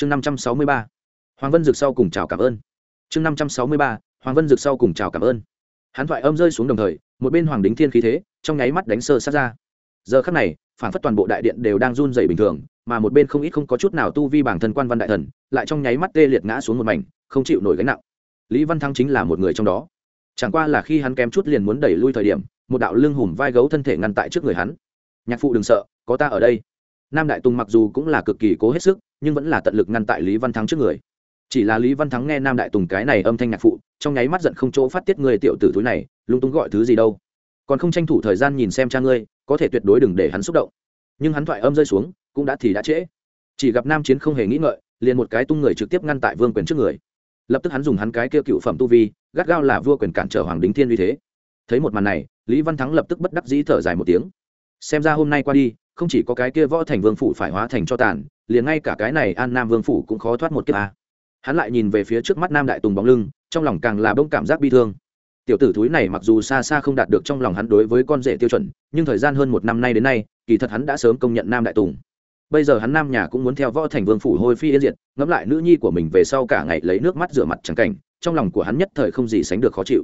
chương năm trăm sáu mươi ba. Hoàng vân dược sau cùng chào cảm ơn. Chương năm trăm sáu mươi ba, hoàng vân dược sau cùng chào cảm ơn. Hắn thoại âm rơi xuống đồng thời, một bên hoàng đính thiên khí thế, trong nháy mắt đánh sơ sát ra. Giờ khắc này, phản phất toàn bộ đại điện đều đang run dày bình thường, mà một bên không ít không có chút nào tu vi bản thân quan văn đại thần, lại trong nháy mắt tê liệt ngã xuống một mảnh, không chịu nổi gánh nặng. Lý văn thăng chính là một người trong đó. Chẳng qua là khi hắn kém chút liền muốn đẩy lui thời điểm, một đạo lưng hùm vai gấu thân thể ngăn tại trước người hắn. Nhạc phụ đừng sợ, có ta ở đây nam đại tùng mặc dù cũng là cực kỳ cố hết sức, nhưng vẫn là tận lực ngăn tại lý văn thắng trước người. Chỉ là lý văn thắng nghe nam đại tùng cái này âm thanh nhạc phụ, trong nháy mắt giận không chỗ phát tiết người tiểu tử túi này, lung tung gọi thứ gì đâu. Còn không tranh thủ thời gian nhìn xem cha ngươi, có thể tuyệt đối đừng để hắn xúc động. Nhưng hắn thoại âm rơi xuống, cũng đã thì đã trễ. Chỉ gặp nam chiến không hề nghĩ ngợi, liền một cái tung người trực tiếp ngăn tại vương quyền trước người. Lập tức hắn dùng hắn cái kia cựu phẩm tu vi, gắt gao là vua quyền cản trở hoàng đính thiên uy thế. Thấy một màn này, lý văn thắng lập tức bất đắc dĩ thở dài một tiếng. Xem ra hôm nay qua đi không chỉ có cái kia võ thành vương phủ phải hóa thành cho tàn, liền ngay cả cái này an nam vương phủ cũng khó thoát một kiếp a. Hắn lại nhìn về phía trước mắt nam đại tùng bóng lưng, trong lòng càng là bông cảm giác bi thương. Tiểu tử thúi này mặc dù xa xa không đạt được trong lòng hắn đối với con rể tiêu chuẩn, nhưng thời gian hơn một năm nay đến nay, kỳ thật hắn đã sớm công nhận nam đại tùng. Bây giờ hắn nam nhà cũng muốn theo võ thành vương phủ hôi phi yên diệt, ngẫm lại nữ nhi của mình về sau cả ngày lấy nước mắt rửa mặt trắng cảnh, trong lòng của hắn nhất thời không gì sánh được khó chịu.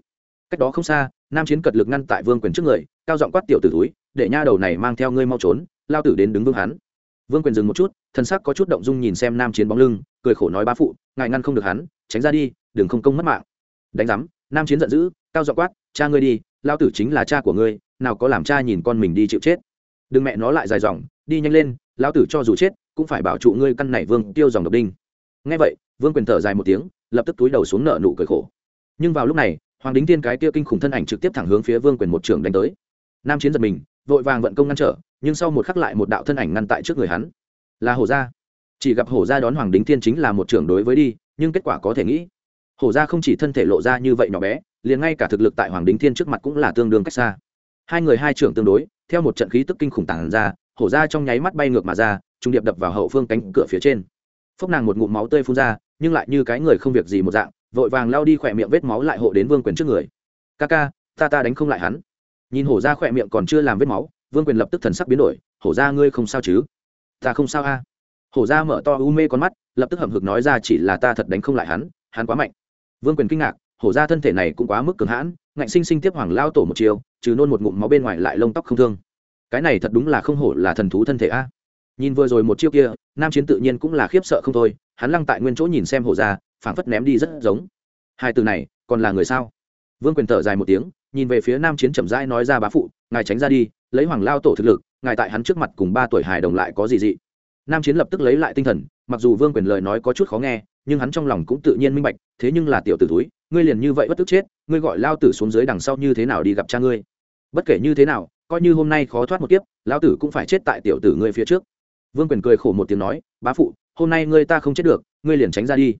Cách đó không xa, nam chiến cật lực ngăn tại vương quyền trước người, cao giọng quát tiểu tử túi để nha đầu này mang theo ngươi mau trốn lao tử đến đứng vương hắn. Vương quyền dừng một chút, thân sắc có chút động dung nhìn xem nam chiến bóng lưng, cười khổ nói bá phụ, ngài ngăn không được hắn, tránh ra đi, đừng không công mất mạng. Đánh giám, nam chiến giận dữ, cao dọ quát, cha ngươi đi, lao tử chính là cha của ngươi, nào có làm cha nhìn con mình đi chịu chết. Đừng mẹ nó lại dài dòng, đi nhanh lên, lao tử cho dù chết, cũng phải bảo trụ ngươi căn này vương, tiêu dòng độc đinh. Ngay vậy, vương quyền thở dài một tiếng, lập tức túi đầu xuống nợ nụ cười khổ. Nhưng vào lúc này, hoàng đính tiên cái kia kinh khủng thân ảnh trực tiếp thẳng hướng phía vương quyền một trường đánh tới. Nam chiến giật mình vội vàng vận công ngăn trở, nhưng sau một khắc lại một đạo thân ảnh ngăn tại trước người hắn. Là hổ gia. Chỉ gặp hổ gia đón hoàng đính Thiên chính là một trưởng đối với đi, nhưng kết quả có thể nghĩ, hổ gia không chỉ thân thể lộ ra như vậy nhỏ bé, liền ngay cả thực lực tại hoàng đính thiên trước mặt cũng là tương đương cách xa. Hai người hai trưởng tương đối, theo một trận khí tức kinh khủng tản ra, hổ ra trong nháy mắt bay ngược mà ra, trung điệp đập vào hậu phương cánh cửa phía trên. Phốc nàng một ngụm máu tươi phun ra, nhưng lại như cái người không việc gì một dạng, vội vàng lao đi khỏe miệng vết máu lại hộ đến vương quyền trước người. Ca ca, ta ta đánh không lại hắn nhìn hổ ra khỏe miệng còn chưa làm vết máu, vương quyền lập tức thần sắc biến đổi, hổ ra ngươi không sao chứ? Ta không sao a. Hổ ra mở to u mê con mắt, lập tức hậm hực nói ra, chỉ là ta thật đánh không lại hắn hắn quá mạnh. Vương quyền kinh ngạc, hổ ra thân thể này cũng quá mức cường hãn, ngạnh sinh sinh tiếp hoàng lao tổ một chiều, trừ nôn một ngụm máu bên ngoài lại lông tóc không thương. Cái này thật đúng là không hổ là thần thú thân thể a. Nhìn vừa rồi một chiêu kia, nam chiến tự nhiên cũng là khiếp sợ không thôi, hắn lăng tại nguyên chỗ nhìn xem hổ ra, phảng phất ném đi rất giống. Hai từ này, còn là người sao? Vương quyền thở dài một tiếng nhìn về phía nam chiến chậm rãi nói ra bá phụ, ngài tránh ra đi, lấy hoàng lao tổ thực lực, ngài tại hắn trước mặt cùng ba tuổi hài đồng lại có gì dị. Nam chiến lập tức lấy lại tinh thần, mặc dù vương quyền lời nói có chút khó nghe, nhưng hắn trong lòng cũng tự nhiên minh bạch, thế nhưng là tiểu tử túi ngươi liền như vậy bất tức chết, ngươi gọi lao tử xuống dưới đằng sau như thế nào đi gặp cha ngươi? Bất kể như thế nào, coi như hôm nay khó thoát một kiếp, lao tử cũng phải chết tại tiểu tử ngươi phía trước. Vương quyền cười khổ một tiếng nói, bá phụ, hôm nay ngươi ta không chết được, ngươi liền tránh ra đi.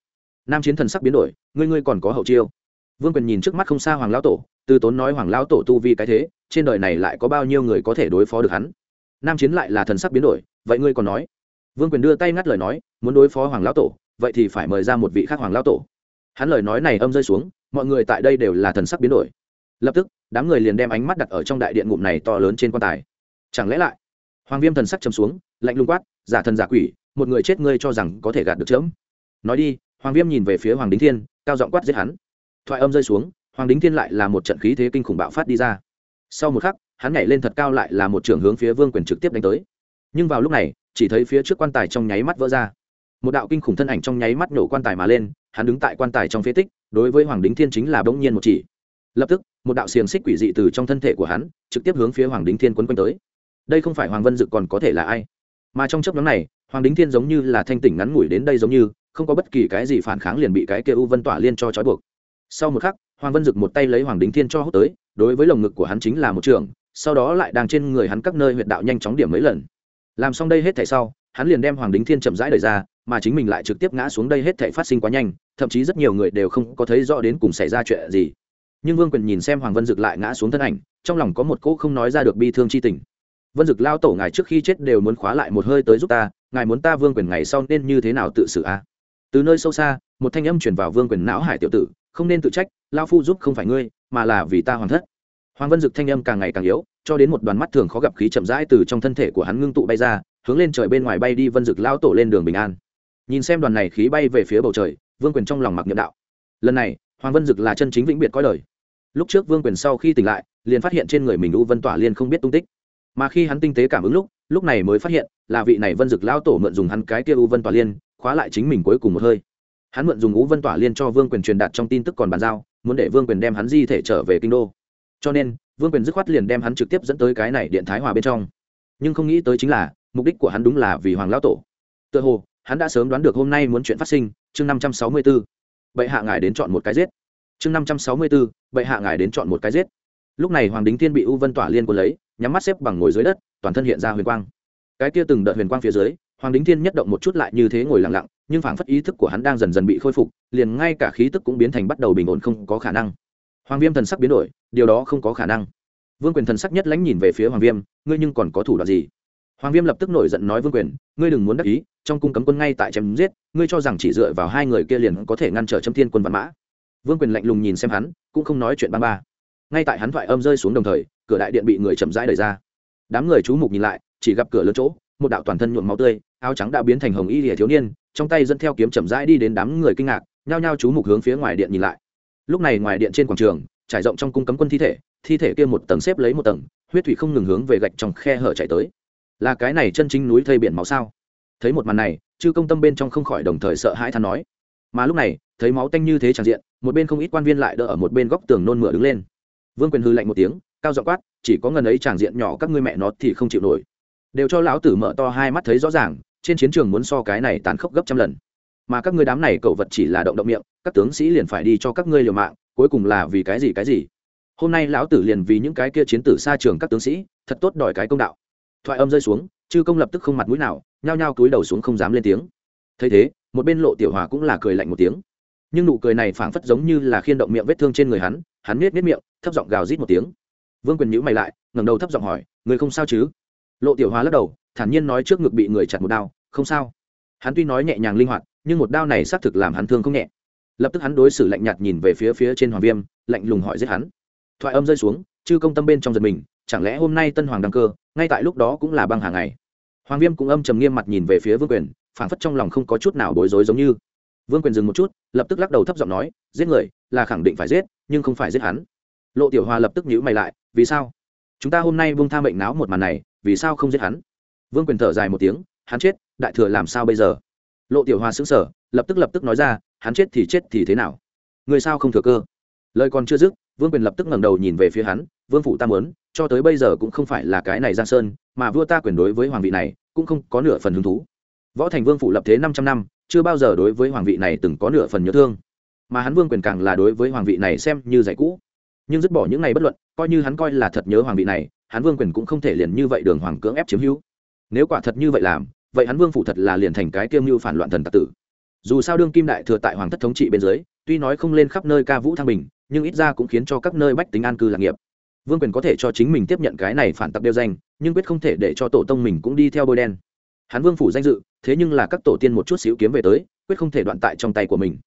Nam chiến thần sắc biến đổi, ngươi ngươi còn có hậu chiêu. Vương quyền nhìn trước mắt không xa hoàng lao tổ từ tốn nói hoàng Lão tổ tu vi cái thế, trên đời này lại có bao nhiêu người có thể đối phó được hắn? Nam chiến lại là thần sắc biến đổi, vậy ngươi còn nói? Vương quyền đưa tay ngắt lời nói, muốn đối phó hoàng Lão tổ, vậy thì phải mời ra một vị khác hoàng Lão tổ. Hắn lời nói này âm rơi xuống, mọi người tại đây đều là thần sắc biến đổi. Lập tức, đám người liền đem ánh mắt đặt ở trong đại điện ngụm này to lớn trên quan tài. Chẳng lẽ lại, hoàng viêm thần sắc chấm xuống, lạnh lùng quát, giả thần giả quỷ, một người chết ngươi cho rằng có thể gạt được chớm. Nói đi, hoàng viêm nhìn về phía hoàng đính thiên, cao giọng quát giết hắn. Thoại âm rơi xuống hoàng đính thiên lại là một trận khí thế kinh khủng bạo phát đi ra. Sau một khắc, hắn nhảy lên thật cao lại là một trường hướng phía vương quyền trực tiếp đánh tới. Nhưng vào lúc này, chỉ thấy phía trước quan tài trong nháy mắt vỡ ra. Một đạo kinh khủng thân ảnh trong nháy mắt nổ quan tài mà lên, hắn đứng tại quan tài trong phế tích, đối với hoàng đính thiên chính là bỗng nhiên một chỉ. Lập tức, một đạo xiềng xích quỷ dị từ trong thân thể của hắn, trực tiếp hướng phía hoàng đính thiên quấn quanh tới. Đây không phải hoàng vân Dự còn có thể là ai? Mà trong chấp nhóm này, hoàng đính thiên giống như là thanh tỉnh ngắn ngủi đến đây giống như, không có bất kỳ cái gì phản kháng liền bị cái kia u vân tỏa liên cho trói buộc. Sau một khắc hoàng vân dực một tay lấy hoàng đính thiên cho hút tới, đối với lồng ngực của hắn chính là một trường, sau đó lại đang trên người hắn các nơi huyệt đạo nhanh chóng điểm mấy lần. Làm xong đây hết thảy sau, hắn liền đem hoàng đính thiên chậm rãi đời ra, mà chính mình lại trực tiếp ngã xuống đây hết thảy phát sinh quá nhanh, thậm chí rất nhiều người đều không có thấy rõ đến cùng xảy ra chuyện gì. Nhưng vương quyền nhìn xem hoàng vân dực lại ngã xuống thân ảnh, trong lòng có một cỗ không nói ra được bi thương chi tình. Vân dực lao tổ, ngài trước khi chết đều muốn khóa lại một hơi tới giúp ta, ngài muốn ta vương quyền ngày sau nên như thế nào tự xử a? Từ nơi sâu xa, một thanh âm truyền vào vương quyền não hải tiểu tử không nên tự trách lao phu giúp không phải ngươi, mà là vì ta hoàn thất. Hoàng vân dực thanh âm càng ngày càng yếu, cho đến một đoàn mắt thường khó gặp khí chậm rãi từ trong thân thể của hắn ngưng tụ bay ra, hướng lên trời bên ngoài bay đi vân dực lao tổ lên đường bình an. Nhìn xem đoàn này khí bay về phía bầu trời, vương quyền trong lòng mặc nhiệm đạo. Lần này, hoàng vân dực là chân chính vĩnh biệt có đời. Lúc trước vương quyền sau khi tỉnh lại, liền phát hiện trên người mình u vân tỏa liên không biết tung tích. Mà khi hắn tinh tế cảm ứng lúc lúc này mới phát hiện là vị này vân dực lao tổ mượn dùng hắn cái kia u vân tỏa liên, khóa lại chính mình cuối cùng một hơi hắn mượn dùng u vân tỏa liên cho vương quyền truyền đạt trong tin tức còn bàn giao, muốn để vương quyền đem hắn di thể trở về kinh đô. Cho nên, vương quyền dứt khoát liền đem hắn trực tiếp dẫn tới cái này điện thái hòa bên trong. Nhưng không nghĩ tới chính là, mục đích của hắn đúng là vì hoàng lão tổ. Tựa hồ, hắn đã sớm đoán được hôm nay muốn chuyện phát sinh, chương năm trăm sáu mươi b ố bệ hạ ngài đến chọn một cái giết. Chương năm trăm sáu mươi b ố bệ hạ ngài đến chọn một cái giết. Lúc này hoàng đính thiên bị u vân tỏa liên quân lấy, nhắm mắt xếp bằng ngồi dưới đất, toàn thân hiện ra huyền quang. Cái kia từng đợt huyền quang phía dưới, hoàng đính thiên nhất động một chút lại như thế ngồi lặng lặng nhưng phảng phất ý thức của hắn đang dần dần bị khôi phục, liền ngay cả khí tức cũng biến thành bắt đầu bình ổn không có khả năng. Hoàng viêm thần sắc biến đổi, điều đó không có khả năng. Vương quyền thần sắc nhất lãnh nhìn về phía hoàng viêm, ngươi nhưng còn có thủ đoạn gì? Hoàng viêm lập tức nổi giận nói vương quyền, ngươi đừng muốn đắc ý, trong cung cấm quân ngay tại chém giết, ngươi cho rằng chỉ dựa vào hai người kia liền có thể ngăn trở châm thiên quân văn mã. Vương quyền lạnh lùng nhìn xem hắn, cũng không nói chuyện ba ba. Ngay tại hắn thoại âm rơi xuống đồng thời, cửa đại điện bị người chậm rãi đẩy ra. Đám người chú mục nhìn lại, chỉ gặp cửa lớn chỗ, một đạo toàn thân nhuộm máu tươi, áo trắng đã biến thành hồng y lìa thiếu niên trong tay dẫn theo kiếm chậm rãi đi đến đám người kinh ngạc, nhao nhao chú mục hướng phía ngoài điện nhìn lại. Lúc này ngoài điện trên quảng trường, trải rộng trong cung cấm quân thi thể thi thể kia một tầng xếp lấy một tầng, huyết thủy không ngừng hướng về gạch trong khe hở chạy tới. Là cái này chân chính núi thây biển máu sao? Thấy một màn này, chư công tâm bên trong không khỏi đồng thời sợ hãi than nói. Mà lúc này, thấy máu tanh như thế tràn diện, một bên không ít quan viên lại đỡ ở một bên góc tường nôn mửa đứng lên. Vương quyền hư lạnh một tiếng, cao giọng quát, chỉ có ngần ấy tràn diện nhỏ các ngươi mẹ nó thì không chịu nổi. Đều cho lão tử mở to hai mắt thấy rõ ràng trên chiến trường muốn so cái này tàn khốc gấp trăm lần. Mà các ngươi đám này cậu vật chỉ là động động miệng, các tướng sĩ liền phải đi cho các ngươi liều mạng, cuối cùng là vì cái gì cái gì. Hôm nay lão tử liền vì những cái kia chiến tử xa trường các tướng sĩ, thật tốt đòi cái công đạo. Thoại âm rơi xuống, chư công lập tức không mặt mũi nào, nhao nhao cúi đầu xuống không dám lên tiếng. Thấy thế, một bên lộ tiểu hòa cũng là cười lạnh một tiếng. Nhưng nụ cười này phảng phất giống như là khiên động miệng vết thương trên người hắn hắn nết nết miệng, thấp giọng gào rít một tiếng. Vương quyền nhữ mày lại, ngẩng đầu thấp giọng hỏi, người không sao chứ? Lộ tiểu hòa lắc đầu thản nhiên nói trước ngực bị người chặt một đao, không sao. Hắn tuy nói nhẹ nhàng linh hoạt, nhưng một đao này xác thực làm hắn thương không nhẹ. Lập tức hắn đối xử lạnh nhạt nhìn về phía phía trên hoàng viêm, lạnh lùng hỏi giết hắn. Thoại âm rơi xuống, chư công tâm bên trong giật mình, chẳng lẽ hôm nay tân hoàng đăng cơ, ngay tại lúc đó cũng là băng hàng ngày? Hoàng viêm cũng âm trầm nghiêm mặt nhìn về phía vương quyền, phảng phất trong lòng không có chút nào bối rối giống như. Vương quyền dừng một chút, lập tức lắc đầu thấp giọng nói, giết người, là khẳng định phải giết, nhưng không phải giết hắn. Lộ tiểu hòa lập tức nhíu mày lại, vì sao? Chúng ta hôm nay buông tha mệnh náo một màn này, vì sao không giết hắn? Vương quyền thở dài một tiếng, hắn chết, đại thừa làm sao bây giờ? Lộ tiểu hoa xứng sở lập tức lập tức nói ra, hắn chết thì chết thì thế nào? Người sao không thừa cơ? Lời còn chưa dứt, vương quyền lập tức ngẩng đầu nhìn về phía hắn, vương phủ ta muốn, cho tới bây giờ cũng không phải là cái này giang sơn, mà vua ta quyền đối với hoàng vị này cũng không có nửa phần hứng thú. Võ thành vương phủ lập thế năm trăm năm, chưa bao giờ đối với hoàng vị này từng có nửa phần nhớ thương. Mà hắn vương quyền càng là đối với hoàng vị này xem như giải cũ. Nhưng dứt bỏ những ngày bất luận, coi như hắn coi là thật nhớ hoàng vị này, hắn vương quyền cũng không thể liền như vậy đường hoàng cưỡng ép chiếm hữu nếu quả thật như vậy làm, vậy hắn vương phủ thật là liền thành cái kiêm mưu phản loạn thần tặc tử. Dù sao đương kim đại thừa tại hoàng thất thống trị bên dưới, tuy nói không lên khắp nơi ca vũ thăng bình, nhưng ít ra cũng khiến cho các nơi bách tính an cư lạc nghiệp. Vương quyền có thể cho chính mình tiếp nhận cái này phản tặc đeo danh, nhưng quyết không thể để cho tổ tông mình cũng đi theo bôi đen. Hắn vương phủ danh dự, thế nhưng là các tổ tiên một chút xíu kiếm về tới, quyết không thể đoạn tại trong tay của mình.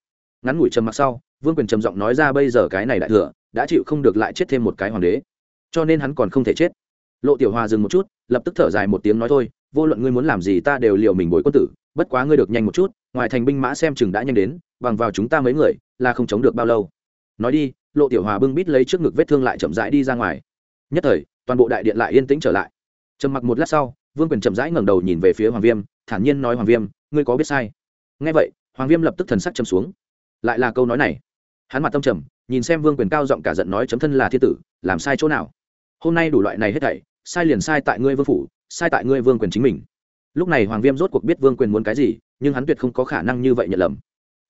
Ngắn ngủi trầm mặc sau, vương quyền trầm giọng nói ra bây giờ cái này đại thừa, đã chịu không được lại chết thêm một cái hoàng đế. Cho nên hắn còn không thể chết lộ tiểu hòa dừng một chút, lập tức thở dài một tiếng nói thôi, vô luận ngươi muốn làm gì ta đều liều mình bồi quân tử, bất quá ngươi được nhanh một chút, ngoài thành binh mã xem chừng đã nhanh đến, bằng vào chúng ta mấy người, là không chống được bao lâu. Nói đi, lộ tiểu hòa bưng bít lấy trước ngực vết thương lại chậm rãi đi ra ngoài. Nhất thời, toàn bộ đại điện lại yên tĩnh trở lại. Trầm mặc một lát sau, vương quyền chậm rãi ngẩng đầu nhìn về phía hoàng viêm, thản nhiên nói, hoàng viêm, ngươi có biết sai? Ngay vậy, hoàng viêm lập tức thần sắc châm xuống. Lại là câu nói này. Hắn mặt tâm trầm, nhìn xem vương quyền cao giọng cả giận nói, chấm thân là thiên tử, làm sai chỗ nào? Hôm nay đủ loại này hết thảy sai liền sai tại ngươi vương phủ, sai tại ngươi vương quyền chính mình. Lúc này hoàng viêm rốt cuộc biết vương quyền muốn cái gì, nhưng hắn tuyệt không có khả năng như vậy nhận lầm.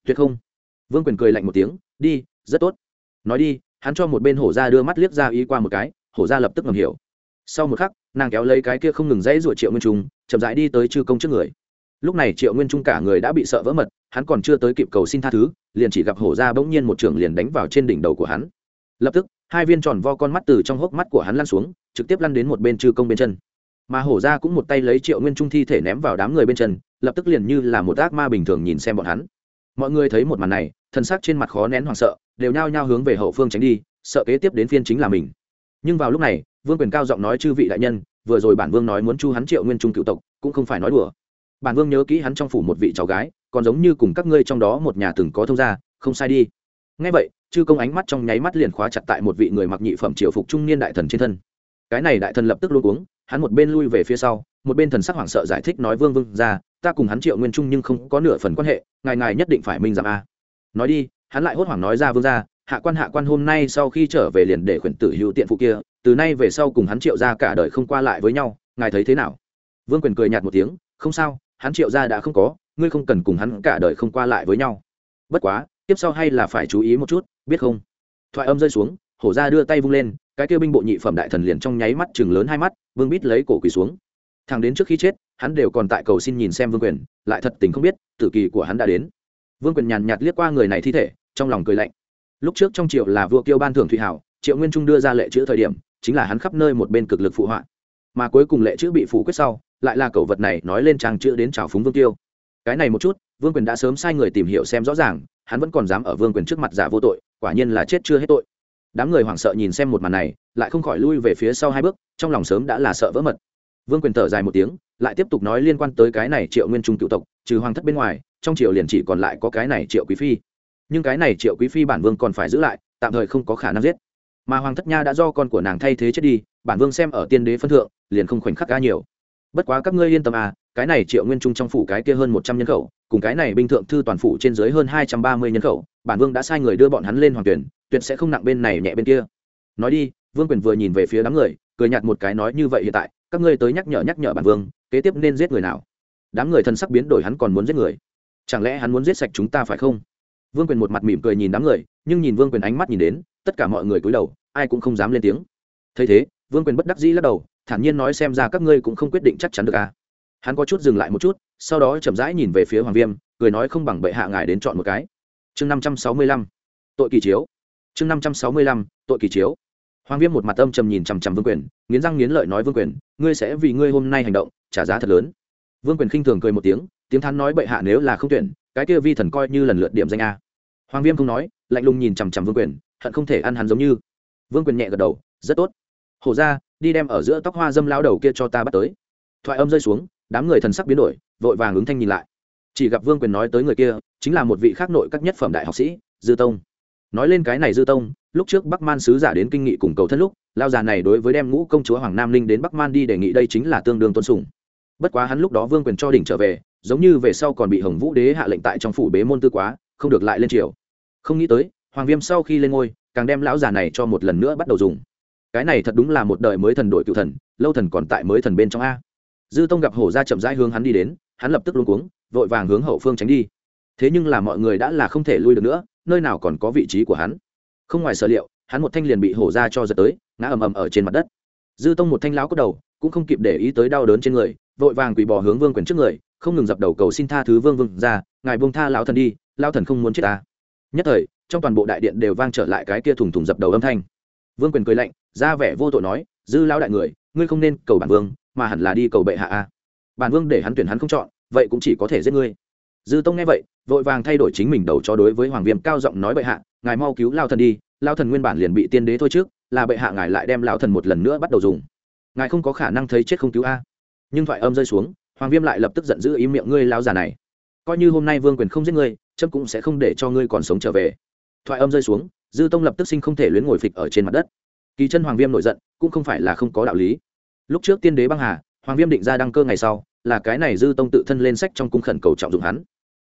Tuyệt không. Vương quyền cười lạnh một tiếng, đi, rất tốt. Nói đi, hắn cho một bên hổ ra đưa mắt liếc ra ý qua một cái, hổ ra lập tức ngầm hiểu. Sau một khắc, nàng kéo lấy cái kia không ngừng dãy ruột triệu nguyên trung, chậm rãi đi tới chư công trước người. Lúc này triệu nguyên trung cả người đã bị sợ vỡ mật, hắn còn chưa tới kịp cầu xin tha thứ, liền chỉ gặp hổ ra bỗng nhiên một trưởng liền đánh vào trên đỉnh đầu của hắn. Lập tức hai viên tròn vo con mắt từ trong hốc mắt của hắn lăn xuống, trực tiếp lăn đến một bên chư công bên chân. Mà hổ ra cũng một tay lấy triệu nguyên trung thi thể ném vào đám người bên chân, lập tức liền như là một ác ma bình thường nhìn xem bọn hắn. Mọi người thấy một màn này thân xác trên mặt khó nén hoảng sợ, đều nhao nhao hướng về hậu phương tránh đi, sợ kế tiếp đến phiên chính là mình. Nhưng vào lúc này, vương quyền cao giọng nói chư vị đại nhân, vừa rồi bản vương nói muốn chu hắn triệu nguyên trung cựu tộc, cũng không phải nói đùa. Bản vương nhớ kỹ hắn trong phủ một vị cháu gái, còn giống như cùng các ngươi trong đó một nhà từng có thông gia, không sai đi ngay vậy, chư công ánh mắt trong nháy mắt liền khóa chặt tại một vị người mặc nhị phẩm triều phục trung niên đại thần trên thân. Cái này đại thần lập tức luôn uống hắn một bên lui về phía sau, một bên thần sắc hoảng sợ giải thích nói, vương vương ra, ta cùng hắn triệu nguyên trung nhưng không có nửa phần quan hệ, ngài ngài nhất định phải minh giảm a. Nói đi, hắn lại hốt hoảng nói ra, vương ra, hạ quan hạ quan hôm nay sau khi trở về liền để khuyển tử hữu tiện phụ kia, từ nay về sau cùng hắn triệu ra cả đời không qua lại với nhau, ngài thấy thế nào? Vương quyền cười nhạt một tiếng, không sao, hắn triệu ra đã không có, ngươi không cần cùng hắn cả đời không qua lại với nhau. Bất quá tiếp sau hay là phải chú ý một chút, biết không? Thoại âm rơi xuống, hổ ra đưa tay vung lên, cái kêu binh bộ nhị phẩm đại thần liền trong nháy mắt chừng lớn hai mắt, vương bít lấy cổ quỳ xuống. Thằng đến trước khi chết, hắn đều còn tại cầu xin nhìn xem vương quyền, lại thật tình không biết, tử kỳ của hắn đã đến. Vương quyền nhàn nhạt liếc qua người này thi thể, trong lòng cười lạnh. Lúc trước trong triệu là vua kiêu ban thưởng thụy hảo, triệu nguyên trung đưa ra lệ chữ thời điểm, chính là hắn khắp nơi một bên cực lực phụ họa. Mà cuối cùng lệ chữ bị phủ quyết sau, lại là cầu vật này nói lên trang chữ đến trào phúng vương tiêu cái này một chút, vương quyền đã sớm sai người tìm hiểu xem rõ ràng hắn vẫn còn dám ở vương quyền trước mặt giả vô tội, quả nhiên là chết chưa hết tội. Đám người hoảng sợ nhìn xem một màn này, lại không khỏi lui về phía sau hai bước, trong lòng sớm đã là sợ vỡ mật. Vương quyền thở dài một tiếng, lại tiếp tục nói liên quan tới cái này triệu nguyên trung cựu tộc, trừ hoàng thất bên ngoài, trong triệu liền chỉ còn lại có cái này triệu quý phi. Nhưng cái này triệu quý phi bản vương còn phải giữ lại, tạm thời không có khả năng giết. Mà hoàng thất nha đã do con của nàng thay thế chết đi, bản vương xem ở tiên đế phân thượng, liền không khoảnh khắc ca nhiều. Bất quá các ngươi yên tâm à cái này triệu nguyên trung trong phủ cái kia hơn một trăm nhân khẩu, cùng cái này binh thượng thư toàn phủ trên dưới hơn hai trăm ba mươi nhân khẩu, bản vương đã sai người đưa bọn hắn lên hoàng tuyển, tuyệt sẽ không nặng bên này nhẹ bên kia. Nói đi, vương quyền vừa nhìn về phía đám người, cười nhạt một cái nói như vậy hiện tại, các ngươi tới nhắc nhở nhắc nhở bản vương, kế tiếp nên giết người nào? Đám người thân sắc biến đổi hắn còn muốn giết người. Chẳng lẽ hắn muốn giết sạch chúng ta phải không? Vương quyền một mặt mỉm cười nhìn đám người, nhưng nhìn vương quyền ánh mắt nhìn đến, tất cả mọi người cúi đầu, ai cũng không dám lên tiếng. Thấy thế, vương quyền bất đắc dĩ lắc đầu, thản nhiên nói xem ra các ngươi cũng không quyết định chắc chắn được à hắn có chút dừng lại một chút, sau đó chậm rãi nhìn về phía hoàng viêm, cười nói không bằng bệ hạ ngài đến chọn một cái. Chương năm trăm sáu mươi lăm, tội kỳ chiếu. Chương năm trăm sáu mươi lăm, tội kỳ chiếu. Hoàng viêm một mặt âm trầm nhìn chằm chằm vương quyền, nghiến răng nghiến lợi nói vương quyền, ngươi sẽ vì ngươi hôm nay hành động trả giá thật lớn. Vương quyền khinh thường cười một tiếng tiếng thắn nói bệ hạ nếu là không tuyển, cái kia vi thần coi như lần lượt điểm danh a. Hoàng viêm không nói, lạnh lùng nhìn chằm chằm vương quyền, hận không thể ăn hắn giống như. Vương quyền nhẹ gật đầu, rất tốt. Hổ ra, đi đem ở giữa tóc hoa dâm lao đầu kia cho ta bắt tới. Thoại âm rơi xuống đám người thần sắc biến đổi, vội vàng ứng thanh nhìn lại. Chỉ gặp vương quyền nói tới người kia, chính là một vị khác nội các nhất phẩm đại học sĩ, dư tông. Nói lên cái này dư tông, lúc trước bắc man sứ giả đến kinh nghị cùng cầu thân lúc, lao già này đối với đem ngũ công chúa hoàng nam linh đến bắc man đi đề nghị đây chính là tương đương tôn sùng. Bất quá hắn lúc đó vương quyền cho đỉnh trở về, giống như về sau còn bị hồng vũ đế hạ lệnh tại trong phủ bế môn tư quá, không được lại lên triều. Không nghĩ tới, hoàng viêm sau khi lên ngôi, càng đem lão già này cho một lần nữa bắt đầu dùng. Cái này thật đúng là một đời mới thần đổi cựu thần, lâu thần còn tại mới thần bên trong a dư tông gặp hổ ra chậm rãi hướng hắn đi đến, hắn lập tức luôn cuống, vội vàng hướng hậu phương tránh đi. Thế nhưng là mọi người đã là không thể lui được nữa, nơi nào còn có vị trí của hắn. Không ngoài sở liệu, hắn một thanh liền bị hổ ra cho giật tới, ngã ầm ầm ở trên mặt đất. Dư tông một thanh lão cốt đầu, cũng không kịp để ý tới đau đớn trên người, vội vàng quỳ bỏ hướng vương quyền trước người, không ngừng dập đầu cầu xin tha thứ vương vương ra, ngài buông tha lão thần đi, lão thần không muốn chết ta. Nhất thời, trong toàn bộ đại điện đều vang trở lại cái kia thùng thùng dập đầu âm thanh. Vương quyền cười lạnh, ra vẻ vô tội nói, dư lão đại người, ngươi không nên cầu bản vương mà hẳn là đi cầu bệ hạ a. Bản vương để hắn tuyển hắn không chọn, vậy cũng chỉ có thể giết ngươi. Dư tông nghe vậy, vội vàng thay đổi chính mình đầu cho đối với hoàng viêm cao giọng nói bệ hạ, ngài mau cứu lao thần đi lao thần nguyên bản liền bị tiên đế thôi trước, là bệ hạ ngài lại đem lao thần một lần nữa bắt đầu dùng. Ngài không có khả năng thấy chết không cứu a. Nhưng thoại âm rơi xuống, hoàng viêm lại lập tức giận dữ ý miệng, ngươi lao già này, coi như hôm nay vương quyền không giết ngươi trâm cũng sẽ không để cho ngươi còn sống trở về. Thoại âm rơi xuống, dư tông lập tức sinh không thể luyến ngồi phịch ở trên mặt đất. Kỳ chân hoàng viêm nổi giận, cũng không phải là không có đạo lý lúc trước tiên đế băng hà, hoàng viêm định ra đăng cơ ngày sau, là cái này dư tông tự thân lên sách trong cung khẩn cầu trọng dụng hắn.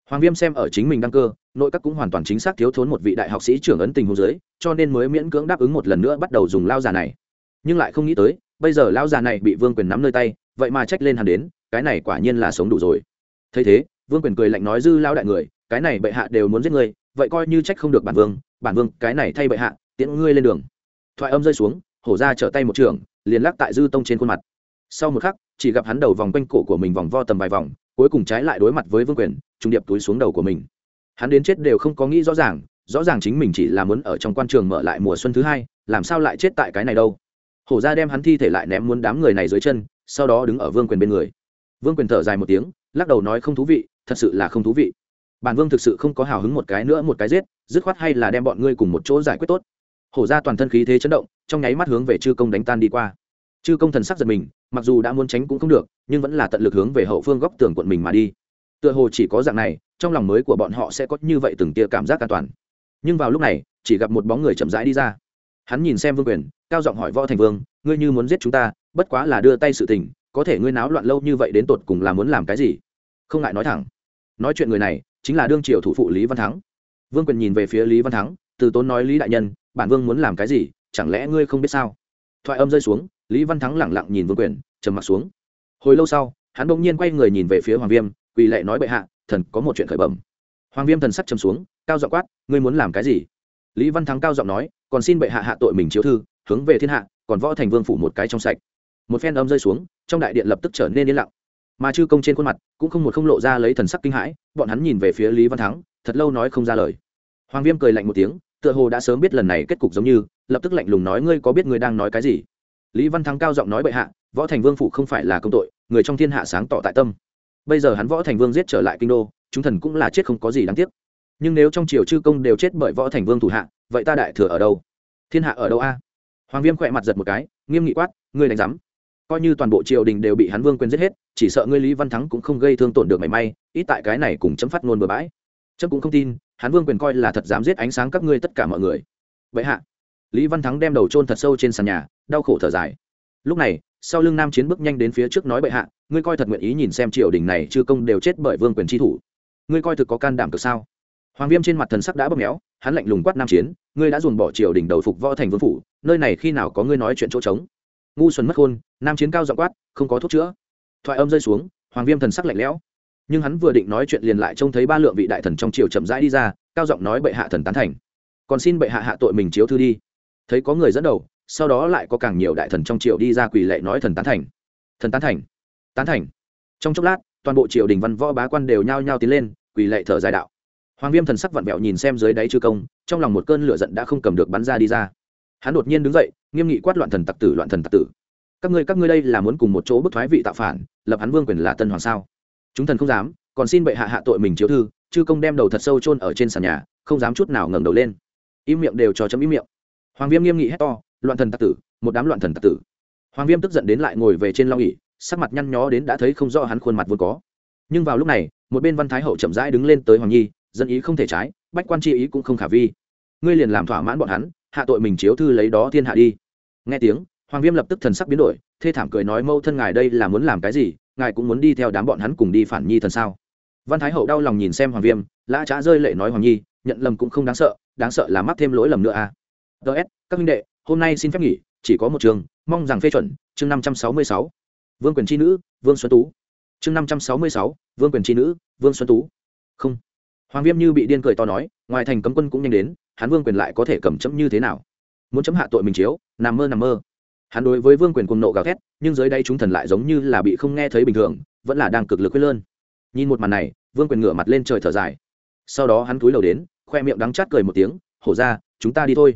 Hoàng viêm xem ở chính mình đăng cơ, nội các cũng hoàn toàn chính xác thiếu thốn một vị đại học sĩ trưởng ấn tình hồ dưới, cho nên mới miễn cưỡng đáp ứng một lần nữa bắt đầu dùng lao già này. Nhưng lại không nghĩ tới, bây giờ lao già này bị vương quyền nắm nơi tay, vậy mà trách lên hắn đến, cái này quả nhiên là sống đủ rồi. Thấy thế, vương quyền cười lạnh nói dư lao đại người, cái này bệ hạ đều muốn giết người vậy coi như trách không được bản vương bản vương, cái này thay bệ hạ, tiễn ngươi lên đường. Thoại âm rơi xuống, hổ ra trở tay một trường liền lắc tại dư tông trên khuôn mặt. Sau một khắc, chỉ gặp hắn đầu vòng quanh cổ của mình vòng vo tầm vài vòng, cuối cùng trái lại đối mặt với vương quyền, trung điệp túi xuống đầu của mình. Hắn đến chết đều không có nghĩ rõ ràng rõ ràng chính mình chỉ là muốn ở trong quan trường mở lại mùa xuân thứ hai, làm sao lại chết tại cái này đâu. Hổ ra đem hắn thi thể lại ném muốn đám người này dưới chân, sau đó đứng ở vương quyền bên người. Vương quyền thở dài một tiếng, lắc đầu nói không thú vị, thật sự là không thú vị. Bản vương thực sự không có hào hứng một cái nữa một cái giết, dứt khoát hay là đem bọn ngươi cùng một chỗ giải quyết tốt hổ ra toàn thân khí thế chấn động, trong nháy mắt hướng về chư công đánh tan đi qua. Chư công thần sắc giật mình, mặc dù đã muốn tránh cũng không được, nhưng vẫn là tận lực hướng về hậu phương góc tường quận mình mà đi. Tựa hồ chỉ có dạng này, trong lòng mới của bọn họ sẽ có như vậy từng tia cảm giác an toàn. Nhưng vào lúc này, chỉ gặp một bóng người chậm rãi đi ra. Hắn nhìn xem vương quyền, cao giọng hỏi võ thành vương, ngươi như muốn giết chúng ta, bất quá là đưa tay sự tình, có thể ngươi náo loạn lâu như vậy đến tột cùng là muốn làm cái gì? Không ngại nói thẳng. Nói chuyện người này, chính là đương triều thủ phụ lý văn thắng. Vương quyền nhìn về phía lý văn thắng, từ tốn nói lý đại nhân bản vương muốn làm cái gì, chẳng lẽ ngươi không biết sao? Thoại âm rơi xuống, lý văn thắng lẳng lặng nhìn vương quyền, trầm m ặ t xuống. Hồi lâu sau, hắn bỗng nhiên quay người nhìn về phía hoàng viêm, quỳ lệ nói bệ hạ, thần có một chuyện khởi bẩm. Hoàng viêm thần sắc trầm xuống, cao giọng quát, ngươi muốn làm cái gì? Lý văn thắng cao giọng nói, còn xin bệ hạ hạ tội mình chiếu thư, hướng về thiên hạ, còn võ thành vương phủ một cái trong sạch. Một phen âm rơi xuống, trong đại điện lập tức trở nên yên lặng. Mà chư công trên khuôn mặt, cũng không một không lộ ra lấy thần sắc kinh hãi, bọn hắn nhìn về phía lý văn thắng, thật lâu nói không ra lời. Hoàng viêm cười lạnh một tiếng tựa hồ đã sớm biết lần này kết cục giống như, lập tức lạnh lùng nói, ngươi có biết ngươi đang nói cái gì? Lý văn thắng cao giọng nói, bệ hạ, võ thành vương phủ không phải là công tội, người trong thiên hạ sáng tỏ tại tâm. Bây giờ hắn võ thành vương giết trở lại kinh đô, chúng thần cũng là chết không có gì đáng tiếc. Nhưng nếu trong triều chư công đều chết bởi võ thành vương thủ hạ, vậy ta đại thừa ở đâu? Thiên hạ ở đâu a? Hoàng viêm khỏe mặt giật một cái, nghiêm nghị quát, ngươi đánh giám. Coi như toàn bộ triều đình đều bị hắn vương quyền giết hết, chỉ sợ ngươi lý văn thắng cũng không gây thương tổn được mảy may, ít tại cái này cùng chấm phát ngôn bừa bãi. Chấm cũng không tin hắn vương quyền coi là thật dám giết ánh sáng các ngươi tất cả mọi người. Vậy hạ, lý văn thắng đem đầu trôn thật sâu trên sàn nhà, đau khổ thở dài. Lúc này, sau lưng nam chiến bước nhanh đến phía trước nói bệ hạ, ngươi coi thật nguyện ý nhìn xem triều đình này chư công đều chết bởi vương quyền tri thủ. Ngươi coi thực có can đảm cực sao? Hoàng viêm trên mặt thần sắc đã bóp méo, hắn lạnh lùng quát nam chiến, ngươi đã dồn bỏ triều đình đầu phục võ thành vương phủ, nơi này khi nào có ngươi nói chuyện chỗ trống? Ngu Xuân mất khôn, nam chiến cao dọ quát, không có thuốc chữa. Thoại âm rơi xuống, hoàng viêm thần sắc lạnh lẽo nhưng hắn vừa định nói chuyện liền lại trông thấy ba lượng vị đại thần trong triều chậm rãi đi ra, cao giọng nói bệ hạ thần tán thành. Còn xin bệ hạ hạ tội mình chiếu thư đi. Thấy có người dẫn đầu, sau đó lại có càng nhiều đại thần trong triều đi ra quỳ lệ nói thần tán thành. Thần tán thành tán thành. Trong chốc lát, toàn bộ triều đình văn võ bá quan đều nhao nhao tiến lên, quỳ lệ thở dài đạo. Hoàng viêm thần sắc vặn vẹo nhìn xem dưới đáy chư công, trong lòng một cơn lửa giận đã không cầm được bắn ra đi ra. Hắn đột nhiên đứng dậy, nghiêm nghị quát loạn thần tặc tử, loạn thần tặc tử. Các ngươi các ngươi đây là muốn cùng một chỗ bức thoái vị tạo phản, lập hắn vương quyền là tân hoàng sao? Chúng thần không dám, còn xin bệ hạ hạ tội mình chiếu thư, chư công đem đầu thật sâu chôn ở trên sàn nhà, không dám chút nào ngẩng đầu lên. Im miệng đều cho chấm im miệng. Hoàng viêm nghiêm nghị hét to, loạn thần tặc tử, một đám loạn thần tặc tử. Hoàng viêm tức giận đến lại ngồi về trên long ỉ sắc mặt nhăn nhó đến đã thấy không rõ hắn khuôn mặt vốn có. Nhưng vào lúc này, một bên văn thái hậu chậm rãi đứng lên tới hoàng nhi, dân ý không thể trái, bách quan chi ý cũng không khả vi. Ngươi liền làm thỏa mãn bọn hắn, hạ tội mình chiếu thư lấy đó thiên hạ đi. Nghe tiếng, hoàng viêm lập tức thần sắc biến đổi, thê thảm cười nói mâu thân ngài đây là muốn làm cái gì? Ngài cũng muốn đi theo đám bọn hắn cùng đi phản nhi thần sao? Văn thái hậu đau lòng nhìn xem hoàng viêm, lã trá rơi lệ nói hoàng nhi, nhận lầm cũng không đáng sợ đáng sợ là mắc thêm lỗi lầm nữa à. Ts các minh đệ, hôm nay xin phép nghỉ, chỉ có một trường, mong rằng phê chuẩn, chương năm trăm sáu mươi sáu. Vương quyền tri nữ, vương xuân tú. Chương năm trăm sáu mươi sáu, vương quyền tri nữ, vương xuân tú. Không. Hoàng viêm như bị điên cười to nói, ngoài thành cấm quân cũng nhanh đến, hắn vương quyền lại có thể cầm chấm như thế nào? Muốn chấm hạ tội mình chiếu, nằm mơ nằm mơ hắn đối với vương quyền cùng nộ gào thét, nhưng dưới đây chúng thần lại giống như là bị không nghe thấy bình thường, vẫn là đang cực lực quyết lơn. Nhìn một màn này, vương quyền ngửa mặt lên trời thở dài. Sau đó hắn cúi đầu đến, khoe miệng đắng chát cười một tiếng, hổ ra chúng ta đi thôi.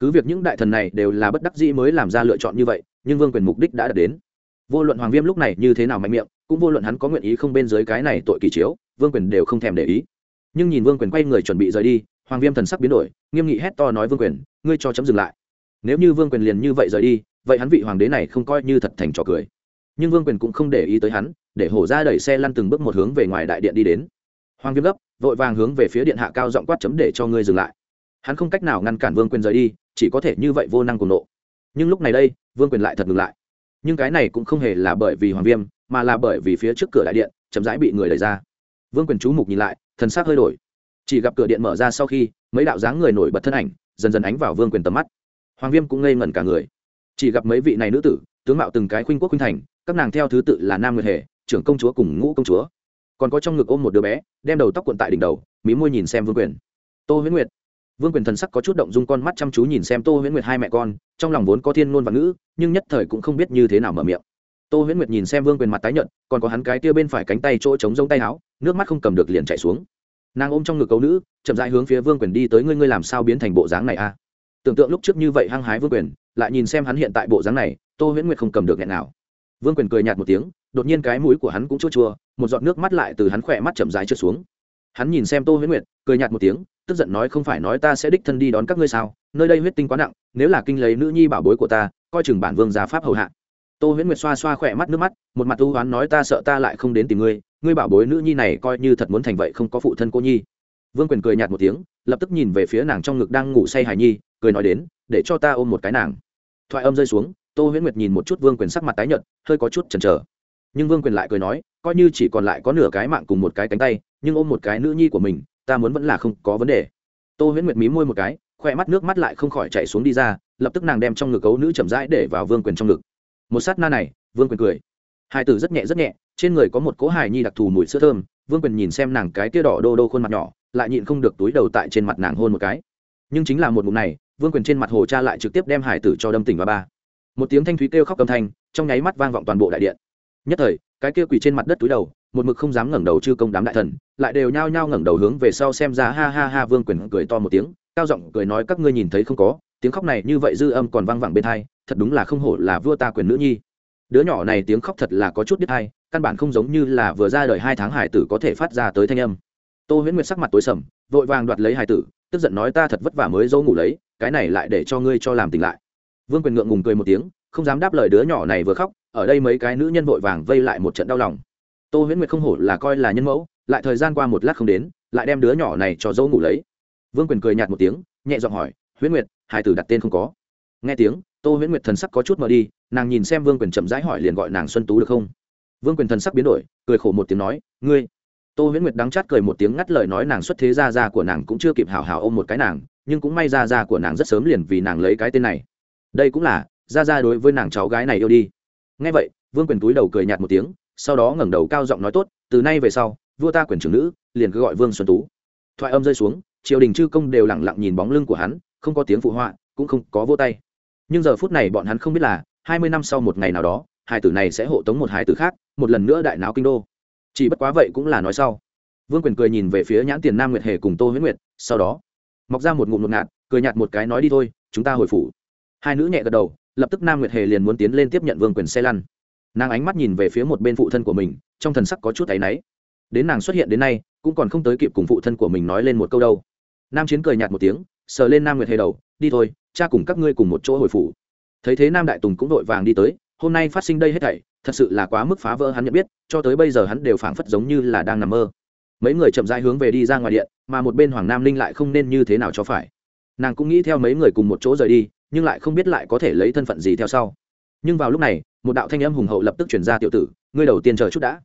Cứ việc những đại thần này đều là bất đắc dĩ mới làm ra lựa chọn như vậy, nhưng vương quyền mục đích đã đạt đến. Vô luận hoàng viêm lúc này như thế nào mạnh miệng, cũng vô luận hắn có nguyện ý không bên dưới cái này tội kỳ chiếu, vương quyền đều không thèm để ý. Nhưng nhìn vương quyền quay người chuẩn bị rời đi, hoàng viêm thần sắc biến đổi, nghiêm nghị hét to nói vương quyền, ngươi cho chấm dừng lại. Nếu như vương quyền liền như vậy rời đi vậy hắn vị hoàng đế này không coi như thật thành trò cười. Nhưng vương quyền cũng không để ý tới hắn, để hổ ra đẩy xe lăn từng bước một hướng về ngoài đại điện đi đến. Hoàng viêm gấp, vội vàng hướng về phía điện hạ cao giọng quát chấm để cho ngươi dừng lại. Hắn không cách nào ngăn cản vương quyền rời đi, chỉ có thể như vậy vô năng cùng nộ. Nhưng lúc này đây, vương quyền lại thật ngừng lại. Nhưng cái này cũng không hề là bởi vì hoàng viêm, mà là bởi vì phía trước cửa đại điện, chậm rãi bị người đẩy ra. Vương quyền chú mục nhìn lại, thần sắc hơi đổi. Chỉ gặp cửa điện mở ra sau khi, mấy đạo dáng người nổi bật thân ảnh, dần dần ánh vào vương quyền tầm mắt. Hoàng viêm cũng ngây ngẩn cả người chỉ gặp mấy vị này nữ tử, tướng mạo từng cái khuynh quốc khuynh thành, các nàng theo thứ tự là nam nguyệt hề, trưởng công chúa cùng ngũ công chúa. Còn có trong ngực ôm một đứa bé, đem đầu tóc cuộn tại đỉnh đầu, mí môi nhìn xem vương quyền. Tô huyễn nguyệt. Vương quyền thần sắc có chút động dung con mắt chăm chú nhìn xem tô huyễn nguyệt hai mẹ con, trong lòng vốn có thiên ngôn và ngữ, nhưng nhất thời cũng không biết như thế nào mở miệng. Tô huyễn nguyệt nhìn xem vương quyền mặt tái nhợt, còn có hắn cái tia bên phải cánh tay chỗ trống giống tay áo, nước mắt không cầm được liền chạy xuống. Nàng ôm trong ngực cấu nữ, chậm dại hướng phía vương quyền đi tới, ngươi ngươi làm sao biến thành bộ dáng này a? Tưởng tượng lúc trước như vậy hăng hái vương quyền lại nhìn xem hắn hiện tại bộ dáng này, tô huyễn nguyệt không cầm được nghẹn nào. Vương quyền cười nhạt một tiếng, đột nhiên cái mũi của hắn cũng chua chua, một giọt nước mắt lại từ hắn khỏe mắt chậm rãi trượt xuống. Hắn nhìn xem tô huyễn nguyệt, cười nhạt một tiếng, tức giận nói không phải nói ta sẽ đích thân đi đón các ngươi sao, nơi đây huyết tinh quá nặng, nếu là kinh lấy nữ nhi bảo bối của ta, coi chừng bản vương gia pháp hầu hạ. Tô huyễn nguyệt xoa xoa khỏe mắt nước mắt, một mặt u hoán nói ta sợ ta lại không đến tìm ngươi ngươi bảo bối nữ nhi này coi như thật muốn thành vậy không có phụ thân cô nhi. Vương quyền cười nhạt một tiếng, lập tức nhìn về phía nàng trong ngực đang ngủ say hải nhi, cười nói đến để cho ta ôm một cái nàng. Thoại âm rơi xuống, tô huyễn nguyệt nhìn một chút vương quyền sắc mặt tái nhợt, hơi có chút chần chờ. Nhưng vương quyền lại cười nói, coi như chỉ còn lại có nửa cái mạng cùng một cái cánh tay, nhưng ôm một cái nữ nhi của mình, ta muốn vẫn là không có vấn đề. Tô huyễn nguyệt mí môi một cái, khoe mắt nước mắt lại không khỏi chạy xuống đi ra, lập tức nàng đem trong ngực cấu nữ chậm rãi để vào vương quyền trong ngực. Một sát na này, vương quyền cười. Hai tử rất nhẹ rất nhẹ, trên người có một cỗ hài nhi đặc thù mùi sữa thơm, vương quyền nhìn xem nàng cái tia đỏ đô đô khuôn mặt nhỏ, lại nhịn không được túi đầu tại trên mặt nàng hôn một cái. Nhưng chính là một mục này vương quyền trên mặt hồ cha lại trực tiếp đem hải tử cho đâm tỉnh và ba. Một tiếng thanh thúy kêu khóc cầm thanh, trong nháy mắt vang vọng toàn bộ đại điện. Nhất thời, cái kia quỳ trên mặt đất túi đầu, một mực không dám ngẩng đầu chư công đám đại thần, lại đều nhao nhao ngẩng đầu hướng về sau xem ra ha ha ha vương quyền cười to một tiếng, cao giọng cười nói, các ngươi nhìn thấy không có, tiếng khóc này như vậy dư âm còn vang vẳng bên thai thật đúng là không hổ là vua ta quyền nữ nhi. Đứa nhỏ này tiếng khóc thật là có chút biết hay căn bản không giống như là vừa ra đời hai tháng hải tử có thể phát ra tới thanh âm. Tô huyễn nguyệt sắc mặt tối sầm, vội vàng đoạt lấy hải tử, tức giận nói, ta thật vất vả mới dâu ngủ lấy cái này lại để cho ngươi cho làm tỉnh lại. Vương quyền ngượng ngùng cười một tiếng, không dám đáp lời đứa nhỏ này vừa khóc, ở đây mấy cái nữ nhân vội vàng vây lại một trận đau lòng. Tô huyễn nguyệt không hổ là coi là nhân mẫu, lại thời gian qua một lát không đến, lại đem đứa nhỏ này cho dâu ngủ lấy. Vương quyền cười nhạt một tiếng, nhẹ giọng hỏi, huyễn nguyệt hải tử đặt tên không có. Nghe tiếng, tô huyễn nguyệt thần sắc có chút mờ đi, nàng nhìn xem vương quyền chậm rãi hỏi liền gọi nàng xuân tú được không? Vương quyền thần sắc biến đổi, cười khổ một tiếng nói, ngươi. Tô huyễn nguyệt đắng chát cười một tiếng ngắt lời nói nàng xuất thế ra ra của nàng cũng chưa kịp hào hào ôm một cái nàng nhưng cũng may ra ra của nàng rất sớm liền vì nàng lấy cái tên này. Đây cũng là ra ra đối với nàng cháu gái này yêu đi. Ngay vậy, vương quyền túi đầu cười nhạt một tiếng, sau đó ngẩng đầu cao giọng nói tốt, từ nay về sau, vua ta quyền trưởng nữ, liền cứ gọi vương xuân tú. Thoại âm rơi xuống, triều đình chư công đều lẳng lặng nhìn bóng lưng của hắn, không có tiếng phụ họa, cũng không có vô tay. Nhưng giờ phút này bọn hắn không biết là, hai mươi năm sau một ngày nào đó, hải tử này sẽ hộ tống một hải tử khác, một lần nữa đại náo kinh đô. Chỉ bất quá vậy cũng là nói sau. Vương quyền cười nhìn về phía nhãn tiền nam nguyệt hề cùng tô huyết nguyệt, sau đó mọc ra một ngụm ngột ngạt, cười nhạt một cái nói đi thôi, chúng ta hồi phủ. Hai nữ nhẹ gật đầu, lập tức nam nguyệt hề liền muốn tiến lên tiếp nhận vương quyền xe lăn. Nàng ánh mắt nhìn về phía một bên phụ thân của mình, trong thần sắc có chút áy náy. Đến nàng xuất hiện đến nay, cũng còn không tới kịp cùng phụ thân của mình nói lên một câu đâu. Nam chiến cười nhạt một tiếng, sờ lên nam nguyệt hề đầu, đi thôi, cha cùng các ngươi cùng một chỗ hồi phủ. Thấy thế nam đại tùng cũng đội vàng đi tới, hôm nay phát sinh đây hết thảy, thật sự là quá mức phá vỡ hắn nhận biết, cho tới bây giờ hắn đều phảng phất giống như là đang nằm mơ mấy người chậm rãi hướng về đi ra ngoài điện, mà một bên hoàng nam linh lại không nên như thế nào cho phải. Nàng cũng nghĩ theo mấy người cùng một chỗ rời đi, nhưng lại không biết lại có thể lấy thân phận gì theo sau. Nhưng vào lúc này, một đạo thanh âm hùng hậu lập tức chuyển ra, tiểu tử, ngươi đầu tiên chờ chút đã.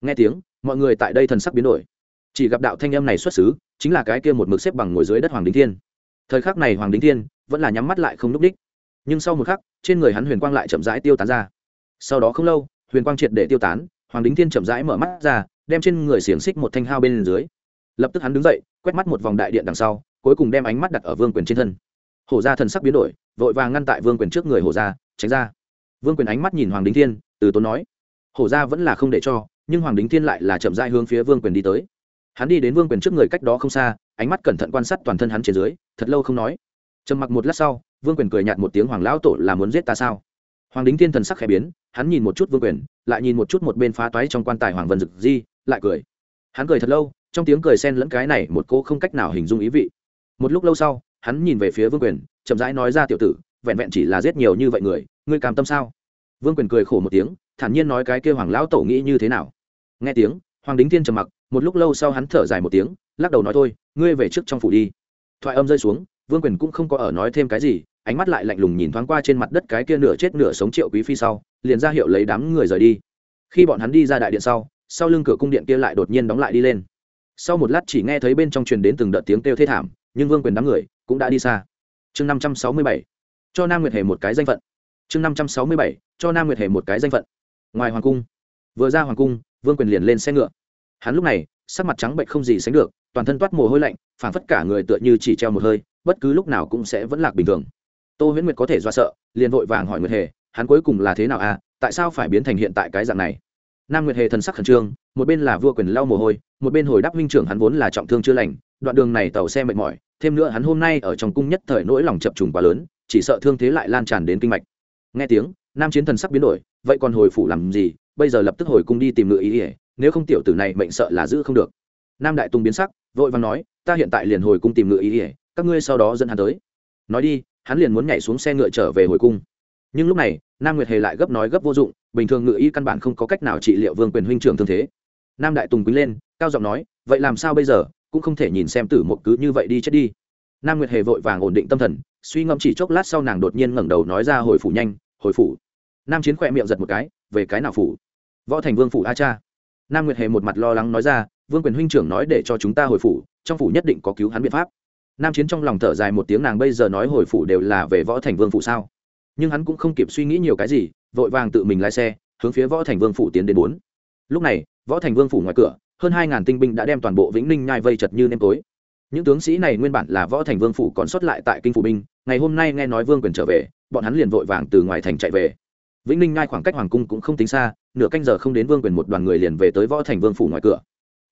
Nghe tiếng, mọi người tại đây thần sắc biến đổi. Chỉ gặp đạo thanh âm này xuất xứ, chính là cái kia một mực xếp bằng ngồi dưới đất hoàng đính thiên. Thời khắc này hoàng đính thiên vẫn là nhắm mắt lại không núp đích. Nhưng sau một khắc, trên người hắn huyền quang lại chậm rãi tiêu tán ra. Sau đó không lâu, huyền quang triệt để tiêu tán, hoàng đính thiên chậm rãi mở mắt ra đem trên người xiềng xích một thanh hao bên dưới. Lập tức hắn đứng dậy, quét mắt một vòng đại điện đằng sau, cuối cùng đem ánh mắt đặt ở vương quyền trên thân. Hổ ra thần sắc biến đổi, vội vàng ngăn tại vương quyền trước người hổ ra tránh ra. Vương quyền ánh mắt nhìn hoàng đính thiên, từ tốn nói, hổ ra vẫn là không để cho, nhưng hoàng đính thiên lại là chậm rãi hướng phía vương quyền đi tới. Hắn đi đến vương quyền trước người cách đó không xa, ánh mắt cẩn thận quan sát toàn thân hắn trên dưới, thật lâu không nói. Trầm mặc một lát sau, vương quyền cười nhạt một tiếng, hoàng lão tổ là muốn giết ta sao? Hoàng đính thiên thần sắc khẽ biến, hắn nhìn một chút vương quyền, lại nhìn một chút một bên phá toái trong quan tài hoàng vân dực di lại cười. Hắn cười thật lâu, trong tiếng cười sen lẫn cái này một cô không cách nào hình dung ý vị. Một lúc lâu sau, hắn nhìn về phía vương quyền, chậm rãi nói ra tiểu tử, vẹn vẹn chỉ là giết nhiều như vậy người, ngươi cảm tâm sao? Vương quyền cười khổ một tiếng, thản nhiên nói cái kêu hoàng lão tổ nghĩ như thế nào? Nghe tiếng, hoàng đính thiên trầm mặc, một lúc lâu sau hắn thở dài một tiếng, lắc đầu nói thôi, ngươi về trước trong phủ đi. Thoại âm rơi xuống, vương quyền cũng không có ở nói thêm cái gì, ánh mắt lại lạnh lùng nhìn thoáng qua trên mặt đất cái kia nửa chết nửa sống triệu quý phi sau, liền ra hiệu lấy đám người rời đi. Khi bọn hắn đi ra đại điện sau sau lưng cửa cung điện kia lại đột nhiên đóng lại đi lên. Sau một lát chỉ nghe thấy bên trong truyền đến từng đợt tiếng kêu thê thảm, nhưng vương quyền đám người cũng đã đi xa. Chương năm trăm sáu mươi bảy, cho nam nguyệt hề một cái danh phận. Chương năm trăm sáu mươi bảy, cho nam nguyệt hề một cái danh phận. Ngoài hoàng cung, vừa ra hoàng cung, vương quyền liền lên xe ngựa. Hắn lúc này, sắc mặt trắng bệnh không gì sánh được, toàn thân toát mồ hôi lạnh phản phất cả người tựa như chỉ treo một hơi, bất cứ lúc nào cũng sẽ vẫn lạc bình thường. Tô huyễn nguyệt có thể do sợ, liền vội vàng hỏi nguyệt hề, hắn cuối cùng là thế nào à tại sao phải biến thành hiện tại cái dạng này? Nam nguyệt hề thần sắc khẩn trương, một bên là vua quyền lau mồ hôi, một bên hồi đáp huynh trưởng hắn vốn là trọng thương chưa lành, đoạn đường này tàu xe mệt mỏi, thêm nữa hắn hôm nay ở trong cung nhất thời nỗi lòng chập trùng quá lớn, chỉ sợ thương thế lại lan tràn đến kinh mạch. Nghe tiếng, nam chiến thần sắc biến đổi, vậy còn hồi phủ làm gì, bây giờ lập tức hồi cung đi tìm ngựa ý ỉa nếu không tiểu tử này mệnh sợ là giữ không được. Nam đại tùng biến sắc, vội vàng nói, ta hiện tại liền hồi cung tìm ngựa ý ỉa các ngươi sau đó dẫn hắn tới. Nói đi, hắn liền muốn nhảy xuống xe ngựa trở về hồi cung nhưng lúc này, nam nguyệt hề lại gấp nói gấp vô dụng, bình thường ngựa y căn bản không có cách nào trị liệu vương quyền huynh trưởng thương thế. Nam đại tùng quý lên, cao giọng nói, vậy làm sao bây giờ, cũng không thể nhìn xem tử một cứ như vậy đi chết đi. Nam nguyệt hề vội vàng ổn định tâm thần, suy ngẫm chỉ chốc lát sau nàng đột nhiên ngẩng đầu nói ra hồi phủ nhanh, hồi phủ. Nam chiến khỏe miệng giật một cái, về cái nào phủ? Võ thành vương phủ a cha. Nam nguyệt hề một mặt lo lắng nói ra, vương quyền huynh trưởng nói để cho chúng ta hồi phủ, trong phủ nhất định có cứu hắn biện pháp. Nam chiến trong lòng thở dài một tiếng nàng bây giờ nói hồi phủ đều là về võ thành vương phủ sao? Nhưng hắn cũng không kịp suy nghĩ nhiều cái gì, vội vàng tự mình lái xe, hướng phía võ thành vương phủ tiến đến bốn. Lúc này, võ thành vương phủ ngoài cửa, hơn hai ngàn tinh binh đã đem toàn bộ vĩnh ninh nhai vây chật như nêm tối. Những tướng sĩ này nguyên bản là võ thành vương phủ còn xuất lại tại kinh phủ binh, ngày hôm nay nghe nói vương quyền trở về, bọn hắn liền vội vàng từ ngoài thành chạy về. Vĩnh ninh nhai khoảng cách hoàng cung cũng không tính xa, nửa canh giờ không đến vương quyền một đoàn người liền về tới võ thành vương phủ ngoài cửa.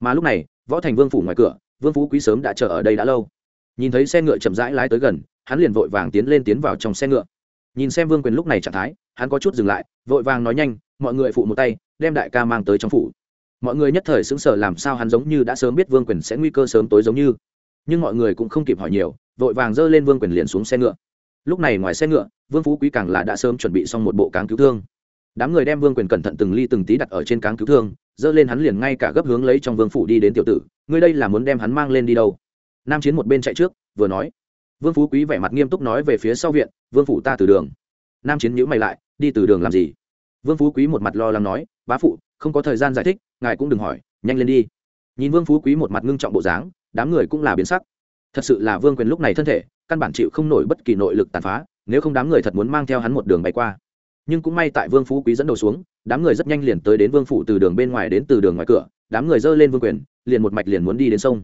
Mà lúc này, võ thành vương phủ ngoài cửa, vương phú quý sớm đã chờ ở đây đã lâu. Nhìn thấy xe ngựa chậm rãi lái tới gần, hắn liền vội vàng tiến lên tiến vào trong xe ngựa nhìn xem vương quyền lúc này trạng thái, hắn có chút dừng lại, vội vàng nói nhanh, mọi người phụ một tay, đem đại ca mang tới trong phủ. Mọi người nhất thời sững sờ làm sao hắn giống như đã sớm biết vương quyền sẽ nguy cơ sớm tối giống như. Nhưng mọi người cũng không kịp hỏi nhiều, vội vàng dơ lên vương quyền liền xuống xe ngựa. Lúc này ngoài xe ngựa, vương phú quý càng là đã sớm chuẩn bị xong một bộ cáng cứu thương. Đám người đem vương quyền cẩn thận từng ly từng tí đặt ở trên cáng cứu thương dơ lên hắn liền ngay cả gấp hướng lấy trong vương phủ đi đến tiểu tử, ngươi đây là muốn đem hắn mang lên đi đâu? Nam chiến một bên chạy trước, vừa nói vương phú quý vẻ mặt nghiêm túc nói về phía sau viện, vương phủ ta từ đường. Nam chiến nhữ mày lại, đi từ đường làm gì? Vương phú quý một mặt lo lắng nói, bá phụ, không có thời gian giải thích, ngài cũng đừng hỏi, nhanh lên đi. Nhìn vương phú quý một mặt ngưng trọng bộ dáng, đám người cũng là biến sắc. Thật sự là vương quyền lúc này thân thể, căn bản chịu không nổi bất kỳ nội lực tàn phá, nếu không đám người thật muốn mang theo hắn một đường bay qua. Nhưng cũng may tại vương phú quý dẫn đầu xuống, đám người rất nhanh liền tới đến vương phủ từ đường bên ngoài đến từ đường ngoài cửa, đám người dơ lên vương quyền, liền một mạch liền muốn đi đến sông.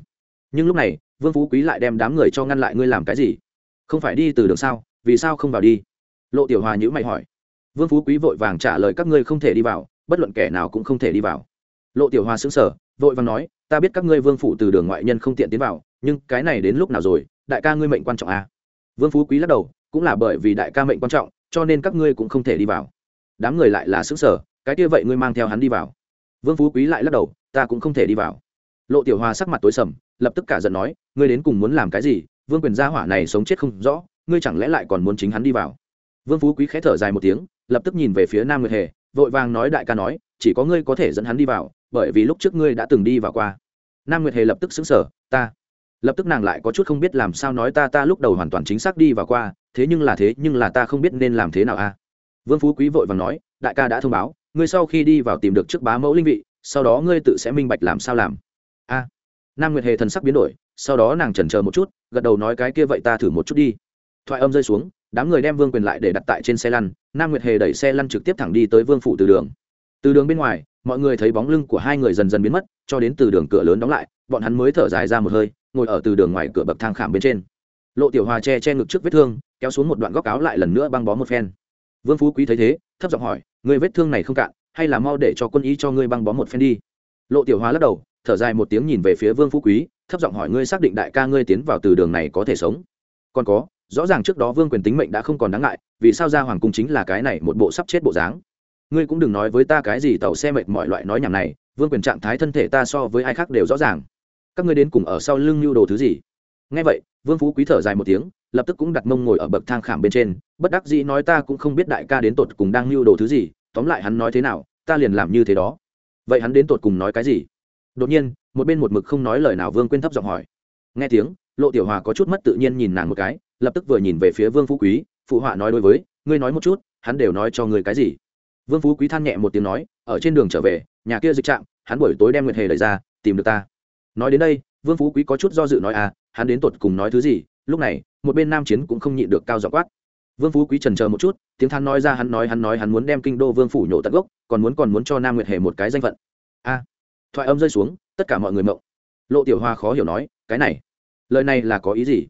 Nhưng lúc này vương phú quý lại đem đám người cho ngăn lại ngươi làm cái gì? Không phải đi từ đường sao? Vì sao không vào đi? Lộ tiểu hòa nhữ mày hỏi. Vương phú quý vội vàng trả lời các ngươi không thể đi vào, bất luận kẻ nào cũng không thể đi vào. Lộ tiểu hòa xứng sở vội vàng nói, ta biết các ngươi vương phủ từ đường ngoại nhân không tiện tiến vào, nhưng cái này đến lúc nào rồi? Đại ca ngươi mệnh quan trọng à? vương phú quý lắc đầu, cũng là bởi vì đại ca mệnh quan trọng, cho nên các ngươi cũng không thể đi vào. Đám người lại là xứng sở cái kia vậy ngươi mang theo hắn đi vào. Vương phú quý lại lắc đầu, ta cũng không thể đi vào. Lộ tiểu hòa sắc mặt tối sầm lập tức cả giận nói, ngươi đến cùng muốn làm cái gì? Vương quyền gia hỏa này sống chết không rõ, ngươi chẳng lẽ lại còn muốn chính hắn đi vào? Vương phú quý khẽ thở dài một tiếng, lập tức nhìn về phía nam nguyệt hề, vội vàng nói, đại ca nói, chỉ có ngươi có thể dẫn hắn đi vào, bởi vì lúc trước ngươi đã từng đi vào qua. Nam nguyệt hề lập tức xứng sở ta. Lập tức nàng lại có chút không biết làm sao nói, ta ta lúc đầu hoàn toàn chính xác đi vào qua, thế nhưng là thế, nhưng là ta không biết nên làm thế nào a. Vương phú quý vội vàng nói, đại ca đã thông báo, ngươi sau khi đi vào tìm được trước bá mẫu linh vị, sau đó ngươi tự sẽ minh bạch làm sao làm. A nam nguyệt hề thần sắc biến đổi sau đó nàng chần chờ một chút gật đầu nói cái kia vậy ta thử một chút đi thoại âm rơi xuống đám người đem vương quyền lại để đặt tại trên xe lăn nam nguyệt hề đẩy xe lăn trực tiếp thẳng đi tới vương phủ từ đường từ đường bên ngoài mọi người thấy bóng lưng của hai người dần dần biến mất cho đến từ đường cửa lớn đóng lại bọn hắn mới thở dài ra một hơi ngồi ở từ đường ngoài cửa bậc thang khảm bên trên lộ tiểu hòa che che ngực trước vết thương kéo xuống một đoạn góc áo lại lần nữa băng bó một phen vương phú quý thấy thế thấp giọng hỏi người vết thương này không cạn hay là mau để cho quân y cho ngươi băng bó một phen đi lộ tiểu hòa lắc đầu thở dài một tiếng nhìn về phía vương phú quý, thấp giọng hỏi ngươi xác định đại ca ngươi tiến vào từ đường này có thể sống? Còn có, rõ ràng trước đó vương quyền tính mệnh đã không còn đáng ngại, vì sao ra hoàng cung chính là cái này một bộ sắp chết bộ dáng? Ngươi cũng đừng nói với ta cái gì tàu xe mệt mọi loại nói nhảm này, vương quyền trạng thái thân thể ta so với ai khác đều rõ ràng. Các ngươi đến cùng ở sau lưng lưu đồ thứ gì? Nghe vậy, vương phú quý thở dài một tiếng, lập tức cũng đặt mông ngồi ở bậc thang khảm bên trên, bất đắc dĩ nói ta cũng không biết đại ca đến tột cùng đang lưu đồ thứ gì, tóm lại hắn nói thế nào, ta liền làm như thế đó. Vậy hắn đến tột cùng nói cái gì? Đột nhiên, một bên một mực không nói lời nào vương quên thấp giọng hỏi. Nghe tiếng, lộ tiểu hòa có chút mất tự nhiên nhìn nàng một cái, lập tức vừa nhìn về phía vương phú quý, phụ họa nói đối với, ngươi nói một chút, hắn đều nói cho ngươi cái gì? Vương phú quý than nhẹ một tiếng nói, ở trên đường trở về, nhà kia dịch trạm, hắn buổi tối đem nguyệt hề lời ra, tìm được ta. Nói đến đây, vương phú quý có chút do dự nói à hắn đến tột cùng nói thứ gì? Lúc này, một bên nam chiến cũng không nhịn được cao dọ quát. Vương phú quý trần chờ một chút, tiếng than nói ra hắn nói hắn nói hắn muốn đem kinh đô vương phủ nhổ tận gốc, còn muốn còn muốn cho nam nguyệt hề một cái danh phận. A thoại âm rơi xuống, tất cả mọi người mộng. Lộ tiểu hoa khó hiểu nói, cái này, lời này là có ý gì?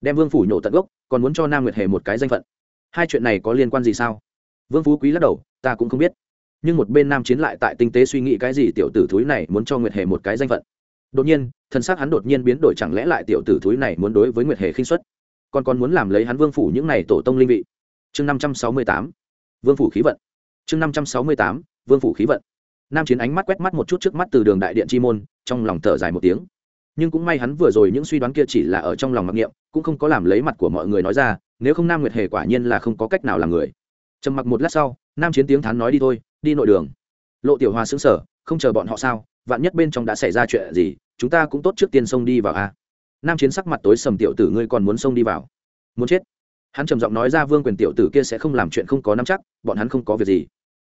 Đem vương phủ nhổ tận gốc, còn muốn cho nam nguyệt hề một cái danh phận. Hai chuyện này có liên quan gì sao? Vương phú quý lắc đầu, ta cũng không biết. Nhưng một bên nam chiến lại tại tinh tế suy nghĩ cái gì tiểu tử thúi này muốn cho nguyệt hề một cái danh phận. Đột nhiên thân xác hắn đột nhiên biến đổi chẳng lẽ lại tiểu tử thúi này muốn đối với nguyệt hề khinh xuất còn còn muốn làm lấy hắn vương phủ những này tổ tông linh vị. Chương năm trăm sáu mươi tám, vương phủ khí vận. Chương năm trăm sáu mươi tám, vương phủ khí vận nam chiến ánh mắt quét mắt một chút trước mắt từ đường đại điện chi môn, trong lòng thở dài một tiếng. Nhưng cũng may hắn vừa rồi những suy đoán kia chỉ là ở trong lòng mặc niệm, cũng không có làm lấy mặt của mọi người nói ra, nếu không nam nguyệt hề quả nhiên là không có cách nào làm người. Trầm mặc một lát sau, nam chiến tiếng thán nói đi thôi, đi nội đường. Lộ tiểu hoa xứng sở không chờ bọn họ sao, vạn nhất bên trong đã xảy ra chuyện gì, chúng ta cũng tốt trước tiên xông đi vào a. Nam chiến sắc mặt tối sầm, tiểu tử ngươi còn muốn xông đi vào? Muốn chết? Hắn trầm giọng nói ra, vương quyền tiểu tử kia sẽ không làm chuyện không có nắm chắc, bọn hắn không có việc gì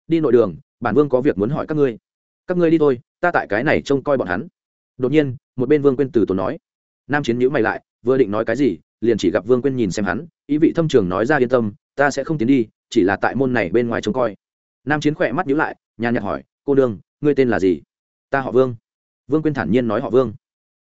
đi nội đường, bản vương có việc muốn hỏi các ngươi. Các ngươi đi thôi, ta tại cái này trông coi bọn hắn. Đột nhiên, một bên vương quên từ tốn nói. Nam chiến nhữ mày lại, vừa định nói cái gì, liền chỉ gặp vương quên nhìn xem hắn, ý vị thâm trường nói ra yên tâm, ta sẽ không tiến đi, chỉ là tại môn này bên ngoài trông coi. Nam chiến khỏe mắt nhữ lại, nhàn nhạt hỏi, cô đương ngươi tên là gì? Ta họ vương. Vương quên thản nhiên nói họ vương.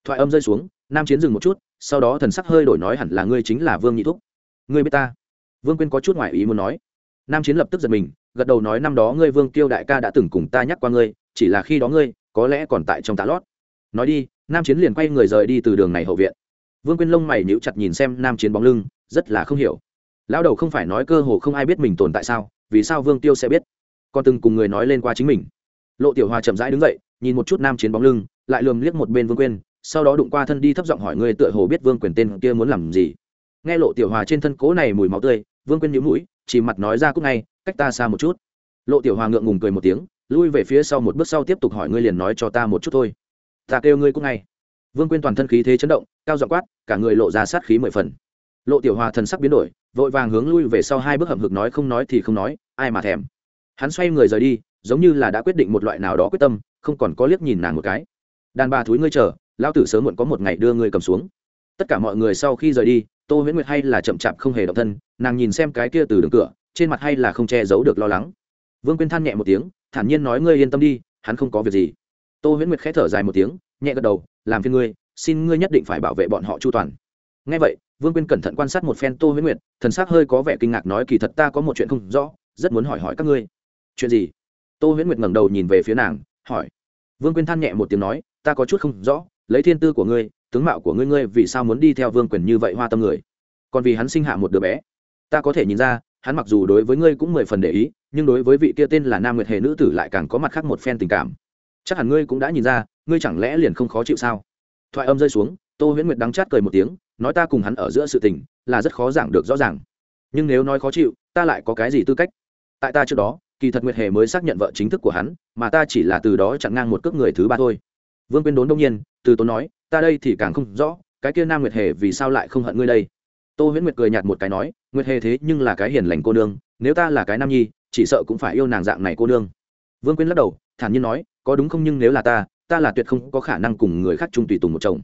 Thoại âm rơi xuống, nam chiến dừng một chút, sau đó thần sắc hơi đổi nói hẳn là ngươi chính là vương nhị thúc. Ngươi biết ta? Vương quên có chút ngoại ý muốn nói. Nam chiến lập tức giật mình gật đầu nói năm đó ngươi vương tiêu đại ca đã từng cùng ta nhắc qua ngươi, chỉ là khi đó ngươi có lẽ còn tại trong tạ lót. Nói đi, nam chiến liền quay người rời đi từ đường này hậu viện. Vương quyên lông mày nhíu chặt nhìn xem nam chiến bóng lưng, rất là không hiểu. Lão đầu không phải nói cơ hồ không ai biết mình tồn tại sao, vì sao vương tiêu sẽ biết? Còn từng cùng người nói lên qua chính mình. Lộ tiểu hòa chậm rãi đứng dậy, nhìn một chút nam chiến bóng lưng, lại lườm liếc một bên vương quyên, sau đó đụng qua thân đi thấp giọng hỏi người tựa hồ biết vương quyền tên kia muốn làm gì. Nghe lộ tiểu hòa trên thân cố này mùi máu tươi, vương quyên nhíu mũi, chỉ mặt nói ra cúc ngay cách ta xa một chút. Lộ tiểu hòa ngượng ngùng cười một tiếng, lui về phía sau một bước sau tiếp tục hỏi ngươi liền nói cho ta một chút thôi. Ta kêu ngươi cũng ngay. Vương quyên toàn thân khí thế chấn động, cao dọn quát, cả người lộ ra sát khí mười phần. Lộ tiểu hòa thần sắc biến đổi, vội vàng hướng lui về sau hai bước hậm hực nói không nói thì không nói, ai mà thèm. Hắn xoay người rời đi, giống như là đã quyết định một loại nào đó quyết tâm, không còn có liếc nhìn nàng một cái. Đàn bà thúi ngươi chờ lao tử sớm muộn có một ngày đưa ngươi cầm xuống. Tất cả mọi người sau khi rời đi, tô huyễn nguyệt hay là chậm chạp không hề động thân, nàng nhìn xem cái kia từ đường cửa trên mặt hay là không che giấu được lo lắng. Vương quyên than nhẹ một tiếng, thản nhiên nói, ngươi yên tâm đi, hắn không có việc gì. Tô huyễn nguyệt khẽ thở dài một tiếng, nhẹ gật đầu, làm phiên ngươi, xin ngươi nhất định phải bảo vệ bọn họ chu toàn. Ngay vậy, vương quyên cẩn thận quan sát một phen tô huyễn nguyệt, thần s ắ c hơi có vẻ kinh ngạc nói, kỳ thật ta có một chuyện không rõ, rất muốn hỏi hỏi các ngươi. Chuyện gì? Tô huyễn nguyệt ngẩng đầu nhìn về phía nàng, hỏi. Vương quyên than nhẹ một tiếng nói, ta có chút không rõ, lấy thiên tư của ngươi, tướng mạo của ngươi ngươi vì sao muốn đi theo vương quyền như vậy hoa tâm người? Còn vì hắn sinh hạ một đứa bé. Ta có thể nhìn ra hắn mặc dù đối với ngươi cũng mười phần để ý, nhưng đối với vị kia tên là nam nguyệt hề nữ tử lại càng có mặt khác một phen tình cảm. Chắc hẳn ngươi cũng đã nhìn ra, ngươi chẳng lẽ liền không khó chịu sao? Thoại âm rơi xuống, tô huyễn nguyệt đắng chát cười một tiếng, nói ta cùng hắn ở giữa sự tình, là rất khó giảng được rõ ràng. Nhưng nếu nói khó chịu, ta lại có cái gì tư cách? Tại ta trước đó, kỳ thật nguyệt hề mới xác nhận vợ chính thức của hắn, mà ta chỉ là từ đó chặn ngang một cước người thứ ba thôi. Vương quyên đốn đông nhiên, từ tốn nói, ta đây thì càng không rõ, cái kia nam nguyệt hề vì sao lại không hận ngươi đây? Tô huyễn nguyệt cười nhạt một cái nói, nguyệt hề thế nhưng là cái hiền lành cô nương, nếu ta là cái nam nhi, chỉ sợ cũng phải yêu nàng dạng này cô nương. Vương quyên lắc đầu, thản nhiên nói, có đúng không nhưng nếu là ta ta là tuyệt không có khả năng cùng người khác chung tùy tùng một chồng.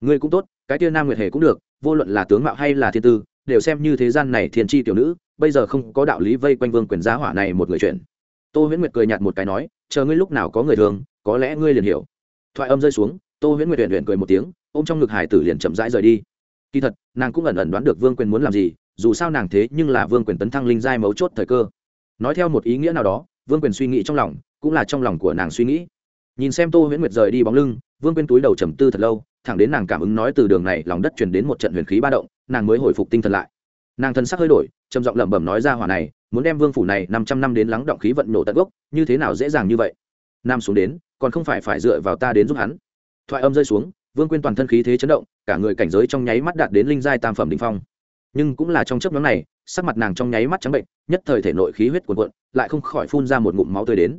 Ngươi cũng tốt, cái tia nam nguyệt hề cũng được, vô luận là tướng mạo hay là thiên tư, đều xem như thế gian này thiên tri tiểu nữ, bây giờ không có đạo lý vây quanh vương quyền giá hỏa này một người chuyện. Tô huyễn nguyệt cười nhạt một cái nói, chờ ngươi lúc nào có người thường, có lẽ ngươi liền hiểu. Thoại âm rơi xuống, tô huyễn nguyệt huyện huyện cười một tiếng ô m trong ngực hải tử liền chậm rãi rời đi kỳ thật, nàng cũng ẩn ẩn đoán được vương quyền muốn làm gì, dù sao nàng thế nhưng là vương quyền tấn thăng linh giai mấu chốt thời cơ. Nói theo một ý nghĩa nào đó, vương quyền suy nghĩ trong lòng, cũng là trong lòng của nàng suy nghĩ. Nhìn xem tô huyễn nguyệt rời đi bóng lưng, vương quyền túi đầu trầm tư thật lâu, thẳng đến nàng cảm ứng nói từ đường này lòng đất chuyển đến một trận huyền khí ba động, nàng mới hồi phục tinh thần lại. Nàng thân sắc hơi đổi, trầm giọng lẩm bẩm nói ra hỏa này, muốn đem vương phủ này năm trăm năm đến lắng động khí vận nổ tận gốc, như thế nào dễ dàng như vậy? Nam xuống đến, còn không phải phải dựa vào ta đến giúp hắn. Thoại âm rơi xuống vương quyên toàn thân khí thế chấn động, cả người cảnh giới trong nháy mắt đạt đến linh giai tam phẩm đ ỉ n h phong. Nhưng cũng là trong chấp nhóm này, sắc mặt nàng trong nháy mắt trắng bệnh, nhất thời thể nội khí huyết cuồn cuộn, lại không khỏi phun ra một ngụm máu tươi đến.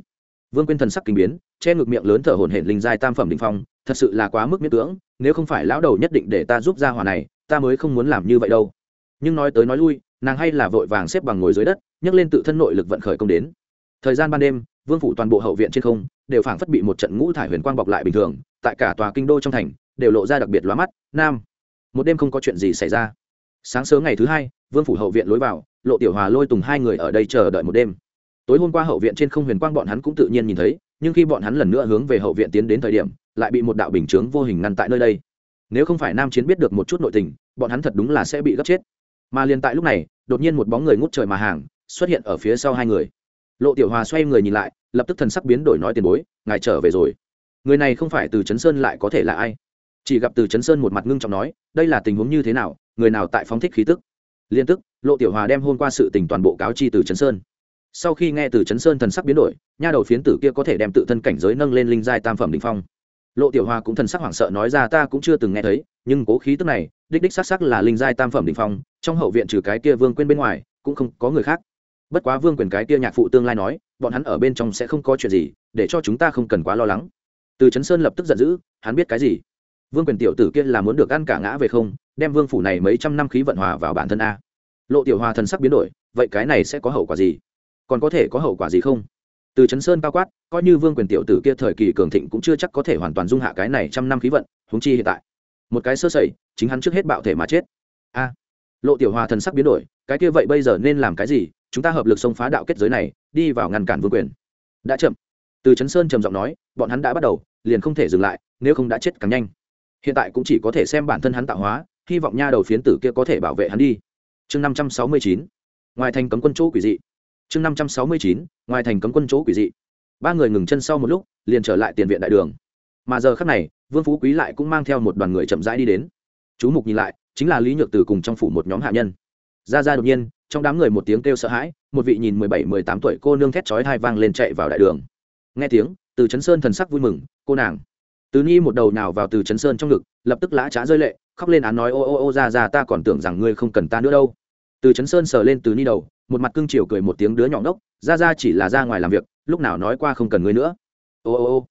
Vương quyên thần sắc kinh biến, che ngực miệng lớn thở hổn hển linh giai tam phẩm đ ỉ n h phong, thật sự là quá mức miễn cưỡng, nếu không phải lão đầu nhất định để ta giúp ra hòa này, ta mới không muốn làm như vậy đâu. Nhưng nói tới nói lui, nàng hay là vội vàng xếp bằng ngồi dưới đất, nhấc lên tự thân nội lực vận khởi công đến. Thời gian ban đêm, vương phủ toàn bộ hậu viện trên không, đều phảng phất bị một trận ngũ thải huyền quang bọc lại bình thường, tại cả tòa kinh đô trong thành đều lộ ra đặc biệt lóa mắt, nam. Một đêm không có chuyện gì xảy ra. Sáng sớm ngày thứ hai, vương phủ hậu viện lối vào, lộ tiểu hòa lôi tùng hai người ở đây chờ đợi một đêm. Tối hôm qua hậu viện trên không huyền quang bọn hắn cũng tự nhiên nhìn thấy, nhưng khi bọn hắn lần nữa hướng về hậu viện tiến đến thời điểm, lại bị một đạo bình chướng vô hình ngăn tại nơi đây. Nếu không phải nam chiến biết được một chút nội tình, bọn hắn thật đúng là sẽ bị gấp chết. Mà liền tại lúc này, đột nhiên một bóng người ngút trời mà hàng, xuất hiện ở phía sau hai người. Lộ tiểu hòa xoay người nhìn lại, lập tức thần sắc biến đổi nói tiền bối, ngài trở về rồi. Người này không phải từ trấn sơn lại có thể là ai? Chỉ gặp từ trấn sơn một mặt ngưng trọng nói, đây là tình huống như thế nào? Người nào tại phóng thích khí tức? Liên tức, lộ tiểu hòa đem hôn qua sự tình toàn bộ cáo chi từ trấn sơn. Sau khi nghe từ trấn sơn thần sắc biến đổi, nha đầu phiến tử kia có thể đem tự thân cảnh giới nâng lên linh giai tam phẩm đ ỉ n h phong. Lộ tiểu hòa cũng thần sắc hoảng sợ nói ra, ta cũng chưa từng nghe thấy, nhưng cố khí tức này, đích đích sắc sắc là linh giai tam phẩm đ ỉ n h phong, trong hậu viện trừ cái kia vương quên bên ngoài, cũng không có người khác. Bất quá vương quyền cái kia nhạc phụ tương lai nói, bọn hắn ở bên trong sẽ không có chuyện gì, để cho chúng ta không cần quá lo lắng. Từ trấn sơn lập tức giận dữ, hắn biết cái gì? Vương quyền tiểu tử kia là muốn được ăn cả ngã về không, đem vương phủ này mấy trăm năm khí vận hòa vào bản thân a. Lộ tiểu hòa thần sắc biến đổi, vậy cái này sẽ có hậu quả gì? Còn có thể có hậu quả gì không? Từ trấn sơn cao quát, coi như vương quyền tiểu tử kia thời kỳ cường thịnh cũng chưa chắc có thể hoàn toàn dung hạ cái này trăm năm khí vận húng chi hiện tại. Một cái sơ sẩy, chính hắn trước hết bạo thể mà chết. A. Lộ tiểu hòa thần sắc biến đổi, cái kia vậy bây giờ nên làm cái gì? Chúng ta hợp lực xông phá đạo kết giới này, đi vào ngăn cản vương quyền. Đã chậm. Từ trấn sơn trầm giọng nói, bọn hắn đã bắt đầu, liền không thể dừng lại, nếu không đã chết càng nhanh hiện tại cũng chỉ có thể xem bản thân hắn tạo hóa, hy vọng nha đầu phiến tử kia có thể bảo vệ hắn đi. Chương năm trăm sáu mươi chín, ngoài thành cấm quân chỗ quỷ dị. Chương năm trăm sáu mươi chín, ngoài thành cấm quân chỗ quỷ dị. Ba người ngừng chân sau một lúc, liền trở lại tiền viện đại đường. Mà giờ khắc này, vương phú quý lại cũng mang theo một đoàn người chậm rãi đi đến. Chú mục nhìn lại, chính là lý nhược từ cùng trong phủ một nhóm hạ nhân. Ra ra đột nhiên, trong đám người một tiếng kêu sợ hãi, một vị nhìn mười bảy, mười tám tuổi cô nương thét chói hai vang lên chạy vào đại đường. Nghe tiếng, từ chấn sơn thần sắc vui mừng, cô nàng từ nhi một đầu nào vào từ chấn sơn trong ngực, lập tức lã trá rơi lệ, khóc lên án nói, ô ô ô, ra ra, ta còn tưởng rằng ngươi không cần ta nữa đâu. Từ chấn sơn sờ lên từ Nhi đầu, một mặt cưng chiều cười một tiếng đứa nhỏ ngốc, ra ra, chỉ là ra ngoài làm việc, lúc nào nói qua không cần ngươi nữa. Ô ô ô.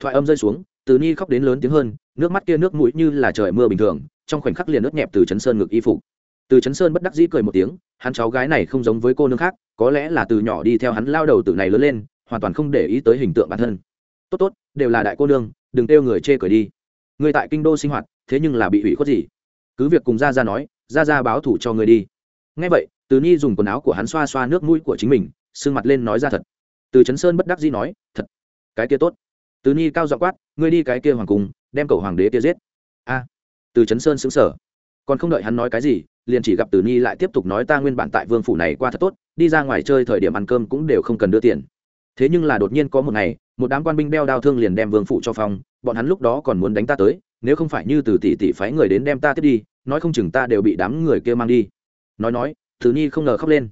Thoại âm rơi xuống, từ ni khóc đến lớn tiếng hơn, nước mắt kia nước mũi như là trời mưa bình thường, trong khoảnh khắc liền ướt nhẹp từ chấn sơn ngực y phục. Từ chấn sơn bất đắc dĩ cười một tiếng, hắn cháu gái này không giống với cô nương khác, có lẽ là từ nhỏ đi theo hắn lao đầu từ này lớn lên, hoàn toàn không để ý tới hình tượng bản thân. Tốt tốt, đều là đại cô nương đừng kêu người chê cười đi. Người tại kinh đô sinh hoạt, thế nhưng là bị hủy khuất gì? Cứ việc cùng ra ra nói ra ra báo thủ cho người đi. Ngay vậy, từ ni dùng quần áo của hắn xoa xoa nước mũi của chính mình, sưng mặt lên nói ra thật. Từ chấn sơn bất đắc dĩ nói, thật, cái kia tốt. Từ ni cao dọ quát, ngươi đi cái kia hoàng cung, đem cầu hoàng đế kia giết. A. Từ chấn sơn xứng sở còn không đợi hắn nói cái gì, liền chỉ gặp từ ni lại tiếp tục nói, ta nguyên bản tại vương phủ này qua thật tốt, đi ra ngoài chơi thời điểm ăn cơm cũng đều không cần đưa tiền thế nhưng là đột nhiên có một ngày, một đám quan binh đeo đao thương liền đem vương phụ cho phong, bọn hắn lúc đó còn muốn đánh ta tới, nếu không phải như từ tỷ tỷ phái người đến đem ta tiếp đi, nói không chừng ta đều bị đám người kia mang đi. Nói nói thứ ni không ngờ khóc lên.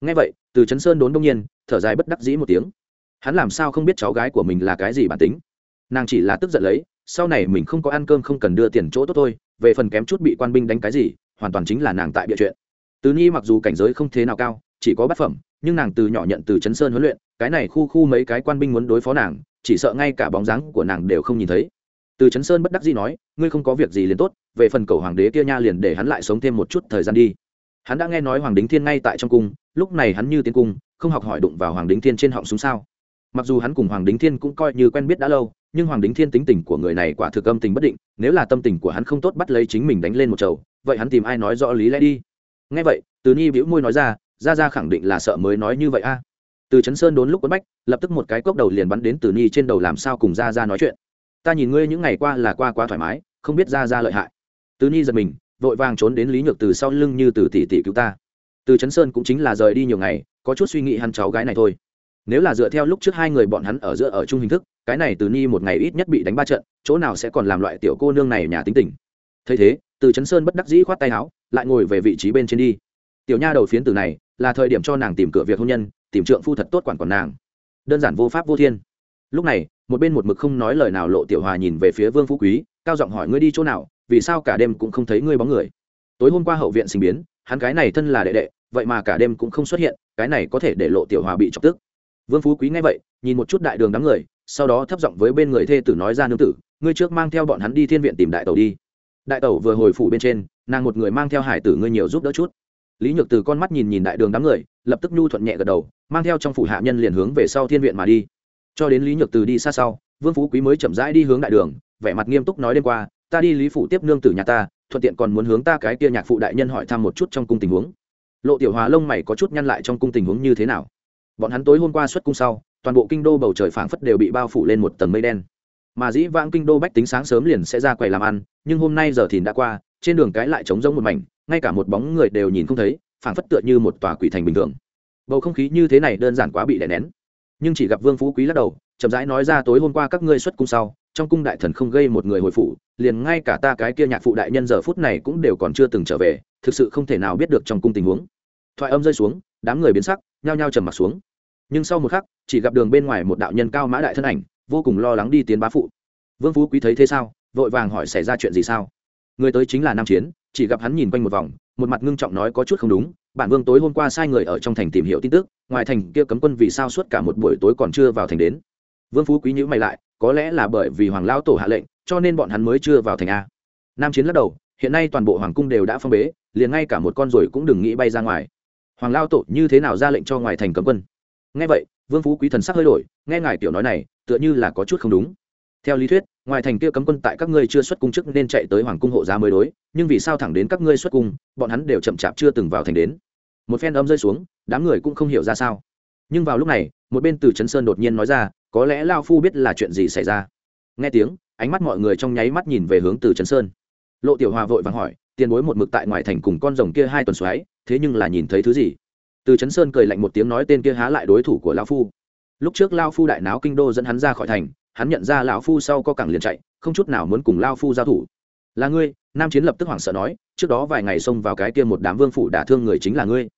Ngay vậy, từ chấn sơn đốn đông nhiên, thở dài bất đắc dĩ một tiếng. Hắn làm sao không biết cháu gái của mình là cái gì bản tính? Nàng chỉ là tức giận lấy, sau này mình không có ăn cơm không cần đưa tiền chỗ tốt thôi, về phần kém chút bị quan binh đánh cái gì, hoàn toàn chính là nàng tại bịa chuyện. Từ ni mặc dù cảnh giới không thế nào cao, chỉ có bát phẩm, nhưng nàng từ nhỏ nhận từ chấn sơn huấn luyện cái này khu khu mấy cái quan binh muốn đối phó nàng, chỉ sợ ngay cả bóng dáng của nàng đều không nhìn thấy. Từ chấn sơn bất đắc dĩ nói, ngươi không có việc gì liền tốt, về phần cầu hoàng đế kia nha liền để hắn lại sống thêm một chút thời gian đi. Hắn đã nghe nói hoàng đính thiên ngay tại trong cung, lúc này hắn như tiến cung, không học hỏi đụng vào hoàng đính thiên trên họng súng sao. Mặc dù hắn cùng hoàng đính thiên cũng coi như quen biết đã lâu, nhưng hoàng đính thiên tính tình của người này quả thực âm tình bất định, nếu là tâm tình của hắn không tốt bắt lấy chính mình đánh lên một chầu, vậy hắn tìm ai nói rõ lý lẽ đi? Ngay vậy, từ ni bĩu môi nói ra ra ra khẳng định là sợ mới nói như vậy a từ chấn sơn đốn lúc quấn bách, lập tức một cái cốc đầu liền bắn đến từ ni trên đầu làm sao cùng ra ra nói chuyện. Ta nhìn ngươi những ngày qua là qua quá thoải mái, không biết ra ra lợi hại. Từ ni giật mình, vội vàng trốn đến lý nhược từ sau lưng như từ tỷ tỷ cứu ta. Từ chấn sơn cũng chính là rời đi nhiều ngày, có chút suy nghĩ hắn cháu gái này thôi. Nếu là dựa theo lúc trước hai người bọn hắn ở giữa ở chung hình thức, cái này từ ni một ngày ít nhất bị đánh ba trận, chỗ nào sẽ còn làm loại tiểu cô nương này nhà tính tình. Thấy thế, từ chấn sơn bất đắc dĩ khoát tay áo, lại ngồi về vị trí bên trên đi. Tiểu nha đầu phiến từ này, là thời điểm cho nàng tìm cửa việc hôn nhân tìm trượng phu thật tốt quản quản nàng. Đơn giản vô pháp vô thiên. Lúc này, một bên một mực không nói lời nào lộ tiểu hòa nhìn về phía vương phú quý, cao giọng hỏi ngươi đi chỗ nào, vì sao cả đêm cũng không thấy ngươi bóng người? Tối hôm qua hậu viện sinh biến, hắn cái này thân là đệ đệ, vậy mà cả đêm cũng không xuất hiện, cái này có thể để lộ tiểu hòa bị chọc tức. Vương phú quý nghe vậy, nhìn một chút đại đường đám người, sau đó thấp giọng với bên người thê tử nói ra nương tử, ngươi trước mang theo bọn hắn đi thiên viện tìm đại tẩu đi. Đại tẩu vừa hồi phủ bên trên, nàng một người mang theo hải tử ngươi nhiều giúp đỡ chút. Lý nhược từ con mắt nhìn nhìn đại đường đám người, lập tức nhu thuận nhẹ gật đầu mang theo trong phủ hạ nhân liền hướng về sau thiên viện mà đi. Cho đến lý nhược từ đi xa sau, vương phú quý mới chậm rãi đi hướng đại đường, vẻ mặt nghiêm túc nói đêm qua, ta đi lý phủ tiếp nương tử nhà ta, thuận tiện còn muốn hướng ta cái kia nhạc phụ đại nhân hỏi thăm một chút trong cung tình huống. Lộ tiểu hòa lông mày có chút nhăn lại trong cung tình huống như thế nào. Bọn hắn tối hôm qua xuất cung sau, toàn bộ kinh đô bầu trời phảng phất đều bị bao phủ lên một tầng mây đen. Mà dĩ vãng kinh đô bách tính sáng sớm liền sẽ ra quầy làm ăn, nhưng hôm nay giờ thìn đã qua, trên đường cái lại trống rỗng một mảnh, ngay cả một bóng người đều nhìn không thấy, phảng phất tựa như một tòa quỷ thành bình thường bầu không khí như thế này đơn giản quá bị đè nén. Nhưng chỉ gặp vương phú quý lắc đầu, chậm rãi nói ra tối hôm qua các ngươi xuất cung sau, trong cung đại thần không gây một người hồi phụ liền ngay cả ta cái kia nhạc phụ đại nhân giờ phút này cũng đều còn chưa từng trở về, thực sự không thể nào biết được trong cung tình huống. Thoại âm rơi xuống, đám người biến sắc, nhao nhao trầm mặt xuống. Nhưng sau một khắc, chỉ gặp đường bên ngoài một đạo nhân cao mã đại thân ảnh, vô cùng lo lắng đi tiến bá phụ. Vương phú quý thấy thế sao? Vội vàng hỏi xảy ra chuyện gì sao? Người tới chính là nam chiến, chỉ gặp hắn nhìn quanh một vòng, một mặt ngưng trọng nói có chút không đúng bản vương tối hôm qua sai người ở trong thành tìm hiểu tin tức, ngoài thành kia cấm quân vì sao suốt cả một buổi tối còn chưa vào thành đến? Vương phú quý nhữ mày lại, có lẽ là bởi vì hoàng lao tổ hạ lệnh, cho nên bọn hắn mới chưa vào thành a. Nam chiến lắc đầu, hiện nay toàn bộ hoàng cung đều đã phong bế, liền ngay cả một con rồi cũng đừng nghĩ bay ra ngoài. Hoàng lao tổ như thế nào ra lệnh cho ngoài thành cấm quân? Nghe vậy, vương phú quý thần sắc hơi đổi, nghe ngài tiểu nói này, tựa như là có chút không đúng. Theo lý thuyết, ngoài thành kia cấm quân tại các ngươi chưa xuất cung chức nên chạy tới hoàng cung hộ giá mới đối, nhưng vì sao thẳng đến các ngươi xuất cung, bọn hắn đều chậm chạp chưa từng vào thành đến? Một phen âm rơi xuống, đám người cũng không hiểu ra sao. Nhưng vào lúc này, một bên từ trấn sơn đột nhiên nói ra, có lẽ lao phu biết là chuyện gì xảy ra. Nghe tiếng, ánh mắt mọi người trong nháy mắt nhìn về hướng từ trấn sơn. Lộ tiểu hòa vội vàng hỏi, tiền bối một mực tại ngoài thành cùng con rồng kia hai tuần xoáy thế nhưng là nhìn thấy thứ gì? Từ trấn sơn cười lạnh một tiếng nói tên kia há lại đối thủ của lao phu. Lúc trước lao phu đại náo kinh đô dẫn hắn ra khỏi thành, hắn nhận ra lão phu sau có cẳng liền chạy, không chút nào muốn cùng lao phu giao thủ. Là ngươi? Nam chiến lập tức hoảng sợ nói, trước đó vài ngày xông vào cái kia một đám vương phủ đả thương người chính là ngươi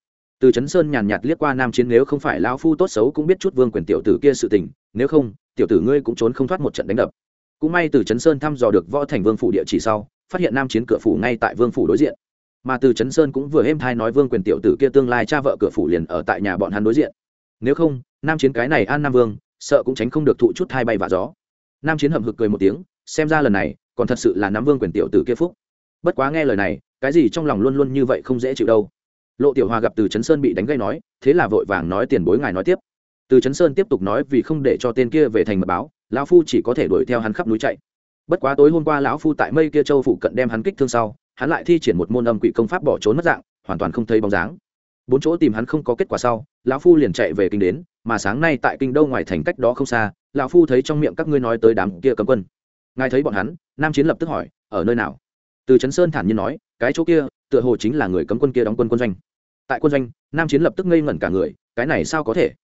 từ trấn sơn nhàn nhạt liếc qua nam chiến, nếu không phải lão phu tốt xấu cũng biết chút vương quyền tiểu tử kia sự tình, nếu không, tiểu tử ngươi cũng trốn không thoát một trận đánh đập. Cũng may từ trấn sơn thăm dò được võ thành vương phủ địa chỉ sau, phát hiện nam chiến cửa phủ ngay tại vương phủ đối diện. Mà từ trấn sơn cũng vừa êm thai nói vương quyền tiểu tử kia tương lai cha vợ cửa phủ liền ở tại nhà bọn hắn đối diện. Nếu không, nam chiến cái này an nam vương, sợ cũng tránh không được thụ chút thai bay và gió. Nam chiến hậm hực cười một tiếng, xem ra lần này, còn thật sự là nắm vương quyền tiểu tử kia phúc. Bất quá nghe lời này, cái gì trong lòng luôn luôn như vậy không dễ chịu đâu lộ tiểu hòa gặp từ trấn sơn bị đánh gây nói, thế là vội vàng nói tiền bối ngài nói tiếp. Từ trấn sơn tiếp tục nói, vì không để cho tên kia về thành mật báo, lão phu chỉ có thể đuổi theo hắn khắp núi chạy. Bất quá tối hôm qua lão phu tại mây kia châu phụ cận đem hắn kích thương sau, hắn lại thi triển một môn âm quỷ công pháp bỏ trốn mất dạng, hoàn toàn không thấy bóng dáng. Bốn chỗ tìm hắn không có kết quả sau, lão phu liền chạy về kinh đến, mà sáng nay tại kinh đô ngoài thành cách đó không xa, lão phu thấy trong miệng các ngươi nói tới đám kia cấm quân. Ngài thấy bọn hắn, nam chiến lập tức hỏi, ở nơi nào? Từ trấn sơn thản nhiên nói, cái chỗ kia, tựa hồ chính là người cấm quân kia đóng quân quân doanh tại quân doanh, nam chiến lập tức ngây ngẩn cả người, cái này sao có thể?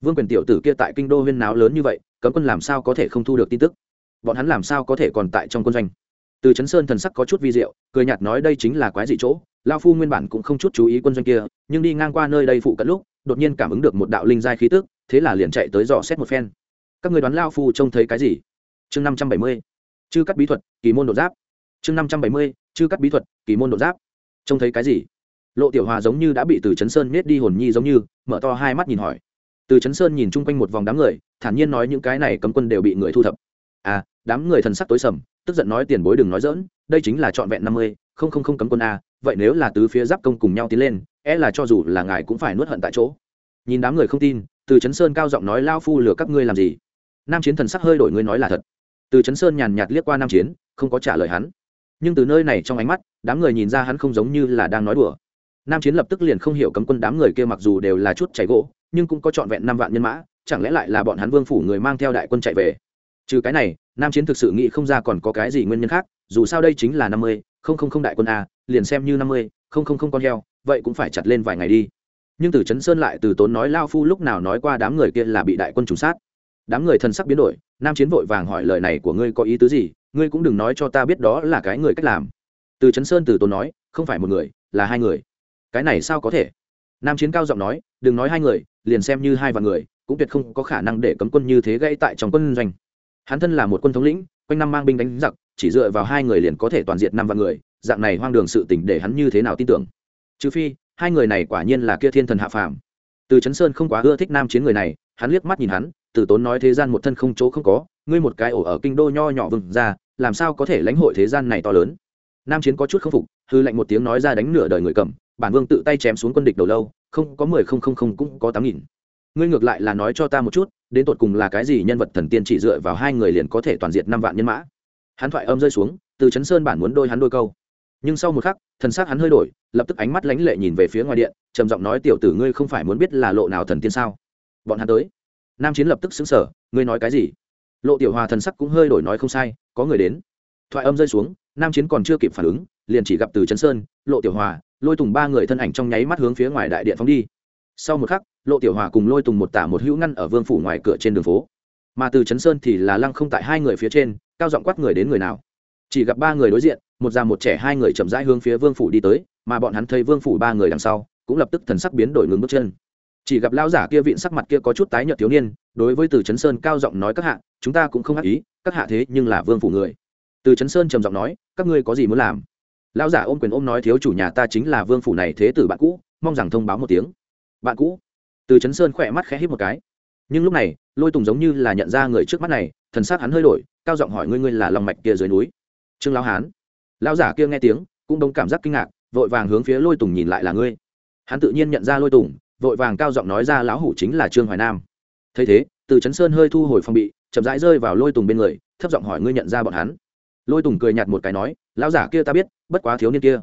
Vương quyền tiểu tử kia tại kinh đô huyên náo lớn như vậy, cấm quân làm sao có thể không thu được tin tức? Bọn hắn làm sao có thể còn tại trong quân doanh? Từ chấn sơn thần sắc có chút vi diệu, cười nhạt nói đây chính là quái dị chỗ lao phu nguyên bản cũng không chút chú ý quân doanh kia, nhưng đi ngang qua nơi đây phụ cận lúc, đột nhiên cảm ứng được một đạo linh giai khí tức, thế là liền chạy tới dò xét một phen. Các người đoán lao phu trông thấy cái gì? Chương năm trăm bảy mươi, chư cắt bí thuật, kỳ môn đột giáp. Chương năm trăm bảy mươi, chư cắt bí thuật, kỳ môn đột giáp. Trông thấy cái gì? Lộ tiểu hòa giống như đã bị từ chấn sơn nết đi hồn nhi giống như, mở to hai mắt nhìn hỏi. Từ chấn sơn nhìn chung quanh một vòng đám người, thản nhiên nói những cái này cấm quân đều bị người thu thập. À đám người thần sắc tối sầm, tức giận nói tiền bối đừng nói dỡn đây chính là trọn vẹn năm mươi, không không không cấm quân a, vậy nếu là tứ phía giáp công cùng nhau tiến lên é e là cho dù là ngài cũng phải nuốt hận tại chỗ. Nhìn đám người không tin, từ chấn sơn cao giọng nói, lao phu lừa các ngươi làm gì? Nam chiến thần sắc hơi đổi, ngươi nói là thật. Từ chấn sơn nhàn nhạt liếc qua nam chiến, không có trả lời hắn. Nhưng từ nơi này trong ánh mắt, đám người nhìn ra hắn không giống như là đang nói đùa nam chiến lập tức liền không hiểu cấm quân đám người kia mặc dù đều là chút cháy gỗ, nhưng cũng có trọn vẹn năm vạn nhân mã, chẳng lẽ lại là bọn hắn vương phủ người mang theo đại quân chạy về? Trừ cái này, nam chiến thực sự nghĩ không ra còn có cái gì nguyên nhân khác, dù sao đây chính là năm mươi, không không không đại quân a, liền xem như năm mươi, không không không con heo, vậy cũng phải chặt lên vài ngày đi. Nhưng từ trấn sơn lại từ tốn nói lao phu lúc nào nói qua đám người kia là bị đại quân trùng sát. Đám người thần sắc biến đổi, nam chiến vội vàng hỏi lời này của ngươi có ý tứ gì? Ngươi cũng đừng nói cho ta biết đó là cái người cách làm. Từ trấn sơn từ tốn nói, không phải một người, là hai người cái này sao có thể? Nam chiến cao giọng nói, đừng nói hai người, liền xem như hai vạn người, cũng tuyệt không có khả năng để cấm quân như thế gây tại trong quân doanh. Hắn thân là một quân thống lĩnh, quanh năm mang binh đánh giặc, chỉ dựa vào hai người liền có thể toàn diện năm vạn người, dạng này hoang đường sự tình để hắn như thế nào tin tưởng? Trừ phi, hai người này quả nhiên là kia thiên thần hạ phàm. Từ Trấn sơn không quá ưa thích nam chiến người này, hắn liếc mắt nhìn hắn, từ tốn nói thế gian một thân không chỗ không có, ngươi một cái ổ ở kinh đô nho nhỏ vừng ra, làm sao có thể lãnh hội thế gian này to lớn? Nam chiến có chút không phục, hư lạnh một tiếng nói ra đánh nửa đời người cầm bản vương tự tay chém xuống quân địch đầu lâu, không có mười không không không cũng có tám nghìn. Ngươi ngược lại là nói cho ta một chút, đến tột cùng là cái gì nhân vật thần tiên chỉ dựa vào hai người liền có thể toàn diện năm vạn nhân mã? Hắn thoại âm rơi xuống, từ chấn sơn bản muốn đôi hắn đôi câu. Nhưng sau một khắc, thần s á c hắn hơi đổi, lập tức ánh mắt lánh lệ nhìn về phía ngoài điện, trầm giọng nói, tiểu tử ngươi không phải muốn biết là lộ nào thần tiên sao? Bọn hắn tới. Nam chiến lập tức xứng sở ngươi nói cái gì? Lộ tiểu hòa thần sắc cũng hơi đổi nói, không sai, có người đến. Thoại âm rơi xuống, nam chiến còn chưa kịp phản ứng liền chỉ gặp từ Trấn sơn, lộ tiểu hòa, lôi tùng ba người thân ảnh trong nháy mắt hướng phía ngoài đại điện phóng đi. Sau một khắc, lộ tiểu hòa cùng lôi tùng một tả một hữu ngăn ở vương phủ ngoài cửa trên đường phố. Mà từ chấn sơn thì là lăng không tại hai người phía trên, cao giọng quát người đến người nào. Chỉ gặp ba người đối diện, một già một trẻ hai người chậm rãi hướng phía vương phủ đi tới, mà bọn hắn thấy vương phủ ba người đằng sau, cũng lập tức thần sắc biến đổi ngừng bước chân. Chỉ gặp lão giả kia vịn sắc mặt kia có chút tái nhợt thiếu niên, đối với từ chấn sơn cao giọng nói các hạ, chúng ta cũng không ác ý, các hạ thế nhưng là vương phủ người. Từ chấn sơn trầm giọng nói, các ngươi có gì muốn làm? Lão giả ôm quyền ôm nói, thiếu chủ nhà ta chính là vương phủ này thế tử bạn cũ, mong rằng thông báo một tiếng. Bạn cũ? Từ chấn sơn khỏe mắt khẽ hít một cái. Nhưng lúc này, lôi tùng giống như là nhận ra người trước mắt này, thần s á c hắn hơi đổi, cao giọng hỏi, ngươi ngươi là lòng mạch kia dưới núi? Trương lão hán. Lão giả kia nghe tiếng, cũng đông cảm giác kinh ngạc, vội vàng hướng phía lôi tùng nhìn lại là ngươi. Hắn tự nhiên nhận ra lôi tùng, vội vàng cao giọng nói ra, lão hủ chính là trương hoài nam. Thấy thế, từ chấn sơn hơi thu hồi phong bị, chậm rãi rơi vào lôi tùng bên người, thấp giọng hỏi, ngươi nhận ra bọn hắn? Lôi tùng cười nhạt một cái nói lão giả kia ta biết, bất quá thiếu niên kia.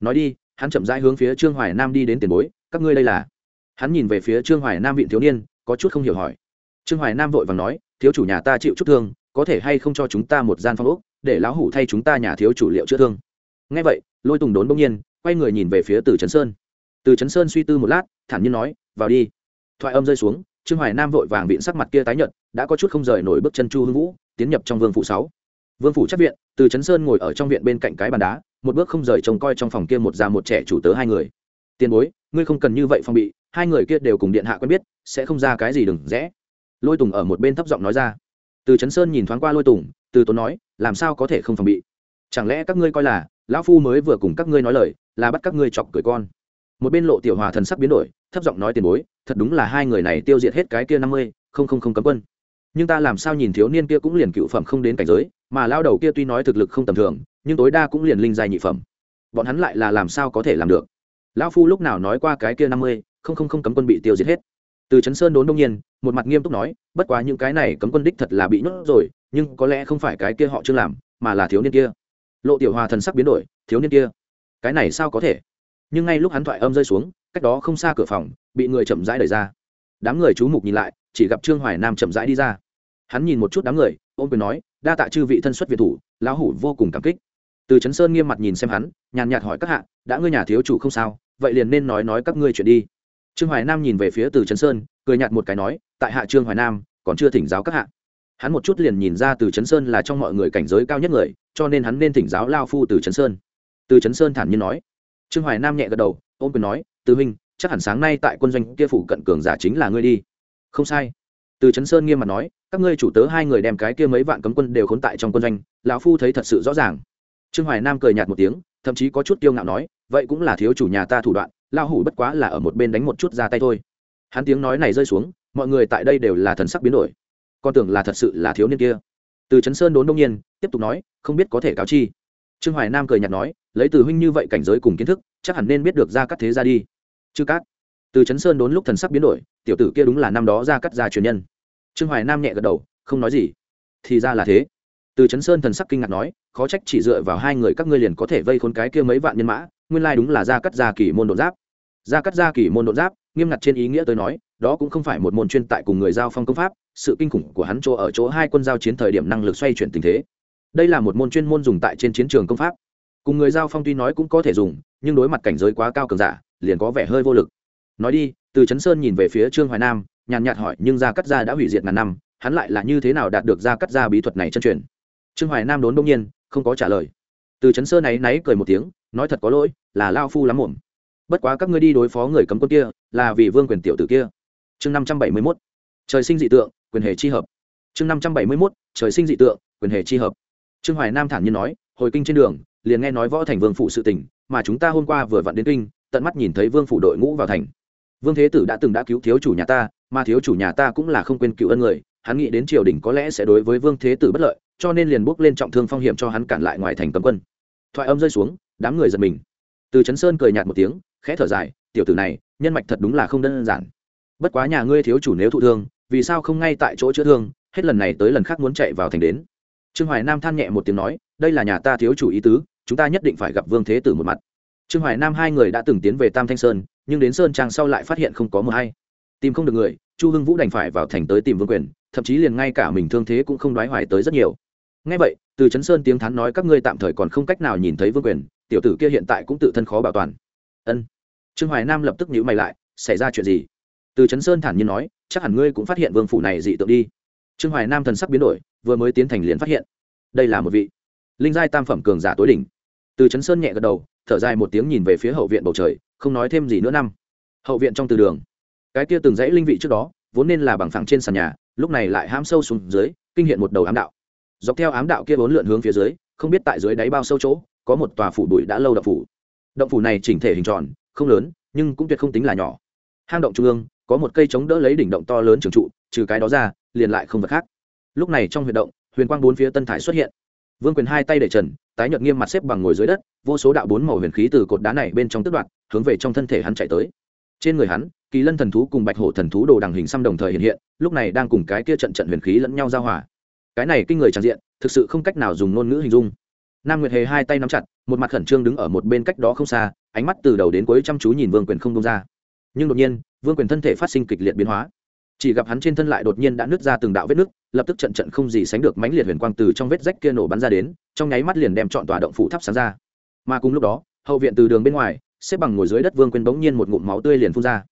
Nói đi, hắn chậm rãi hướng phía trương hoài nam đi đến tiền bối, các ngươi đây là? Hắn nhìn về phía trương hoài nam vịn thiếu niên, có chút không hiểu hỏi. Trương hoài nam vội vàng nói, thiếu chủ nhà ta chịu chút thương, có thể hay không cho chúng ta một gian phong ốc, để lão hủ thay chúng ta nhà thiếu chủ liệu chữa thương. Ngay vậy, lôi tùng đốn bỗng nhiên, quay người nhìn về phía từ trấn sơn. Từ trấn sơn suy tư một lát, thản nhiên nói, vào đi. Thoại âm rơi xuống, trương hoài nam vội vàng vịn sắc mặt kia tái nhợt, đã có chút không rời nổi bước chân chu hưng vũ, tiến nhập trong vương phủ sáu vương phủ chắc viện, từ trấn sơn ngồi ở trong viện bên cạnh cái bàn đá, một bước không rời trông coi trong phòng kia một già một trẻ chủ tớ hai người. Tiền bối, ngươi không cần như vậy phong bị, hai người kia đều cùng điện hạ quen biết, sẽ không ra cái gì đừng rẽ. Lôi tùng ở một bên thấp giọng nói ra. Từ trấn sơn nhìn thoáng qua lôi tùng, từ tốn nói, làm sao có thể không phòng bị? Chẳng lẽ các ngươi coi là, lão phu mới vừa cùng các ngươi nói lời, là bắt các ngươi chọc cười con? Một bên lộ tiểu hòa thần sắc biến đổi, thấp giọng nói, tiền bối, thật đúng là hai người này tiêu diệt hết cái kia năm mươi, không không không cấm quân. Nhưng ta làm sao nhìn thiếu niên kia cũng liền cựu phẩm không đến cảnh giới mà lao đầu kia tuy nói thực lực không tầm thường, nhưng tối đa cũng liền linh dài nhị phẩm. Bọn hắn lại là làm sao có thể làm được? Lão phu lúc nào nói qua cái kia năm mươi, không không không cấm quân bị tiêu diệt hết. Từ trấn sơn đốn đông nhiên, một mặt nghiêm túc nói, bất quá những cái này cấm quân đích thật là bị nhốt rồi, nhưng có lẽ không phải cái kia họ chưa làm, mà là thiếu niên kia. Lộ tiểu hòa thần sắc biến đổi, thiếu niên kia, cái này sao có thể? Nhưng ngay lúc hắn thoại âm rơi xuống, cách đó không xa cửa phòng, bị người chậm rãi đẩy ra. Đám người chú mục nhìn lại, chỉ gặp trương hoài nam chậm rãi đi ra. Hắn nhìn một chút đám người ôm quyền nói, đa tạ chư vị thân xuất việt thủ, lão hủ vô cùng cảm kích. Từ trấn sơn nghiêm mặt nhìn xem hắn, nhàn nhạt hỏi các hạ, đã ngươi nhà thiếu chủ không sao, vậy liền nên nói nói các ngươi chuyện đi. Trương hoài nam nhìn về phía từ trấn sơn, cười nhạt một cái nói, tại hạ trương hoài nam, còn chưa thỉnh giáo các hạ. Hắn một chút liền nhìn ra từ trấn sơn là trong mọi người cảnh giới cao nhất người, cho nên hắn nên thỉnh giáo lao phu từ trấn sơn. Từ trấn sơn thản nhiên nói. Trương hoài nam nhẹ gật đầu, ôm quyền nói, từ huynh, chắc hẳn sáng nay tại quân doanh kia phủ cận cường giả chính là ngươi đi. Không sai. Từ trấn sơn nghiêm mặt nói các ngươi chủ tớ hai người đem cái kia mấy vạn cấm quân đều khốn tại trong quân doanh, lão phu thấy thật sự rõ ràng. Trương hoài nam cười nhạt một tiếng, thậm chí có chút tiêu ngạo nói, vậy cũng là thiếu chủ nhà ta thủ đoạn lao hủ bất quá là ở một bên đánh một chút ra tay thôi. Hắn tiếng nói này rơi xuống, mọi người tại đây đều là thần sắc biến đổi. Con tưởng là thật sự là thiếu niên kia. Từ trấn sơn đốn đông nhiên, tiếp tục nói, không biết có thể cáo chi. Trương hoài nam cười nhạt nói, lấy từ huynh như vậy cảnh giới cùng kiến thức, chắc hẳn nên biết được ra cắt thế ra đi. Chư cát. Từ trấn sơn đốn lúc thần sắc biến đổi, tiểu tử kia đúng là năm đó ra cắt ra truyền nhân trương hoài nam nhẹ gật đầu, không nói gì. Thì ra là thế. Từ trấn sơn thần sắc kinh ngạc nói, khó trách chỉ dựa vào hai người các ngươi liền có thể vây khốn cái kia mấy vạn nhân mã, nguyên lai đúng là gia cắt gia kỳ môn đột giáp. Gia cắt gia kỳ môn đột giáp, nghiêm ngặt trên ý nghĩa tôi nói, đó cũng không phải một môn chuyên tại cùng người giao phong công pháp, sự kinh khủng của hắn chỗ ở chỗ hai quân giao chiến thời điểm năng lực xoay chuyển tình thế. Đây là một môn chuyên môn dùng tại trên chiến trường công pháp. Cùng người giao phong tuy nói cũng có thể dùng, nhưng đối mặt cảnh giới quá cao cường giả, liền có vẻ hơi vô lực. Nói đi, từ trấn sơn nhìn về phía trương hoài nam nhàn nhạt hỏi, nhưng gia cắt gia đã hủy diệt ngàn năm, hắn lại là như thế nào đạt được gia cắt gia bí thuật này chân truyền? Trương hoài nam đốn đông nhiên, không có trả lời. Từ trấn sơ náy náy cười một tiếng, nói thật có lỗi, là lao phu lắm muộn. Bất quá các ngươi đi đối phó người cấm quân kia, là vì vương quyền tiểu tử kia. Chương năm trăm bảy mươi mốt, trời sinh dị tượng, quyền hề chi hợp. Chương năm trăm bảy mươi mốt, trời sinh dị tượng, quyền hề chi hợp. Trương hoài nam thản nhiên nói, hồi kinh trên đường, liền nghe nói võ thành vương phủ sự tình, mà chúng ta hôm qua vừa vặn đến kinh, tận mắt nhìn thấy vương phủ đội ngũ vào thành. Vương thế tử đã từng đã cứu thiếu chủ nhà ta mà thiếu chủ nhà ta cũng là không quên cựu ân người, hắn nghĩ đến triều đình có lẽ sẽ đối với vương thế tử bất lợi, cho nên liền bước lên trọng thương phong hiểm cho hắn cản lại ngoài thành cấm quân. Thoại âm rơi xuống, đám người giật mình. Từ trấn sơn cười nhạt một tiếng, khẽ thở dài, tiểu tử này, nhân mạch thật đúng là không đơn giản. Bất quá nhà ngươi thiếu chủ nếu thụ thương, vì sao không ngay tại chỗ chữa thương, hết lần này tới lần khác muốn chạy vào thành đến? Trương hoài nam than nhẹ một tiếng nói, đây là nhà ta thiếu chủ ý tứ, chúng ta nhất định phải gặp vương thế tử một mặt. Trương hoài nam hai người đã từng tiến về tam thanh sơn, nhưng đến sơn trang sau lại phát hiện không có mờ hay. Tìm không được người chu hưng vũ đành phải vào thành tới tìm vương quyền, thậm chí liền ngay cả mình thương thế cũng không đoái hoài tới rất nhiều. Ngay vậy, từ trấn sơn tiếng thắn nói các ngươi tạm thời còn không cách nào nhìn thấy vương quyền, tiểu tử kia hiện tại cũng tự thân khó bảo toàn. Ân. Trương hoài nam lập tức nhíu mày lại, xảy ra chuyện gì? Từ trấn sơn thản nhiên nói, chắc hẳn ngươi cũng phát hiện vương phủ này dị tượng đi. Trương hoài nam thần sắc biến đổi, vừa mới tiến thành liền phát hiện. Đây là một vị linh giai tam phẩm cường giả tối đỉnh. Từ trấn sơn nhẹ gật đầu, thở dài một tiếng nhìn về phía hậu viện bầu trời, không nói thêm gì nữa năm. Hậu viện trong từ đường cái kia từng dãy linh vị trước đó, vốn nên là bằng phẳng trên sàn nhà, lúc này lại hãm sâu xuống dưới, kinh hiện một đầu ám đạo. Dọc theo ám đạo kia vốn lượn hướng phía dưới, không biết tại dưới đáy bao sâu chỗ, có một tòa phủ bụi đã lâu động phủ. Động phủ này chỉnh thể hình tròn, không lớn, nhưng cũng tuyệt không tính là nhỏ. Hang động trung ương, có một cây chống đỡ lấy đỉnh động to lớn trường trụ, trừ cái đó ra, liền lại không vật khác. Lúc này trong huyệt động, huyền quang bốn phía tân thải xuất hiện. Vương quyền hai tay để trần, tái nhợt nghiêm mặt xếp bằng ngồi dưới đất, vô số đạo bốn màu huyền khí từ cột đá này bên trong tức đoạn hướng về trong thân thể hắn chạy tới trên người hắn, kỳ lân thần thú cùng bạch hổ thần thú đồ đằng hình xăm đồng thời hiện hiện, lúc này đang cùng cái kia trận trận huyền khí lẫn nhau giao hòa. Cái này kinh người tràn diện, thực sự không cách nào dùng ngôn ngữ hình dung. Nam nguyệt hề hai tay nắm chặt, một mặt khẩn trương đứng ở một bên cách đó không xa, ánh mắt từ đầu đến cuối chăm chú nhìn vương quyền không đông ra. Nhưng đột nhiên, vương quyền thân thể phát sinh kịch liệt biến hóa. Chỉ gặp hắn trên thân lại đột nhiên đã nứt ra từng đạo vết nứt, lập tức trận trận không gì sánh được mãnh liệt huyền quang từ trong vết rách kia nổ bắn ra đến, trong nháy mắt liền đem chọn tòa động phủ thắp sáng ra. Mà cùng lúc đó, hậu viện từ đường bên ngoài xếp bằng ngồi dưới đất vương quyền bỗng nhiên một ngụm máu tươi liền phun ra.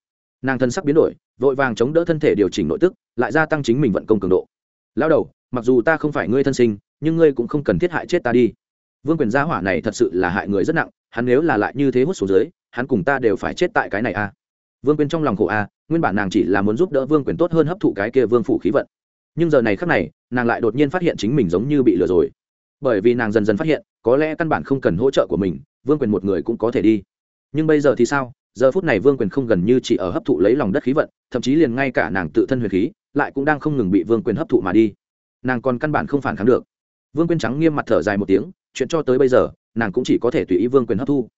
Nàng thân sắc biến đổi vội vàng chống đỡ thân thể điều chỉnh nội tức lại gia tăng chính mình vận công cường độ. Lao đầu mặc dù ta không phải ngươi thân sinh nhưng ngươi cũng không cần thiết hại chết ta đi. Vương quyền gia hỏa này thật sự là hại người rất nặng hắn nếu là lại như thế hút xuống dưới hắn cùng ta đều phải chết tại cái này a à. vương quyền trong lòng khổ a à, nguyên bản nàng chỉ là muốn giúp đỡ vương quyền tốt hơn hấp thụ cái kia vương phủ khí vận. Nhưng giờ này khác này nàng lại đột nhiên phát hiện chính mình giống như bị lừa rồi. Bởi vì nàng dần dần phát hiện có lẽ căn bản không cần hỗ trợ của mình vương quyền một người cũng có thể đi nhưng bây giờ thì sao? Giờ phút này vương quyền không gần như chỉ ở hấp thụ lấy lòng đất khí vận, thậm chí liền ngay cả nàng tự thân huyền khí, lại cũng đang không ngừng bị vương quyền hấp thụ mà đi. Nàng còn căn bản không phản kháng được. Vương quyền trắng nghiêm mặt thở dài một tiếng, chuyện cho tới bây giờ, nàng cũng chỉ có thể tùy ý vương quyền hấp thu.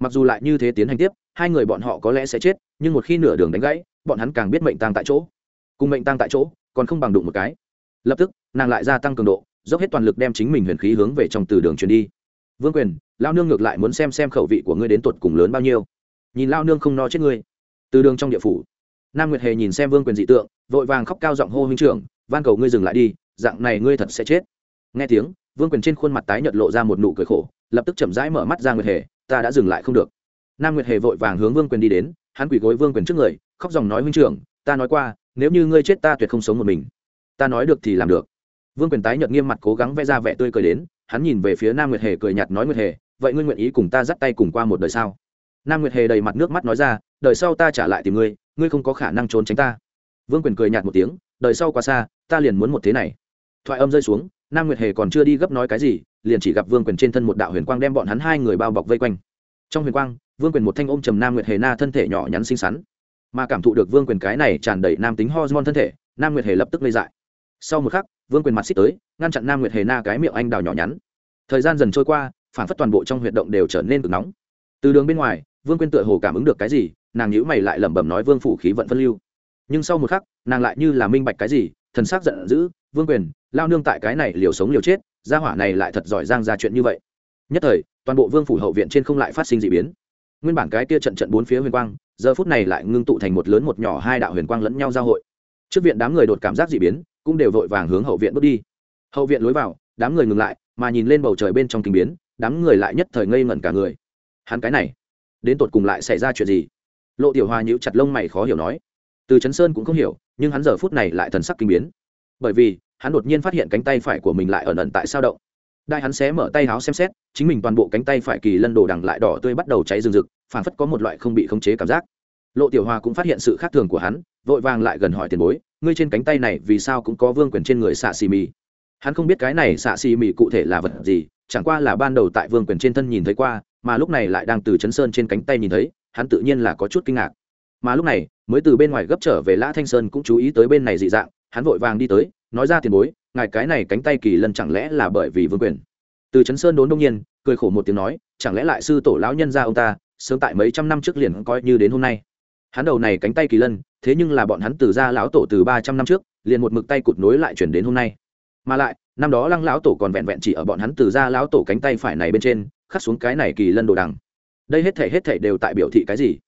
Mặc dù lại như thế tiến hành tiếp, hai người bọn họ có lẽ sẽ chết, nhưng một khi nửa đường đánh gãy, bọn hắn càng biết mệnh tăng tại chỗ. Cùng mệnh tăng tại chỗ, còn không bằng đụng một cái. Lập tức, nàng lại gia tăng cường độ, dốc hết toàn lực đem chính mình huyền khí hướng về trong từ đường truyền đi vương quyền, lao nương ngược lại muốn xem xem khẩu vị của ngươi đến tột cùng lớn bao nhiêu. Nhìn lao nương không no chết ngươi. Từ đường trong địa phủ, nam nguyệt hề nhìn xem vương quyền dị tượng, vội vàng khóc cao giọng hô huynh trưởng, van cầu ngươi dừng lại đi, dạng này ngươi thật sẽ chết. Nghe tiếng, vương quyền trên khuôn mặt tái nhợt lộ ra một nụ cười khổ, lập tức chậm rãi mở mắt ra nguyệt hề, ta đã dừng lại không được. Nam nguyệt hề vội vàng hướng vương quyền đi đến, hắn quỳ gối vương quyền trước người, khóc dòng nói huynh trưởng, ta nói qua, nếu như ngươi chết ta tuyệt không sống một mình. Ta nói được thì làm được. Vương quyền tái nhợt nghiêm mặt cố gắng vẽ ra vẻ tươi cười đến hắn nhìn về phía nam nguyệt hề cười nhạt nói nguyệt hề, vậy ngươi nguyện ý cùng ta dắt tay cùng qua một đời sao? Nam nguyệt hề đầy mặt nước mắt nói ra, đời sau ta trả lại tìm ngươi ngươi không có khả năng trốn tránh ta. Vương quyền cười nhạt một tiếng, đời sau quá xa, ta liền muốn một thế này. Thoại âm rơi xuống, nam nguyệt hề còn chưa đi gấp nói cái gì, liền chỉ gặp vương quyền trên thân một đạo huyền quang đem bọn hắn hai người bao bọc vây quanh. Trong huyền quang, vương quyền một thanh ôm trầm nam nguyệt hề na thân thể nhỏ nhắn xinh xắn. Mà cảm thụ được vương quyền cái này tràn đầy nam tính hormone thân thể, nam nguyệt hề lập tức lây dại sau một khắc, vương quyền mặt xích tới, ngăn chặn nam nguyệt hề na cái miệng anh đào nhỏ nhắn. Thời gian dần trôi qua, phản phất toàn bộ trong huyệt động đều trở nên cực nóng. Từ đường bên ngoài, vương quyền tựa hồ cảm ứng được cái gì, nàng nhữ mày lại lẩm bẩm nói vương phủ khí vận phân lưu. Nhưng sau một khắc, nàng lại như là minh bạch cái gì, thần sắc giận dữ, vương quyền, lao nương tại cái này liều sống liều chết, gia hỏa này lại thật giỏi giang ra chuyện như vậy. Nhất thời, toàn bộ vương phủ hậu viện trên không lại phát sinh d ị biến. Nguyên bản cái kia trận trận bốn phía huyền quang, giờ phút này lại ngưng tụ thành một lớn một nhỏ hai đạo huyền quang lẫn nhau giao hội. Trước viện đám người đột cảm giác d ị biến cũng đều vội vàng hướng hậu viện bước đi. Hậu viện lối vào, đám người ngừng lại, mà nhìn lên bầu trời bên trong kinh biến, đám người lại nhất thời ngây ngẩn cả người. Hắn cái này, đến tột cùng lại xảy ra chuyện gì? Lộ tiểu hoa nhíu chặt lông mày khó hiểu nói. Từ chấn sơn cũng không hiểu, nhưng hắn giờ phút này lại thần sắc kinh biến. Bởi vì, hắn đột nhiên phát hiện cánh tay phải của mình lại ẩn ẩn tại sao động. Đại hắn xé mở tay háo xem xét, chính mình toàn bộ cánh tay phải kỳ lân đồ đằng lại đỏ tươi bắt đầu cháy rừng rực phản phất có một loại không bị khống chế cảm giác. Lộ tiểu hoa cũng phát hiện sự khác thường của hắn, vội vàng lại gần hỏi tiền bối ngươi trên cánh tay này vì sao cũng có vương quyền trên người xạ xì mì? Hắn không biết cái này xạ xì mì cụ thể là vật gì, chẳng qua là ban đầu tại vương quyền trên thân nhìn thấy qua, mà lúc này lại đang từ chấn sơn trên cánh tay nhìn thấy, hắn tự nhiên là có chút kinh ngạc. Mà lúc này, mới từ bên ngoài gấp trở về lã thanh sơn cũng chú ý tới bên này dị dạng, hắn vội vàng đi tới, nói ra tiền bối, ngài cái này cánh tay kỳ lân chẳng lẽ là bởi vì vương quyền? Từ chấn sơn đốn đông nhiên, cười khổ một tiếng nói, chẳng lẽ lại sư tổ lão nhân ra ông ta, sớm tại mấy trăm năm trước liền coi như đến hôm nay? Hắn đầu này cánh tay kỳ lân, thế nhưng là bọn hắn từ ra lão tổ từ ba trăm năm trước, liền một mực tay cụt nối lại chuyển đến hôm nay. Mà lại, năm đó lăng lão tổ còn vẹn vẹn chỉ ở bọn hắn từ ra lão tổ cánh tay phải này bên trên, khắc xuống cái này kỳ lân đồ đằng. Đây hết thể hết thể đều tại biểu thị cái gì?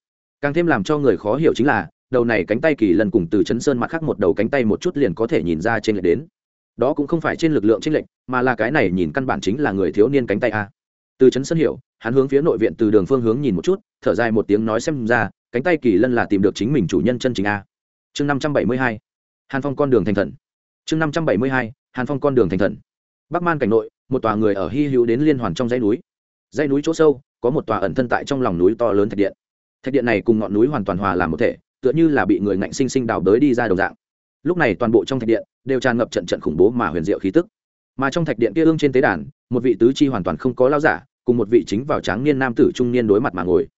Càng thêm làm cho người khó hiểu chính là, đầu này cánh tay kỳ lân cùng từ chấn sơn mặt khác một đầu cánh tay một chút liền có thể nhìn ra trên lệch đến. Đó cũng không phải trên lực lượng trên lệch, mà là cái này nhìn căn bản chính là người thiếu niên cánh tay a. Từ chấn sơn hiểu, hắn hướng phía nội viện từ đường phương hướng nhìn một chút, thở dài một tiếng nói xem ra cánh tay kỳ lân là tìm được chính mình chủ nhân chân chính a. Chương năm trăm bảy mươi hai, hàn phong con đường thành thần. Chương năm trăm bảy mươi hai, hàn phong con đường thành thần. Bắc man cảnh nội, một tòa người ở hy hữu đến liên hoàn trong dãy núi. Dãy núi chỗ sâu, có một tòa ẩn thân tại trong lòng núi to lớn thạch điện. Thạch điện này cùng ngọn núi hoàn toàn hòa làm một thể, tựa như là bị người ngạnh sinh sinh đào đới đi ra đồng dạng. Lúc này toàn bộ trong thạch điện đều tràn ngập trận trận khủng bố mà huyền diệu khí tức. Mà trong thạch điện kia ương trên tế đàn, một vị tứ chi hoàn toàn không có lao giả, cùng một vị chính vào tráng niên nam tử trung niên đối mặt mà ngồi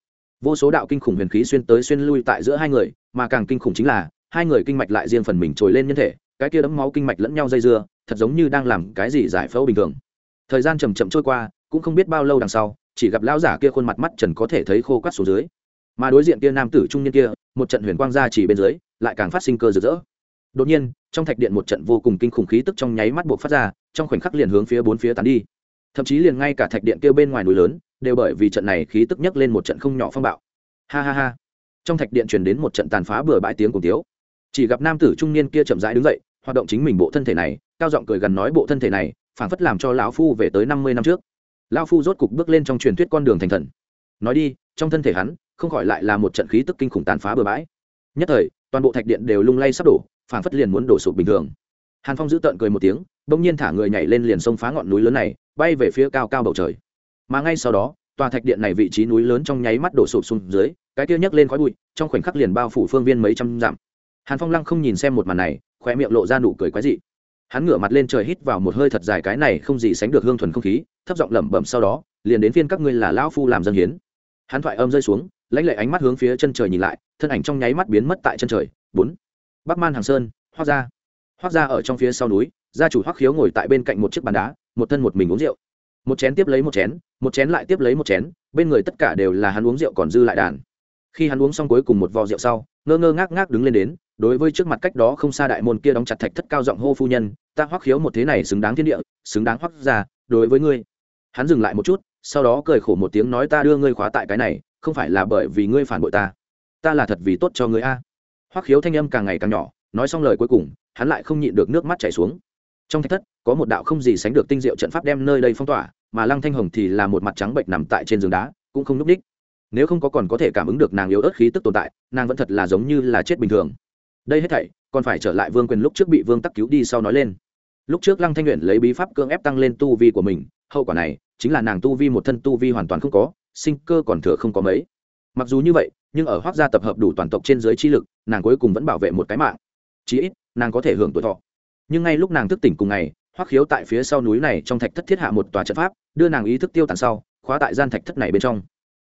vô số đạo kinh khủng huyền khí xuyên tới xuyên lui tại giữa hai người, mà càng kinh khủng chính là, hai người kinh mạch lại riêng phần mình trồi lên nhân thể, cái kia đấm máu kinh mạch lẫn nhau dây dưa, thật giống như đang làm cái gì giải phẫu bình thường. Thời gian chầm chậm trôi qua, cũng không biết bao lâu đằng sau, chỉ gặp lão giả kia khuôn mặt mắt trần có thể thấy khô quắt xuống dưới. Mà đối diện kia nam tử trung niên kia, một trận huyền quang ra chỉ bên dưới, lại càng phát sinh cơ rực rỡ. Đột nhiên, trong thạch điện một trận vô cùng kinh khủng khí tức trong nháy mắt buộc phát ra, trong khoảnh khắc liền hướng phía bốn phía tán đi. Thậm chí liền ngay cả thạch điện kia bên ngoài núi lớn đều bởi vì trận này khí tức nhấc lên một trận không nhỏ phong bạo. Ha ha ha. Trong thạch điện truyền đến một trận tàn phá bừa bãi tiếng cùng tiếu. Chỉ gặp nam tử trung niên kia chậm rãi đứng dậy, hoạt động chính mình bộ thân thể này, cao giọng cười gần nói bộ thân thể này, phảng phất làm cho lão phu về tới năm mươi năm trước. Lão phu rốt cục bước lên trong truyền thuyết con đường thành thần. Nói đi, trong thân thể hắn, không khỏi lại là một trận khí tức kinh khủng tàn phá bừa bãi. Nhất thời, toàn bộ thạch điện đều lung lay sắp đổ, phảng phất liền muốn đổ sụp bình thường. Hàn phong giữ tợn cười một tiếng, bỗng nhiên thả người nhảy lên liền sông phá ngọn núi lớn này, bay về phía cao cao bầu trời mà ngay sau đó, tòa thạch điện này vị trí núi lớn trong nháy mắt đổ sụp xuống dưới, cái kia nhấc lên khói bụi, trong khoảnh khắc liền bao phủ phương viên mấy trăm dặm. Hàn phong lăng không nhìn xem một màn này khoe miệng lộ ra nụ cười quái dị. Hắn ngửa mặt lên trời hít vào một hơi thật dài cái này không gì sánh được hương thuần không khí, thấp giọng lẩm bẩm sau đó, liền đến phiên các ngươi là lão phu làm dân hiến. Hắn thoại âm rơi xuống lãnh lệ ánh mắt hướng phía chân trời nhìn lại, thân ảnh trong nháy mắt biến mất tại chân trời. Bốn. Bắc man hàng sơn, hoác ra hoác ra ở trong phía sau núi, gia chủ hoác khiếu ngồi tại bên cạnh một chiếc bàn đá, một thân một mình uống rượu một chén tiếp lấy một chén một chén lại tiếp lấy một chén, bên người tất cả đều là hắn uống rượu còn dư lại đàn. Khi hắn uống xong cuối cùng một vò rượu sau, ngơ ngơ ngác ngác đứng lên đến, đối với trước mặt cách đó không xa đại môn kia đóng chặt thạch thất cao giọng hô phu nhân, ta hoắc khiếu một thế này xứng đáng thiên địa, xứng đáng hoắc ra đối với ngươi. Hắn dừng lại một chút, sau đó cười khổ một tiếng nói, ta đưa ngươi khóa tại cái này, không phải là bởi vì ngươi phản bội ta ta là thật vì tốt cho ngươi a. Hoắc khiếu thanh âm càng ngày càng nhỏ, nói xong lời cuối cùng, hắn lại không nhịn được nước mắt chảy xuống. Trong thạch thất, có một đạo không gì sánh được tinh diệu trận pháp đem nơi đây phong tỏa mà lăng thanh hồng thì là một mặt trắng bệnh nằm tại trên giường đá, cũng không n ú c đích nếu không có còn có thể cảm ứng được nàng yếu ớt khí tức tồn tại, nàng vẫn thật là giống như là chết bình thường. Đây hết thảy, còn phải trở lại vương quyền lúc trước bị vương tắc cứu đi sau nói lên. Lúc trước lăng thanh nguyện lấy bí pháp cưỡng ép tăng lên tu vi của mình, hậu quả này, chính là nàng tu vi một thân tu vi hoàn toàn không có, sinh cơ còn thừa không có mấy. Mặc dù như vậy, nhưng ở hoác gia tập hợp đủ toàn tộc trên giới chi lực, nàng cuối cùng vẫn bảo vệ một cái mạng. Chí ít, nàng có thể hưởng tuổi thọ. Nhưng ngay lúc nàng thức tỉnh cùng ngày hoắc khiếu tại phía sau núi này trong thạch thất thiết hạ một tòa trận pháp, đưa nàng ý thức tiêu tàn sau, khóa tại gian thạch thất này bên trong.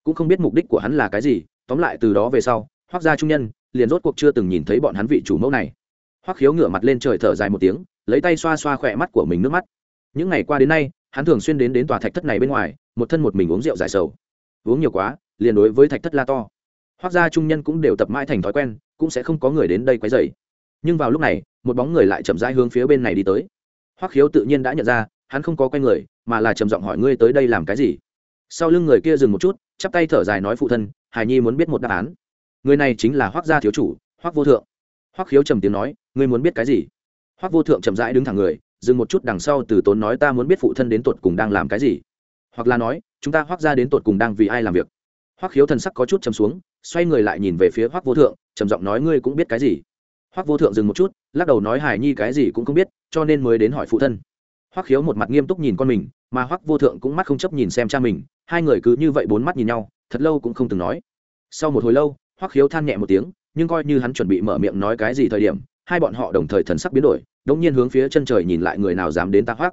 Cũng không biết mục đích của hắn là cái gì, tóm lại từ đó về sau, hoắc gia trung nhân liền rốt cuộc chưa từng nhìn thấy bọn hắn vị chủ mẫu này. Hoắc khiếu ngửa mặt lên trời thở dài một tiếng, lấy tay xoa xoa khỏe mắt của mình nước mắt. Những ngày qua đến nay, hắn thường xuyên đến đến tòa thạch thất này bên ngoài, một thân một mình uống rượu giải sầu. Uống nhiều quá, liền đối với thạch thất la to. Hoắc gia trung nhân cũng đều tập mãi thành thói quen, cũng sẽ không có người đến đây quấy rầy. Nhưng vào lúc này, một bóng người lại chậm rãi hướng phía bên này đi tới hoắc khiếu tự nhiên đã nhận ra, hắn không có quay người, mà là trầm giọng hỏi ngươi tới đây làm cái gì? Sau lưng người kia dừng một chút, chắp tay thở dài nói phụ thân, hải nhi muốn biết một đáp án. Người này chính là hoắc gia thiếu chủ, hoắc vô thượng. Hoắc khiếu trầm tiếng nói, ngươi muốn biết cái gì? Hoắc vô thượng chậm rãi đứng thẳng người, dừng một chút đằng sau từ tốn nói ta muốn biết phụ thân đến tột cùng đang làm cái gì. Hoặc là nói, chúng ta hoắc gia đến tột cùng đang vì ai làm việc? Hoắc khiếu thần sắc có chút trầm xuống, xoay người lại nhìn về phía hoắc vô thượng, trầm giọng nói ngươi cũng biết cái gì? Hoắc vô thượng dừng một chút, lắc đầu nói hải nhi cái gì cũng không biết cho nên mới đến hỏi phụ thân. Hoắc khiếu một mặt nghiêm túc nhìn con mình, mà hoắc vô thượng cũng mắt không chấp nhìn xem cha mình, hai người cứ như vậy bốn mắt nhìn nhau, thật lâu cũng không từng nói. Sau một hồi lâu, hoắc khiếu than nhẹ một tiếng, nhưng coi như hắn chuẩn bị mở miệng nói cái gì thời điểm, hai bọn họ đồng thời thần sắc biến đổi, đống nhiên hướng phía chân trời nhìn lại người nào dám đến ta hoắc.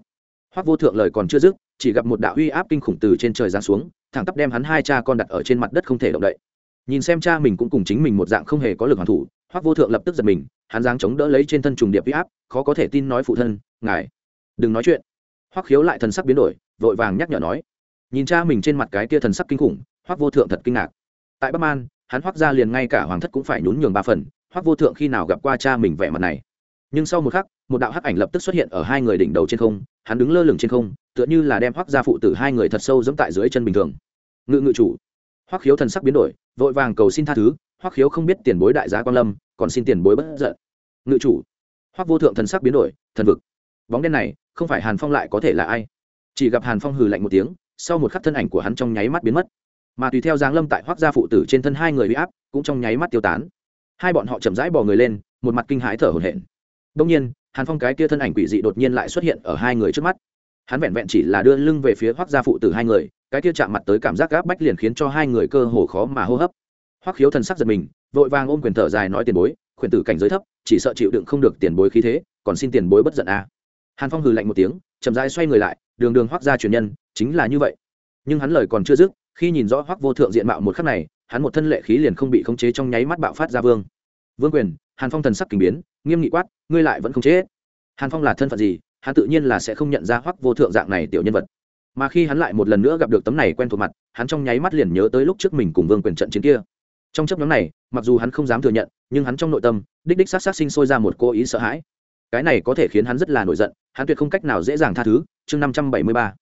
Hoắc vô thượng lời còn chưa dứt, chỉ gặp một đạo uy áp kinh khủng từ trên trời giáng xuống, thẳng tắp đem hắn hai cha con đặt ở trên mặt đất không thể động đậy nhìn xem cha mình cũng cùng chính mình một dạng không hề có lực hoàn thủ, hoắc vô thượng lập tức giật mình, hắn giáng chống đỡ lấy trên thân trùng điệp huy áp, khó có thể tin nói phụ thân, ngài, đừng nói chuyện. Hoắc khiếu lại thần sắc biến đổi, vội vàng nhắc nhở nói. Nhìn cha mình trên mặt cái tia thần sắc kinh khủng, hoắc vô thượng thật kinh ngạc. Tại bắc an, hắn hoắc ra liền ngay cả hoàng thất cũng phải nhún nhường ba phần, hoắc vô thượng khi nào gặp qua cha mình vẻ mặt này? Nhưng sau một khắc, một đạo hắc ảnh lập tức xuất hiện ở hai người đỉnh đầu trên không, hắn đứng lơ lửng trên không, tựa như là đem hoắc ra phụ tử hai người thật sâu giống tại dưới chân bình thường. Ngự ngự chủ hoắc khiếu thần sắc biến đổi, vội vàng cầu xin tha thứ, hoắc khiếu không biết tiền bối đại giá quan lâm, còn xin tiền bối bất giận. Ngự chủ, hoắc vô thượng thần sắc biến đổi, thần vực. Bóng đen này, không phải hàn phong lại có thể là ai? Chỉ gặp hàn phong hừ lạnh một tiếng, sau một khắc thân ảnh của hắn trong nháy mắt biến mất. Mà tùy theo giáng lâm tại hoắc gia phụ tử trên thân hai người bị áp, cũng trong nháy mắt tiêu tán. Hai bọn họ chậm rãi bò người lên, một mặt kinh hãi thở hổn hển. Đông nhiên, hàn phong cái kia thân ảnh quỷ dị đột nhiên lại xuất hiện ở hai người trước mắt. Hắn vẹn vẹn chỉ là đưa lưng về phía hoắc gia phụ tử hai người cái kia chạm mặt tới cảm giác gáp bách liền khiến cho hai người cơ hồ khó mà hô hấp. Hoắc khiếu thần sắc giật mình, vội vàng ôm quyền thở dài nói tiền bối, khuyển tử cảnh giới thấp, chỉ sợ chịu đựng không được tiền bối khí thế, còn xin tiền bối bất giận a. À. hàn phong hừ lạnh một tiếng, chậm rãi xoay người lại, đường đường hoắc gia truyền nhân, chính là như vậy. Nhưng hắn lời còn chưa dứt, khi nhìn rõ hoắc vô thượng diện mạo một khắc này, hắn một thân lệ khí liền không bị khống chế trong nháy mắt bạo phát ra vương. Vương quyền, hàn phong thần sắc kinh biến, nghiêm nghị quát, ngươi lại vẫn không chế hàn phong là thân phận gì? Hắn tự nhiên là sẽ không nhận ra hoắc vô thượng dạng này tiểu nhân vật mà khi hắn lại một lần nữa gặp được tấm này quen thuộc mặt, hắn trong nháy mắt liền nhớ tới lúc trước mình cùng vương quyền trận chiến kia. Trong chấp nhóm này, mặc dù hắn không dám thừa nhận, nhưng hắn trong nội tâm, đích đích s á t s á t sinh sôi ra một cô ý sợ hãi. Cái này có thể khiến hắn rất là nổi giận, hắn tuyệt không cách nào dễ dàng tha thứ, chương năm trăm bảy mươi ba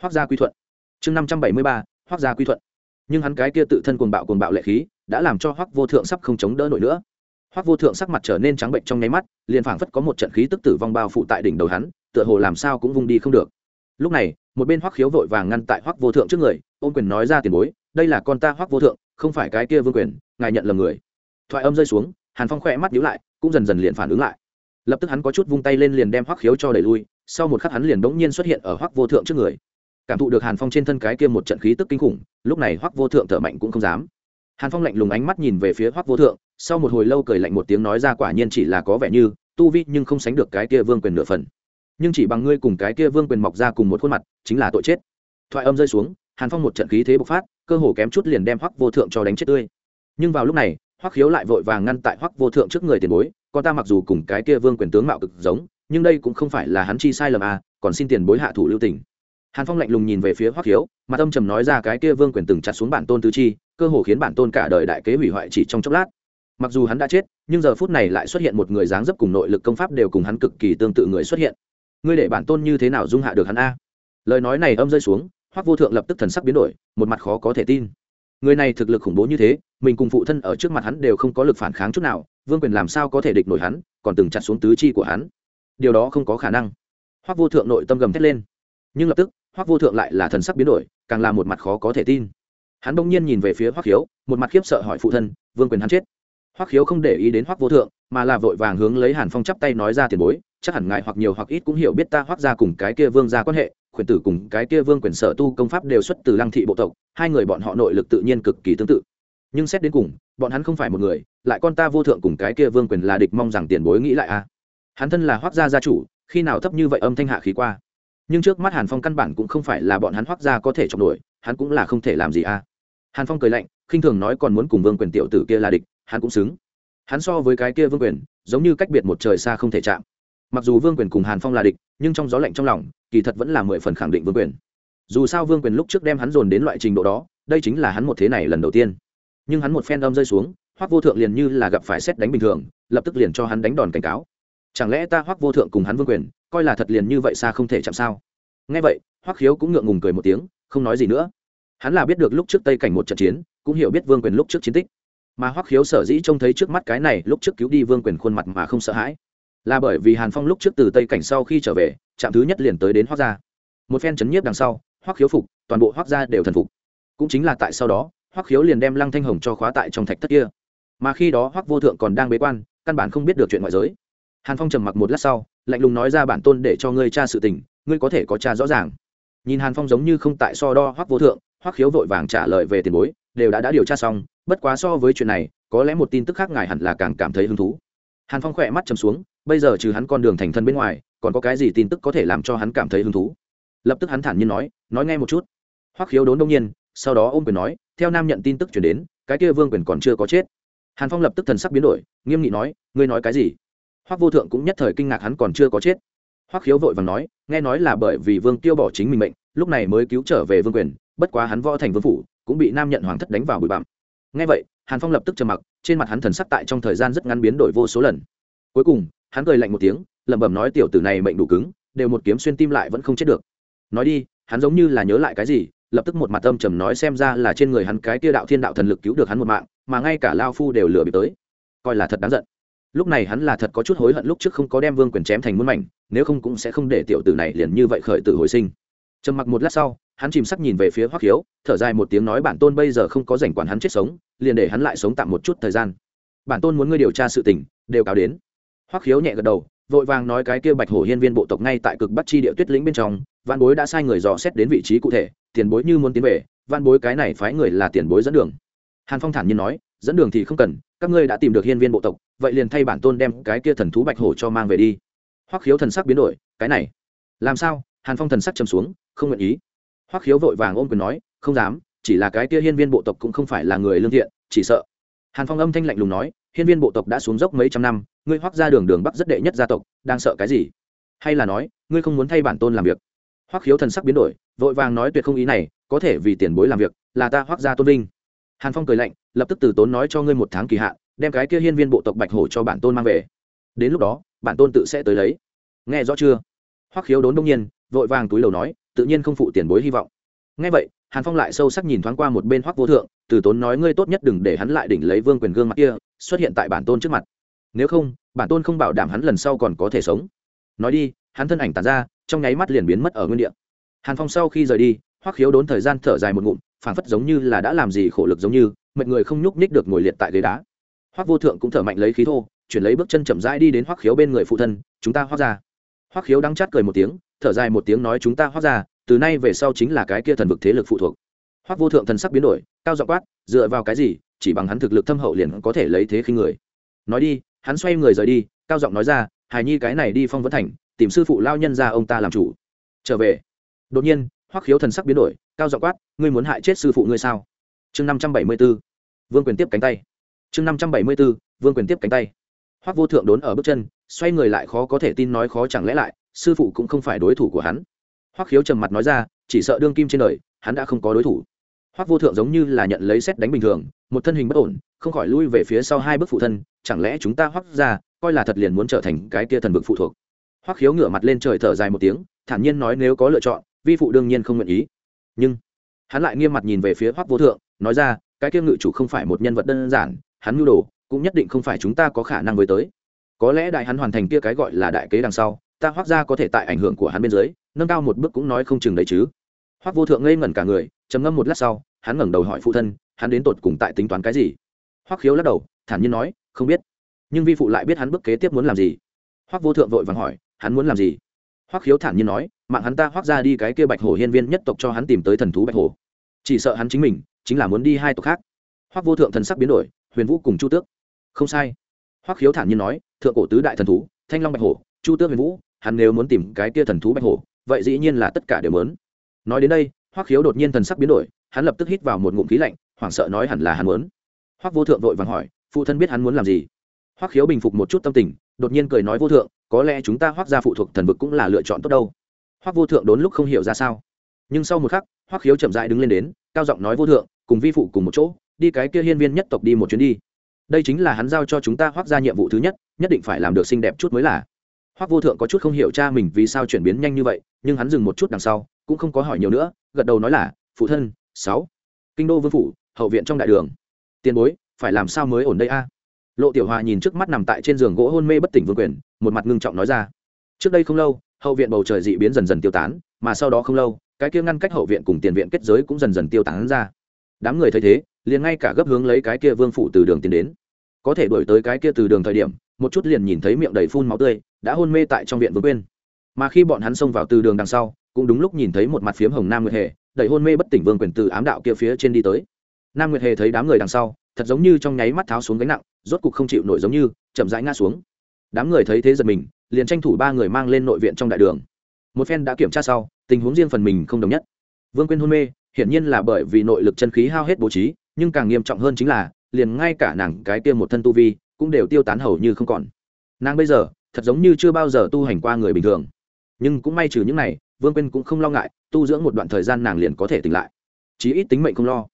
hoác gia quy thuận. Chương năm trăm bảy mươi ba hoác gia quy thuận. Nhưng hắn cái kia tự thân cuồng bạo cuồng bạo lệ khí, đã làm cho hoác vô thượng sắp không chống đỡ nổi nữa. Hoác vô thượng sắc mặt trở nên trắng bệnh trong nháy mắt, liền phảng phất có một trận khí tức tử vong bao phụ tại đỉnh đầu hắn, tựa hồ làm sao cũng vung đi không được. Lúc này một bên hoắc khiếu vội vàng ngăn tại hoắc vô thượng trước người, ôm quyền nói ra tiền bối, đây là con ta hoắc vô thượng, không phải cái kia vương quyền, ngài nhận lầm người. Thoại âm rơi xuống, hàn phong khỏe mắt nhíu lại, cũng dần dần liền phản ứng lại. Lập tức hắn có chút vung tay lên liền đem hoắc khiếu cho đẩy lui, sau một khắc hắn liền bỗng nhiên xuất hiện ở hoắc vô thượng trước người. Cảm thụ được hàn phong trên thân cái kia một trận khí tức kinh khủng, lúc này hoắc vô thượng thở mạnh cũng không dám. Hàn phong lạnh lùng ánh mắt nhìn về phía hoắc vô thượng, sau một hồi lâu cười lạnh một tiếng nói ra quả nhiên chỉ là có vẻ như tu vi nhưng không sánh được cái kia vương quyền nửa phần nhưng chỉ bằng ngươi cùng cái kia vương quyền mọc ra cùng một khuôn mặt, chính là tội chết. Thoại âm rơi xuống, hàn phong một trận khí thế bộc phát, cơ hồ kém chút liền đem hoắc vô thượng cho đánh chết tươi. Nhưng vào lúc này, hoắc khiếu lại vội vàng ngăn tại hoắc vô thượng trước người tiền bối, con ta mặc dù cùng cái kia vương quyền tướng mạo cực giống, nhưng đây cũng không phải là hắn chi sai lầm à còn xin tiền bối hạ thủ lưu tình. Hàn phong lạnh lùng nhìn về phía hoắc khiếu mà âm trầm nói ra cái kia vương quyền từng chặt xuống bản tôn tứ chi, cơ hồ khiến bản tôn cả đời đại kế hủy hoại chỉ trong chốc lát. Mặc dù hắn đã chết, nhưng giờ phút này lại xuất hiện một người dáng dấp cùng nội lực công pháp đều cùng hắn cực kỳ tương tự người xuất hiện ngươi để bản tôn như thế nào dung hạ được hắn a? Lời nói này âm rơi xuống, hoắc vô thượng lập tức thần sắc biến đổi, một mặt khó có thể tin. Người này thực lực khủng bố như thế, mình cùng phụ thân ở trước mặt hắn đều không có lực phản kháng chút nào, vương quyền làm sao có thể địch nổi hắn, còn từng chặt xuống tứ chi của hắn. Điều đó không có khả năng. Hoắc vô thượng nội tâm gầm thét lên. Nhưng lập tức, hoắc vô thượng lại là thần sắc biến đổi, càng là một mặt khó có thể tin. Hắn bỗng nhiên nhìn về phía hoắc khiếu một mặt khiếp sợ hỏi phụ thân, vương quyền hắn chết? Hoắc khiếu không để ý đến hoắc vô thượng, mà là vội vàng hướng lấy hàn phong chắp tay nói ra tiền bối, chắc hẳn ngài hoặc nhiều hoặc ít cũng hiểu biết ta hoắc ra cùng cái kia vương ra quan hệ, khuyển tử cùng cái kia vương quyền sở tu công pháp đều xuất từ lăng thị bộ tộc, hai người bọn họ nội lực tự nhiên cực kỳ tương tự. Nhưng xét đến cùng, bọn hắn không phải một người, lại con ta vô thượng cùng cái kia vương quyền là địch mong rằng tiền bối nghĩ lại a hắn thân là hoắc gia gia chủ, khi nào thấp như vậy âm thanh hạ khí qua. Nhưng trước mắt hàn phong căn bản cũng không phải là bọn hắn hoắc gia có thể chọc nổi, hắn cũng là không thể làm gì a hàn phong cười lạnh, khinh thường nói còn muốn cùng vương quyền tiểu tử kia là địch hắn cũng xứng. Hắn so với cái kia vương quyền, giống như cách biệt một trời xa không thể chạm. Mặc dù vương quyền cùng hàn phong là địch, nhưng trong gió lạnh trong lòng, kỳ thật vẫn là mười phần khẳng định vương quyền. Dù sao vương quyền lúc trước đem hắn dồn đến loại trình độ đó, đây chính là hắn một thế này lần đầu tiên. Nhưng hắn một phen đâm rơi xuống, hoắc vô thượng liền như là gặp phải xét đánh bình thường, lập tức liền cho hắn đánh đòn cảnh cáo. Chẳng lẽ ta hoắc vô thượng cùng hắn vương quyền, coi là thật liền như vậy xa không thể chạm sao? Nghe vậy, hoắc khiếu cũng ngượng ngùng cười một tiếng, không nói gì nữa. Hắn là biết được lúc trước tây cảnh một trận chiến, cũng hiểu biết vương quyền lúc trước chiến tích mà hoắc khiếu sở dĩ trông thấy trước mắt cái này lúc trước cứu đi vương quyền khuôn mặt mà không sợ hãi là bởi vì hàn phong lúc trước từ tây cảnh sau khi trở về trạm thứ nhất liền tới đến Hoắc gia một phen chấn nhiếp đằng sau Hoắc khiếu phục toàn bộ Hoắc gia đều thần phục cũng chính là tại sau đó Hoắc khiếu liền đem lăng thanh hồng cho khóa tại trong thạch thất kia mà khi đó Hoắc vô thượng còn đang bế quan căn bản không biết được chuyện ngoại giới hàn phong trầm mặc một lát sau lạnh lùng nói ra bản tôn để cho ngươi tra sự tình ngươi có thể có tra rõ ràng nhìn hàn phong giống như không tại so đo Hoắc vô thượng Hoắc khiếu vội vàng trả lời về tiền bối đều đã đã điều tra xong, bất quá so với chuyện này, có lẽ một tin tức khác ngài hẳn là càng cảm thấy hứng thú. Hàn phong khỏe mắt chầm xuống, bây giờ trừ hắn con đường thành thân bên ngoài, còn có cái gì tin tức có thể làm cho hắn cảm thấy hứng thú? Lập tức hắn thản nhiên nói nói nghe một chút. Hoắc khiếu đốn đông nhiên, sau đó ôm quyền nói, theo nam nhận tin tức chuyển đến, cái kia vương quyền còn chưa có chết. Hàn phong lập tức thần sắc biến đổi, nghiêm nghị nói, ngươi nói cái gì? Hoắc vô thượng cũng nhất thời kinh ngạc hắn còn chưa có chết. Hoắc khiếu vội vàng nói, nghe nói là bởi vì vương tiêu bỏ chính mình mệnh, lúc này mới cứu trở về vương quyền, bất quá hắn võ thành vương phủ cũng bị nam nhận hoàng thất đánh vào bụi bặm. Nghe vậy, hàn phong lập tức trầm mặc, trên mặt hắn thần sắc tại trong thời gian rất ngắn biến đổi vô số lần. Cuối cùng, hắn cười lạnh một tiếng, lẩm bẩm nói tiểu tử này mệnh đủ cứng, đều một kiếm xuyên tim lại vẫn không chết được. Nói đi, hắn giống như là nhớ lại cái gì, lập tức một mặt âm trầm nói xem ra là trên người hắn cái tia đạo thiên đạo thần lực cứu được hắn một mạng, mà ngay cả lao phu đều lừa bị tới. Coi là thật đáng giận. Lúc này hắn là thật có chút hối hận lúc trước không có đem vương quyền chém thành muôn mảnh, nếu không cũng sẽ không để tiểu tử này liền như vậy khởi tử hồi sinh. Trầm mặc một lát sau hắn chìm sắc nhìn về phía hoắc hiếu, thở dài một tiếng nói bản tôn bây giờ không có rảnh quản hắn chết sống, liền để hắn lại sống tạm một chút thời gian. Bản tôn muốn ngươi điều tra sự tình, đều cáo đến. Hoắc hiếu nhẹ gật đầu, vội vàng nói cái kia bạch hổ hiên viên bộ tộc ngay tại cực bắc chi địa tuyết lĩnh bên trong văn bối đã sai người dò xét đến vị trí cụ thể, tiền bối như muốn tiến về văn bối cái này phái người là tiền bối dẫn đường. Hàn phong thản nhiên nói, dẫn đường thì không cần, các ngươi đã tìm được hiên viên bộ tộc, vậy liền thay bản tôn đem cái kia thần thú bạch hổ cho mang về đi. Hoắc khiếu thần sắc biến đổi, cái này, làm sao? Hàn phong thần sắc trầm xuống, không nguyện ý hoắc khiếu vội vàng ôm quyền nói, không dám, chỉ là cái kia hiên viên bộ tộc cũng không phải là người lương thiện, chỉ sợ. Hàn phong âm thanh lạnh lùng nói, hiên viên bộ tộc đã xuống dốc mấy trăm năm, ngươi Hoắc ra đường đường bắc rất đệ nhất gia tộc, đang sợ cái gì? Hay là nói, ngươi không muốn thay bản tôn làm việc? Hoắc khiếu thần sắc biến đổi, vội vàng nói, tuyệt không ý này, có thể vì tiền bối làm việc, là ta hoắc gia tôn vinh. Hàn phong cười lạnh, lập tức từ tốn nói cho ngươi một tháng kỳ hạn, đem cái kia hiên viên bộ tộc bạch hổ cho bản tôn mang về. Đến lúc đó, bản tôn tự sẽ tới lấy. Nghe rõ chưa? Hoắc khiếu đốn đông nhiên, vội vàng túi lầu nói tự nhiên không phụ tiền bối hy vọng. Nghe vậy, hàn phong lại sâu sắc nhìn thoáng qua một bên hoắc vô thượng, từ tốn nói ngươi tốt nhất đừng để hắn lại đỉnh lấy vương quyền gương mặt kia, xuất hiện tại bản tôn trước mặt. Nếu không, bản tôn không bảo đảm hắn lần sau còn có thể sống. Nói đi, hắn thân ảnh tàn ra, trong nháy mắt liền biến mất ở nguyên địa. Hàn phong sau khi rời đi, hoắc khiếu đốn thời gian thở dài một ngụm, phảng phất giống như là đã làm gì khổ lực giống như, mệt người không nhúc ních được ngồi liệt tại ghế đá. Hoắc vô thượng cũng thở mạnh lấy khí thô, chuyển lấy bước chân chậm rãi đi đến hoắc khiếu bên người phụ thân, chúng ta hoắc ra hoắc khiếu đắng chát cười một tiếng, thở dài một tiếng nói chúng ta hoắc ra từ nay về sau chính là cái kia thần vực thế lực phụ thuộc. Hoắc vô thượng thần sắc biến đổi, cao giọng quát, dựa vào cái gì, chỉ bằng hắn thực lực thâm hậu liền có thể lấy thế khi người. Nói đi, hắn xoay người rời đi, cao giọng nói ra, hài nhi cái này đi phong vẫn thành, tìm sư phụ lao nhân ra ông ta làm chủ. Trở về. Đột nhiên, hoắc khiếu thần sắc biến đổi, cao giọng quát, ngươi muốn hại chết sư phụ ngươi sao? Chương năm trăm bảy mươi b ố vương quyền tiếp cánh tay. Chương năm trăm bảy mươi b ố vương quyền tiếp cánh tay hoắc vô thượng đốn ở bước chân, xoay người lại khó có thể tin nói khó chẳng lẽ lại, sư phụ cũng không phải đối thủ của hắn. Hoắc khiếu trầm mặt nói ra, chỉ sợ đương kim trên đời, hắn đã không có đối thủ. Hoắc vô thượng giống như là nhận lấy xét đánh bình thường, một thân hình bất ổn, không khỏi lui về phía sau hai bước phụ thân, chẳng lẽ chúng ta hoắc ra, coi là thật liền muốn trở thành cái kia thần vực phụ thuộc. Hoắc khiếu ngửa mặt lên trời thở dài một tiếng, thản nhiên nói nếu có lựa chọn, vi phụ đương nhiên không nguyện ý. Nhưng, hắn lại nghiêm mặt nhìn về phía hoắc vô thượng, nói ra, cái kia ngự chủ không phải một nhân vật đơn giản, hắn nhu đồ cũng nhất định không phải chúng ta có khả năng với tới. Có lẽ đại hắn hoàn thành kia cái gọi là đại kế đằng sau, ta hoắc ra có thể tại ảnh hưởng của hắn bên dưới, nâng cao một bước cũng nói không chừng đấy chứ. Hoắc vô thượng ngây ngẩn cả người, trầm ngâm một lát sau, hắn ngẩng đầu hỏi phụ thân, hắn đến tột cùng tại tính toán cái gì? Hoắc khiếu lắc đầu, thản nhiên nói, không biết. Nhưng vi phụ lại biết hắn bước kế tiếp muốn làm gì. Hoắc vô thượng vội vàng hỏi, hắn muốn làm gì? Hoắc khiếu thản nhiên nói, mạng hắn ta hoắc ra đi cái kia bạch hổ hiên viên nhất tộc cho hắn tìm tới thần thú bạch hổ chỉ sợ hắn chính mình, chính là muốn đi hai tộc khác. Hoắc vô thượng thần sắc biến đổi, huyền vũ cùng chu tước không sai. Hoắc khiếu thản nhiên nói, thượng cổ tứ đại thần thú, thanh long bạch hổ, chu tước huyền vũ, hắn nếu muốn tìm cái kia thần thú bạch hổ, vậy dĩ nhiên là tất cả đều muốn. Nói đến đây, hoắc khiếu đột nhiên thần sắc biến đổi, hắn lập tức hít vào một ngụm khí lạnh, hoảng sợ nói hẳn là hắn muốn. Hoắc vô thượng vội vàng hỏi, phụ thân biết hắn muốn làm gì? Hoắc khiếu bình phục một chút tâm tình, đột nhiên cười nói, vô thượng, có lẽ chúng ta hoắc gia phụ thuộc thần vực cũng là lựa chọn tốt đâu. Hoắc vô thượng đốn lúc không hiểu ra sao. Nhưng sau một khắc, hoắc khiếu chậm rãi đứng lên đến, cao giọng nói, vô thượng, cùng vi phụ cùng một chỗ, đi cái kia hiên viên nhất tộc đi một chuyến đi đây chính là hắn giao cho chúng ta hoác ra nhiệm vụ thứ nhất nhất định phải làm được xinh đẹp chút mới là. Hoác vô thượng có chút không hiểu cha mình vì sao chuyển biến nhanh như vậy, nhưng hắn dừng một chút đằng sau, cũng không có hỏi nhiều nữa, gật đầu nói là, phụ thân, sáu. Kinh đô vương phủ, hậu viện trong đại đường. Tiền bối, phải làm sao mới ổn đây a? Lộ tiểu hòa nhìn trước mắt nằm tại trên giường gỗ hôn mê bất tỉnh vương quyền, một mặt ngưng trọng nói ra. Trước đây không lâu, hậu viện bầu trời dị biến dần dần tiêu tán, mà sau đó không lâu, cái kia ngăn cách hậu viện cùng tiền viện kết giới cũng dần dần tiêu tán ra. Đám người thấy thế liền ngay cả gấp hướng lấy cái kia vương phủ từ đường tiến đến. Có thể đổi tới cái kia từ đường thời điểm, một chút liền nhìn thấy miệng đầy phun máu tươi, đã hôn mê tại trong viện vương quyên mà khi bọn hắn xông vào từ đường đằng sau, cũng đúng lúc nhìn thấy một mặt phiếm hồng nam nguyệt hề đẩy hôn mê bất tỉnh vương quyền từ ám đạo kia phía trên đi tới. Nam nguyệt hề thấy đám người đằng sau, thật giống như trong nháy mắt tháo xuống gánh nặng, rốt cục không chịu nổi giống như, chậm rãi ngã xuống. Đám người thấy thế giật mình, liền tranh thủ ba người mang lên nội viện trong đại đường. Một phen đã kiểm tra sau, tình huống riêng phần mình không đồng nhất. Vương quyên hôn mê, hiển nhiên là bởi vì nội lực chân khí hao hết bố trí nhưng càng nghiêm trọng hơn chính là, liền ngay cả nàng cái kia một thân tu vi, cũng đều tiêu tán hầu như không còn. Nàng bây giờ, thật giống như chưa bao giờ tu hành qua người bình thường. Nhưng cũng may trừ những này, vương quyền cũng không lo ngại, tu dưỡng một đoạn thời gian nàng liền có thể tỉnh lại. Chí ít tính mệnh không lo.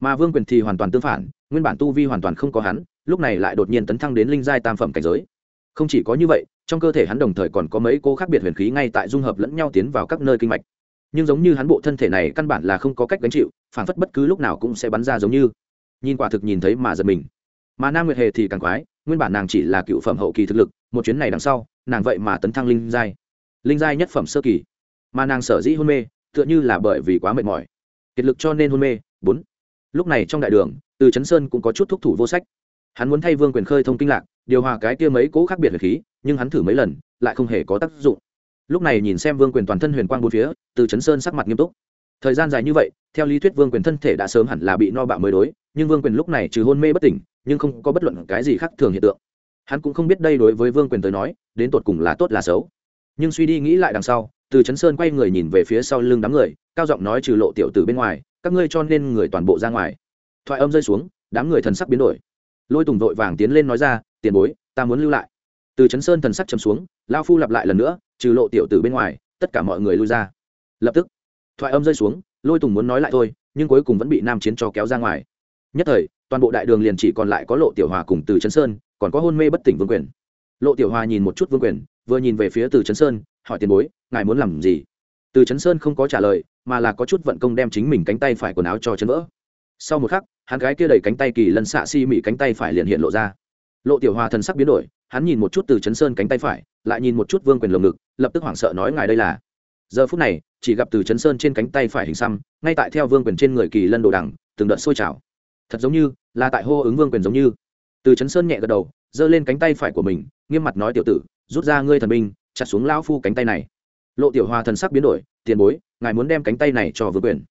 Mà vương quyền thì hoàn toàn tương phản, nguyên bản tu vi hoàn toàn không có hắn, lúc này lại đột nhiên tấn thăng đến linh giai tam phẩm cảnh giới. Không chỉ có như vậy, trong cơ thể hắn đồng thời còn có mấy cô khác biệt huyền khí ngay tại dung hợp lẫn nhau tiến vào các nơi kinh mạch. Nhưng giống như hắn bộ thân thể này căn bản là không có cách gánh chịu phản phất bất cứ lúc nào cũng sẽ bắn ra giống như. Nhìn quả thực nhìn thấy mà giật mình. Mà nam nguyệt hề thì càng quái, nguyên bản nàng chỉ là cựu phẩm hậu kỳ thực lực, một chuyến này đằng sau, nàng vậy mà tấn thăng linh giai. Linh giai nhất phẩm sơ kỳ. Mà nàng sở dĩ hôn mê, tựa như là bởi vì quá mệt mỏi. Kiệt lực cho nên hôn mê, bốn. Lúc này trong đại đường, từ chấn sơn cũng có chút thúc thủ vô sách. Hắn muốn thay vương quyền khơi thông kinh lạc, điều hòa cái kia mấy cố khác biệt về khí, nhưng hắn thử mấy lần, lại không hề có tác dụng. Lúc này nhìn xem vương quyền toàn thân huyền quang bốn phía, từ chấn sơn sắc mặt nghiêm túc thời gian dài như vậy, theo lý thuyết vương quyền thân thể đã sớm hẳn là bị no bạo mới đối, nhưng vương quyền lúc này trừ hôn mê bất tỉnh, nhưng không có bất luận cái gì khác thường hiện tượng. Hắn cũng không biết đây đối với vương quyền tới nói, đến tột cùng là tốt là xấu. Nhưng suy đi nghĩ lại đằng sau, từ chấn sơn quay người nhìn về phía sau lưng đám người, cao giọng nói trừ lộ tiểu từ bên ngoài, các ngươi cho nên người toàn bộ ra ngoài. Thoại âm rơi xuống, đám người thần sắc biến đổi. Lôi tùng vội vàng tiến lên nói ra, tiền bối, ta muốn lưu lại. Từ chấn sơn thần sắc chấm xuống lao phu lặp lại lần nữa, trừ lộ tiểu tử bên ngoài, tất cả mọi người lui ra. Lập tức thoại âm rơi xuống, lôi tùng muốn nói lại thôi, nhưng cuối cùng vẫn bị nam chiến cho kéo ra ngoài. Nhất thời, toàn bộ đại đường liền chỉ còn lại có lộ tiểu hòa cùng từ chấn sơn, còn có hôn mê bất tỉnh vương quyền. Lộ tiểu hòa nhìn một chút vương quyền, vừa nhìn về phía từ chấn sơn, hỏi tiền bối, ngài muốn làm gì? Từ chấn sơn không có trả lời, mà là có chút vận công đem chính mình cánh tay phải quần áo cho chấn vỡ. Sau một khắc, hắn gái kia đẩy cánh tay kỳ lân xạ si mị cánh tay phải liền hiện lộ ra. Lộ tiểu hòa thần sắc biến đổi, hắn nhìn một chút từ chấn sơn cánh tay phải, lại nhìn một chút vương quyền lồng ngực, lập tức hoảng sợ nói ngài đây là giờ phút này, chỉ gặp từ chấn sơn trên cánh tay phải hình xăm, ngay tại theo vương quyền trên người kỳ lân đồ đằng, từng đợt sôi trào. Thật giống như, là tại hô ứng vương quyền giống như. Từ chấn sơn nhẹ gật đầu, giơ lên cánh tay phải của mình, nghiêm mặt nói tiểu tử, rút ra ngươi thần binh, chặt xuống lão phu cánh tay này. Lộ tiểu hòa thần sắc biến đổi, tiền bối, ngài muốn đem cánh tay này cho vương quyền.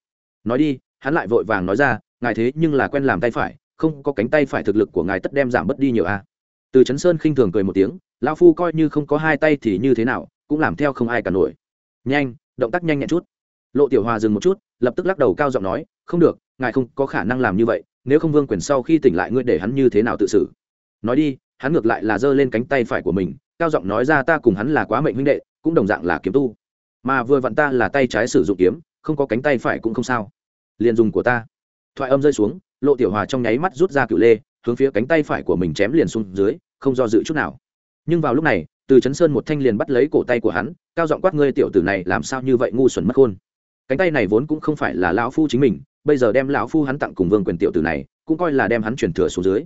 Nói đi, hắn lại vội vàng nói ra, ngài thế nhưng là quen làm tay phải, không có cánh tay phải thực lực của ngài tất đem giảm bớt đi nhiều a từ chấn sơn khinh thường cười một tiếng, lão phu coi như không có hai tay thì như thế nào, cũng làm theo không ai cả nổi nhanh, động tác nhanh nhẹn chút. Lộ tiểu hòa dừng một chút, lập tức lắc đầu cao giọng nói, không được, ngài không có khả năng làm như vậy, nếu không vương quyền sau khi tỉnh lại ngươi để hắn như thế nào tự xử? Nói đi, hắn ngược lại là giơ lên cánh tay phải của mình, cao giọng nói ra, ta cùng hắn là quá mệnh huynh đệ, cũng đồng dạng là kiếm tu. Mà vừa vặn ta là tay trái sử dụng kiếm, không có cánh tay phải cũng không sao. Liền dùng của ta. Thoại âm rơi xuống, lộ tiểu hòa trong nháy mắt rút ra cựu lê, hướng phía cánh tay phải của mình chém liền xuống dưới, không do dự chút nào. Nhưng vào lúc này từ chấn sơn một thanh liền bắt lấy cổ tay của hắn cao giọng quát ngươi tiểu tử này làm sao như vậy ngu xuẩn mất khôn cánh tay này vốn cũng không phải là lão phu chính mình bây giờ đem lão phu hắn tặng cùng vương quyền tiểu tử này cũng coi là đem hắn chuyển thừa xuống dưới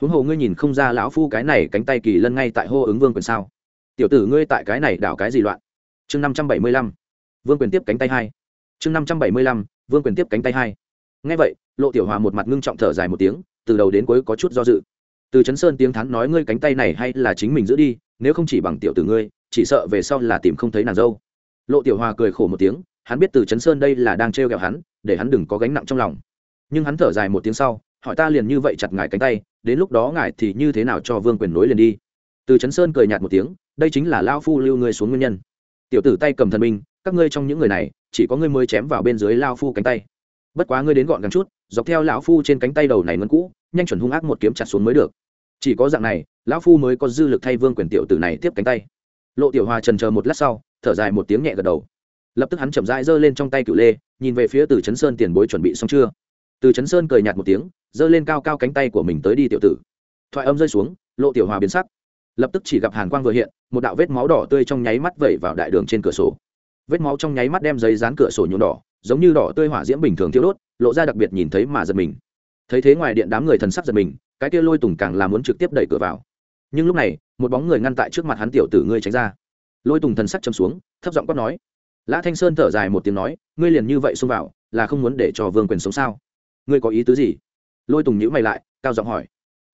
huống hồ ngươi nhìn không ra lão phu cái này cánh tay kỳ lân ngay tại hô ứng vương quyền sao tiểu tử ngươi tại cái này đảo cái gì loạn chương năm trăm bảy mươi lăm vương quyền tiếp cánh tay hai chương năm trăm bảy mươi lăm vương quyền tiếp cánh tay hai ngay vậy lộ tiểu hòa một mặt ngưng trọng thở dài một tiếng từ đầu đến cuối có chút do dự từ chấn sơn tiếng thắn nói ngươi cánh tay này hay là chính mình giữ đi nếu không chỉ bằng tiểu tử ngươi, chỉ sợ về sau là tìm không thấy nàng dâu. Lộ tiểu hòa cười khổ một tiếng, hắn biết từ chấn sơn đây là đang trêu ghẹo hắn, để hắn đừng có gánh nặng trong lòng. Nhưng hắn thở dài một tiếng sau, hỏi ta liền như vậy chặt ngài cánh tay, đến lúc đó ngài thì như thế nào cho vương quyền nối liền đi. Từ chấn sơn cười nhạt một tiếng, đây chính là lao phu lưu ngươi xuống nguyên nhân. Tiểu tử tay cầm thần binh các ngươi trong những người này, chỉ có ngươi mới chém vào bên dưới lao phu cánh tay. Bất quá ngươi đến gọn gàng chút, dọc theo lão phu trên cánh tay đầu này ngân cũ, nhanh chuẩn hung ác một kiếm chặt xuống mới được. Chỉ có dạng này lão phu mới có dư lực thay vương quyền tiểu tử này tiếp cánh tay. Lộ tiểu hòa trần chờ một lát sau, thở dài một tiếng nhẹ gật đầu. Lập tức hắn chậm rãi giơ lên trong tay cựu lê, nhìn về phía từ chấn sơn tiền bối chuẩn bị xong chưa? Từ chấn sơn cười nhạt một tiếng, giơ lên cao cao cánh tay của mình tới đi tiểu tử. Thoại âm rơi xuống, lộ tiểu hòa biến sắc. Lập tức chỉ gặp hàn quang vừa hiện, một đạo vết máu đỏ tươi trong nháy mắt vẩy vào đại đường trên cửa sổ. Vết máu trong nháy mắt đem giấy dán cửa sổ nhuộm đỏ, giống như đỏ tươi hỏa diễm bình thường thiêu đốt, lộ ra đặc biệt nhìn thấy mà giật mình. Thấy thế ngoài điện đám người thần sắc giật mình, cái kia lôi tùng càng là muốn trực tiếp đẩy cửa vào nhưng lúc này, một bóng người ngăn tại trước mặt hắn tiểu tử ngươi tránh ra. Lôi tùng thần sắc châm xuống, thấp giọng quát nói. Lã thanh sơn thở dài một tiếng nói, ngươi liền như vậy xông vào, là không muốn để cho vương quyền sống sao? Ngươi có ý tứ gì? Lôi tùng nhữ mày lại, cao giọng hỏi.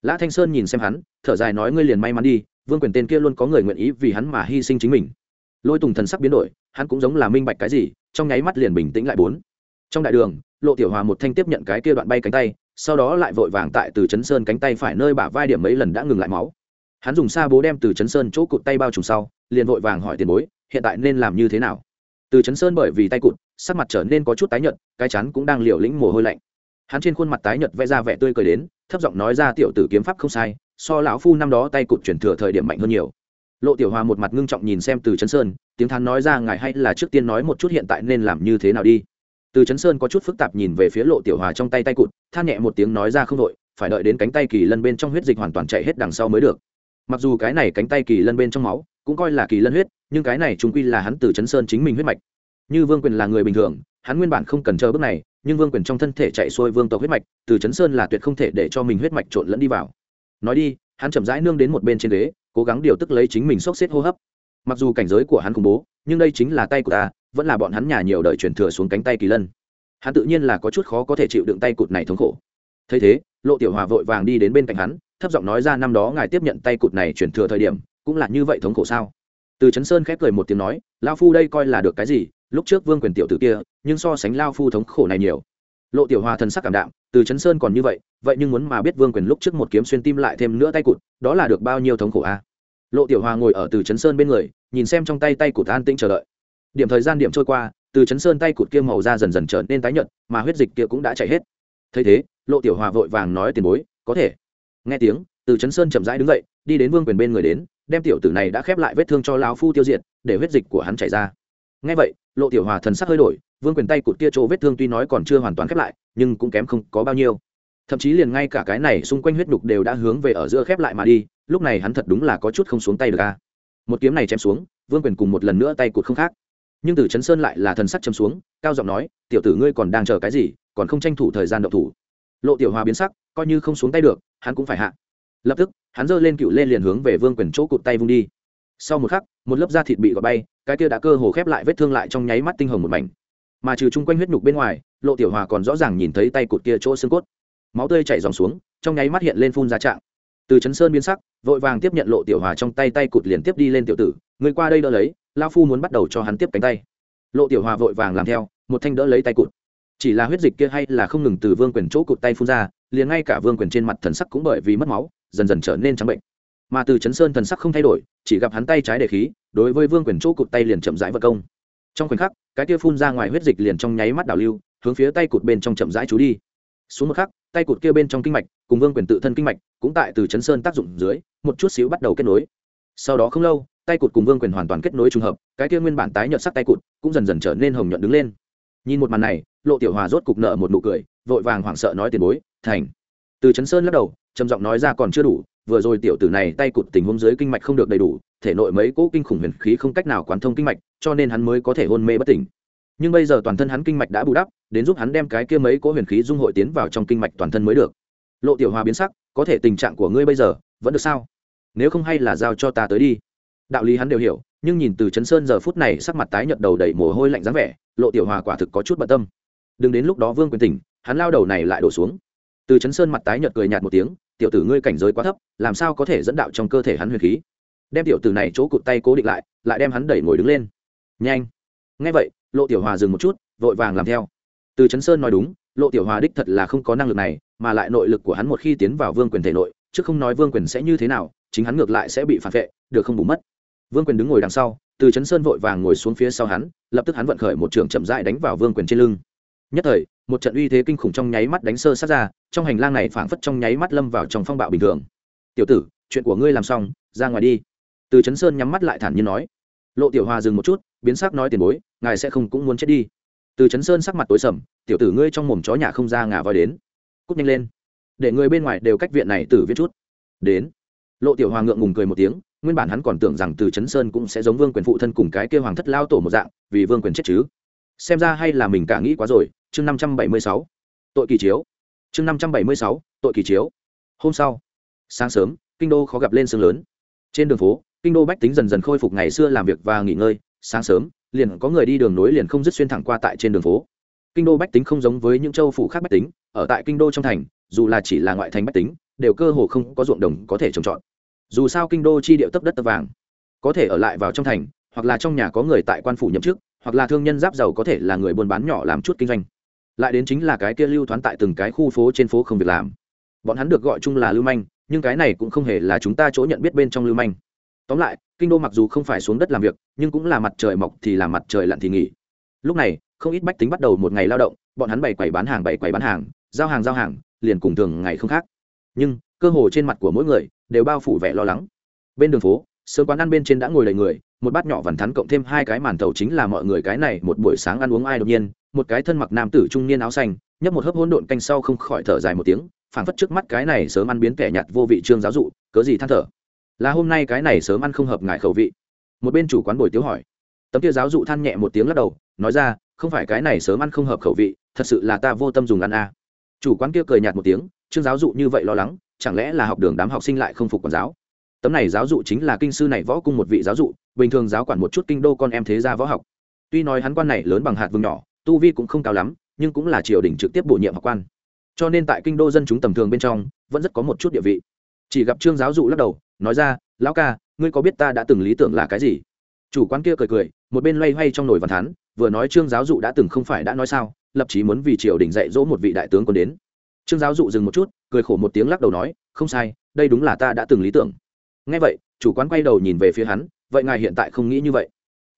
Lã thanh sơn nhìn xem hắn, thở dài nói ngươi liền may mắn đi, vương quyền tên kia luôn có người nguyện ý vì hắn mà hy sinh chính mình. Lôi tùng thần sắc biến đổi, hắn cũng giống là minh bạch cái gì, trong nháy mắt liền bình tĩnh lại bốn. Trong đại đường, lộ tiểu hòa một thanh tiếp nhận cái kia đoạn bay cánh tay, sau đó lại vội vàng tại từ chấn sơn cánh tay phải nơi bả vai điểm mấy lần đã ngừng lại máu hắn dùng xa bố đem từ chấn sơn chỗ cụt tay bao trùm sau, liền vội vàng hỏi tiền bối, hiện tại nên làm như thế nào? Từ chấn sơn bởi vì tay cụt, sắc mặt trở nên có chút tái nhợt, cái chắn cũng đang liều lĩnh mồ hôi lạnh. Hắn trên khuôn mặt tái nhợt vẽ ra vẻ tươi cười đến, thấp giọng nói ra tiểu tử kiếm pháp không sai, so lão phu năm đó tay cụt chuyển thừa thời điểm mạnh hơn nhiều. Lộ tiểu hòa một mặt ngưng trọng nhìn xem từ chấn sơn, tiếng thán nói ra ngài hay là trước tiên nói một chút hiện tại nên làm như thế nào đi. Từ chấn sơn có chút phức tạp nhìn về phía lộ tiểu hòa trong tay tay cụt, than nhẹ một tiếng nói ra không đội, phải đợi đến cánh tay kỳ lân bên trong huyết dịch hoàn toàn chạy hết đằng sau mới được mặc dù cái này cánh tay kỳ lân bên trong máu cũng coi là kỳ lân huyết, nhưng cái này chúng quy là hắn từ chấn sơn chính mình huyết mạch. Như vương quyền là người bình thường, hắn nguyên bản không cần chờ bước này, nhưng vương quyền trong thân thể chạy xuôi vương tộc huyết mạch, từ chấn sơn là tuyệt không thể để cho mình huyết mạch trộn lẫn đi vào. Nói đi, hắn chậm rãi nương đến một bên trên ghế, cố gắng điều tức lấy chính mình sốc xếp hô hấp. Mặc dù cảnh giới của hắn khủng bố, nhưng đây chính là tay của ta, vẫn là bọn hắn nhà nhiều đời truyền thừa xuống cánh tay kỳ lân. Hắn tự nhiên là có chút khó có thể chịu đựng tay cụt này thống khổ. Thấy thế lộ tiểu hòa vội vàng đi đến bên cạnh hắn, thấp giọng nói ra, năm đó ngài tiếp nhận tay cụt này chuyển thừa thời điểm, cũng là như vậy thống khổ sao? Từ Trấn sơn khép cười một tiếng nói lao phu đây coi là được cái gì? Lúc trước vương quyền tiểu tử kia, nhưng so sánh lao phu thống khổ này nhiều. Lộ tiểu hòa thần sắc cảm đạm, từ Trấn sơn còn như vậy vậy nhưng muốn mà biết vương quyền lúc trước một kiếm xuyên tim lại thêm nữa tay cụt, đó là được bao nhiêu thống khổ a à? lộ tiểu hòa ngồi ở từ Trấn sơn bên người, nhìn xem trong tay tay cụt an tĩnh chờ đợi. Điểm thời gian điểm trôi qua, từ Trấn sơn tay cụt kia màu ra dần dần trở nên tái nhợt, mà huyết dịch kia cũng đã chảy hết thấy thế, lộ tiểu hòa vội vàng nói tiền bối, có thể. Nghe tiếng, từ chấn sơn chậm rãi đứng dậy, đi đến vương quyền bên người đến, đem tiểu tử này đã khép lại vết thương cho lão phu tiêu diệt, để huyết dịch của hắn chảy ra. Nghe vậy, lộ tiểu hòa thần sắc hơi đổi, vương quyền tay cụt kia chỗ vết thương tuy nói còn chưa hoàn toàn khép lại, nhưng cũng kém không có bao nhiêu. Thậm chí liền ngay cả cái này xung quanh huyết đục đều đã hướng về ở giữa khép lại mà đi, lúc này hắn thật đúng là có chút không xuống tay được a. Một kiếm này chém xuống, vương quyền cùng một lần nữa tay cụt không khác. Nhưng từ chấn sơn lại là thần sắc chấm xuống, cao giọng nói, tiểu tử ngươi còn đang chờ cái gì? Còn không tranh thủ thời gian động thủ. Lộ tiểu hòa biến sắc, coi như không xuống tay được, hắn cũng phải hạ. Lập tức, hắn giơ lên cựu lên liền hướng về vương quyền chỗ cụt tay vung đi. Sau một khắc, một lớp da thịt bị gọt bay, cái kia đã cơ hồ khép lại vết thương lại trong nháy mắt tinh hồng một mảnh. Mà trừ chung quanh huyết nhục bên ngoài, lộ tiểu hòa còn rõ ràng nhìn thấy tay cụt kia chỗ xương cốt. Máu tươi chảy dòng xuống, trong nháy mắt hiện lên phun ra trạng. Từ chấn sơn biến sắc, vội vàng tiếp nhận lộ tiểu hòa trong tay tay cụt liền tiếp đi lên tiểu tử, người qua đây đỡ lấy lao phu muốn bắt đầu cho hắn tiếp cánh tay. Lộ tiểu hòa vội vàng làm theo, một thanh đỡ lấy tay cụt chỉ là huyết dịch kia hay là không ngừng từ vương quyền chỗ cụt tay phun ra, liền ngay cả vương quyền trên mặt thần sắc cũng bởi vì mất máu, dần dần trở nên trắng bệnh. Mà từ chấn sơn thần sắc không thay đổi, chỉ gặp hắn tay trái để khí, đối với vương quyền chỗ cụt tay liền chậm rãi vật công. Trong khoảnh khắc, cái kia phun ra ngoài huyết dịch liền trong nháy mắt đảo lưu, hướng phía tay cụt bên trong chậm rãi chú đi. Xuống một khắc, tay cụt kia bên trong kinh mạch, cùng vương quyền tự thân kinh mạch, cũng tại từ chấn sơn tác dụng dưới, một chút xíu bắt đầu kết nối. Sau đó không lâu, tay cụt cùng vương quyền hoàn toàn kết nối trùng hợp, cái kia nguyên bản tái nhợt sắc tay cụt cũng dần dần trở nên hồng nhuận đứng lên. Nhìn một màn này lộ tiểu hòa rốt cục nợ một nụ cười, vội vàng hoảng sợ nói tiền bối, thành. Từ chấn sơn lắc đầu, trầm giọng nói ra còn chưa đủ, vừa rồi tiểu tử này tay cụt tình huống dưới kinh mạch không được đầy đủ, thể nội mấy cỗ kinh khủng huyền khí không cách nào quán thông kinh mạch, cho nên hắn mới có thể hôn mê bất tỉnh. Nhưng bây giờ toàn thân hắn kinh mạch đã bù đắp, đến giúp hắn đem cái kia mấy cỗ huyền khí dung hội tiến vào trong kinh mạch toàn thân mới được. Lộ tiểu hòa biến sắc, có thể tình trạng của ngươi bây giờ vẫn được sao? Nếu không hay là giao cho ta tới đi. Đạo lý hắn đều hiểu, nhưng nhìn từ chấn sơn giờ phút này sắc mặt tái nhợt đầu đầy mồ hôi lạnh dáng vẻ, lộ tiểu hòa quả thực có chút bận tâm đừng đến lúc đó vương quyền tỉnh, hắn lao đầu này lại đổ xuống. Từ chấn sơn mặt tái nhợt cười nhạt một tiếng, tiểu tử ngươi cảnh giới quá thấp, làm sao có thể dẫn đạo trong cơ thể hắn huyền khí? Đem tiểu tử này chỗ cụt tay cố định lại lại đem hắn đẩy ngồi đứng lên. Nhanh. Ngay vậy, lộ tiểu hòa dừng một chút, vội vàng làm theo. Từ chấn sơn nói đúng, lộ tiểu hòa đích thật là không có năng lực này, mà lại nội lực của hắn một khi tiến vào vương quyền thể nội, chứ không nói vương quyền sẽ như thế nào, chính hắn ngược lại sẽ bị phản vệ, được không bù mất. Vương quyền đứng ngồi đằng sau, từ chấn sơn vội vàng ngồi xuống phía sau hắn, lập tức hắn vận khởi một trường chậm dại đánh vào vương quyền trên lưng nhất thời, một trận uy thế kinh khủng trong nháy mắt đánh sơ sát ra, trong hành lang này phảng phất trong nháy mắt lâm vào trong phong bạo bình thường. Tiểu tử, chuyện của ngươi làm xong, ra ngoài đi. Từ Trấn sơn nhắm mắt lại thản nhiên nói. Lộ tiểu hòa dừng một chút, biến sắc nói tiền bối, ngài sẽ không cũng muốn chết đi. Từ Trấn sơn sắc mặt tối sầm, tiểu tử ngươi trong mồm chó nhà không ra ngà voi đến. Cút nhanh lên. Để người bên ngoài đều cách viện này tử viết chút. Đến. Lộ tiểu hòa ngượng ngùng cười một tiếng, nguyên bản hắn còn tưởng rằng từ Trấn sơn cũng sẽ giống vương quyền phụ thân cùng cái kêu hoàng thất lao tổ một dạng, vì vương quyền chết chứ. Xem ra hay là mình cả nghĩ quá rồi chương năm trăm bảy mươi sáu, tội kỳ chiếu. Chương năm trăm bảy mươi sáu, tội kỳ chiếu. Hôm sau, sáng sớm, kinh đô khó gặp lên sương lớn. Trên đường phố, kinh đô bách tính dần dần khôi phục ngày xưa làm việc và nghỉ ngơi. Sáng sớm, liền có người đi đường nối liền không dứt xuyên thẳng qua tại trên đường phố. Kinh đô bách tính không giống với những châu phủ khác bách tính, ở tại kinh đô trong thành, dù là chỉ là ngoại thành bách tính, đều cơ hồ không có ruộng đồng có thể trồng trọt. Dù sao kinh đô chi điệu tấp đất tấp vàng. Có thể ở lại vào trong thành, hoặc là trong nhà có người tại quan phủ nhậm chức, hoặc là thương nhân giáp giàu có thể là người buôn bán nhỏ làm chút kinh doanh lại đến chính là cái kia lưu thoán tại từng cái khu phố trên phố không việc làm. Bọn hắn được gọi chung là lưu manh, nhưng cái này cũng không hề là chúng ta chỗ nhận biết bên trong lưu manh. Tóm lại, kinh đô mặc dù không phải xuống đất làm việc, nhưng cũng là mặt trời mọc thì là mặt trời lặn thì nghỉ. Lúc này, không ít bách tính bắt đầu một ngày lao động, bọn hắn bày quầy bán hàng, bày quầy bán hàng, giao hàng giao hàng, liền cùng thường ngày không khác. Nhưng, cơ hồ trên mặt của mỗi người, đều bao phủ vẻ lo lắng. Bên đường phố sớm quán ăn bên trên đã ngồi đầy người, một bát nhỏ vằn thắn cộng thêm hai cái màn tàu chính là mọi người cái này một buổi sáng ăn uống ai đột nhiên một cái thân mặc nam tử trung niên áo xanh, nhấp một hớp hỗn độn canh sau không khỏi thở dài một tiếng, phảng phất trước mắt cái này sớm ăn biến kẻ nhạt vô vị trương giáo dụ, cớ gì than thở? Là hôm nay cái này sớm ăn không hợp ngại khẩu vị. Một bên chủ quán bồi tiếu hỏi. Tấm kia giáo dụ than nhẹ một tiếng lắc đầu, nói ra, không phải cái này sớm ăn không hợp khẩu vị, thật sự là ta vô tâm dùng ăn a à. chủ quán kia cười nhạt một tiếng, trương giáo dụ như vậy lo lắng, chẳng lẽ là học đường đám học sinh lại không phục quản giáo? Tấm này giáo dụ chính là kinh sư này võ cung một vị giáo dụ, bình thường giáo quản một chút kinh đô con em thế gia võ học. Tuy nói hắn quan này lớn bằng hạt vương nhỏ tu vi cũng không cao lắm, nhưng cũng là triều đình trực tiếp bổ nhiệm học quan. Cho nên tại kinh đô dân chúng tầm thường bên trong, vẫn rất có một chút địa vị. Chỉ gặp trương giáo dụ lắc đầu, nói ra, lão ca, ngươi có biết ta đã từng lý tưởng là cái gì? Chủ quán kia cười cười, một bên loay hoay trong nồi văn thán, vừa nói trương giáo dụ đã từng không phải đã nói sao, lập chí muốn vì triều đình dạy dỗ một vị đại tướng còn đến. Trương giáo dụ dừng một chút, cười khổ một tiếng lắc đầu nói, không sai, đây đúng là ta đã từng lý tưởng. Ngay vậy, chủ quán quay đầu nhìn về phía hắn, vậy ngài hiện tại không nghĩ như vậy?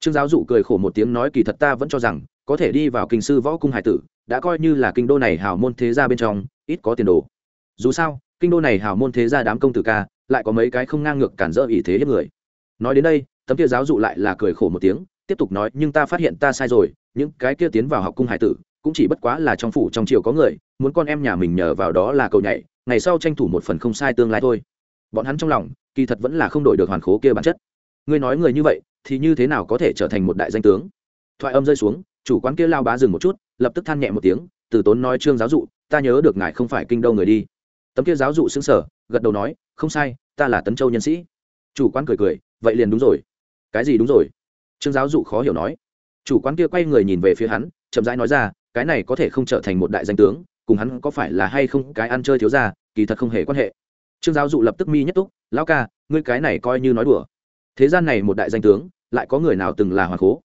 Trương giáo dụ cười khổ một tiếng nói, kỳ thật ta vẫn cho rằng có thể đi vào kinh sư võ cung hải tử, đã coi như là kinh đô này hào môn thế gia bên trong, ít có tiền đồ. Dù sao, kinh đô này hào môn thế gia đám công tử ca, lại có mấy cái không ngang ngược cản rỡ ý thế hiếp người. Nói đến đây, tấm kia giáo dụ lại là cười khổ một tiếng, tiếp tục nói, nhưng ta phát hiện ta sai rồi, những cái kia tiến vào học cung hải tử, cũng chỉ bất quá là trong phủ trong triều có người, muốn con em nhà mình nhờ vào đó là cầu nhảy, ngày sau tranh thủ một phần không sai tương lai thôi. Bọn hắn trong lòng, kỳ thật vẫn là không đổi được hoàn khố kia bản chất. Ngươi nói người như vậy, thì như thế nào có thể trở thành một đại danh tướng? Thoại âm rơi xuống chủ quán kia lao bá dừng một chút, lập tức than nhẹ một tiếng, từ tốn nói, trương giáo dụ, ta nhớ được ngài không phải kinh đâu người đi. Tấm kia giáo dụ xứng sở gật đầu nói, không sai, ta là tấn châu nhân sĩ. Chủ quán cười cười, vậy liền đúng rồi. Cái gì đúng rồi? Trương giáo dụ khó hiểu nói. Chủ quán kia quay người nhìn về phía hắn, chậm rãi nói ra, cái này có thể không trở thành một đại danh tướng, cùng hắn có phải là hay không, cái ăn chơi thiếu ra kỳ thật không hề quan hệ. Trương giáo dụ lập tức mi nhất túc, lão ca, ngươi cái này coi như nói đùa. Thế gian này một đại danh tướng, lại có người nào từng là hoàng cố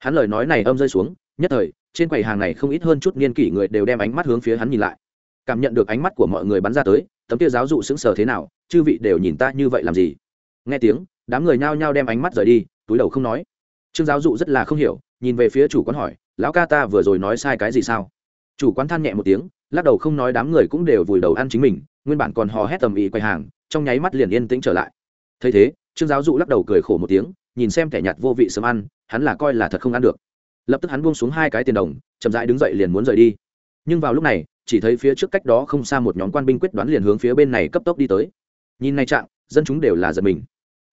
hắn lời nói này âm rơi xuống, nhất thời, trên quầy hàng này không ít hơn chút niên kỷ người đều đem ánh mắt hướng phía hắn nhìn lại. Cảm nhận được ánh mắt của mọi người bắn ra tới, tấm kia giáo dụ sững sờ thế nào, chư vị đều nhìn ta như vậy làm gì? Nghe tiếng, đám người nhao nhao đem ánh mắt rời đi, túi đầu không nói. Trương giáo dụ rất là không hiểu, nhìn về phía chủ quán hỏi, lão ca ta vừa rồi nói sai cái gì sao? Chủ quán than nhẹ một tiếng, lắc đầu không nói đám người cũng đều vùi đầu ăn chính mình, nguyên bản còn hò hét tầm ý quầy hàng, trong nháy mắt liền yên tĩnh trở lại. Thấy thế, trương giáo dụ lắc đầu cười khổ một tiếng nhìn xem kẻ nhạt vô vị sớm ăn, hắn là coi là thật không ăn được. Lập tức hắn buông xuống hai cái tiền đồng, chậm rãi đứng dậy liền muốn rời đi. Nhưng vào lúc này, chỉ thấy phía trước cách đó không xa một nhóm quan binh quyết đoán liền hướng phía bên này cấp tốc đi tới. Nhìn này trạng, dân chúng đều là giật mình.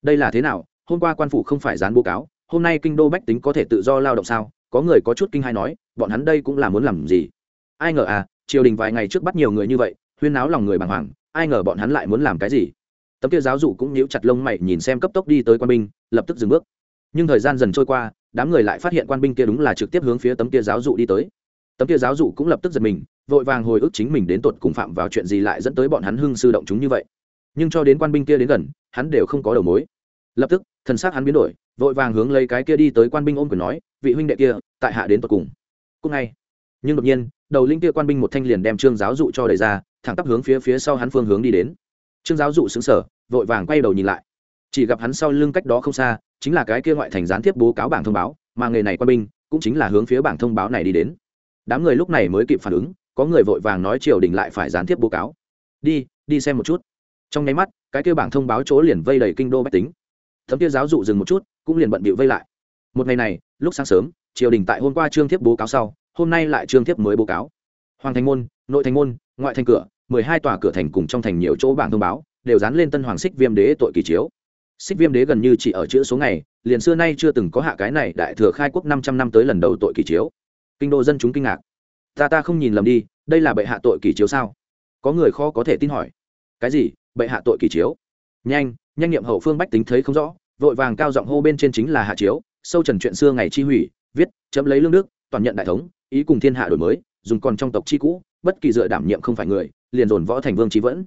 Đây là thế nào? Hôm qua quan phủ không phải dán bố cáo, hôm nay kinh đô bách tính có thể tự do lao động sao? Có người có chút kinh hay nói, bọn hắn đây cũng là muốn làm gì? Ai ngờ à triều đình vài ngày trước bắt nhiều người như vậy, huyên náo lòng người bàng hoàng, ai ngờ bọn hắn lại muốn làm cái gì? Tấm kia giáo dụ cũng nhíu chặt lông mày nhìn xem cấp tốc đi tới quan binh lập tức dừng bước. Nhưng thời gian dần trôi qua, đám người lại phát hiện quan binh kia đúng là trực tiếp hướng phía tấm kia giáo dụ đi tới. Tấm kia giáo dụ cũng lập tức giật mình, vội vàng hồi ức chính mình đến tột cùng phạm vào chuyện gì lại dẫn tới bọn hắn hưng sư động chúng như vậy. Nhưng cho đến quan binh kia đến gần, hắn đều không có đầu mối. Lập tức, thần xác hắn biến đổi, vội vàng hướng lấy cái kia đi tới quan binh ôm quyền nói, vị huynh đệ kia, tại hạ đến tột cùng. Cũng ngay. Nhưng đột nhiên, đầu linh kia quan binh một thanh liền đem trương giáo dụ cho đẩy ra, thẳng tắp hướng phía phía sau hắn phương hướng đi đến. Trương giáo dụ xứng sở vội vàng quay đầu nhìn lại chỉ gặp hắn sau lưng cách đó không xa, chính là cái kia ngoại thành gián tiếp bố cáo bảng thông báo, mà nghề này quân binh cũng chính là hướng phía bảng thông báo này đi đến. Đám người lúc này mới kịp phản ứng, có người vội vàng nói triều đình lại phải gián tiếp bố cáo. Đi đi xem một chút. Trong nháy mắt, cái kia bảng thông báo chỗ liền vây đầy kinh đô bách tính. Thấm kia giáo dụ dừng một chút, cũng liền bận bịu vây lại. Một ngày này, lúc sáng sớm, triều đình tại hôm qua trương thiếp bố cáo sau, hôm nay lại trương thiếp mới bố cáo. Hoàng thành môn, nội thành môn, ngoại thành cửa, mười hai tòa cửa thành cùng trong thành nhiều chỗ bảng thông báo, đều dán lên tân hoàng xích viêm đế tội kỳ chiếu xích viêm đế gần như chỉ ở chữ số ngày, liền xưa nay chưa từng có hạ cái này đại thừa khai quốc năm trăm năm tới lần đầu tội kỳ chiếu. Kinh đô dân chúng kinh ngạc. Ta ta không nhìn lầm đi, đây là bệ hạ tội kỳ chiếu sao? Có người khó có thể tin hỏi. Cái gì? Bệ hạ tội kỳ chiếu? Nhanh nhanh nghiệm hậu phương bách tính thấy không rõ, vội vàng cao giọng hô bên trên chính là hạ chiếu, sâu trần chuyện xưa ngày chi hủy, viết, chấm lấy lương đức, toàn nhận đại thống, ý cùng thiên hạ đổi mới, dùng còn trong tộc chi cũ, bất kỳ dựa đảm nhiệm không phải người, liền dồn võ thành vương trí vẫn.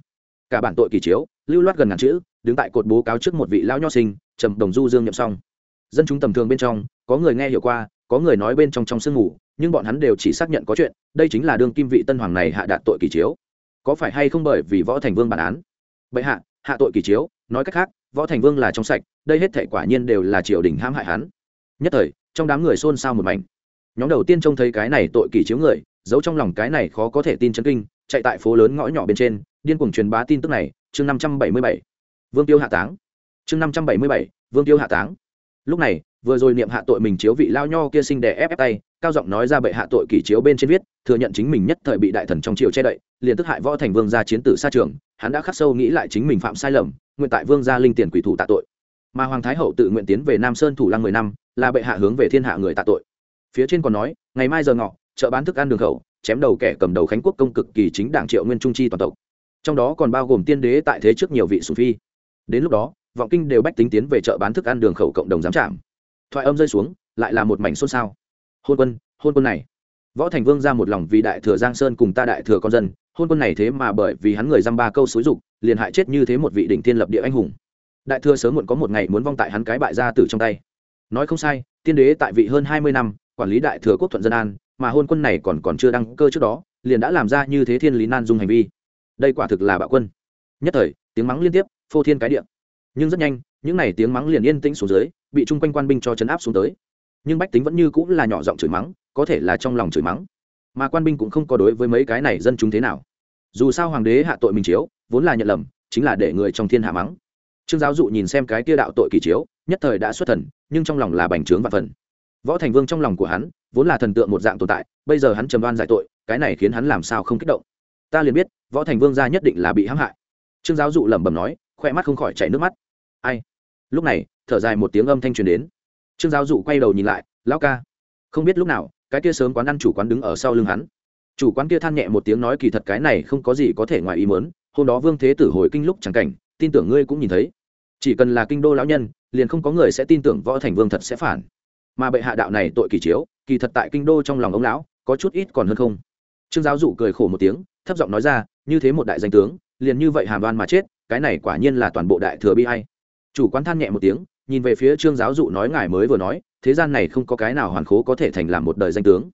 Cả bản tội kỳ chiếu, lưu loát gần ngàn chữ đứng tại cột bố cáo trước một vị lão nho sinh, trầm đồng du dương nhậm xong. Dân chúng tầm thường bên trong, có người nghe hiểu qua, có người nói bên trong trong sương ngủ, nhưng bọn hắn đều chỉ xác nhận có chuyện, đây chính là đương kim vị tân hoàng này hạ đạt tội kỳ chiếu. Có phải hay không bởi vì võ thành vương bản án? Bệ hạ hạ tội kỳ chiếu, nói cách khác, võ thành vương là trong sạch, đây hết thể quả nhiên đều là triều đình hãm hại hắn. Nhất thời, trong đám người xôn xao một mảnh. Nhóm đầu tiên trông thấy cái này tội kỳ chiếu người, giấu trong lòng cái này khó có thể tin chấn kinh, chạy tại phố lớn ngõ nhỏ bên trên, điên cuồng truyền bá tin tức này, chương năm trăm bảy mươi bảy vương tiêu hạ táng. Chương năm trăm bảy mươi bảy, vương tiêu hạ táng. Lúc này, vừa rồi niệm hạ tội mình chiếu vị lao nho kia sinh đè ép ép tay, cao giọng nói ra bệ hạ tội kỷ chiếu bên trên viết, thừa nhận chính mình nhất thời bị đại thần trong triều che đậy, liền tức hại võ thành vương gia chiến tử xa trường, hắn đã khắc sâu nghĩ lại chính mình phạm sai lầm, nguyện tại vương gia linh tiền quỷ thủ tạ tội. Mà hoàng thái hậu tự nguyện tiến về nam sơn thủ lăng mười năm, là bệ hạ hướng về thiên hạ người tạ tội. Phía trên còn nói, ngày mai giờ ngọ, chợ bán thức ăn đường khẩu, chém đầu kẻ cầm đầu khánh quốc công cực kỳ chính đảng triệu nguyên trung chi toàn tộc. Trong đó còn bao gồm tiên đế tại thế trước nhiều vị sủng phi đến lúc đó, vọng kinh đều bách tính tiến về chợ bán thức ăn đường khẩu cộng đồng giám trạm. Thoại âm rơi xuống, lại là một mảnh xôn xao. Hôn quân hôn quân này. Võ thành vương ra một lòng vì đại thừa giang sơn cùng ta đại thừa con dân, hôn quân này thế mà bởi vì hắn người dăm ba câu xúi dục, liền hại chết như thế một vị đỉnh thiên lập địa anh hùng. Đại thừa sớm muộn có một ngày muốn vong tại hắn cái bại gia tử trong tay. Nói không sai, tiên đế tại vị hơn hai mươi năm, quản lý đại thừa quốc thuận dân an, mà hôn quân này còn còn chưa đăng cơ trước đó, liền đã làm ra như thế thiên lý nan dung hành vi. Đây quả thực là bạo quân. Nhất thời, tiếng mắng liên tiếp phô thiên cái địa. Nhưng rất nhanh, những n à y tiếng mắng liền yên tĩnh xuống dưới, bị chung quanh quan binh cho chấn áp xuống tới. Nhưng bách tính vẫn như cũng là nhỏ giọng chửi mắng, có thể là trong lòng chửi mắng. Mà quan binh cũng không có đối với mấy cái này dân chúng thế nào. Dù sao hoàng đế hạ tội mình chiếu, vốn là nhận lầm, chính là để người trong thiên hạ mắng. Trương giáo dụ nhìn xem cái kia đạo tội kỳ chiếu, nhất thời đã xuất thần, nhưng trong lòng là bành trướng và phần. Võ thành vương trong lòng của hắn, vốn là thần tượng một dạng tồn tại, bây giờ hắn trầm đoan giải tội, cái này khiến hắn làm sao không kích động. Ta liền biết, võ thành vương gia nhất định là bị hãm hại. Trương giáo dụ lẩm bẩm nói khoe mắt không khỏi chảy nước mắt. Ai? Lúc này, thở dài một tiếng âm thanh truyền đến. Trương giáo dụ quay đầu nhìn lại, lão ca. Không biết lúc nào, cái kia sớm quán ăn chủ quán đứng ở sau lưng hắn. Chủ quán kia than nhẹ một tiếng nói, kỳ thật cái này không có gì có thể ngoài ý mớn hôm đó vương thế tử hồi kinh lúc chẳng cảnh, tin tưởng ngươi cũng nhìn thấy. Chỉ cần là kinh đô lão nhân, liền không có người sẽ tin tưởng võ thành vương thật sẽ phản. Mà bệ hạ đạo này tội kỳ chiếu, kỳ thật tại kinh đô trong lòng ông lão, có chút ít còn hơn không. Trương giáo dụ cười khổ một tiếng, thấp giọng nói ra, như thế một đại danh tướng, liền như vậy hàm đoan mà chết cái này quả nhiên là toàn bộ đại thừa bi hay. Chủ quán than nhẹ một tiếng, nhìn về phía trương giáo dụ nói ngài mới vừa nói, thế gian này không có cái nào hoàn khố có thể thành làm một đời danh tướng.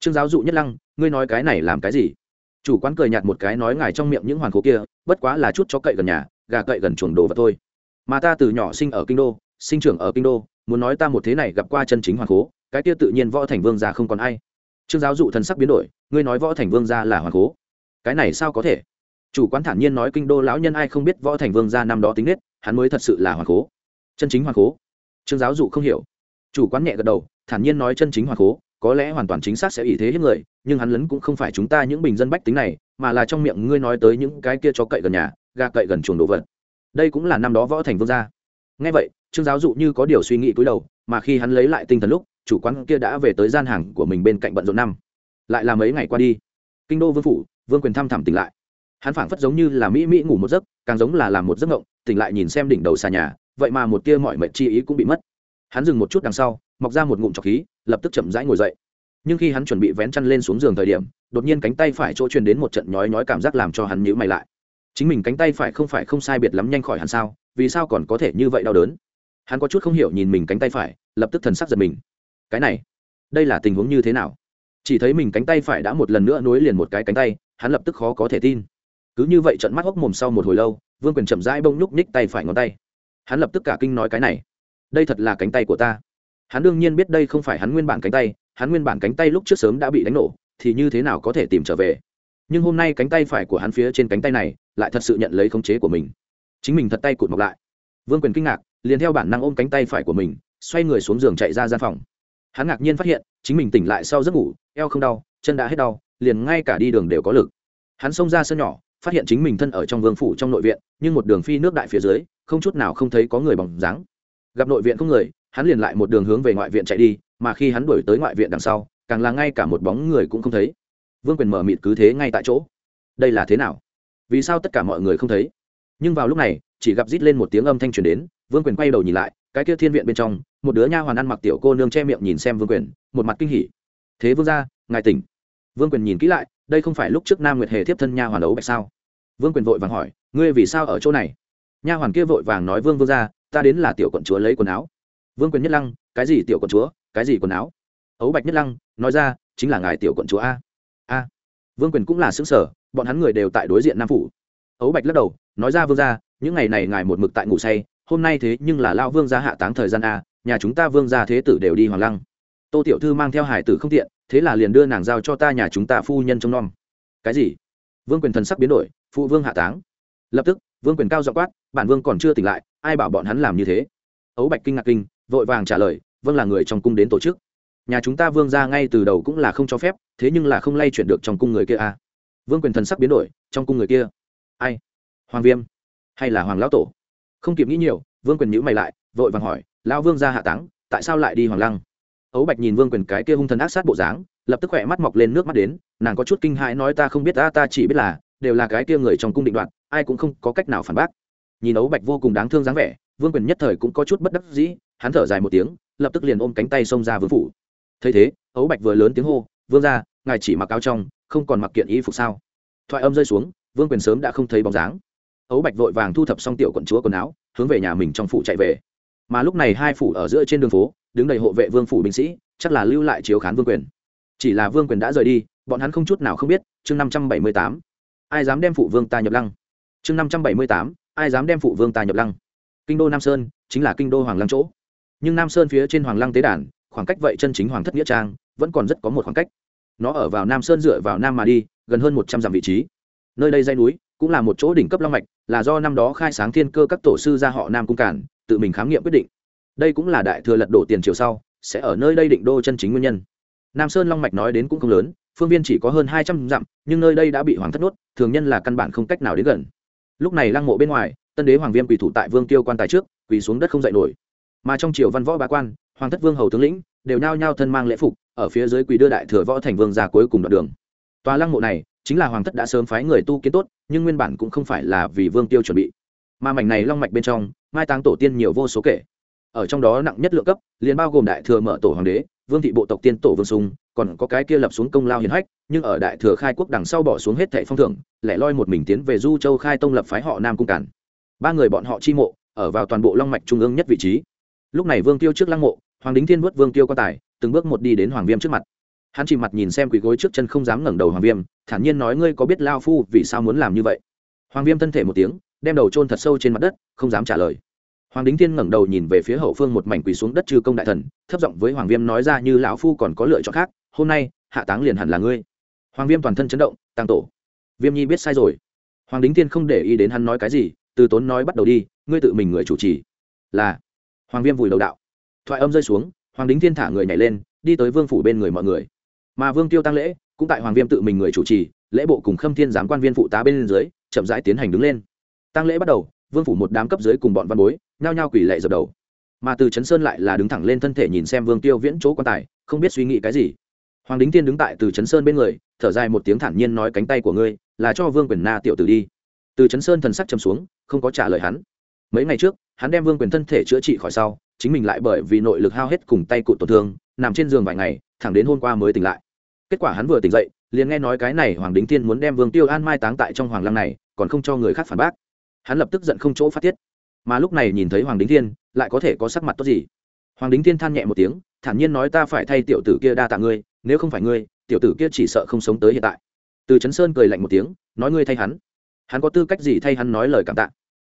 Trương giáo dụ nhất lăng, ngươi nói cái này làm cái gì? Chủ quán cười nhạt một cái nói ngài trong miệng những hoàn khố kia, bất quá là chút cho cậy gần nhà, gà cậy gần chuồng đồ vật thôi. Mà ta từ nhỏ sinh ở kinh đô, sinh trưởng ở kinh đô, muốn nói ta một thế này gặp qua chân chính hoàn khố, cái kia tự nhiên võ thành vương gia không còn ai. Trương giáo dụ thần sắc biến đổi, ngươi nói võ thành vương gia là hoàn khố. Cái này sao có thể? Chủ quán thản nhiên nói kinh đô lão nhân ai không biết võ thành vương gia năm đó tính nết hắn mới thật sự là hoàng cố, chân chính hoàng cố. trương giáo dụ không hiểu. Chủ quán nhẹ gật đầu thản nhiên nói chân chính hoàng cố, có lẽ hoàn toàn chính xác sẽ ý thế hiếp người nhưng hắn lấn cũng không phải chúng ta những bình dân bách tính này mà là trong miệng ngươi nói tới những cái kia cho cậy gần nhà gà cậy gần chuồng đồ vật. Đây cũng là năm đó võ thành vương gia. Ngay vậy trương giáo dụ như có điều suy nghĩ cúi đầu mà khi hắn lấy lại tinh thần lúc chủ quán kia đã về tới gian hàng của mình bên cạnh bận rộn năm. Lại là mấy ngày qua đi. Kinh đô vương phủ vương quyền thăm thẳm tỉnh lại hắn phảng phất giống như là mỹ mỹ ngủ một giấc, càng giống là làm một giấc ngộng, tỉnh lại nhìn xem đỉnh đầu xà nhà, vậy mà một tia mọi mệnh chi ý cũng bị mất. Hắn dừng một chút đằng sau, mọc ra một ngụm trọc khí, lập tức chậm rãi ngồi dậy. Nhưng khi hắn chuẩn bị vén chăn lên xuống giường thời điểm, đột nhiên cánh tay phải chỗ truyền đến một trận nhói nhói cảm giác làm cho hắn nhíu mày lại. Chính mình cánh tay phải không phải không sai biệt lắm nhanh khỏi hắn sao, vì sao còn có thể như vậy đau đớn? Hắn có chút không hiểu nhìn mình cánh tay phải, lập tức thần sắc giật mình. Cái này, đây là tình huống như thế nào? Chỉ thấy mình cánh tay phải đã một lần nữa nối liền một cái cánh tay, hắn lập tức khó có thể tin cứ như vậy trận mắt hốc mồm sau một hồi lâu, vương quyền chậm rãi bông nhúc nhích tay phải ngón tay. Hắn lập tức cả kinh nói cái này, đây thật là cánh tay của ta. Hắn đương nhiên biết đây không phải hắn nguyên bản cánh tay, hắn nguyên bản cánh tay lúc trước sớm đã bị đánh nổ, thì như thế nào có thể tìm trở về? Nhưng hôm nay cánh tay phải của hắn phía trên cánh tay này lại thật sự nhận lấy khống chế của mình. Chính mình thật tay cụt mọc lại. Vương quyền kinh ngạc, liền theo bản năng ôm cánh tay phải của mình, xoay người xuống giường chạy ra gian phòng. Hắn ngạc nhiên phát hiện, chính mình tỉnh lại sau giấc ngủ, eo không đau, chân đã hết đau, liền ngay cả đi đường đều có lực. Hắn xông ra sân nhỏ phát hiện chính mình thân ở trong vương phủ trong nội viện, nhưng một đường phi nước đại phía dưới, không chút nào không thấy có người bóng dáng. Gặp nội viện không người, hắn liền lại một đường hướng về ngoại viện chạy đi, mà khi hắn đuổi tới ngoại viện đằng sau, càng là ngay cả một bóng người cũng không thấy. Vương quyền mở mịt cứ thế ngay tại chỗ. Đây là thế nào? Vì sao tất cả mọi người không thấy? Nhưng vào lúc này, chỉ gặp rít lên một tiếng âm thanh truyền đến, vương quyền quay đầu nhìn lại, cái kia thiên viện bên trong, một đứa nha hoàn ăn mặc tiểu cô nương che miệng nhìn xem vương quyền, một mặt kinh hỉ. Thế vương gia, ngài tỉnh. Vương quyền nhìn kỹ lại đây không phải lúc trước nam nguyệt hề tiếp thân nha hoàn ấu bạch sao? Vương quyền vội vàng hỏi, ngươi vì sao ở chỗ này? Nha hoàn kia vội vàng nói vương vương gia ta đến là tiểu quận chúa lấy quần áo. Vương quyền nhất lăng, cái gì tiểu quận chúa, cái gì quần áo? Ấu bạch nhất lăng, nói ra, chính là ngài tiểu quận chúa a. A. Vương quyền cũng là xứng sở bọn hắn người đều tại đối diện nam phủ. Ấu bạch lắc đầu, nói ra vương gia những ngày này ngài một mực tại ngủ say, hôm nay thế nhưng là lao vương gia hạ táng thời gian a, nhà chúng ta vương gia thế tử đều đi hoàng lăng tô tiểu thư mang theo hải tử không tiện, thế là liền đưa nàng giao cho ta nhà chúng ta phu nhân trông nom. Cái gì? Vương quyền thần sắc biến đổi, phụ vương hạ táng. Lập tức, vương quyền cao dọ quát, bản vương còn chưa tỉnh lại, ai bảo bọn hắn làm như thế? Ấu bạch kinh ngạc kinh, vội vàng trả lời vâng là người trong cung đến tổ chức. Nhà chúng ta vương ra ngay từ đầu cũng là không cho phép, thế nhưng là không lay chuyển được trong cung người kia à. vương quyền thần sắc biến đổi, trong cung người kia. Ai? Hoàng viêm. Hay là hoàng lão tổ? Không kịp nghĩ nhiều, vương quyền nhữ mày lại, vội vàng hỏi, lão vương ra hạ táng, tại sao lại đi hoàng lăng? Ấu bạch nhìn vương quyền cái kia hung thần ác sát bộ dáng, lập tức khỏe mắt mọc lên nước mắt đến, nàng có chút kinh hãi nói ta không biết, ta ta chỉ biết là, đều là cái kia người trong cung định đoạn ai cũng không có cách nào phản bác. Nhìn ấu bạch vô cùng đáng thương dáng vẻ, vương quyền nhất thời cũng có chút bất đắc dĩ, hắn thở dài một tiếng, lập tức liền ôm cánh tay xông ra vương phủ. Thấy thế, ấu bạch vừa lớn tiếng hô, vương ra ngài chỉ mặc áo trong, không còn mặc kiện y phục sao? Thoại âm rơi xuống, vương quyền sớm đã không thấy bóng dáng. Ấu bạch vội vàng thu thập xong tiểu quận chúa quần áo, hướng về nhà mình trong phủ chạy về. Mà lúc này hai phủ ở giữa trên đường phố đứng đầy hộ vệ vương phủ binh sĩ, chắc là lưu lại chiếu khán vương quyền. Chỉ là vương quyền đã rời đi, bọn hắn không chút nào không biết, chương năm trăm bảy mươi tám. Ai dám đem phụ vương ta nhập lăng? Chương năm trăm bảy mươi tám, ai dám đem phụ vương ta nhập lăng? Kinh đô nam sơn chính là kinh đô hoàng lăng chỗ. Nhưng nam sơn phía trên hoàng lăng tế đàn, khoảng cách vậy chân chính hoàng thất nghĩa trang, vẫn còn rất có một khoảng cách. Nó ở vào nam sơn dựa vào nam mà đi, gần hơn một trăm dặm vị trí. Nơi đây dây núi cũng là một chỗ đỉnh cấp long mạch, là do năm đó khai sáng thiên cơ các tổ sư gia họ nam cung cản, tự mình khám nghiệm quyết định đây cũng là đại thừa lật đổ tiền triều sau, sẽ ở nơi đây định đô chân chính nguyên nhân. Nam sơn long mạch nói đến cũng không lớn, phương viên chỉ có hơn hai trăm dặm, nhưng nơi đây đã bị hoàng thất nuốt, thường nhân là căn bản không cách nào đến gần. Lúc này lăng mộ bên ngoài, tân đế hoàng viêm quỳ thủ tại vương tiêu quan tài trước, quỳ xuống đất không dậy nổi. Mà trong triều văn võ bá quan, hoàng thất vương hầu tướng lĩnh, đều nhao nhao thân mang lễ phục, ở phía dưới quỳ đưa đại thừa võ thành vương ra cuối cùng đoạn đường. Tòa lăng mộ này, chính là hoàng thất đã sớm phái người tu kiến tốt, nhưng nguyên bản cũng không phải là vì vương tiêu chuẩn bị. Mà mảnh này long mạch bên trong, mai táng tổ tiên nhiều vô số kể ở trong đó nặng nhất lượng cấp, liền bao gồm đại thừa mở tổ hoàng đế, vương thị bộ tộc tiên tổ vương sung còn có cái kia lập xuống công lao hiền hách, nhưng ở đại thừa khai quốc đằng sau bỏ xuống hết thệ phong thưởng, lẻ loi một mình tiến về du châu khai tông lập phái họ nam cung cản ba người bọn họ chi mộ, ở vào toàn bộ long mạch trung ương nhất vị trí. Lúc này vương tiêu trước lăng mộ, hoàng đính thiên vớt vương tiêu quan tài, từng bước một đi đến hoàng viêm trước mặt. Hắn chỉ mặt nhìn xem quỳ gối trước chân không dám ngẩng đầu hoàng viêm, thản nhiên nói, ngươi có biết lao phu vì sao muốn làm như vậy? Hoàng viêm thân thể một tiếng, đem đầu trôn thật sâu trên mặt đất, không dám trả lời hoàng đính thiên ngẩng đầu nhìn về phía hậu phương một mảnh quỳ xuống đất chư công đại thần, thấp giọng với hoàng viêm nói ra như lão phu còn có lựa chọn khác, hôm nay, hạ táng liền hẳn là ngươi. Hoàng viêm toàn thân chấn động tăng tổ, viêm nhi biết sai rồi. Hoàng đính thiên không để ý đến hắn nói cái gì, từ tốn nói bắt đầu đi, ngươi tự mình người chủ trì. Là, hoàng viêm vùi đầu đạo. Thoại âm rơi xuống, hoàng đính thiên thả người nhảy lên, đi tới vương phủ bên người mọi người. Mà vương tiêu tăng lễ, cũng tại hoàng viêm tự mình người chủ trì, lễ bộ cùng khâm thiên giám quan viên phụ tá bên dưới, chậm rãi tiến hành đứng lên. Tăng lễ bắt đầu vương phủ một đám cấp dưới cùng bọn văn bối, nhao nhao quỷ lệ dập đầu. Mà từ trấn sơn lại là đứng thẳng lên thân thể nhìn xem vương tiêu viễn chỗ quan tài, không biết suy nghĩ cái gì. Hoàng đính tiên đứng tại từ trấn sơn bên người, thở dài một tiếng thản nhiên nói cánh tay của ngươi là cho vương quyền na tiểu tử đi. Từ trấn sơn thần sắc trầm xuống, không có trả lời hắn. Mấy ngày trước, hắn đem vương quyền thân thể chữa trị khỏi sau, chính mình lại bởi vì nội lực hao hết cùng tay cụt tổn thương, nằm trên giường vài ngày, thẳng đến hôm qua mới tỉnh lại. Kết quả hắn vừa tỉnh dậy, liền nghe nói cái này hoàng đính tiên muốn đem vương tiêu an mai táng tại trong hoàng lăng này, còn không cho người khác phản bác hắn lập tức giận không chỗ phát tiết. Mà lúc này nhìn thấy hoàng đính thiên, lại có thể có sắc mặt tốt gì? Hoàng đính thiên than nhẹ một tiếng, thản nhiên nói ta phải thay tiểu tử kia đa tạ ngươi, nếu không phải ngươi, tiểu tử kia chỉ sợ không sống tới hiện tại. Từ trấn sơn cười lạnh một tiếng, nói ngươi thay hắn. Hắn có tư cách gì thay hắn nói lời cảm tạ?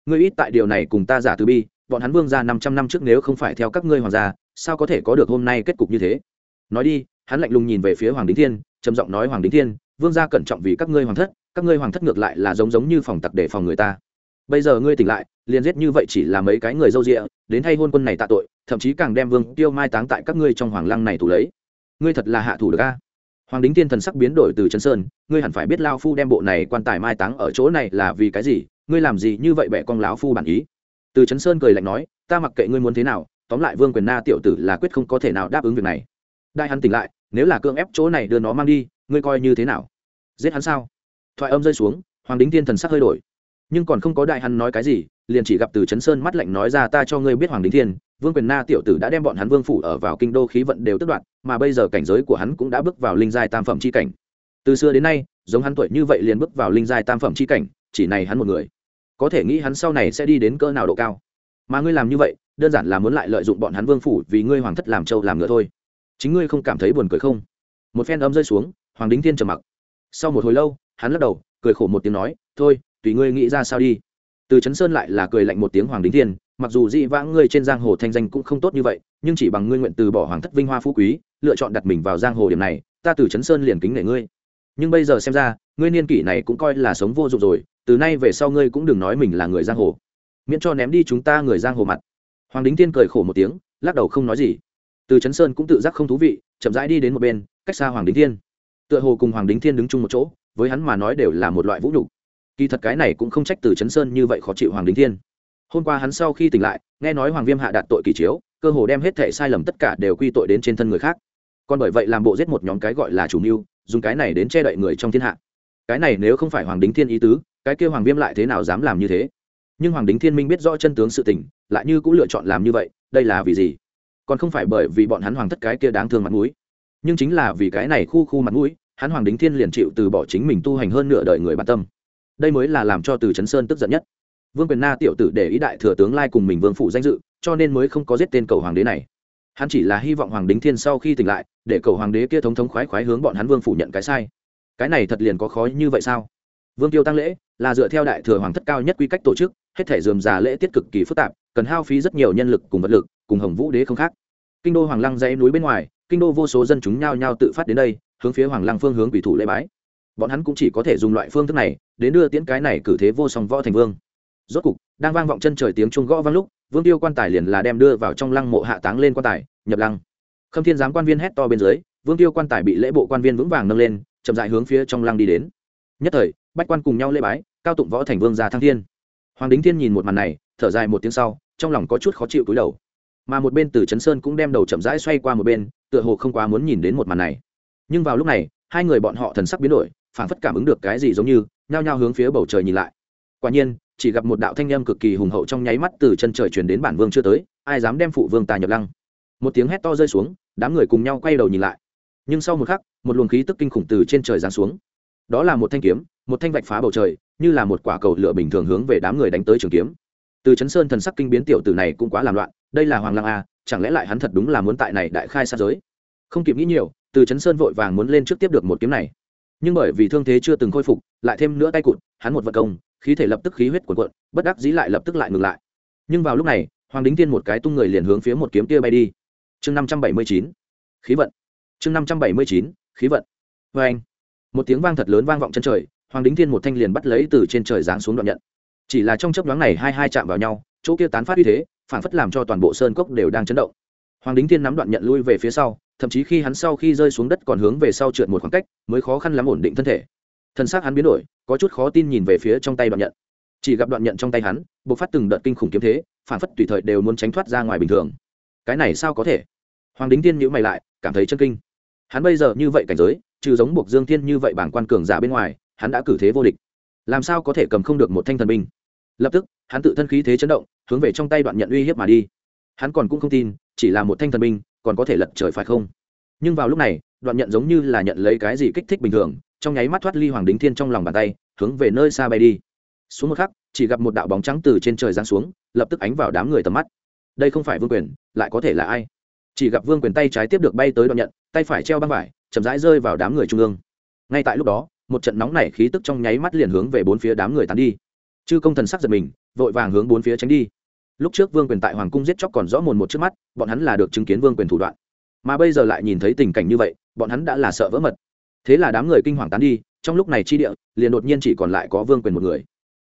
Ngươi ít tại điều này cùng ta giả từ bi, bọn hắn vương ra năm trăm năm trước nếu không phải theo các ngươi hoàng gia, sao có thể có được hôm nay kết cục như thế? Nói đi, hắn lạnh lùng nhìn về phía hoàng đính thiên, trầm giọng nói hoàng đính thiên, vương gia cẩn trọng vì các ngươi hoàng thất, các ngươi hoàng thất ngược lại là giống giống như phòng tặc để phòng người ta bây giờ ngươi tỉnh lại, liền giết như vậy chỉ là mấy cái người dâu rịa đến thay hôn quân này tạ tội, thậm chí càng đem vương tiêu mai táng tại các ngươi trong hoàng lăng này thủ lấy. Ngươi thật là hạ thủ được a. Hoàng đính tiên thần sắc biến đổi từ chân sơn, ngươi hẳn phải biết lao phu đem bộ này quan tài mai táng ở chỗ này là vì cái gì, ngươi làm gì như vậy bẻ con lão phu bản ý. Từ trấn sơn cười lạnh nói, ta mặc kệ ngươi muốn thế nào, tóm lại vương quyền na tiểu tử là quyết không có thể nào đáp ứng việc này. Đại hắn tỉnh lại, nếu là cưỡng ép chỗ này đưa nó mang đi, ngươi coi như thế nào? Giết hắn sao? Thoại âm rơi xuống, hoàng đính tiên thần sắc hơi đổi nhưng còn không có đại hắn nói cái gì, liền chỉ gặp từ chấn sơn mắt lạnh nói ra, ta cho ngươi biết hoàng đính thiên, vương quyền na tiểu tử đã đem bọn hắn vương phủ ở vào kinh đô khí vận đều tức đoạn mà bây giờ cảnh giới của hắn cũng đã bước vào linh giai tam phẩm c h i cảnh. Từ xưa đến nay, giống hắn tuổi như vậy liền bước vào linh giai tam phẩm c h i cảnh, chỉ này hắn một người. Có thể nghĩ hắn sau này sẽ đi đến cỡ nào độ cao. Mà ngươi làm như vậy, đơn giản là muốn lại lợi dụng bọn hắn vương phủ vì ngươi hoàng thất làm trâu làm ngựa thôi. Chính ngươi không cảm thấy buồn cười không? Một phen ấm rơi xuống, hoàng đính thiên trầm mặc. Sau một hồi lâu, hắn lắc đầu, cười khổ một tiếng nói, thôi tùy ngươi nghĩ ra sao đi. Từ trấn sơn lại là cười lạnh một tiếng hoàng đính thiên, mặc dù dị vãng ngươi trên giang hồ thanh danh cũng không tốt như vậy, nhưng chỉ bằng ngươi nguyện từ bỏ hoàng thất vinh hoa phú quý, lựa chọn đặt mình vào giang hồ điểm này, ta từ trấn sơn liền kính nể ngươi. Nhưng bây giờ xem ra, ngươi niên kỷ này cũng coi là sống vô dụng rồi, từ nay về sau ngươi cũng đừng nói mình là người giang hồ. Miễn cho ném đi chúng ta người giang hồ mặt. Hoàng đính thiên cười khổ một tiếng, lắc đầu không nói gì. Từ trấn sơn cũng tự giác không thú vị, chậm rãi đi đến một bên, cách xa hoàng đính thiên. Tựa hồ cùng hoàng đính thiên đứng chung một chỗ, với hắn mà nói đều là một loại vũ nhục kỳ thật cái này cũng không trách từ chấn sơn như vậy khó chịu hoàng đính thiên. Hôm qua hắn sau khi tỉnh lại, nghe nói hoàng viêm hạ đạt tội kỳ chiếu, cơ hồ đem hết thể sai lầm tất cả đều quy tội đến trên thân người khác. Còn bởi vậy làm bộ giết một nhóm cái gọi là chủ mưu, dùng cái này đến che đậy người trong thiên hạ. Cái này nếu không phải hoàng đính thiên ý tứ, cái kêu hoàng viêm lại thế nào dám làm như thế? Nhưng hoàng đính thiên minh biết rõ chân tướng sự tình, lại như cũng lựa chọn làm như vậy, đây là vì gì? Còn không phải bởi vì bọn hắn hoàng thất cái kia đáng thương mặt mũi. Nhưng chính là vì cái này khu khu mặt mũi, hắn hoàng đính thiên liền chịu từ bỏ chính mình tu hành hơn nửa đời người bản tâm đây mới là làm cho từ Trấn sơn tức giận nhất vương quyền na tiểu tử để ý đại thừa tướng lai cùng mình vương phụ danh dự cho nên mới không có giết tên cầu hoàng đế này hắn chỉ là hy vọng hoàng đính thiên sau khi tỉnh lại để cầu hoàng đế kia thống thống khoái khoái hướng bọn hắn vương phủ nhận cái sai cái này thật liền có khó như vậy sao vương tiêu tăng lễ là dựa theo đại thừa hoàng thất cao nhất quy cách tổ chức hết thể dườm già lễ tiết cực kỳ phức tạp cần hao phí rất nhiều nhân lực cùng vật lực cùng hồng vũ đế không khác kinh đô hoàng lăng dãy núi bên ngoài kinh đô vô số dân chúng nhao nhao tự phát đến đây hướng phía hoàng lăng phương hướng quỷ thủ lễ bái bọn hắn cũng chỉ có thể dùng loại phương thức này đến đưa tiễn cái này cử thế vô song võ thành vương. Rốt cục, đang vang vọng chân trời tiếng chuông gõ vang lúc, vương tiêu quan tài liền là đem đưa vào trong lăng mộ hạ táng lên quan tài, nhập lăng. Khâm thiên giám quan viên hét to bên dưới, vương tiêu quan tài bị lễ bộ quan viên vững vàng nâng lên, chậm dại hướng phía trong lăng đi đến. Nhất thời, bách quan cùng nhau lễ bái, cao tụng võ thành vương ra thăng thiên. Hoàng đính thiên nhìn một màn này, thở dài một tiếng sau, trong lòng có chút khó chịu túi đầu. Mà một bên từ chấn sơn cũng đem đầu chậm rãi xoay qua một bên, tựa hồ không quá muốn nhìn đến một màn này. Nhưng vào lúc này, hai người bọn họ thần sắc biến đổi phản phất cảm ứng được cái gì giống như, nhao nhao hướng phía bầu trời nhìn lại. Quả nhiên, chỉ gặp một đạo thanh â m cực kỳ hùng hậu trong nháy mắt từ chân trời truyền đến bản vương chưa tới, ai dám đem phụ vương tà nhập lăng. Một tiếng hét to rơi xuống, đám người cùng nhau quay đầu nhìn lại. Nhưng sau một khắc, một luồng khí tức kinh khủng từ trên trời giáng xuống. Đó là một thanh kiếm, một thanh vạch phá bầu trời, như là một quả cầu lửa bình thường hướng về đám người đánh tới trường kiếm. Từ chấn sơn thần sắc kinh biến tiểu tử này cũng quá làm loạn, đây là hoàng lăng a chẳng lẽ lại hắn thật đúng là muốn tại này đại khai sát giới? Không kịp nghĩ nhiều, từ chấn sơn vội vàng muốn lên trước tiếp được một kiếm này nhưng bởi vì thương thế chưa từng khôi phục, lại thêm nữa tay cụt, hắn một vật công, khí thể lập tức khí huyết cuộn cuộn, bất đắc dĩ lại lập tức lại ngừng lại. Nhưng vào lúc này, hoàng đính tiên một cái tung người liền hướng phía một kiếm kia bay đi. Chương năm trăm bảy mươi chín, khí vận. Chương năm trăm bảy mươi chín, khí vận. Vê anh, một tiếng vang thật lớn vang vọng chân trời, hoàng đính thiên một thanh liền bắt lấy từ trên trời giáng xuống đoạn nhận. Chỉ là trong chấp đoán này hai hai chạm vào nhau, chỗ kia tán phát uy thế phản phất làm cho toàn bộ sơn cốc đều đang chấn động hoàng đính thiên nắm đoạn nhận lui về phía sau, thậm chí khi hắn sau khi rơi xuống đất còn hướng về sau trượt một khoảng cách, mới khó khăn lắm ổn định thân thể. Thân xác hắn biến đổi, có chút khó tin nhìn về phía trong tay đoạn nhận. Chỉ gặp đoạn nhận trong tay hắn, bộc phát từng đợt kinh khủng kiếm thế, phản phất tùy thời đều muốn tránh thoát ra ngoài bình thường. Cái này sao có thể? Hoàng đính tiên nhữ mày lại, cảm thấy chân kinh. Hắn bây giờ như vậy cảnh giới, trừ giống buộc dương thiên như vậy bảng quan cường giả bên ngoài, hắn đã cử thế vô địch. Làm sao có thể cầm không được một thanh thần binh? Lập tức, hắn tự thân khí thế chấn động, hướng về trong tay đoạn nhận uy hiếp mà đi. Hắn còn cũng không tin chỉ là một thanh thần binh, còn có thể lật trời phải không? Nhưng vào lúc này, đoạn nhận giống như là nhận lấy cái gì kích thích bình thường, trong nháy mắt thoát ly hoàng đính thiên trong lòng bàn tay, hướng về nơi xa bay đi. Xuống một khắc, chỉ gặp một đạo bóng trắng từ trên trời giáng xuống, lập tức ánh vào đám người tầm mắt. Đây không phải vương quyền, lại có thể là ai? Chỉ gặp vương quyền tay trái tiếp được bay tới đoạn nhận, tay phải treo băng vải, chậm rãi rơi vào đám người trung ương. Ngay tại lúc đó, một trận nóng nảy khí tức trong nháy mắt liền hướng về bốn phía đám người tán đi. Chư công thần sắc giật mình, vội vàng hướng bốn phía tránh đi lúc trước vương quyền tại hoàng cung giết chóc còn rõ mồn một trước mắt, bọn hắn là được chứng kiến vương quyền thủ đoạn. Mà bây giờ lại nhìn thấy tình cảnh như vậy, bọn hắn đã là sợ vỡ mật. Thế là đám người kinh hoàng tán đi, trong lúc này chi địa, liền đột nhiên chỉ còn lại có vương quyền một người.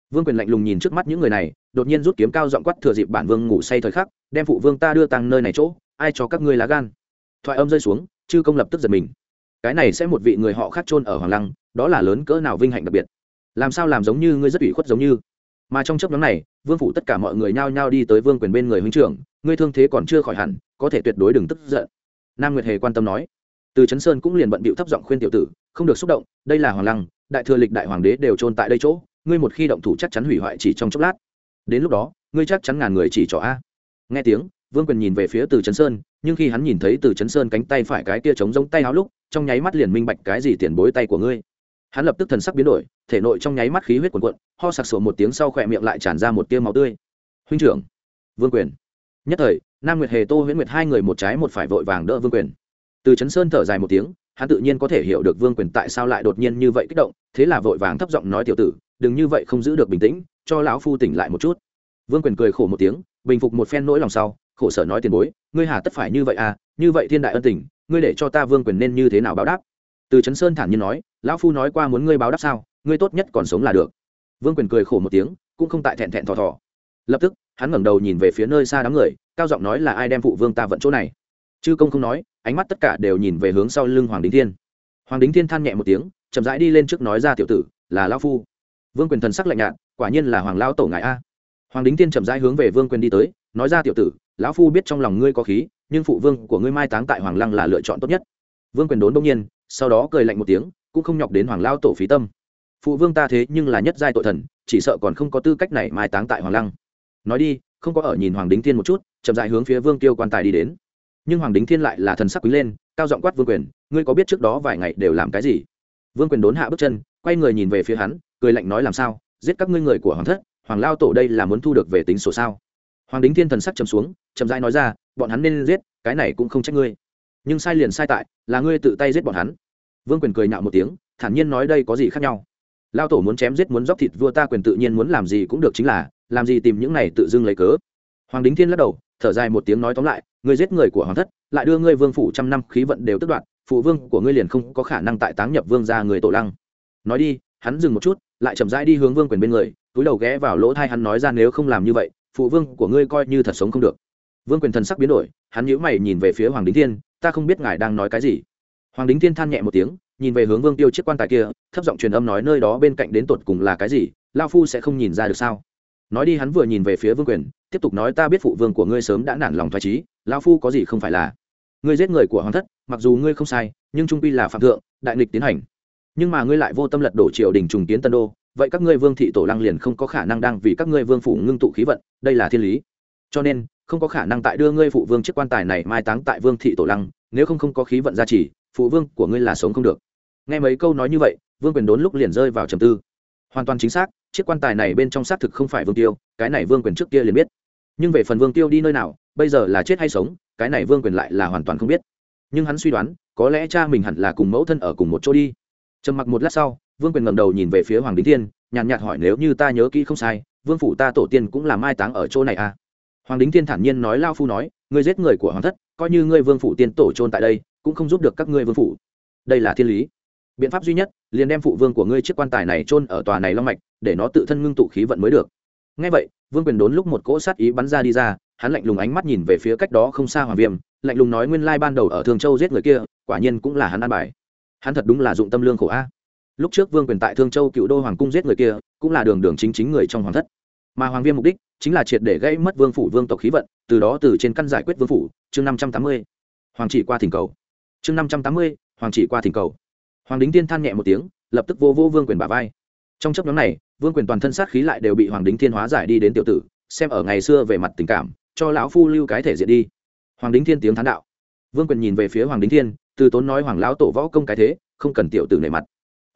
Vương quyền lạnh lùng nhìn trước mắt những người này, đột nhiên rút kiếm cao dọn quắt thừa dịp bản vương ngủ say thời khắc, đem phụ vương ta đưa tăng nơi này chỗ, ai cho các ngươi lá gan? Thoại âm rơi xuống, chư công lập tức giật mình. Cái này sẽ một vị người họ khác chôn ở hoàng lăng, đó là lớn cỡ nào vinh hạnh đặc biệt. Làm sao làm giống như ngươi rất ủy khuất giống như? Mà trong chấp nhóm này, vương phủ tất cả mọi người nhao nhao đi tới vương quyền bên người huynh trưởng, ngươi thương thế còn chưa khỏi hẳn, có thể tuyệt đối đừng tức giận. Nam nguyệt hề quan tâm nói. Từ chấn sơn cũng liền bận bịu thấp giọng khuyên tiểu tử, không được xúc động, đây là hoàng lăng, đại thừa lịch đại hoàng đế đều trôn tại đây chỗ, ngươi một khi động thủ chắc chắn hủy hoại chỉ trong chốc lát. Đến lúc đó, ngươi chắc chắn ngàn người chỉ trỏ a. Nghe tiếng, vương quyền nhìn về phía từ chấn sơn, nhưng khi hắn nhìn thấy từ chấn sơn cánh tay phải cái tia chống giống tay áo lúc, trong nháy mắt liền minh bạch cái gì tiền bối tay của ngươi hắn lập tức thần sắc biến đổi, thể nội trong nháy mắt khí huyết cuồn cuộn, ho sặc sủa một tiếng sau khỏe miệng lại tràn ra một tia máu tươi. Huynh trưởng, vương quyền. Nhất thời, nam nguyệt hề, tô huyễn nguyệt hai người một trái một phải vội vàng đỡ vương quyền. Từ chấn sơn thở dài một tiếng, hắn tự nhiên có thể hiểu được vương quyền tại sao lại đột nhiên như vậy kích động, thế là vội vàng thấp giọng nói tiểu tử, đừng như vậy không giữ được bình tĩnh, cho lão phu tỉnh lại một chút. Vương quyền cười khổ một tiếng, bình phục một phen nỗi lòng sau, khổ sở nói tiền bối, ngươi hà tất phải như vậy à như vậy thiên đại ân tình, ngươi để cho ta vương quyền nên như thế nào báo đáp? Từ trấn sơn thản nhiên nói, lão phu nói qua muốn ngươi báo đáp sao, ngươi tốt nhất còn sống là được. Vương quyền cười khổ một tiếng, cũng không tại thẹn thẹn thò thò. Lập tức, hắn ngẩng đầu nhìn về phía nơi xa đám người, cao giọng nói là ai đem phụ vương ta vận chỗ này. Chư công không nói, ánh mắt tất cả đều nhìn về hướng sau lưng hoàng đính thiên. Hoàng đính thiên than nhẹ một tiếng, chậm rãi đi lên trước nói ra tiểu tử, là lão phu. Vương quyền thần sắc lạnh nhạt, quả nhiên là hoàng lão tổ ngài a. Hoàng đính thiên chậm rãi hướng về vương quyền đi tới, nói ra tiểu tử, lão phu biết trong lòng ngươi có khí, nhưng phụ vương của ngươi mai táng tại hoàng lăng là lựa chọn tốt nhất. Vương quyền đốn đông nhiên sau đó cười lạnh một tiếng, cũng không nhọc đến hoàng lao tổ phí tâm. Phụ vương ta thế nhưng là nhất giai tội thần, chỉ sợ còn không có tư cách này mai táng tại hoàng lăng. Nói đi, không có ở nhìn hoàng đính thiên một chút, chậm dại hướng phía vương tiêu quan tài đi đến. Nhưng hoàng đính thiên lại là thần sắc quý lên, cao giọng quát vương quyền, ngươi có biết trước đó vài ngày đều làm cái gì? Vương quyền đốn hạ bước chân, quay người nhìn về phía hắn, cười lạnh nói làm sao, giết các ngươi người của hoàng thất, hoàng lao tổ đây là muốn thu được về tính sổ sao? Hoàng đính thiên thần sắc chầm xuống, chậm rãi nói ra, bọn hắn nên giết, cái này cũng không trách ngươi nhưng sai liền sai tại, là ngươi tự tay giết bọn hắn. Vương quyền cười nhạo một tiếng, thản nhiên nói đây có gì khác nhau? Lao tổ muốn chém giết muốn dóc thịt vua ta quyền tự nhiên muốn làm gì cũng được chính là, làm gì tìm những này tự dưng lấy cớ. Hoàng đính thiên lắc đầu, thở dài một tiếng nói tóm lại, ngươi giết người của hoàng thất, lại đưa ngươi vương phủ trăm năm khí vận đều tức đoạn phụ vương của ngươi liền không có khả năng tại táng nhập vương ra người tổ lăng. Nói đi, hắn dừng một chút, lại chậm rãi đi hướng vương quyền bên người, túi đầu ghé vào lỗ thai hắn nói ra nếu không làm như vậy, phụ vương của ngươi coi như thật sống không được. Vương quyền thần sắc biến đổi, hắn nhíu mày nhìn về phía hoàng đính thiên ta không biết ngài đang nói cái gì. Hoàng đính thiên than nhẹ một tiếng, nhìn về hướng vương tiêu chiếc quan tài kia, thấp giọng truyền âm nói nơi đó bên cạnh đến tột cùng là cái gì, lao phu sẽ không nhìn ra được sao? Nói đi, hắn vừa nhìn về phía vương quyền, tiếp tục nói ta biết phụ vương của ngươi sớm đã nản lòng thoải trí lao phu có gì không phải là? Ngươi giết người của hoàng thất, mặc dù ngươi không sai, nhưng trung quy là phạm thượng, đại nghịch tiến hành. Nhưng mà ngươi lại vô tâm lật đổ triều đình trùng tiến tân đô, vậy các ngươi vương thị tổ lăng liền không có khả năng đang vì các ngươi vương phủ ngưng tụ khí vận, đây là thiên lý. Cho nên không có khả năng tại đưa ngươi phụ vương chiếc quan tài này mai táng tại vương thị tổ lăng, nếu không không có khí vận gia trì, phụ vương của ngươi là sống không được. Nghe mấy câu nói như vậy, vương quyền đốn lúc liền rơi vào trầm tư. Hoàn toàn chính xác, chiếc quan tài này bên trong xác thực không phải vương tiêu, cái này vương quyền trước kia liền biết. Nhưng về phần vương tiêu đi nơi nào, bây giờ là chết hay sống, cái này vương quyền lại là hoàn toàn không biết. Nhưng hắn suy đoán, có lẽ cha mình hẳn là cùng mẫu thân ở cùng một chỗ đi. Trầm mặc một lát sau, vương quyền ngầm đầu nhìn về phía hoàng đính thiên, nhàn nhạt hỏi, nếu như ta nhớ kỹ không sai, vương phủ ta tổ tiên cũng là mai táng ở chỗ này à? Hoàng đính thiên thản nhiên nói lao phu nói, ngươi giết người của hoàng thất, coi như ngươi vương phủ tiên tổ trôn tại đây, cũng không giúp được các ngươi vương phủ. Đây là thiên lý. Biện pháp duy nhất, liền đem phụ vương của ngươi chiếc quan tài này trôn ở tòa này long mạch, để nó tự thân ngưng tụ khí vận mới được. Ngay vậy, vương quyền đốn lúc một cỗ sát ý bắn ra đi ra, hắn lạnh lùng ánh mắt nhìn về phía cách đó không xa hoàng viêm, lạnh lùng nói nguyên lai ban đầu ở thường châu giết người kia, quả nhiên cũng là hắn an bài. Hắn thật đúng là dụng tâm lương khổ a. Lúc trước vương quyền tại thương châu cựu đô hoàng cung giết người kia, cũng là đường đường chính chính người trong hoàng thất mà hoàng viêm mục đích chính là triệt để gây mất vương phủ vương tộc khí vận, từ đó từ trên căn giải quyết vương phủ, chương năm trăm tám mươi, hoàng chỉ qua thỉnh cầu. Chương năm trăm tám mươi, hoàng chỉ qua thỉnh cầu. Hoàng đính tiên than nhẹ một tiếng, lập tức vô vô vương quyền bà vai. Trong chấp nhóm này, vương quyền toàn thân sát khí lại đều bị hoàng đính thiên hóa giải đi đến tiểu tử, xem ở ngày xưa về mặt tình cảm, cho lão phu lưu cái thể diện đi. Hoàng đính thiên tiếng thán đạo. Vương quyền nhìn về phía hoàng đính thiên, từ tốn nói hoàng lão tổ võ công cái thế, không cần tiểu tử nề mặt.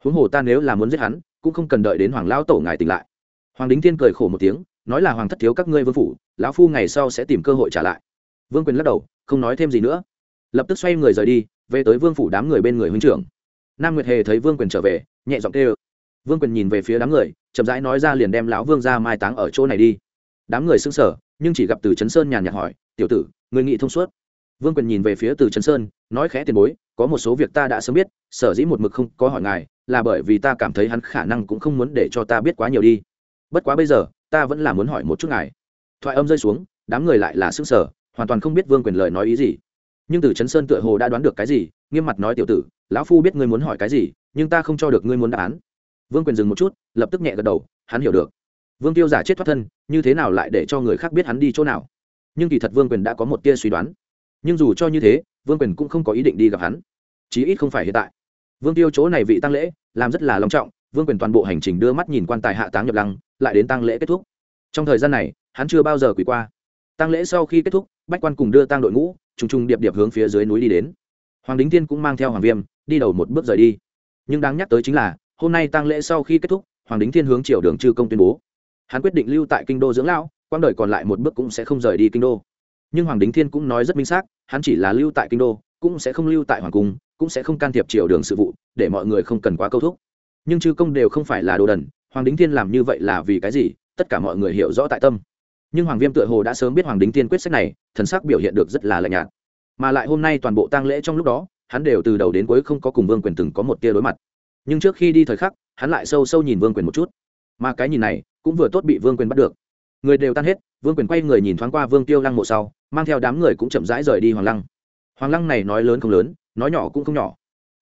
Huống hồ ta nếu là muốn giết hắn, cũng không cần đợi đến hoàng lão tổ ngài tỉnh lại hoàng đính thiên cười khổ một tiếng, nói là hoàng thất thiếu các ngươi vương phủ, lão phu ngày sau sẽ tìm cơ hội trả lại. Vương quyền lắc đầu, không nói thêm gì nữa. Lập tức xoay người rời đi, về tới vương phủ đám người bên người huynh trưởng. Nam nguyệt hề thấy vương quyền trở về, nhẹ giọng kêu. Vương quyền nhìn về phía đám người, chậm rãi nói ra liền đem lão vương ra mai táng ở chỗ này đi. Đám người xưng sở nhưng chỉ gặp từ trấn sơn nhàn nhạt hỏi, tiểu tử, người nghị thông suốt? Vương quyền nhìn về phía từ trấn sơn, nói khẽ tiền bối, có một số việc ta đã sớm biết, sở dĩ một mực không có hỏi ngài, là bởi vì ta cảm thấy hắn khả năng cũng không muốn để cho ta biết quá nhiều đi bất quá bây giờ, ta vẫn là muốn hỏi một chút ngài. Thoại âm rơi xuống, đám người lại là xương sở hoàn toàn không biết vương quyền lời nói ý gì. Nhưng từ trấn sơn tựa hồ đã đoán được cái gì, nghiêm mặt nói, tiểu tử, lão phu biết ngươi muốn hỏi cái gì, nhưng ta không cho được ngươi muốn đáp án. Vương quyền dừng một chút, lập tức nhẹ gật đầu, hắn hiểu được. Vương tiêu giả chết thoát thân, như thế nào lại để cho người khác biết hắn đi chỗ nào? Nhưng kỳ thật vương quyền đã có một tia suy đoán. Nhưng dù cho như thế, vương quyền cũng không có ý định đi gặp hắn. Chí ít không phải hiện tại. Vương tiêu chỗ này vị tăng lễ, làm rất là long trọng vương quyền toàn bộ hành trình đưa mắt nhìn quan tài hạ táng nhập lăng, lại đến tăng lễ kết thúc. Trong thời gian này, hắn chưa bao giờ quỳ qua. Tăng lễ sau khi kết thúc, bách quan cùng đưa tăng đội ngũ, trùng trùng điệp điệp hướng phía dưới núi đi đến. Hoàng đính tiên cũng mang theo hoàng viêm, đi đầu một bước rời đi. Nhưng đáng nhắc tới chính là, hôm nay tăng lễ sau khi kết thúc, hoàng đính thiên hướng triều đường chư công tuyên bố. Hắn quyết định lưu tại kinh đô dưỡng lão quang đời còn lại một bước cũng sẽ không rời đi kinh đô. Nhưng hoàng đính thiên cũng nói rất minh xác, hắn chỉ là lưu tại kinh đô, cũng sẽ không lưu tại hoàng cung, cũng sẽ không can thiệp triều đường sự vụ, để mọi người không cần quá câu thúc nhưng chư công đều không phải là đồ đần, hoàng đính thiên làm như vậy là vì cái gì? Tất cả mọi người hiểu rõ tại tâm. Nhưng hoàng viêm tựa hồ đã sớm biết hoàng đính thiên quyết sách này, thần sắc biểu hiện được rất là lạnh nhạt. Mà lại hôm nay toàn bộ tang lễ trong lúc đó, hắn đều từ đầu đến cuối không có cùng vương quyền từng có một tia đối mặt. Nhưng trước khi đi thời khắc, hắn lại sâu sâu nhìn vương quyền một chút. Mà cái nhìn này, cũng vừa tốt bị vương quyền bắt được. Người đều tan hết, vương quyền quay người nhìn thoáng qua vương tiêu lăng mộ sau, mang theo đám người cũng chậm rãi rời đi hoàng lăng. Hoàng lăng này nói lớn không lớn, nói nhỏ cũng không nhỏ.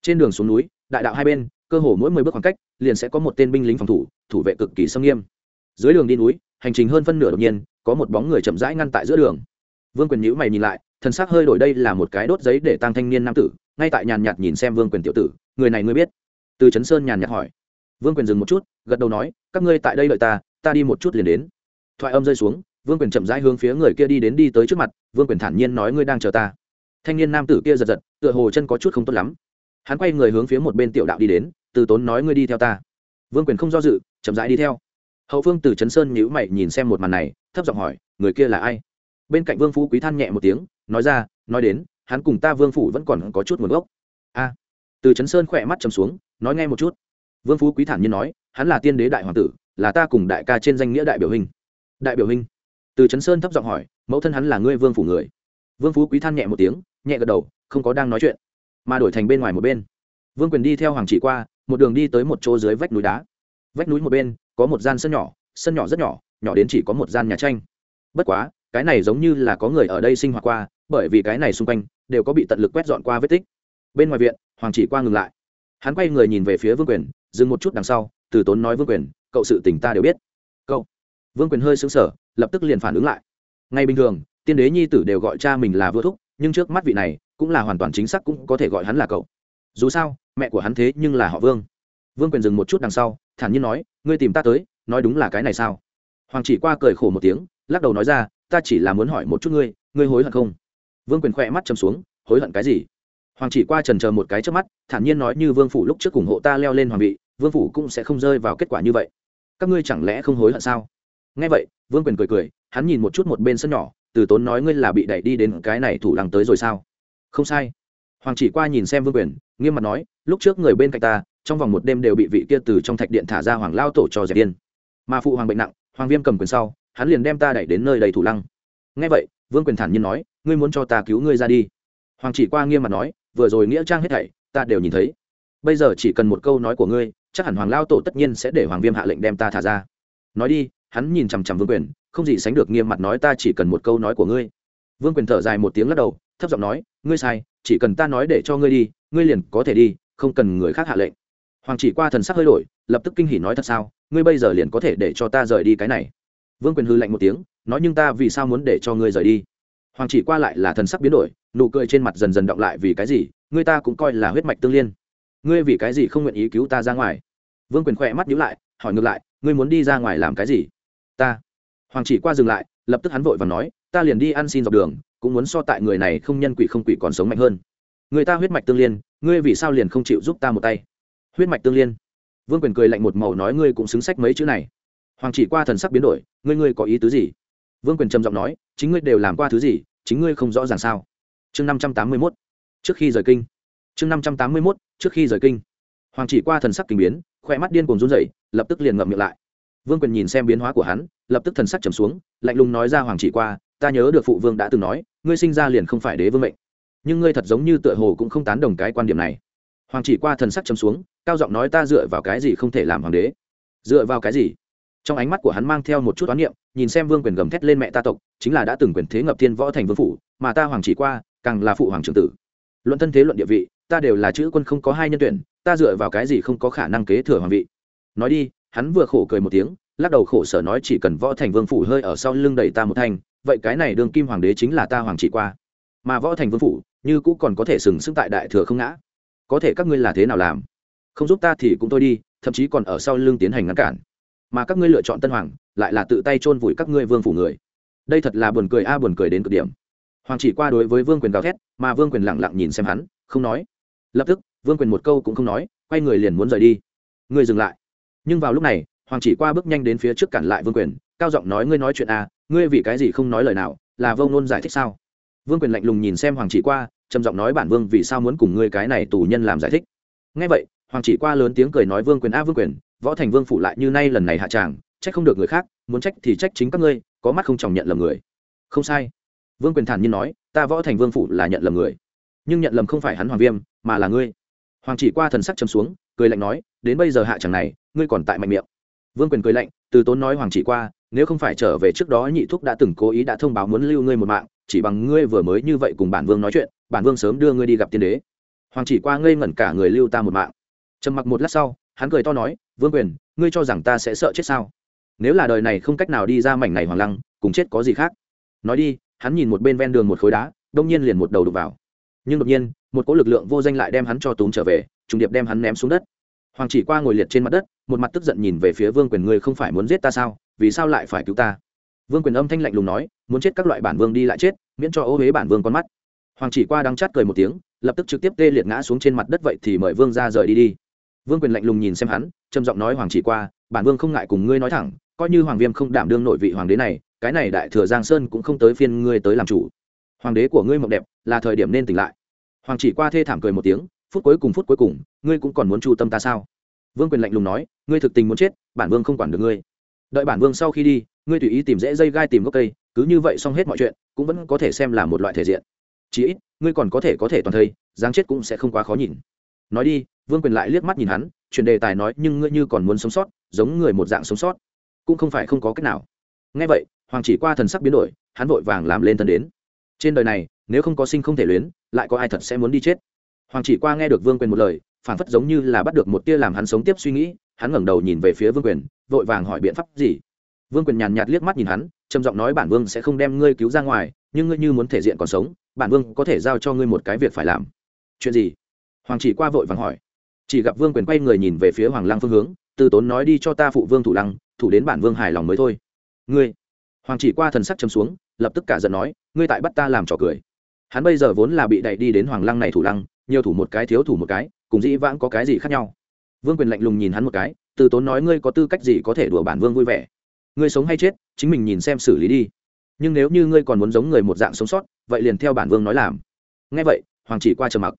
Trên đường xuống núi, đại đạo hai bên cơ hồ mỗi mười bước khoảng cách, liền sẽ có một tên binh lính phòng thủ thủ vệ cực kỳ nghiêm nghiêm. Dưới đường đi núi, hành trình hơn phân nửa đột nhiên, có một bóng người chậm rãi ngăn tại giữa đường. Vương quyền nhữ mày nhìn lại, thần sắc hơi đổi đây là một cái đốt giấy để tăng thanh niên nam tử, ngay tại nhàn nhạt nhìn xem vương quyền tiểu tử, người này ngươi biết? Từ trấn sơn nhàn nhạt hỏi. Vương quyền dừng một chút, gật đầu nói, các ngươi tại đây đợi ta ta đi một chút liền đến. Thoại âm rơi xuống, vương quyền chậm rãi hướng phía người kia đi đến đi tới trước mặt, vương quyền thản nhiên nói ngươi đang chờ ta. Thanh niên nam tử kia giật giật, tựa hồ chân có chút không tốt lắm. Hắn quay người hướng phía một bên tiểu đạo đi đến từ tốn nói ngươi đi theo ta. Vương quyền không do dự, chậm rãi đi theo. Hậu phương từ trấn sơn nhữ mày nhìn xem một màn này, thấp giọng hỏi, người kia là ai? Bên cạnh vương phú quý than nhẹ một tiếng, nói ra, nói đến, hắn cùng ta vương phủ vẫn còn có chút nguồn gốc. A. Từ trấn sơn khỏe mắt chầm xuống, nói nghe một chút. Vương phú quý thản nhiên nói, hắn là tiên đế đại hoàng tử, là ta cùng đại ca trên danh nghĩa đại biểu hình đại biểu hình từ trấn sơn thấp giọng hỏi, mẫu thân hắn là ngươi vương phủ người? Vương phú quý than nhẹ một tiếng, nhẹ gật đầu, không có đang nói chuyện, mà đổi thành bên ngoài một bên vương quyền đi theo hoàng chỉ qua, một đường đi tới một chỗ dưới vách núi đá. Vách núi một bên, có một gian sân nhỏ sân nhỏ rất nhỏ nhỏ đến chỉ có một gian nhà tranh. Bất quá, cái này giống như là có người ở đây sinh hoạt qua, bởi vì cái này xung quanh đều có bị tận lực quét dọn qua vết tích. Bên ngoài viện, hoàng chỉ qua ngừng lại. Hắn quay người nhìn về phía vương quyền, dừng một chút đằng sau, từ tốn nói, vương quyền, cậu sự tình ta đều biết. Cậu? Vương quyền hơi xứng sở lập tức liền phản ứng lại. Ngay bình thường, tiên đế nhi tử đều gọi cha mình là vua thúc, nhưng trước mắt vị này cũng là hoàn toàn chính xác cũng có thể gọi hắn là cậu dù sao, mẹ của hắn thế nhưng là họ vương. Vương quyền dừng một chút đằng sau, thản nhiên nói, ngươi tìm ta tới, nói đúng là cái này sao? Hoàng chỉ qua cười khổ một tiếng, lắc đầu nói ra, ta chỉ là muốn hỏi một chút ngươi ngươi hối hận không? Vương quyền khỏe mắt chầm xuống, hối hận cái gì? Hoàng chỉ qua trần chờ một cái trước mắt, thản nhiên nói, như vương phủ lúc trước ủng hộ ta leo lên hoàng vị, vương phủ cũng sẽ không rơi vào kết quả như vậy. Các ngươi chẳng lẽ không hối hận sao? Nghe vậy, vương quyền cười cười, hắn nhìn một chút một bên sân nhỏ, từ tốn nói, ngươi là bị đẩy đi đến cái này thủ lăng tới rồi sao? Không sai hoàng chỉ qua nhìn xem vương quyền, nghiêm mặt nói, lúc trước người bên cạnh ta, trong vòng một đêm đều bị vị kia từ trong thạch điện thả ra hoàng lao tổ cho dẹp điên mà phụ hoàng bệnh nặng, hoàng viêm cầm quyền sau, hắn liền đem ta đẩy đến nơi đầy thủ lăng. Ngay vậy, vương quyền thản nhiên nói, ngươi muốn cho ta cứu ngươi ra đi. Hoàng chỉ qua nghiêm mặt nói, vừa rồi nghĩa trang hết thảy, ta đều nhìn thấy. Bây giờ chỉ cần một câu nói của ngươi, chắc hẳn hoàng lao tổ tất nhiên sẽ để hoàng viêm hạ lệnh đem ta thả ra. Nói đi, hắn nhìn chằm chằm vương quyền, không gì sánh được nghiêm mặt nói, ta chỉ cần một câu nói của ngươi. Vương quyền thở dài một tiếng lắc đầu, thấp giọng nói, ngươi sai chỉ cần ta nói để cho ngươi đi, ngươi liền có thể đi, không cần người khác hạ lệnh. Hoàng chỉ qua thần sắc hơi đổi, lập tức kinh hỉ nói thật sao, ngươi bây giờ liền có thể để cho ta rời đi cái này. Vương quyền hư lạnh một tiếng, nói nhưng ta vì sao muốn để cho ngươi rời đi? Hoàng chỉ qua lại là thần sắc biến đổi, nụ cười trên mặt dần dần động lại vì cái gì, ngươi ta cũng coi là huyết mạch tương liên. Ngươi vì cái gì không nguyện ý cứu ta ra ngoài? Vương quyền khỏe mắt nhíu lại, hỏi ngược lại, ngươi muốn đi ra ngoài làm cái gì? Ta. Hoàng chỉ qua dừng lại, lập tức hắn vội và nói, ta liền đi ăn xin dọc đường cũng muốn so tại người này không nhân quỷ không quỷ còn sống mạnh hơn. Người ta huyết mạch tương liên, ngươi vì sao liền không chịu giúp ta một tay? Huyết mạch tương liên. Vương quyền cười lạnh một màu nói ngươi cũng xứng sách mấy chữ này. Hoàng chỉ qua thần sắc biến đổi, ngươi ngươi có ý tứ gì? Vương quyền trầm giọng nói, chính ngươi đều làm qua thứ gì, chính ngươi không rõ ràng sao? Chương năm trăm tám mươi mốt. Trước khi rời kinh. Chương năm trăm tám mươi mốt, trước khi rời kinh. Hoàng chỉ qua thần sắc kinh biến khoe mắt điên cùng run rẩy, lập tức liền ngậm miệng lại. Vương quyền nhìn xem biến hóa của hắn, lập tức thần sắc trầm xuống, lạnh lùng nói ra hoàng chỉ qua ta nhớ được phụ vương đã từng nói, ngươi sinh ra liền không phải đế vương mệnh. Nhưng ngươi thật giống như tựa hồ cũng không tán đồng cái quan điểm này. Hoàng chỉ qua thần sắc trầm xuống, cao giọng nói ta dựa vào cái gì không thể làm hoàng đế? Dựa vào cái gì? Trong ánh mắt của hắn mang theo một chút oán niệm, nhìn xem vương quyền gầm thét lên mẹ ta tộc, chính là đã từng quyền thế ngập thiên võ thành vương phủ, mà ta hoàng chỉ qua, càng là phụ hoàng trưởng tử. Luận thân thế luận địa vị, ta đều là chữ quân không có hai nhân tuyển, ta dựa vào cái gì không có khả năng kế thừa hoàng vị? Nói đi, hắn vừa khổ cười một tiếng, lắc đầu khổ sở nói chỉ cần võ thành vương phủ hơi ở sau lưng đẩy ta một thanh vậy cái này đường kim hoàng đế chính là ta hoàng trị qua. Mà võ thành vương phủ, như cũ còn có thể sừng sững tại đại thừa không ngã. Có thể các ngươi là thế nào làm? Không giúp ta thì cũng thôi đi, thậm chí còn ở sau lưng tiến hành ngăn cản. Mà các ngươi lựa chọn tân hoàng, lại là tự tay chôn vùi các ngươi vương phủ người. Đây thật là buồn cười a, buồn cười đến cực điểm. Hoàng chỉ qua đối với vương quyền gào thét, mà vương quyền lẳng lặng nhìn xem hắn, không nói. Lập tức, vương quyền một câu cũng không nói, quay người liền muốn rời đi. Ngươi dừng lại. Nhưng vào lúc này, hoàng chỉ qua bước nhanh đến phía trước cản lại vương quyền, cao giọng nói, ngươi nói chuyện à ngươi vì cái gì không nói lời nào, là vông nôn giải thích sao? Vương quyền lạnh lùng nhìn xem hoàng chỉ qua, trầm giọng nói bản vương vì sao muốn cùng ngươi cái này tù nhân làm giải thích. Ngay vậy, hoàng chỉ qua lớn tiếng cười nói vương quyền, a vương quyền, võ thành vương phụ lại như nay lần này hạ tràng, trách không được người khác, muốn trách thì trách chính các ngươi, có mắt không chồng nhận lầm người. Không sai. Vương quyền thản nhiên nói, ta võ thành vương phụ là nhận lầm người, nhưng nhận lầm không phải hắn hoàng viêm, mà là ngươi. Hoàng chỉ qua thần sắc chấm xuống, cười lạnh nói, đến bây giờ hạ tràng này, ngươi còn tại mạnh miệng. Vương quyền cười lạnh, từ tốn nói hoàng chỉ qua nếu không phải trở về trước đó nhị thúc đã từng cố ý đã thông báo muốn lưu ngươi một mạng, chỉ bằng ngươi vừa mới như vậy cùng bản vương nói chuyện, bản vương sớm đưa ngươi đi gặp tiên đế. Hoàng chỉ qua ngây ngẩn cả người lưu ta một mạng. Trầm mặc một lát sau, hắn cười to nói, vương quyền, ngươi cho rằng ta sẽ sợ chết sao? Nếu là đời này không cách nào đi ra mảnh này hoàng lăng, cùng chết có gì khác? Nói đi, hắn nhìn một bên ven đường một khối đá, đông nhiên liền một đầu đục vào. Nhưng đột nhiên, một cỗ lực lượng vô danh lại đem hắn cho túm trở về, trùng điệp đem hắn ném xuống đất hoàng chỉ qua ngồi liệt trên mặt đất, một mặt tức giận nhìn về phía vương quyền, ngươi không phải muốn giết ta sao? Vì sao lại phải cứu ta? Vương quyền âm thanh lạnh lùng nói, muốn chết các loại bản vương đi lại chết, miễn cho ô huế bản vương con mắt. Hoàng chỉ qua đang chát cười một tiếng, lập tức trực tiếp tê liệt ngã xuống trên mặt đất, vậy thì mời vương ra rời đi đi. Vương quyền lạnh lùng nhìn xem hắn, trầm giọng nói, hoàng chỉ qua, bản vương không ngại cùng ngươi nói thẳng, coi như hoàng viêm không đảm đương nội vị hoàng đế này, cái này đại thừa giang sơn cũng không tới phiên ngươi tới làm chủ. Hoàng đế của ngươi mộng đẹp, là thời điểm nên tỉnh lại. Hoàng chỉ qua thê thảm cười một tiếng phút cuối cùng phút cuối cùng, ngươi cũng còn muốn chu tâm ta sao? Vương quyền lạnh lùng nói, ngươi thực tình muốn chết, bản vương không quản được ngươi. Đợi bản vương sau khi đi, ngươi tùy ý tìm rễ dây gai tìm gốc cây, cứ như vậy xong hết mọi chuyện, cũng vẫn có thể xem là một loại thể diện. Chí ít, ngươi còn có thể có thể toàn thây, dáng chết cũng sẽ không quá khó nhìn. Nói đi, vương quyền lại liếc mắt nhìn hắn chuyển đề tài nói nhưng ngươi như còn muốn sống sót, giống người một dạng sống sót. Cũng không phải không có cách nào. Ngay vậy, hoàng chỉ qua thần sắc biến đổi, hắn vội vàng làm lên thân đến. Trên đời này, nếu không có sinh không thể luyến, lại có ai thật sẽ muốn đi chết? Hoàng chỉ qua nghe được vương quyền một lời phản phất giống như là bắt được một tia làm hắn sống tiếp suy nghĩ, hắn ngẩng đầu nhìn về phía vương quyền, vội vàng hỏi biện pháp gì. Vương quyền nhàn nhạt liếc mắt nhìn hắn, trầm giọng nói bản vương sẽ không đem ngươi cứu ra ngoài, nhưng ngươi như muốn thể diện còn sống, bản vương có thể giao cho ngươi một cái việc phải làm. Chuyện gì? Hoàng chỉ qua vội vàng hỏi. Chỉ gặp vương quyền quay người nhìn về phía hoàng lăng phương hướng, từ tốn nói đi cho ta phụ vương thủ lăng, thủ đến bản vương hài lòng mới thôi. Ngươi? Hoàng chỉ qua thần sắc chấm xuống, lập tức cả giận nói, ngươi tại bắt ta làm trò cười. Hắn bây giờ vốn là bị đẩy đi đến hoàng lăng này thủ lăng nhiều thủ một cái, thiếu thủ một cái, cùng dĩ vãng có cái gì khác nhau? Vương quyền lạnh lùng nhìn hắn một cái, từ tốn nói ngươi có tư cách gì có thể đùa bản vương vui vẻ? Ngươi sống hay chết, chính mình nhìn xem xử lý đi. Nhưng nếu như ngươi còn muốn giống người một dạng sống sót, vậy liền theo bản vương nói làm. Ngay vậy, hoàng chỉ qua trầm mặc.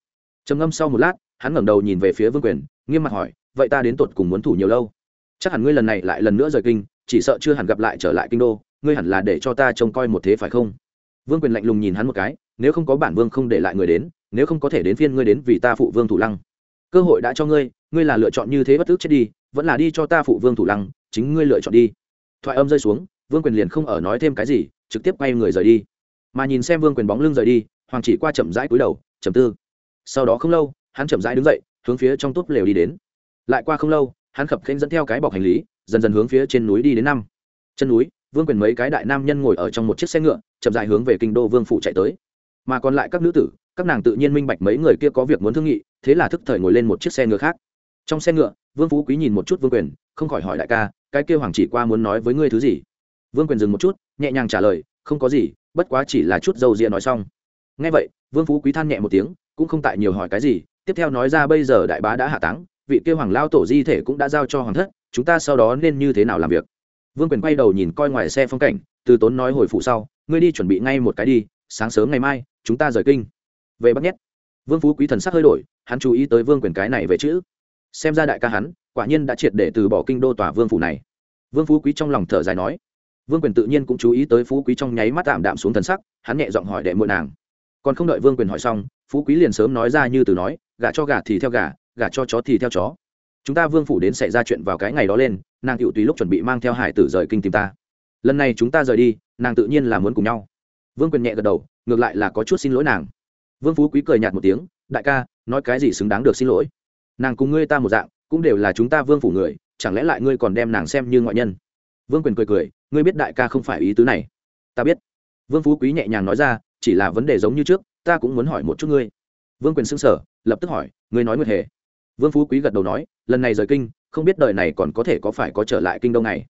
Trầm ngâm sau một lát, hắn ngẩng đầu nhìn về phía vương quyền, nghiêm mặt hỏi, vậy ta đến tột cùng muốn thủ nhiều lâu? Chắc hẳn ngươi lần này lại lần nữa rời kinh, chỉ sợ chưa hẳn gặp lại trở lại kinh đô, ngươi hẳn là để cho ta trông coi một thế phải không? Vương quyền lạnh lùng nhìn hắn một cái, nếu không có bản vương không để lại người đến nếu không có thể đến phiên ngươi đến vì ta phụ vương thủ lăng. Cơ hội đã cho ngươi ngươi là lựa chọn như thế bất tức chết đi, vẫn là đi cho ta phụ vương thủ lăng, chính ngươi lựa chọn đi. Thoại âm rơi xuống, vương quyền liền không ở nói thêm cái gì, trực tiếp quay người rời đi. Mà nhìn xem vương quyền bóng lưng rời đi, hoàng chỉ qua chậm rãi cúi đầu chầm tư. Sau đó không lâu, hắn chậm rãi đứng dậy, hướng phía trong túp lều đi đến. Lại qua không lâu, hắn khập khênh dẫn theo cái bọc hành lý, dần dần hướng phía trên núi đi đến năm. Chân núi, vương quyền mấy cái đại nam nhân ngồi ở trong một chiếc xe ngựa, chậm dài hướng về kinh đô vương phủ chạy tới. Mà còn lại các nữ tử các nàng tự nhiên minh bạch mấy người kia có việc muốn thương nghị, thế là thức thời ngồi lên một chiếc xe ngựa khác. Trong xe ngựa, vương phú quý nhìn một chút vương quyền, không khỏi hỏi đại ca, cái kia hoàng chỉ qua muốn nói với ngươi thứ gì? Vương quyền dừng một chút, nhẹ nhàng trả lời, không có gì, bất quá chỉ là chút dầu rịa nói xong. Ngay vậy, vương phú quý than nhẹ một tiếng, cũng không tại nhiều hỏi cái gì, tiếp theo nói ra bây giờ đại bá đã hạ táng, vị kia hoàng lao tổ di thể cũng đã giao cho hoàng thất, chúng ta sau đó nên như thế nào làm việc? Vương quyền quay đầu nhìn coi ngoài xe phong cảnh, từ tốn nói hồi phụ sau, ngươi đi chuẩn bị ngay một cái đi, sáng sớm ngày mai, chúng ta rời kinh về bắc nhét. Vương phú quý thần sắc hơi đổi, hắn chú ý tới vương quyền cái này về chữ. Xem ra đại ca hắn, quả nhiên đã triệt để từ bỏ kinh đô tòa vương phủ này. Vương phú quý trong lòng thở dài nói. Vương quyền tự nhiên cũng chú ý tới phú quý trong nháy mắt tạm đạm xuống thần sắc, hắn nhẹ giọng hỏi đệ muội nàng. Còn không đợi vương quyền hỏi xong, phú quý liền sớm nói ra như từ nói, gả cho gà thì theo gà, gả cho chó thì theo chó. Chúng ta vương phủ đến xảy ra chuyện vào cái ngày đó lên, nàng cựu tùy lúc chuẩn bị mang theo hải tử rời kinh tìm ta. Lần này chúng ta rời đi, nàng tự nhiên là muốn cùng nhau. Vương quyền nhẹ gật đầu, ngược lại là có chút xin lỗi nàng vương phú quý cười nhạt một tiếng, đại ca, nói cái gì xứng đáng được xin lỗi. Nàng cùng ngươi ta một dạng, cũng đều là chúng ta vương phủ người, chẳng lẽ lại ngươi còn đem nàng xem như ngoại nhân? Vương quyền cười cười, ngươi biết đại ca không phải ý tứ này. Ta biết. Vương phú quý nhẹ nhàng nói ra, chỉ là vấn đề giống như trước, ta cũng muốn hỏi một chút ngươi. Vương quyền xưng sở lập tức hỏi, ngươi nói nguyệt hề? Vương phú quý gật đầu nói, lần này rời kinh, không biết đời này còn có thể có phải có trở lại kinh đông này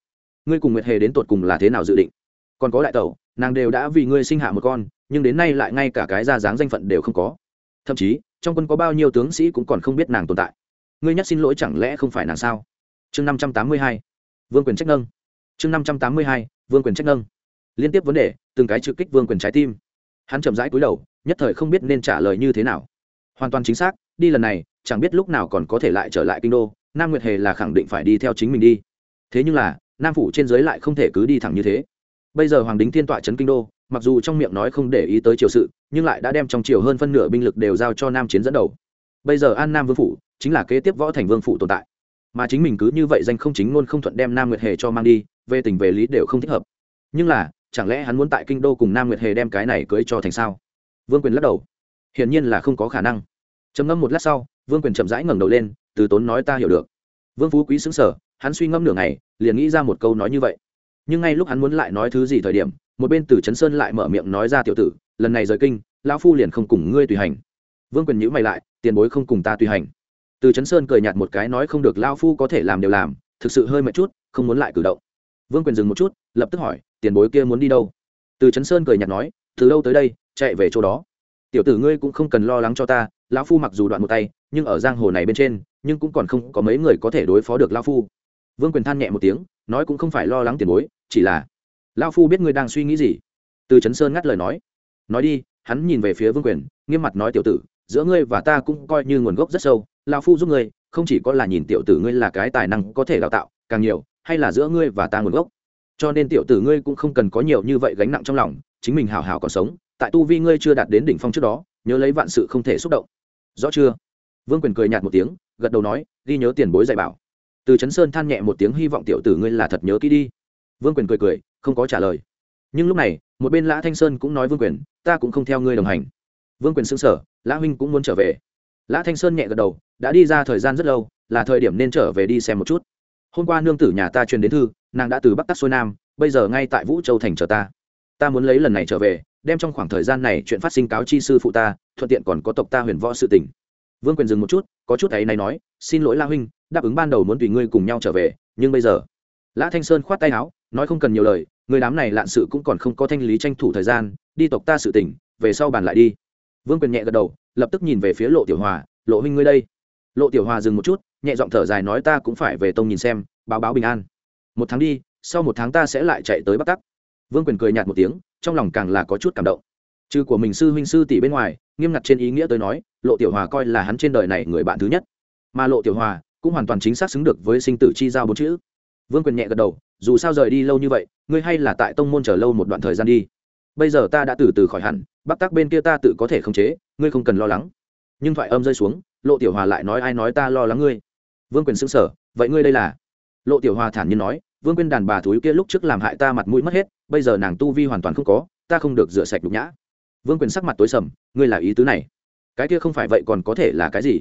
ngươi cùng nguyệt hề đến tột cùng là thế nào dự định? Còn có đại tẩu nàng đều đã vì ngươi sinh hạ một con, nhưng đến nay lại ngay cả cái ra dáng danh phận đều không có. Thậm chí, trong quân có bao nhiêu tướng sĩ cũng còn không biết nàng tồn tại. Ngươi nhắc xin lỗi chẳng lẽ không phải nàng sao? Chương năm trăm tám mươi hai, vương quyền trách nâng. Chương năm trăm tám mươi hai, vương quyền trách nâng. Liên tiếp vấn đề, từng cái trực kích vương quyền trái tim. Hắn chậm rãi cúi đầu, nhất thời không biết nên trả lời như thế nào. Hoàn toàn chính xác, đi lần này, chẳng biết lúc nào còn có thể lại trở lại kinh đô, nam nguyệt hề là khẳng định phải đi theo chính mình đi. Thế nhưng là, nam phủ trên giới lại không thể cứ đi thẳng như thế bây giờ hoàng đính thiên tọa trấn kinh đô, mặc dù trong miệng nói không để ý tới triều sự, nhưng lại đã đem trong triều hơn phân nửa binh lực đều giao cho nam chiến dẫn đầu. Bây giờ an nam vương phủ chính là kế tiếp võ thành vương phủ tồn tại. Mà chính mình cứ như vậy danh không chính luôn không thuận đem nam nguyệt hề cho mang đi, về tình về lý đều không thích hợp. Nhưng là, chẳng lẽ hắn muốn tại kinh đô cùng nam nguyệt hề đem cái này cưới cho thành sao? Vương quyền lắc đầu. Hiển nhiên là không có khả năng. Trầm ngâm một lát sau, vương quyền chậm rãi ngẩng đầu lên, từ tốn nói ta hiểu được. Vương phú quý xứng sở hắn suy ngẫm nửa ngày, liền nghĩ ra một câu nói như vậy nhưng ngay lúc hắn muốn lại nói thứ gì thời điểm, một bên từ trấn sơn lại mở miệng nói ra, tiểu tử, lần này rời kinh, lão phu liền không cùng ngươi tùy hành. Vương quyền nhữ mày lại, tiền bối không cùng ta tùy hành. Từ trấn sơn cười nhạt một cái nói, không được, lão phu có thể làm đều làm, thực sự hơi mệt chút, không muốn lại cử động. Vương quyền dừng một chút, lập tức hỏi, tiền bối kia muốn đi đâu? Từ trấn sơn cười nhạt nói, từ đâu tới đây, chạy về chỗ đó. Tiểu tử ngươi cũng không cần lo lắng cho ta, lão phu mặc dù đoạn một tay, nhưng ở giang hồ này bên trên, nhưng cũng còn không có mấy người có thể đối phó được lão phu vương quyền than nhẹ một tiếng, nói cũng không phải lo lắng tiền bối, chỉ là, lão phu biết ngươi đang suy nghĩ gì? Từ trấn sơn ngắt lời nói. Nói đi, hắn nhìn về phía vương quyền, nghiêm mặt nói tiểu tử, giữa ngươi và ta cũng coi như nguồn gốc rất sâu, lão phu giúp ngươi, không chỉ có là nhìn tiểu tử ngươi là cái tài năng có thể đào tạo, càng nhiều, hay là giữa ngươi và ta nguồn gốc. Cho nên tiểu tử ngươi cũng không cần có nhiều như vậy gánh nặng trong lòng, chính mình hào hào còn sống, tại tu vi ngươi chưa đạt đến đỉnh phong trước đó, nhớ lấy vạn sự không thể xúc động. Rõ chưa? Vương quyền cười nhạt một tiếng, gật đầu nói, ghi nhớ tiền bối dạy bảo từ chấn sơn than nhẹ một tiếng hy vọng tiểu tử ngươi là thật nhớ kỹ đi. Vương quyền cười cười, không có trả lời. Nhưng lúc này, một bên lã thanh sơn cũng nói vương quyền, ta cũng không theo ngươi đồng hành. Vương quyền xưng sở lã huynh cũng muốn trở về. Lã thanh sơn nhẹ gật đầu, đã đi ra thời gian rất lâu, là thời điểm nên trở về đi xem một chút. Hôm qua nương tử nhà ta truyền đến thư, nàng đã từ bắc tắc xuôi nam, bây giờ ngay tại vũ châu thành chờ ta. Ta muốn lấy lần này trở về, đem trong khoảng thời gian này chuyện phát sinh cáo chi sư phụ ta, thuận tiện còn có tộc ta huyền võ sự tình. Vương quyền dừng một chút, có chút ấy này nói, xin lỗi la huynh đáp ứng ban đầu muốn tùy ngươi cùng nhau trở về, nhưng bây giờ, lã thanh sơn khoát tay áo, nói không cần nhiều lời, người đám này lạn sự cũng còn không có thanh lý tranh thủ thời gian, đi tộc ta sự tỉnh, về sau bàn lại đi. Vương quyền nhẹ gật đầu, lập tức nhìn về phía lộ tiểu hòa, lộ huynh ngươi đây. Lộ tiểu hòa dừng một chút, nhẹ giọng thở dài nói, ta cũng phải về tông nhìn xem, báo báo bình an. Một tháng đi, sau một tháng ta sẽ lại chạy tới bắc tắc. Vương quyền cười nhạt một tiếng, trong lòng càng là có chút cảm động. Trừ của mình sư huynh sư tỷ bên ngoài, nghiêm ngặt trên ý nghĩa tới nói, lộ tiểu hòa coi là hắn trên đời này người bạn thứ nhất. Mà lộ tiểu hòa cũng hoàn toàn chính xác xứng được với sinh tử chi giao bốn chữ. Vương quyền nhẹ gật đầu, dù sao rời đi lâu như vậy, ngươi hay là tại tông môn chờ lâu một đoạn thời gian đi. Bây giờ ta đã từ từ khỏi hẳn bắc tắc bên kia ta tự có thể khống chế, ngươi không cần lo lắng. Nhưng thoại âm rơi xuống, lộ tiểu hòa lại nói ai nói ta lo lắng ngươi. Vương quyền xưng sở vậy ngươi đây là? Lộ tiểu hòa thản nhiên nói, vương quyền đàn bà thúi kia lúc trước làm hại ta mặt mũi mất hết, bây giờ nàng tu vi hoàn toàn không có, ta không được rửa sạch đục nhã. Vương quyền sắc mặt tối sầm, ngươi là ý tứ này. Cái kia không phải vậy còn có thể là cái gì?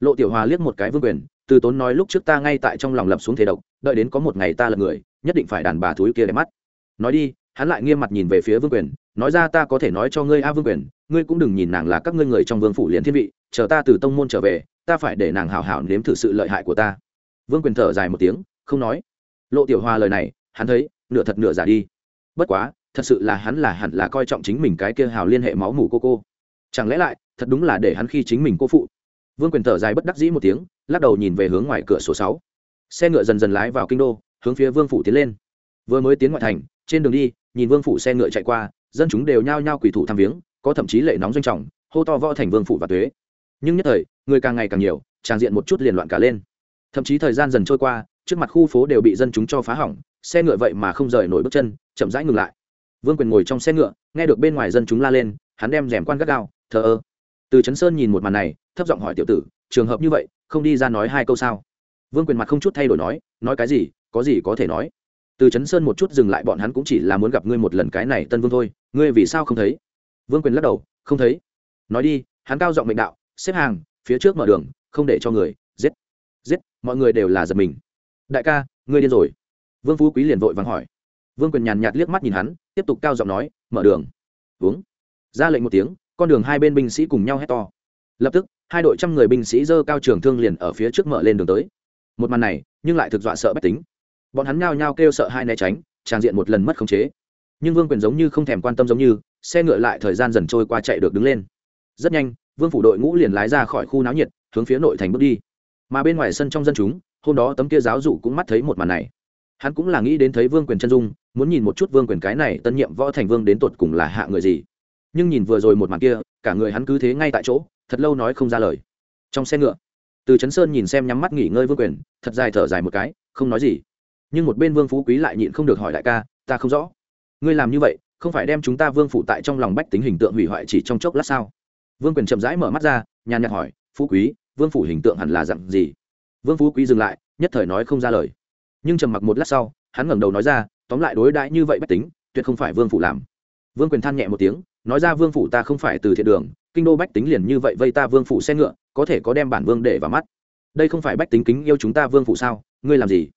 Lộ tiểu hòa liếc một cái vương quyền từ tốn nói lúc trước ta ngay tại trong lòng lập xuống thế độc, đợi đến có một ngày ta là người, nhất định phải đàn bà thúi kia đẹp mắt. Nói đi, hắn lại nghiêm mặt nhìn về phía vương quyền, nói ra ta có thể nói cho ngươi a vương quyền, ngươi cũng đừng nhìn nàng là các ngươi người trong vương phủ liền thiên vị, chờ ta từ tông môn trở về, ta phải để nàng hào hảo nếm thử sự lợi hại của ta. Vương quyền thở dài một tiếng, không nói. Lộ tiểu hoa lời này, hắn thấy, nửa thật nửa giả đi. Bất quá, thật sự là hắn là hẳn là coi trọng chính mình cái kia hào liên hệ máu mủ cô cô. Chẳng lẽ lại, thật đúng là để hắn khi chính mình cô phụ? Vương quyền thở dài bất đắc dĩ một tiếng, lắc đầu nhìn về hướng ngoài cửa sổ sáu. Xe ngựa dần dần lái vào kinh đô, hướng phía vương phủ tiến lên. Vừa mới tiến ngoại thành, trên đường đi, nhìn vương phủ xe ngựa chạy qua, dân chúng đều nhao nhao quỷ thủ tham viếng, có thậm chí lệ nóng doanh trọng, hô to võ thành vương phủ và tuế. Nhưng nhất thời, người càng ngày càng nhiều tràng diện một chút liền loạn cả lên. Thậm chí thời gian dần trôi qua, trước mặt khu phố đều bị dân chúng cho phá hỏng, xe ngựa vậy mà không rời nổi bước chân, chậm rãi ngừng lại. Vương quyền ngồi trong xe ngựa, nghe được bên ngoài dân chúng la lên, hắn đem rèm quan gắt gao, thờ ơ từ trấn sơn nhìn một màn này, thấp giọng hỏi tiểu tử, trường hợp như vậy, không đi ra nói hai câu sao? Vương quyền mặt không chút thay đổi nói nói cái gì, có gì có thể nói. Từ trấn sơn một chút dừng lại bọn hắn cũng chỉ là muốn gặp ngươi một lần cái này tân vương thôi, ngươi vì sao không thấy? Vương quyền lắc đầu, không thấy. Nói đi, hắn cao giọng mệnh đạo, xếp hàng, phía trước mở đường, không để cho người, giết giết, mọi người đều là giật mình. Đại ca, ngươi điên rồi. Vương phú quý liền vội vàng hỏi. Vương quyền nhàn nhạt liếc mắt nhìn hắn, tiếp tục cao giọng nói, mở đường. Uống. Ra lệnh một tiếng con đường hai bên binh sĩ cùng nhau hét to. Lập tức, hai đội trăm người binh sĩ dơ cao trường thương liền ở phía trước mở lên đường tới. Một màn này, nhưng lại thực dọa sợ bách tính. Bọn hắn nhao nhao kêu sợ hai né tránh tràn diện một lần mất khống chế. Nhưng vương quyền giống như không thèm quan tâm giống như, xe ngựa lại thời gian dần trôi qua chạy được đứng lên. Rất nhanh, vương phủ đội ngũ liền lái ra khỏi khu náo nhiệt, hướng phía nội thành bước đi. Mà bên ngoài sân trong dân chúng, hôm đó tấm kia giáo dụ cũng mắt thấy một màn này. Hắn cũng là nghĩ đến thấy vương quyền chân dung, muốn nhìn một chút vương quyền cái này tân nhiệm võ thành vương đến tột cùng là hạ người gì nhưng nhìn vừa rồi một màn kia, cả người hắn cứ thế ngay tại chỗ, thật lâu nói không ra lời. Trong xe ngựa, từ trấn sơn nhìn xem nhắm mắt nghỉ ngơi vương quyền, thật dài thở dài một cái, không nói gì. Nhưng một bên vương phú quý lại nhịn không được hỏi đại ca, ta không rõ. Ngươi làm như vậy, không phải đem chúng ta vương phủ tại trong lòng bách tính hình tượng hủy hoại chỉ trong chốc lát sao? Vương quyền chậm rãi mở mắt ra, nhàn nhạt hỏi, phú quý, vương phủ hình tượng hẳn là dặn gì? Vương phú quý dừng lại, nhất thời nói không ra lời. Nhưng trầm mặc một lát sau, hắn ngẩng đầu nói ra, tóm lại đối đãi như vậy bách tính, tuyệt không phải vương phủ làm. Vương quyền than nhẹ một tiếng nói ra vương phủ ta không phải từ thiện đường, kinh đô bách tính liền như vậy vây ta vương phủ xe ngựa, có thể có đem bản vương để vào mắt. Đây không phải bách tính kính yêu chúng ta vương phủ sao? Ngươi làm gì?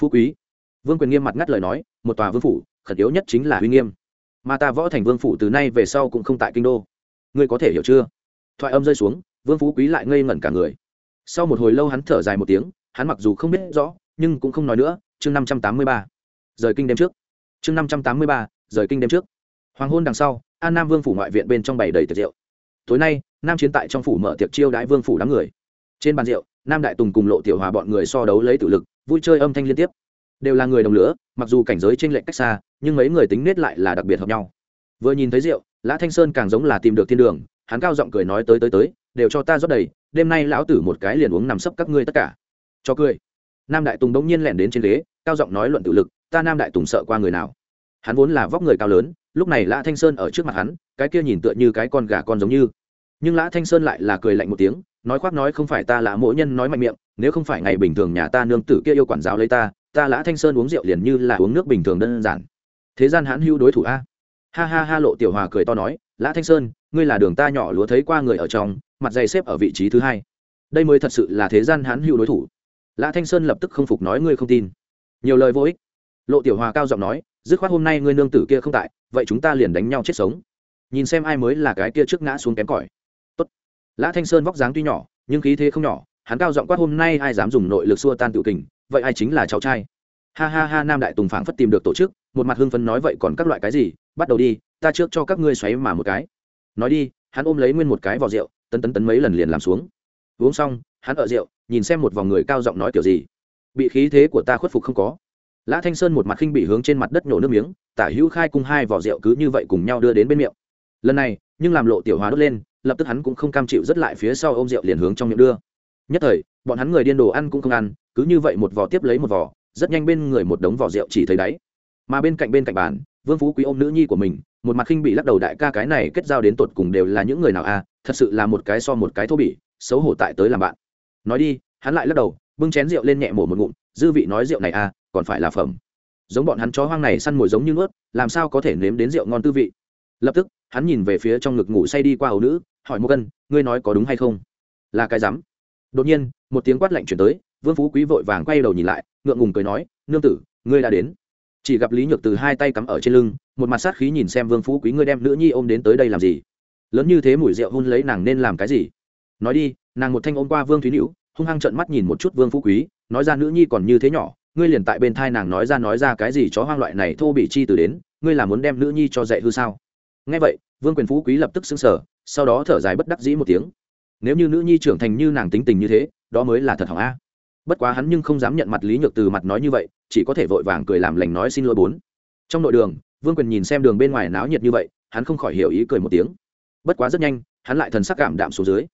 Phú quý. Vương quyền nghiêm mặt ngắt lời nói, một tòa vương phủ, khẩn yếu nhất chính là uy nghiêm. Mà ta võ thành vương phủ từ nay về sau cũng không tại kinh đô. Ngươi có thể hiểu chưa? Thoại âm rơi xuống, vương phú quý lại ngây ngẩn cả người. Sau một hồi lâu hắn thở dài một tiếng, hắn mặc dù không biết rõ, nhưng cũng không nói nữa, chương năm trăm tám mươi ba. Rời kinh đêm trước. Chương năm trăm tám mươi ba, rời kinh đêm trước. Hoàng hôn đằng sau an nam vương phủ ngoại viện bên trong bày đầy tiệc rượu. Tối nay, nam chiến tại trong phủ mở tiệc chiêu đãi vương phủ đám người. Trên bàn rượu, nam đại tùng cùng lộ tiểu hòa bọn người so đấu lấy tự lực, vui chơi âm thanh liên tiếp. Đều là người đồng lửa, mặc dù cảnh giới t r ê n lệch cách xa, nhưng mấy người tính nết lại là đặc biệt hợp nhau. Vừa nhìn thấy rượu, lã thanh sơn càng giống là tìm được thiên đường, hắn cao giọng cười nói tới tới tới, đều cho ta rót đầy, đêm nay lão tử một cái liền uống nằm sấp các ngươi tất cả. Cho cười. Nam đại tùng đống nhiên lẻn đến trên ghế, cao giọng nói luận tự lực, ta nam đại tùng sợ qua người nào? Hắn vốn là vóc người cao lớn lúc này lã thanh sơn ở trước mặt hắn, cái kia nhìn tựa như cái con gà con giống như. Nhưng lã thanh sơn lại là cười lạnh một tiếng, nói khoác nói không phải ta là mỗi nhân nói mạnh miệng, nếu không phải ngày bình thường nhà ta nương tử kia yêu quản giáo lấy ta ta lã thanh sơn uống rượu liền như là uống nước bình thường đơn giản. Thế gian hãn hữu đối thủ a. Ha ha ha, lộ tiểu hòa cười to nói, lã thanh sơn, ngươi là đường ta nhỏ lúa thấy qua người ở trong, mặt dày xếp ở vị trí thứ hai. Đây mới thật sự là thế gian hãn hữu đối thủ. Lã thanh sơn lập tức không phục nói, ngươi không tin. Nhiều lời vô ích. Lộ tiểu hòa cao giọng nói dứt khoát hôm nay ngươi nương tử kia không tại, vậy chúng ta liền đánh nhau chết sống. Nhìn xem ai mới là cái kia trước ngã xuống kém cỏi. Tốt. lã thanh sơn vóc dáng tuy nhỏ, nhưng khí thế không nhỏ, hắn cao giọng quát hôm nay ai dám dùng nội lực xua tan tự kình, vậy ai chính là cháu trai. Ha ha ha, nam đại tùng phảng phất tìm được tổ chức, một mặt hưng phấn nói vậy còn các loại cái gì, bắt đầu đi, ta trước cho các ngươi xoáy mà một cái. Nói đi, hắn ôm lấy nguyên một cái vỏ rượu, tấn tấn tấn mấy lần liền làm xuống. Uống xong, hắn ở rượu, nhìn xem một vòng người cao giọng nói kiểu gì. Bị khí thế của ta khuất phục không có lã thanh sơn một mặt khinh bị hướng trên mặt đất nhổ nước miếng tả hữu khai cung hai vỏ rượu cứ như vậy cùng nhau đưa đến bên miệng. Lần này nhưng làm lộ tiểu hóa đốt lên lập tức hắn cũng không cam chịu rất lại phía sau ôm rượu liền hướng trong miệng đưa. Nhất thời bọn hắn người điên đồ ăn cũng không ăn cứ như vậy một vỏ tiếp lấy một vỏ rất nhanh bên người một đống vỏ rượu chỉ thấy đáy. Mà bên cạnh bên cạnh bàn vương phú quý ôm nữ nhi của mình một mặt khinh bị lắc đầu đại ca cái này kết giao đến tột cùng đều là những người nào a à, thật sự là một cái so một cái thô bỉ xấu hổ tại tới làm bạn. Nói đi hắn lại lắc đầu bưng chén rượu lên nhẹ mổ một ngụm dư vị nói rượu này a à, còn phải là phẩm. Giống bọn hắn chó hoang này săn mồi giống như nuốt, làm sao có thể nếm đến rượu ngon tư vị? Lập tức, hắn nhìn về phía trong ngực ngủ say đi qua hầu nữ, hỏi một cân ngươi nói có đúng hay không? Là cái rắm. Đột nhiên, một tiếng quát lạnh chuyển tới, vương phú quý vội vàng quay đầu nhìn lại, ngượng ngùng cười nói, nương tử, ngươi đã đến. Chỉ gặp lý nhược từ hai tay cắm ở trên lưng, một mặt sát khí nhìn xem vương phú quý ngươi đem nữ nhi ôm đến tới đây làm gì. Lớn như thế mùi rượu hôn lấy nàng nên làm cái gì? Nói đi, nàng một thanh ôm qua vương thúy nữ hung hăng trợn mắt nhìn một chút vương phú quý, nói ra nữ nhi còn như thế nhỏ ngươi liền tại bên thai nàng nói ra nói ra cái gì chó hoang loại này thô bị chi từ đến, ngươi là muốn đem nữ nhi cho dạy hư sao? Nghe vậy, vương quyền phú quý lập tức xứng sở sau đó thở dài bất đắc dĩ một tiếng. Nếu như nữ nhi trưởng thành như nàng tính tình như thế, đó mới là thật hỏng a. Bất quá hắn nhưng không dám nhận mặt lý nhược từ mặt nói như vậy, chỉ có thể vội vàng cười làm lành nói xin lỗi bốn. Trong nội đường, vương quyền nhìn xem đường bên ngoài náo nhiệt như vậy, hắn không khỏi hiểu ý cười một tiếng. Bất quá rất nhanh, hắn lại thần sắc cảm đạm xuống dưới.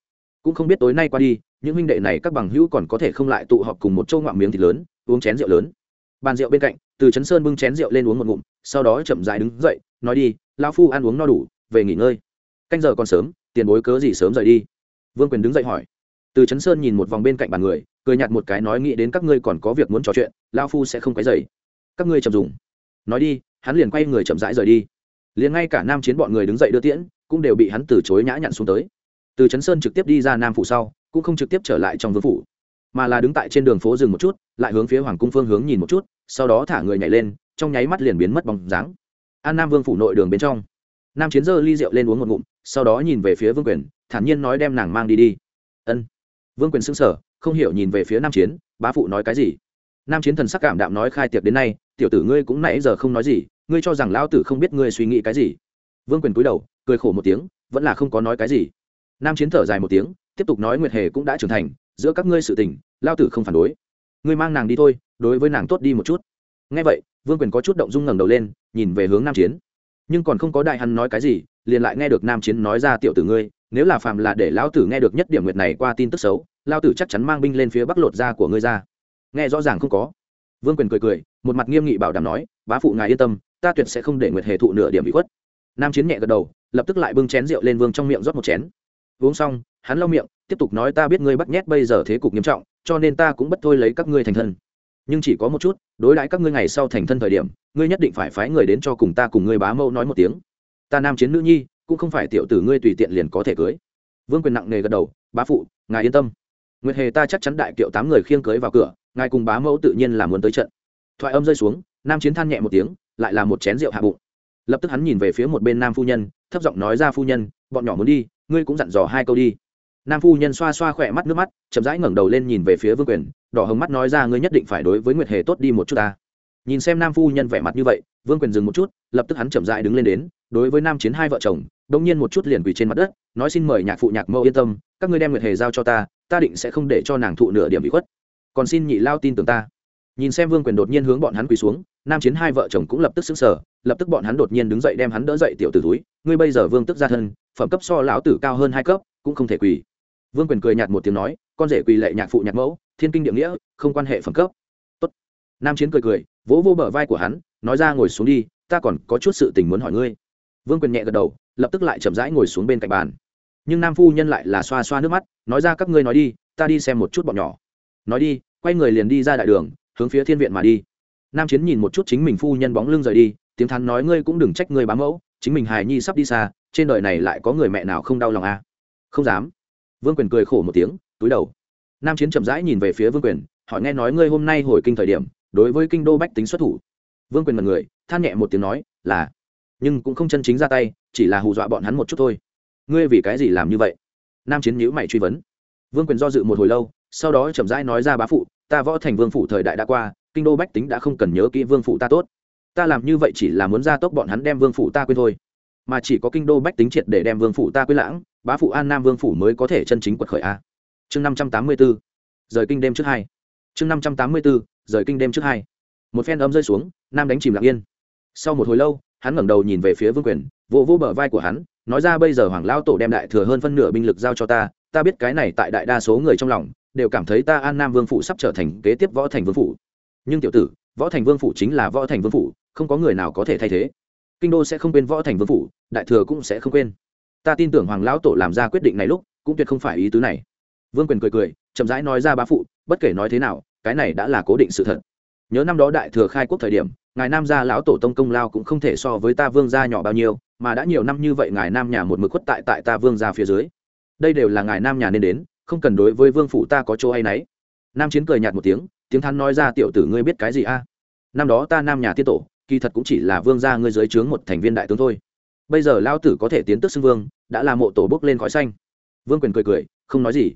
Cũng không biết tối nay qua đi những huynh đệ này các bằng hữu còn có thể không lại tụ họp cùng một châu ngoạm miếng thịt lớn, uống chén rượu lớn. Bàn rượu bên cạnh, từ chấn sơn bưng chén rượu lên uống một ngụm, sau đó chậm dại đứng dậy, nói đi lao phu ăn uống no đủ, về nghỉ ngơi. Canh giờ còn sớm, tiền bối cớ gì sớm rời đi? Vương quyền đứng dậy hỏi. Từ chấn sơn nhìn một vòng bên cạnh bàn người, cười nhạt một cái nói, nghĩ đến các ngươi còn có việc muốn trò chuyện lao phu sẽ không quấy dày các ngươi chậm dùng. Nói đi, hắn liền quay người chậm rãi rời đi. Liền ngay cả nam chiến bọn người đứng dậy đưa tiễn, cũng đều bị hắn từ chối nhã nhặn xuống tới. Từ chấn sơn trực tiếp đi ra nam phủ sau cũng không trực tiếp trở lại trong vương phủ, mà là đứng tại trên đường phố dừng một chút, lại hướng phía hoàng cung phương hướng nhìn một chút, sau đó thả người nhảy lên, trong nháy mắt liền biến mất bóng dáng. An nam vương phủ nội đường bên trong, nam chiến dơ ly rượu lên uống một ngụm, sau đó nhìn về phía vương quyền, thản nhiên nói đem nàng mang đi đi. Ân. Vương quyền xưng sở không hiểu nhìn về phía nam chiến, bá phụ nói cái gì? Nam chiến thần sắc cảm đạm nói khai tiệc đến nay, tiểu tử ngươi cũng nãy giờ không nói gì, ngươi cho rằng lão tử không biết ngươi suy nghĩ cái gì? Vương quyền cúi đầu, cười khổ một tiếng, vẫn là không có nói cái gì. Nam chiến thở dài một tiếng tiếp tục nói nguyệt hề cũng đã trưởng thành, giữa các ngươi sự tình, lao tử không phản đối. Ngươi mang nàng đi thôi, đối với nàng tốt đi một chút. Ngay vậy, vương quyền có chút động dung ngẩng đầu lên, nhìn về hướng nam chiến. Nhưng còn không có đại hắn nói cái gì, liền lại nghe được nam chiến nói ra tiểu tử ngươi, nếu là phàm là để lao tử nghe được nhất điểm nguyệt này qua tin tức xấu, lao tử chắc chắn mang binh lên phía bắc lột da của ngươi ra. Nghe rõ ràng không có. Vương quyền cười cười, một mặt nghiêm nghị bảo đảm nói, bá phụ ngài yên tâm, ta tuyệt sẽ không để nguyệt hề thụ nửa điểm bị khuất. Nam chiến nhẹ gật đầu, lập tức lại bưng chén rượu lên vương trong miệng rót một chén. Uống xong hắn lau miệng, tiếp tục nói, ta biết ngươi bắt nhét bây giờ thế cục nghiêm trọng, cho nên ta cũng bất thôi lấy các ngươi thành thân. Nhưng chỉ có một chút, đối đãi các ngươi ngày sau thành thân thời điểm, ngươi nhất định phải phái người đến cho cùng ta cùng ngươi bá mẫu nói một tiếng. Ta nam chiến nữ nhi, cũng không phải tiểu tử ngươi tùy tiện liền có thể cưới. Vương quyền nặng nề gật đầu, bá phụ, ngài yên tâm. Nguyệt hề ta chắc chắn đại kiệu tám người khiêng cưới vào cửa, ngài cùng bá mẫu tự nhiên là muốn tới trận. Thoại âm rơi xuống, nam chiến than nhẹ một tiếng, lại là một chén rượu hạ bụng. Lập tức hắn nhìn về phía một bên nam phu nhân, thấp giọng nói, ra phu nhân, bọn nhỏ muốn đi, ngươi cũng dặn dò hai câu đi nam phu nhân xoa xoa khỏe mắt nước mắt, chậm rãi ngẩng đầu lên nhìn về phía vương quyền, đỏ hồng mắt nói ra ngươi nhất định phải đối với nguyệt hề tốt đi một chút ta. Nhìn xem nam phu nhân vẻ mặt như vậy, vương quyền dừng một chút, lập tức hắn chậm rãi đứng lên đến, đối với nam chiến hai vợ chồng đông nhiên một chút liền quỳ trên mặt đất, nói xin mời nhạc phụ nhạc mẫu yên tâm, các ngươi đem nguyệt hề giao cho ta ta định sẽ không để cho nàng thụ nửa điểm bị khuất. Còn xin nhị lao tin tưởng ta. Nhìn xem vương quyền đột nhiên hướng bọn hắn quỳ xuống, nam chiến hai vợ chồng cũng lập tức xứng sở lập tức bọn hắn đột nhiên đứng dậy đem hắn đỡ dậy tiểu t ử túi, ngươi bây giờ vương tức ra thân, phẩm cấp so lão tử cao hơn hai cấp, cũng không thể quỳ vương quyền cười nhạt một tiếng nói, con rể quỳ lệ nhạc phụ nhạc mẫu, thiên kinh địa nghĩa, không quan hệ phẩm cấp. Tốt. nam chiến cười cười, vỗ vô bờ vai của hắn, nói ra ngồi xuống đi, ta còn có chút sự tình muốn hỏi ngươi. Vương quyền nhẹ gật đầu, lập tức lại chậm rãi ngồi xuống bên cạnh bàn. Nhưng nam phu nhân lại là xoa xoa nước mắt, nói ra các ngươi nói đi, ta đi xem một chút bọn nhỏ. Nói đi, quay người liền đi ra đại đường, hướng phía thiên viện mà đi. Nam chiến nhìn một chút chính mình phu nhân bóng lưng rời đi, tiếng thắn nói, ngươi cũng đừng trách ngươi bám mẫu, chính mình hài nhi sắp đi xa, trên đời này lại có người mẹ nào không đau lòng à. không dám vương quyền cười khổ một tiếng, túi đầu. Nam chiến chậm rãi nhìn về phía vương quyền, hỏi nghe nói ngươi hôm nay hồi kinh thời điểm, đối với kinh đô bách tính xuất thủ. Vương quyền mật người, than nhẹ một tiếng nói, là. Nhưng cũng không chân chính ra tay, chỉ là hù dọa bọn hắn một chút thôi. Ngươi vì cái gì làm như vậy? Nam chiến nhữ mày truy vấn. Vương quyền do dự một hồi lâu, sau đó chậm rãi nói ra bá phụ, ta võ thành vương phủ thời đại đã qua, kinh đô bách tính đã không cần nhớ kỹ vương phủ ta tốt. Ta làm như vậy chỉ là muốn ra tốc bọn hắn đem vương phủ ta quên thôi. Mà chỉ có kinh đô bách tính triệt để đem vương phủ ta quên lãng bá phụ an nam vương phủ mới có thể chân chính quật khởi a. Chương năm trăm tám mươi b ố rời kinh đêm trước hai. Chương năm trăm tám mươi b ố rời kinh đêm trước hai. Một phen ấm rơi xuống, nam đánh chìm lặng yên. Sau một hồi lâu, hắn ngẩng đầu nhìn về phía vương quyền vô vô bờ vai của hắn, nói ra bây giờ hoàng lao tổ đem đại thừa hơn phân nửa binh lực giao cho ta ta biết cái này tại đại đa số người trong lòng, đều cảm thấy ta an nam vương phủ sắp trở thành kế tiếp võ thành vương phủ. Nhưng tiểu tử, võ thành vương phủ chính là võ thành vương phủ, không có người nào có thể thay thế. Kinh đô sẽ không quên võ thành vương phủ, đại thừa cũng sẽ không quên ta tin tưởng hoàng lão tổ làm ra quyết định này lúc, cũng tuyệt không phải ý tứ này. Vương quyền cười cười, chậm rãi nói ra bá phụ, bất kể nói thế nào, cái này đã là cố định sự thật. Nhớ năm đó đại thừa khai quốc thời điểm, ngài nam gia lão tổ tông công lao cũng không thể so với ta vương gia nhỏ bao nhiêu, mà đã nhiều năm như vậy ngài nam nhà một mực khuất tại tại ta vương gia phía dưới. Đây đều là ngài nam nhà nên đến, không cần đối với vương phủ ta có chỗ hay nấy. Nam chiến cười nhạt một tiếng tiếng thắn nói ra tiểu tử ngươi biết cái gì a? Năm đó ta nam nhà tiết tổ, kỳ thật cũng chỉ là vương gia ngươi dưới trướng một thành viên đại tướng thôi bây giờ lao tử có thể tiến tức xưng vương, đã là mộ tổ bốc lên khói xanh. Vương quyền cười cười, không nói gì.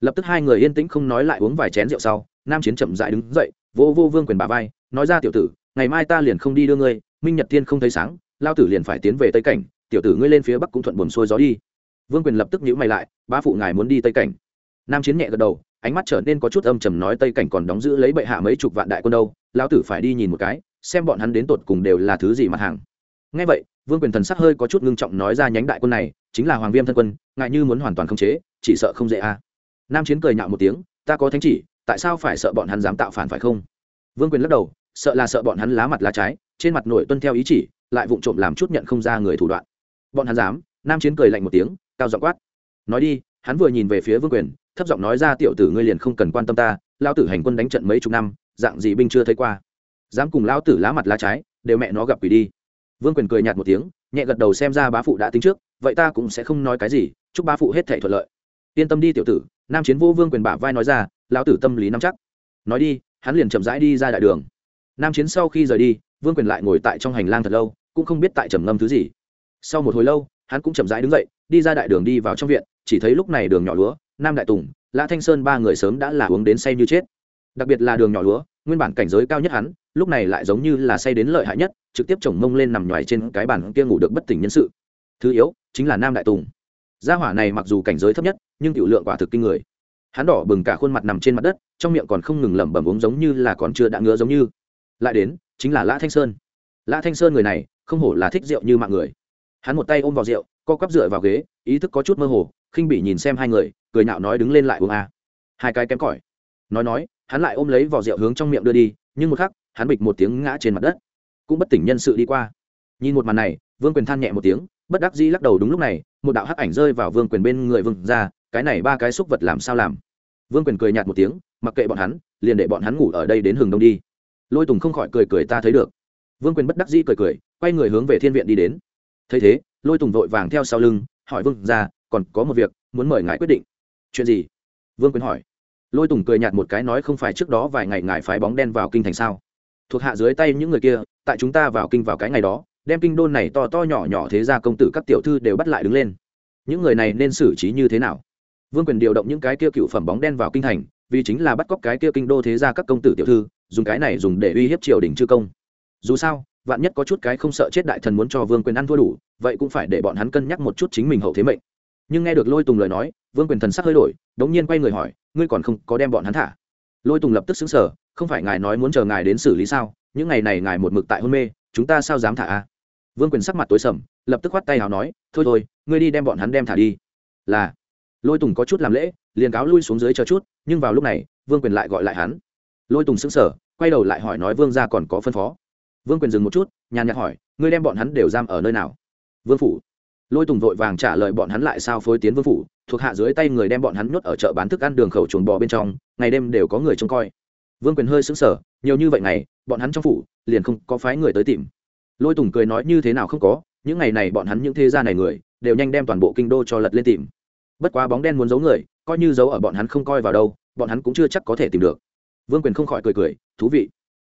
Lập tức hai người yên tĩnh không nói lại uống vài chén rượu sau, nam chiến chậm dại đứng dậy, vô vô vương quyền bà vai, nói ra tiểu tử, ngày mai ta liền không đi đưa ngươi, minh nhật thiên không thấy sáng, lao tử liền phải tiến về tây cảnh, tiểu tử ngươi lên phía bắc cũng thuận buồn xuôi gió đi. Vương quyền lập tức nhữ mày lại ba phụ ngài muốn đi tây cảnh. Nam chiến nhẹ gật đầu, ánh mắt trở nên có chút âm trầm nói tây cảnh còn đóng giữ lấy bệ hạ mấy chục vạn đại quân đâu, lao tử phải đi nhìn một cái, xem bọn hắn đến tột cùng đều là thứ gì mặt hàng. Ngay vậy vương quyền thần sắc hơi có chút ngưng trọng nói ra nhánh đại quân này, chính là hoàng viêm thân quân, ngại như muốn hoàn toàn khống chế, chỉ sợ không dễ a. À. nam chiến cười nhạo một tiếng, ta có thánh chỉ, tại sao phải sợ bọn hắn dám tạo phản phải không? Vương quyền lắc đầu, sợ là sợ bọn hắn lá mặt lá trái, trên mặt nổi tuân theo ý chỉ, lại vụng trộm làm chút nhận không ra người thủ đoạn. Bọn hắn dám, nam chiến cười lạnh một tiếng, cao giọng quát. Nói đi, hắn vừa nhìn về phía vương quyền, thấp giọng nói ra tiểu tử ngươi liền không cần quan tâm ta lao tử hành quân đánh trận mấy chục năm, dạng gì binh chưa thấy qua. Dám cùng lao tử lá mặt lá trái, đều mẹ nó gặp quỷ đi vương quyền cười nhạt một tiếng, nhẹ gật đầu xem ra bá phụ đã tính trước, vậy ta cũng sẽ không nói cái gì, chúc bá phụ hết thể thuận lợi. Yên tâm đi tiểu tử, nam chiến vô vương quyền bả vai nói ra, lão tử tâm lý nắm chắc. Nói đi, hắn liền chậm rãi đi ra đại đường. Nam chiến sau khi rời đi, vương quyền lại ngồi tại trong hành lang thật lâu, cũng không biết tại trầm ngâm thứ gì. Sau một hồi lâu, hắn cũng chậm rãi đứng dậy, đi ra đại đường đi vào trong viện, chỉ thấy lúc này đường nhỏ lúa, nam đại tùng, lã thanh sơn ba người sớm đã là uống đến say như chết. Đặc biệt là đường nhỏ lúa, nguyên bản cảnh giới cao nhất hắn lúc này lại giống như là say đến lợi hại nhất, trực tiếp chồng mông lên nằm nhoài trên cái bàn kia ngủ được bất tỉnh nhân sự. Thứ yếu, chính là nam đại tùng. Gia hỏa này mặc dù cảnh giới thấp nhất, nhưng tiểu lượng quả thực kinh người. Hắn đỏ bừng cả khuôn mặt nằm trên mặt đất, trong miệng còn không ngừng lẩm bẩm uống giống như là còn chưa đã ngứa giống như. Lại đến, chính là lã thanh sơn. Lã thanh sơn người này, không hổ là thích rượu như mạng người. Hắn một tay ôm vào rượu, co quắp dựa vào ghế, ý thức có chút mơ hồ, khinh bị nhìn xem hai người, cười nhạo nói đứng lên lại uống a. Hai cái kém cỏi. Nói nói, hắn lại ôm lấy vỏ rượu hướng trong miệng đưa đi, nhưng một khắc hắn bịch một tiếng ngã trên mặt đất. Cũng bất tỉnh nhân sự đi qua. Nhìn một màn này, vương quyền than nhẹ một tiếng, bất đắc dĩ lắc đầu đúng lúc này, một đạo hắc ảnh rơi vào vương quyền bên người vương ra cái này ba cái xúc vật làm sao làm? Vương quyền cười nhạt một tiếng, mặc kệ bọn hắn, liền để bọn hắn ngủ ở đây đến hừng đông đi. Lôi tùng không khỏi cười cười ta thấy được. Vương quyền bất đắc dĩ cười cười, quay người hướng về thiên viện đi đến. Thấy thế, lôi tùng vội vàng theo sau lưng, hỏi vương ra còn có một việc, muốn mời ngài quyết định. Chuyện gì? Vương quyền hỏi. Lôi tùng cười nhạt một cái nói không phải trước đó vài ngày ngài phái bóng đen vào kinh thành sao? Thuộc hạ dưới tay những người kia, tại chúng ta vào kinh vào cái ngày đó, đem kinh đôn này to to nhỏ nhỏ thế ra công tử các tiểu thư đều bắt lại đứng lên. Những người này nên xử trí như thế nào? Vương quyền điều động những cái kia cựu phẩm bóng đen vào kinh thành, vì chính là bắt cóc cái kia kinh đô thế ra các công tử tiểu thư, dùng cái này dùng để uy hiếp triều đình chư công. Dù sao, vạn nhất có chút cái không sợ chết đại thần muốn cho vương quyền ăn thua đủ, vậy cũng phải để bọn hắn cân nhắc một chút chính mình hậu thế mệnh. Nhưng nghe được lôi tùng lời nói, vương quyền thần sắc hơi đổi, đống nhiên quay người hỏi, ngươi còn không có đem bọn hắn thả? Lôi tùng lập tức xứng sở không phải ngài nói muốn chờ ngài đến xử lý sao? Những ngày này ngài một mực tại hôn mê, chúng ta sao dám thả a? Vương quyền sắc mặt tối sầm, lập tức khoát tay nào nói, thôi thôi, ngươi đi đem bọn hắn đem thả đi. Là. Lôi tùng có chút làm lễ, liền cáo lui xuống dưới chờ chút, nhưng vào lúc này, vương quyền lại gọi lại hắn. Lôi tùng xứng sở quay đầu lại hỏi nói, vương ra còn có phân phó? Vương quyền dừng một chút, nhàn nhạt hỏi, ngươi đem bọn hắn đều giam ở nơi nào? Vương phủ. Lôi tùng vội vàng trả lời, bọn hắn lại sao phối tiến vương phủ? Thuộc hạ dưới tay người đem bọn hắn nhốt ở chợ bán thức ăn đường khẩu chuồng bò bên trong, ngày đêm đều có người trông coi vương quyền hơi sững sờ, nhiều như vậy ngày, bọn hắn trong phủ liền không có phái người tới tìm. Lôi tùng cười nói như thế nào không có, những ngày này bọn hắn những thế gia này người đều nhanh đem toàn bộ kinh đô cho lật lên tìm. Bất quá bóng đen muốn giấu người, coi như giấu ở bọn hắn không coi vào đâu, bọn hắn cũng chưa chắc có thể tìm được. Vương quyền không khỏi cười cười, thú vị.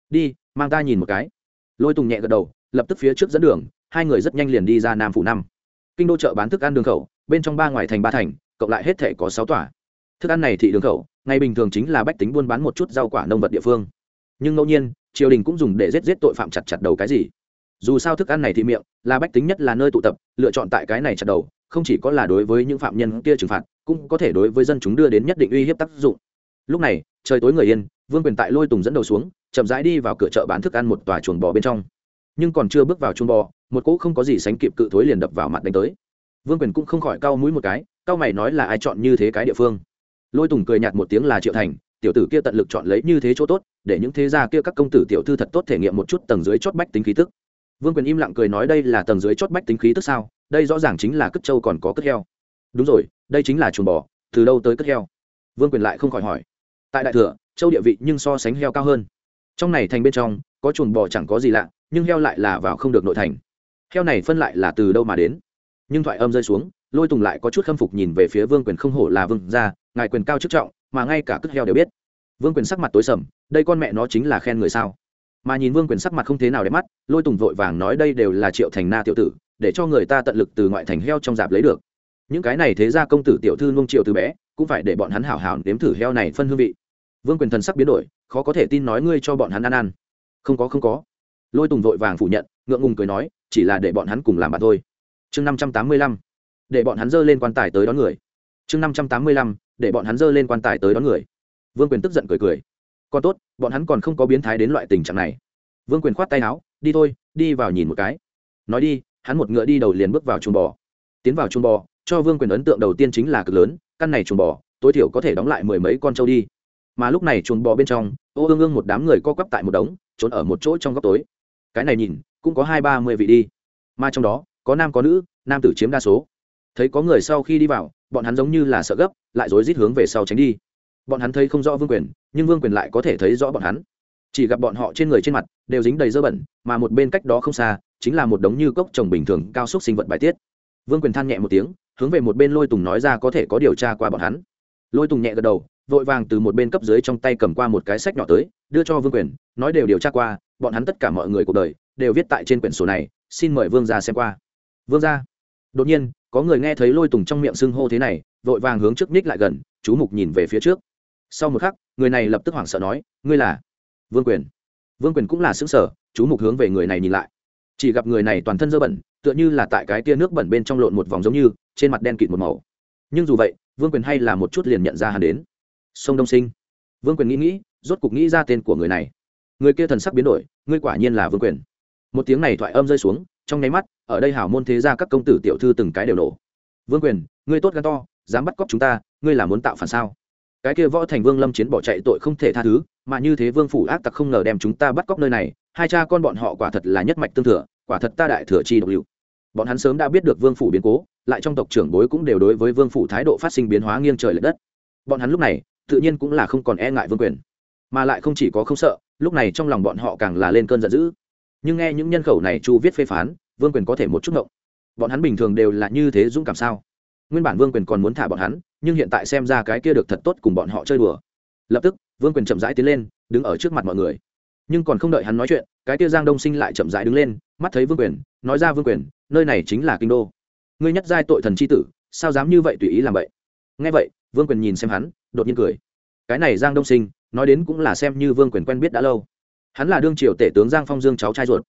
Đi, mang ta nhìn một cái. Lôi tùng nhẹ gật đầu, lập tức phía trước dẫn đường, hai người rất nhanh liền đi ra nam phủ năm. Kinh đô chợ bán thức ăn đường khẩu, bên trong ba ngoài thành ba thành, cộng lại hết thể có sáu tòa thức ăn này thị đường khẩu, ngày bình thường chính là bách tính buôn bán một chút rau quả nông vật địa phương. Nhưng ngẫu nhiên, triều đình cũng dùng để giết giết tội phạm chặt chặt đầu cái gì. Dù sao thức ăn này thị miệng, là bách tính nhất là nơi tụ tập, lựa chọn tại cái này chặt đầu, không chỉ có là đối với những phạm nhân kia trừng phạt, cũng có thể đối với dân chúng đưa đến nhất định uy hiếp tác dụng. Lúc này, trời tối người yên, vương quyền tại lôi tùng dẫn đầu xuống, chậm rãi đi vào cửa chợ bán thức ăn một tòa chuồng bò bên trong. Nhưng còn chưa bước vào chuồng bò, một cỗ không có gì sánh kịp cự thối liền đập vào mặt đánh tới. Vương quyền cũng không khỏi cau mũi một cái, cau mày nói là ai chọn như thế cái địa phương lôi tùng cười nhạt một tiếng là triệu thành tiểu tử kia tận lực chọn lấy như thế chỗ tốt để những thế gia kia các công tử tiểu thư thật tốt thể nghiệm một chút tầng dưới chót bách tính khí tức vương quyền im lặng cười nói đây là tầng dưới chót bách tính khí tức sao đây rõ ràng chính là cất châu còn có cất heo đúng rồi đây chính là chuồng bò từ đâu tới cất heo vương quyền lại không khỏi hỏi tại đại thừa châu địa vị nhưng so sánh heo cao hơn trong này thành bên trong có chuồng bò chẳng có gì lạ nhưng heo lại là vào không được nội thành heo này phân lại là từ đâu mà đến nhưng thoại âm rơi xuống lôi tùng lại có chút khâm phục nhìn về phía vương quyền không hổ là vương gia ngài quyền cao chức trọng, mà ngay cả cất heo đều biết. Vương quyền sắc mặt tối sầm, đây con mẹ nó chính là khen người sao? Mà nhìn vương quyền sắc mặt không thế nào đẹp mắt, lôi tùng vội vàng nói đây đều là triệu thành na tiểu tử, để cho người ta tận lực từ ngoại thành heo trong dạp lấy được. Những cái này thế ra công tử tiểu thư nông triệu từ bé, cũng phải để bọn hắn hảo hảo nếm thử heo này phân hương vị. Vương quyền thần sắc biến đổi, khó có thể tin nói ngươi cho bọn hắn ăn ăn. Không có không có. Lôi tùng vội vàng phủ nhận, ngượng ngùng cười nói, chỉ là để bọn hắn cùng làm bạn thôi. Chương năm trăm tám mươi lăm. Để bọn hắn dơ lên quan tài tới đón người. Chương năm trăm tám mươi lăm để bọn hắn dơ lên quan tài tới đón người. Vương quyền tức giận cười cười. Còn tốt, bọn hắn còn không có biến thái đến loại tình trạng này. Vương quyền khoát tay áo, đi thôi, đi vào nhìn một cái. Nói đi, hắn một ngựa đi đầu liền bước vào chuồng bò. Tiến vào chuồng bò, cho vương quyền ấn tượng đầu tiên chính là cực lớn, căn này chuồng bò, tối thiểu có thể đóng lại mười mấy con trâu đi. Mà lúc này chuồng bò bên trong, ô ương ương một đám người co quắp tại một đống, trốn ở một chỗ trong góc tối. Cái này nhìn, cũng có hai ba mươi vị đi. Mà trong đó, có nam có nữ, nam tử chiếm đa số. Thấy có người sau khi đi vào bọn hắn giống như là sợ gấp, lại rối rít hướng về sau tránh đi. Bọn hắn thấy không rõ vương quyền, nhưng vương quyền lại có thể thấy rõ bọn hắn. Chỉ gặp bọn họ trên người trên mặt đều dính đầy dơ bẩn, mà một bên cách đó không xa, chính là một đống như cốc trồng bình thường cao xúc sinh vật bài tiết. Vương quyền than nhẹ một tiếng, hướng về một bên lôi tùng nói ra có thể có điều tra qua bọn hắn. Lôi tùng nhẹ gật đầu, vội vàng từ một bên cấp dưới trong tay cầm qua một cái sách nhỏ tới, đưa cho vương quyền, nói đều điều tra qua, bọn hắn tất cả mọi người cuộc đời đều viết tại trên quyển sổ này, xin mời vương ra xem qua. Vương ra đột nhiên có người nghe thấy lôi tùng trong miệng xưng hô thế này, vội vàng hướng trước ních lại gần, chú mục nhìn về phía trước. Sau một khắc, người này lập tức hoảng sợ nói, ngươi là vương quyền. Vương quyền cũng là xứng sở chú mục hướng về người này nhìn lại. Chỉ gặp người này toàn thân dơ bẩn, tựa như là tại cái tia nước bẩn bên trong lộn một vòng giống như, trên mặt đen kịt một màu. Nhưng dù vậy, vương quyền hay là một chút liền nhận ra hắn đến. Sông đông sinh. Vương quyền nghĩ nghĩ, rốt cục nghĩ ra tên của người này. Người kia thần sắc biến đổi, ngươi quả nhiên là vương quyền. Một tiếng này thoại âm rơi xuống trong nháy mắt, ở đây hảo môn thế ra các công tử tiểu thư từng cái đều nổ. Vương quyền, ngươi tốt gan to, dám bắt cóc chúng ta, ngươi là muốn tạo phản sao? Cái kia võ thành vương lâm chiến bỏ chạy tội không thể tha thứ, mà như thế vương phủ ác tặc không ngờ đem chúng ta bắt cóc nơi này, hai cha con bọn họ quả thật là nhất mạch tương thừa, quả thật ta đại thừa chi độc lưu. Bọn hắn sớm đã biết được vương phủ biến cố, lại trong tộc trưởng bối cũng đều đối với vương phủ thái độ phát sinh biến hóa nghiêng trời l ệ đất. Bọn hắn lúc này, tự nhiên cũng là không còn e ngại vương quyền. Mà lại không chỉ có không sợ, lúc này trong lòng bọn họ càng là lên cơn giận dữ nhưng nghe những nhân khẩu này chu viết phê phán, vương quyền có thể một chút ngộng. Bọn hắn bình thường đều là như thế dũng cảm sao? Nguyên bản vương quyền còn muốn thả bọn hắn, nhưng hiện tại xem ra cái kia được thật tốt cùng bọn họ chơi đùa. Lập tức, vương quyền chậm rãi tiến lên, đứng ở trước mặt mọi người. Nhưng còn không đợi hắn nói chuyện, cái kia giang đông sinh lại chậm rãi đứng lên, mắt thấy vương quyền, nói ra vương quyền, nơi này chính là kinh đô. Ngươi nhất giai tội thần c h i tử, sao dám như vậy tùy ý làm vậy? Nghe vậy, vương quyền nhìn xem hắn, đột nhiên cười. Cái này giang đông sinh, nói đến cũng là xem như vương quyền quen biết đã lâu hắn là đương triều tể tướng giang phong dương cháu trai ruột.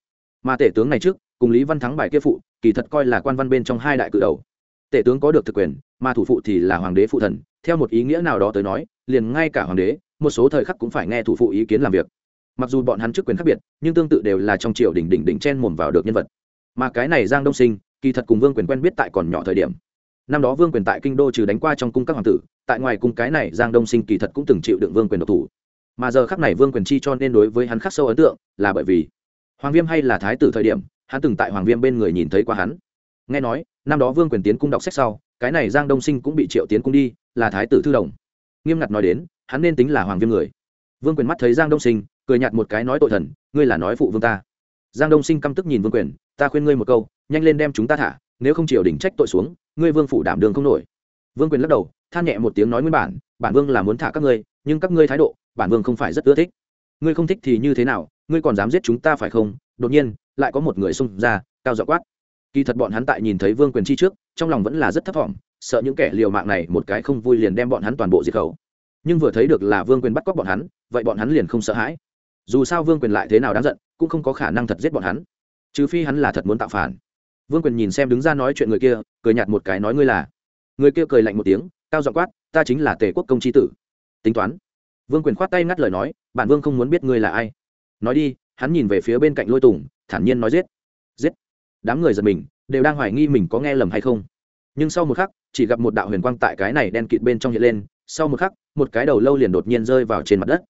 Mà tể tướng này trước, cùng lý văn thắng bài kia phụ, kỳ thật coi là quan văn bên trong hai đại cự đầu. Tể tướng có được thực quyền, mà thủ phụ thì là hoàng đế phụ thần, theo một ý nghĩa nào đó tới nói, liền ngay cả hoàng đế, một số thời khắc cũng phải nghe thủ phụ ý kiến làm việc. Mặc dù bọn hắn chức quyền khác biệt, nhưng tương tự đều là trong triều đỉnh đỉnh đỉnh chen mồm vào được nhân vật. Mà cái này giang đông sinh, kỳ thật cùng vương quyền quen biết tại còn nhỏ thời điểm. Năm đó vương quyền tại kinh đô trừ đánh qua trong cung các hoàng tử, tại ngoài cung cái này giang đông sinh kỳ thật cũng từng chịu đựng vương quyền độc thủ mà giờ khắc này vương quyền chi cho nên đối với hắn khắc sâu ấn tượng là bởi vì hoàng viêm hay là thái tử thời điểm, hắn từng tại hoàng viêm bên người nhìn thấy qua hắn. Nghe nói, năm đó vương quyền tiến cung đọc sách sau, cái này giang đông sinh cũng bị triệu tiến cung đi, là thái tử thư đồng. Nghiêm ngặt nói đến, hắn nên tính là hoàng viêm người. Vương quyền mắt thấy giang đông sinh, cười nhạt một cái nói tội thần, ngươi là nói phụ vương ta. Giang đông sinh căm tức nhìn vương quyền, ta khuyên ngươi một câu, nhanh lên đem chúng ta thả, nếu không triều đình trách tội xuống, ngươi vương phủ đảm đường không nổi. Vương quyền lắc đầu, than nhẹ một tiếng nói nguyên bản bản vương là muốn thả các ngươi, nhưng các ngươi thái độ bản vương không phải rất ưa thích. Ngươi không thích thì như thế nào? Ngươi còn dám giết chúng ta phải không? Đột nhiên, lại có một người xông ra, cao dọ quát. Kỳ thật bọn hắn tại nhìn thấy vương quyền chi trước, trong lòng vẫn là rất thấp thỏm, sợ những kẻ liều mạng này một cái không vui liền đem bọn hắn toàn bộ diệt khẩu. Nhưng vừa thấy được là vương quyền bắt cóc bọn hắn, vậy bọn hắn liền không sợ hãi. Dù sao vương quyền lại thế nào đáng giận, cũng không có khả năng thật giết bọn hắn. Trừ phi hắn là thật muốn tạo phản. Vương quyền nhìn xem đứng ra nói chuyện người kia, cười nhạt một cái nói ngươi là. Người kia cười lạnh một tiếng, cao giọng quát, ta chính là tề quốc công tri tử. Tính toán vương quyền khoát tay ngắt lời nói, bản vương không muốn biết ngươi là ai. Nói đi, hắn nhìn về phía bên cạnh lôi tùng, thản nhiên nói giết. Giết. Đám người giật mình, đều đang hoài nghi mình có nghe lầm hay không. Nhưng sau một khắc, chỉ gặp một đạo huyền quang tại cái này đen kịt bên trong hiện lên, sau một khắc, một cái đầu lâu liền đột nhiên rơi vào trên mặt đất.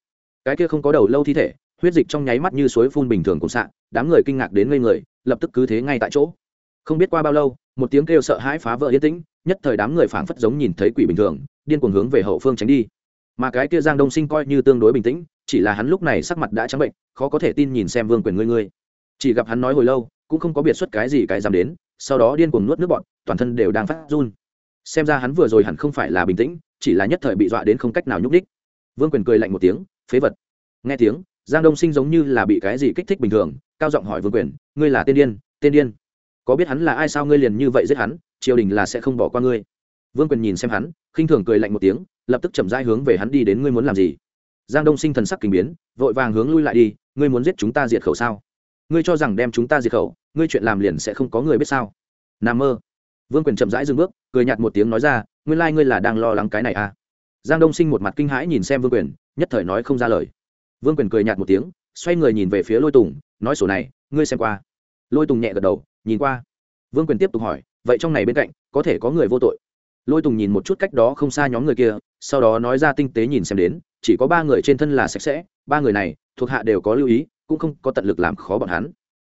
Cái kia không có đầu lâu thi thể, huyết dịch trong nháy mắt như suối phun bình thường cùng xạ đám người kinh ngạc đến ngây người, lập tức cứ thế ngay tại chỗ. Không biết qua bao lâu, một tiếng kêu sợ hãi phá vỡ yên tĩnh, nhất thời đám người phảng phất giống nhìn thấy quỷ bình thường, điên cuồng hướng về hậu phương tránh đi mà cái kia giang đông sinh coi như tương đối bình tĩnh, chỉ là hắn lúc này sắc mặt đã trắng bệnh, khó có thể tin nhìn xem vương quyền ngươi ngươi. Chỉ gặp hắn nói hồi lâu, cũng không có biệt xuất cái gì cái dám đến, sau đó điên cuồng nuốt nước bọn toàn thân đều đang phát run. Xem ra hắn vừa rồi hẳn không phải là bình tĩnh, chỉ là nhất thời bị dọa đến không cách nào nhúc đích vương quyền cười lạnh một tiếng, phế vật. Nghe tiếng, giang đông sinh giống như là bị cái gì kích thích bình thường, cao giọng hỏi vương quyền, ngươi là tên điên tên điên. Có biết hắn là ai sao ngươi liền như vậy giết hắn, triều đình là sẽ không bỏ qua ngươi. Vương quyền nhìn xem hắn khinh thường cười lạnh một tiếng, lập tức chậm rãi hướng về hắn đi đến ngươi muốn làm gì. Giang đông sinh thần sắc kinh biến, vội vàng hướng lui lại đi, ngươi muốn giết chúng ta diệt khẩu sao? Ngươi cho rằng đem chúng ta diệt khẩu, ngươi chuyện làm liền sẽ không có người biết sao? N mơ. Vương quyền chậm rãi dừng bước, cười nhạt một tiếng nói ra, nguyên lai、like、ngươi là đang lo lắng cái này à? Giang đông sinh một mặt kinh hãi nhìn xem vương quyền, nhất thời nói không ra lời. Vương quyền cười nhạt một tiếng, xoay người nhìn về phía lôi tùng, nói sổ này, ngươi xem qua. Lôi tùng nhẹ gật đầu, nhìn qua. Vương quyền tiếp tục hỏi, vậy trong này bên cạnh, có thể có người vô tội? Lôi tùng nhìn một chút cách đó không xa nhóm người kia sau đó nói ra tinh tế nhìn xem đến chỉ có ba người trên thân là sạch sẽ ba người này thuộc hạ đều có lưu ý cũng không có tận lực làm khó bọn hắn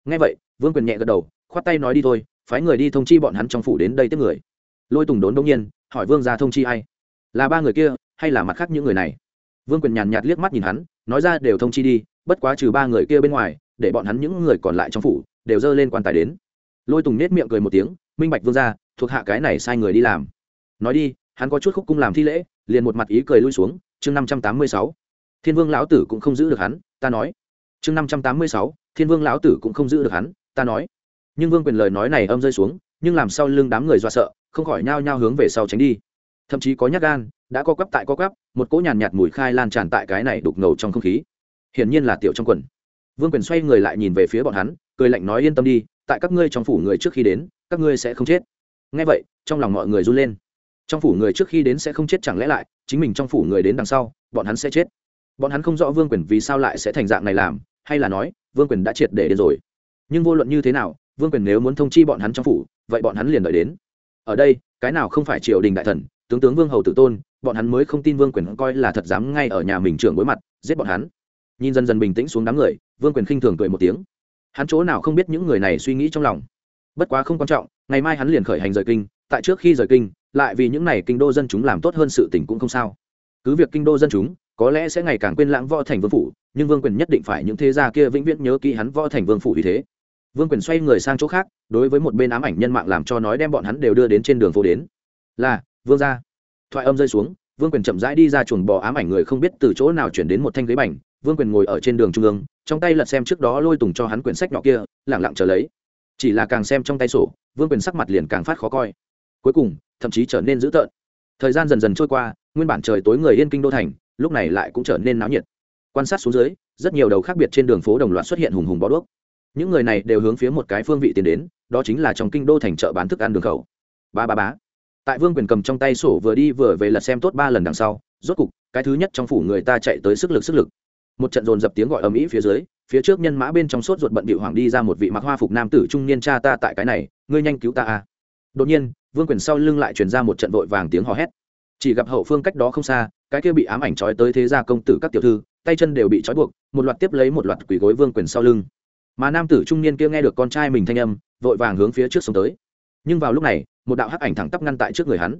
ngay vậy vương quyền nhẹ gật đầu khoát tay nói đi thôi phái người đi thông chi bọn hắn trong phủ đến đây tiếp người lôi tùng đốn đông nhiên hỏi vương ra thông chi ai là ba người kia hay là mặt khác những người này vương quyền nhàn nhạt liếc mắt nhìn hắn nói ra đều thông chi đi bất quá trừ ba người kia bên ngoài để bọn hắn những người còn lại trong phủ đều dơ lên quan tài đến lôi tùng nết miệng cười một tiếng minh bạch vương ra thuộc hạ cái này sai người đi làm nói đi, hắn có chút khúc cung làm thi lễ, liền một mặt ý cười lui xuống, chương năm trăm tám mươi sáu. Thiên vương lão tử cũng không giữ được hắn, ta nói. Chương năm trăm tám mươi sáu, thiên vương lão tử cũng không giữ được hắn, ta nói. Nhưng vương quyền lời nói này âm rơi xuống, nhưng làm sao lưng đám người do sợ, không khỏi nhao nhao hướng về sau tránh đi. Thậm chí có nhát gan, đã co quắp tại co quắp, một cỗ nhàn nhạt mùi khai lan tràn tại cái này đục ngầu trong không khí. Hiển nhiên là tiểu trong quần. Vương quyền xoay người lại nhìn về phía bọn hắn, cười lạnh nói yên tâm đi, tại các ngươi trong phủ người trước khi đến, các ngươi sẽ không chết. Ngay vậy, trong lòng mọi người run lên trong phủ người trước khi đến sẽ không chết chẳng lẽ lại, chính mình trong phủ người đến đằng sau, bọn hắn sẽ chết. Bọn hắn không rõ vương quyền vì sao lại sẽ thành dạng này làm, hay là nói, vương quyền đã triệt để đến rồi. Nhưng vô luận như thế nào, vương quyền nếu muốn thông chi bọn hắn trong phủ, vậy bọn hắn liền đợi đến. Ở đây, cái nào không phải triều đình đại thần, tướng tướng vương hầu tử tôn, bọn hắn mới không tin vương quyền coi là thật dám ngay ở nhà mình trưởng đối mặt, giết bọn hắn. Nhìn dần dần bình tĩnh xuống đám người, vương quyền khinh thường cười một tiếng. Hắn chỗ nào không biết những người này suy nghĩ trong lòng. Bất quá không quan trọng, ngày mai hắn liền khởi hành rời kinh, tại trước khi rời kinh lại vì những này kinh đô dân chúng làm tốt hơn sự tình cũng không sao. Cứ việc kinh đô dân chúng, có lẽ sẽ ngày càng quên lãng võ thành vương phủ, nhưng vương quyền nhất định phải những thế gia kia vĩnh viễn nhớ kỹ hắn võ thành vương phủ vì thế. Vương quyền xoay người sang chỗ khác, đối với một bên ám ảnh nhân mạng làm cho nói đem bọn hắn đều đưa đến trên đường phố đến. Là, vương gia. Thoại âm rơi xuống, vương quyền chậm rãi đi ra chuồng bò ám ảnh người không biết từ chỗ nào chuyển đến một thanh ghế bành. Vương quyền ngồi ở trên đường trung ương, trong tay lật xem trước đó lôi tùng cho hắn quyển sách nhỏ kia lẳng lặng chờ lấy. Chỉ là càng xem trong tay sổ, vương quyền sắc mặt liền càng phát khó coi. Cuối cùng thậm chí trở nên dữ tợn. Thời gian dần dần trôi qua, nguyên bản trời tối người yên kinh đô thành, lúc này lại cũng trở nên náo nhiệt. Quan sát xuống dưới, rất nhiều đầu khác biệt trên đường phố đồng loạt xuất hiện hùng hùng bó đuốc. Những người này đều hướng phía một cái phương vị tiến đến, đó chính là trong kinh đô thành chợ bán thức ăn đường khẩu. Ba ba bá tại vương quyền cầm trong tay sổ vừa đi vừa về lật xem tốt ba lần đằng sau, rốt cục, cái thứ nhất trong phủ người ta chạy tới sức lực sức lực. Một trận dồn dập tiếng gọi ầm ĩ phía dưới, phía trước nhân mã bên trong sốt ruột bận bịu hoàng đi ra một vị mặc hoa phục nam tử trung niên cha ta tại cái này, ngươi nhanh cứu ta a đột nhiên, vương quyền sau lưng lại truyền ra một trận vội vàng tiếng hò hét. Chỉ gặp hậu phương cách đó không xa, cái kia bị ám ảnh trói tới thế gia công tử các tiểu thư, tay chân đều bị trói buộc, một loạt tiếp lấy một loạt quỳ gối vương quyền sau lưng. Mà nam tử trung niên kia nghe được con trai mình thanh âm, vội vàng hướng phía trước sống tới. Nhưng vào lúc này, một đạo hắc ảnh thẳng tắp ngăn tại trước người hắn.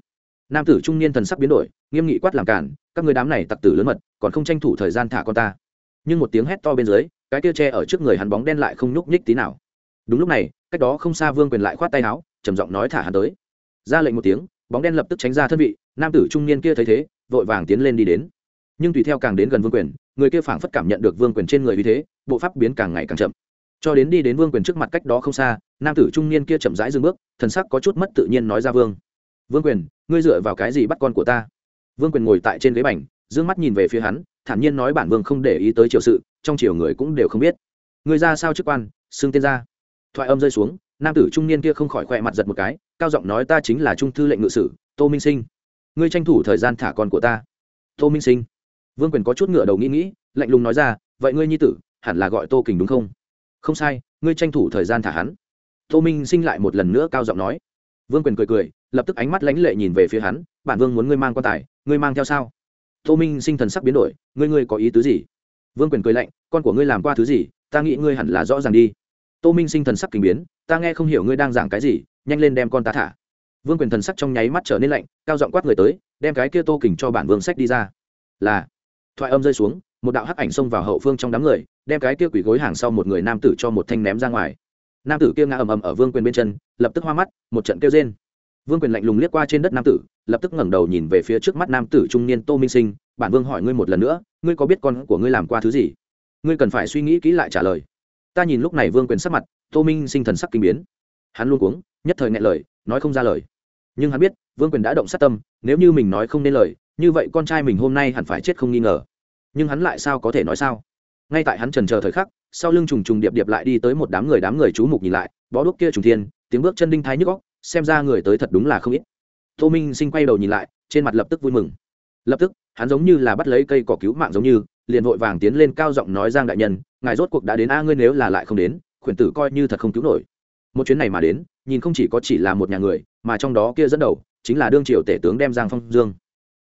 Nam tử trung niên thần sắc biến đổi, nghiêm nghị quát làm cản, các người đám này tặc tử lớn mật, còn không tranh thủ thời gian thả con ta. Nhưng một tiếng hét to bên dưới, cái kia tre ở trước người hắn bóng đen lại không nhúc nhích tí nào. Đúng lúc này, cách đó không xa vương quyền lại khoát tay áo trầm giọng nói thả hắn tới. Ra lệnh một tiếng, bóng đen lập tức tránh ra thân vị, nam tử trung niên kia thấy thế, vội vàng tiến lên đi đến. Nhưng tùy theo càng đến gần vương quyền, người kia phảng phất cảm nhận được vương quyền trên người vì thế, bộ pháp biến càng ngày càng chậm. Cho đến đi đến vương quyền trước mặt cách đó không xa, nam tử trung niên kia chậm rãi dừng bước, thần sắc có chút mất tự nhiên nói ra vương. Vương quyền, ngươi dựa vào cái gì bắt con của ta? Vương quyền ngồi tại trên ghế bành d ư ơ n g mắt nhìn về phía hắn, thản nhiên nói bản vương không để ý tới triều sự, trong triều người cũng đều không biết. Ngươi ra sao chức quan, xưng tên ra? Thoại âm rơi xuống nam tử trung niên kia không khỏi khỏe mặt giật một cái, cao giọng nói, ta chính là trung thư lệnh ngự sử, tô minh sinh. Ngươi tranh thủ thời gian thả con của ta. Tô minh sinh? Vương quyền có chút ngựa đầu nghĩ nghĩ, lạnh lùng nói ra, vậy ngươi nhi tử, hẳn là gọi tô kình đúng không? Không sai, ngươi tranh thủ thời gian thả hắn. Tô minh sinh lại một lần nữa cao giọng nói. Vương quyền cười cười, lập tức ánh mắt lãnh lệ nhìn về phía hắn, bản vương muốn ngươi mang quan tài, ngươi mang theo sao? Tô minh sinh thần sắc biến đổi, ngươi ngươi có ý tứ gì? Vương quyền cười lạnh, con của ngươi làm qua thứ gì, ta nghĩ ngươi hẳn là rõ ràng đi tô minh sinh thần sắc kinh biến, ta nghe không hiểu ngươi đang giảng cái gì, nhanh lên đem con ta thả. Vương quyền thần sắc trong nháy mắt trở nên lạnh, cao giọng quát người tới, đem cái kia tô kình cho bản vương sách đi ra. Là, thoại âm rơi xuống, một đạo hắc ảnh xông vào hậu phương trong đám người, đem cái kia quỷ gối hàng sau một người nam tử cho một thanh ném ra ngoài. Nam tử kia ngã ầm ầm ở vương quyền bên chân, lập tức hoa mắt, một trận kêu rên. Vương quyền lạnh lùng liếc qua trên đất nam tử, lập tức ngẩng đầu nhìn về phía trước mắt nam tử trung niên tô minh sinh, bản vương hỏi ngươi một lần nữa, ngươi có biết con của ngươi làm qua thứ gì? Ngươi cần phải suy nghĩ kỹ lại trả lời ta nhìn lúc này vương quyền sắc mặt, tô minh sinh thần sắc kinh biến. Hắn luôn cuống, nhất thời ngại lời, nói không ra lời. Nhưng hắn biết, vương quyền đã động sát tâm, nếu như mình nói không nên lời, như vậy con trai mình hôm nay hẳn phải chết không nghi ngờ. Nhưng hắn lại sao có thể nói sao? Ngay tại hắn trần chờ thời khắc, sau lưng trùng trùng điệp điệp lại đi tới một đám người đám người chú mục nhìn lại, bó đuốc kia trùng thiên, tiếng bước chân đinh thái nhức góc xem ra người tới thật đúng là không ít. Tô minh sinh quay đầu nhìn lại, trên mặt lập tức vui mừng. Lập tức, hắn giống như là bắt lấy cây cỏ cứu mạng giống như liền vội vàng tiến lên cao giọng nói giang đại nhân, ngài rốt cuộc đã đến a, ngươi nếu là lại không đến, khuyển tử coi như thật không cứu nổi. Một chuyến này mà đến, nhìn không chỉ có chỉ là một nhà người, mà trong đó kia dẫn đầu, chính là đương triều tể tướng đem giang phong dương.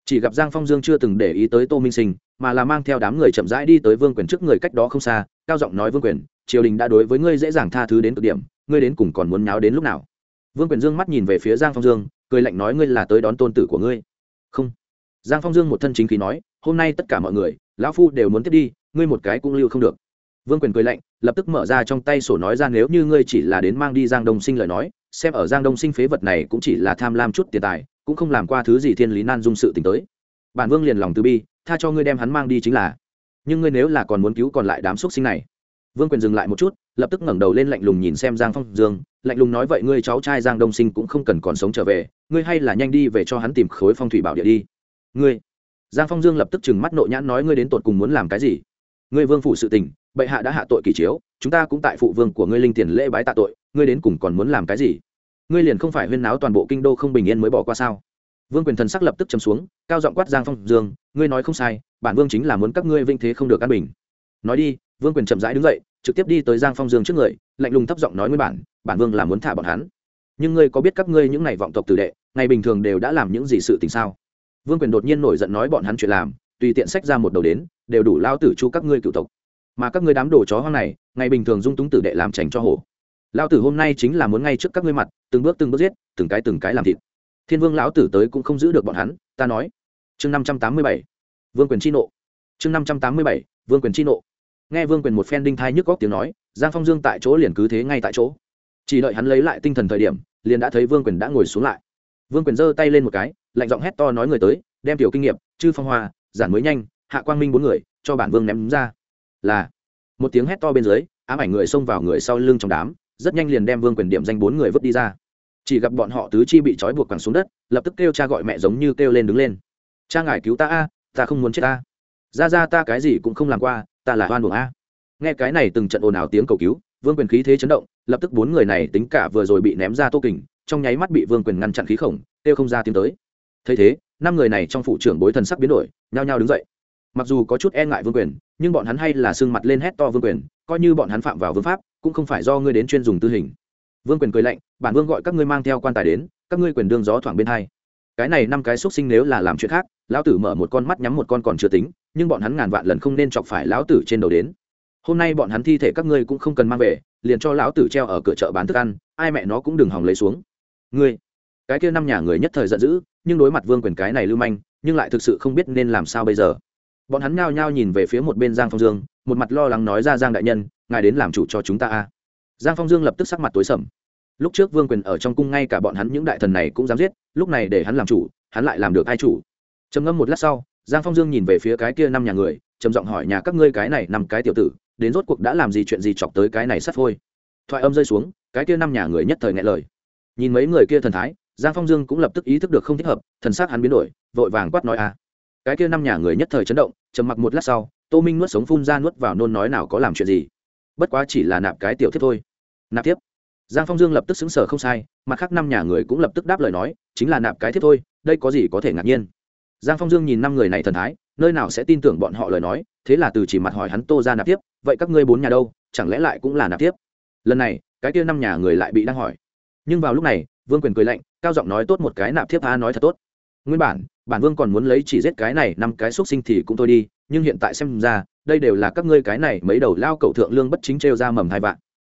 Chỉ gặp giang phong dương chưa từng để ý tới tô minh sinh, mà là mang theo đám người chậm rãi đi tới vương quyền trước người cách đó không xa, cao giọng nói vương quyền, triều đình đã đối với ngươi dễ dàng tha thứ đến cực điểm, ngươi đến cùng còn muốn nháo đến lúc nào? Vương quyền dương mắt nhìn về phía giang phong dương, cười lạnh nói ngươi là tới đón tôn tử của ngươi. Không giang phong dương một thân chính khí nói, hôm nay tất cả mọi người, lão phu đều muốn tiếp đi, ngươi một cái cũng lưu không được. Vương quyền cười lạnh, lập tức mở ra trong tay sổ nói ra, nếu như ngươi chỉ là đến mang đi giang đông sinh lời nói, xem ở giang đông sinh phế vật này cũng chỉ là tham lam chút tiền tài, cũng không làm qua thứ gì thiên lý nan dung sự t tới. Bản vương liền lòng từ bi, tha cho ngươi đem hắn mang đi chính là, nhưng ngươi nếu là còn muốn cứu còn lại đám xúc sinh này. Vương quyền dừng lại một chút, lập tức ngẩng đầu lên lạnh lùng nhìn xem giang phong dương, lạnh lùng nói, vậy ngươi cháu trai giang đông sinh cũng không cần còn sống trở về, ngươi hay là nhanh đi về cho hắn tìm khối phong thủy bảo địa đi ngươi. Giang phong dương lập tức trừng mắt nộ nhãn nói ngươi đến tột cùng muốn làm cái gì? Ngươi vương phủ sự tình, bệ hạ đã hạ tội kỳ chiếu, chúng ta cũng tại phụ vương của ngươi linh tiền lễ bái tạ tội, ngươi đến cùng còn muốn làm cái gì? Ngươi liền không phải huyên náo toàn bộ kinh đô không bình yên mới bỏ qua sao? Vương quyền thần sắc lập tức chấm xuống, cao giọng quát giang phong dương, ngươi nói không sai, bản vương chính là muốn các ngươi vinh thế không được an bình. Nói đi, vương quyền chậm rãi đứng dậy, trực tiếp đi tới giang phong dương trước người, lạnh lùng thấp giọng nói với bản bản vương là muốn thả bọn hắn. Nhưng ngươi có biết các ngươi những ngày vọng tộc tử đệ, ngày bình thường đều đã làm những gì sự tình sao? Vương quyền đột nhiên nổi giận nói bọn hắn chuyện làm, tùy tiện sách ra một đầu đến, đều đủ lao tử chu các ngươi cựu tộc. Mà các ngươi đám đồ chó hoang này, ngày bình thường dung túng tử đệ làm trành cho hổ. Lao tử hôm nay chính là muốn ngay trước các ngươi mặt, từng bước từng bước giết, từng cái từng cái làm thịt. Thiên vương lão tử tới cũng không giữ được bọn hắn, ta nói. Chương năm trăm tám mươi bảy, vương quyền chi nộ. Chương năm trăm tám mươi bảy, vương quyền chi nộ. Nghe vương quyền một phen đinh thai nhức góc tiếng nói, giang phong dương tại chỗ liền cứ thế ngay tại chỗ. Chỉ đợi hắn lấy lại tinh thần thời điểm, liền đã thấy vương quyền đã ngồi xuống lại vương quyền giơ tay lên một cái, lạnh giọng hét to nói người tới, đem tiểu kinh nghiệm, chư phong hoa, giản mới nhanh, hạ quang minh bốn người, cho bản vương ném ra. Là, một tiếng hét to bên dưới, ám ảnh người xông vào người sau lưng trong đám, rất nhanh liền đem vương quyền điểm danh bốn người vứt đi ra. Chỉ gặp bọn họ tứ chi bị trói buộc quẳng xuống đất, lập tức kêu cha gọi mẹ giống như kêu lên đứng lên. Cha ngài cứu ta a, ta không muốn chết ta. Ra ra ta cái gì cũng không làm qua, ta là Hoan buồng a. Nghe cái này từng trận ồn ào tiếng cầu cứu, vương quyền khí thế chấn động, lập tức bốn người này tính cả vừa rồi bị ném ra tô kình trong nháy mắt bị vương quyền ngăn chặn khí khổng, kêu không ra tiếng tới. Thấy thế, năm người này trong phủ trưởng bối thần sắc biến đổi, nhao nhao đứng dậy. Mặc dù có chút e ngại vương quyền, nhưng bọn hắn hay là sương mặt lên hét to vương quyền, coi như bọn hắn phạm vào vương pháp, cũng không phải do ngươi đến chuyên dùng tư hình. Vương quyền cười lạnh, bản vương gọi các ngươi mang theo quan tài đến, các ngươi quyền đương gió thoảng bên hai. Cái này năm cái xúc sinh nếu là làm chuyện khác, lão tử mở một con mắt nhắm một con còn chưa tính, nhưng bọn hắn ngàn vạn lần không nên chọc phải lão tử trên đầu đến. Hôm nay bọn hắn thi thể các ngươi cũng không cần mang về, liền cho lão tử treo ở cửa chợ bán thức ăn, ai mẹ nó cũng đừng hòng lấy xuống ngươi, cái kia năm nhà người nhất thời giận dữ, nhưng đối mặt vương quyền cái này lưu manh, nhưng lại thực sự không biết nên làm sao bây giờ. Bọn hắn nhao nhao nhìn về phía một bên giang phong dương, một mặt lo lắng nói ra giang đại nhân, ngài đến làm chủ cho chúng ta a. Giang phong dương lập tức sắc mặt tối sầm. Lúc trước vương quyền ở trong cung ngay cả bọn hắn những đại thần này cũng dám giết, lúc này để hắn làm chủ, hắn lại làm được ai chủ? Trầm ngâm một lát sau, giang phong dương nhìn về phía cái kia năm nhà người, trầm giọng hỏi nhà các ngươi cái này năm cái tiểu tử, đến rốt cuộc đã làm gì chuyện gì chọc tới cái này sắt phôi? Thoại âm rơi xuống, cái kia năm nhà người nhất thời ngại lời nhìn mấy người kia thần thái, giang phong dương cũng lập tức ý thức được không thích hợp, thần s á c hắn biến đổi, vội vàng quát nói à. Cái kia năm nhà người nhất thời chấn động, trầm mặc một lát sau, tô minh nuốt sống phun ra nuốt vào nôn nói nào có làm chuyện gì. Bất quá chỉ là nạp cái tiểu thiếp thôi. Nạp tiếp giang phong dương lập tức xứng sở không sai, mặt khác năm nhà người cũng lập tức đáp lời nói, chính là nạp cái thiếp thôi, đây có gì có thể ngạc nhiên? Giang phong dương nhìn năm người này thần thái, nơi nào sẽ tin tưởng bọn họ lời nói, thế là từ chỉ mặt hỏi hắn, tô ra nạp tiếp vậy các ngươi bốn nhà đâu, chẳng lẽ lại cũng là nạp tiếp lần này, cái kia năm nhà người lại bị đang hỏi nhưng vào lúc này, vương quyền cười lạnh, cao giọng nói tốt một cái nạp thiếp a nói thật tốt. Nguyên bản bản vương còn muốn lấy chỉ giết cái này năm cái xúc sinh thì cũng thôi đi, nhưng hiện tại xem ra, đây đều là các ngươi cái này mấy đầu lao cậu thượng lương bất chính trêu ra mầm hai vạn.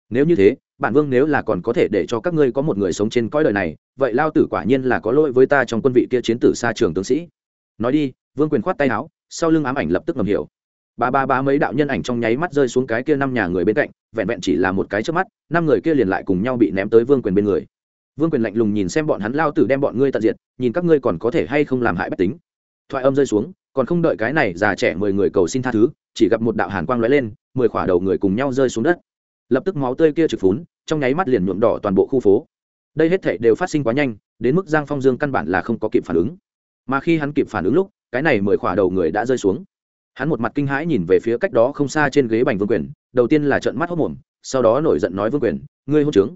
Nếu như thế, bản vương nếu là còn có thể để cho các ngươi có một người sống trên cõi đời này, vậy lao tử quả nhiên là có lỗi với ta trong quân vị kia chiến tử xa trường tướng sĩ. Nói đi, vương quyền khoát tay áo, sau lưng ám ảnh lập tức ngầm hiểu. Ba ba ba mấy đạo nhân ảnh trong nháy mắt rơi xuống cái kia năm nhà người bên cạnh vẹn vẹn chỉ là một cái trước mắt, năm người kia liền lại cùng nhau bị ném tới vương quyền bên người. Vương quyền lạnh lùng nhìn xem bọn hắn lao tử đem bọn ngươi tận diệt, nhìn các ngươi còn có thể hay không làm hại bất tính. Thoại âm rơi xuống, còn không đợi cái này già trẻ mười người cầu xin tha thứ, chỉ gặp một đạo hàn quang lóe lên, mười khỏa đầu người cùng nhau rơi xuống đất. Lập tức máu tươi kia trực phún, trong nháy mắt liền nhuộm đỏ toàn bộ khu phố. Đây hết thể đều phát sinh quá nhanh, đến mức giang phong dương căn bản là không có kịp phản ứng. Mà khi hắn kịp phản ứng lúc, cái này mười khỏa đầu người đã rơi xuống hắn một mặt kinh hãi nhìn về phía cách đó không xa trên ghế bành vương quyền, đầu tiên là trận mắt hốc mồm, sau đó nổi giận nói vương quyền, ngươi hôn trướng.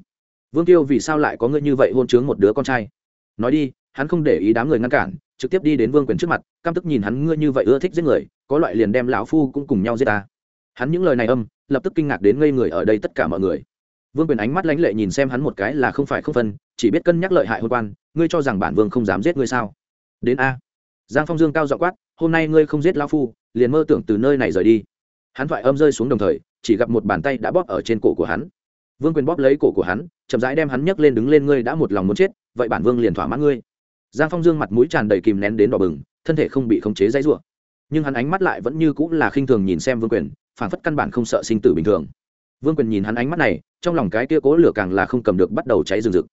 Vương tiêu vì sao lại có ngươi như vậy hôn trướng một đứa con trai? Nói đi, hắn không để ý đám người ngăn cản, trực tiếp đi đến vương quyền trước mặt, căm tức nhìn hắn ngươi như vậy ưa thích giết người, có loại liền đem lão phu cũng cùng nhau giết ta. Hắn những lời này âm, lập tức kinh ngạc đến ngây người ở đây tất cả mọi người. Vương quyền ánh mắt lãnh lệ nhìn xem hắn một cái là không phải không phân, chỉ biết cân nhắc lợi hại hôn quan, ngươi cho rằng bản vương không dám giết ngươi sao? Đến a. Giang phong dương cao dọ quát, hôm nay ngươi không giết lão phu liền mơ tưởng từ nơi này rời đi. Hắn thoại âm rơi xuống đồng thời, chỉ gặp một bàn tay đã bóp ở trên cổ của hắn. Vương quyền bóp lấy cổ của hắn, chậm rãi đem hắn nhấc lên đứng lên, ngươi đã một lòng muốn chết, vậy bản vương liền thỏa mãn ngươi. Giang phong dương mặt mũi tràn đầy kìm nén đến đỏ bừng, thân thể không bị khống chế dãy rủa. Nhưng hắn ánh mắt lại vẫn như cũng là khinh thường nhìn xem vương quyền phản phất căn bản không sợ sinh tử bình thường. Vương quyền nhìn hắn ánh mắt này, trong lòng cái kia cố lửa càng là không cầm được bắt đầu cháy rừng rực.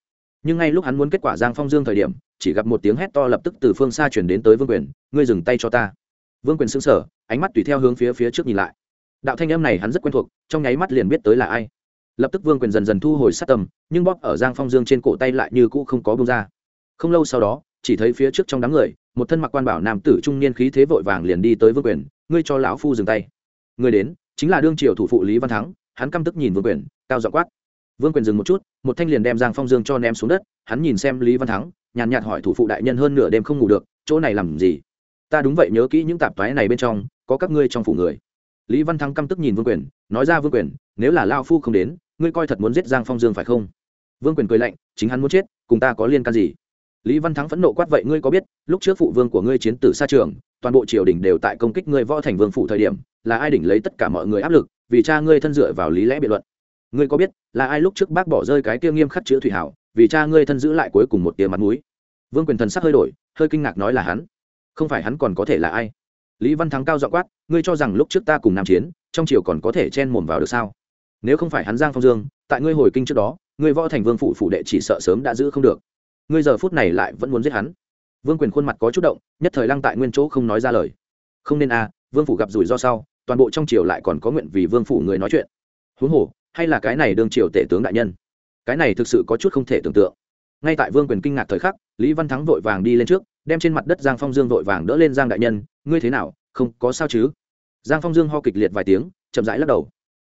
Nhưng ngay lúc hắn muốn kết quả giang phong dương thời điểm, chỉ gặp một tiếng hét to lập tức từ phương xa chuyển đến tới vương quyền, ngươi dừng tay cho ta vương quyền xứng sở ánh mắt tùy theo hướng phía phía trước nhìn lại. Đạo thanh âm này hắn rất quen thuộc, trong nháy mắt liền biết tới là ai. Lập tức vương quyền dần dần thu hồi sát tầm nhưng bóp ở giang phong dương trên cổ tay lại như cũ không có bông ra. Không lâu sau đó, chỉ thấy phía trước trong đám người, một thân mặc quan bảo nam tử trung niên khí thế vội vàng liền đi tới vương quyền, ngươi cho lão phu dừng tay. Người đến, chính là đương triều thủ phụ lý văn thắng. Hắn căm tức nhìn vương quyền, cao dọ quát. Vương quyền dừng một chút, một thanh liền đem giang phong dương cho ném xuống đất, hắn nhìn xem lý văn thắng, nhàn nhạt hỏi thủ phụ đại nhân hơn nửa đêm không ngủ được, chỗ này làm gì? Ta đúng vậy nhớ kỹ những tạp toái này bên trong, có các ngươi trong phủ người. Lý văn thắng căm tức nhìn vương quyền, nói ra vương quyền, nếu là lao phu không đến, ngươi coi thật muốn giết giang phong dương phải không? Vương quyền cười lạnh, chính hắn muốn chết, cùng ta có liên can gì? Lý văn thắng phẫn nộ quát vậy, ngươi có biết, lúc trước phụ vương của ngươi chiến tử xa trường, toàn bộ triều đình đều tại công kích ngươi võ thành vương phụ thời điểm, là ai đỉnh lấy tất cả mọi người áp lực, vì cha ngươi thân dựa vào lý lẽ biện luận? Ngươi có biết, là ai lúc trước bác bỏ rơi cái kia nghiêm khắc chữ thủy hảo, vì cha ngươi thân giữ lại cuối cùng một tia mặt mũi? Vương quyền thần sắc hơi đổi, hơi kinh ngạc nói là hắn không phải hắn còn có thể là ai? Lý văn thắng cao dọ quát ngươi cho rằng lúc trước ta cùng nam chiến trong triều còn có thể chen mồm vào được sao? Nếu không phải hắn giang phong dương tại ngươi hồi kinh trước đó ngươi võ thành vương phụ phụ đệ chỉ sợ sớm đã giữ không được. Ngươi giờ phút này lại vẫn muốn giết hắn. Vương quyền khuôn mặt có chút động nhất thời lăng tại nguyên chỗ không nói ra lời. Không nên a à, vương phủ gặp rủi ro sau toàn bộ trong triều lại còn có nguyện vì vương phủ người nói chuyện. Huống hồ hay là cái này đương triều tể tướng đại nhân? Cái này thực sự có chút không thể tưởng tượng. Ngay tại vương quyền kinh ngạc thời khắc lý văn thắng vội vàng đi lên trước đem trên mặt đất giang phong dương vội vàng đỡ lên giang đại nhân, ngươi thế nào, không có sao chứ? Giang phong dương ho kịch liệt vài tiếng, chậm rãi lắc đầu.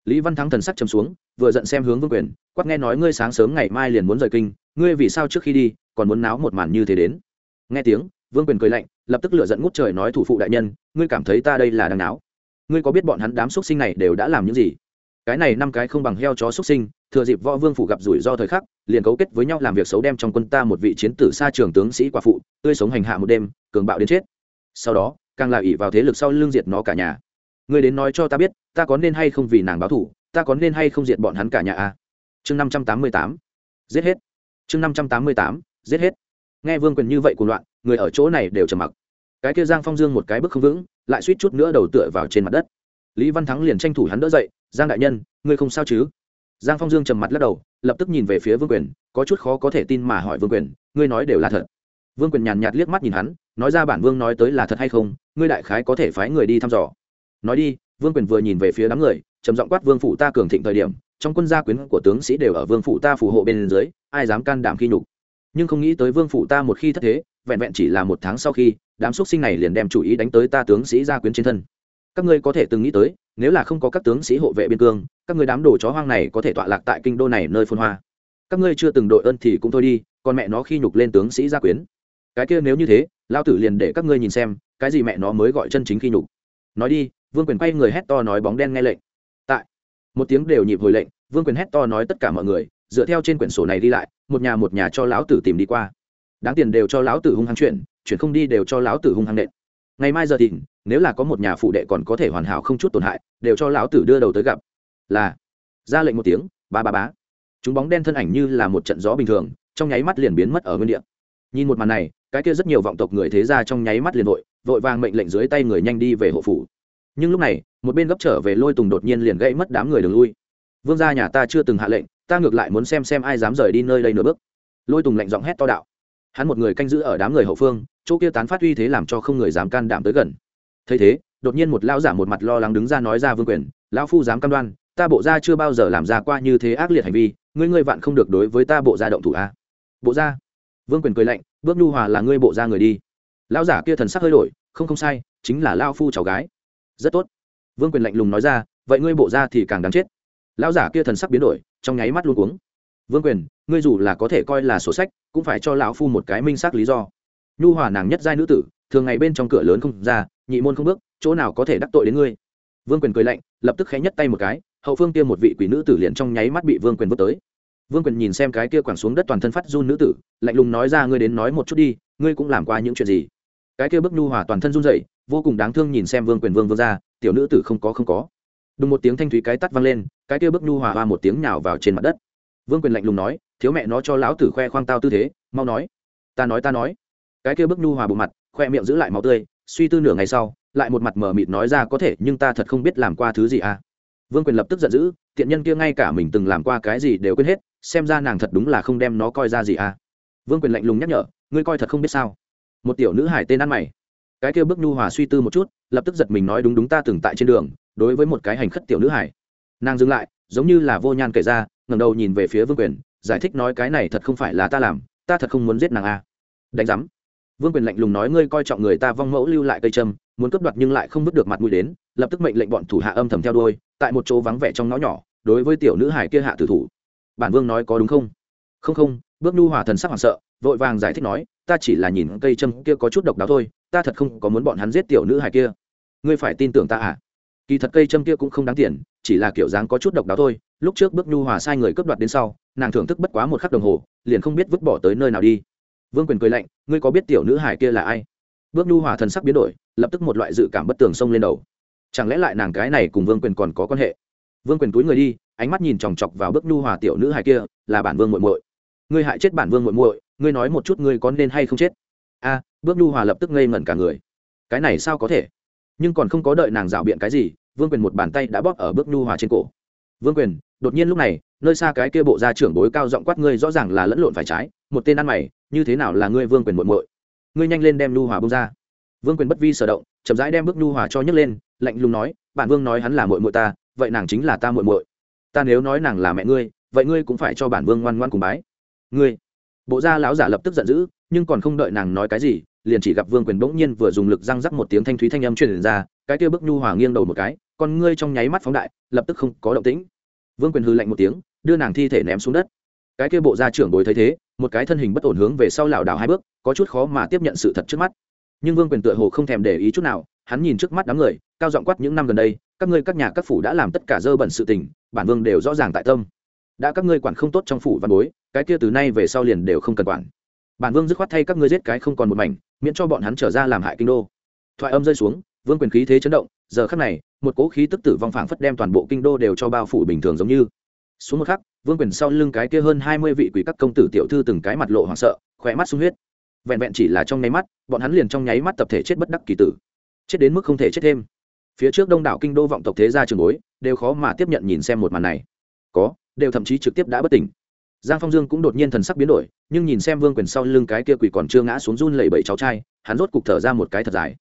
Lý văn thắng thần sắc chầm xuống, vừa giận xem hướng vương quyền quắc nghe nói ngươi sáng sớm ngày mai liền muốn rời kinh, ngươi vì sao trước khi đi, còn muốn náo một màn như thế đến? Nghe tiếng, vương quyền cười lạnh, lập tức lựa giận ngút trời nói thủ phụ đại nhân, ngươi cảm thấy ta đây là đang náo? Ngươi có biết bọn hắn đám xuất sinh này đều đã làm những gì? Cái này năm cái không bằng heo chó xuất sinh thừa dịp võ vương phủ gặp rủi ro thời khắc, liền cấu kết với nhau làm việc xấu đem trong quân ta một vị chiến tử xa trường tướng sĩ quả phụ, tươi sống hành hạ một đêm, cường bạo đến chết. Sau đó, càng là ỷ vào thế lực sau lưng diệt nó cả nhà. Ngươi đến nói cho ta biết, ta có nên hay không vì nàng báo thủ ta có nên hay không diệt bọn hắn cả nhà a chương năm trăm tám mươi tám. Giết hết. Chương năm trăm tám mươi tám. Giết hết. Nghe vương quyền như vậy của loạn, người ở chỗ này đều trầm mặc. Cái kia giang phong dương một cái bước không vững, lại suýt chút nữa đầu tựa vào trên mặt đất. Lý văn thắng liền tranh thủ hắn đỡ dậy, giang đại nhân, ngươi không sao chứ? Giang phong dương trầm mặt lắc đầu, lập tức nhìn về phía vương quyền, có chút khó có thể tin mà hỏi vương quyền, ngươi nói đều là thật. Vương quyền nhàn nhạt liếc mắt nhìn hắn, nói ra bản vương nói tới là thật hay không, ngươi đại khái có thể phái người đi thăm dò. Nói đi, vương quyền vừa nhìn về phía đám người, trầm giọng quát vương phủ ta cường thịnh thời điểm, trong quân gia quyến của tướng sĩ đều ở vương phủ ta phù hộ bên dưới, ai dám can đảm khi nhục. Nhưng không nghĩ tới vương phủ ta một khi thất thế, vẹn vẹn chỉ là một tháng sau khi, đám xuất sinh này liền đem chủ ý đánh tới ta tướng sĩ gia quyến trên thân. Các ngươi có thể từng nghĩ tới nếu là không có các tướng sĩ hộ vệ biên cương, các người đám đồ chó hoang này có thể tọa lạc tại kinh đô này nơi phun hoa. Các ngươi chưa từng đội ơn thì cũng thôi đi, còn mẹ nó khi nhục lên tướng sĩ gia quyến. Cái kia nếu như thế lao tử liền để các ngươi nhìn xem, cái gì mẹ nó mới gọi chân chính khi nhục. Nói đi, vương quyền quay người hét to nói bóng đen nghe lệnh. Tại, một tiếng đều nhịp hồi lệnh, vương quyền hét to nói tất cả mọi người, dựa theo trên quyển sổ này đi lại, một nhà một nhà cho lão tử tìm đi qua. Đáng tiền đều cho lão tử hung hăng chuyển chuyển không đi đều cho lão tử hung hăng nện ngày mai giờ thìn nếu là có một nhà phụ đệ còn có thể hoàn hảo không chút tổn hại, đều cho lão tử đưa đầu tới gặp. Là, ra lệnh một tiếng, ba ba bá chúng bóng đen thân ảnh như là một trận gió bình thường, trong nháy mắt liền biến mất ở nguyên địa. Nhìn một màn này, cái kia rất nhiều vọng tộc người thế ra trong nháy mắt liền vội vội vàng mệnh lệnh dưới tay người nhanh đi về hộ phủ. Nhưng lúc này, một bên gấp trở về lôi tùng đột nhiên liền gãy mất đám người đường lui. Vương gia nhà ta chưa từng hạ lệnh, ta ngược lại muốn xem xem ai dám rời đi nơi đây nửa bước. Lôi tùng lạnh giọng hét to đạo hắn một người canh giữ ở đám người hậu phương, chỗ kia tán phát uy thế làm cho không người dám can đảm tới gần. Thấy thế, đột nhiên một lão giả một mặt lo lắng đứng ra nói ra vương quyền, lão phu dám cam đoan, ta bộ gia chưa bao giờ làm ra qua như thế ác liệt hành vi, ngươi ngươi vạn không được đối với ta bộ gia động thủ a. Bộ gia? Vương quyền cười lạnh, bước nhu hòa là ngươi bộ gia người đi. Lão giả kia thần sắc hơi đổi, không không sai, chính là lao phu cháu gái. Rất tốt. Vương quyền lạnh lùng nói ra, vậy ngươi bộ gia thì càng đáng chết. Lão giả kia thần sắc biến đổi, trong nháy mắt luôn cuống vương quyền, ngươi dù là có thể coi là sổ sách, cũng phải cho lão phu một cái minh xác lý do. Nhu hòa nàng nhất giai nữ tử, thường ngày bên trong cửa lớn không ra, nhị môn không bước, chỗ nào có thể đắc tội đến ngươi? Vương quyền cười lạnh, lập tức khẽ nhất tay một cái, hậu phương kia một vị quỷ nữ tử liền trong nháy mắt bị vương quyền vứt tới. Vương quyền nhìn xem cái kia quẳng xuống đất toàn thân phát run nữ tử, lạnh lùng nói ra ngươi đến nói một chút đi, ngươi cũng làm qua những chuyện gì? Cái kia bức nhu hòa toàn thân run rẩy, vô cùng đáng thương nhìn xem vương quyền vương vương ra, tiểu nữ tử không có không có. Đúng một tiếng thanh thúy cái tắt vang lên, cái kia bức nhu hòa hoa một tiếng nhào vào trên mặt đất vương quyền lạnh lùng nói, thiếu mẹ nó cho lão tử khoe khoang tao tư thế, mau nói. Ta nói ta nói. Cái kia bức nhu hòa bộ mặt, khoe miệng giữ lại máu tươi, suy tư nửa ngày sau, lại một mặt mờ mịt nói ra, có thể, nhưng ta thật không biết làm qua thứ gì à? Vương quyền lập tức giận dữ, tiện nhân kia ngay cả mình từng làm qua cái gì đều quên hết, xem ra nàng thật đúng là không đem nó coi ra gì à? Vương quyền lạnh lùng nhắc nhở, ngươi coi thật không biết sao? Một tiểu nữ hải tên ăn mày. Cái kia bước nhu hòa suy tư một chút, lập tức giật mình nói, đúng đúng, ta từng tại trên đường, đối với một cái hành khất tiểu nữ hải nàng dừng lại, giống như là vô nhan kể ra ngẩng đầu nhìn về phía vương quyền, giải thích nói cái này thật không phải là ta làm, ta thật không muốn giết nàng a. À. đánh giám. Vương quyền lạnh lùng nói ngươi coi trọng người ta vong mẫu lưu lại cây trâm muốn cướp đoạt nhưng lại không bước được mặt mũi đến, lập tức mệnh lệnh bọn thủ hạ âm thầm theo đuôi, tại một chỗ vắng vẻ trong ngõ nhỏ, đối với tiểu nữ hải kia hạ tử thủ. Bản vương nói có đúng không? Không không, bước nu hòa thần sắc hoảng sợ, vội vàng giải thích nói, ta chỉ là nhìn cây châm kia có chút độc đáo thôi, ta thật không có muốn bọn hắn giết tiểu nữ hải kia. Ngươi phải tin tưởng ta à? Kỳ thật cây châm kia cũng không đáng tiền chỉ là kiểu dáng có chút độc đáo thôi. Lúc trước bước nhu hòa sai người cướp đoạt đến sau, nàng thưởng thức bất quá một khắc đồng hồ, liền không biết vứt bỏ tới nơi nào đi. Vương quyền cười lạnh, ngươi có biết tiểu nữ hải kia là ai? Bước nhu hòa thần sắc biến đổi, lập tức một loại dự cảm bất tường xông lên đầu. Chẳng lẽ lại nàng cái này cùng vương quyền còn có quan hệ? Vương quyền túi người đi, ánh mắt nhìn chòng chọc vào bước nhu hòa tiểu nữ hải kia, là bản vương muội muội. Ngươi hại chết bản vương muội muội, ngươi nói một chút ngươi có nên hay không chết? A, bước nhu hòa lập tức ngây ngẩn cả người. Cái này sao có thể? Nhưng còn không có đợi nàng rảo biện cái gì vương quyền một bàn tay đã bóp ở bước nhu hòa trên cổ vương quyền đột nhiên lúc này nơi xa cái kia bộ gia trưởng bối cao giọng quát ngươi rõ ràng là lẫn lộn phải trái một tên ăn mày như thế nào là ngươi vương quyền muội muội ngươi nhanh lên đem nhu hòa bông ra vương quyền bất vi sở động chậm rãi đem bước nhu hòa cho nhấc lên lạnh lùng nói bản vương nói hắn là muội muội ta vậy nàng chính là ta muội muội ta nếu nói nàng là mẹ ngươi vậy ngươi cũng phải cho bản vương ngoan ngoan cùng bái ngươi bộ gia lão giả lập tức giận dữ nhưng còn không đợi nàng nói cái gì liền chỉ gặp vương quyền bỗng nhiên vừa dùng lực răng rắc một tiếng thanh thúy thanh âm truyền ra cái kia bức nhu hòa nghiêng đầu một cái con ngươi trong nháy mắt phóng đại, lập tức không có động tĩnh. Vương quyền hư lạnh một tiếng, đưa nàng thi thể ném xuống đất. Cái kia bộ gia trưởng bồi thấy thế, một cái thân hình bất ổn hướng về sau lảo đảo hai bước, có chút khó mà tiếp nhận sự thật trước mắt. Nhưng vương quyền tựa hồ không thèm để ý chút nào, hắn nhìn trước mắt đám người, cao giọng quát những năm gần đây, các ngươi các nhà các phủ đã làm tất cả dơ bẩn sự tình, bản vương đều rõ ràng tại tâm. Đã các ngươi quản không tốt trong phủ văn bối, cái kia từ nay về sau liền đều không cần quản. Bản vương dứt khoát thay các ngươi giết cái không còn một mảnh, miễn cho bọn hắn trở ra làm hại kinh đô. Thoại âm rơi xuống, vương quyền khí thế chấn động, giờ khắc này một cỗ khí tức tử vong phảng phất đem toàn bộ kinh đô đều cho bao phủ bình thường giống như. Xuống một khắc, vương quyền sau lưng cái kia hơn hai mươi vị quỷ các công tử tiểu thư từng cái mặt lộ hoảng sợ khỏe mắt sung huyết. Vẹn vẹn chỉ là trong nháy mắt, bọn hắn liền trong nháy mắt tập thể chết bất đắc kỳ tử. Chết đến mức không thể chết thêm. Phía trước đông đảo kinh đô vọng tộc thế gia trường bối, đều khó mà tiếp nhận nhìn xem một màn này. Có, đều thậm chí trực tiếp đã bất tỉnh. Giang phong dương cũng đột nhiên thần sắc biến đổi, nhưng nhìn xem vương quyền sau lưng cái kia quỷ còn chưa ngã xuống run lẩy bẩy cháu trai, hắn rốt cục thở ra một cái thật dài.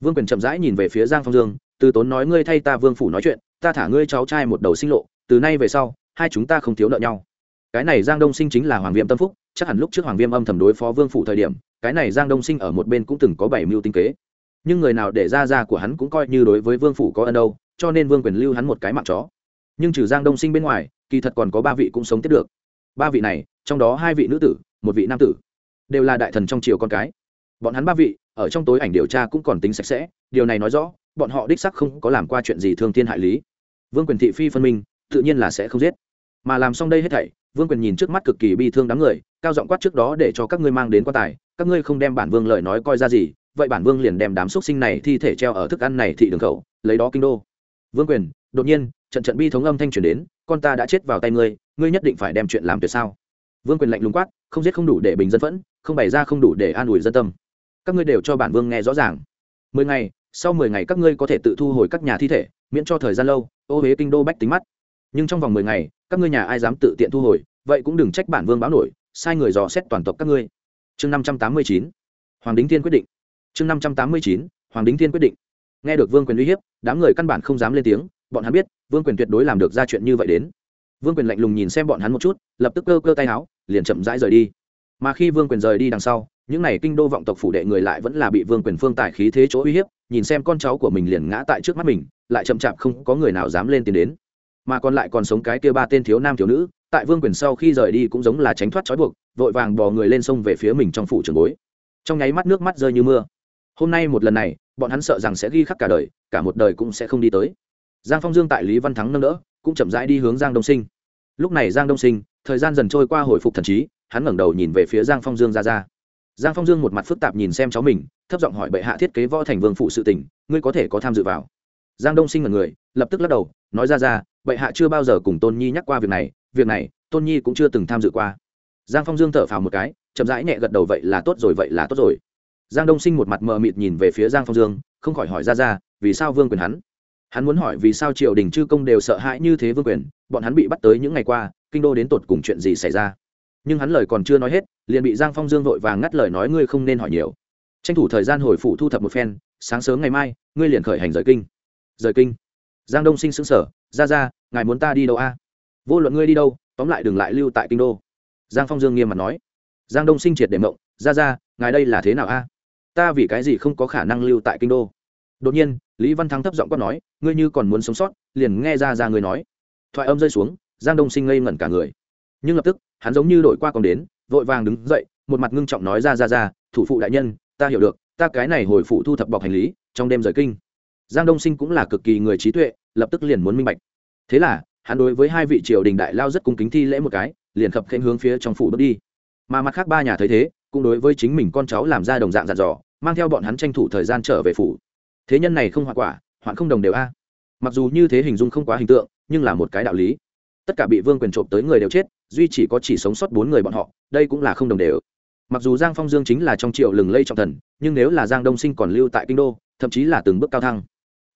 Vương quyền chậm rãi nhìn về phía giang phong dương từ tốn nói ngươi thay ta vương phủ nói chuyện, ta thả ngươi cháu trai một đầu sinh lộ, từ nay về sau, hai chúng ta không thiếu nợ nhau. Cái này giang đông sinh chính là hoàng viêm tâm phúc, chắc hẳn lúc trước hoàng viêm âm thầm đối phó vương phủ thời điểm, cái này giang đông sinh ở một bên cũng từng có bảy mưu tinh kế. Nhưng người nào để ra ra của hắn cũng coi như đối với vương phủ có ân đâu, cho nên vương quyền lưu hắn một cái mạng chó. Nhưng trừ giang đông sinh bên ngoài, kỳ thật còn có ba vị cũng sống tiếp được. Ba vị này, trong đó hai vị nữ tử, một vị nam tử. Đều là đại thần trong triều con cái. Bọn hắn ba vị, ở trong tối ảnh điều tra cũng còn tính sạch sẽ, điều này nói rõ bọn họ đích sắc không có làm qua chuyện gì thương thiên hại lý. Vương quyền thị phi phân minh, tự nhiên là sẽ không giết. Mà làm xong đây hết thảy, vương quyền nhìn trước mắt cực kỳ bi thương đám người, cao giọng quát trước đó để cho các ngươi mang đến quan tài, các ngươi không đem bản vương lời nói coi ra gì, vậy bản vương liền đem đám xúc sinh này thi thể treo ở thức ăn này thị đường khẩu, lấy đó kinh đô. Vương quyền, đột nhiên, trận trận bi thống âm thanh truyền đến, con ta đã chết vào tay ngươi ngươi nhất định phải đem chuyện làm tuyệt sao? Vương quyền lạnh lùng quát, không giết không đủ để bình dân phẫn, không bày ra không đủ để an ủi dân tâm. Các ngươi đều cho bản vương nghe rõ ràng. Mười ngày sau mười ngày các ngươi có thể tự thu hồi các nhà thi thể, miễn cho thời gian lâu, ô huế kinh đô bách tính mắt. Nhưng trong vòng mười ngày, các ngươi nhà ai dám tự tiện thu hồi, vậy cũng đừng trách bản vương báo nổi, sai người dò xét toàn tộc các ngươi. Chương năm trăm tám mươi chín, hoàng đính thiên quyết định. Chương năm trăm tám mươi chín, hoàng đính thiên quyết định. Nghe được vương quyền uy hiếp, đám người căn bản không dám lên tiếng, bọn hắn biết, vương quyền tuyệt đối làm được ra chuyện như vậy đến. Vương quyền lạnh lùng nhìn xem bọn hắn một chút, lập tức cơ cơ tay áo liền chậm rãi rời đi. Mà khi vương quyền rời đi đằng sau, những n à y kinh đô vọng tộc phủ đệ người lại vẫn là bị vương quyền phương tài khí thế chỗ uy hiếp nhìn xem con cháu của mình liền ngã tại trước mắt mình, lại chậm chạp không có người nào dám lên tiến đến. Mà còn lại còn sống cái kia ba tên thiếu nam thiếu nữ, tại vương quyền sau khi rời đi cũng giống là tránh thoát trói buộc, vội vàng bò người lên sông về phía mình trong phủ trường bối. Trong nháy mắt nước mắt rơi như mưa. Hôm nay một lần này, bọn hắn sợ rằng sẽ ghi khắc cả đời, cả một đời cũng sẽ không đi tới. Giang phong dương tại lý văn thắng nâng đỡ, cũng chậm rãi đi hướng giang đông sinh. Lúc này giang đông sinh, thời gian dần trôi qua hồi phục thần trí, hắn ngẩng đầu nhìn về phía giang phong dương ra ra. Giang phong dương một mặt phức tạp nhìn xem cháu mình thấp giọng hỏi bệ hạ thiết kế võ thành vương phụ sự tình, ngươi có thể có tham dự vào. Giang đông sinh là người, lập tức lắc đầu, nói ra ra, bệ hạ chưa bao giờ cùng tôn nhi nhắc qua việc này việc này, tôn nhi cũng chưa từng tham dự qua. Giang phong dương thở phào một cái, chậm rãi nhẹ gật đầu vậy là tốt rồi, vậy là tốt rồi. Giang đông sinh một mặt mờ mịt nhìn về phía giang phong dương, không khỏi hỏi ra ra, vì sao vương quyền hắn? Hắn muốn hỏi vì sao triều đình chư công đều sợ hãi như thế vương quyền, bọn hắn bị bắt tới những ngày qua, kinh đô đến tột cùng chuyện gì xảy ra? Nhưng hắn lời còn chưa nói hết, liền bị giang phong dương vội vàng ngắt lời nói, ngươi không nên hỏi nhiều tranh thủ thời gian hồi phủ thu thập một phen, sáng sớm ngày mai, ngươi liền khởi hành rời kinh. Rời kinh. Giang đông sinh xứng sở ra ra, ngài muốn ta đi đâu a? Vô luận ngươi đi đâu, tóm lại đừng lại lưu tại kinh đô. Giang phong dương nghiêm mặt nói. Giang đông sinh triệt để mộng, ra ra, ngài đây là thế nào a? Ta vì cái gì không có khả năng lưu tại kinh đô? Đột nhiên, lý văn thắng thấp giọng quát nói, ngươi như còn muốn sống sót, liền nghe ra ra người nói. Thoại âm rơi xuống, giang đông sinh ngây ngẩn cả người. Nhưng lập tức, hắn giống như đổi qua còn đến, vội vàng đứng dậy, một mặt ngưng trọng nói, ra ra ra, thủ phụ đại nhân ta hiểu được, ta cái này hồi phụ thu thập bọc hành lý, trong đêm rời kinh. Giang đông sinh cũng là cực kỳ người trí tuệ, lập tức liền muốn minh bạch. Thế là, hắn đối với hai vị triều đình đại lao rất cung kính thi lễ một cái, liền khập khênh hướng phía trong phủ bước đi. Mà mặt khác ba nhà thấy thế, cũng đối với chính mình con cháu làm ra đồng dạng dặn dò, mang theo bọn hắn tranh thủ thời gian trở về phủ. Thế nhân này không hoa quả, hoạn không đồng đều a. Mặc dù như thế hình dung không quá hình tượng, nhưng là một cái đạo lý. Tất cả bị vương quyền trộm tới người đều chết, duy chỉ có chỉ sống sót bốn người bọn họ, đây cũng là không đồng đều mặc dù giang phong dương chính là trong triệu lừng lây trọng thần, nhưng nếu là giang đông sinh còn lưu tại kinh đô, thậm chí là từng bước cao thăng.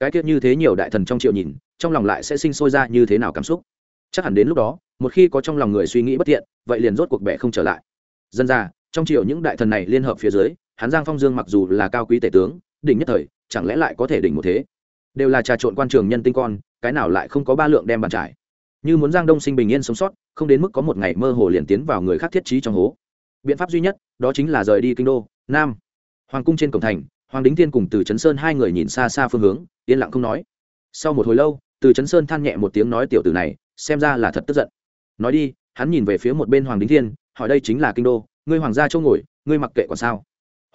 Cái tiết như thế nhiều đại thần trong triệu nhìn, trong lòng lại sẽ sinh sôi ra như thế nào cảm xúc? Chắc hẳn đến lúc đó, một khi có trong lòng người suy nghĩ bất thiện, vậy liền rốt cuộc bẻ không trở lại. Dân ra, trong triệu những đại thần này liên hợp phía dưới, hắn giang phong dương mặc dù là cao quý tể tướng, đỉnh nhất thời, chẳng lẽ lại có thể đỉnh một thế? Đều là trà trộn quan trường nhân tinh con, cái nào lại không có ba lượng đem bàn trải? Như muốn giang đông sinh bình yên sống sót, không đến mức có một ngày mơ hồ liền tiến vào người khác thiết trí trong hố biện pháp duy nhất, đó chính là rời đi kinh đô, nam. Hoàng cung trên cổng thành, hoàng đính thiên cùng từ trấn sơn hai người nhìn xa xa phương hướng, yên lặng không nói. Sau một hồi lâu, từ trấn sơn than nhẹ một tiếng nói tiểu tử này, xem ra là thật tức giận. Nói đi, hắn nhìn về phía một bên hoàng đính thiên, hỏi đây chính là kinh đô, ngươi hoàng gia châu ngồi, ngươi mặc kệ còn sao?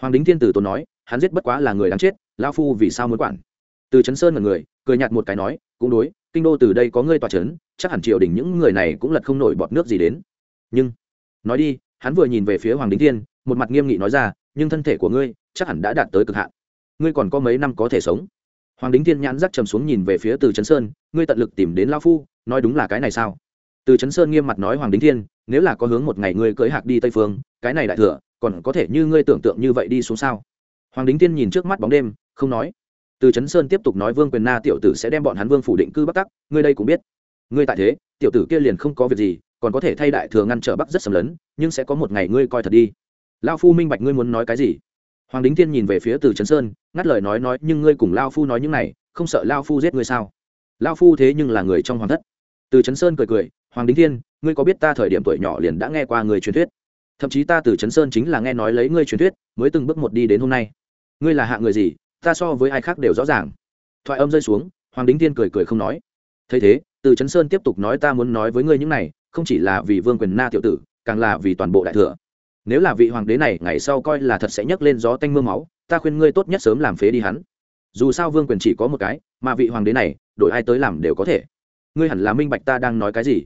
Hoàng đính thiên tử tốn nói, hắn giết bất quá là người đáng chết lao phu vì sao muốn quản? Từ trấn sơn là người, cười nhạt một cái nói, cũng đối, kinh đô từ đây có ngươi tòa trấn chắc hẳn triều đình những người này cũng lật không nổi bọt nước gì đến. Nhưng, nói đi hắn vừa nhìn về phía hoàng đính thiên, một mặt nghiêm nghị nói ra, nhưng thân thể của ngươi chắc hẳn đã đạt tới cực hạn. Ngươi còn có mấy năm có thể sống? Hoàng đính thiên nhãn rắc trầm xuống nhìn về phía từ trấn sơn, ngươi tận lực tìm đến lao phu, nói đúng là cái này sao? Từ trấn sơn nghiêm mặt nói, hoàng đính thiên, nếu là có hướng một ngày ngươi cưới hạc đi tây phương, cái này đại thừa, còn có thể như ngươi tưởng tượng như vậy đi xuống sao? Hoàng đính thiên nhìn trước mắt bóng đêm, không nói. Từ trấn sơn tiếp tục nói, vương quyền na tiểu tử sẽ đem bọn hắn vương phủ định cư bắc tắc, ngươi đây cũng biết. Ngươi tại thế, tiểu tử kia liền không có việc gì còn có thể thay đại thừa ngăn trở bắc rất sầm lớn nhưng sẽ có một ngày ngươi coi thật đi. Lao phu minh bạch ngươi muốn nói cái gì? Hoàng đính thiên nhìn về phía từ trấn sơn, ngắt lời nói nói, nhưng ngươi cùng lao phu nói những này, không sợ lao phu giết ngươi sao? Lao phu thế nhưng là người trong hoàng thất. Từ trấn sơn cười cười, hoàng đính thiên, ngươi có biết ta thời điểm tuổi nhỏ liền đã nghe qua người truyền thuyết? Thậm chí ta từ trấn sơn chính là nghe nói lấy ngươi truyền thuyết, mới từng bước một đi đến hôm nay. Ngươi là hạ người gì? Ta so với ai khác đều rõ ràng. Thoại âm rơi xuống, hoàng đính thiên cười cười không nói. Thấy thế, từ trấn sơn tiếp tục nói, ta muốn nói với ngươi những này không chỉ là vì vương quyền na tiểu tử, càng là vì toàn bộ đại thừa. Nếu là vị hoàng đế này ngày sau coi là thật sẽ nhấc lên gió tanh m ư a máu, ta khuyên ngươi tốt nhất sớm làm phế đi hắn. Dù sao vương quyền chỉ có một cái, mà vị hoàng đế này, đổi ai tới làm đều có thể. Ngươi hẳn là minh bạch ta đang nói cái gì.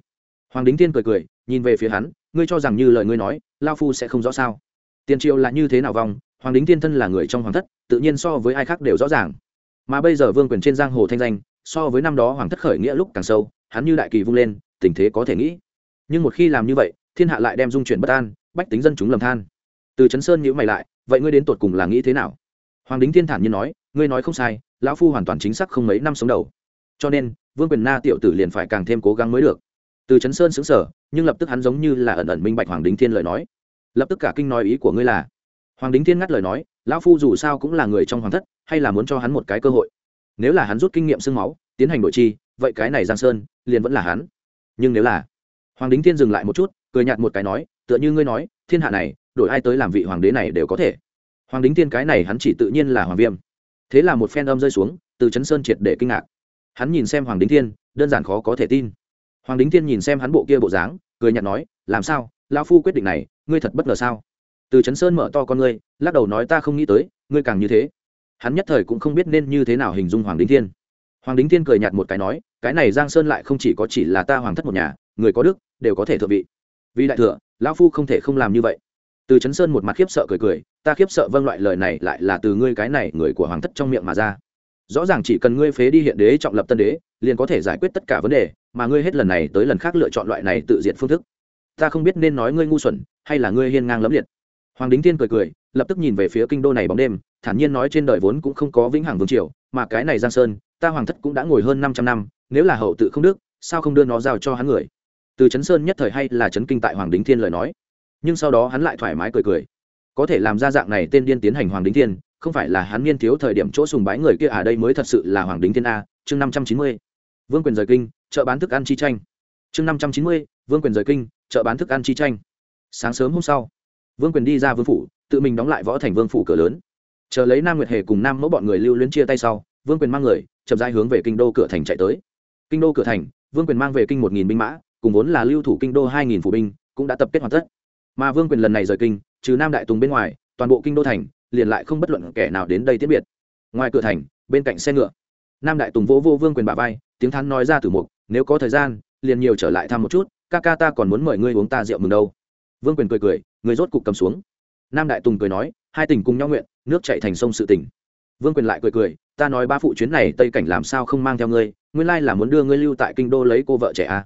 Hoàng đính tiên cười cười, nhìn về phía hắn, ngươi cho rằng như lời ngươi nói, lao phu sẽ không rõ sao? Tiền triệu là như thế nào vong, hoàng đính tiên thân là người trong hoàng thất, tự nhiên so với ai khác đều rõ ràng. Mà bây giờ vương quyền trên giang hồ thanh danh, so với năm đó hoàng thất khởi nghĩa lúc càng sâu, hắn như đại kỳ vung lên, tình thế có thể nghĩ nhưng một khi làm như vậy, thiên hạ lại đem dung chuyển bất an, bách tính dân chúng lầm than. Từ trấn sơn nhữ mày lại, vậy ngươi đến tột cùng là nghĩ thế nào? Hoàng đính thiên thản nhiên nói, ngươi nói không sai, lão phu hoàn toàn chính xác không mấy năm sống đầu. Cho nên, vương quyền na tiểu tử liền phải càng thêm cố gắng mới được. Từ trấn sơn xứng sở nhưng lập tức hắn giống như là ẩn ẩn minh bạch hoàng đính thiên lời nói. Lập tức cả kinh nói ý của ngươi là, hoàng đính thiên ngắt lời nói, lão phu dù sao cũng là người trong hoàng thất, hay là muốn cho hắn một cái cơ hội. Nếu là hắn rút kinh nghiệm sương máu, tiến hành nội chi, vậy cái này giang sơn, liền vẫn là hắn. Nhưng nếu là hoàng đính thiên dừng lại một chút, cười nhạt một cái nói, tựa như ngươi nói, thiên hạ này, đổi ai tới làm vị hoàng đế này đều có thể. Hoàng đính thiên cái này hắn chỉ tự nhiên là hoàng viêm. Thế là một phen âm rơi xuống, từ chấn sơn triệt để kinh ngạc. Hắn nhìn xem hoàng đính thiên, đơn giản khó có thể tin. Hoàng đính thiên nhìn xem hắn bộ kia bộ dáng, cười nhạt nói, làm sao? Lão phu quyết định này, ngươi thật bất ngờ sao? Từ chấn sơn mở to con ngươi, lắc đầu nói, ta không nghĩ tới, ngươi càng như thế. Hắn nhất thời cũng không biết nên như thế nào hình dung hoàng đính thiên. Hoàng đính thiên cười nhạt một cái nói, cái này giang sơn lại không chỉ có chỉ là ta hoàng thất một nhà người có đức, đều có thể thượng vị. Vì đại thừa, lão phu không thể không làm như vậy. Từ chấn sơn một mặt khiếp sợ cười cười, ta khiếp sợ vâng loại lời này lại là từ ngươi cái này người của hoàng thất trong miệng mà ra. Rõ ràng chỉ cần ngươi phế đi hiện đế trọng lập tân đế, liền có thể giải quyết tất cả vấn đề, mà ngươi hết lần này tới lần khác lựa chọn loại này tự diện phương thức. Ta không biết nên nói ngươi ngu xuẩn, hay là ngươi hiên ngang lẫm liệt. Hoàng đính thiên cười cười, lập tức nhìn về phía kinh đô này bóng đêm, thản nhiên nói trên đời vốn cũng không có vĩnh hằng vương triều, mà cái này giang sơn, ta hoàng thất cũng đã ngồi hơn năm trăm năm, nếu là hậu tự không đức, sao không đưa nó giao cho hắn người? Từ chấn sơn nhất thời hay là chấn kinh tại hoàng đính thiên lời nói. Nhưng sau đó hắn lại thoải mái cười cười. Có thể làm ra dạng này tên điên tiến hành hoàng đính thiên, không phải là hắn niên thiếu thời điểm chỗ sùng bái người kia à đây mới thật sự là hoàng đính thiên a, chương năm trăm chín mươi. Vương quyền rời kinh, chợ bán thức ăn chi tranh. Chương năm trăm chín mươi, vương quyền rời kinh, chợ bán thức ăn chi tranh. Sáng sớm hôm sau, vương quyền đi ra vương phủ, tự mình đóng lại võ thành vương phủ cửa lớn. Chờ lấy nam nguyệt hề cùng nam mẫu bọn người lưu luyến chia tay sau, vương quyền mang người, chậm rãi hướng về kinh đô cửa thành chạy tới. Kinh đô cửa thành, vương quyền mang về kinh một nghìn binh mã cùng vốn là lưu thủ kinh đô hai nghìn phủ binh, cũng đã tập kết hoàn tất. Mà vương quyền lần này rời kinh, trừ nam đại tùng bên ngoài, toàn bộ kinh đô thành liền lại không bất luận kẻ nào đến đây tiễn biệt. Ngoài cửa thành, bên cạnh xe ngựa, nam đại tùng vỗ vô vương quyền bà vai, tiếng thắn nói ra từ mục, nếu có thời gian, liền nhiều trở lại thăm một chút, ca ca ta còn muốn mời ngươi uống ta rượu mừng đâu. Vương quyền cười cười, người rốt cục cầm xuống. Nam đại tùng cười nói, hai tỉnh cùng nhau nguyện, nước chạy thành sông sự tỉnh vương quyền lại cười cười, ta nói ba phụ chuyến này tây cảnh làm sao không mang theo ngươi, nguyên lai là muốn đưa ngươi lưu tại kinh đô lấy cô vợ trẻ à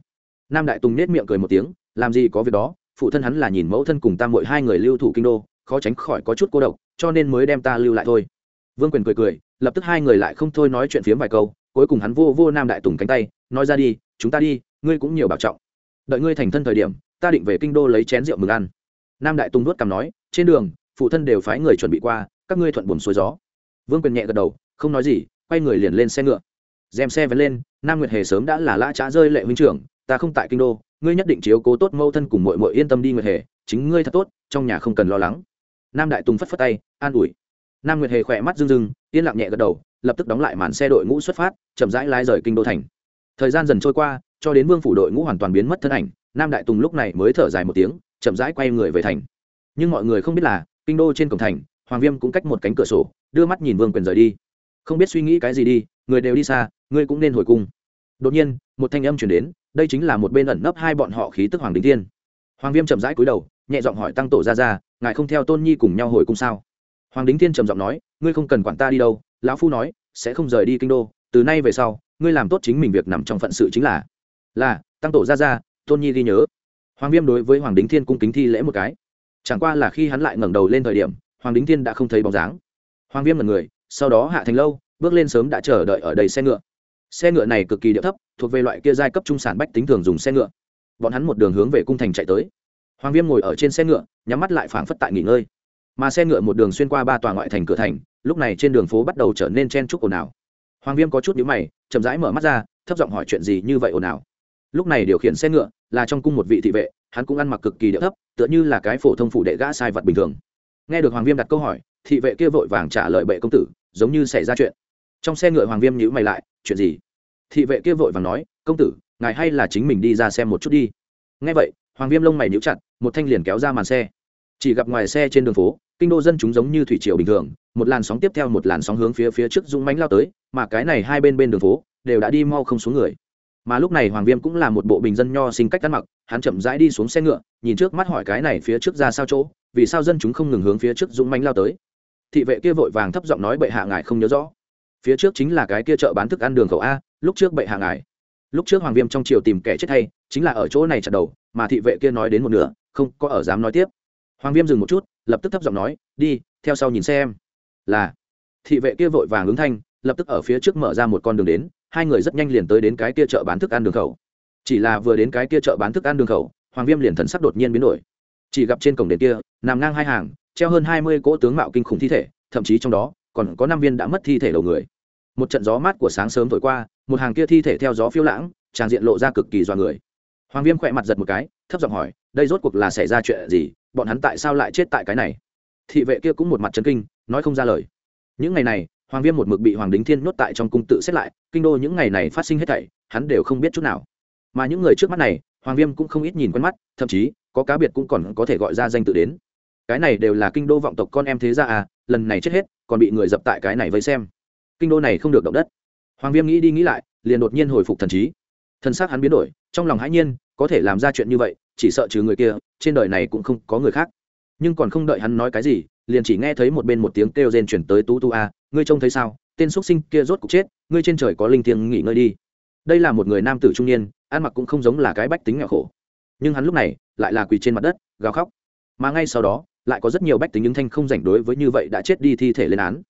nam đại tùng nết miệng cười một tiếng, làm gì có việc đó, phụ thân hắn là nhìn mẫu thân cùng tam mội hai người lưu thủ kinh đô, khó tránh khỏi có chút cô độc, cho nên mới đem ta lưu lại thôi. Vương quyền cười cười, lập tức hai người lại không thôi nói chuyện phiếm vài câu, cuối cùng hắn vô vô nam đại tùng cánh tay, nói ra đi, chúng ta đi, ngươi cũng nhiều bảo trọng. Đợi ngươi thành thân thời điểm, ta định về kinh đô lấy chén rượu mừng ăn. Nam đại tùng nuốt cằm nói, trên đường, phụ thân đều phái người chuẩn bị qua, các ngươi thuận buồn xuôi gió. Vương quyền nhẹ gật đầu, không nói gì, quay người liền lên xe ngựa. Dèm xe vẫn lên, nam nguyệt hề sớm đã là lã trá rơi lệ huynh trưởng ta không tại kinh đô, ngươi nhất định chiếu cố tốt mâu thân cùng mội mội yên tâm đi nguyệt hề, chính ngươi thật tốt, trong nhà không cần lo lắng. Nam đại tùng phất phất tay, an ủi. Nam nguyệt hề khỏe mắt rưng rưng, yên lặng nhẹ gật đầu, lập tức đóng lại màn xe đội ngũ xuất phát, chậm rãi lái rời kinh đô thành. Thời gian dần trôi qua, cho đến vương phủ đội ngũ hoàn toàn biến mất thân ảnh, nam đại tùng lúc này mới thở dài một tiếng, chậm rãi quay người về thành. Nhưng mọi người không biết là, kinh đô trên cổng thành, hoàng viêm cũng cách một cánh cửa sổ, đưa mắt nhìn vương quyền rời đi. Không biết suy nghĩ cái gì đi, người đều đi xa, ngươi cũng nên hồi cung. Đột nhiên, một thanh âm chuyển đến đây chính là một bên ẩn nấp hai bọn họ khí tức hoàng đình thiên. Hoàng viêm chậm rãi cúi đầu, nhẹ giọng hỏi tăng tổ ra ra ngài không theo tôn nhi cùng nhau hồi cung sao? Hoàng đính thiên trầm giọng nói, ngươi không cần quản ta đi đâu, lão phu nói, sẽ không rời đi kinh đô, từ nay về sau, ngươi làm tốt chính mình việc nằm trong phận sự chính là. Là, tăng tổ ra ra tôn nhi ghi nhớ. Hoàng viêm đối với hoàng đính thiên cung kính thi lễ một cái. Chẳng qua là khi hắn lại ngẩng đầu lên thời điểm, hoàng đính thiên đã không thấy bóng dáng. Hoàng viêm là người, sau đó hạ thành lâu, bước lên sớm đã chờ đợi ở đầy xe ngựa xe ngựa này cực kỳ địa thấp, thuộc về loại kia giai cấp trung sản bách tính thường dùng xe ngựa. Bọn hắn một đường hướng về cung thành chạy tới. Hoàng viêm ngồi ở trên xe ngựa, nhắm mắt lại phảng phất tại nghỉ ngơi. Mà xe ngựa một đường xuyên qua ba tòa ngoại thành cửa thành, lúc này trên đường phố bắt đầu trở nên chen chúc ồn ào. Hoàng viêm có chút nhíu mày, chậm rãi mở mắt ra, thấp giọng hỏi chuyện gì như vậy ồn ào. Lúc này điều khiển xe ngựa là trong cung một vị thị vệ, hắn cũng ăn mặc cực kỳ địa thấp, tựa như là cái phổ thông phủ đệ gã sai vật bình thường. Nghe được hoàng viêm đặt câu hỏi, thị vệ kia vội vàng trả lời bệ công tử, giống như xảy ra chuyện trong xe ngựa hoàng viêm nhữ mày lại, chuyện gì? Thị vệ kia vội vàng nói, công tử, ngài hay là chính mình đi ra xem một chút đi. Nghe vậy, hoàng viêm lông mày nhíu chặt, một thanh liền kéo ra màn xe. Chỉ gặp ngoài xe trên đường phố, kinh đô dân chúng giống như thủy triều bình thường, một làn sóng tiếp theo một làn sóng hướng phía phía trước dũng mánh lao tới, mà cái này hai bên bên đường phố đều đã đi mau không xuống người. Mà lúc này hoàng viêm cũng là một bộ bình dân nho sinh cách ăn mặc, hắn chậm rãi đi xuống xe ngựa, nhìn trước mắt hỏi cái này phía trước ra sao chỗ, vì sao dân chúng không ngừng hướng phía trước dũng mánh lao tới. Thị vệ kia vội vàng thấp giọng nói, bệ hạ ngài không nhớ rõ phía trước chính là cái kia chợ bán thức ăn đường khẩu a, lúc trước bệ hạ ngài. Lúc trước hoàng viêm trong triều tìm kẻ chết hay, chính là ở chỗ này chặt đầu, mà thị vệ kia nói đến một nửa, không có ở dám nói tiếp. Hoàng viêm dừng một chút, lập tức thấp giọng nói, đi, theo sau nhìn xem. Là. Thị vệ kia vội vàng ứng thanh, lập tức ở phía trước mở ra một con đường đến, hai người rất nhanh liền tới đến cái kia chợ bán thức ăn đường khẩu. Chỉ là vừa đến cái kia chợ bán thức ăn đường khẩu, hoàng viêm liền thần sắc đột nhiên biến đổi. Chỉ gặp trên cổng đền kia, nằm ngang hai hàng, treo hơn hai mươi cỗ tướng mạo kinh khủng thi thể, thậm chí trong đó còn có năm viên đã mất thi thể đầu người. Một trận gió mát của sáng sớm thổi qua, một hàng kia thi thể theo gió phiêu lãng tràng diện lộ ra cực kỳ dọa người. Hoàng viêm khỏe mặt giật một cái, thấp giọng hỏi, đây rốt cuộc là xảy ra chuyện gì? Bọn hắn tại sao lại chết tại cái này? Thị vệ kia cũng một mặt chấn kinh, nói không ra lời. Những ngày này, hoàng viêm một mực bị hoàng đính thiên nhốt tại trong cung tự xét lại, kinh đô những ngày này phát sinh hết thảy, hắn đều không biết chút nào. Mà những người trước mắt này, hoàng viêm cũng không ít nhìn quen mắt, thậm chí, có cá biệt cũng còn có thể gọi ra danh tự đến. Cái này đều là kinh đô vọng tộc con em thế gia à lần này chết hết, còn bị người dập tại cái này vây xem. Kinh đô này không được động đất. Hoàng viêm nghĩ đi nghĩ lại, liền đột nhiên hồi phục thần trí. Thân xác hắn biến đổi, trong lòng hãi nhiên, có thể làm ra chuyện như vậy, chỉ sợ trừ người kia, trên đời này cũng không có người khác. Nhưng còn không đợi hắn nói cái gì, liền chỉ nghe thấy một bên một tiếng kêu rên chuyển tới tú tu a, ngươi trông thấy sao? Tên x sinh kia rốt cục chết, ngươi trên trời có linh thiêng nghỉ ngơi đi. Đây là một người nam tử trung niên, ăn mặc cũng không giống là cái bách tính nghèo khổ. Nhưng hắn lúc này, lại là quỳ trên mặt đất, gào khóc. Mà ngay sau đó lại có rất nhiều bách tính những thanh không rảnh đối với như vậy đã chết đi thi thể lên án.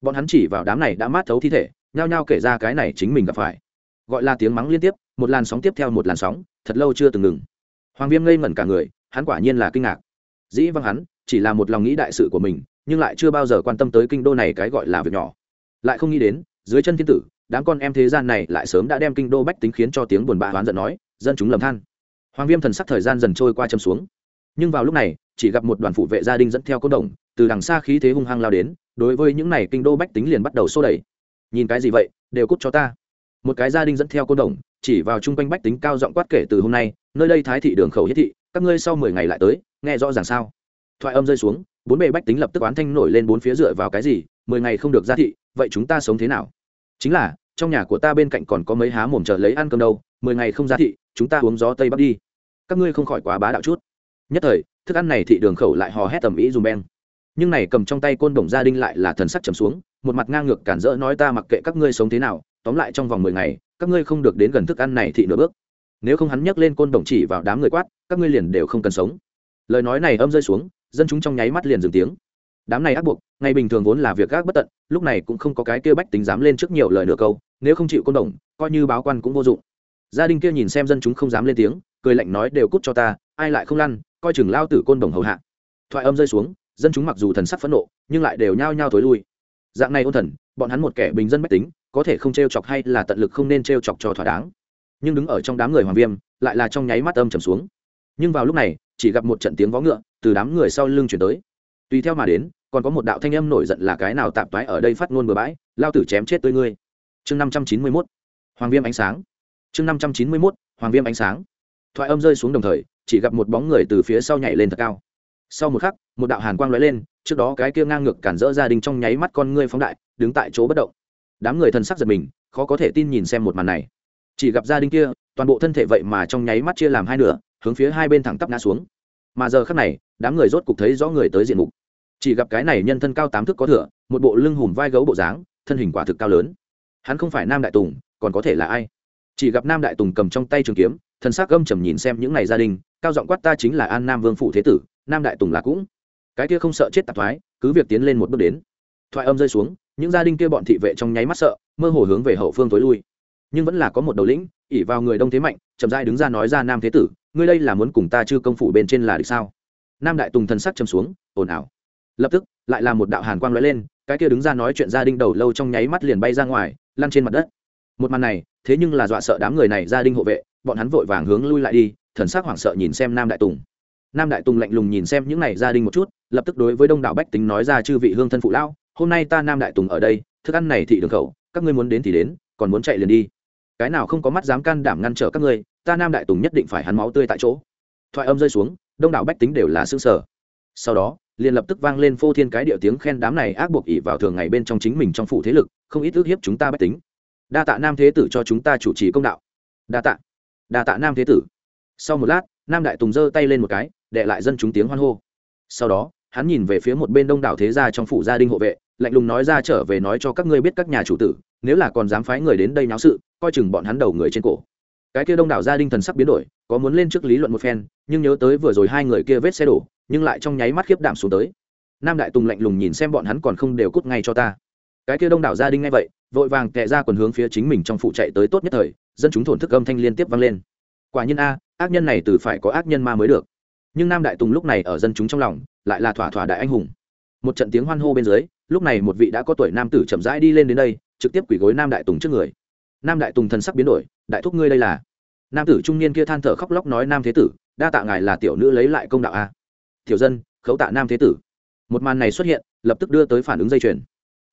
Bọn hắn chỉ vào đám này đã mát thấu thi thể, nhao nhao kể ra cái này chính mình gặp phải. Gọi là tiếng mắng liên tiếp, một làn sóng tiếp theo một làn sóng, thật lâu chưa từng ngừng. Hoàng viêm ngây ngẩn cả người, hắn quả nhiên là kinh ngạc. Dĩ văng hắn, chỉ là một lòng nghĩ đại sự của mình, nhưng lại chưa bao giờ quan tâm tới kinh đô này cái gọi là việc nhỏ. Lại không nghĩ đến, dưới chân thiên tử, đám con em thế gian này lại sớm đã đem kinh đô bách tính khiến cho tiếng buồn bã hoán giận nói, dân chúng lầm than. Hoàng viêm thần sắc thời gian dần trôi qua châm xuống. Nhưng vào lúc này chỉ gặp một đoàn phụ vệ gia đình dẫn theo côn đồng, từ đằng xa khí thế hung hăng lao đến, đối với những này kinh đô bách tính liền bắt đầu xô đẩy. Nhìn cái gì vậy, đều cút cho ta. Một cái gia đình dẫn theo côn đồng, chỉ vào chung quanh bách tính cao giọng quát kể từ hôm nay, nơi đây thái thị đường khẩu hiết thị, các ngươi sau mười ngày lại tới, nghe rõ ràng sao? Thoại âm rơi xuống, bốn bề bách tính lập tức oán thanh nổi lên bốn phía dựa vào cái gì, mười ngày không được ra thị, vậy chúng ta sống thế nào? Chính là, trong nhà của ta bên cạnh còn có mấy há mồm chờ lấy ăn cơm đâu, mười ngày không ra thị, chúng ta uống gió tây bắc đi. Các ngươi không khỏi quá bá đạo chút. Nhất thời thức ăn này thị đường khẩu lại hò hét tầm ý dùm beng. Nhưng này cầm trong tay côn đồng gia đinh lại là thần sắc trầm xuống, một mặt ngang ngược cản rỡ nói ta mặc kệ các ngươi sống thế nào, tóm lại trong vòng mười ngày, các ngươi không được đến gần thức ăn này thị nửa bước. Nếu không hắn nhấc lên côn đồng chỉ vào đám người quát, các ngươi liền đều không cần sống. Lời nói này âm rơi xuống, dân chúng trong nháy mắt liền dừng tiếng. Đám này ác buộc, ngày bình thường vốn là việc gác bất tận, lúc này cũng không có cái kêu bách tính dám lên trước nhiều lời nửa câu, nếu không chịu côn đồng coi như báo quan cũng vô dụng. Gia đình kia nhìn xem dân chúng không dám lên tiếng, cười lạnh nói đều cút cho ta, ai lại không lăn coi chừng lao tử côn đồng hầu hạ. Thoại âm rơi xuống, dân chúng mặc dù thần sắc phẫn nộ, nhưng lại đều nhao nhao thối lui. Dạng này ôn thần, bọn hắn một kẻ bình dân bách tính, có thể không t r e o chọc hay là tận lực không nên t r e o chọc cho thỏa đáng. Nhưng đứng ở trong đám người hoàng viêm, lại là trong nháy mắt âm trầm xuống. Nhưng vào lúc này, chỉ gặp một trận tiếng vó ngựa từ đám người sau lưng chuyển tới. Tùy theo mà đến, còn có một đạo thanh âm nổi giận là cái nào tạp toái ở đây phát ngôn bừa bãi, lao tử chém chết tới ngươi. Chương năm trăm chín mươi mốt, hoàng viêm ánh sáng. Chương năm trăm chín mươi mốt, hoàng viêm ánh sáng thoại âm rơi xuống đồng thời, chỉ gặp một bóng người từ phía sau nhảy lên thật cao. Sau một khắc, một đạo hàn quang lóe lên, trước đó cái kia ngang ngược cản rỡ gia đình trong nháy mắt con ngươi phóng đại, đứng tại chỗ bất động. Đám người thần sắc giật mình, khó có thể tin nhìn xem một màn này. Chỉ gặp gia đình kia, toàn bộ thân thể vậy mà trong nháy mắt chia làm hai nửa, hướng phía hai bên thẳng tắp ngã xuống. Mà giờ khắc này, đám người rốt cục thấy rõ người tới diện mục. Chỉ gặp cái này nhân thân cao tám thước có thửa một bộ lưng hùm vai gấu bộ dáng, thân hình quả thực cao lớn. Hắn không phải nam đại tùng, còn có thể là ai? Chỉ gặp nam đại tùng cầm trong tay trường kiếm thần s ắ c gâm trầm nhìn xem những n à y gia đình, cao giọng quát ta chính là an nam vương phủ thế tử, nam đại tùng là cũng. Cái kia không sợ chết tạp thoái, cứ việc tiến lên một bước đến. Thoại âm rơi xuống, những gia đình kia bọn thị vệ trong nháy mắt sợ, mơ hồ hướng về hậu phương tối lui. Nhưng vẫn là có một đầu lĩnh, ỉ vào người đông thế mạnh, chậm dai đứng ra nói ra nam thế tử, ngươi đây là muốn cùng ta chư công phủ bên trên là được sao? Nam đại tùng thần sắc châm xuống, ồn ào. Lập tức, lại là một đạo hàn quang lóe lên, cái kia đứng ra nói chuyện gia đình đầu lâu trong nháy mắt liền bay ra ngoài, lăn trên mặt đất. Một màn này, thế nhưng là dọa sợ đám người này gia đình hộ vệ bọn hắn vội vàng hướng lui lại đi, thần sắc hoảng sợ nhìn xem nam đại tùng. Nam đại tùng lạnh lùng nhìn xem những này gia đình một chút, lập tức đối với đông đảo bách tính nói ra chư vị hương thân phụ lão, hôm nay ta nam đại tùng ở đây, thức ăn này thị đường khẩu, các ngươi muốn đến thì đến, còn muốn chạy liền đi. Cái nào không có mắt dám can đảm ngăn trở các ngươi, ta nam đại tùng nhất định phải hắn máu tươi tại chỗ. Thoại âm rơi xuống, đông đảo bách tính đều là xương sở sau đó, liền lập tức vang lên phô thiên cái điệu tiếng khen đám này ác buộc ỉ vào thường ngày bên trong chính mình trong phủ thế lực, không ít ước hiếp chúng ta bách tính. Đa tạ nam thế tử cho chúng ta chủ trì công đạo. Đa tạ đà tạ nam thế tử. Sau một lát, nam đại tùng giơ tay lên một cái, đệ lại dân chúng tiếng hoan hô. Sau đó, hắn nhìn về phía một bên đông đảo thế gia trong phủ gia đình hộ vệ, lạnh lùng nói ra trở về nói cho các ngươi biết các nhà chủ tử, nếu là còn dám phái người đến đây náo sự, coi chừng bọn hắn đầu người trên cổ. Cái kia đông đảo gia đình thần sắc biến đổi, có muốn lên trước lý luận một phen, nhưng nhớ tới vừa rồi hai người kia vết xe đổ, nhưng lại trong nháy mắt khiếp đảm xuống tới. Nam đại tùng lạnh lùng nhìn xem bọn hắn còn không đều cút ngay cho ta. Cái kia đông đảo gia đình ngay vậy, vội vàng tệ ra quần hướng phía chính mình trong phủ chạy tới tốt nhất thời dân chúng thổn thức âm thanh liên tiếp vang lên. Quả nhiên a, ác nhân này từ phải có ác nhân ma mới được. Nhưng nam đại tùng lúc này ở dân chúng trong lòng, lại là thỏa thỏa đại anh hùng. Một trận tiếng hoan hô bên dưới, lúc này một vị đã có tuổi nam tử chậm rãi đi lên đến đây, trực tiếp quỳ gối nam đại tùng trước người. Nam đại tùng thần sắc biến đổi, đại thúc ngươi đây là? Nam tử trung niên kia than thở khóc lóc nói, nam thế tử, đa tạ ngài là tiểu nữ lấy lại công đạo a. Tiểu dân, khấu tạ nam thế tử. Một màn này xuất hiện, lập tức đưa tới phản ứng dây chuyền.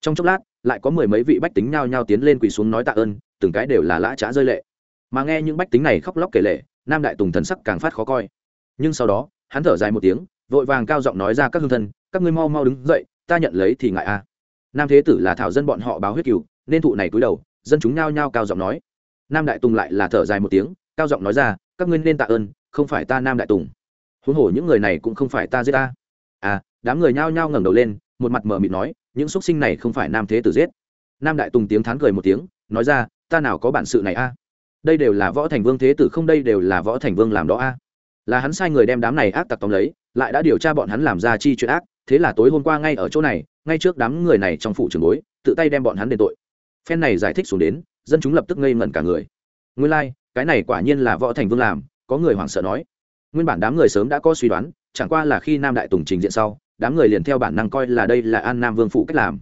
Trong chốc lát, lại có mười mấy vị bách tính nhao nhao tiến lên quỳ xuống nói tạ ơn từng cái đều là lã trá rơi lệ. Mà nghe những bách tính này khóc lóc kể lệ, nam đại tùng thần sắc càng phát khó coi. Nhưng sau đó, hắn thở dài một tiếng, vội vàng cao giọng nói ra, các hương thân, các ngươi mau mau đứng dậy, ta nhận lấy thì ngại a nam thế tử là thảo dân bọn họ báo huyết cừu, nên thụ này cúi đầu, dân chúng nhao nhao cao giọng nói. Nam đại tùng lại là thở dài một tiếng, cao giọng nói ra, các ngươi nên tạ ơn, không phải ta nam đại tùng. Huống hồ những người này cũng không phải ta giết ta. À đám người nhao nhao ngẩng đầu lên, một mặt mờ mịt nói, những xuất sinh này không phải nam thế tử giết. Nam đại tùng tiếng thán cười một tiếng, nói ra ta nào có bản sự này a? Đây đều là võ thành vương thế tử không đây đều là võ thành vương làm đó a. Là hắn sai người đem đám này ác tặc tóm lấy lại đã điều tra bọn hắn làm ra chi chuyện ác thế là tối hôm qua ngay ở chỗ này ngay trước đám người này trong phủ trường bối tự tay đem bọn hắn đền tội. Phen này giải thích xuống đến dân chúng lập tức ngây ngẩn cả người. Nguyên lai、like, cái này quả nhiên là võ thành vương làm có người hoảng sợ nói. Nguyên bản đám người sớm đã có suy đoán chẳng qua là khi nam đại tùng trình diện sau đám người liền theo bản năng coi là đây là an nam vương phụ cách làm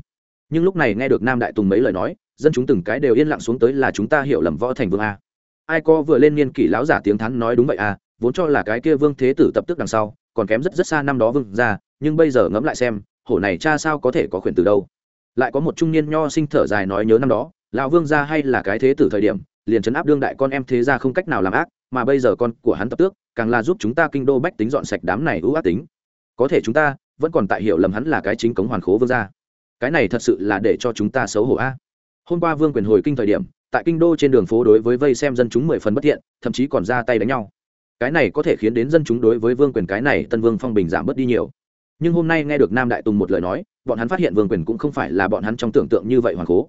nhưng lúc này nghe được nam đại tùng mấy lời nói, dân chúng từng cái đều yên lặng xuống tới là chúng ta hiểu lầm võ thành vương a. Ai co vừa lên niên kỷ lão giả tiếng thắn nói đúng vậy a, vốn cho là cái kia vương thế tử tập tức đằng sau, còn kém rất rất xa năm đó vương ra, nhưng bây giờ ngẫm lại xem, hổ này cha sao có thể có khuyển từ đâu. Lại có một trung niên nho sinh thở dài nói nhớ năm đó, lão vương ra hay là cái thế tử thời điểm, liền chấn áp đương đại con em thế ra không cách nào làm ác, mà bây giờ con của hắn tập tước, càng là giúp chúng ta kinh đô bách tính dọn sạch đám này ưu ác tính. Có thể chúng ta vẫn còn tại hiểu lầm hắn là cái chính cống hoàn khố vương gia cái này thật sự là để cho chúng ta xấu hổ a. Hôm qua vương quyền hồi kinh thời điểm, tại kinh đô trên đường phố đối với vây xem dân chúng mười phần bất thiện, thậm chí còn ra tay đánh nhau. Cái này có thể khiến đến dân chúng đối với vương quyền cái này tân vương phong bình giảm bớt đi nhiều. Nhưng hôm nay nghe được nam đại tùng một lời nói, bọn hắn phát hiện vương quyền cũng không phải là bọn hắn trong tưởng tượng như vậy hoàng cố.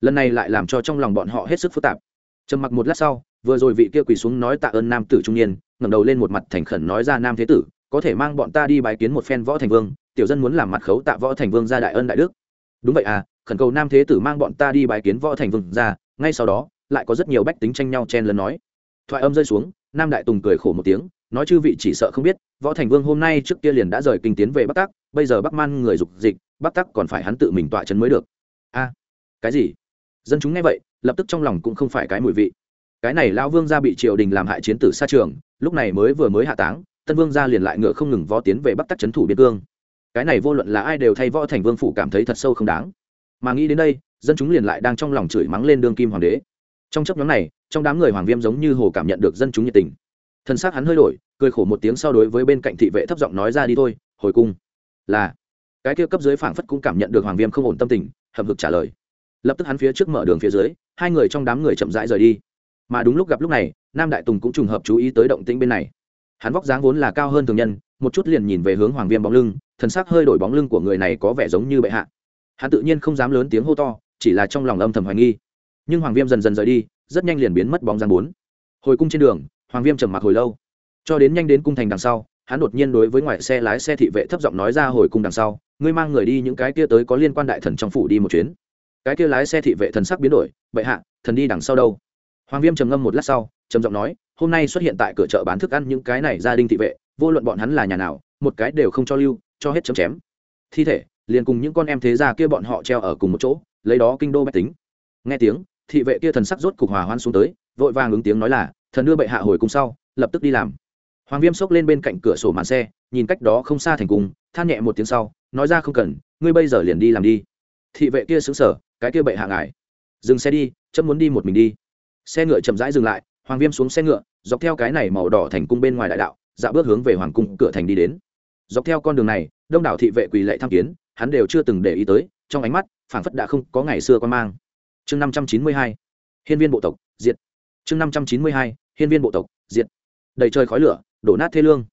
Lần này lại làm cho trong lòng bọn họ hết sức phức tạp. Trầm mặc một lát sau, vừa rồi vị kia quỳ xuống nói tạ ơn nam tử trung niên, ngẩng đầu lên một mặt thành khẩn nói ra nam thế tử, có thể mang bọn ta đi bái kiến một phen võ thành vương, tiểu dân muốn làm mặt khấu tạ võ thành vương ra đại ân đại đức đúng vậy à khẩn cầu nam thế tử mang bọn ta đi bái kiến võ thành vương ra ngay sau đó, lại có rất nhiều bách tính tranh nhau chen lấn nói. Thoại âm rơi xuống, nam đại tùng cười khổ một tiếng, nói chư vị chỉ sợ không biết, võ thành vương hôm nay trước kia liền đã rời kinh tiến về bắc tắc, bây giờ bắc man người dục dịch, bắc tắc còn phải hắn tự mình tọa chấn mới được. A cái gì? Dân chúng nghe vậy, lập tức trong lòng cũng không phải cái mùi vị. Cái này lão vương gia bị triều đình làm hại chiến tử xa trường, lúc này mới vừa mới hạ táng, tân vương gia liền lại ngựa không ngừng võ tiến về bắc tắc trấn thủ biên cương cái này vô luận là ai đều thay võ thành vương phủ cảm thấy thật sâu không đáng. Mà nghĩ đến đây, dân chúng liền lại đang trong lòng chửi mắng lên đương kim hoàng đế. Trong chấp nhóm này, trong đám người hoàng viêm giống như hồ cảm nhận được dân chúng nhiệt tình. Thân xác hắn hơi đổi, cười khổ một tiếng so đối với bên cạnh thị vệ thấp giọng nói ra đi thôi, hồi cung. Là. Cái kia cấp dưới phảng phất cũng cảm nhận được hoàng viêm không ổn tâm tình, hậm hực trả lời. Lập tức hắn phía trước mở đường phía dưới, hai người trong đám người chậm rãi rời đi. Mà đúng lúc gặp lúc này, nam đại tùng cũng trùng hợp chú ý tới động tĩnh bên này. Hắn vóc dáng vốn là cao hơn thường nhân, một chút liền nhìn về hướng hoàng viêm bóng lưng thần sắc hơi đổi bóng lưng của người này có vẻ giống như bệ hạ. Hắn tự nhiên không dám lớn tiếng hô to, chỉ là trong lòng âm thầm hoài nghi. Nhưng hoàng viêm dần dần rời đi, rất nhanh liền biến mất bóng dáng bốn. Hồi cung trên đường, hoàng viêm trầm mặc hồi lâu. Cho đến nhanh đến cung thành đằng sau, hắn đột nhiên đối với ngoại xe lái xe thị vệ thấp giọng nói ra hồi cung đằng sau, ngươi mang người đi những cái kia tới có liên quan đại thần trong phủ đi một chuyến. Cái kia lái xe thị vệ thần sắc biến đổi, bệ hạ, thần đi đằng sau đâu? Hoàng viêm trầm ngâm một lát sau, trầm giọng nói, hôm nay xuất hiện tại cửa chợ bán thức ăn những cái này gia đình thị vệ, vô luận bọn hắn là nhà nào, một cái đều không cho lưu cho hết chấm chém. Thi thể, liền cùng những con em thế gia kia bọn họ treo ở cùng một chỗ, lấy đó kinh đô bách tính. Nghe tiếng, thị vệ kia thần sắc rốt cục hòa hoan xuống tới, vội vàng ứng tiếng nói là, thần đưa bệ hạ hồi cùng sau, lập tức đi làm. Hoàng viêm xốc lên bên cạnh cửa sổ màn xe, nhìn cách đó không xa thành cung, than nhẹ một tiếng sau, nói ra không cần, ngươi bây giờ liền đi làm đi. Thị vệ kia xứng sở cái kia bệ hạ ngài, dừng xe đi, chấm muốn đi một mình đi. Xe ngựa chậm rãi dừng lại, hoàng viêm xuống xe ngựa, dọc theo cái này màu đỏ thành cung bên ngoài đại đạo, dạo bước hướng về hoàng cung cửa thành đi đến. Dọc theo con đường này đông đảo thị vệ quỳ lệ tham kiến, hắn đều chưa từng để ý tới, trong ánh mắt, phảng phất đã không có ngày xưa quan mang. Chương năm trăm chín mươi hai, hiên viên bộ tộc, diệt. Chương năm trăm chín mươi hai, hiên viên bộ tộc, diệt. Đầy trời khói lửa, đổ nát thê lương.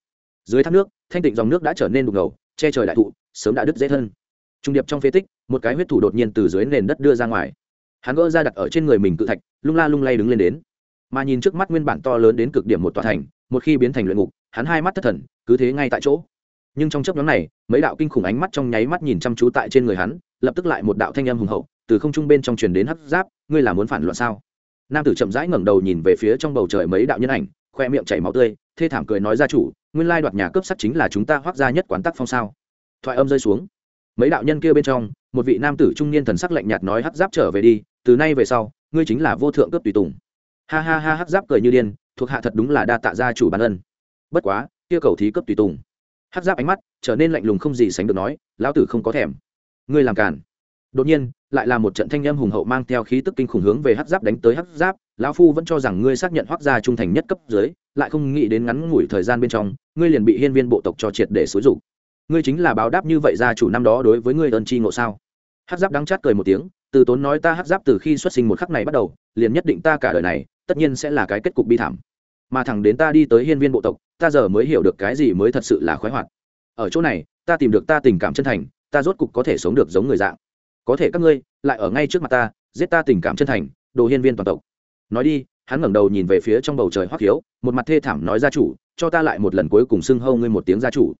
Dưới thác nước, thanh tịnh dòng nước đã trở nên đục ngầu, che trời đại thụ, sớm đã đứt dễ thân. Trung điệp trong phế tích, một cái huyết thủ đột nhiên từ dưới nền đất đưa ra ngoài. Hắn gỡ ra đặt ở trên người mình cự thạch, lung la lung lay đứng lên đến. Mà nhìn trước mắt nguyên bản to lớn đến cực điểm một tòa thành, một khi biến thành luyện ngục, hắn hai mắt thất thần, cứ thế ngay tại chỗ nhưng trong chấp nhóm này, mấy đạo kinh khủng ánh mắt trong nháy mắt nhìn chăm chú tại trên người hắn, lập tức lại một đạo thanh âm hùng hậu, từ không trung bên trong truyền đến hấp giáp, ngươi là muốn phản loạn sao? Nam tử chậm rãi ngẩng đầu nhìn về phía trong bầu trời mấy đạo nhân ảnh, khoe miệng chảy máu tươi, thê thảm cười nói ra chủ, nguyên lai đoạt nhà cướp sắt chính là chúng ta hoác ra nhất quán tắc phong sao? Thoại âm rơi xuống. Mấy đạo nhân kia bên trong, một vị nam tử trung niên thần sắc lạnh nhạt nói hắc giáp trở về đi, từ nay về sau, ngươi chính là vô thượng cướp tùy tùng. Ha ha ha hắc giáp cười như điên, thuộc hạ thật đúng là đa tạ gia chủ bản ân. Bất quá, kia cầu thí cấp tùy tùng hắc giáp ánh mắt trở nên lạnh lùng không gì sánh được nói, lão tử không có thèm. Ngươi làm cản đột nhiên, lại là một trận thanh âm hùng hậu mang theo khí tức kinh khủng hướng về hắc giáp đánh tới hắc giáp, lão phu vẫn cho rằng ngươi xác nhận hoác gia trung thành nhất cấp dưới, lại không nghĩ đến ngắn ngủi thời gian bên trong, ngươi liền bị hiên viên bộ tộc cho triệt để xúi rục ngươi chính là báo đáp như vậy gia chủ năm đó đối với ngươi ơn chi ngộ sao? Hắc giáp đắng chát cười một tiếng, từ tốn nói ta hắc giáp từ khi xuất sinh một khắc này bắt đầu, liền nhất định ta cả đời này, tất nhiên sẽ là cái kết cục bi thảm mà thẳng đến ta đi tới hiên viên bộ tộc, ta giờ mới hiểu được cái gì mới thật sự là khoái hoạt. Ở chỗ này, ta tìm được ta tình cảm chân thành, ta rốt cục có thể sống được giống người dạng. Có thể các ngươi, lại ở ngay trước mặt ta, giết ta tình cảm chân thành, đồ hiên viên toàn tộc. Nói đi, hắn ngẩng đầu nhìn về phía trong bầu trời hoắc hiếu, một mặt thê thảm nói gia chủ, cho ta lại một lần cuối cùng xưng hâu ngươi một tiếng gia chủ.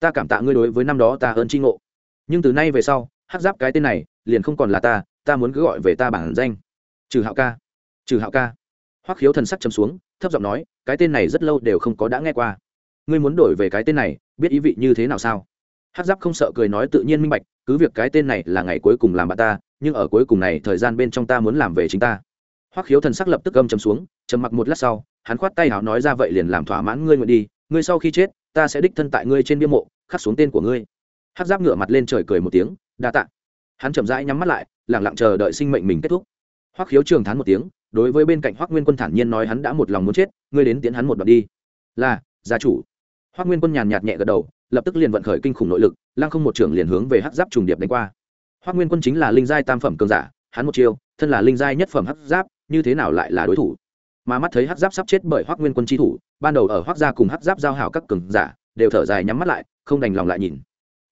Ta cảm tạ ngươi đối với năm đó ta ơn tri ngộ. Nhưng từ nay về sau hát giáp cái tên này, liền không còn là ta ta muốn cứ gọi về ta bản danh. Trừ hạo ca. Trừ hạo ca. Hoắc khiếu thần sắc chấm xuống thấp giọng nói, cái tên này rất lâu đều không có đã nghe qua. Ngươi muốn đổi về cái tên này, biết ý vị như thế nào sao? Hát giáp không sợ cười nói, tự nhiên minh bạch, cứ việc cái tên này là ngày cuối cùng làm bạn ta, nhưng ở cuối cùng này, thời gian bên trong ta muốn làm về chính ta. Hoắc khiếu thần sắc lập tức gâm chấm xuống, trầm mặc một lát sau, hắn khoát tay hào nói ra, vậy liền làm thỏa mãn ngươi nguyện đi, ngươi sau khi chết, ta sẽ đích thân tại ngươi trên bia mộ, khắc xuống tên của ngươi. Hát giáp ngựa mặt lên trời cười một tiếng, đa tạ. Hắn chậm rãi nhắm mắt lại lẳng lặng chờ đợi sinh mệnh mình kết thúc. Hoắc khiếu trường thán một tiếng đối với bên cạnh hoắc nguyên quân thản nhiên nói hắn đã một lòng muốn chết, ngươi đến tiến hắn một đoạn đi. Là, gia chủ. Hoắc nguyên quân nhàn nhạt nhẹ gật đầu, lập tức liền vận khởi kinh khủng nội lực, lăng không một trưởng liền hướng về hắc giáp trùng điệp đánh qua. Hoắc nguyên quân chính là linh giai tam phẩm cường giả, hắn một chiêu, thân là linh giai nhất phẩm hắc giáp, như thế nào lại là đối thủ? Mà mắt thấy hắc giáp sắp chết bởi hoắc nguyên quân chi thủ, ban đầu ở hoắc gia cùng hắc giáp giao hảo các cường giả, đều thở dài nhắm mắt lại, không đành lòng lại nhìn.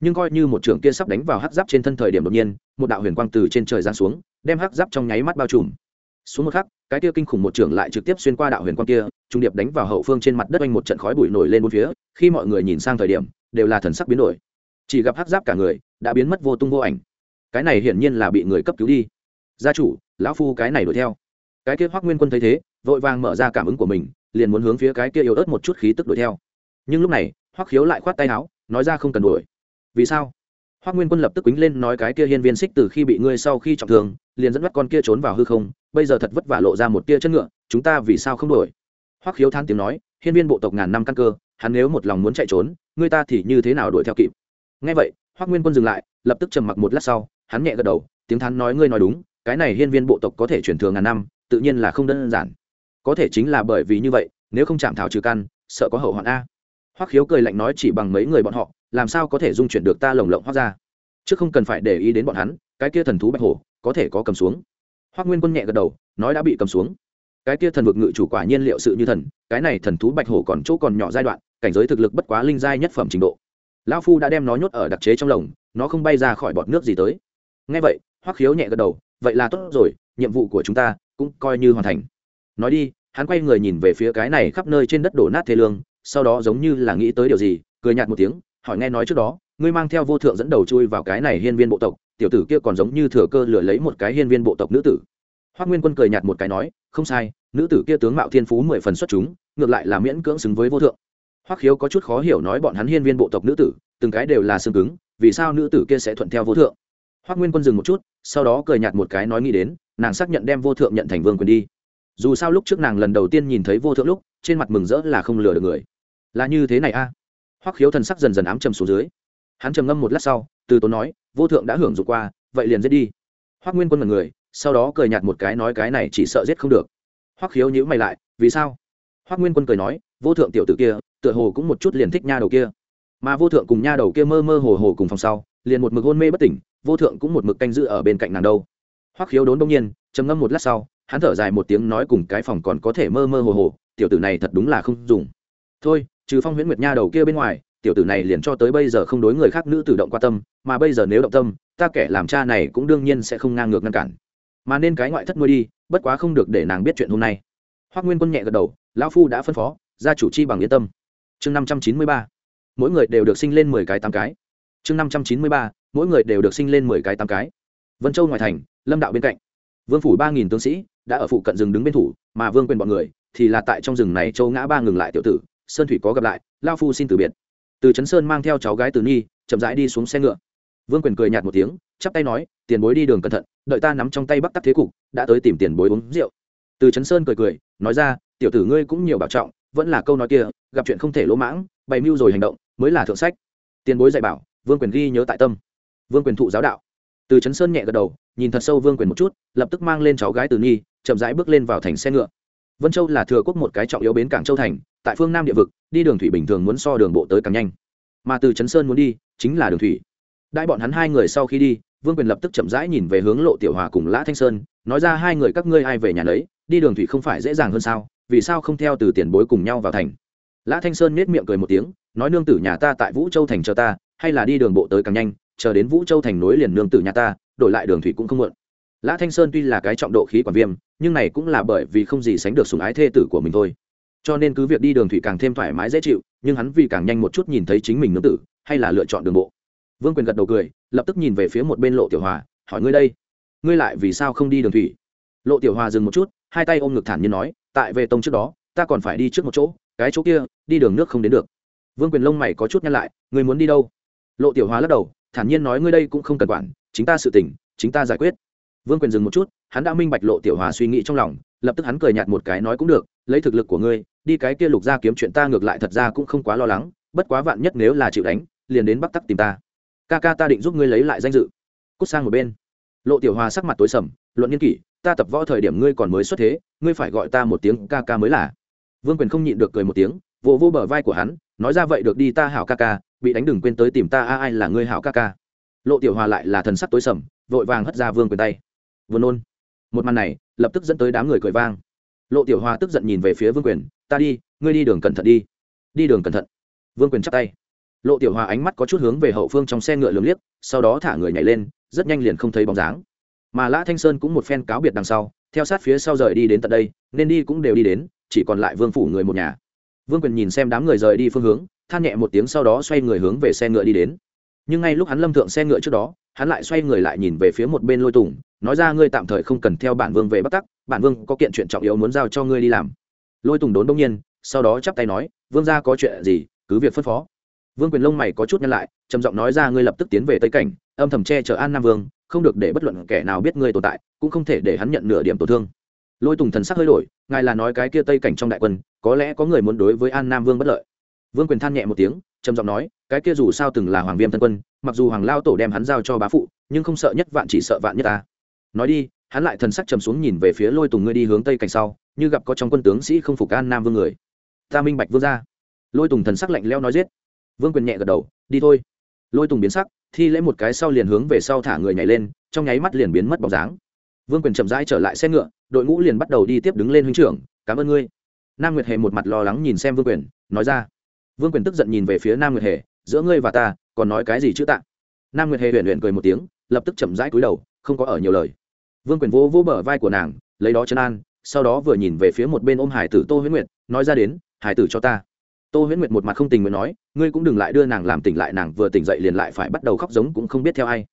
Nhưng coi như một trưởng kia sắp đánh vào hắc giáp trên thân thời điểm đột nhiên, một đạo huyền quang từ trên trời giáng xuống, đem hắc giáp trong nháy mắt bao trùm xuống một khắc, cái kia kinh khủng một trưởng lại trực tiếp xuyên qua đạo huyền quang kia, trung điệp đánh vào hậu phương trên mặt đất oanh một trận khói bụi nổi lên bốn phía, khi mọi người nhìn sang thời điểm, đều là thần sắc biến đổi. Chỉ gặp hắc giáp cả người đã biến mất vô tung vô ảnh. Cái này hiển nhiên là bị người cấp cứu đi. Gia chủ, lão phu cái này đuổi theo. Cái kia hoắc nguyên quân thấy thế, vội vàng mở ra cảm ứng của mình, liền muốn hướng phía cái kia yếu ớt một chút khí tức đuổi theo. Nhưng lúc này, hoắc khiếu lại khoát tay áo, nói ra không cần đuổi. Vì sao? Hoắc nguyên quân lập tức quýnh lên nói cái kia hiên viên xích từ khi bị ngươi sau khi trọng thương, liền dẫn dắt con kia trốn vào hư không bây giờ thật vất vả lộ ra một tia chân ngựa, chúng ta vì sao không đuổi? Hoắc khiếu than tiếng nói, hiên viên bộ tộc ngàn năm căn cơ, hắn nếu một lòng muốn chạy trốn ngươi ta thì như thế nào đuổi theo kịp? Ngay vậy, hoắc nguyên quân dừng lại, lập tức trầm mặc một lát sau, hắn nhẹ gật đầu, tiếng thán nói ngươi nói đúng, cái này hiên viên bộ tộc có thể chuyển thường ngàn năm, tự nhiên là không đơn giản. Có thể chính là bởi vì như vậy, nếu không chạm thảo trừ căn, sợ có hậu hoạn a. Hoắc khiếu cười lạnh nói chỉ bằng mấy người bọn họ, làm sao có thể dung chuyển được ta lồng lộng hóa ra chứ không cần phải để ý đến bọn hắn, cái kia thần thú bạch hổ, có thể có cầm xuống hoắc nguyên quân nhẹ gật đầu, nói đã bị cầm xuống. Cái kia thần vực ngự chủ quả nhiên liệu sự như thần, cái này thần thú bạch hổ còn chỗ còn nhỏ giai đoạn, cảnh giới thực lực bất quá linh giai nhất phẩm trình độ. Lão phu đã đem nó nhốt ở đặc chế trong lồng, nó không bay ra khỏi bọt nước gì tới. Ngay vậy, hoắc khiếu nhẹ gật đầu, vậy là tốt rồi, nhiệm vụ của chúng ta cũng coi như hoàn thành. Nói đi, hắn quay người nhìn về phía cái này khắp nơi trên đất đổ nát thế lương, sau đó giống như là nghĩ tới điều gì, cười nhạt một tiếng, hỏi nghe nói trước đó, ngươi mang theo vô thượng dẫn đầu chui vào cái này hiên viên bộ tộc tiểu tử kia còn giống như thừa cơ lừa lấy một cái hiên viên bộ tộc nữ tử. Hoác nguyên quân cười nhạt một cái nói, không sai, nữ tử kia tướng mạo thiên phú mười phần xuất chúng, ngược lại là miễn cưỡng xứng với vô thượng. Hoắc khiếu có chút khó hiểu nói bọn hắn hiên viên bộ tộc nữ tử, từng cái đều là xương cứng, vì sao nữ tử kia sẽ thuận theo vô thượng? Hoắc nguyên quân dừng một chút, sau đó cười nhạt một cái nói nghĩ đến, nàng xác nhận đem vô thượng nhận thành vương quyền đi. Dù sao lúc trước nàng lần đầu tiên nhìn thấy vô thượng lúc, trên mặt mừng rỡ là không lừa được người. Là như thế này a. À? hoắc khiếu thần sắc dần dần ám trầm xuống dưới. Hắn trầm ngâm một lát sau từ tốn nói, vô thượng đã hưởng dụng qua, vậy liền giết đi. Hoắc nguyên quân mật người, sau đó cười nhạt một cái nói, cái này chỉ sợ giết không được. Hoắc khiếu nhữ mày lại, vì sao? Hoắc nguyên quân cười nói, vô thượng tiểu tử kia, tựa hồ cũng một chút liền thích nha đầu kia. Mà vô thượng cùng nha đầu kia mơ mơ hồ hồ cùng phòng sau, liền một mực hôn mê bất tỉnh, vô thượng cũng một mực canh giữ ở bên cạnh nàng đâu. Hoắc khiếu đốn đông nhiên, trầm ngâm một lát sau, hắn thở dài một tiếng nói cùng cái phòng còn có thể mơ mơ hồ hồ, tiểu tử này thật đúng là không dùng. Thôi, trừ phong huyễn nguyệt nha đầu kia bên ngoài tiểu tử này liền cho tới bây giờ không đối người khác nữ tự động qua tâm, mà bây giờ nếu động tâm, ta kẻ làm cha này cũng đương nhiên sẽ không ngang ngược ngăn cản. Mà nên cái ngoại thất nuôi đi, bất quá không được để nàng biết chuyện hôm nay. Hoác nguyên quân nhẹ gật đầu, lão phu đã phân phó, gia chủ chi bằng yên tâm. Chương năm trăm chín mươi ba. Mỗi người đều được sinh lên mười cái tám cái. Chương năm trăm chín mươi ba. Mỗi người đều được sinh lên mười cái tám cái. Vân châu ngoài thành, lâm đạo bên cạnh. Vương phủ ba nghìn tướng sĩ đã ở phụ cận rừng đứng bên thủ, mà vương quyền bọn người thì là tại trong rừng này châu ngã ba ngừng lại tiểu tử, sơn thủy có gặp lại lao phu xin từ biệt từ trấn sơn mang theo cháu gái từ nhi chậm rãi đi xuống xe ngựa. Vương quyền cười nhạt một tiếng, chắp tay nói, tiền bối đi đường cẩn thận, đợi ta nắm trong tay bắc tắc thế cục, đã tới tìm tiền bối uống rượu. Từ trấn sơn cười cười, nói ra, tiểu tử ngươi cũng nhiều bảo trọng, vẫn là câu nói kia, gặp chuyện không thể lỗ mãng, bày mưu rồi hành động, mới là thượng sách. Tiền bối dạy bảo, vương quyền ghi nhớ tại tâm. Vương quyền thụ giáo đạo. Từ trấn sơn nhẹ gật đầu, nhìn thật sâu vương quyền một chút, lập tức mang lên cháu gái từ nhi chậm rãi bước lên vào thành xe ngựa vân châu là thừa quốc một cái trọng yếu bến cảng châu thành, tại phương nam địa vực, đi đường thủy bình thường muốn so đường bộ tới càng nhanh. Mà từ trấn sơn muốn đi, chính là đường thủy. Đại bọn hắn hai người sau khi đi, vương quyền lập tức chậm rãi nhìn về hướng lộ tiểu hòa cùng lã thanh sơn, nói ra hai người các ngươi ai về nhà lấy đi đường thủy không phải dễ dàng hơn sao, vì sao không theo từ tiền bối cùng nhau vào thành? Lã thanh sơn nết miệng cười một tiếng, nói nương tử nhà ta tại vũ châu thành chờ ta, hay là đi đường bộ tới càng nhanh, chờ đến vũ châu thành nối liền nương tử nhà ta, đổi lại đường thủy cũng không mượn lã thanh sơn tuy là cái trọng độ khí quản viêm, nhưng này cũng là bởi vì không gì sánh được sùng ái thê tử của mình thôi. Cho nên cứ việc đi đường thủy càng thêm thoải mái dễ chịu, nhưng hắn vì càng nhanh một chút nhìn thấy chính mình nương tử, hay là lựa chọn đường bộ. Vương quyền gật đầu cười, lập tức nhìn về phía một bên lộ tiểu hòa, hỏi ngươi đây, ngươi lại vì sao không đi đường thủy? Lộ tiểu hòa dừng một chút, hai tay ôm ngực thản nhiên nói, tại về tông trước đó, ta còn phải đi trước một chỗ, cái chỗ kia, đi đường nước không đến được. Vương quyền lông mày có chút nhăn lại, ngươi muốn đi đâu? Lộ tiểu hòa lắc đầu, thản nhiên nói, ngươi đây cũng không cần quản, chính ta sự tỉnh chính ta giải quyết vương quyền dừng một chút, hắn đã minh bạch lộ tiểu hòa suy nghĩ trong lòng, lập tức hắn cười nhạt một cái nói cũng được, lấy thực lực của ngươi, đi cái kia lục ra kiếm chuyện ta ngược lại thật ra cũng không quá lo lắng, bất quá vạn nhất nếu là chịu đánh, liền đến bắc tắc tìm ta. Ca ca ta định giúp ngươi lấy lại danh dự. Cút sang một bên. Lộ tiểu hòa sắc mặt tối sầm, luận nghiên kỷ, ta tập võ thời điểm ngươi còn mới xuất thế, ngươi phải gọi ta một tiếng ca ca mới là. Vương quyền không nhịn được cười một tiếng, vỗ vỗ bờ vai của hắn, nói ra vậy được đi ta hảo ca ca, bị đánh đừng quên tới tìm ta a ai là ngươi hảo ca ca. Lộ tiểu hòa lại là thần sắc tối sầm, vội vàng hất ra vương quyền tay vừa nôn. Một màn này, lập tức dẫn tới đám người cười vang. Lộ tiểu hoa tức giận nhìn về phía vương quyền, ta đi, ngươi đi đường cẩn thận đi. Đi đường cẩn thận. Vương quyền chắp tay. Lộ tiểu hoa ánh mắt có chút hướng về hậu phương trong xe ngựa lường liếc, sau đó thả người nhảy lên, rất nhanh liền không thấy bóng dáng. Mà lã thanh sơn cũng một phen cáo biệt đằng sau, theo sát phía sau rời đi đến tận đây, nên đi cũng đều đi đến, chỉ còn lại vương phủ người một nhà. Vương quyền nhìn xem đám người rời đi phương hướng, than nhẹ một tiếng sau đó xoay người hướng về xe ngựa đi đến. Nhưng ngay lúc hắn lâm thượng xe ngựa trước đó, hắn lại xoay người lại nhìn về phía một bên lôi tùng nói ra ngươi tạm thời không cần theo bản vương về bắc tắc, bản vương có kiện chuyện trọng yếu muốn giao cho ngươi đi làm. Lôi tùng đốn đông nhiên, sau đó chắp tay nói, vương gia có chuyện gì, cứ việc phân phó. Vương quyền lông mày có chút nhăn lại, trầm giọng nói ra ngươi lập tức tiến về tây cảnh, âm thầm che chở an nam vương, không được để bất luận kẻ nào biết ngươi tồn tại, cũng không thể để hắn nhận nửa điểm tổn thương. Lôi tùng thần sắc hơi đổi, ngài là nói cái kia tây cảnh trong đại quân, có lẽ có người muốn đối với an nam vương bất lợi. Vương quyền than nhẹ một tiếng, trầm giọng nói, cái kia dù sao từng là hoàng viêm thân quân, mặc dù hoàng lao tổ đem hắn giao cho bá phụ, nhưng không sợ nhất vạn chỉ sợ vạn nhất ta nói đi, hắn lại thần sắc trầm xuống nhìn về phía lôi tùng ngươi đi hướng tây cảnh sau, như gặp có trong quân tướng sĩ không phục an nam vương người. Ta minh bạch vương ra lôi tùng thần sắc lạnh leo nói giết. Vương quyền nhẹ gật đầu, đi thôi. Lôi tùng biến sắc, thi lễ một cái sau liền hướng về sau thả người nhảy lên, trong nháy mắt liền biến mất bóng dáng. Vương quyền chậm rãi trở lại xe ngựa, đội ngũ liền bắt đầu đi tiếp đứng lên huynh trưởng, cảm ơn ngươi. Nam nguyệt hề một mặt lo lắng nhìn xem vương quyền, nói ra. Vương quyền tức giận nhìn về phía nam nguyệt hề, giữa ngươi và ta, còn nói cái gì chữ tạ? Nam nguyệt hề huyền huyền cười một tiếng, lập tức chậm rãi cúi đầu, không có ở nhiều lời vương quyền vỗ vỗ bờ vai của nàng, lấy đó chân an, sau đó vừa nhìn về phía một bên ôm hải tử tô huyễn nguyệt, nói ra đến, hải tử cho ta. Tô huyễn nguyệt một mặt không tình nguyện nói, ngươi cũng đừng lại đưa nàng làm tỉnh lại, nàng vừa tỉnh dậy liền lại phải bắt đầu khóc giống cũng không biết theo ai.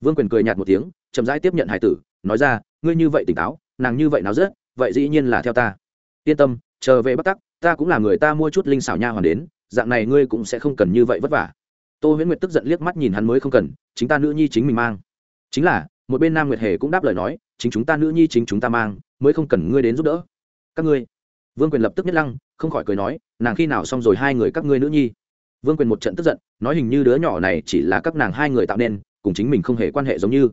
Vương quyền cười nhạt một tiếng, chậm rãi tiếp nhận hải tử, nói ra, ngươi như vậy tỉnh táo, nàng như vậy nào rớt vậy dĩ nhiên là theo ta. Yên tâm, chờ về bắt tắc, ta cũng là người ta mua chút linh xảo nha hoàn đến, dạng này ngươi cũng sẽ không cần như vậy vất vả. Tô huyễn nguyệt tức giận liếc mắt nhìn hắn mới không cần, chính ta nữ nhi chính mình mang. Chính là, một bên nam nguyệt hề cũng đáp lời nói chính chúng ta nữ nhi chính chúng ta mang, mới không cần ngươi đến giúp đỡ. Các ngươi. Vương quyền lập tức nhất lăng, không khỏi cười nói, nàng khi nào xong rồi hai người các ngươi nữ nhi? Vương quyền một trận tức giận, nói hình như đứa nhỏ này chỉ là các nàng hai người tạo nên, cùng chính mình không hề quan hệ giống như.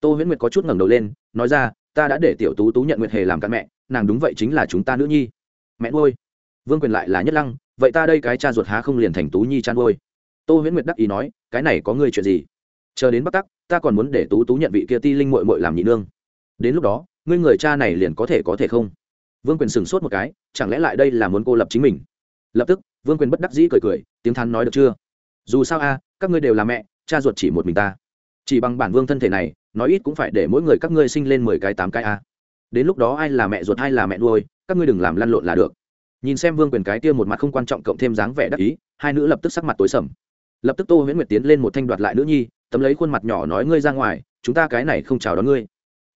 Tô huyễn nguyệt có chút ngẩng đầu lên, nói ra, ta đã để tiểu tú tú nhận nguyệt hề làm căn mẹ, nàng đúng vậy chính là chúng ta nữ nhi. Mẹ nuôi. Vương quyền lại là nhất lăng, vậy ta đây cái cha ruột há không liền thành tú nhi chăn nuôi? Tô huyễn nguyệt đắc ý nói, cái này có ngươi chuyện gì? Chờ đến bắc tắc, ta còn muốn để tú tú nhận vị kia ti linh mội mội làm nhị nương đến lúc đó, ngươi người cha này liền có thể có thể không? Vương quyền sửng sốt một cái, chẳng lẽ lại đây là muốn cô lập chính mình? Lập tức, vương quyền bất đắc dĩ cười cười, tiếng thắn nói được chưa? Dù sao a, các ngươi đều là mẹ, cha ruột chỉ một mình ta. Chỉ bằng bản vương thân thể này, nói ít cũng phải để mỗi người các ngươi sinh lên mười cái tám cái a. Đến lúc đó ai là mẹ ruột ai là mẹ nuôi, các ngươi đừng làm lăn lộn là được. Nhìn xem vương quyền cái kia một mặt không quan trọng cộng thêm dáng vẻ đắc ý, hai nữ lập tức sắc mặt tối sầm. Lập tức tô huyễn nguyệt tiến lên một thanh đoạt lại nữ nhi, tấm lấy khuôn mặt nhỏ nói ngươi ra ngoài, chúng ta cái này không chào đón ngươi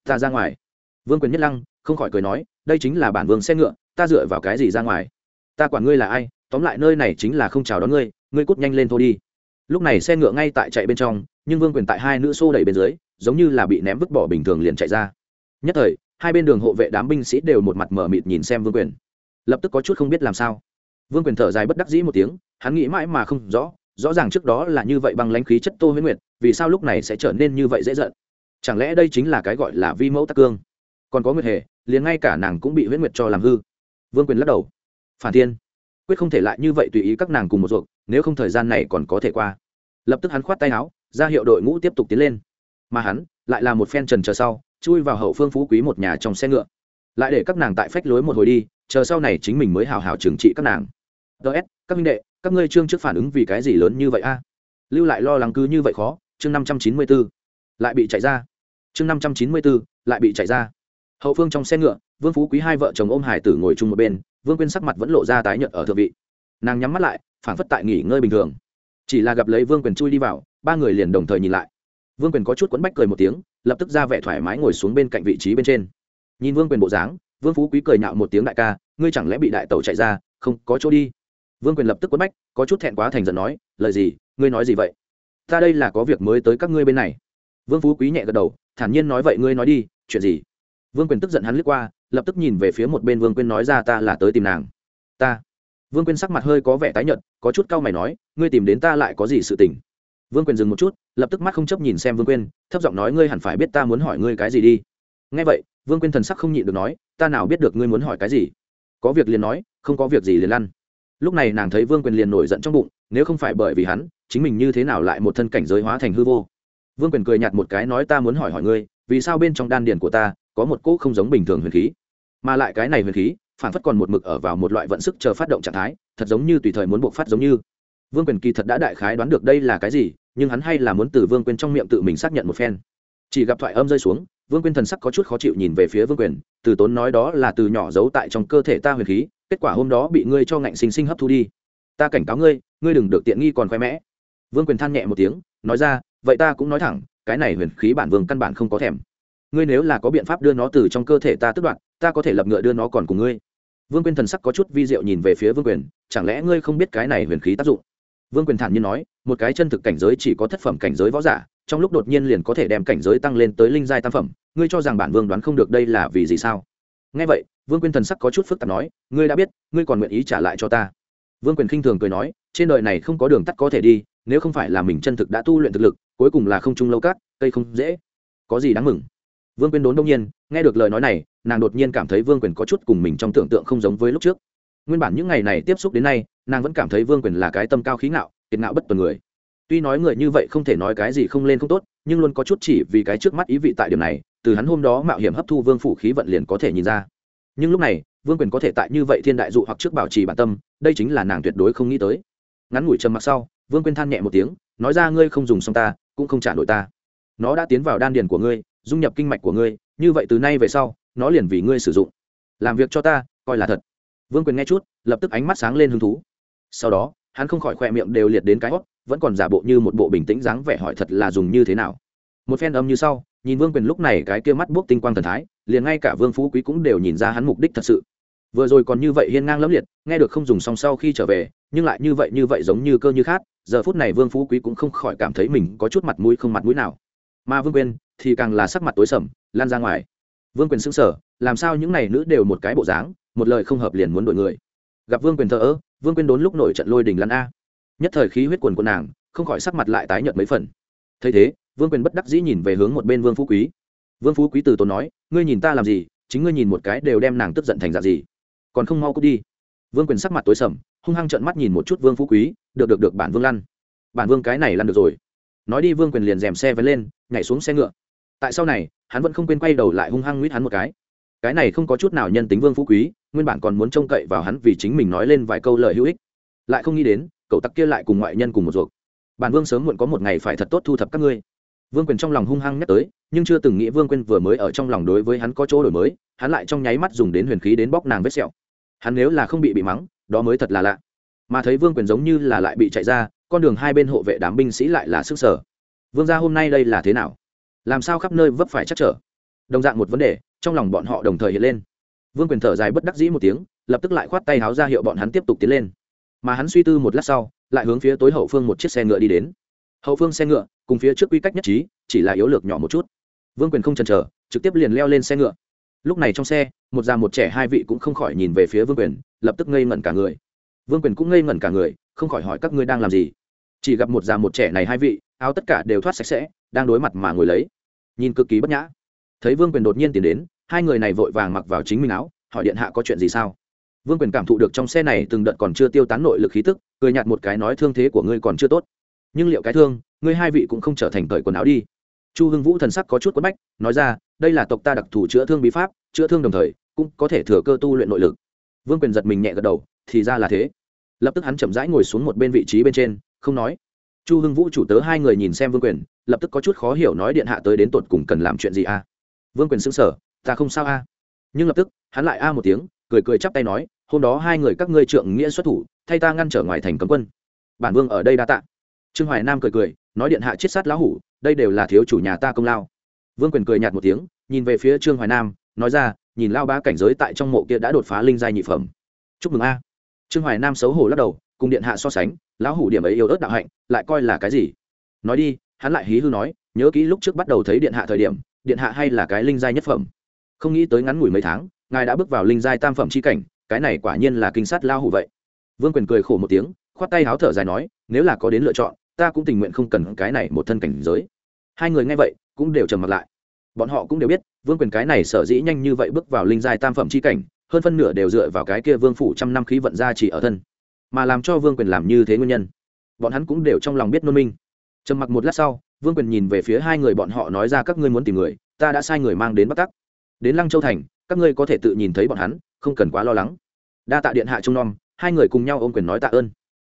ta ra ngoài. Vương quyền nhất lăng không khỏi cười nói, đây chính là bản vương xe ngựa, ta dựa vào cái gì ra ngoài? Ta quản ngươi là ai, tóm lại nơi này chính là không chào đón ngươi ngươi cút nhanh lên thôi đi. Lúc này xe ngựa ngay tại chạy bên trong, nhưng vương quyền tại hai nữ xô đẩy bên dưới, giống như là bị ném vứt bỏ bình thường liền chạy ra. Nhất thời, hai bên đường hộ vệ đám binh sĩ đều một mặt mở mịt nhìn xem vương quyền. Lập tức có chút không biết làm sao. Vương quyền thở dài bất đắc dĩ một tiếng, hắn nghĩ mãi mà không rõ rõ ràng trước đó là như vậy bằng lãnh khí chất tô huyễn nguyệt, vì sao lúc này sẽ trở nên như vậy dễ giận? Chẳng lẽ đây chính là cái gọi là vi mẫu tắc cương? Còn có nguyệt hề, liền ngay cả nàng cũng bị huyễn nguyệt cho làm hư. Vương quyền lắc đầu. Phản thiên. Quyết không thể lại như vậy tùy ý các nàng cùng một ruột, nếu không thời gian này còn có thể qua. Lập tức hắn khoát tay áo, ra hiệu đội ngũ tiếp tục tiến lên. Mà hắn, lại là một phen trần chờ sau, chui vào hậu phương phú quý một nhà trong xe ngựa. Lại để các nàng tại phách lối một hồi đi, chờ sau này chính mình mới hào hào trừng trị các nàng. Ts các minh đệ, các ngươi chương trước phản ứng vì cái gì lớn như vậy a? Lưu lại lo lắng cứ như vậy khó, chương năm trăm chín mươi bốn lại bị chạy ra. Chương năm trăm chín mươi bốn, lại bị chạy ra. Hậu phương trong xe ngựa, vương phú quý hai vợ chồng ôm hải tử ngồi chung một bên, vương quyên sắc mặt vẫn lộ ra tái nhợt ở thượng vị. Nàng nhắm mắt lại phản phất tại nghỉ ngơi bình thường. Chỉ là gặp lấy vương quyền chui đi vào, ba người liền đồng thời nhìn lại. Vương quyền có chút quẫn bách cười một tiếng, lập tức ra vẻ thoải mái ngồi xuống bên cạnh vị trí bên trên. Nhìn vương quyền bộ dáng, vương phú quý cười nhạo một tiếng đại ca, ngươi chẳng lẽ bị đại tẩu chạy ra, không có chỗ đi. Vương quyền lập tức quấn bách, có chút thẹn quá thành giận nói, lời gì, ngươi nói gì vậy? Ta đây là có việc mới tới các ngươi bên này vương phú quý nhẹ gật đầu, thản nhiên nói vậy ngươi nói đi, chuyện gì? Vương quyền tức giận hắn lướt qua, lập tức nhìn về phía một bên vương quyên nói ra ta là tới tìm nàng. Ta. Vương quyên sắc mặt hơi có vẻ tái nhợt, có chút cau mày nói, ngươi tìm đến ta lại có gì sự tình? Vương quyền dừng một chút, lập tức mắt không chấp nhìn xem vương quyên thấp giọng nói ngươi hẳn phải biết ta muốn hỏi ngươi cái gì đi. Nghe vậy, vương quyên thần sắc không nhịn được nói, ta nào biết được ngươi muốn hỏi cái gì? Có việc liền nói, không có việc gì liền lăn. Lúc này nàng thấy vương quyền liền nổi giận trong bụng, nếu không phải bởi vì hắn, chính mình như thế nào lại một thân cảnh giới hóa thành hư vô? Vương quyền cười nhạt một cái nói ta muốn hỏi hỏi ngươi, vì sao bên trong đan điền của ta có một cỗ không giống bình thường huyền khí? Mà lại cái này huyền khí, phản phất còn một mực ở vào một loại vận sức chờ phát động trạng thái, thật giống như tùy thời muốn buộc phát giống như. Vương quyền kỳ thật đã đại khái đoán được đây là cái gì, nhưng hắn hay là muốn từ vương quyền trong miệng tự mình xác nhận một phen. Chỉ gặp thoại âm rơi xuống, vương quyền thần sắc có chút khó chịu nhìn về phía vương quyền, từ tốn nói đó là từ nhỏ giấu tại trong cơ thể ta huyền khí, kết quả hôm đó bị ngươi cho ngạnh sinh sinh hấp thu đi. Ta cảnh cáo ngươi ngươi đừng được tiện nghi còn khoe mẽ. Vương quyền than nhẹ một tiếng nói ra, vậy ta cũng nói thẳng, cái này huyền khí bản vương căn bản không có thèm. Ngươi nếu là có biện pháp đưa nó từ trong cơ thể ta tức đoạn ta có thể lập ngựa đưa nó còn cùng ngươi. Vương quyền thần sắc có chút vi diệu nhìn về phía vương quyền chẳng lẽ ngươi không biết cái này huyền khí tác dụng? Vương quyền thản nhiên nói, một cái chân thực cảnh giới chỉ có thất phẩm cảnh giới võ giả, trong lúc đột nhiên liền có thể đem cảnh giới tăng lên tới linh giai tam phẩm, ngươi cho rằng bản vương đoán không được đây là vì gì sao? Nghe vậy, vương quyền thần sắc có chút phức tạp nói, ngươi đã biết, ngươi còn nguyện ý trả lại cho ta. Vương quyền khinh thường cười nói trên đời này không có đường tắt có thể đi, nếu không phải là mình chân thực đã tu luyện thực lực, cuối cùng là không trung lâu cát, cây không dễ. Có gì đáng mừng? Vương quyền đốn đông nhiên, nghe được lời nói này, nàng đột nhiên cảm thấy vương quyền có chút cùng mình trong tưởng tượng không giống với lúc trước. Nguyên bản những ngày này tiếp xúc đến nay, nàng vẫn cảm thấy vương quyền là cái tâm cao khí ngạo, kiệt ngạo bất tuần người. Tuy nói người như vậy không thể nói cái gì không lên không tốt, nhưng luôn có chút chỉ vì cái trước mắt ý vị tại điểm này, từ hắn hôm đó mạo hiểm hấp thu vương phủ khí vận liền có thể nhìn ra. Nhưng lúc này, vương quyền có thể tại như vậy thiên đại dụ hoặc trước bảo trì bản tâm, đây chính là nàng tuyệt đối không nghĩ tới ngắn ngủi trầm mặc sau, vương quyền than nhẹ một tiếng, nói ra, ngươi không dùng xong ta, cũng không trả nổi ta. Nó đã tiến vào đan điền của ngươi, dung nhập kinh mạch của ngươi, như vậy từ nay về sau, nó liền vì ngươi sử dụng. Làm việc cho ta, coi là thật. Vương quyền nghe chút, lập tức ánh mắt sáng lên hứng thú. Sau đó, hắn không khỏi khoe miệng đều liệt đến cái hót vẫn còn giả bộ như một bộ bình tĩnh dáng vẻ hỏi thật là dùng như thế nào. Một phen âm như sau, nhìn vương quyền lúc này cái kia mắt buốc tinh quang thần thái, liền ngay cả vương phú quý cũng đều nhìn ra hắn mục đích thật sự. Vừa rồi còn như vậy hiên ngang lẫm liệt, nghe được không dùng xong sau khi trở về nhưng lại như vậy như vậy giống như cơ như khát giờ phút này vương phú quý cũng không khỏi cảm thấy mình có chút mặt mũi không mặt mũi nào. Mà vương quyền thì càng là sắc mặt tối sầm, lan ra ngoài. Vương quyền xứng sở làm sao những n à y nữ đều một cái bộ dáng, một lời không hợp liền muốn đổi người. Gặp vương quyền thợ ơ, vương quyền đốn lúc nổi trận lôi đình lăn a. Nhất thời khí huyết quần của nàng, không khỏi sắc mặt lại tái nhợt mấy phần. Thấy thế, vương quyền bất đắc dĩ nhìn về hướng một bên vương phú quý. Vương phú quý từ tốn nói, ngươi nhìn ta làm gì, chính ngươi nhìn một cái đều đem nàng tức giận thành dạng gì. Còn không mau cút đi. Vương quyền sắc mặt tối sầm hung hăng trợn mắt nhìn một chút vương phú quý, được được được, bản vương lăn. Bản vương cái này lăn được rồi. Nói đi, vương quyền liền dèm xe vấn lên, nhảy xuống xe ngựa. Tại sau này, hắn vẫn không quên quay đầu lại hung hăng nguyết hắn một cái. Cái này không có chút nào nhân tính vương phú quý, nguyên bản còn muốn trông cậy vào hắn vì chính mình nói lên vài câu lời hữu ích. Lại không nghĩ đến, cậu tặc kia lại cùng ngoại nhân cùng một ruột. Bản vương sớm muộn có một ngày phải thật tốt thu thập các ngươi. Vương quyền trong lòng hung hăng nhắc tới, nhưng chưa từng nghĩ vương quyền vừa mới ở trong lòng đối với hắn có chỗ đổi mới, hắn lại trong nháy mắt dùng đến huyền khí đến bóc nàng vết sẹo. Hắn nếu là không bị bị mắng đó mới thật là lạ. Mà thấy vương quyền giống như là lại bị chạy ra, con đường hai bên hộ vệ đám binh sĩ lại là sức sở. Vương gia hôm nay đây là thế nào? Làm sao khắp nơi vấp phải chắc trở? Đồng dạng một vấn đề, trong lòng bọn họ đồng thời hiện lên. Vương quyền thở dài bất đắc dĩ một tiếng, lập tức lại khoát tay háo ra hiệu bọn hắn tiếp tục tiến lên. Mà hắn suy tư một lát sau, lại hướng phía tối hậu phương một chiếc xe ngựa đi đến. Hậu phương xe ngựa, cùng phía trước quy cách nhất trí, chỉ là yếu lược nhỏ một chút. Vương quyền không chần chờ, trực tiếp liền leo lên xe ngựa lúc này trong xe, một già một trẻ hai vị cũng không khỏi nhìn về phía vương quyền, lập tức ngây ngẩn cả người. Vương quyền cũng ngây ngẩn cả người, không khỏi hỏi các ngươi đang làm gì? Chỉ gặp một già một trẻ này hai vị, áo tất cả đều thoát sạch sẽ, đang đối mặt mà ngồi lấy. Nhìn cực kỳ bất nhã. Thấy vương quyền đột nhiên tiến đến, hai người này vội vàng mặc vào chính mình áo, hỏi điện hạ có chuyện gì sao? Vương quyền cảm thụ được trong xe này từng đợt còn chưa tiêu tán nội lực khí tức, cười nhạt một cái nói thương thế của ngươi còn chưa tốt. Nhưng liệu cái thương, ngươi hai vị cũng không trở thành cởi quần áo đi. Chu hưng vũ thần sắc có chút quất bách, nói ra đây là tộc ta đặc thù chữa thương bí pháp, chữa thương đồng thời, cũng có thể thừa cơ tu luyện nội lực. Vương quyền giật mình nhẹ gật đầu, thì ra là thế. Lập tức hắn chậm rãi ngồi xuống một bên vị trí bên trên, không nói. Chu hưng vũ chủ tớ hai người nhìn xem vương quyền, lập tức có chút khó hiểu nói điện hạ tới đến tột cùng cần làm chuyện gì a vương quyền xứng sở ta không sao a. Nhưng lập tức, hắn lại a một tiếng, cười cười chắp tay nói, hôm đó hai người các ngươi trượng nghĩa xuất thủ, thay ta ngăn trở ngoài thành cấm quân. Bản vương ở đây đa tạ. Trương hoài nam cười cười, nói điện hạ chết sát lão hủ, đây đều là thiếu chủ nhà ta công lao vương quyền cười nhạt một tiếng, nhìn về phía trương hoài nam, nói ra, nhìn lao bá cảnh giới tại trong mộ kia đã đột phá linh giai nhị phẩm. Chúc mừng a. Trương hoài nam xấu hổ lắc đầu, cùng điện hạ so sánh, lão hủ điểm ấy yêu ớt đạo hạnh, lại coi là cái gì? Nói đi, hắn lại hí hư nói, nhớ kỹ lúc trước bắt đầu thấy điện hạ thời điểm, điện hạ hay là cái linh giai nhất phẩm. Không nghĩ tới ngắn ngủi mấy tháng, ngài đã bước vào linh giai tam phẩm c h i cảnh, cái này quả nhiên là kinh sát lao hủ vậy. Vương quyền cười khổ một tiếng, khoát tay háo thở dài nói, nếu là có đến lựa chọn, ta cũng tình nguyện không cần cái này một thân cảnh giới. Hai người nghe vậy cũng đều trầm mặt lại. Bọn họ cũng đều biết, vương quyền cái này sở dĩ nhanh như vậy bước vào linh giai tam phẩm c h i cảnh, hơn phân nửa đều dựa vào cái kia vương phủ trăm năm khí vận ra chỉ ở thân. Mà làm cho vương quyền làm như thế nguyên nhân, bọn hắn cũng đều trong lòng biết nôn minh. Trầm mặc một lát sau, vương quyền nhìn về phía hai người bọn họ nói ra các ngươi muốn tìm người, ta đã sai người mang đến bắc tắc. Đến lăng châu thành, các ngươi có thể tự nhìn thấy bọn hắn, không cần quá lo lắng. Đa tạ điện hạ trung nom, hai người cùng nhau ôm quyền nói tạ ơn.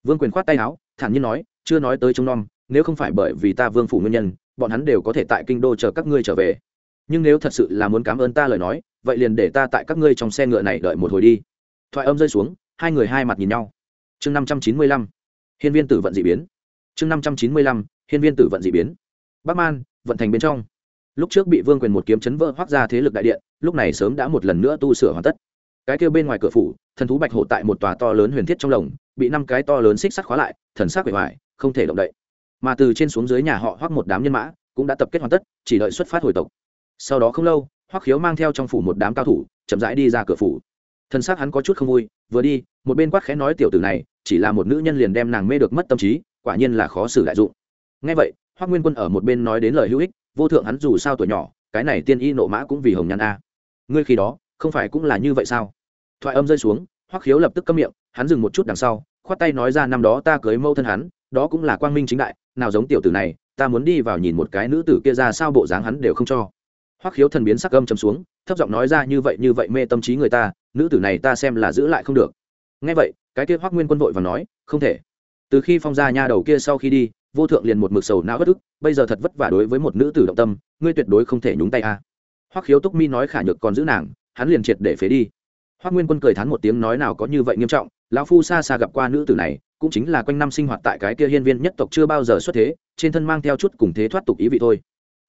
Vương quyền khoát tay áo, thản nhiên nói, chưa nói tới trung nom, nếu không phải bởi vì ta vương phủ nguyên nhân bọn hắn đều có thể tại kinh đô chờ các ngươi trở về. Nhưng nếu thật sự là muốn cảm ơn ta lời nói, vậy liền để ta tại các ngươi trong xe ngựa này đợi một hồi đi. Thoại âm rơi xuống, hai người hai mặt nhìn nhau. Chương năm trăm chín mươi lăm, hiên viên tử vận d ị biến. Chương năm trăm chín mươi lăm, hiên viên tử vận d ị biến. Bắc man, vận thành bên trong. Lúc trước bị vương quyền một kiếm chấn vỡ hoác ra thế lực đại điện, lúc này sớm đã một lần nữa tu sửa hoàn tất. Cái kêu bên ngoài cửa phủ, thần thú bạch hổ tại một tòa to lớn huyền thiết trong lồng, bị năm cái to lớn xích sắt khóa lại, thần sắc bề ngoài không thể động đậy mà từ trên xuống dưới nhà họ hoắc một đám nhân mã cũng đã tập kết hoàn tất, chỉ đợi xuất phát hồi tộc. Sau đó không lâu, hoắc khiếu mang theo trong phủ một đám cao thủ, chậm rãi đi ra cửa phủ. Thân xác hắn có chút không vui, vừa đi, một bên quát khẽ nói tiểu tử này, chỉ là một nữ nhân liền đem nàng mê được mất tâm trí, quả nhiên là khó xử đại dụng. Ngay vậy, hoắc nguyên quân ở một bên nói đến lời hữu ích, vô thượng hắn dù sao tuổi nhỏ, cái này tiên y nộ mã cũng vì hồng nhan a. Ngươi khi đó, không phải cũng là như vậy sao? Thoại âm rơi xuống, hoắc khiếu lập tức câm miệng, hắn dừng một chút đằng sau, khoát tay nói ra năm đó ta cưới mâu thân hắn, đó cũng là quang minh chính đại nào giống tiểu tử này, ta muốn đi vào nhìn một cái nữ tử kia ra sao bộ dáng hắn đều không cho. Hoắc khiếu thần biến sắc âm chấm xuống, thấp giọng nói ra như vậy như vậy mê tâm trí người ta, nữ tử này ta xem là giữ lại không được. Ngay vậy, cái kia hoắc nguyên quân vội và nói, không thể. Từ khi phong gia nha đầu kia sau khi đi, vô thượng liền một mực sầu não bất ức, bây giờ thật vất vả đối với một nữ tử động tâm, ngươi tuyệt đối không thể nhúng tay a. À. hoắc khiếu túc mi nói khả nhược còn giữ nàng, hắn liền triệt để phế đi. Hoắc nguyên quân cười thán một tiếng nói nào có như vậy nghiêm trọng, lão phu xa xa gặp qua nữ tử này cũng chính là quanh năm sinh hoạt tại cái kia hiên viên nhất tộc chưa bao giờ xuất thế, trên thân mang theo chút cùng thế thoát tục ý vị thôi.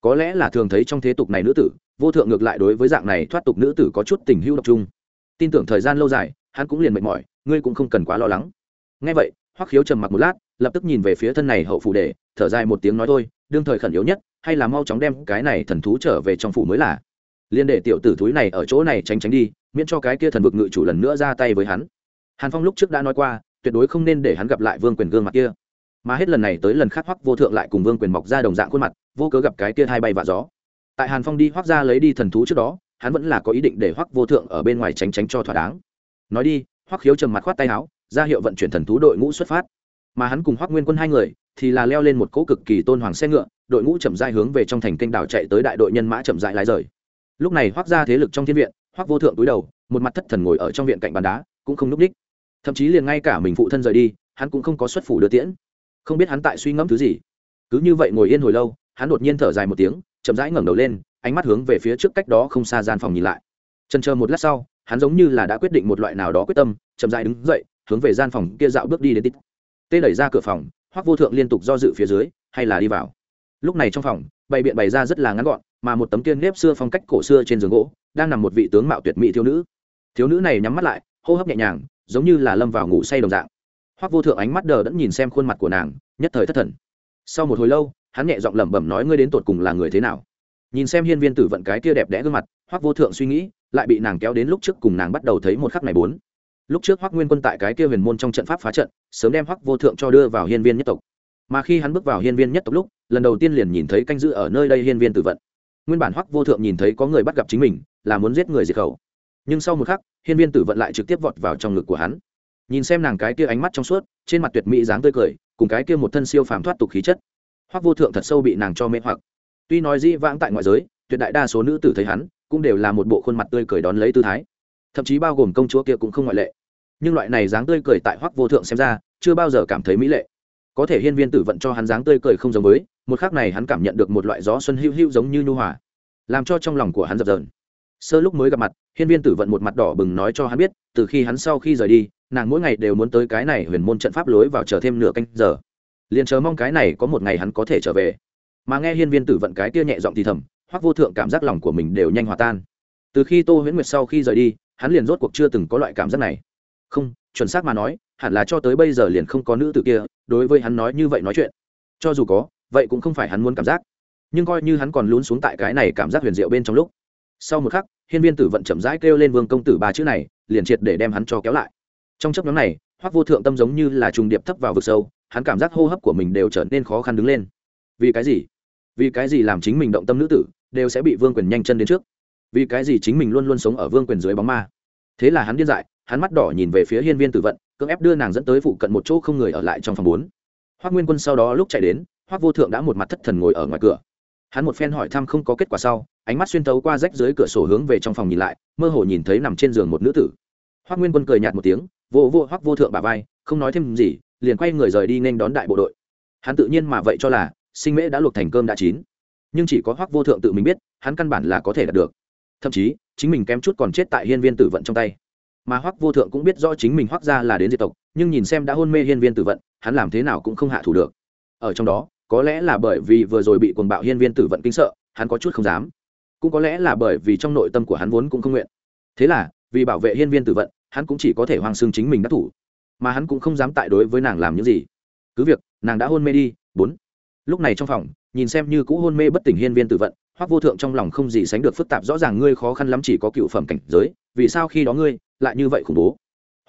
Có lẽ là thường thấy trong thế tục này nữ tử, vô thượng ngược lại đối với dạng này thoát tục nữ tử có chút tình hữu độc trung tin tưởng thời gian lâu dài, hắn cũng liền mệt mỏi, ngươi cũng không cần quá lo lắng. Ngay vậy, hoắc khiếu trầm mặc một lát, lập tức nhìn về phía thân này hậu phủ để thở dài một tiếng nói thôi, đương thời khẩn yếu nhất, hay là mau chóng đem cái này thần thú trở về trong phủ mới là. Liên để tiểu tử thúi này ở chỗ này tránh tránh đi, miễn cho cái kia thần vực ngự chủ lần nữa ra tay với hắn. Hàn phong lúc trước đã nói qua tuyệt đối không nên để hắn gặp lại vương quyền gương mặt kia. Mà hết lần này tới lần khác hoắc vô thượng lại cùng vương quyền mọc ra đồng dạng khuôn mặt, vô cớ gặp cái kia hai bay và gió. Tại hàn phong đi hoắc ra lấy đi thần thú trước đó, hắn vẫn là có ý định để hoắc vô thượng ở bên ngoài tránh tránh cho thỏa đáng. Nói đi, hoắc khiếu trầm mặt khoát tay áo, ra hiệu vận chuyển thần thú đội ngũ xuất phát. Mà hắn cùng hoắc nguyên quân hai người thì là leo lên một cỗ cực kỳ tôn hoàng xe ngựa, đội ngũ chậm rãi hướng về trong thành kênh đảo chạy tới đại đội nhân mã chậm rãi lái rời. Lúc này hoắc ra thế lực trong thiên viện, hoắc vô thượng túi đầu, một mặt thất thần ngồi ở trong viện cạnh bàn đá, cũng không núp ních thậm chí liền ngay cả mình phụ thân rời đi, hắn cũng không có xuất phủ đưa tiễn. Không biết hắn tại suy ngẫm thứ gì. Cứ như vậy ngồi yên hồi lâu, hắn đột nhiên thở dài một tiếng, chậm rãi ngẩng đầu lên, ánh mắt hướng về phía trước cách đó không xa gian phòng nhìn lại. Trần chờ một lát sau, hắn giống như là đã quyết định một loại nào đó quyết tâm, chậm rãi đứng dậy, hướng về gian phòng kia dạo bước đi đến tít. Tê đẩy ra cửa phòng, hoắc vô thượng liên tục do dự phía dưới, hay là đi vào. Lúc này trong phòng, bày biện bày ra rất là ngắn gọn, mà một tấm tiên nếp xưa phong cách cổ xưa trên giường gỗ, đang nằm một vị tướng mạo tuyệt mỹ thiếu nữ. Thiếu nữ này nhắm mắt lại, hô hấp nhẹ nhàng giống như là lâm vào ngủ say đồng dạng. Hoắc vô thượng ánh mắt đờ đẫn nhìn xem khuôn mặt của nàng, nhất thời thất thần. Sau một hồi lâu, hắn nhẹ giọng lẩm bẩm nói ngươi đến tột cùng là người thế nào? Nhìn xem hiên viên tử vận cái kia đẹp đẽ gương mặt, hoắc vô thượng suy nghĩ, lại bị nàng kéo đến lúc trước cùng nàng bắt đầu thấy một khắc này bốn. Lúc trước hoắc nguyên quân tại cái kia huyền môn trong trận pháp phá trận, sớm đem hoắc vô thượng cho đưa vào hiên viên nhất tộc. Mà khi hắn bước vào hiên viên nhất tộc lúc, lần đầu tiên liền nhìn thấy canh giữ ở nơi đây hiên viên tử vận. Nguyên bản hoắc vô thượng nhìn thấy có người bắt gặp chính mình, là muốn giết người diệt khẩu nhưng sau một khắc, hiên viên tử vận lại trực tiếp vọt vào trong ngực của hắn. Nhìn xem nàng cái kia ánh mắt trong suốt, trên mặt tuyệt mỹ dáng tươi cười, cùng cái kia một thân siêu phàm thoát tục khí chất. Hoắc vô thượng thật sâu bị nàng cho mê hoặc. Tuy nói dĩ vãng tại ngoại giới, tuyệt đại đa số nữ tử thấy hắn, cũng đều là một bộ khuôn mặt tươi cười đón lấy tư thái. Thậm chí bao gồm công chúa kia cũng không ngoại lệ. Nhưng loại này dáng tươi cười tại hoắc vô thượng xem ra, chưa bao giờ cảm thấy mỹ lệ. Có thể hiên viên tử vận cho hắn dáng tươi cười không giống với, một khắc này hắn cảm nhận được một loại gió xuân hữu hữu giống như nhu hòa, làm cho trong lòng của hắn dập dờn sơ lúc mới gặp mặt, hiên viên tử vận một mặt đỏ bừng nói cho hắn biết, từ khi hắn sau khi rời đi, nàng mỗi ngày đều muốn tới cái này huyền môn trận pháp lối vào chờ thêm nửa canh giờ. Liền chờ mong cái này có một ngày hắn có thể trở về. Mà nghe hiên viên tử vận cái kia nhẹ giọng thì thầm, hoắc vô thượng cảm giác lòng của mình đều nhanh hòa tan. Từ khi tô huyễn nguyệt sau khi rời đi, hắn liền rốt cuộc chưa từng có loại cảm giác này. Không, chuẩn xác mà nói, hẳn là cho tới bây giờ liền không có nữ tử kia, đối với hắn nói như vậy nói chuyện. Cho dù có, vậy cũng không phải hắn muốn cảm giác. Nhưng coi như hắn còn lún xuống tại cái này cảm giác huyền diệu bên trong lúc sau một khắc, hiên viên tử vận chậm rãi kêu lên vương công tử ba chữ này, liền triệt để đem hắn cho kéo lại. Trong chấp nhóm này, hoắc vô thượng tâm giống như là trùng điệp thấp vào vực sâu, hắn cảm giác hô hấp của mình đều trở nên khó khăn đứng lên. Vì cái gì? Vì cái gì làm chính mình động tâm nữ tử, đều sẽ bị vương quyền nhanh chân đến trước? Vì cái gì chính mình luôn luôn sống ở vương quyền dưới bóng ma? Thế là hắn điên dại, hắn mắt đỏ nhìn về phía hiên viên tử vận, cưỡng ép đưa nàng dẫn tới phụ cận một chỗ không người ở lại trong phòng bốn. Hoác nguyên quân sau đó lúc chạy đến hoác vô thượng đã một mặt thất thần ngồi ở ngoài cửa hắn một phen hỏi thăm không có kết quả sau, ánh mắt xuyên tấu qua rách dưới cửa sổ hướng về trong phòng nhìn lại, mơ hồ nhìn thấy nằm trên giường một nữ tử. Hoác nguyên quân cười nhạt một tiếng, vô vô hoác vô thượng bà vai, không nói thêm gì, liền quay người rời đi nên đón đại bộ đội. Hắn tự nhiên mà vậy cho là, sinh mễ đã luộc thành cơm đã chín. Nhưng chỉ có hoác vô thượng tự mình biết, hắn căn bản là có thể đạt được. Thậm chí, chính mình kém chút còn chết tại hiên viên tử vận trong tay. Mà hoắc vô thượng cũng biết rõ chính mình hoác ra là đến diệt tộc, nhưng nhìn xem đã hôn mê hiên viên tử vận, hắn làm thế nào cũng không hạ thủ được. Ở trong đó có lẽ là bởi vì vừa rồi bị cuồng bạo hiên viên tử vận kinh sợ, hắn có chút không dám. Cũng có lẽ là bởi vì trong nội tâm của hắn vốn cũng không nguyện. Thế là, vì bảo vệ hiên viên tử vận, hắn cũng chỉ có thể hoang xương chính mình đắc thủ. Mà hắn cũng không dám tại đối với nàng làm những gì. Cứ việc, nàng đã hôn mê đi, bốn. Lúc này trong phòng, nhìn xem như cũ hôn mê bất tỉnh hiên viên tử vận, hoắc vô thượng trong lòng không gì sánh được phức tạp, rõ ràng ngươi khó khăn lắm chỉ có cựu phẩm cảnh giới, vì sao khi đó ngươi lại như vậy khủng bố?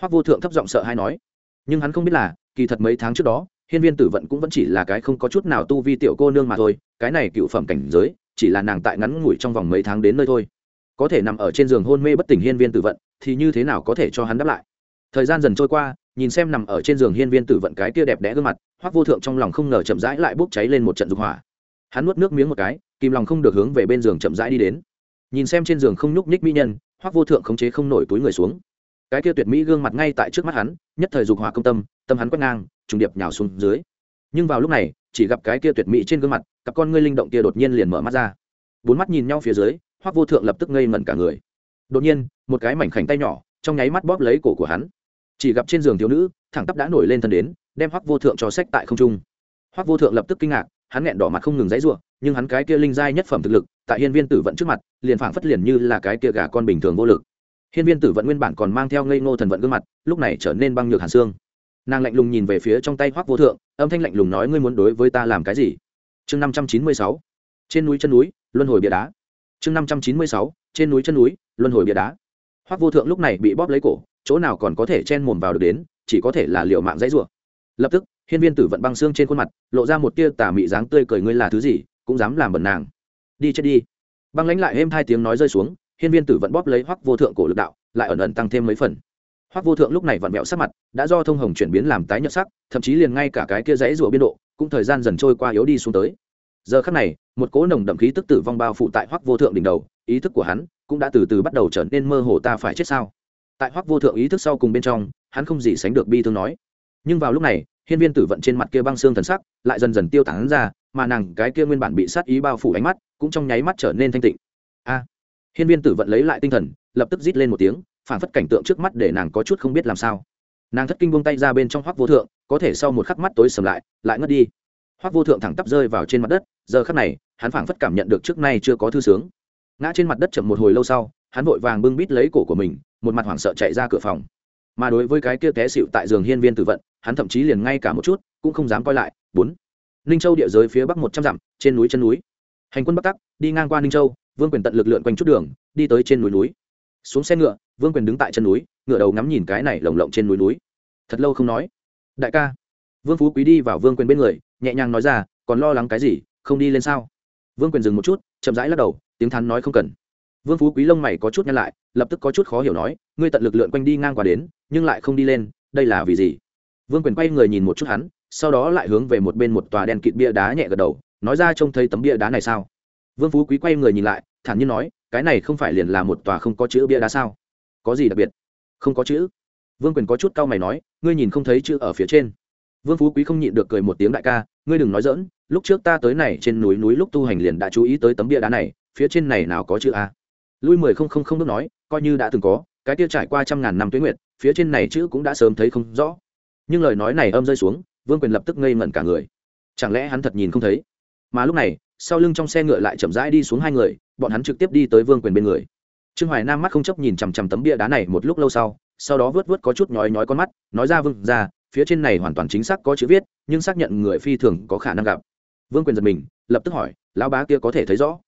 Hoắc vô thượng thấp giọng sợ hay nói. Nhưng hắn không biết là, kỳ thật mấy tháng trước đó hiên viên tử vận cũng vẫn chỉ là cái không có chút nào tu vi tiểu cô nương mà thôi, cái này cựu phẩm cảnh giới, chỉ là nàng tại ngắn ngủi trong vòng mấy tháng đến nơi thôi. Có thể nằm ở trên giường hôn mê bất tỉnh hiên viên tử vận, thì như thế nào có thể cho hắn đáp lại? Thời gian dần trôi qua, nhìn xem nằm ở trên giường hiên viên tử vận cái kia đẹp đẽ gương mặt, hoắc vô thượng trong lòng không ngờ chậm rãi lại bốc cháy lên một trận dục hỏa. Hắn nuốt nước miếng một cái, kìm lòng không được hướng về bên giường chậm rãi đi đến. Nhìn xem trên giường không nhúc nhích mỹ nhân, hoắc vô thượng khống chế không nổi túi người xuống. Cái kia tuyệt mỹ gương mặt ngay tại trước mắt hắn, nhất thời dục hỏa công tâm tâm hắn quét ngang trùng điệp nhào xuống dưới. Nhưng vào lúc này, chỉ gặp cái kia tuyệt mỹ trên gương mặt, cặp con ngươi linh động kia đột nhiên liền mở mắt ra. Bốn mắt nhìn nhau phía dưới, hoắc vô thượng lập tức ngây ngẩn cả người. Đột nhiên, một cái mảnh khảnh tay nhỏ, trong nháy mắt bóp lấy cổ của hắn. Chỉ gặp trên giường thiếu nữ, thẳng tắp đã nổi lên thân đến, đem hoắc vô thượng cho sách tại không trung. Hoắc vô thượng lập tức kinh ngạc, hắn nghẹn đỏ mặt không ngừng dãy rủa nhưng hắn cái kia linh giai nhất phẩm thực lực, tại hiên viên tử vận trước mặt, liền phảng phất liền như là cái kia gà con bình thường vô lực. Hiên viên tử vận nguyên bản còn mang theo ngây ngô thần vận gương mặt, lúc này trở nên băng nhược hàn xương nàng lạnh lùng nhìn về phía trong tay hoắc vô thượng, âm thanh lạnh lùng nói, ngươi muốn đối với ta làm cái gì? Chương năm trăm chín mươi sáu, trên núi chân núi, luân hồi bia đá. Chương năm trăm chín mươi sáu, trên núi chân núi, luân hồi bia đá. Hoắc vô thượng lúc này bị bóp lấy cổ, chỗ nào còn có thể chen mồm vào được đến, chỉ có thể là liều mạng dãy rủa. Lập tức, hiên viên tử vận băng xương trên khuôn mặt, lộ ra một tia tà mị dáng tươi cười, ngươi là thứ gì, cũng dám làm bẩn nàng. Đi chết đi. Băng lãnh lại êm hai tiếng nói rơi xuống, hiên viên tử vận bóp lấy hoắc vô thượng cổ lực đạo, lại ẩn ẩn tăng thêm mấy phần hoắc vô thượng lúc này vặn vẹo sắc mặt, đã do thông hồng chuyển biến làm tái nhợt sắc, thậm chí liền ngay cả cái kia dãy rủa biên độ, cũng thời gian dần trôi qua yếu đi xuống tới. Giờ khắc này, một cỗ nồng đậm khí tức tử vong bao phủ tại hoắc vô thượng đỉnh đầu, ý thức của hắn cũng đã từ từ bắt đầu trở nên mơ hồ ta phải chết sao? Tại hoắc vô thượng ý thức sau cùng bên trong, hắn không gì sánh được bi thương nói. Nhưng vào lúc này, hiên viên tử vận trên mặt kia băng xương thần sắc lại dần dần tiêu tán ra, mà nàng cái kia nguyên bản bị sát ý bao phủ ánh mắt cũng trong nháy mắt trở nên thanh tịnh. A! Hiên viên tử vận lấy lại tinh thần lập tức rít lên một tiếng phản phất cảnh tượng trước mắt để nàng có chút không biết làm sao. Nàng thất kinh buông tay ra bên trong hoắc vô thượng, có thể sau một khắc mắt tối sầm lại lại ngất đi. Hoắc vô thượng thẳng tắp rơi vào trên mặt đất, giờ khắc này, hắn phảng phất cảm nhận được trước nay chưa có thư sướng. Ngã trên mặt đất chậm một hồi lâu sau, hắn vội vàng bưng bít lấy cổ của mình, một mặt hoảng sợ chạy ra cửa phòng. Mà đối với cái kia té xịu tại giường hiên viên tử vận, hắn thậm chí liền ngay cả một chút, cũng không dám coi lại. Bốn. Ninh châu địa giới phía bắc một trăm dặm, trên núi chân núi. Hành quân bắc tắc, đi ngang qua ninh châu, vương quyền tận lực lượn quanh chút đường, đi tới trên núi núi xuống xe ngựa, vương quyền đứng tại chân núi, ngựa đầu ngắm nhìn cái này lồng lộng trên núi núi. Thật lâu không nói. Đại ca. Vương phú quý đi vào vương quyền bên người, nhẹ nhàng nói ra, còn lo lắng cái gì, không đi lên sao? Vương quyền dừng một chút, chậm rãi lắc đầu, tiếng thắn nói không cần. Vương phú quý lông mày có chút nhăn lại, lập tức có chút khó hiểu nói, ngươi tận lực lượn quanh đi ngang qua đến, nhưng lại không đi lên, đây là vì gì? Vương quyền quay người nhìn một chút hắn, sau đó lại hướng về một bên một tòa đen kịt bia đá nhẹ gật đầu, nói ra trông thấy tấm bia đá này sao? Vương phú quý quay người nhìn lại, thản nhiên nói cái này không phải liền là một tòa không có chữ bia đá sao? Có gì đặc biệt? Không có chữ. Vương quyền có chút cau mày nói, ngươi nhìn không thấy chữ ở phía trên. Vương phú quý không nhịn được cười một tiếng đại ca, ngươi đừng nói dỡn lúc trước ta tới này trên núi núi lúc tu hành liền đã chú ý tới tấm bia đá này, phía trên này nào có chữ a? Lui mười không không không nước nói, coi như đã từng có, cái kia trải qua trăm ngàn năm tuế nguyệt, phía trên này chữ cũng đã sớm thấy không rõ. Nhưng lời nói này âm rơi xuống, vương quyền lập tức ngây ngẩn cả người. Chẳng lẽ hắn thật nhìn không thấy? Mà lúc này, sau lưng trong xe ngựa lại chậm rãi đi xuống hai người bọn hắn trực tiếp đi tới vương quyền bên người. Trương hoài nam mắt không chấp nhìn chằm chằm tấm bia đá này một lúc lâu sau sau đó vớt vớt có chút nhói nhói con mắt, nói ra vương ra, phía trên này hoàn toàn chính xác có chữ viết, nhưng xác nhận người phi thường có khả năng gặp. Vương quyền giật mình, lập tức hỏi, lão bá kia có thể thấy rõ?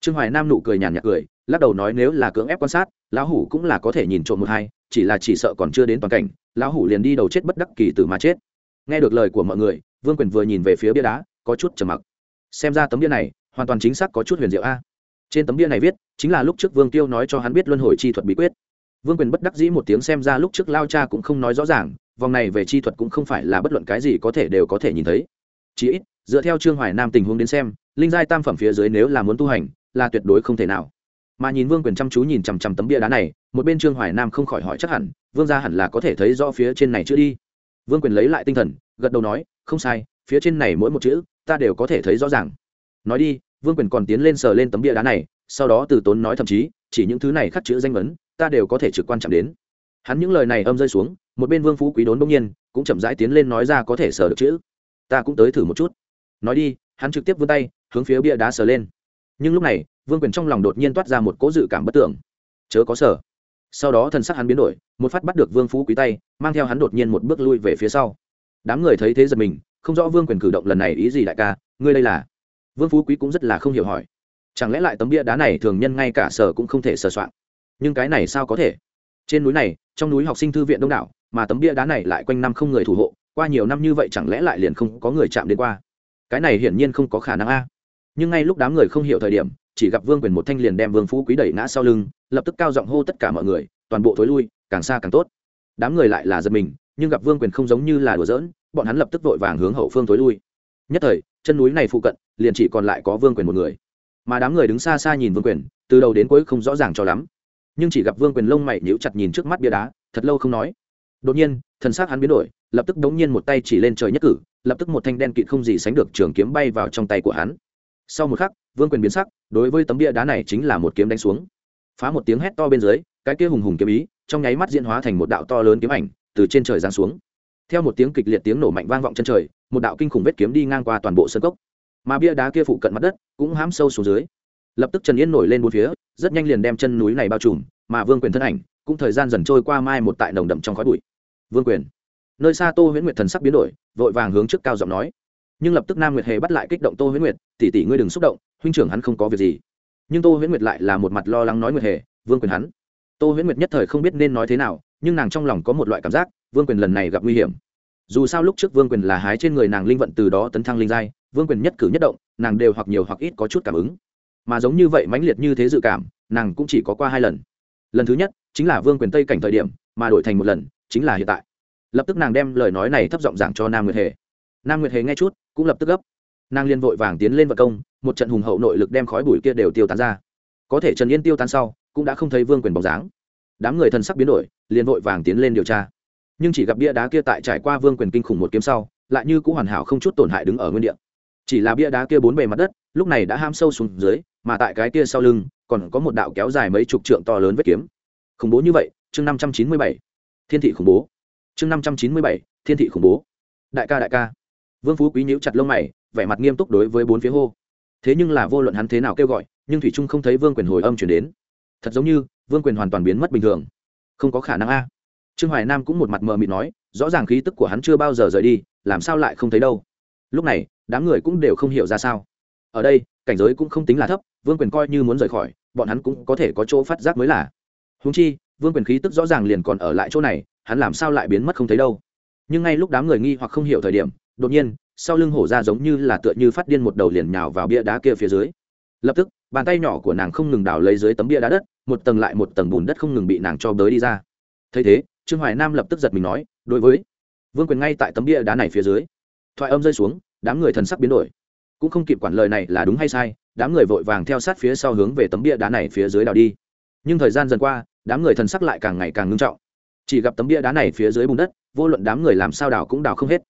Trương hoài nam nụ cười nhàn nhạt cười, lắc đầu nói, nếu là cưỡng ép quan sát, lão hủ cũng là có thể nhìn trộm một hai, chỉ là chỉ sợ còn chưa đến toàn cảnh, lão hủ liền đi đầu chết bất đắc kỳ tử mà chết. Nghe được lời của mọi người, vương quyền vừa nhìn về phía bia đá, có chút trầm mặc. Xem ra tấm bia này hoàn toàn chính xác có chút huyền diệu a trên tấm bia này viết, chính là lúc trước vương tiêu nói cho hắn biết luân hồi chi thuật bí quyết. Vương quyền bất đắc dĩ một tiếng xem ra lúc trước lao cha cũng không nói rõ ràng, vòng này về chi thuật cũng không phải là bất luận cái gì có thể đều có thể nhìn thấy. Chỉ ít, dựa theo trương hoài nam tình huống đến xem, linh giai tam phẩm phía dưới nếu là muốn tu hành, là tuyệt đối không thể nào. Mà nhìn vương quyền chăm chú nhìn chằm chằm tấm bia đá này, một bên trương hoài nam không khỏi hỏi chắc hẳn, vương gia hẳn là có thể thấy rõ phía trên này chữ đi. Vương quyền lấy lại tinh thần, gật đầu nói, không sai, phía trên này mỗi một chữ, ta đều có thể thấy rõ ràng. Nói đi vương quyền còn tiến lên sờ lên tấm bia đá này, sau đó từ tốn nói thậm chí, chỉ những thứ này khắc chữ danh vấn ta đều có thể trực quan chạm đến. Hắn những lời này âm rơi xuống, một bên vương phú quý đốn bỗng nhiên, cũng chậm rãi tiến lên nói ra có thể sờ được chữ. Ta cũng tới thử một chút. Nói đi, hắn trực tiếp vươn tay, hướng phía bia đá sờ lên. Nhưng lúc này, vương quyền trong lòng đột nhiên toát ra một cố dự cảm bất tưởng. Chớ có sở sau đó thần sắc hắn biến đổi, một phát bắt được vương phú quý tay, mang theo hắn đột nhiên một bước lui về phía sau. Đám người thấy thế giật mình, không rõ vương quyền cử động lần này ý gì đại ca, ngươi đây là vương phú quý cũng rất là không hiểu hỏi. Chẳng lẽ lại tấm bia đá này thường nhân ngay cả sở cũng không thể sờ soạn? Nhưng cái này sao có thể? Trên núi này, trong núi học sinh thư viện đông đảo, mà tấm bia đá này lại quanh năm không người thủ hộ, qua nhiều năm như vậy chẳng lẽ lại liền không có người chạm đến qua? Cái này hiển nhiên không có khả năng a. Nhưng ngay lúc đám người không hiểu thời điểm, chỉ gặp vương quyền một thanh liền đem vương phú quý đẩy ngã sau lưng, lập tức cao giọng hô tất cả mọi người, toàn bộ thối lui, càng xa càng tốt. Đám người lại là giật mình, nhưng gặp vương quyền không giống như là đùa giỡn, bọn hắn lập tức vội vàng hướng hậu phương thối lui nhất thời, chân núi này phụ cận, liền chỉ còn lại có vương quyền một người. Mà đám người đứng xa xa nhìn vương quyền, từ đầu đến cuối không rõ ràng cho lắm. Nhưng chỉ gặp vương quyền lông mày nhíu chặt nhìn trước mắt bia đá, thật lâu không nói. Đột nhiên, thần xác hắn biến đổi, lập tức đống nhiên một tay chỉ lên trời nhất cử, lập tức một thanh đen kịt không gì sánh được trường kiếm bay vào trong tay của hắn. Sau một khắc, vương quyền biến sắc, đối với tấm bia đá này chính là một kiếm đánh xuống. Phá một tiếng hét to bên dưới, cái kia hùng hùng kiếm ý, trong nháy mắt diễn hóa thành một đạo to lớn kiếm ảnh, từ trên trời giáng xuống theo một tiếng kịch liệt tiếng nổ mạnh vang vọng chân trời, một đạo kinh khủng vết kiếm đi ngang qua toàn bộ sân cốc. Mà bia đá kia phụ cận mặt đất cũng hám sâu xuống dưới. Lập tức trần yên nổi lên bốn phía, rất nhanh liền đem chân núi này bao trùm, mà vương quyền thân ảnh cũng thời gian dần trôi qua mai một tại nồng đậm trong khói bụi. Vương quyền, nơi xa tô huyễn nguyệt thần sắc biến đổi, vội vàng hướng trước cao giọng nói. Nhưng lập tức nam nguyệt hề bắt lại kích động tô huyễn nguyệt, tỷ tỷ ngươi đừng xúc động, huynh trưởng hắn không có việc gì. Nhưng tô huyễn nguyệt lại là một mặt lo lắng nói nguyệt hề, vương quyền hắn. Tô huyễn nguyệt nhất thời không biết nên nói thế nào, nhưng nàng trong lòng có một loại cảm giác vương quyền lần này gặp nguy hiểm. Dù sao lúc trước vương quyền là hái trên người nàng linh vận từ đó tấn thăng linh giai, vương quyền nhất cử nhất động, nàng đều hoặc nhiều hoặc ít có chút cảm ứng. Mà giống như vậy mãnh liệt như thế dự cảm, nàng cũng chỉ có qua hai lần. Lần thứ nhất, chính là vương quyền tây cảnh thời điểm, mà đổi thành một lần, chính là hiện tại. Lập tức nàng đem lời nói này thấp giọng giảng cho nam nguyệt hề. Nam nguyệt hề nghe chút, cũng lập tức gấp. Nàng liên vội vàng tiến lên vật công, một trận hùng hậu nội lực đem khói bụi kia đều tiêu tán ra. Có thể trần yên tiêu tán sau, cũng đã không thấy vương quyền bóng dáng. Đám người thân sắc biến đổi, liền vội vàng tiến lên điều tra nhưng chỉ gặp bia đá kia tại trải qua vương quyền kinh khủng một kiếm sau, lại như cũng hoàn hảo không chút tổn hại đứng ở nguyên địa. Chỉ là bia đá kia bốn bề mặt đất, lúc này đã ham sâu xuống dưới, mà tại cái kia sau lưng, còn có một đạo kéo dài mấy chục trượng to lớn vết kiếm. Khủng bố như vậy, chương năm trăm chín mươi bảy. Thiên thị khủng bố. Chương năm trăm chín mươi bảy, thiên thị khủng bố. Đại ca đại ca. Vương phú quý nhíu chặt lông mày, vẻ mặt nghiêm túc đối với bốn phía hô. Thế nhưng là vô luận hắn thế nào kêu gọi, nhưng thủy trung không thấy vương quyền hồi âm chuyển đến. Thật giống như, vương quyền hoàn toàn biến mất bình thường. Không có khả năng a trương hoài nam cũng một mặt mờ mịt nói, rõ ràng khí tức của hắn chưa bao giờ rời đi, làm sao lại không thấy đâu. Lúc này, đám người cũng đều không hiểu ra sao. Ở đây, cảnh giới cũng không tính là thấp, vương quyền coi như muốn rời khỏi, bọn hắn cũng có thể có chỗ phát giác mới là. Húng chi, vương quyền khí tức rõ ràng liền còn ở lại chỗ này, hắn làm sao lại biến mất không thấy đâu. Nhưng ngay lúc đám người nghi hoặc không hiểu thời điểm, đột nhiên, sau lưng hổ ra giống như là tựa như phát điên một đầu liền nhào vào bia đá kia phía dưới. Lập tức, bàn tay nhỏ của nàng không ngừng đào lấy dưới tấm bia đá đất, một tầng lại một tầng bùn đất không ngừng bị nàng cho bới đi ra. Thấy thế trương hoài nam lập tức giật mình nói, đối với, vương quyền ngay tại tấm bia đá này phía dưới. Thoại âm rơi xuống, đám người thần sắc biến đổi. Cũng không kịp quản lời này là đúng hay sai, đám người vội vàng theo sát phía sau hướng về tấm bia đá này phía dưới đào đi. Nhưng thời gian dần qua, đám người thần sắc lại càng ngày càng ngưng trọng. Chỉ gặp tấm bia đá này phía dưới bùn đất, vô luận đám người làm sao đào cũng đào không hết.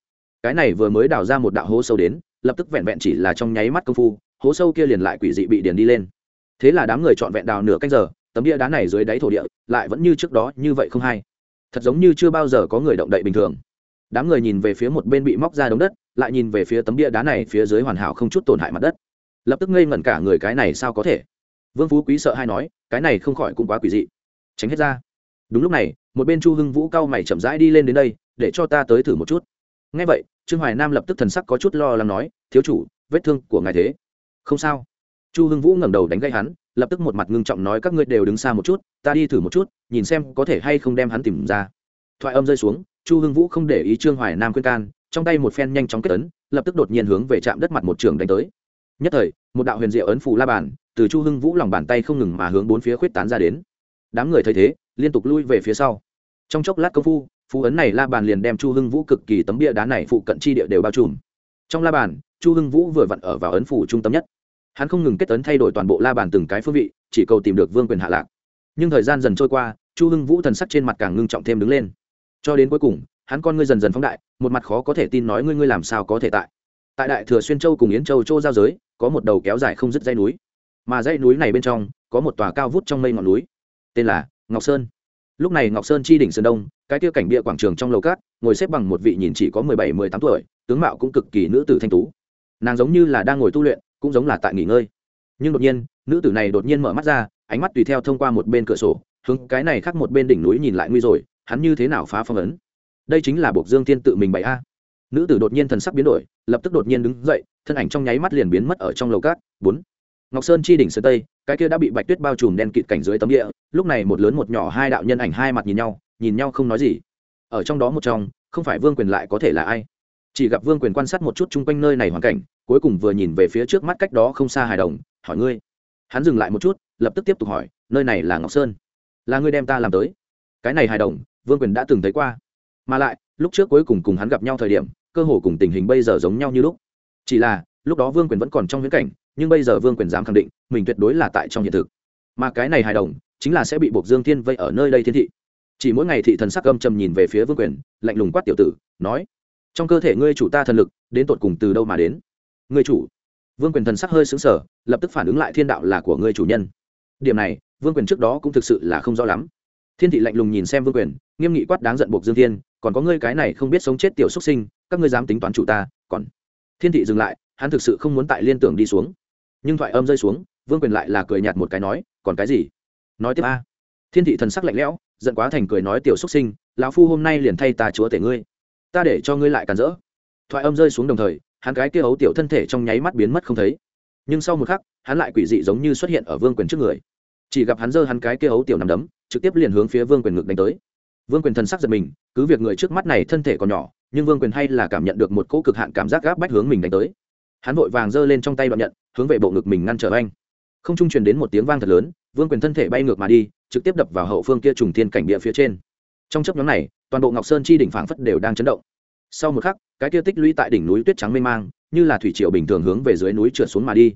Cái này vừa mới đào ra một đạo hố sâu đến, lập tức vẹn vẹn chỉ là trong nháy mắt công phu, hố sâu kia liền lại quỷ dị bị điền đi lên. Thế là đám người trọn vẹn đào nửa canh giờ, tấm bia đá này dưới đáy thổ địa, lại vẫn như trước đó như vậy không hay thật giống như chưa bao giờ có người động đậy bình thường. Đám người nhìn về phía một bên bị móc ra đống đất, lại nhìn về phía tấm bia đá này phía dưới hoàn hảo không chút tổn hại mặt đất. Lập tức ngây ngẩn cả người cái này sao có thể? Vương phú quý sợ hay nói, cái này không khỏi cũng quá quỷ dị. Tránh hết ra. Đúng lúc này, một bên chu hưng vũ cao mày chậm rãi đi lên đến đây, để cho ta tới thử một chút. Ngay vậy, trương hoài nam lập tức thần sắc có chút lo lắng nói, thiếu chủ, vết thương của ngài thế. Không sao. Chu hưng vũ ngẩng đầu đánh gây hắn lập tức một mặt ngưng trọng nói, các ngươi đều đứng xa một chút, ta đi thử một chút, nhìn xem có thể hay không đem hắn tìm ra. Thoại âm rơi xuống, chu hưng vũ không để ý trương hoài nam khuyên can, trong tay một phen nhanh chóng kết ấn, lập tức đột nhiên hướng về trạm đất mặt một trường đánh tới. Nhất thời, một đạo huyền diệu ấn phù la bàn, từ chu hưng vũ lòng bàn tay không ngừng mà hướng bốn phía khuyết tán ra đến. Đám người thấy thế, liên tục lui về phía sau. Trong chốc lát công phu, phú ấn này la bàn liền đem chu hưng vũ cực kỳ tấm bia đá này phụ cận chi địa đều bao trùm. Trong la bàn, chu hưng vũ vừa vặn ở vào ấn phủ trung tâm nhất hắn không ngừng kết tấn thay đổi toàn bộ la bàn từng cái phương vị, chỉ cầu tìm được vương quyền hạ lạc. Nhưng thời gian dần trôi qua, chu hưng vũ thần sắc trên mặt càng ngưng trọng thêm đứng lên. Cho đến cuối cùng, hắn con ngươi dần dần phóng đại, một mặt khó có thể tin nói ngươi ngươi làm sao có thể tại. Tại đại thừa xuyên châu cùng yến châu châu giao giới, có một đầu kéo dài không dứt dây núi. Mà dãy núi này bên trong, có một tòa cao vút trong mây ngọn núi. Tên là ngọc sơn. Lúc này ngọc sơn chi đỉnh sơn đông, cái tiêu cảnh bia quảng trường trong lầu cát, ngồi xếp bằng một vị nhìn chỉ có mười bảy, mười tám tuổi, tướng mạo cũng cực kỳ nữ tử thanh tú. Nàng giống như là đang ngồi tu luyện cũng giống là tại nghỉ ngơi. Nhưng đột nhiên, nữ tử này đột nhiên mở mắt ra, ánh mắt tùy theo thông qua một bên cửa sổ, hướng cái này khác một bên đỉnh núi nhìn lại nguy rồi, hắn như thế nào phá phong ấn? Đây chính là buộc dương thiên tự mình bày a. Nữ tử đột nhiên thần sắc biến đổi, lập tức đột nhiên đứng dậy, thân ảnh trong nháy mắt liền biến mất ở trong lầu cát. Bốn. Ngọc sơn chi đỉnh sơn tây, cái kia đã bị bạch tuyết bao trùm đen kịt cảnh dưới tấm địa, lúc này một lớn một nhỏ hai đạo nhân ảnh hai mặt nhìn nhau nhìn nhau không nói gì. Ở trong đó một trong, không phải vương quyền lại có thể là ai? Chỉ gặp vương quyền quan sát một chút chung quanh nơi này hoàn cảnh, cuối cùng vừa nhìn về phía trước mắt cách đó không xa hài đồng, hỏi ngươi. Hắn dừng lại một chút, lập tức tiếp tục hỏi, nơi này là ngọc sơn? Là ngươi đem ta làm tới? Cái này hài đồng, vương quyền đã từng thấy qua. Mà lại, lúc trước cuối cùng cùng hắn gặp nhau thời điểm, cơ hồ cùng tình hình bây giờ giống nhau như lúc. Chỉ là, lúc đó vương quyền vẫn còn trong viễn cảnh, nhưng bây giờ vương quyền dám khẳng định, mình tuyệt đối là tại trong hiện thực. Mà cái này hài đồng, chính là sẽ bị buộc dương thiên vây ở nơi đây thiên thị. Chỉ mỗi ngày thị thần sắc âm trầm nhìn về phía vương quyền, lạnh lùng quát tiểu tử, nói trong cơ thể ngươi chủ ta thần lực, đến tột cùng từ đâu mà đến? Ngươi chủ. Vương quyền thần sắc hơi xứng sở lập tức phản ứng lại thiên đạo là của ngươi chủ nhân. Điểm này, vương quyền trước đó cũng thực sự là không rõ lắm. Thiên thị lạnh lùng nhìn xem vương quyền, nghiêm nghị quát đáng giận buộc dương thiên, còn có ngươi cái này không biết sống chết tiểu xuất sinh, các ngươi dám tính toán chủ ta, còn. Thiên thị dừng lại, hắn thực sự không muốn tại liên tưởng đi xuống. Nhưng thoại âm rơi xuống, vương quyền lại là cười nhạt một cái nói, còn cái gì? Nói tiếp a. Thiên thị thần sắc lạnh lẽo, giận quá thành cười nói tiểu xuất sinh, lão phu hôm nay liền thay ta chúa tể ngươi ta để cho ngươi lại cản rỡ. Thoại âm rơi xuống đồng thời, hắn cái kia ấu tiểu thân thể trong nháy mắt biến mất không thấy. Nhưng sau một khắc, hắn lại quỷ dị giống như xuất hiện ở vương quyền trước người. Chỉ gặp hắn giơ hắn cái kia ấu tiểu nằm đấm, trực tiếp liền hướng phía vương quyền ngực đánh tới. Vương quyền thần sắc giật mình, cứ việc người trước mắt này thân thể còn nhỏ, nhưng vương quyền hay là cảm nhận được một cỗ cực hạn cảm giác gáp bách hướng mình đánh tới. Hắn vội vàng giơ lên trong tay đoạn nhận, hướng về bộ ngực mình ngăn trở anh. Không trung truyền đến một tiếng vang thật lớn, vương quyền thân thể bay ngược mà đi, trực tiếp đập vào hậu phương kia trùng thiên cảnh địa phía trên. Trong chấp nhóm này toàn bộ ngọc sơn chi đỉnh phảng phất đều đang chấn động. Sau một khắc, cái kia tích lũy tại đỉnh núi tuyết trắng mênh mang, như là thủy triều bình thường hướng về dưới núi trượt xuống mà đi.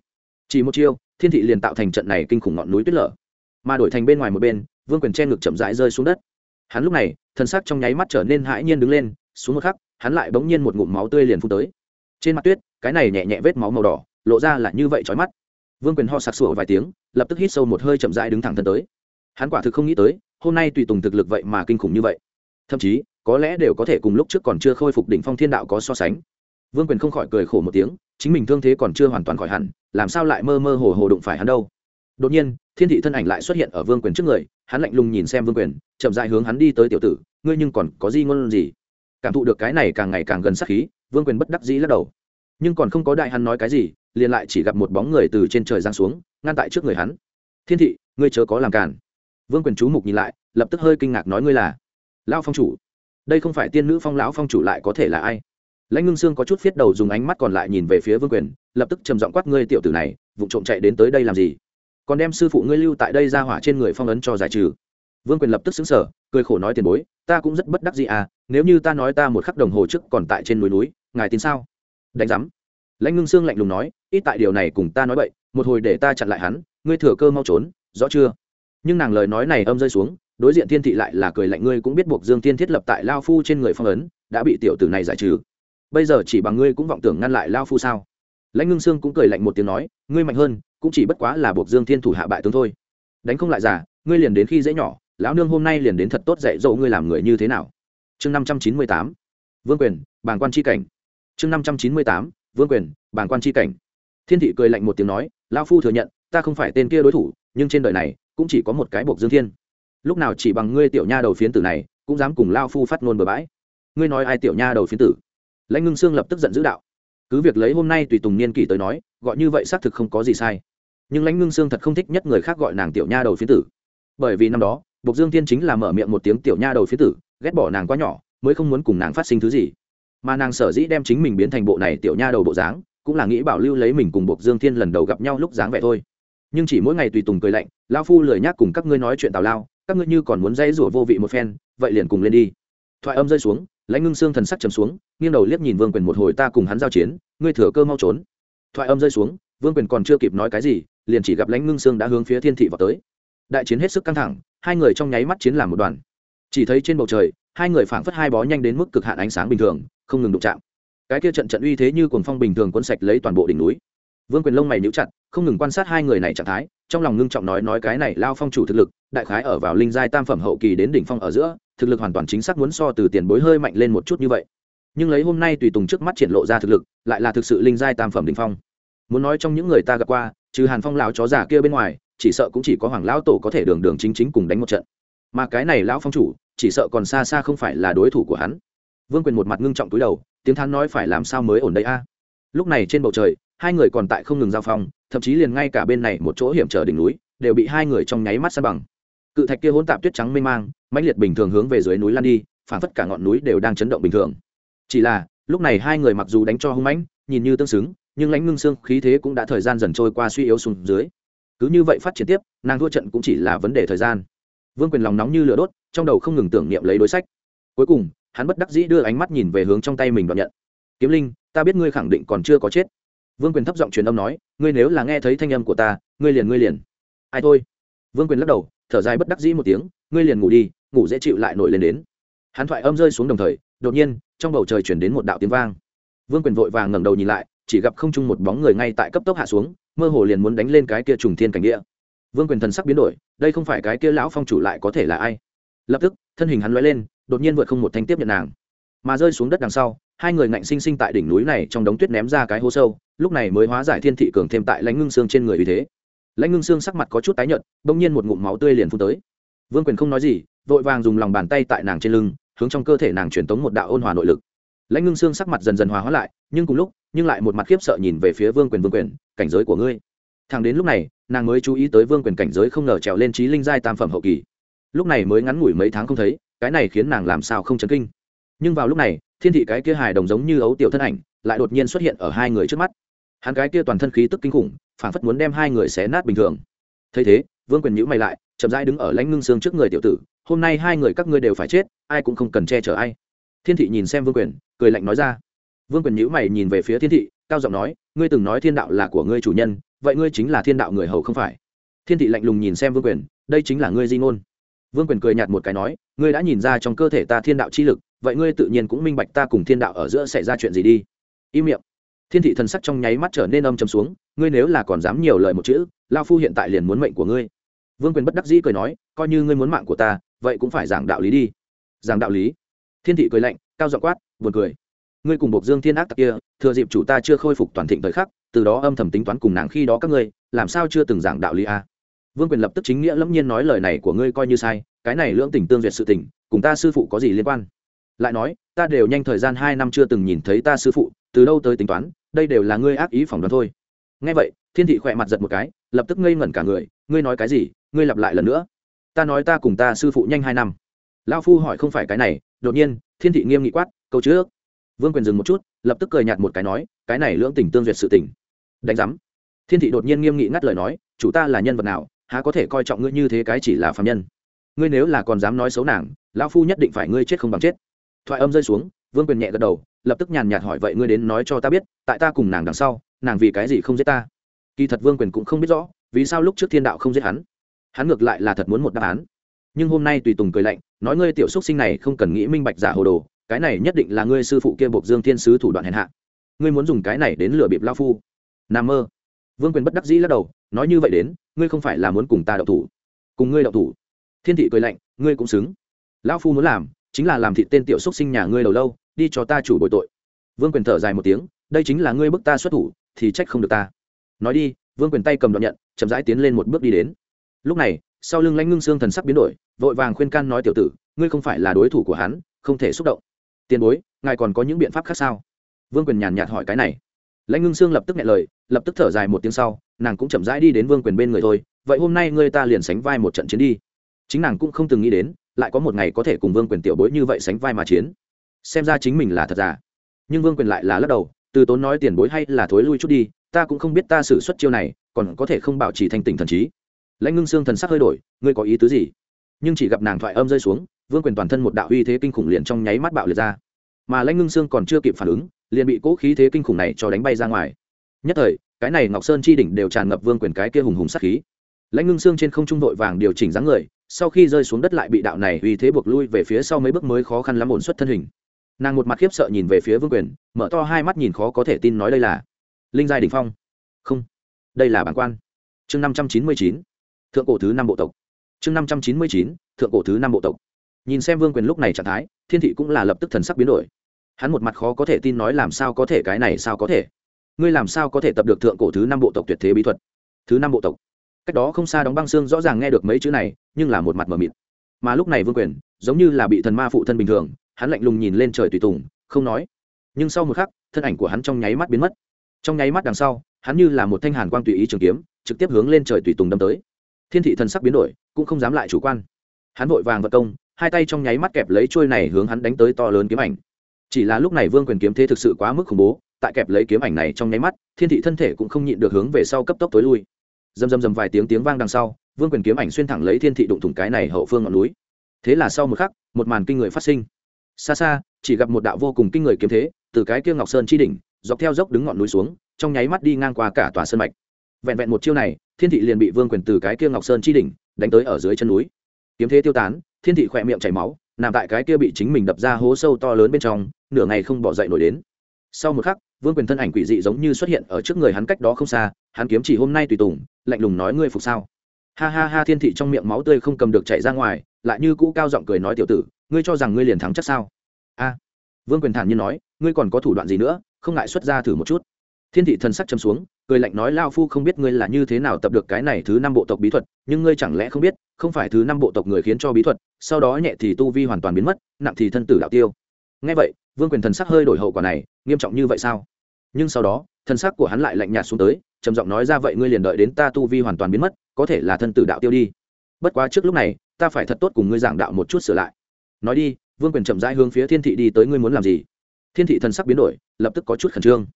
Chỉ một chiêu, thiên thị liền tạo thành trận này kinh khủng ngọn núi tuyết lở. Mà đổi thành bên ngoài một bên, vương quyền che ngực chậm rãi rơi xuống đất. Hắn lúc này, thân xác trong nháy mắt trở nên hãi nhiên đứng lên, xuống một khắc, hắn lại bỗng nhiên một ngụm máu tươi liền phun tới. Trên mặt tuyết, cái này nhẹ nhẹ vết máu màu đỏ, lộ ra là như vậy trói mắt. Vương quyền ho sặc sụa vài tiếng, lập tức hít sâu một hơi chậm rãi đứng thẳng thân tới. Hắn quả thực không nghĩ tới, hôm nay tùy tùng thực lực vậy mà kinh khủng như vậy thậm chí, có lẽ đều có thể cùng lúc trước còn chưa khôi phục đỉnh phong thiên đạo có so sánh. Vương quyền không khỏi cười khổ một tiếng, chính mình thương thế còn chưa hoàn toàn khỏi hẳn, làm sao lại mơ mơ hồ hồ đụng phải hắn đâu? Đột nhiên, thiên thị thân ảnh lại xuất hiện ở vương quyền trước người, hắn lạnh lùng nhìn xem vương quyền, chậm dại hướng hắn đi tới tiểu tử, ngươi nhưng còn có gì ngôn gì? Cảm thụ được cái này càng ngày càng gần sát khí, vương quyền bất đắc dĩ lắc đầu. Nhưng còn không có đại hắn nói cái gì, liền lại chỉ gặp một bóng người từ trên trời giáng xuống, ngăn tại trước người hắn. Thiên thị, ngươi chớ có làm cản vương quyền chú mục nhìn lại, lập tức hơi kinh ngạc nói ngươi là? Lão phong chủ. Đây không phải tiên nữ phong lão phong chủ lại có thể là ai? Lãnh ngưng sương có chút phiết đầu dùng ánh mắt còn lại nhìn về phía vương quyền, lập tức trầm giọng quát ngươi tiểu tử này, vụ trộm chạy đến tới đây làm gì? Còn đem sư phụ ngươi lưu tại đây ra hỏa trên người phong ấn cho giải trừ. Vương quyền lập tức xứng sở cười khổ nói tiền bối, ta cũng rất bất đắc gì à nếu như ta nói ta một khắc đồng hồ trước còn tại trên núi núi, ngài tin sao? Đánh giám. Lãnh ngưng sương lạnh lùng nói, ít tại điều này cùng ta nói vậy một hồi để ta chặn lại hắn, ngươi thừa cơ mau trốn, rõ chưa? Nhưng nàng lời nói này âm rơi xuống đối diện thiên thị lại là cười lạnh, ngươi cũng biết buộc dương thiên thiết lập tại lao phu trên người phong ấn, đã bị tiểu tử này giải trừ. Bây giờ chỉ bằng ngươi cũng vọng tưởng ngăn lại lao phu sao? Lãnh ngưng sương cũng cười lạnh một tiếng nói, ngươi mạnh hơn, cũng chỉ bất quá là buộc dương thiên thủ hạ bại tướng thôi. Đánh không lại giả ngươi liền đến khi dễ nhỏ, lão nương hôm nay liền đến thật tốt dạy dỗ ngươi làm người như thế nào. Chương năm trăm chín mươi tám, vương quyền, bàng quan c h i cảnh. Chương năm trăm chín mươi tám, vương quyền, bàng quan c h i cảnh. Thiên thị cười lạnh một tiếng nói, lao phu thừa nhận, ta không phải tên kia đối thủ, nhưng trên đời này, cũng chỉ có một cái buộc dương thiên lúc nào chỉ bằng ngươi tiểu nha đầu phiến tử này, cũng dám cùng lao phu phát ngôn bừa bãi. Ngươi nói ai tiểu nha đầu phiến tử? Lãnh ngưng sương lập tức giận dữ đạo. Cứ việc lấy hôm nay tùy tùng niên kỷ tới nói, gọi như vậy xác thực không có gì sai. Nhưng lãnh ngưng sương thật không thích nhất người khác gọi nàng tiểu nha đầu phiến tử. Bởi vì năm đó, bộc dương tiên chính là mở miệng một tiếng tiểu nha đầu phiến tử, ghét bỏ nàng quá nhỏ, mới không muốn cùng nàng phát sinh thứ gì. Mà nàng sở dĩ đem chính mình biến thành bộ này tiểu nha đầu bộ dáng, cũng là nghĩ bảo lưu lấy mình cùng bộc dương thiên lần đầu gặp nhau lúc dáng vẻ thôi. Nhưng chỉ mỗi ngày tùy tùng cười lạnh, lao phu lười nhác cùng các ngươi nói chuyện tào lao các ngươi như còn muốn dây rủa vô vị một phen, vậy liền cùng lên đi. Thoại âm rơi xuống, lãnh ngưng xương thần sắc trầm xuống, nghiêng đầu liếc nhìn vương quyền một hồi ta cùng hắn giao chiến, ngươi thừa cơ mau trốn. Thoại âm rơi xuống, vương quyền còn chưa kịp nói cái gì, liền chỉ gặp lãnh ngưng xương đã hướng phía thiên thị vào tới. Đại chiến hết sức căng thẳng, hai người trong nháy mắt chiến làm một đoàn. Chỉ thấy trên bầu trời, hai người phảng phất hai bó nhanh đến mức cực hạn ánh sáng bình thường, không ngừng đụng chạm. Cái kia trận trận uy thế như cuồng phong bình thường cuốn sạch lấy toàn bộ đỉnh núi vương quyền lông mày níu chặt, không ngừng quan sát hai người này trạng thái, trong lòng ngưng trọng nói nói cái này lao phong chủ thực lực, đại khái ở vào linh giai tam phẩm hậu kỳ đến đỉnh phong ở giữa, thực lực hoàn toàn chính xác muốn so từ tiền bối hơi mạnh lên một chút như vậy. Nhưng lấy hôm nay tùy tùng trước mắt triển lộ ra thực lực, lại là thực sự linh giai tam phẩm đỉnh phong. Muốn nói trong những người ta gặp qua, trừ hàn phong lão chó già kia bên ngoài, chỉ sợ cũng chỉ có hoàng lão tổ có thể đường đường chính chính cùng đánh một trận. Mà cái này lão phong chủ, chỉ sợ còn xa xa không phải là đối thủ của hắn. Vương quyền một mặt ngưng trọng túi đầu, tiếng thán nói phải làm sao mới ổn đây a? Lúc này trên bầu trời hai người còn tại không ngừng giao phong, thậm chí liền ngay cả bên này một chỗ hiểm trở đỉnh núi đều bị hai người trong nháy mắt san bằng. Cự thạch kia hỗn tạp tuyết trắng mênh mang, mãnh liệt bình thường hướng về dưới núi lan đi phản phất cả ngọn núi đều đang chấn động bình thường. Chỉ là, lúc này hai người mặc dù đánh cho hung mãnh, nhìn như tương xứng, nhưng lãnh ngưng xương khí thế cũng đã thời gian dần trôi qua suy yếu xuống dưới. Cứ như vậy phát triển tiếp, nàng thua trận cũng chỉ là vấn đề thời gian. Vương quyền lòng nóng như lửa đốt, trong đầu không ngừng tưởng niệm lấy đối sách. Cuối cùng, hắn bất đắc dĩ đưa ánh mắt nhìn về hướng trong tay mình đoạn nhận. Kiếm linh, ta biết ngươi khẳng định còn chưa có chết vương quyền thấp giọng truyền âm nói, ngươi nếu là nghe thấy thanh âm của ta, ngươi liền ngươi liền. Ai thôi? Vương quyền lắc đầu, thở dài bất đắc dĩ một tiếng, ngươi liền ngủ đi, ngủ dễ chịu lại nổi lên đến. Hắn thoại âm rơi xuống đồng thời, đột nhiên, trong bầu trời chuyển đến một đạo tiếng vang. Vương quyền vội vàng ngẩng đầu nhìn lại, chỉ gặp không chung một bóng người ngay tại cấp tốc hạ xuống, mơ hồ liền muốn đánh lên cái kia trùng thiên cảnh địa. Vương quyền thần sắc biến đổi, đây không phải cái kia lão phong chủ lại có thể là ai? Lập tức, thân hình hắn l lên, đột nhiên vượt không một thanh tiếp nhận nàng. Mà rơi xuống đất đằng sau, hai người ngạnh sinh sinh tại đỉnh núi này trong đống tuyết ném ra cái hố sâu lúc này mới hóa giải thiên thị cường thêm tại lãnh ngưng xương trên người vì thế. Lãnh ngưng xương sắc mặt có chút tái nhợt, bỗng nhiên một ngụm máu tươi liền phun tới. Vương quyền không nói gì, vội vàng dùng lòng bàn tay tại nàng trên lưng, hướng trong cơ thể nàng truyền tống một đạo ôn hòa nội lực. Lãnh ngưng xương sắc mặt dần dần hòa hóa lại, nhưng cùng lúc, nhưng lại một mặt khiếp sợ nhìn về phía vương quyền vương quyền, cảnh giới của ngươi. Thằng đến lúc này, nàng mới chú ý tới vương quyền cảnh giới không ngờ trèo lên trí linh giai tam phẩm hậu kỳ. Lúc này mới ngắn ngủi mấy tháng không thấy, cái này khiến nàng làm sao không chấn kinh. Nhưng vào lúc này, thiên thị cái kia hài đồng giống như ấu tiểu thân ảnh, lại đột nhiên xuất hiện ở hai người trước mắt hắn cái kia toàn thân khí tức kinh khủng phản phất muốn đem hai người xé nát bình thường. Thấy thế, vương quyền nhữ mày lại, chậm rãi đứng ở lãnh ngưng xương trước người tiểu tử, hôm nay hai người các ngươi đều phải chết, ai cũng không cần che chở ai. Thiên thị nhìn xem vương quyền, cười lạnh nói ra. Vương quyền nhữ mày nhìn về phía thiên thị, cao giọng nói, ngươi từng nói thiên đạo là của ngươi chủ nhân, vậy ngươi chính là thiên đạo người hầu không phải? Thiên thị lạnh lùng nhìn xem vương quyền, đây chính là ngươi di ngôn. Vương quyền cười nhạt một cái nói, ngươi đã nhìn ra trong cơ thể ta thiên đạo chi lực, vậy ngươi tự nhiên cũng minh bạch ta cùng thiên đạo ở giữa xảy ra chuyện gì đi. Im miệng thiên thị thần sắc trong nháy mắt trở nên âm chầm xuống, ngươi nếu là còn dám nhiều lời một chữ, lao phu hiện tại liền muốn mệnh của ngươi. Vương quyền bất đắc dĩ cười nói, coi như ngươi muốn mạng của ta, vậy cũng phải giảng đạo lý đi. Giảng đạo lý? Thiên thị cười lạnh, cao dọ quát, buồn cười. Ngươi cùng buộc dương thiên ác tặc kia, thừa dịp chủ ta chưa khôi phục toàn thịnh thời khắc, từ đó âm thầm tính toán cùng nàng khi đó các ngươi, làm sao chưa từng giảng đạo lý a? Vương quyền lập tức chính nghĩa lẫm nhiên nói lời này của ngươi coi như sai, cái này lưỡng tình tương duyệt sự tình, cùng ta sư phụ có gì liên quan? Lại nói, ta đều nhanh thời gian hai năm chưa từng nhìn thấy ta sư phụ, từ đâu tới tính toán đây đều là ngươi ác ý phỏng đoán thôi. Ngay vậy, thiên thị khỏe mặt giật một cái, lập tức ngây ngẩn cả người, ngươi nói cái gì, ngươi lặp lại lần nữa. Ta nói ta cùng ta sư phụ nhanh hai năm. Lao phu hỏi không phải cái này, đột nhiên, thiên thị nghiêm nghị quát, câu trước. Vương quyền dừng một chút, lập tức cười nhạt một cái nói, cái này lưỡng tình tương duyệt sự tình. Đánh giám. Thiên thị đột nhiên nghiêm nghị ngắt lời nói, chủ ta là nhân vật nào, há có thể coi trọng ngươi như thế cái chỉ là phạm nhân? Ngươi nếu là còn dám nói xấu nàng, lão phu nhất định phải ngươi chết không bằng chết. Thoại âm rơi xuống, vương quyền nhẹ gật đầu lập tức nhàn nhạt hỏi, vậy ngươi đến nói cho ta biết, tại ta cùng nàng đằng sau, nàng vì cái gì không giết ta? Kỳ thật vương quyền cũng không biết rõ, vì sao lúc trước thiên đạo không giết hắn. Hắn ngược lại là thật muốn một đáp án. Nhưng hôm nay tùy tùng cười lạnh, nói ngươi tiểu xúc sinh này không cần nghĩ minh bạch giả hồ đồ, cái này nhất định là ngươi sư phụ kia buộc dương thiên sứ thủ đoạn hèn hạ. Ngươi muốn dùng cái này đến lừa bịp lao phu. N a mơ. Vương quyền bất đắc dĩ lắc đầu, nói như vậy đến, ngươi không phải là muốn cùng ta đậu thủ. Cùng ngươi đậu thủ. Thiên thị cười lạnh, ngươi cũng xứng. Lão phu muốn làm, chính là làm thị tên tiểu xúc sinh nhà ngươi đầu lâu đi cho ta chủ bồi tội. Vương quyền thở dài một tiếng, đây chính là ngươi bức ta xuất thủ, thì trách không được ta. Nói đi, vương quyền tay cầm đoạn nhận, chậm rãi tiến lên một bước đi đến. Lúc này, sau lưng lãnh ngưng xương thần sắc biến đổi, vội vàng khuyên can nói tiểu tử, ngươi không phải là đối thủ của hắn, không thể xúc động. Tiền bối, ngài còn có những biện pháp khác sao? Vương quyền nhàn nhạt hỏi cái này. Lãnh ngưng xương lập tức nghe lời, lập tức thở dài một tiếng sau, nàng cũng chậm rãi đi đến vương quyền bên người thôi. Vậy hôm nay ngươi ta liền sánh vai một trận chiến đi. Chính nàng cũng không từng nghĩ đến, lại có một ngày có thể cùng vương quyền tiểu bối như vậy sánh vai mà chiến xem ra chính mình là thật giả nhưng vương quyền lại là lắc đầu, từ tốn nói tiền bối hay là thối lui chút đi, ta cũng không biết ta xử suất chiêu này, còn có thể không bảo trì thanh tỉnh thần trí. Lãnh ngưng xương thần sắc hơi đổi, ngươi có ý tứ gì? Nhưng chỉ gặp nàng thoại âm rơi xuống, vương quyền toàn thân một đạo uy thế kinh khủng liền trong nháy mắt bạo liệt ra. Mà lãnh ngưng xương còn chưa kịp phản ứng, liền bị cỗ khí thế kinh khủng này cho đánh bay ra ngoài. Nhất thời, cái này ngọc sơn chi đỉnh đều tràn ngập vương quyền cái kia hùng hùng sát khí. Lãnh ngưng xương trên không trung vội vàng điều chỉnh dáng người, sau khi rơi xuống đất lại bị đạo này uy thế buộc lui về phía sau mấy bước mới khó khăn lắm ổn xuất thân hình nàng một mặt khiếp sợ nhìn về phía vương quyền, mở to hai mắt nhìn khó có thể tin nói đây là linh giai đình phong. Không, đây là bản quan. Chương năm trăm chín mươi chín, thượng cổ thứ năm bộ tộc. Chương năm trăm chín mươi chín, thượng cổ thứ năm bộ tộc. Nhìn xem vương quyền lúc này trạng thái, thiên thị cũng là lập tức thần sắc biến đổi. Hắn một mặt khó có thể tin nói làm sao có thể cái này sao có thể? Ngươi làm sao có thể tập được thượng cổ thứ năm bộ tộc tuyệt thế bí thuật? Thứ năm bộ tộc. Cách đó không xa đóng băng xương rõ ràng nghe được mấy chữ này, nhưng là một mặt mờ mịt. Mà lúc này vương quyền, giống như là bị thần ma phụ thân bình thường hắn lạnh lùng nhìn lên trời tùy tùng, không nói. Nhưng sau một khắc, thân ảnh của hắn trong nháy mắt biến mất. Trong nháy mắt đằng sau, hắn như là một thanh hàn quang tùy ý trường kiếm, trực tiếp hướng lên trời tùy tùng đâm tới. Thiên thị thần sắc biến đổi, cũng không dám lại chủ quan. Hắn vội vàng vật công, hai tay trong nháy mắt kẹp lấy trôi này hướng hắn đánh tới to lớn kiếm ảnh. Chỉ là lúc này vương quyền kiếm thế thực sự quá mức khủng bố, tại kẹp lấy kiếm ảnh này trong nháy mắt, thiên thị thân thể cũng không nhịn được hướng về sau cấp tốc tối lui. Dầm dầm dầm vài tiếng tiếng vang đằng sau, vương quyền kiếm ảnh xuyên thẳng lấy thiên thị đụng thủng cái này hậu phương ngọn núi. Thế là sau một khắc, một màn kinh người phát sinh xa xa, chỉ gặp một đạo vô cùng kinh người kiếm thế, từ cái kia ngọc sơn chi đỉnh, dọc theo dốc đứng ngọn núi xuống, trong nháy mắt đi ngang qua cả tòa sơn mạch. Vẹn vẹn một chiêu này, thiên thị liền bị vương quyền từ cái kia ngọc sơn chi đỉnh đánh tới ở dưới chân núi. Kiếm thế tiêu tán, thiên thị khỏe miệng chảy máu, nằm tại cái kia bị chính mình đập ra hố sâu to lớn bên trong, nửa ngày không bỏ dậy nổi đến. Sau một khắc, vương quyền thân ảnh quỷ dị giống như xuất hiện ở trước người hắn cách đó không xa, hắn kiếm chỉ hôm nay tùy tùng, lạnh lùng nói ngươi phục sao? Ha ha ha, thiên thị trong miệng máu tươi không cầm được chảy ra ngoài, lại như cũ cao giọng cười nói tiểu tử ngươi cho rằng ngươi liền thắng chắc sao? A. Vương quyền thản nhiên nói, ngươi còn có thủ đoạn gì nữa, không ngại xuất ra thử một chút. Thiên thị thần sắc châm xuống, cười lạnh nói, lao phu không biết ngươi là như thế nào tập được cái này thứ năm bộ tộc bí thuật, nhưng ngươi chẳng lẽ không biết, không phải thứ năm bộ tộc người khiến cho bí thuật, sau đó nhẹ thì tu vi hoàn toàn biến mất, nặng thì thân tử đạo tiêu. Ngay vậy, vương quyền thần sắc hơi đổi hậu quả này, nghiêm trọng như vậy sao? Nhưng sau đó, thần sắc của hắn lại lạnh nhạt xuống tới, trầm giọng nói ra, vậy ngươi liền đợi đến ta tu vi hoàn toàn biến mất, có thể là thân tử đạo tiêu đi. Bất quá trước lúc này, ta phải thật tốt cùng ngươi giảng đạo một chút sửa lại nói đi, vương quyền chậm rãi hướng phía thiên thị đi tới ngươi muốn làm gì? Thiên thị thần sắc biến đổi, lập tức có chút khẩn trương.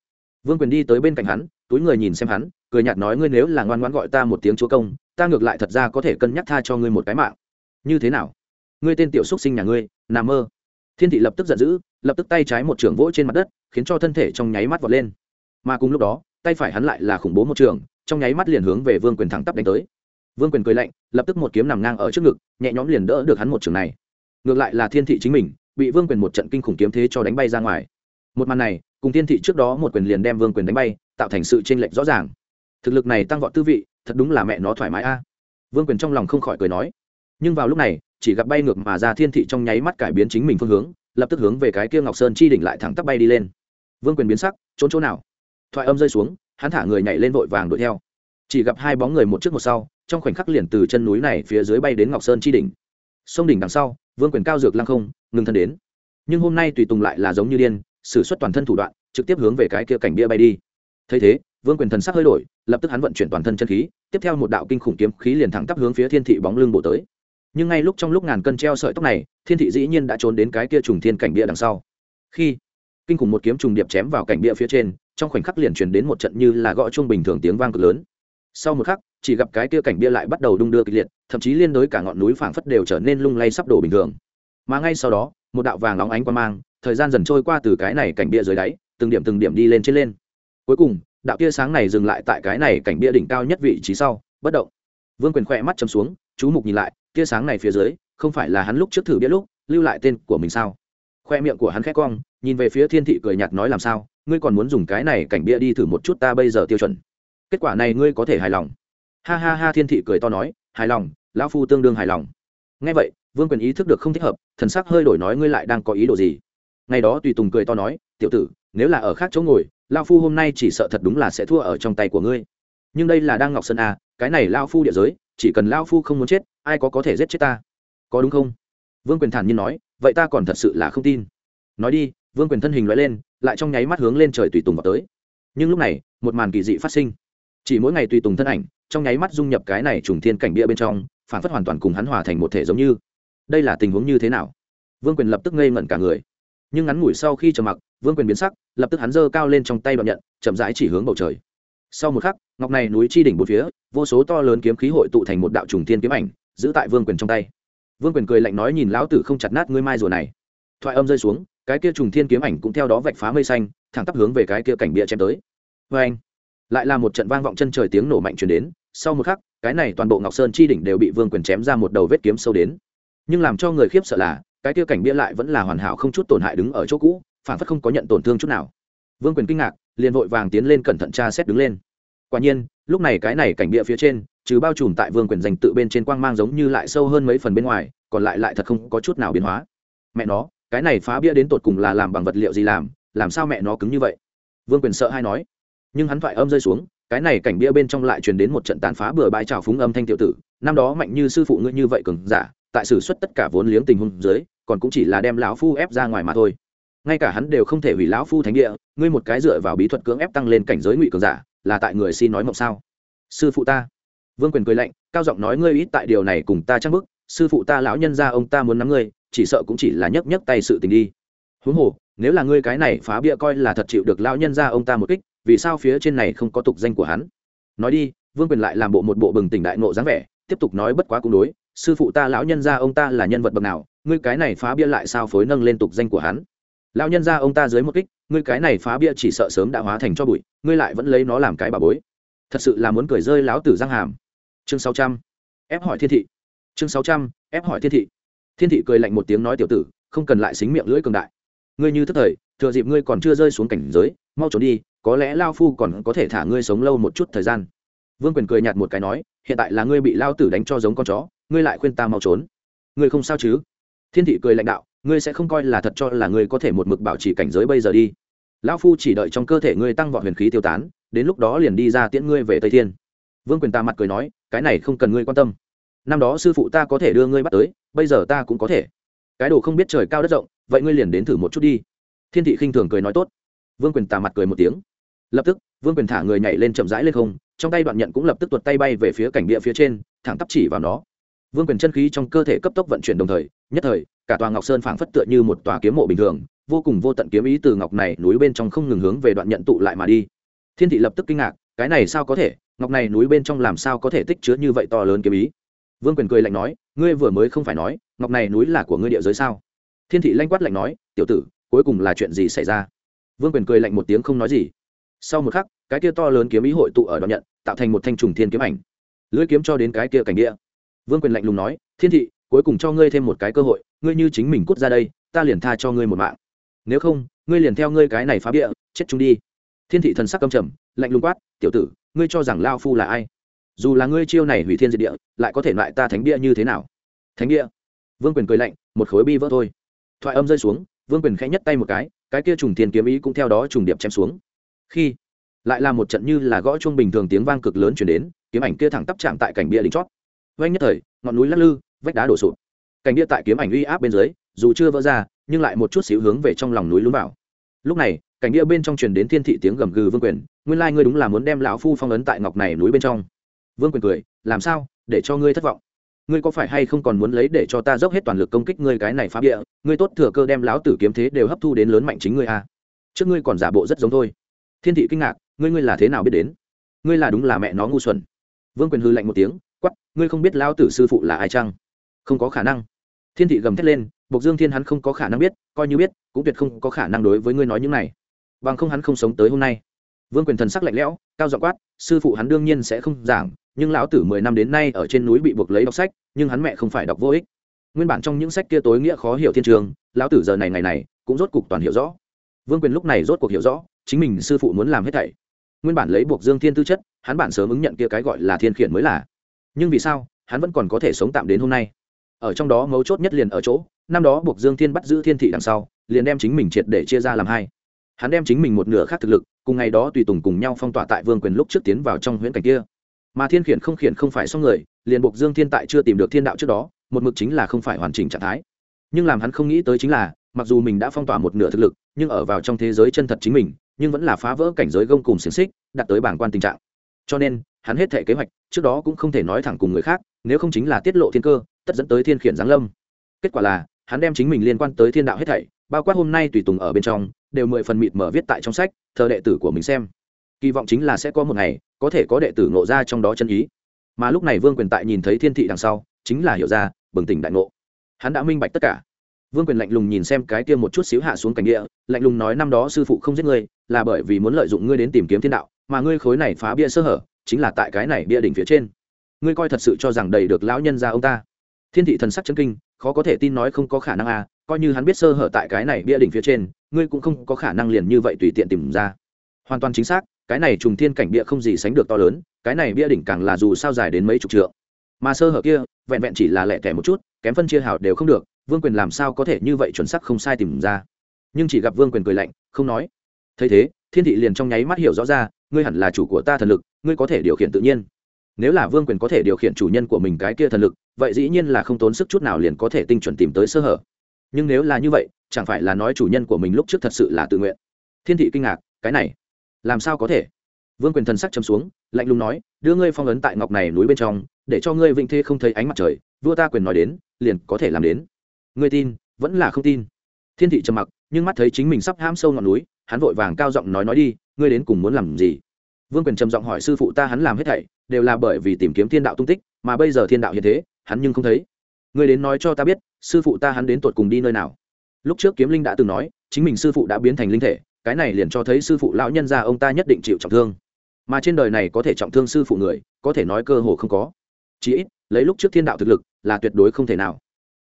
Vương quyền đi tới bên cạnh hắn, túi người nhìn xem hắn, cười nhạt nói ngươi nếu là ngoan ngoãn gọi ta một tiếng chúa công, ta ngược lại thật ra có thể cân nhắc tha cho ngươi một cái mạng. Như thế nào? Ngươi tên tiểu xúc sinh nhà ngươi, nà mơ. Thiên thị lập tức giận dữ, lập tức tay trái một trường vỗ trên mặt đất, khiến cho thân thể trong nháy mắt vọt lên. Mà cùng lúc đó, tay phải hắn lại là khủng bố một trường, trong nháy mắt liền hướng về vương quyền thẳng tắp đánh tới. Vương quyền cười lạnh, lập tức một kiếm nằm ngang ở trước ngực, nhẹ nhõm liền đỡ được hắn một trường này ngược lại là thiên thị chính mình, bị vương quyền một trận kinh khủng kiếm thế cho đánh bay ra ngoài. Một màn này, cùng thiên thị trước đó một quyền liền đem vương quyền đánh bay, tạo thành sự tranh lệch rõ ràng. Thực lực này tăng vọt tư vị, thật đúng là mẹ nó thoải mái a. Vương quyền trong lòng không khỏi cười nói. Nhưng vào lúc này, chỉ gặp bay ngược mà ra thiên thị trong nháy mắt cải biến chính mình phương hướng, lập tức hướng về cái kia ngọc sơn chi đỉnh lại thẳng tắp bay đi lên. Vương quyền biến sắc, trốn chỗ nào? Thoại âm rơi xuống, hắn thả người nhảy lên vội vàng đuổi theo. Chỉ gặp hai bóng người một trước một sau, trong khoảnh khắc liền từ chân núi này phía dưới bay đến ngọc sơn chi đỉnh sông đỉnh đằng sau, vương quyền cao dược lăng không, ngừng thân đến. Nhưng hôm nay tùy tùng lại là giống như điên, sử xuất toàn thân thủ đoạn, trực tiếp hướng về cái kia cảnh bia bay đi. Thấy thế, vương quyền thần sắc hơi đổi, lập tức hắn vận chuyển toàn thân chân khí, tiếp theo một đạo kinh khủng kiếm khí liền thẳng tắp hướng phía thiên thị bóng lưng bổ tới. Nhưng ngay lúc trong lúc ngàn cân treo sợi tóc này, thiên thị dĩ nhiên đã trốn đến cái kia trùng thiên cảnh bia đằng sau. Khi kinh khủng một kiếm trùng điệp chém vào cảnh bia phía trên, trong khoảnh khắc liền truyền đến một trận như là gõ chuông bình thường tiếng vang cực lớn. Sau một khắc chỉ gặp cái kia cảnh bia lại bắt đầu đung đưa kịch liệt, thậm chí liên đối cả ngọn núi phảng phất đều trở nên lung lay sắp đổ bình thường. Mà ngay sau đó, một đạo vàng óng ánh qua mang, thời gian dần trôi qua từ cái này cảnh bia dưới đáy, từng điểm từng điểm đi lên trên lên. Cuối cùng, đạo tia sáng này dừng lại tại cái này cảnh bia đỉnh cao nhất vị trí sau, bất động. Vương quyền khỏe mắt chấm xuống, chú mục nhìn lại tia sáng này phía dưới, không phải là hắn lúc trước thử biết lúc, lưu lại tên của mình sao? Khoe miệng của hắn khét cong, nhìn về phía thiên thị cười nhạt nói làm sao, ngươi còn muốn dùng cái này cảnh bia đi thử một chút ta bây giờ tiêu chuẩn. Kết quả này ngươi có thể hài lòng ha ha ha, thiên thị cười to nói, hài lòng, lão phu tương đương hài lòng. Ngay vậy, vương quyền ý thức được không thích hợp, thần sắc hơi đổi nói ngươi lại đang có ý đồ gì. Ngày đó tùy tùng cười to nói, tiểu tử, nếu là ở khác chỗ ngồi lao phu hôm nay chỉ sợ thật đúng là sẽ thua ở trong tay của ngươi. Nhưng đây là đang ngọc sơn a cái này lao phu địa giới, chỉ cần lao phu không muốn chết, ai có có thể giết chết ta? Có đúng không? Vương quyền thản nhiên nói, vậy ta còn thật sự là không tin. Nói đi, vương quyền thân hình loại lên, lại trong nháy mắt hướng lên trời tùy tùng vào tới. Nhưng lúc này, một màn kỳ dị phát sinh chỉ mỗi ngày tùy tùng thân ảnh, trong nháy mắt dung nhập cái này trùng thiên cảnh bia bên trong, phản phất hoàn toàn cùng hắn hòa thành một thể giống như. Đây là tình huống như thế nào? Vương quyền lập tức ngây ngẩn cả người. Nhưng ngắn ngủi sau khi trầm mặc, vương quyền biến sắc, lập tức hắn giơ cao lên trong tay đoạn nhận, chậm rãi chỉ hướng bầu trời. Sau một khắc, ngọc này núi chi đỉnh bốn phía, vô số to lớn kiếm khí hội tụ thành một đạo trùng thiên kiếm ảnh, giữ tại vương quyền trong tay. Vương quyền cười lạnh nói nhìn lão tử không chặt nát ngươi mai rùa này. Thoại âm rơi xuống, cái kia trùng thiên kiếm ảnh cũng theo đó vạch phá mây xanh, thẳng tắp hướng về cái kia cảnh bia chém tới. Vê anh lại là một trận vang vọng chân trời tiếng nổ mạnh truyền đến, sau một khắc, cái này toàn bộ ngọc sơn chi đỉnh đều bị vương quyền chém ra một đầu vết kiếm sâu đến. Nhưng làm cho người khiếp sợ là, cái kia cảnh bia lại vẫn là hoàn hảo không chút tổn hại đứng ở chỗ cũ phản phất không có nhận tổn thương chút nào. Vương quyền kinh ngạc, liền vội vàng tiến lên cẩn thận tra xét đứng lên. Quả nhiên, lúc này cái này cảnh bia phía trên, trừ bao trùm tại vương quyền dành tự bên trên quang mang giống như lại sâu hơn mấy phần bên ngoài, còn lại lại thật không có chút nào biến hóa. Mẹ nó, cái này phá bia đến tột cùng là làm bằng vật liệu gì làm làm sao mẹ nó cứng như vậy? Vương quyền sợ hay nói nhưng hắn thoại âm rơi xuống, cái này cảnh bia bên trong lại truyền đến một trận tàn phá bừa bãi trào phúng âm thanh tiểu tử, năm đó mạnh như sư phụ ngươi như vậy cường giả, tại sử xuất tất cả vốn liếng tình huống dưới, còn cũng chỉ là đem lão phu ép ra ngoài mà thôi. Ngay cả hắn đều không thể hủy lão phu thánh địa, ngươi một cái dựa vào bí thuật cưỡng ép tăng lên cảnh giới ngụy cường giả, là tại người xin nói mộng sao? Sư phụ ta. Vương quyền cười lạnh, cao giọng nói ngươi ít tại điều này cùng ta chắc bức, sư phụ ta lão nhân ra ông ta muốn nắm ngươi, chỉ sợ cũng chỉ là nhấc nhấc tay sự tình đi. Huống hồ, nếu là ngươi cái này phá bia coi là thật chịu được lão nhân ra ông ta một kích vì sao phía trên này không có tục danh của hắn? Nói đi, vương quyền lại làm bộ một bộ bừng tỉnh đại nộ dáng vẻ, tiếp tục nói bất quá cũng đối, sư phụ ta, lão nhân gia ông ta là nhân vật bậc nào, ngươi cái này phá bia lại sao phối nâng lên tục danh của hắn? Lão nhân gia ông ta dưới một kích, ngươi cái này phá bia chỉ sợ sớm đã hóa thành cho bụi, ngươi lại vẫn lấy nó làm cái bà bối. Thật sự là muốn cười rơi lão tử giang hàm. Chương sáu trăm, ép hỏi thiên thị. Chương sáu trăm, ép hỏi thiên thị. Thiên thị cười lạnh một tiếng nói tiểu tử, không cần lại xính miệng lưỡi cường đại. Ngươi như thất thời, thừa dịp ngươi còn chưa rơi xuống cảnh giới, mau trốn đi có lẽ lao phu còn có thể thả ngươi sống lâu một chút thời gian. Vương quyền cười nhạt một cái nói, hiện tại là ngươi bị lao tử đánh cho giống con chó, ngươi lại khuyên ta mau trốn. Ngươi không sao chứ? Thiên thị cười lãnh đạo, ngươi sẽ không coi là thật cho là ngươi có thể một mực bảo trì cảnh giới bây giờ đi. Lão phu chỉ đợi trong cơ thể ngươi tăng vọt huyền khí tiêu tán, đến lúc đó liền đi ra tiễn ngươi về tây thiên. Vương quyền ta mặt cười nói, cái này không cần ngươi quan tâm. Năm đó sư phụ ta có thể đưa ngươi bắt tới, bây giờ ta cũng có thể. Cái đồ không biết trời cao đất rộng, vậy ngươi liền đến thử một chút đi. Thiên thị khinh thường cười nói tốt vương quyền tà mặt cười một tiếng. Lập tức, vương quyền thả người nhảy lên chậm rãi lên không, trong tay đoạn nhận cũng lập tức tuột tay bay về phía cảnh địa phía trên, thẳng tắp chỉ vào nó. Vương quyền chân khí trong cơ thể cấp tốc vận chuyển đồng thời, nhất thời, cả tòa ngọc sơn phảng phất tựa như một tòa kiếm mộ bình thường, vô cùng vô tận kiếm ý từ ngọc này núi bên trong không ngừng hướng về đoạn nhận tụ lại mà đi. Thiên thị lập tức kinh ngạc, cái này sao có thể? Ngọc này núi bên trong làm sao có thể tích chứa như vậy to lớn kiếm ý? Vương quyền cười lạnh nói, ngươi vừa mới không phải nói, ngọc này núi là của ngươi địa giới sao? Thiên thị lanh quát lạnh nói, tiểu tử, cuối cùng là chuyện gì xảy ra? Vương quyền cười lạnh một tiếng không nói gì. Sau một khắc, cái kia to lớn kiếm ý hội tụ ở đoạn nhận, tạo thành một thanh trùng thiên kiếm ảnh. Lưỡi kiếm cho đến cái kia cảnh địa. Vương quyền lạnh lùng nói, thiên thị, cuối cùng cho ngươi thêm một cái cơ hội, ngươi như chính mình cút ra đây, ta liền tha cho ngươi một mạng. Nếu không, ngươi liền theo ngươi cái này phá bịa, chết chúng đi. Thiên thị thần sắc căm trầm, lạnh lùng quát, tiểu tử, ngươi cho rằng lao phu là ai? Dù là ngươi chiêu này hủy thiên diệt địa, lại có thể loại ta thánh địa như thế nào? Thánh địa vương quyền cười lạnh, một khối bi vỡ thôi. Thoại âm rơi xuống, vương quyền khẽ nhất tay một cái cái kia trùng tiền kiếm ý cũng theo đó trùng điệp chém xuống. Khi, lại là một trận như là gõ chuông bình thường tiếng vang cực lớn chuyển đến, kiếm ảnh kia thẳng tắp chạm tại cảnh bia đỉnh chót. Vanh nhất thời, ngọn núi lắc lư, vách đá đổ sụp. Cảnh bia tại kiếm ảnh uy áp bên dưới, dù chưa vỡ ra, nhưng lại một chút xíu hướng về trong lòng núi lún vào. Lúc này, cảnh bia bên trong truyền đến thiên thị tiếng gầm gừ vương quyền, nguyên lai ngươi đúng là muốn đem lão phu phong ấn tại ngọc này núi bên trong. Vương quyền cười, làm sao? Để cho ngươi thất vọng ngươi có phải hay không còn muốn lấy để cho ta dốc hết toàn lực công kích ngươi cái này phá địa ngươi tốt thừa cơ đem lão tử kiếm thế đều hấp thu đến lớn mạnh chính ngươi à. trước ngươi còn giả bộ rất giống thôi. Thiên thị kinh ngạc, ngươi ngươi là thế nào biết đến? Ngươi là đúng là mẹ nó ngu xuẩn. Vương quyền hư lạnh một tiếng quắp ngươi không biết lão tử sư phụ là ai chăng? Không có khả năng. Thiên thị gầm thét lên, bộc dương thiên hắn không có khả năng biết, coi như biết, cũng tuyệt không có khả năng đối với ngươi nói những này. Bằng không hắn không sống tới hôm nay. Vương quyền thần sắc lạnh lẽo, cao dọ quát, sư phụ hắn đương nhiên sẽ không giảng nhưng lão tử mười năm đến nay ở trên núi bị buộc lấy đọc sách, nhưng hắn mẹ không phải đọc vô ích. Nguyên bản trong những sách kia tối nghĩa khó hiểu thiên trường, lão tử giờ này ngày này cũng rốt cục toàn hiểu rõ. Vương quyền lúc này rốt cuộc hiểu rõ, chính mình sư phụ muốn làm hết thảy. Nguyên bản lấy buộc dương thiên tư chất, hắn bản sớm ứng nhận kia cái gọi là thiên khiển mới là. Nhưng vì sao, hắn vẫn còn có thể sống tạm đến hôm nay? Ở trong đó mấu chốt nhất liền ở chỗ, năm đó buộc dương thiên bắt giữ thiên thị đằng sau, liền đem chính mình triệt để chia ra làm hai. Hắn đem chính mình một nửa khác thực lực, cùng ngày đó tùy tùng cùng nhau phong tỏa tại vương quyền lúc trước tiến vào trong huyễn cảnh kia mà thiên khiển không khiển không phải xong người, liền buộc dương thiên tại chưa tìm được thiên đạo trước đó, một mực chính là không phải hoàn chỉnh trạng thái. Nhưng làm hắn không nghĩ tới chính là, mặc dù mình đã phong tỏa một nửa thực lực, nhưng ở vào trong thế giới chân thật chính mình, nhưng vẫn là phá vỡ cảnh giới gông cùng xiềng xích, đạt tới bảng quan tình trạng. Cho nên, hắn hết thể kế hoạch, trước đó cũng không thể nói thẳng cùng người khác, nếu không chính là tiết lộ thiên cơ, tất dẫn tới thiên khiển giáng lâm. Kết quả là, hắn đem chính mình liên quan tới thiên đạo hết thảy, bao quát hôm nay tùy tùng ở bên trong, đều mười phần mịt mở viết tại trong sách, thờ đệ tử của mình xem kỳ vọng chính là sẽ có một ngày, có thể có đệ tử ngộ ra trong đó chân ý. Mà lúc này vương quyền tại nhìn thấy thiên thị đằng sau, chính là hiểu ra, bừng tỉnh đại ngộ. Hắn đã minh bạch tất cả. Vương quyền lạnh lùng nhìn xem cái kia một chút xíu hạ xuống cảnh địa, lạnh lùng nói năm đó sư phụ không giết ngươi, là bởi vì muốn lợi dụng ngươi đến tìm kiếm thiên đạo, mà ngươi khối này phá bia sơ hở, chính là tại cái này bia đỉnh phía trên. Ngươi coi thật sự cho rằng đầy được lão nhân ra ông ta. Thiên thị thần sắc chân kinh, khó có thể tin nói không có khả năng à coi như hắn biết sơ hở tại cái này bia đỉnh phía trên, ngươi cũng không có khả năng liền như vậy tùy tiện tìm ra. Hoàn toàn chính xác cái này trùng thiên cảnh bia không gì sánh được to lớn, cái này bia đỉnh càng là dù sao dài đến mấy chục trượng. Mà sơ hở kia, vẹn vẹn chỉ là lẻ tẻ một chút, kém phân chia hào đều không được, vương quyền làm sao có thể như vậy chuẩn sắc không sai tìm ra. Nhưng chỉ gặp vương quyền cười lạnh, không nói. Thấy thế, thiên thị liền trong nháy mắt hiểu rõ ra, ngươi hẳn là chủ của ta thần lực, ngươi có thể điều khiển tự nhiên. Nếu là vương quyền có thể điều khiển chủ nhân của mình cái kia thần lực, vậy dĩ nhiên là không tốn sức chút nào liền có thể tinh chuẩn tìm tới sơ hở. Nhưng nếu là như vậy, chẳng phải là nói chủ nhân của mình lúc trước thật sự là tự nguyện. Thiên thị kinh ngạc, cái này làm sao có thể? Vương quyền thần sắc chấm xuống, lạnh lùng nói, đưa ngươi phong ấn tại ngọc này núi bên trong, để cho ngươi vĩnh thê không thấy ánh mặt trời, vua ta quyền nói đến, liền có thể làm đến. Ngươi tin, vẫn là không tin. Thiên thị trầm mặc, nhưng mắt thấy chính mình sắp hãm sâu ngọn núi, hắn vội vàng cao giọng nói nói đi, ngươi đến cùng muốn làm gì? Vương quyền trầm giọng hỏi sư phụ ta hắn làm hết thảy, đều là bởi vì tìm kiếm thiên đạo tung tích, mà bây giờ thiên đạo hiện thế, hắn nhưng không thấy. Ngươi đến nói cho ta biết, sư phụ ta hắn đến tột cùng đi nơi nào? Lúc trước kiếm linh đã từng nói, chính mình sư phụ đã biến thành linh thể cái này liền cho thấy sư phụ lão nhân gia ông ta nhất định chịu trọng thương. Mà trên đời này có thể trọng thương sư phụ người, có thể nói cơ hồ không có. Chí ít, lấy lúc trước thiên đạo thực lực, là tuyệt đối không thể nào.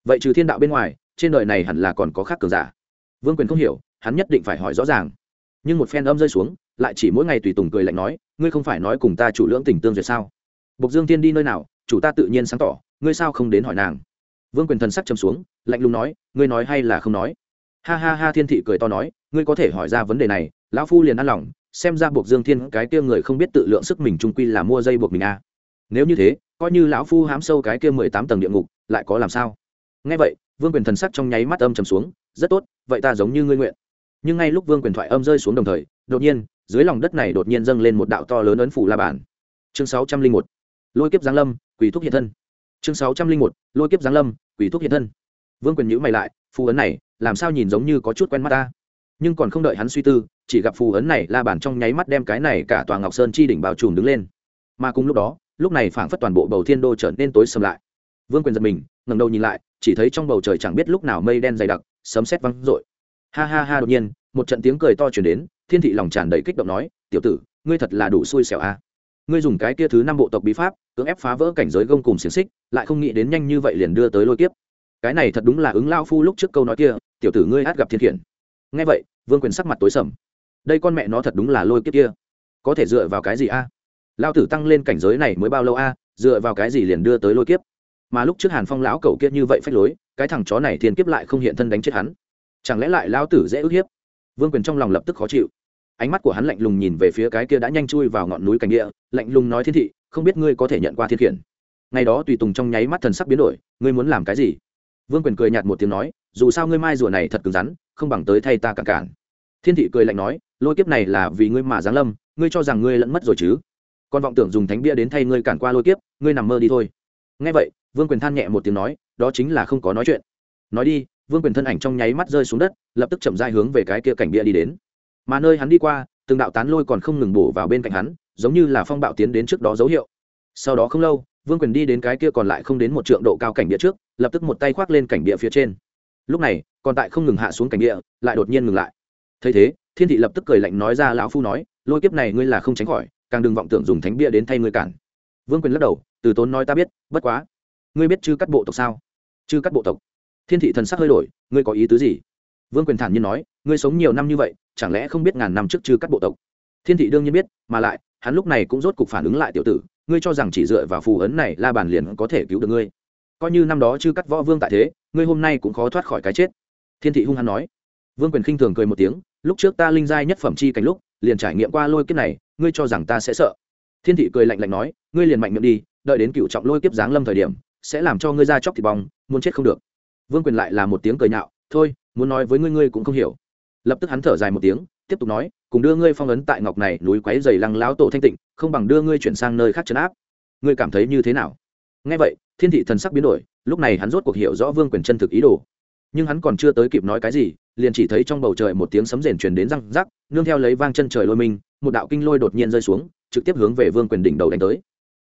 Vậy trừ thiên đạo bên ngoài, trên đời này hẳn là còn có khác cường giả. Vương quyền không hiểu, hắn nhất định phải hỏi rõ ràng. Nhưng một phen âm rơi xuống, lại chỉ mỗi ngày tùy tùng cười lạnh nói, ngươi không phải nói cùng ta chủ lưỡng tình tương duyệt sao? Bộc dương tiên đi nơi nào, chủ ta tự nhiên sáng tỏ, ngươi sao không đến hỏi nàng? Vương quyền thần sắc châm xuống, lạnh lùng nói, ngươi nói hay là không nói? Ha ha ha, thiên thị cười to nói ngươi có thể hỏi ra vấn đề này, lão phu liền ăn lòng, xem ra buộc dương thiên cái kia người không biết tự lượng sức mình trung quy là mua dây buộc mình à. nếu như thế, coi như lão phu hám sâu cái kia mười tám tầng địa ngục, lại có làm sao? Nghe vậy, vương quyền thần sắc trong nháy mắt âm trầm xuống, rất tốt, vậy ta giống như ngươi nguyện. Nhưng ngay lúc vương quyền thoại âm rơi xuống đồng thời, đột nhiên, dưới lòng đất này đột nhiên dâng lên một đạo to lớn ấn phủ la bản chương sáu trăm linh một, lôi kiếp giáng lâm, quỷ thúc hiện thân. Chương sáu trăm linh một, lôi kiếp giáng lâm, quỷ thúc hiện thân. Vương quyền nhữ mày lại, phù ấn này, làm sao nhìn giống như có chút quen mắt ta? Nhưng còn không đợi hắn suy tư, chỉ gặp phù ấn này la bản trong nháy mắt đem cái này cả tòa ngọc sơn chi đỉnh bao trùm đứng lên. Mà cùng lúc đó, lúc này phảng phất toàn bộ bầu thiên đô trở nên tối sầm lại. Vương quyền giật mình, ngẩng đầu nhìn lại, chỉ thấy trong bầu trời chẳng biết lúc nào mây đen dày đặc, sấm sét văng rội ha ha ha, đột nhiên, một trận tiếng cười to chuyển đến, thiên thị lòng tràn đầy kích động nói, tiểu tử, ngươi thật là đủ xui xẻo a ngươi dùng cái kia thứ năm bộ tộc bí pháp, cưỡng ép phá vỡ cảnh giới gông cùng xiềng xích, lại không nghĩ đến nhanh như vậy liền đưa tới lôi kiếp. Cái này thật đúng là ứng lao phu lúc trước câu nói kia, tiểu tử ngươi át gặp thiên khiển nghe vậy, vương quyền sắc mặt tối sầm. Đây con mẹ nó thật đúng là lôi kiếp kia. Có thể dựa vào cái gì a? Lao tử tăng lên cảnh giới này mới bao lâu a? Dựa vào cái gì liền đưa tới lôi kiếp? Mà lúc trước hàn phong lão cầu kiếp như vậy phách lối, cái thằng chó này thiên kiếp lại không hiện thân đánh chết hắn. Chẳng lẽ lại lao tử dễ ức hiếp? Vương quyền trong lòng lập tức khó chịu. Ánh mắt của hắn lạnh lùng nhìn về phía cái kia đã nhanh chui vào ngọn núi cảnh địa, lạnh lùng nói thiên thị, không biết ngươi có thể nhận qua thiên khiển? Ngày đó tùy tùng trong nháy mắt thần sắc biến đổi, ngươi muốn làm cái gì? Vương quyền cười nhạt một tiếng nói, dù sao ngươi mai rùa này thật cứng rắn không bằng tới thay ta cản cản. Thiên thị cười lạnh nói, lôi kiếp này là vì ngươi mà giáng lâm, ngươi cho rằng ngươi lẫn mất rồi chứ? Con vọng tưởng dùng thánh bia đến thay ngươi cản qua lôi kiếp, ngươi nằm mơ đi thôi. Nghe vậy, vương quyền than nhẹ một tiếng nói, đó chính là không có nói chuyện. Nói đi, vương quyền thân ảnh trong nháy mắt rơi xuống đất, lập tức chậm dai hướng về cái kia cảnh bia đi đến. Mà nơi hắn đi qua, từng đạo tán lôi còn không ngừng bổ vào bên cạnh hắn, giống như là phong bạo tiến đến trước đó dấu hiệu. Sau đó không lâu, vương quyền đi đến cái kia còn lại không đến một trượng độ cao cảnh địa trước, lập tức một tay khoác lên cảnh địa phía trên lúc này, còn tại không ngừng hạ xuống cảnh địa, lại đột nhiên ngừng lại. Thấy thế, thiên thị lập tức cười lạnh nói ra lão phu nói, lôi kiếp này ngươi là không tránh khỏi, càng đừng vọng tưởng dùng thánh bia đến thay ngươi cản. Vương quyền lắc đầu, từ tốn nói ta biết, bất quá, ngươi biết chư cắt bộ tộc sao? Chư cắt bộ tộc? Thiên thị thần sắc hơi đổi, ngươi có ý tứ gì? Vương quyền thản nhiên nói, ngươi sống nhiều năm như vậy, chẳng lẽ không biết ngàn năm trước chư cắt bộ tộc? Thiên thị đương nhiên biết, mà lại, hắn lúc này cũng rốt cục phản ứng lại tiểu tử, ngươi cho rằng chỉ dựa vào phù ấn này la bàn liền có thể cứu được ngươi? Coi như năm đó chư cắt võ vương tại thế, ngươi hôm nay cũng khó thoát khỏi cái chết. Thiên thị hung hăng nói. Vương quyền khinh thường cười một tiếng, lúc trước ta linh giai nhất phẩm chi cảnh lúc, liền trải nghiệm qua lôi kiếp này, ngươi cho rằng ta sẽ sợ. Thiên thị cười lạnh lạnh nói, ngươi liền mạnh miệng đi, đợi đến cựu trọng lôi kiếp giáng lâm thời điểm, sẽ làm cho ngươi ra chóc thịt bong, muốn chết không được. Vương quyền lại là một tiếng cười nhạo, thôi, muốn nói với ngươi ngươi cũng không hiểu. Lập tức hắn thở dài một tiếng, tiếp tục nói, cùng đưa ngươi phong ấn tại ngọc này núi quáy dày lăng láo tổ thanh tịnh, không bằng đưa ngươi chuyển sang nơi khác trấn áp. Ngươi cảm thấy như thế nào? Ngay vậy thiên thị thần sắc biến đổi, lúc này hắn rốt cuộc hiểu rõ vương quyền chân thực ý đồ. Nhưng hắn còn chưa tới kịp nói cái gì, liền chỉ thấy trong bầu trời một tiếng sấm rền truyền đến răng rắc, nương theo lấy vang chân trời lôi mình, một đạo kinh lôi đột nhiên rơi xuống, trực tiếp hướng về vương quyền đỉnh đầu đánh tới.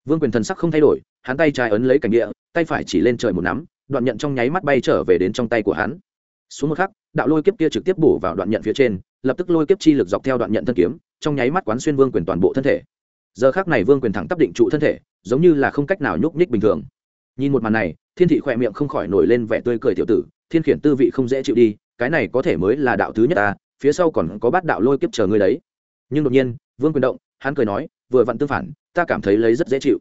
Vương quyền thần sắc không thay đổi, hắn tay trái ấn lấy cảnh địa, tay phải chỉ lên trời một nắm, đoạn nhận trong nháy mắt bay trở về đến trong tay của hắn. Xuống một khắc, đạo lôi kiếp kia trực tiếp bổ vào đoạn nhận phía trên, lập tức lôi kiếp chi lực dọc theo đoạn nhận thân kiếm, trong nháy mắt quán xuyên vương quyền toàn bộ thân thể. Giờ khác này vương quyền thẳng tắp định trụ thân thể, giống như là không cách nào nhúc nhích bình thường nhìn một màn này, thiên thị khỏe miệng không khỏi nổi lên vẻ tươi cười tiểu tử, thiên khiển tư vị không dễ chịu đi, cái này có thể mới là đạo thứ nhất ta phía sau còn có bát đạo lôi kiếp chờ ngươi đấy. Nhưng đột nhiên, vương quyền động, hắn cười nói, vừa vặn tương phản, ta cảm thấy lấy rất dễ chịu.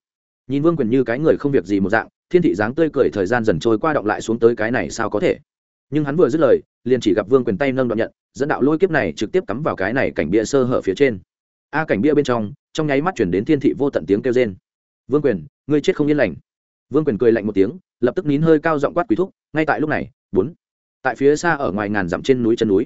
Nhìn vương quyền như cái người không việc gì một dạng, thiên thị dáng tươi cười thời gian dần trôi qua động lại xuống tới cái này sao có thể. Nhưng hắn vừa dứt lời, liền chỉ gặp vương quyền tay nâng đoạn nhận, dẫn đạo lôi kiếp này trực tiếp cắm vào cái này cảnh bia sơ hở phía trên. A, cảnh bia bên trong trong nháy mắt chuyển đến thiên thị vô tận tiếng kêu trên vương quyền, ngươi chết không yên lành vương quyền cười lạnh một tiếng, lập tức nín hơi cao giọng quát quỷ thúc, ngay tại lúc này, bốn. Tại phía xa ở ngoài ngàn dặm trên núi chân núi.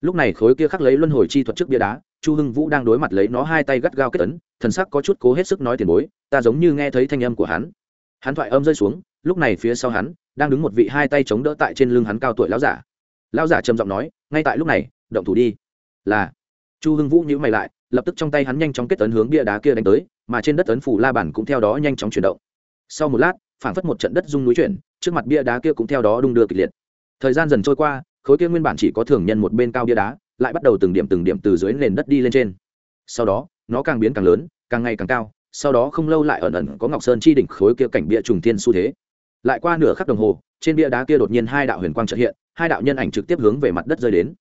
Lúc này khối kia khắc lấy luân hồi chi thuật trước bia đá, chu hưng vũ đang đối mặt lấy nó hai tay gắt gao kết ấn, thần sắc có chút cố hết sức nói tiền bối, ta giống như nghe thấy thanh âm của hắn. Hắn thoại âm rơi xuống, lúc này phía sau hắn, đang đứng một vị hai tay chống đỡ tại trên lưng hắn cao tuổi lão giả. Lão giả trầm giọng nói, ngay tại lúc này, động thủ đi. Là. Chu hưng vũ nhíu mày lại, lập tức trong tay hắn nhanh chóng kết ấn hướng bia đá kia đánh tới, mà trên đất ấn phủ la bản cũng theo đó nhanh chóng chuyển động sau một lát, phảng phất một trận đất rung núi chuyển, trước mặt bia đá kia cũng theo đó đung đưa kịch liệt. Thời gian dần trôi qua, khối kia nguyên bản chỉ có thường nhân một bên cao bia đá, lại bắt đầu từng điểm từng điểm từ dưới nền đất đi lên trên. Sau đó, nó càng biến càng lớn, càng ngày càng cao, sau đó không lâu lại ẩn ẩn có ngọc sơn chi đỉnh khối kia cảnh bia trùng thiên xu thế. Lại qua nửa khắc đồng hồ, trên bia đá kia đột nhiên hai đạo huyền quang trợ hiện, hai đạo nhân ảnh trực tiếp hướng về mặt đất rơi đến.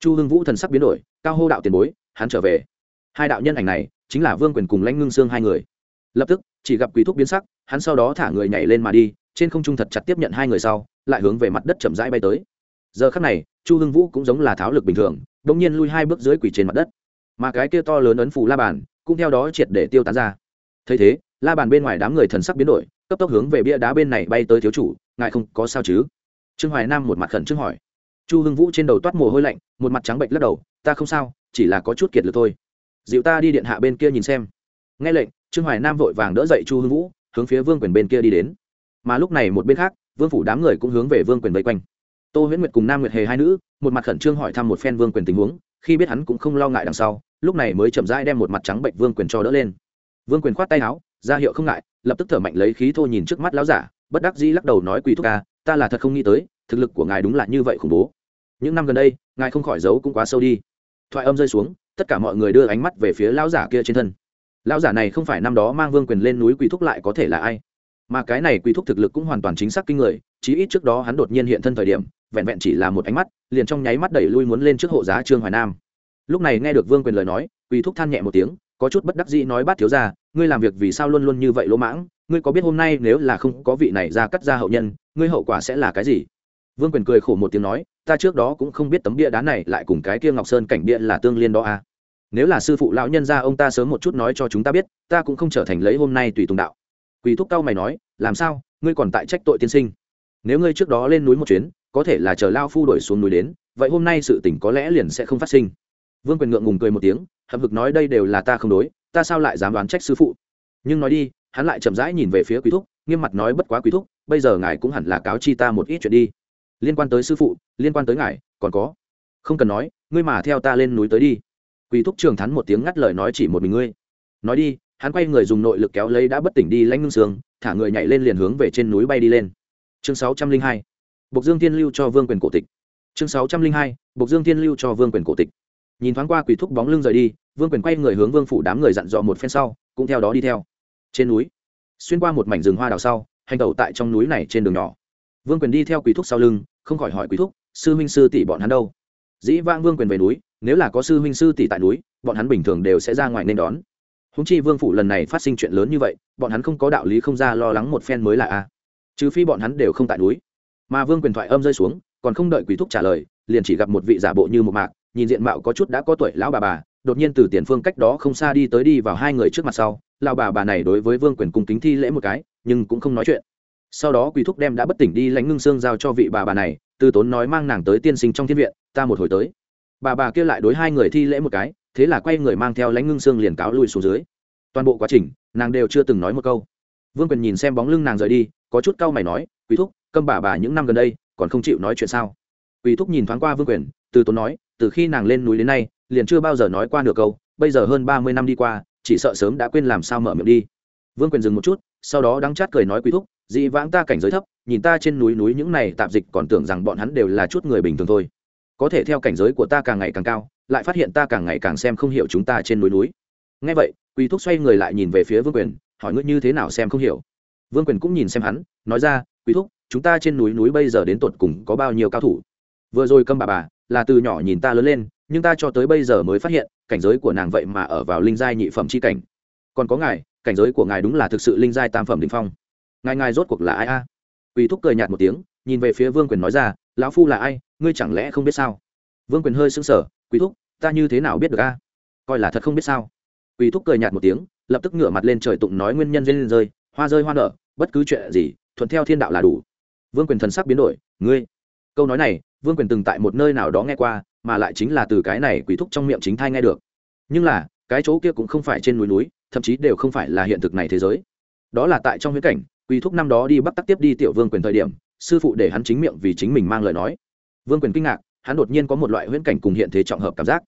Chu hưng vũ thần sắc biến đổi, cao hô đạo tiền bối, hắn trở về. Hai đạo nhân ảnh này chính là vương quyền cùng lãnh ngưng sương hai người lập tức, chỉ gặp quý thúc biến sắc, hắn sau đó thả người nhảy lên mà đi, trên không trung thật chặt tiếp nhận hai người sau, lại hướng về mặt đất chậm rãi bay tới. Giờ khắc này, chu hưng vũ cũng giống là tháo lực bình thường đ ỗ n g nhiên lui hai bước dưới quỷ trên mặt đất. Mà cái kia to lớn ấn phù la bàn, cũng theo đó triệt để tiêu tán ra. Thấy thế, la bàn bên ngoài đám người thần sắc biến đổi, cấp tốc hướng về bia đá bên này bay tới thiếu chủ, ngài không có sao chứ? Trương hoài nam một mặt khẩn trương hỏi. Chu hưng vũ trên đầu toát mồ hôi lạnh, một mặt trắng bệnh lắc đầu, ta không sao, chỉ là có chút kiệt lực thôi. Dịu ta đi điện hạ bên kia nhìn xem. Nghe lệnh trương hoài nam vội vàng đỡ dậy chu hưng vũ, hướng phía vương quyền bên kia đi đến. Mà lúc này một bên khác, vương phủ đám người cũng hướng về vương quyền vây quanh. Tô huyễn nguyệt cùng nam nguyệt hề hai nữ, một mặt khẩn trương hỏi thăm một phen vương quyền tình huống, khi biết hắn cũng không lo ngại đằng sau, lúc này mới chậm rãi đem một mặt trắng bệnh vương quyền cho đỡ lên. Vương quyền khoát tay áo, ra hiệu không ngại, lập tức thở mạnh lấy khí thô nhìn trước mắt lão giả, bất đắc dĩ lắc đầu nói quỳ thúc ca ta là thật không nghĩ tới, thực lực của ngài đúng là như vậy khủng bố. Những năm gần đây, ngài không khỏi giấu cũng quá sâu đi. Thoại âm rơi xuống, tất cả mọi người đưa ánh mắt về phía lão giả kia trên thân lão giả này không phải năm đó mang vương quyền lên núi quỳ thúc lại có thể là ai? Mà cái này quỳ thúc thực lực cũng hoàn toàn chính xác kinh người, chí ít trước đó hắn đột nhiên hiện thân thời điểm, vẹn vẹn chỉ là một ánh mắt, liền trong nháy mắt đẩy lui muốn lên trước hộ giá trương hoài nam. Lúc này nghe được vương quyền lời nói, quỳ thúc than nhẹ một tiếng, có chút bất đắc dĩ nói bát thiếu ra ngươi làm việc vì sao luôn luôn như vậy lỗ mãng? Ngươi có biết hôm nay nếu là không có vị này ra cắt ra hậu nhân, ngươi hậu quả sẽ là cái gì? Vương quyền cười khổ một tiếng nói, ta trước đó cũng không biết tấm bia đá này lại cùng cái kia ngọc sơn cảnh bia là tương liên đó à nếu là sư phụ lão nhân ra ông ta sớm một chút nói cho chúng ta biết, ta cũng không trở thành lấy hôm nay tùy tùng đạo. Quỳ thúc cao mày nói, làm sao, ngươi còn tại trách tội tiên sinh? Nếu ngươi trước đó lên núi một chuyến, có thể là chờ lao phu đuổi xuống núi đến, vậy hôm nay sự tỉnh có lẽ liền sẽ không phát sinh. Vương quyền ngượng ngùng cười một tiếng, hậm hực nói đây đều là ta không đối, ta sao lại dám đoán trách sư phụ? Nhưng nói đi, hắn lại chậm rãi nhìn về phía quý thúc, nghiêm mặt nói bất quá quý thúc, bây giờ ngài cũng hẳn là cáo chi ta một ít chuyện đi. Liên quan tới sư phụ, liên quan tới ngài, còn có. Không cần nói, ngươi mà theo ta lên núi tới đi quỳ thúc trường thắn một tiếng ngắt lời nói chỉ một mình ngươi. Nói đi, hắn quay người dùng nội lực kéo lấy đã bất tỉnh đi lanh ngưng sương thả người nhảy lên liền hướng về trên núi bay đi lên. Chương sáu trăm linh hai, bộc dương tiên lưu cho vương quyền cổ tịch. Chương sáu trăm linh hai, bộc dương tiên lưu cho vương quyền cổ tịch. Nhìn thoáng qua quý thúc bóng lưng rời đi, vương quyền quay người hướng vương phủ đám người dặn dò một phen sau, cũng theo đó đi theo. Trên núi, xuyên qua một mảnh rừng hoa đào sau, hành tẩu tại trong núi này trên đường nhỏ. Vương quyền đi theo quý thúc sau lưng, không khỏi hỏi quý thúc, sư huynh sư tỷ bọn hắn đâu? Dĩ vãng vương quyền về núi nếu là có sư huynh sư tỷ tại núi, bọn hắn bình thường đều sẽ ra ngoài nên đón. Húng chi vương phủ lần này phát sinh chuyện lớn như vậy, bọn hắn không có đạo lý không ra lo lắng một phen mới là a. Trừ phi bọn hắn đều không tại núi. Mà vương quyền thoại âm rơi xuống, còn không đợi quỷ thúc trả lời, liền chỉ gặp một vị giả bộ như một mạc, nhìn diện mạo có chút đã có tuổi lão bà bà, đột nhiên từ tiền phương cách đó không xa đi tới đi vào hai người trước mặt sau. Lão bà bà này đối với vương quyền cung kính thi lễ một cái, nhưng cũng không nói chuyện. Sau đó quỷ thúc đem đã bất tỉnh đi lãnh ngưng xương giao cho vị bà bà này, từ tốn nói mang nàng tới tiên sinh trong thiên viện, ta một hồi tới bà bà kia lại đối hai người thi lễ một cái, thế là quay người mang theo lãnh ngưng xương liền cáo lui xuống dưới. Toàn bộ quá trình, nàng đều chưa từng nói một câu. Vương quyền nhìn xem bóng lưng nàng rời đi, có chút cau mày nói quý thúc, câm bà bà những năm gần đây, còn không chịu nói chuyện sao? Quý thúc nhìn thoáng qua vương quyền, từ tốn nói, từ khi nàng lên núi đến nay, liền chưa bao giờ nói qua nửa câu, bây giờ hơn ba mươi năm đi qua, chỉ sợ sớm đã quên làm sao mở miệng đi. Vương quyền dừng một chút, sau đó đắng chát cười nói quý thúc, dị vãng ta cảnh giới thấp, nhìn ta trên núi núi những này tạp dịch còn tưởng rằng bọn hắn đều là chút người bình thường thôi có thể theo cảnh giới của ta càng ngày càng cao lại phát hiện ta càng ngày càng xem không hiểu chúng ta trên núi núi. Ngay vậy quý thúc xoay người lại nhìn về phía vương quyền hỏi ngươi như thế nào xem không hiểu. Vương quyền cũng nhìn xem hắn nói ra quý thúc chúng ta trên núi núi bây giờ đến tột cùng có bao nhiêu cao thủ? Vừa rồi câm bà bà là từ nhỏ nhìn ta lớn lên nhưng ta cho tới bây giờ mới phát hiện cảnh giới của nàng vậy mà ở vào linh giai nhị phẩm c h i cảnh. Còn có ngài cảnh giới của ngài đúng là thực sự linh giai tam phẩm đình phong. Ngài ngài rốt cuộc là ai a? À? Thúc cười nhạt một tiếng, nhìn về phía Vương Quyền nói ra, lão phu là ai, ngươi chẳng lẽ không biết sao? Vương Quyền hơi sững sờ, Quý thúc, ta như thế nào biết được a? Coi là thật không biết sao? Quý thúc cười nhạt một tiếng, lập tức ngửa mặt lên trời tụng nói nguyên nhân duyên rơi, hoa rơi hoa nở, bất cứ chuyện gì, thuận theo thiên đạo là đủ. Vương Quyền thần sắc biến đổi, ngươi. Câu nói này, Vương Quyền từng tại một nơi nào đó nghe qua, mà lại chính là từ cái này Quý thúc trong miệng chính thai nghe được. Nhưng là, cái chỗ kia cũng không phải trên núi núi, thậm chí đều không phải là hiện thực này thế giới. Đó là tại trong huyễn cảnh, Quý thúc năm đó đi Bắc Tắc tiếp đi tiểu Vương quyền thời điểm, sư phụ để hắn chính miệng vì chính mình mang lời nói. Vương quyền kinh ngạc, hắn đột nhiên có một loại huyễn cảnh cùng hiện thế trọng hợp cảm giác.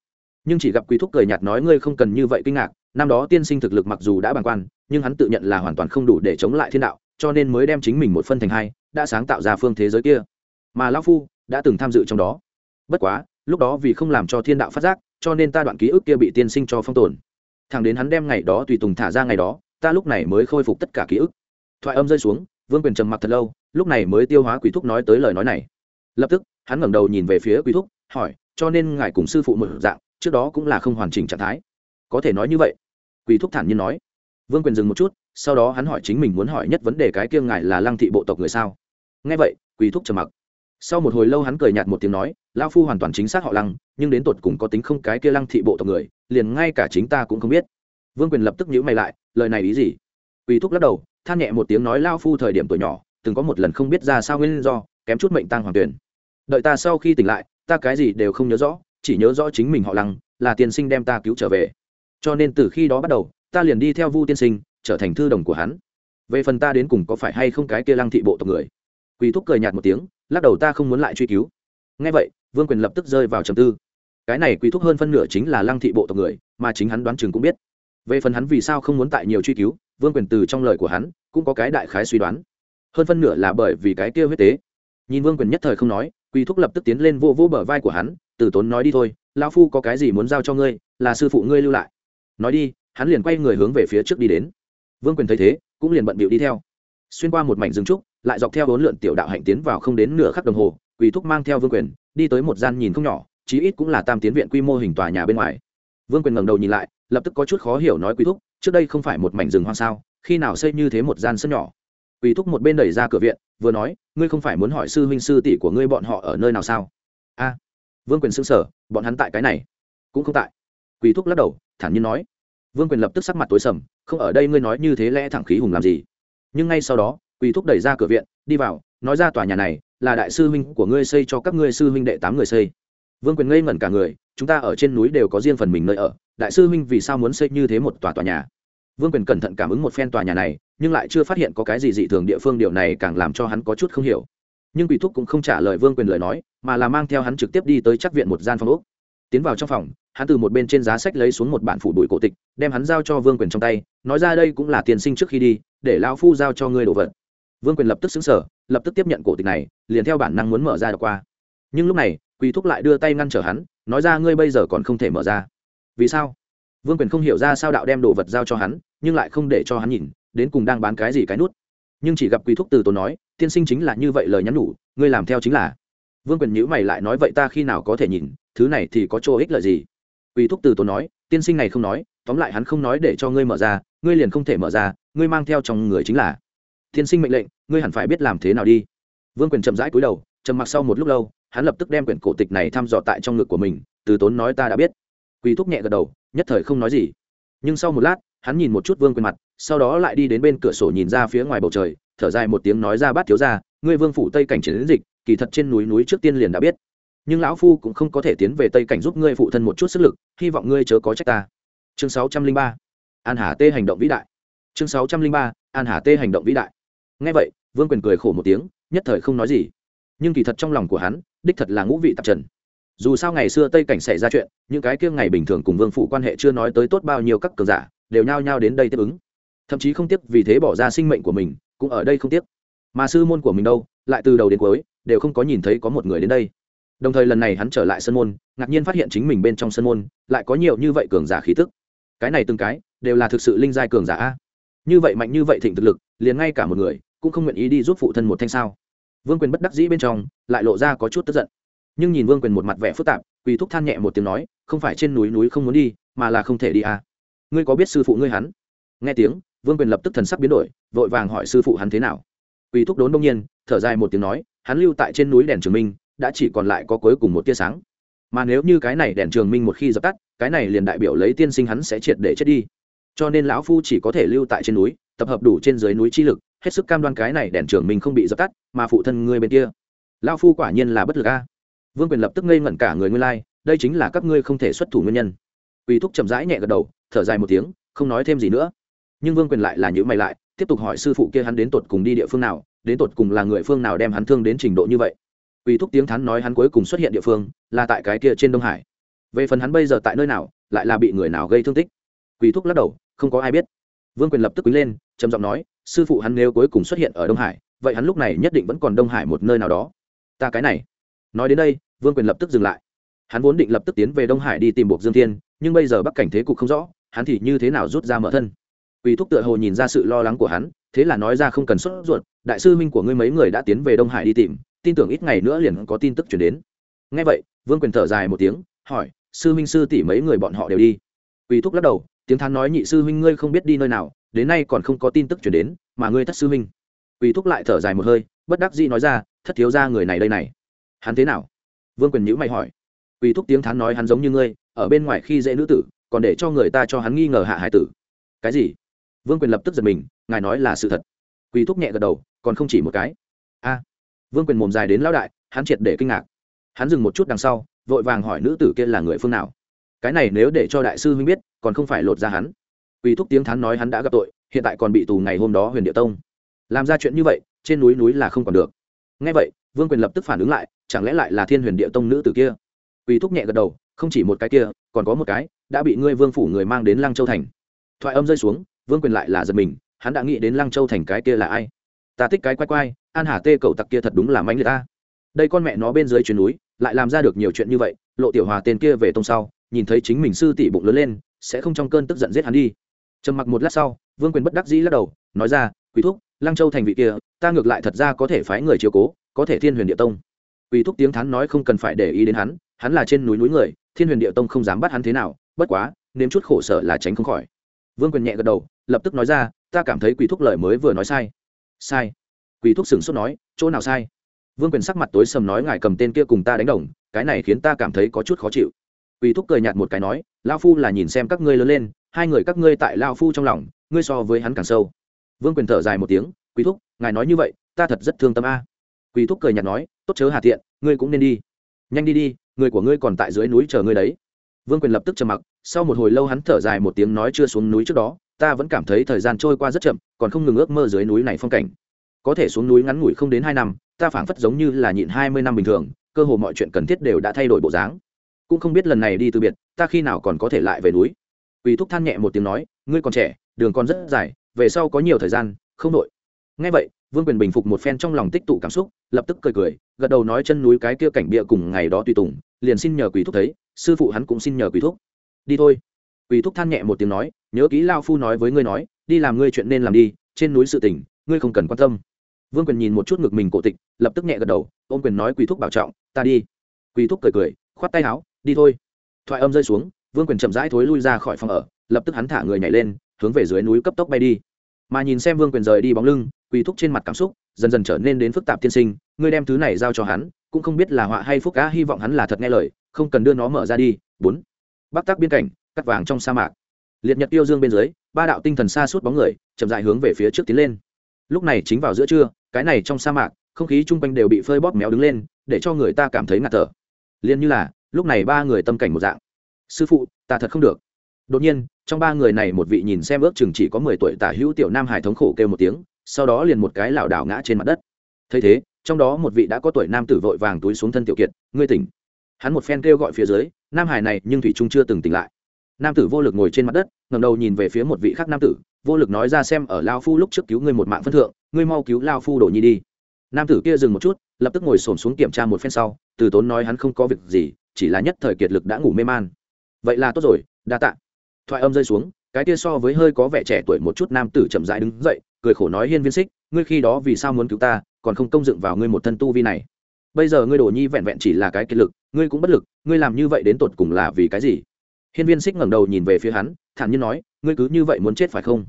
Nhưng chỉ gặp quý thúc cười nhạt nói ngươi không cần như vậy kinh ngạc, năm đó tiên sinh thực lực mặc dù đã bằng quan, nhưng hắn tự nhận là hoàn toàn không đủ để chống lại thiên đạo, cho nên mới đem chính mình một phân thành hai, đã sáng tạo ra phương thế giới kia. Mà lão phu đã từng tham dự trong đó. Bất quá, lúc đó vì không làm cho thiên đạo phát giác, cho nên ta đoạn ký ức kia bị tiên sinh cho phong tồn. Thẳng đến hắn đem ngày đó tùy tùng thả ra ngày đó, ta lúc này mới khôi phục tất cả ký ức thoại âm rơi xuống vương quyền trầm mặc thật lâu lúc này mới tiêu hóa quỷ thúc nói tới lời nói này lập tức hắn ngẩng đầu nhìn về phía quý thúc, hỏi, cho nên ngài cùng sư phụ một dạng, trước đó cũng là không hoàn chỉnh trạng thái? Có thể nói như vậy. Quý thúc thản nhiên nói. Vương quyền dừng một chút, sau đó hắn hỏi chính mình muốn hỏi nhất vấn đề cái kia ngài là lăng thị bộ tộc người sao? Nghe vậy quý thúc trầm mặc. Sau một hồi lâu hắn cười nhạt một tiếng nói lao phu hoàn toàn chính xác họ lăng, nhưng đến tột cùng có tính không cái kia lăng thị bộ tộc người, liền ngay cả chính ta cũng không biết. Vương quyền lập tức nhữ mày lại, lời này ý gì? Quý thúc lắc đầu, than nhẹ một tiếng nói lao phu thời điểm tuổi nhỏ, từng có một lần không biết ra sao nguyên do, kém chút mệnh tăng hoàng tuyển đợi ta sau khi tỉnh lại, ta cái gì đều không nhớ rõ, chỉ nhớ rõ chính mình họ lăng, là tiên sinh đem ta cứu trở về. Cho nên từ khi đó bắt đầu, ta liền đi theo vu tiên sinh, trở thành thư đồng của hắn. Về phần ta đến cùng có phải hay không cái kia lăng thị bộ tộc người? Quỳ thúc cười nhạt một tiếng, lắc đầu ta không muốn lại truy cứu. Ngay vậy, vương quyền lập tức rơi vào trầm tư. Cái này quỳ thúc hơn phân nửa chính là lăng thị bộ tộc người, mà chính hắn đoán chừng cũng biết. Về phần hắn vì sao không muốn tại nhiều truy cứu, vương quyền từ trong lời của hắn, cũng có cái đại khái suy đoán. Hơn phân nửa là bởi vì cái kia huyết tế. Nhìn vương quyền nhất thời không nói quỳ thúc lập tức tiến lên vô vô bờ vai của hắn, từ tốn nói đi thôi, lão phu có cái gì muốn giao cho ngươi, là sư phụ ngươi lưu lại. Nói đi, hắn liền quay người hướng về phía trước đi đến. Vương quyền thấy thế, cũng liền bận bịu đi theo. Xuyên qua một mảnh rừng trúc, lại dọc theo bốn lượn tiểu đạo hạnh tiến vào không đến nửa khắc đồng hồ, quỳ thúc mang theo vương quyền, đi tới một gian nhìn không nhỏ, chí ít cũng là tam tiến viện quy mô hình tòa nhà bên ngoài. Vương quyền ngẩng đầu nhìn lại, lập tức có chút khó hiểu nói quỳ thúc, trước đây không phải một mảnh rừng hoang sao, khi nào xây như thế một gian sân nhỏ? Quỳ thúc một bên đẩy ra cửa viện, vừa nói, ngươi không phải muốn hỏi sư huynh sư tỷ của ngươi bọn họ ở nơi nào sao? A, vương quyền sững sở bọn hắn tại cái này. Cũng không tại. Quỳ thúc lắc đầu, thản nhiên nói. Vương quyền lập tức sắc mặt tối sầm, không ở đây ngươi nói như thế lẽ thẳng khí hùng làm gì? Nhưng ngay sau đó, quỳ thúc đẩy ra cửa viện, đi vào, nói ra tòa nhà này là đại sư huynh của ngươi xây cho các ngươi sư huynh đệ tám người xây. Vương quyền ngây ngẩn cả người, chúng ta ở trên núi đều có riêng phần mình nơi ở, đại sư huynh vì sao muốn xây như thế một tòa tòa nhà? Vương quyền cẩn thận cảm ứng một phen tòa nhà này, nhưng lại chưa phát hiện có cái gì dị thường địa phương, điều này càng làm cho hắn có chút không hiểu. Nhưng quỷ thúc cũng không trả lời vương quyền lời nói, mà là mang theo hắn trực tiếp đi tới chắc viện một gian phòng úc tiến vào trong phòng, hắn từ một bên trên giá sách lấy xuống một bản phủ bụi cổ tịch, đem hắn giao cho vương quyền trong tay, nói ra đây cũng là tiền sinh trước khi đi, để lão phu giao cho ngươi đồ vật. Vương quyền lập tức xứng sở lập tức tiếp nhận cổ tịch này, liền theo bản năng muốn mở ra đọc qua. Nhưng lúc này quỳ thúc lại đưa tay ngăn trở hắn, nói ra ngươi bây giờ còn không thể mở ra. Vì sao? Vương quyền không hiểu ra sao đạo đem đồ vật giao cho hắn nhưng lại không để cho hắn nhìn, đến cùng đang bán cái gì cái nút. Nhưng chỉ gặp quý thúc từ tốn nói, tiên sinh chính là như vậy lời nhắn nhủ, ngươi làm theo chính là. Vương quyền nhữ mày lại nói, vậy ta khi nào có thể nhìn, thứ này thì có chỗ ích lợi gì? Quý thúc từ tốn nói, tiên sinh này không nói, tóm lại hắn không nói để cho ngươi mở ra, ngươi liền không thể mở ra, ngươi mang theo trong người chính là. Tiên sinh mệnh lệnh, ngươi hẳn phải biết làm thế nào đi. Vương quyền chậm rãi cúi đầu, trầm mặc sau một lúc lâu, hắn lập tức đem quyển cổ tịch này thăm dò tại trong ngực của mình, từ tốn nói ta đã biết. Quý thúc nhẹ gật đầu, nhất thời không nói gì. Nhưng sau một lát hắn nhìn một chút vương quyền mặt, sau đó lại đi đến bên cửa sổ nhìn ra phía ngoài bầu trời, thở dài một tiếng nói ra, bát thiếu ra ngươi vương phủ tây cảnh chiến dịch, kỳ thật trên núi núi trước tiên liền đã biết. Nhưng lão phu cũng không có thể tiến về tây cảnh giúp ngươi phụ thân một chút sức lực, hy vọng ngươi chớ có trách ta. Chương sáu trăm linh ba. An hà tê hành động vĩ đại. Chương sáu trăm linh ba. An hà tê hành động vĩ đại. Ngay vậy, vương quyền cười khổ một tiếng, nhất thời không nói gì. Nhưng kỳ thật trong lòng của hắn, đích thật là ngũ vị tạp trần. Dù sao ngày xưa tây cảnh xảy ra chuyện, những cái kia ngày bình thường cùng vương phụ quan hệ chưa nói tới tốt bao nhiêu các cường giả đều nhao nhao đến đây tiếp ứng. Thậm chí không tiếc vì thế bỏ ra sinh mệnh của mình, cũng ở đây không tiếc. Mà sư môn của mình đâu, lại từ đầu đến cuối, đều không có nhìn thấy có một người đến đây. Đồng thời lần này hắn trở lại sân môn, ngạc nhiên phát hiện chính mình bên trong sân môn, lại có nhiều như vậy cường giả khí tức. Cái này từng cái, đều là thực sự linh giai cường giả a. Như vậy mạnh như vậy thịnh thực lực, liền ngay cả một người, cũng không nguyện ý đi giúp phụ thân một thanh sao. Vương quyền bất đắc dĩ bên trong, lại lộ ra có chút tức giận. Nhưng nhìn vương quyền một mặt vẻ phức tạp, quỳ thúc than nhẹ một tiếng nói, không phải trên núi núi không muốn đi, mà là không thể đi à ngươi có biết sư phụ ngươi hắn? Nghe tiếng, vương quyền lập tức thần sắc biến đổi, vội vàng hỏi sư phụ hắn thế nào. Quỳ thúc đốn đông nhiên, thở dài một tiếng nói, hắn lưu tại trên núi đèn trường minh, đã chỉ còn lại có cuối cùng một tia sáng. Mà nếu như cái này đèn trường minh một khi dập tắt, cái này liền đại biểu lấy tiên sinh hắn sẽ triệt để chết đi. Cho nên lão phu chỉ có thể lưu tại trên núi, tập hợp đủ trên dưới núi chi lực, hết sức cam đoan cái này đèn trường minh không bị dập tắt, mà phụ thân ngươi bên kia. Lão phu quả nhiên là bất lực a. Vương quyền lập tức ngây ngẩn cả người nguyên lai, đây chính là các ngươi không thể xuất thủ nguyên nhân. Quỳ thúc chậm rãi nhẹ gật đầu, thở dài một tiếng, không nói thêm gì nữa. Nhưng vương quyền lại là nhíu mày lại, tiếp tục hỏi sư phụ kia hắn đến tột cùng đi địa phương nào, đến tột cùng là người phương nào đem hắn thương đến trình độ như vậy. Quỳ thúc tiếng thán nói hắn cuối cùng xuất hiện địa phương, là tại cái kia trên đông hải. Về phần hắn bây giờ tại nơi nào, lại là bị người nào gây thương tích? Quỳ thúc lắc đầu, không có ai biết. Vương quyền lập tức quỳ lên, trầm giọng nói, sư phụ hắn nếu cuối cùng xuất hiện ở đông hải, vậy hắn lúc này nhất định vẫn còn đông hải một nơi nào đó. Ta cái này. Nói đến đây, vương quyền lập tức dừng lại. Hắn vốn định lập tức tiến về đông hải đi tìm Bộc dương thiên nhưng bây giờ bắc cảnh thế cục không rõ hắn thì như thế nào rút ra mở thân? Quỷ thúc tựa hồ nhìn ra sự lo lắng của hắn, thế là nói ra không cần sốt ruột, đại sư minh của ngươi mấy người đã tiến về Đông Hải đi tìm, tin tưởng ít ngày nữa liền có tin tức truyền đến. Nghe vậy, Vương Quyền thở dài một tiếng, hỏi, sư minh sư tỷ mấy người bọn họ đều đi. Quỷ thúc lắc đầu, tiếng thán nói nhị sư huynh ngươi không biết đi nơi nào, đến nay còn không có tin tức chuyển đến mà ngươi thất sư huynh. Quỳ thúc lại thở dài một hơi bất đắc dĩ nói ra thất thiếu ra người này đây này. Hắn thế nào? Vương quyền nhữ mày hỏi. Quỳ thúc tiếng thán nói hắn giống như ngươi ở bên ngoài khi dễ nữ tử, còn để cho người ta cho hắn nghi ngờ hạ hải tử. Cái gì? Vương quyền lập tức giật mình, ngài nói là sự thật. Quỳ thúc nhẹ gật đầu, còn không chỉ một cái. A. Vương quyền mồm dài đến lão đại, hắn triệt để kinh ngạc. Hắn dừng một chút đằng sau, vội vàng hỏi nữ tử kia là người phương nào. Cái này nếu để cho đại sư huynh biết, còn không phải lột ra hắn. Quỳ thúc tiếng thắn nói hắn đã gặp tội, hiện tại còn bị tù ngày hôm đó huyền địa tông. Làm ra chuyện như vậy, trên núi núi là không còn được. Ngay vậy, vương quyền lập tức phản ứng lại, chẳng lẽ lại là thiên huyền địa tông nữ tử kia? Quỳ thúc nhẹ gật đầu không chỉ một cái kia, còn có một cái, đã bị ngươi vương phủ người mang đến lăng châu thành. Thoại âm rơi xuống, vương quyền lại là giật mình, hắn đã nghĩ đến lăng châu thành cái kia là ai. Ta thích cái quay quay an hà tê cậu tặc kia thật đúng là mánh người ta. Đây con mẹ nó bên dưới chuyến núi, lại làm ra được nhiều chuyện như vậy, lộ tiểu hòa tên kia về tông sau, nhìn thấy chính mình sư tỷ bụng lớn lên, sẽ không trong cơn tức giận giết hắn đi. Trầm mặc một lát sau, vương quyền bất đắc dĩ lắc đầu, nói ra quý thúc, lăng châu thành vị kia, ta ngược lại thật ra có thể phái người chiều cố, có thể thiên huyền địa tông. Quý thúc tiếng thắn nói không cần phải để ý đến hắn hắn là trên núi núi người thiên huyền địa tông không dám bắt hắn thế nào, bất quá, nếm chút khổ sở là tránh không khỏi. Vương quyền nhẹ gật đầu, lập tức nói ra, ta cảm thấy quý thúc lời mới vừa nói sai. Sai? Quý thúc sửng sốt nói, chỗ nào sai? Vương quyền sắc mặt tối sầm nói, ngài cầm tên kia cùng ta đánh đồng, cái này khiến ta cảm thấy có chút khó chịu. Quý thúc cười nhạt một cái nói lao phu là nhìn xem các ngươi lớn lên, hai người các ngươi tại lao phu trong lòng, ngươi so với hắn càng sâu. Vương quyền thở dài một tiếng quý thúc, ngài nói như vậy, ta thật rất thương tâm a. Quý thúc cười nhạt nói, tốt chớ hà tiện, ngươi cũng nên đi. Nhanh đi đi người của ngươi còn tại dưới núi chờ ngươi đấy. Vương quyền lập tức trầm mặc sau một hồi lâu hắn thở dài một tiếng nói chưa xuống núi trước đó ta vẫn cảm thấy thời gian trôi qua rất chậm còn không ngừng ước mơ dưới núi này phong cảnh. Có thể xuống núi ngắn ngủi không đến hai năm ta phảng phất giống như là nhịn hai mươi năm bình thường cơ hồ mọi chuyện cần thiết đều đã thay đổi bộ dáng. Cũng không biết lần này đi từ biệt ta khi nào còn có thể lại về núi. Quỳ thúc than nhẹ một tiếng nói, ngươi còn trẻ, đường còn rất dài, về sau có nhiều thời gian, không đội. Nghe vậy, Vương Quyền bình phục một phen trong lòng tích tụ cảm xúc, lập tức cười cười, gật đầu nói chân núi cái kia cảnh bịa cùng ngày đó tùy tùng, liền xin nhờ quỷ thúc thấy, sư phụ hắn cũng xin nhờ quỷ thúc. Đi thôi. quỷ thúc than nhẹ một tiếng nói, nhớ kỹ lão phu nói với ngươi nói, đi làm ngươi chuyện nên làm đi, trên núi sự tình, ngươi không cần quan tâm. Vương Quyền nhìn một chút ngực mình cổ tịch, lập tức nhẹ gật đầu, ôm quyền nói quỷ thúc bảo trọng, ta đi. quỷ thúc cười cười, khoát tay áo, đi thôi. Thoại âm rơi xuống, vương quyền chậm rãi thối lui ra khỏi phòng ở lập tức hắn thả người nhảy lên hướng về dưới núi cấp tốc bay đi mà nhìn xem vương quyền rời đi bóng lưng quỷ thúc trên mặt cảm xúc dần dần trở nên đến phức tạp tiên sinh ngươi đem thứ này giao cho hắn cũng không biết là họa hay phúc cá hy vọng hắn là thật nghe lời, không cần đưa nó mở ra đi. Bốn, bắc tác biên cảnh, cắt vàng trong sa mạc. Liệt nhật tiêu dương bên dưới, ba đạo tinh thần xa suốt bóng người, chậm dại hướng về phía trước tiến lên. Lúc này chính vào giữa trưa, cái này trong sa mạc, không khí chung quanh đều bị phơi bóp méo đứng lên, để cho người ta cảm thấy ngạt thở. Liền như là, lúc này ba người tâm cảnh một dạng. Sư phụ, ta thật không được. Đột nhiên, trong ba người này một vị nhìn xem ước chừng chỉ có mười tuổi tả hữu tiểu nam hải thống khổ kêu một tiếng, sau đó liền một cái lảo đảo ngã trên mặt đất. Thấy thế trong đó một vị đã có tuổi nam tử vội vàng túi xuống thân tiểu kiệt, ngươi tỉnh. Hắn một phen kêu gọi phía dưới, nam hải này nhưng thủy trung chưa từng tỉnh lại. Nam tử vô lực ngồi trên mặt đất ngầm đầu nhìn về phía một vị khác nam tử, vô lực nói ra xem ở lao phu lúc trước cứu ngươi một mạng phân thượng, ngươi mau cứu lao phu đổ nhi đi. Nam tử kia dừng một chút, lập tức ngồi xổm xuống kiểm tra một phen sau, từ tốn nói hắn không có việc gì, chỉ là nhất thời kiệt lực đã ngủ mê man. Vậy là tốt rồi, đa tạ. Thoại âm rơi xuống, cái kia so với hơi có vẻ trẻ tuổi một chút nam tử chậm rãi đứng dậy, cười khổ nói hiên viên xích ngươi khi đó vì sao muốn cứu ta, còn không công dựng vào ngươi một thân tu vi này? Bây giờ ngươi đồ nhi vẹn vẹn chỉ là cái kiệt lực, ngươi cũng bất lực, ngươi làm như vậy đến tột cùng là vì cái gì? Hiên viên xích ngẩng đầu nhìn về phía hắn, thản nhiên nói, ngươi cứ như vậy muốn chết phải không?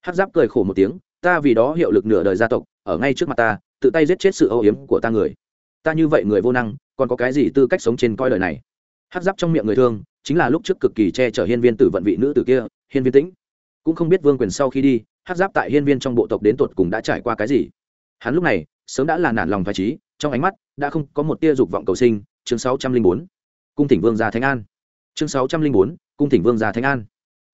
Hát giáp cười khổ một tiếng, ta vì đó hiệu lực nửa đời gia tộc, ở ngay trước mặt ta, tự tay giết chết sự âu yếm của ta người. Ta như vậy người vô năng, còn có cái gì tư cách sống trên coi đời này? Hát giáp trong miệng người thương, chính là lúc trước cực kỳ che chở hiên viên tử vận vị nữ tử kia, hiên viên tĩnh. Cũng không biết vương quyền sau khi đi hát giáp tại hiên viên trong bộ tộc đến tột cùng đã trải qua cái gì. Hắn lúc này, sớm đã là nản lòng phải trí, trong ánh mắt đã không có một tia dục vọng cầu sinh. Chương sáu trăm linh bốn, cung thỉnh vương gia thánh an. Chương sáu trăm linh bốn, cung thỉnh vương gia thánh an.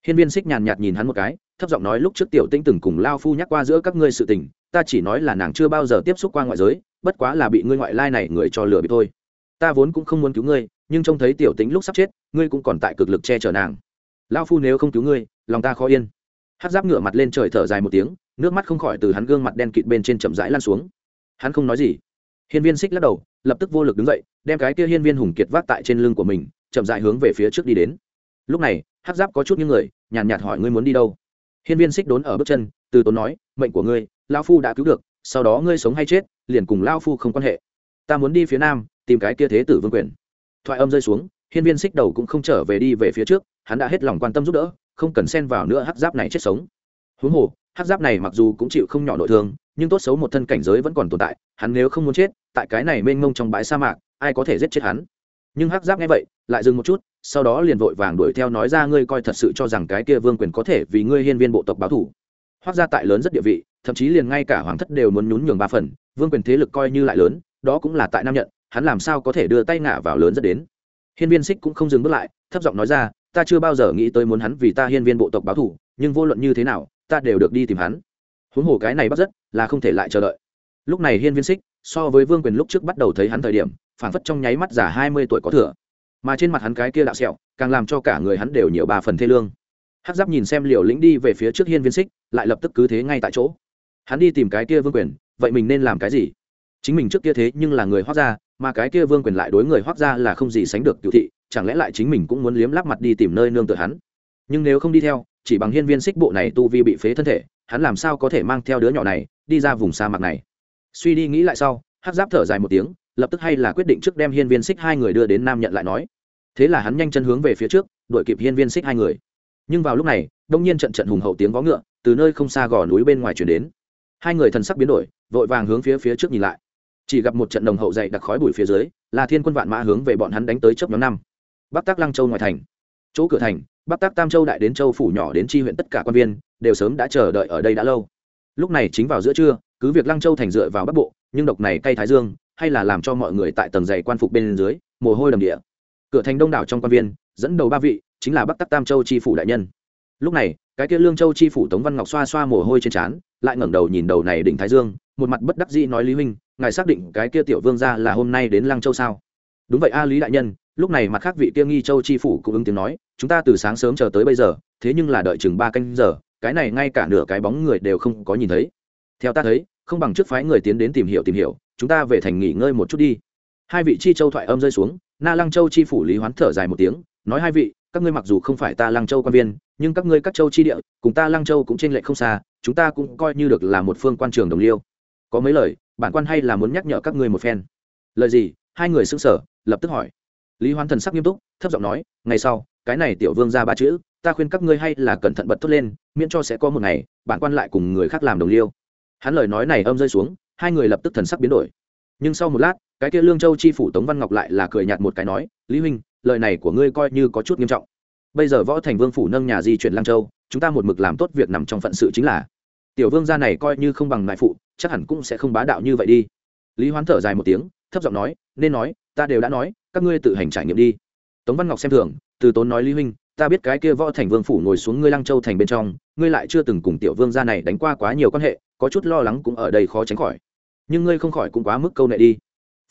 Hiên viên xích nhàn nhạt nhìn hắn một cái, thấp giọng nói lúc trước tiểu tĩnh từng cùng lao phu nhắc qua giữa các ngươi sự tình, ta chỉ nói là nàng chưa bao giờ tiếp xúc qua ngoại giới, bất quá là bị ngươi ngoại lai này người cho lừa bị thôi. Ta vốn cũng không muốn cứu ngươi, nhưng trông thấy tiểu tính lúc sắp chết, ngươi cũng còn tại cực lực che chở nàng. Lao phu nếu không cứu ngươi, lòng ta khó yên hát giáp ngửa mặt lên trời thở dài một tiếng nước mắt không khỏi từ hắn gương mặt đen kịt bên trên chậm rãi lan xuống. Hắn không nói gì. Hiên viên xích lắc đầu lập tức vô lực đứng dậy đem cái kia hiên viên hùng kiệt vác tại trên lưng của mình chậm rãi hướng về phía trước đi đến. Lúc này hát giáp có chút những người nhàn nhạt, nhạt hỏi ngươi muốn đi đâu? Hiên viên xích đốn ở bước chân từ tốn nói mệnh của ngươi lao phu đã cứu được sau đó ngươi sống hay chết liền cùng lao phu không quan hệ. Ta muốn đi phía nam tìm cái kia thế tử vương quyền. Thoại âm rơi xuống hiên viên xích đầu cũng không trở về đi về phía trước hắn đã hết lòng quan tâm giúp đỡ không cần xen vào nữa hắc giáp này chết sống. Huống hồ, Hắc giáp này mặc dù cũng chịu không nhỏ nội thương, nhưng tốt xấu một thân cảnh giới vẫn còn tồn tại, hắn nếu không muốn chết, tại cái này mênh mông trong bãi sa mạc, ai có thể giết chết hắn? Nhưng hắc giáp nghe vậy, lại dừng một chút, sau đó liền vội vàng đuổi theo nói ra ngươi coi thật sự cho rằng cái kia vương quyền có thể vì ngươi hiên viên bộ tộc báo thủ. Hoác gia tại lớn rất địa vị, thậm chí liền ngay cả hoàng thất đều muốn nhún nhường ba phần, vương quyền thế lực coi như lại lớn, đó cũng là tại nam nhận, hắn làm sao có thể đưa tay ngả vào lớn rất đến? Hiên viên xích cũng không dừng bước lại, thấp giọng nói ra ta chưa bao giờ nghĩ tới muốn hắn vì ta hiên viên bộ tộc báo thủ, nhưng vô luận như thế nào, ta đều được đi tìm hắn. Huống hồ cái này bắt rất là không thể lại chờ đợi. Lúc này hiên viên xích, so với vương quyền lúc trước bắt đầu thấy hắn thời điểm, phảng phất trong nháy mắt giả hai mươi tuổi có thừa. Mà trên mặt hắn cái kia đạo sẹo, càng làm cho cả người hắn đều nhiều ba phần thê lương. Hắc giáp nhìn xem liều lĩnh đi về phía trước hiên viên xích, lại lập tức cứ thế ngay tại chỗ. Hắn đi tìm cái kia vương quyền, vậy mình nên làm cái gì? Chính mình trước kia thế nhưng là người hoác gia, mà cái kia vương quyền lại đối người hoác gia là không gì sánh được cựu thị chẳng lẽ lại chính mình cũng muốn liếm lắp mặt đi tìm nơi nương tựa hắn? Nhưng nếu không đi theo, chỉ bằng hiên viên xích bộ này tu vi bị phế thân thể, hắn làm sao có thể mang theo đứa nhỏ này đi ra vùng sa mạc này? Suy đi nghĩ lại sau, hắc giáp thở dài một tiếng, lập tức hay là quyết định trước đem hiên viên xích hai người đưa đến nam nhận lại nói. Thế là hắn nhanh chân hướng về phía trước, đuổi kịp hiên viên xích hai người. Nhưng vào lúc này, đông nhiên trận trận hùng hậu tiếng vó ngựa từ nơi không xa gò núi bên ngoài chuyển đến. Hai người thần sắc biến đổi, vội vàng hướng phía phía trước nhìn lại. Chỉ gặp một trận đồng hậu dậy đặc khói bụi phía dưới, là thiên quân vạn mã hướng về bọn hắn đánh tới chớp nhóm năm bắc tác lăng châu ngoài thành chỗ cửa thành bắc tác tam châu đại đến châu phủ nhỏ đến tri huyện tất cả quan viên đều sớm đã chờ đợi ở đây đã lâu lúc này chính vào giữa trưa cứ việc lăng châu thành dựa vào bắc bộ nhưng độc này cay thái dương hay là làm cho mọi người tại tầng dày quan phục bên dưới mồ hôi đầm địa cửa thành đông đảo trong quan viên dẫn đầu ba vị chính là bắc tắc tam châu tri phủ đại nhân lúc này cái kia lương châu tri phủ tống văn ngọc xoa xoa mồ hôi trên trán lại ngẩng đầu nhìn đầu này đỉnh thái dương một mặt bất đắc dĩ nói lý huynh ngài xác định cái kia tiểu vương ra là hôm nay đến lăng châu sao đúng vậy a lý đại nhân lúc này mặt khác vị kia nghi châu chi phủ cũng ứng tiếng nói, chúng ta từ sáng sớm chờ tới bây giờ, thế nhưng là đợi chừng ba canh giờ, cái này ngay cả nửa cái bóng người đều không có nhìn thấy. Theo ta thấy, không bằng trước phái người tiến đến tìm hiểu tìm hiểu, chúng ta về thành nghỉ ngơi một chút đi. Hai vị chi châu thoại âm rơi xuống, na lăng châu chi phủ lý hoán thở dài một tiếng, nói hai vị, các ngươi mặc dù không phải ta lăng châu quan viên, nhưng các ngươi các châu chi địa, cùng ta lăng châu cũng t r ê n lệch không xa, chúng ta cũng coi như được là một phương quan trường đồng liêu. Có mấy lời, bản quan hay là muốn nhắc nhở các ngươi một phen. Lời gì? Hai người xưng sở lập tức hỏi lý hoán thần sắc nghiêm túc, thấp giọng nói, ngày sau, cái này tiểu vương ra ba chữ, ta khuyên các ngươi hay là cẩn thận bật thốt lên, miễn cho sẽ có một ngày, bản quan lại cùng người khác làm đồng liêu. Hắn lời nói này âm rơi xuống, hai người lập tức thần sắc biến đổi. Nhưng sau một lát, cái kia lương châu chi phủ tống văn ngọc lại là cười nhạt một cái nói, lý huynh, lời này của ngươi coi như có chút nghiêm trọng. Bây giờ võ thành vương phủ nâng nhà di chuyển lang châu, chúng ta một mực làm tốt việc nằm trong phận sự chính là, tiểu vương gia này coi như không bằng ngại phụ, chắc hẳn cũng sẽ không bá đạo như vậy đi. Lý hoán thở dài một tiếng, thấp giọng nói, nên nói, ta đều đã nói các ngươi tự hành trải nghiệm đi. Tống văn ngọc xem thường, từ tốn nói, lý huynh, ta biết cái kia võ thành vương phủ ngồi xuống ngươi lăng châu thành bên trong, ngươi lại chưa từng cùng tiểu vương gia này đánh qua quá nhiều quan hệ, có chút lo lắng cũng ở đây khó tránh khỏi. Nhưng ngươi không khỏi cũng quá mức câu nệ đi.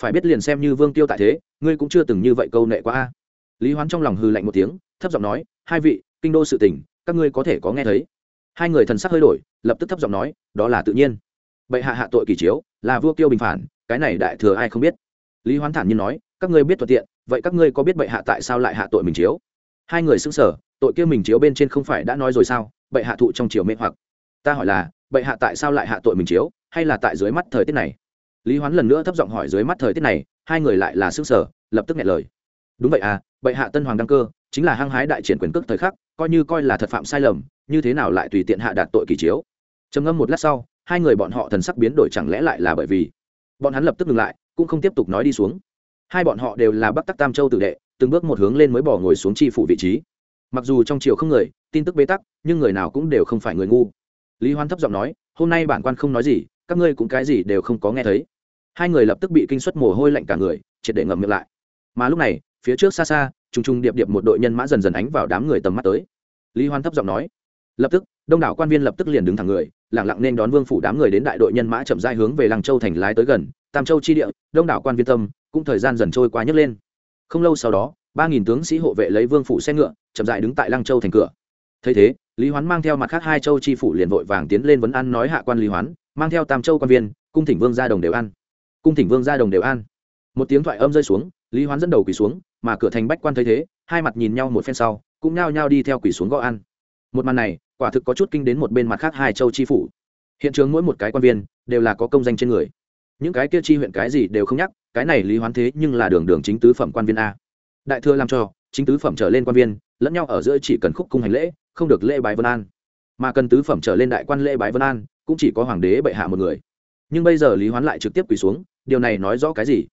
Phải biết liền xem như vương tiêu tại thế, ngươi cũng chưa từng như vậy câu nệ quá a. Lý hoán trong lòng hư lạnh một tiếng, thấp giọng nói, hai vị, kinh đô sự tình, các ngươi có thể có nghe thấy. Hai người thần sắc hơi đổi, lập tức thấp giọng nói, đó là tự nhiên. Bệ hạ hạ tội kỳ chiếu, là vua kiêu bình phản, cái này đại thừa ai không biết. Lý hoán thản nhiên nói các ngươi biết thuận tiện, vậy các ngươi có biết bệ hạ tại sao lại hạ tội mình chiếu? Hai người xưng sở tội kia mình chiếu bên trên không phải đã nói rồi sao? Bệ hạ thụ trong chiều mê hoặc. Ta hỏi là, bệ hạ tại sao lại hạ tội mình chiếu, hay là tại dưới mắt thời tiết này? Lý hoán lần nữa thấp giọng hỏi dưới mắt thời tiết này, hai người lại là xưng sở lập tức nghe lời. Đúng vậy à bệ hạ tân hoàng đăng cơ, chính là hăng hái đại triển quyền cước thời khắc, coi như coi là thật phạm sai lầm, như thế nào lại tùy tiện hạ đạt tội kỳ chiếu? Trầm ngâm một lát sau, hai người bọn họ thần sắc biến đổi chẳng lẽ lại là bởi vì bọn hắn lập tức ngừng lại, cũng không tiếp tục nói đi xuống hai bọn họ đều là bắc tắc tam châu tử đệ, từng bước một hướng lên mới bỏ ngồi xuống tri phủ vị trí. Mặc dù trong triều không người, tin tức bế tắc, nhưng người nào cũng đều không phải người ngu. Lý hoan thấp giọng nói, hôm nay bản quan không nói gì, các ngươi cũng cái gì đều không có nghe thấy. Hai người lập tức bị kinh suất mồ hôi lạnh cả người, triệt để ngậm miệng lại. Mà lúc này, phía trước xa xa t r ù n g t r ù n g điệp điệp một đội nhân mã dần dần ánh vào đám người tầm mắt tới. Lý hoan thấp giọng nói, lập tức, đông đảo quan viên lập tức liền đứng thẳng người lẳng lặng nên đón vương phủ đám người đến đại đội nhân mã chậm dai hướng về làng châu thành lái tới gần tam châu chi địa, đông đảo quan viên tâm, cũng thời gian dần trôi qua nhấc lên. Không lâu sau đó, ba nghìn tướng sĩ hộ vệ lấy vương phủ xe ngựa, chậm dại đứng tại lăng châu thành cửa. Thấy thế, lý hoán mang theo mặt khác hai châu chi phủ liền vội vàng tiến lên vấn ăn nói hạ quan lý hoán, mang theo tam châu quan viên, cung thỉnh vương gia đồng đều ăn cung thỉnh vương gia đồng đều ăn một tiếng thoại âm rơi xuống, lý hoán dẫn đầu quỳ xuống, mà cửa thành bách quan thấy thế, hai mặt nhìn nhau một phen sau, cũng nao nhao đi theo quỳ xuống gõ ăn một màn này, quả thực có chút kinh đến một bên mặt khác hai châu chi phủ. Hiện trường mỗi một cái quan viên, đều là có công danh trên người những cái kia chi huyện cái gì đều không nhắc, cái này lý hoán thế nhưng là đường đường chính tứ phẩm quan viên a. Đại thừa làm cho, chính tứ phẩm trở lên quan viên, lẫn nhau ở giữa chỉ cần khúc cung hành lễ, không được lễ bài vân an. Mà cần tứ phẩm trở lên đại quan lễ bái vân an, cũng chỉ có hoàng đế bệ hạ một người. Nhưng bây giờ lý hoán lại trực tiếp quỳ xuống, điều này nói rõ cái gì?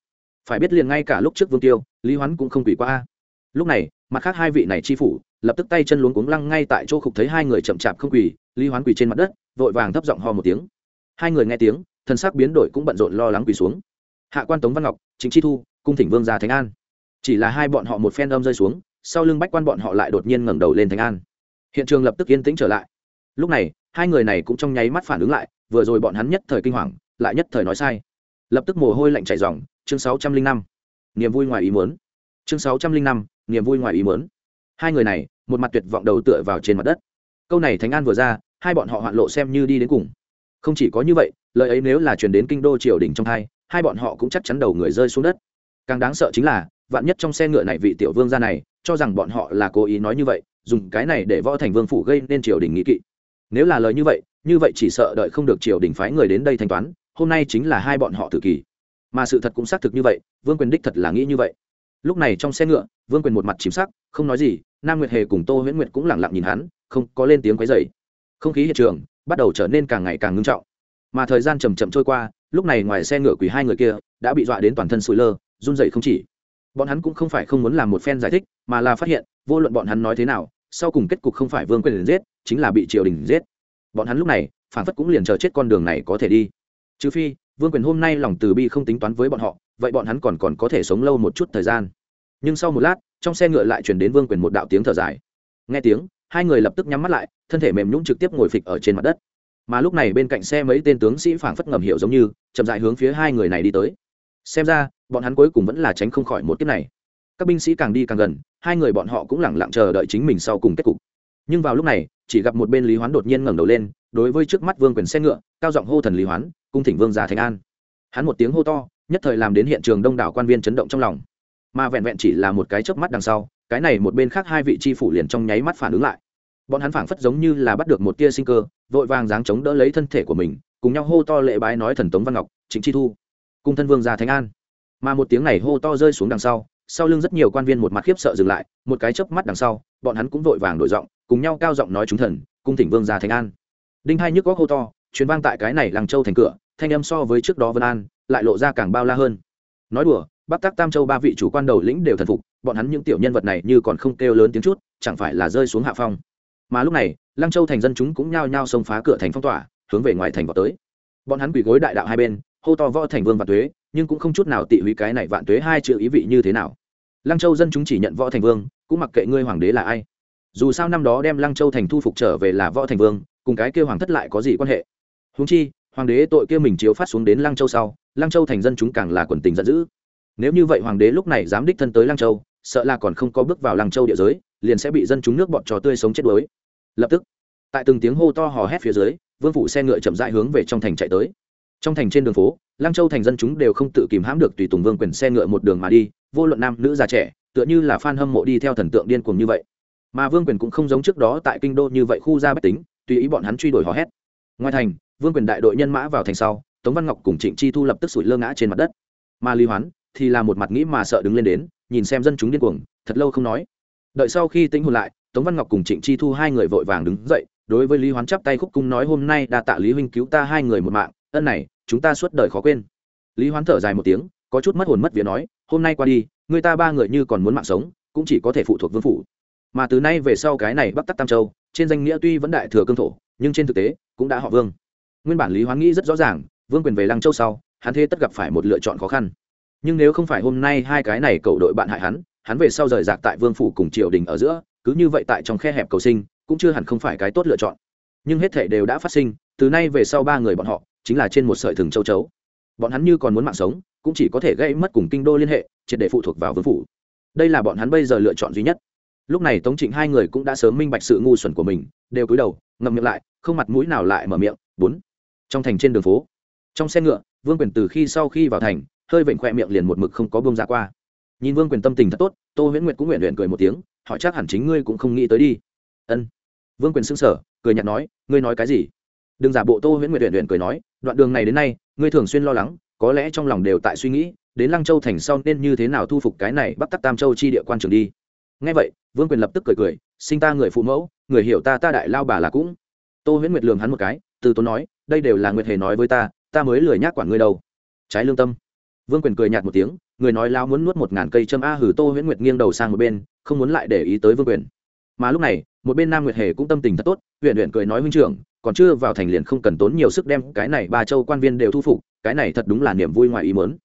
Phải biết liền ngay cả lúc trước vương tiêu, lý hoán cũng không quỳ qua lúc này, mặt khác hai vị này chi phủ, lập tức tay chân luống cuống lăng ngay tại chỗ khục thấy hai người chậm chạp không quỳ, lý hoán quỳ trên mặt đất, vội vàng thấp giọng ho một tiếng. Hai người nghe tiếng thân xác biến đổi cũng bận rộn lo lắng quỳ xuống. Hạ quan tống văn ngọc chính chi thu, cung thỉnh vương gia thánh an. Chỉ là hai bọn họ một phen âm rơi xuống, sau lưng bách quan bọn họ lại đột nhiên ngẩng đầu lên thánh an. Hiện trường lập tức yên tĩnh trở lại. Lúc này, hai người này cũng trong nháy mắt phản ứng lại, vừa rồi bọn hắn nhất thời kinh hoàng, lại nhất thời nói sai. Lập tức mồ hôi lạnh chảy ròng, chương sáu trăm linh năm. Niềm vui ngoài ý muốn. Chương sáu trăm linh năm, niềm vui ngoài ý muốn. Hai người này, một mặt tuyệt vọng đầu tựa vào trên mặt đất. Câu này thánh an vừa ra, hai bọn họ hoạn lộ xem như đi đến cùng không chỉ có như vậy, lời ấy nếu là chuyển đến kinh đô triều đình trong hai hai bọn họ cũng chắc chắn đầu người rơi xuống đất. Càng đáng sợ chính là, vạn nhất trong xe ngựa này vị tiểu vương gia này, cho rằng bọn họ là cố ý nói như vậy, dùng cái này để võ thành vương phủ gây nên triều đình nghĩ kỵ. Nếu là lời như vậy như vậy chỉ sợ đợi không được triều đình phái người đến đây thanh toán, hôm nay chính là hai bọn họ tự kỳ. Mà sự thật cũng xác thực như vậy, vương quyền đích thật là nghĩ như vậy. Lúc này trong xe ngựa, vương quyền một mặt chìm sắc, không nói gì, nam nguyệt hề cùng tô huyễn nguyệt cũng lẳng lặng nhìn hắn, không có lên tiếng quấy dày không khí hiện trường bắt đầu trở nên càng ngày càng ngưng trọng. Mà thời gian chầm chậm trôi qua, lúc này ngoài xe ngựa quỷ hai người kia đã bị dọa đến toàn thân sụi lơ, run dậy không chỉ. Bọn hắn cũng không phải không muốn làm một phen giải thích, mà là phát hiện, vô luận bọn hắn nói thế nào, sau cùng kết cục không phải vương quyền giết, chính là bị triều đình giết. Bọn hắn lúc này phản phất cũng liền chờ chết con đường này có thể đi. Trừ phi, vương quyền hôm nay lòng từ bi không tính toán với bọn họ, vậy bọn hắn còn còn có thể sống lâu một chút thời gian. Nhưng sau một lát, trong xe ngựa lại chuyển đến vương quyền một đạo tiếng thở dài. Nghe tiếng hai người lập tức nhắm mắt lại, thân thể mềm nhũng trực tiếp ngồi phịch ở trên mặt đất. Mà lúc này bên cạnh xe mấy tên tướng sĩ phảng phất ngầm hiểu giống như, chậm dại hướng phía hai người này đi tới. Xem ra, bọn hắn cuối cùng vẫn là tránh không khỏi một kiếp này. Các binh sĩ càng đi càng gần, hai người bọn họ cũng lẳng lặng chờ đợi chính mình sau cùng kết cục. Nhưng vào lúc này, chỉ gặp một bên lý hoán đột nhiên ngẩng đầu lên, đối với trước mắt vương quyền xe ngựa, cao giọng hô thần lý hoán, cung thỉnh vương gia thành an. Hắn một tiếng hô to, nhất thời làm đến hiện trường đông đảo quan viên chấn động trong lòng. Mà vẹn vẹn chỉ là một cái chớp mắt đằng sau, cái này một bên khác hai vị tri phủ liền trong nháy mắt phản ứng lại bọn hắn phảng phất giống như là bắt được một tia sinh cơ, vội vàng dáng chống đỡ lấy thân thể của mình, cùng nhau hô to lệ bái nói thần tống văn ngọc chính chi thu cung thân vương gia thánh an. Mà một tiếng này hô to rơi xuống đằng sau sau lưng rất nhiều quan viên một mặt khiếp sợ dừng lại, một cái chớp mắt đằng sau, bọn hắn cũng vội vàng đổi giọng, cùng nhau cao giọng nói chúng thần, cung thỉnh vương gia thánh an. Đinh hai nhức góc hô to chuyến vang tại cái này làng châu thành cửa, thanh âm so với trước đó vân an, lại lộ ra càng bao la hơn. Nói đùa, bắc tác tam châu ba vị chủ quan đầu lĩnh đều thần phục, bọn hắn những tiểu nhân vật này như còn không kêu lớn tiếng chút, chẳng phải là rơi xuống hạ phong mà lúc này, lăng châu thành dân chúng cũng nhao nhao xông phá cửa thành phong tỏa, hướng về ngoài thành vào tới. Bọn hắn quỳ gối đại đạo hai bên, hô to võ thành vương vạn tuế, nhưng cũng không chút nào tị hủy cái này vạn tuế hai chữ ý vị như thế nào. Lăng châu dân chúng chỉ nhận võ thành vương, cũng mặc kệ ngươi hoàng đế là ai. Dù sao năm đó đem lăng châu thành thu phục trở về là võ thành vương, cùng cái kêu hoàng thất lại có gì quan hệ? Húng chi, hoàng đế tội kia mình chiếu phát xuống đến lăng châu sau, lăng châu thành dân chúng càng là quần tình giận dữ. Nếu như vậy hoàng đế lúc này dám đích thân tới lăng châu, sợ là còn không có bước vào lăng châu địa giới, liền sẽ bị dân chúng nước bọn trò tươi sống chết đuối lập tức, tại từng tiếng hô to hò hét phía dưới, vương phủ xe ngựa chậm rãi hướng về trong thành chạy tới. Trong thành trên đường phố, lăng châu thành dân chúng đều không tự kìm hãm được tùy tùng vương quyền xe ngựa một đường mà đi, vô luận nam nữ già trẻ, tựa như là f hâm mộ đi theo thần tượng điên cuồng như vậy. Mà vương quyền cũng không giống trước đó tại kinh đô như vậy khu gia bách tính, tùy ý bọn hắn truy đuổi hò hét. Ngoài thành, vương quyền đại đội nhân mã vào thành sau, tống văn ngọc cùng trịnh chi thu lập tức sủi lơ ngã trên mặt đất. Mà lý hoán thì là một mặt nghĩ mà sợ đứng lên đến, nhìn xem dân chúng điên cuồng, thật lâu không nói. Đợi sau khi tính hồn lại tống văn ngọc cùng trịnh chi thu hai người vội vàng đứng dậy, đối với lý hoán chắp tay khúc cung nói, hôm nay đa tạ lý huynh cứu ta hai người một mạng, ân này, chúng ta suốt đời khó quên. Lý hoán thở dài một tiếng, có chút mất hồn mất vía nói, hôm nay qua đi, người ta ba người như còn muốn mạng sống, cũng chỉ có thể phụ thuộc vương phủ. Mà từ nay về sau cái này bắc tắc tam châu, trên danh nghĩa tuy vẫn đại thừa cương thổ, nhưng trên thực tế cũng đã họ vương. Nguyên bản lý hoán nghĩ rất rõ ràng, vương quyền về lăng châu sau, hắn thế tất gặp phải một lựa chọn khó khăn. Nhưng nếu không phải hôm nay hai cái này cầu đội bạn hại hắn hắn về sau rời rạc tại vương phủ cùng triều đình ở giữa cứ như vậy tại trong khe hẹp cầu sinh, cũng chưa hẳn không phải cái tốt lựa chọn. Nhưng hết thể đều đã phát sinh, từ nay về sau ba người bọn họ chính là trên một sợi thừng châu chấu. Bọn hắn như còn muốn mạng sống, cũng chỉ có thể gây mất cùng kinh đô liên hệ, triệt để phụ thuộc vào vương phủ. Đây là bọn hắn bây giờ lựa chọn duy nhất. Lúc này tống trịnh hai người cũng đã sớm minh bạch sự ngu xuẩn của mình, đều cúi đầu, ngậm miệng lại, không mặt mũi nào lại mở miệng, bốn. Trong thành trên đường phố, trong xe ngựa, vương quyền từ khi sau khi vào thành, hơi vệnh khoe miệng liền một mực không có bông ra qua. Nhìn vương quyền tâm tình thật tốt, tô huyễn nguyệt cũng nguyện luyện cười một tiếng hỏi chắc hẳn chính ngươi cũng không nghĩ tới đi. Ân. Vương quyền xưng sở cười nhạt nói, ngươi nói cái gì? Đừng giả bộ tô huyễn nguyệt luyện luyện cười nói, đoạn đường này đến nay, ngươi thường xuyên lo lắng, có lẽ trong lòng đều tại suy nghĩ, đến lăng châu thành sau nên như thế nào thu phục cái này bắt tắc tam châu chi địa quan trường đi. Ngay vậy, vương quyền lập tức cười cười, sinh ta người phụ mẫu, người hiểu ta ta đại lao bà là cũng. Tô huyễn nguyệt lường hắn một cái, từ tốn nói, đây đều là nguyệt hề nói với ta ta mới lười nhác quản ngươi đâu. Trái lương tâm. Vương quyền cười nhạt một tiếng, người nói lao muốn nuốt một ngàn cây châm a hử tô huyễn nguyệt nghiêng đầu sang một bên không muốn lại để ý tới vương quyền. Mà lúc này, một bên nam nguyệt hề cũng tâm tình thật tốt, huyện huyện cười nói huynh trưởng, còn chưa vào thành liền không cần tốn nhiều sức đem cái này ba châu quan viên đều thu phục, cái này thật đúng là niềm vui ngoài ý mớn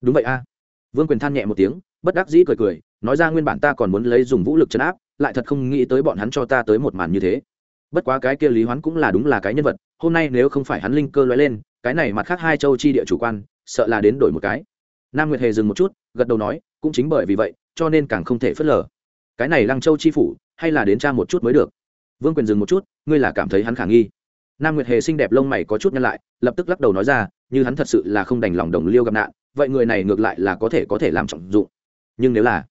đúng vậy a. Vương quyền than nhẹ một tiếng, bất đắc dĩ cười cười, nói ra nguyên bản ta còn muốn lấy dùng vũ lực chấn áp, lại thật không nghĩ tới bọn hắn cho ta tới một màn như thế. Bất quá cái kia lý hoán cũng là đúng là cái nhân vật, hôm nay nếu không phải hắn linh cơ lóe lên, cái này mặt khác hai châu chi địa chủ quan, sợ là đến đổi một cái. Nam nguyệt hề dừng một chút, gật đầu nói, cũng chính bởi vì vậy, cho nên càng không thể phớt lờ cái này lăng châu chi phủ, hay là đến cha một chút mới được. Vương quyền dừng một chút, ngươi là cảm thấy hắn khả nghi. Nam nguyệt hề xinh đẹp lông mày có chút nhăn lại, lập tức lắc đầu nói ra, như hắn thật sự là không đành lòng đồng liêu gặp nạn, vậy người này ngược lại là có thể có thể làm trọng dụng. Nhưng nếu là,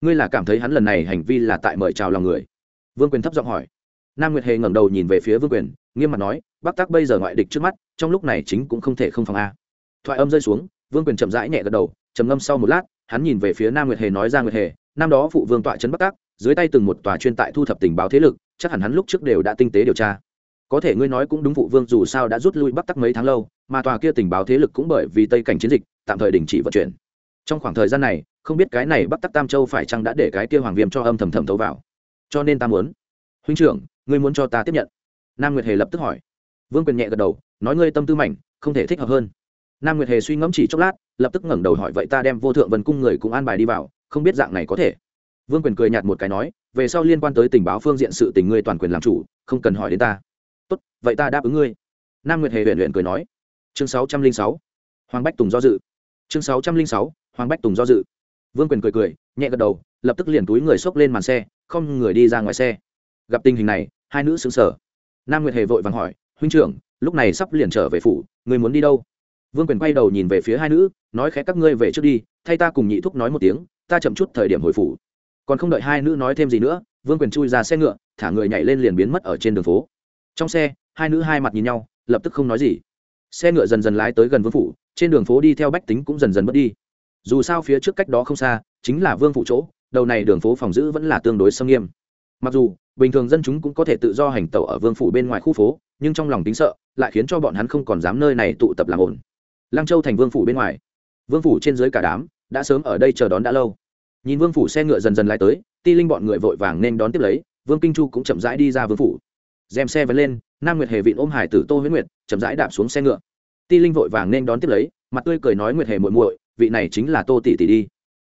ngươi là cảm thấy hắn lần này hành vi là tại mời chào lòng người? Vương quyền thấp giọng hỏi. Nam nguyệt hề ngẩng đầu nhìn về phía vương quyền, nghiêm mặt nói, bắc tắc bây giờ ngoại địch trước mắt, trong lúc này chính cũng không thể không phòng a. Thoại âm rơi xuống, vương quyền chậm rãi nhẹ gật đầu, trầm ngâm sau một lát, hắn nhìn về phía nam nguyệt hề nói ra nguyệt hề năm đó phụ vương tọa trấn bắc tắc dưới tay từng một tòa chuyên tại thu thập tình báo thế lực, chắc hẳn hắn lúc trước đều đã tinh tế điều tra. Có thể ngươi nói cũng đúng phụ vương dù sao đã rút lui bắc tắc mấy tháng lâu, mà tòa kia tình báo thế lực cũng bởi vì tây cảnh chiến dịch, tạm thời đình chỉ vận chuyển. Trong khoảng thời gian này, không biết cái này bắc tắc tam châu phải chăng đã để cái kia hoàng viêm cho âm thầm thầm thấu vào. Cho nên ta muốn. Huynh trưởng, ngươi muốn cho ta tiếp nhận. Nam nguyệt hề lập tức hỏi. Vương quyền nhẹ gật đầu, nói ngươi tâm tư mảnh, không thể thích hợp hơn. Nam nguyệt hề suy ngẫm chỉ chốc lát, lập tức ngẩng đầu hỏi vậy ta đem vô thượng vân cung người cũng an bài đi vào không biết dạng này có thể. Vương quyền cười nhạt một cái nói, về sau liên quan tới tình báo phương diện sự tình ngươi toàn quyền làm chủ, không cần hỏi đến ta. Tốt, vậy ta đáp ứng ngươi. Nam nguyệt hề huyện huyện cười nói. Chương sáu trăm linh sáu. Hoàng bách tùng do dự. Chương sáu trăm linh sáu. Hoàng bách tùng do dự. Vương quyền cười cười, nhẹ gật đầu, lập tức liền túi người xốc lên màn xe, không người đi ra ngoài xe. Gặp tình hình này, hai nữ xứng sở nam nguyệt hề vội vàng hỏi, huynh trưởng, lúc này sắp liền trở về phủ, người muốn đi đâu? Vương quyền quay đầu nhìn về phía hai nữ, nói, khẽ các ngươi về trước đi, thay ta cùng nhị thúc nói một tiếng ta chậm chút thời điểm hồi phủ. Còn không đợi hai nữ nói thêm gì nữa, vương quyền chui ra xe ngựa, thả người nhảy lên liền biến mất ở trên đường phố. Trong xe, hai nữ hai mặt nhìn nhau, lập tức không nói gì. Xe ngựa dần dần lái tới gần vương phủ, trên đường phố đi theo bách tính cũng dần dần mất đi. Dù sao phía trước cách đó không xa, chính là vương phủ chỗ, đầu này đường phố phòng giữ vẫn là tương đối xâm nghiêm. Mặc dù, bình thường dân chúng cũng có thể tự do hành tẩu ở vương phủ bên ngoài khu phố, nhưng trong lòng tính sợ, lại khiến cho bọn hắn không còn dám nơi này tụ tập làm ổn lăng châu thành vương phủ bên ngoài. Vương phủ trên dưới cả đám đã sớm ở đây chờ đón đã lâu. Nhìn vương phủ xe ngựa dần dần lại tới, ti linh bọn người vội vàng nên đón tiếp lấy, vương kinh chu cũng chậm rãi đi ra vương phủ. Dèm xe vẫn lên, nam nguyệt hề vịn ôm hải tử tô huyết nguyệt, chậm rãi đạp xuống xe ngựa. Ti linh vội vàng nên đón tiếp lấy, mặt tươi cười nói nguyệt hề muội muội, vị này chính là tô tỷ tỷ đi.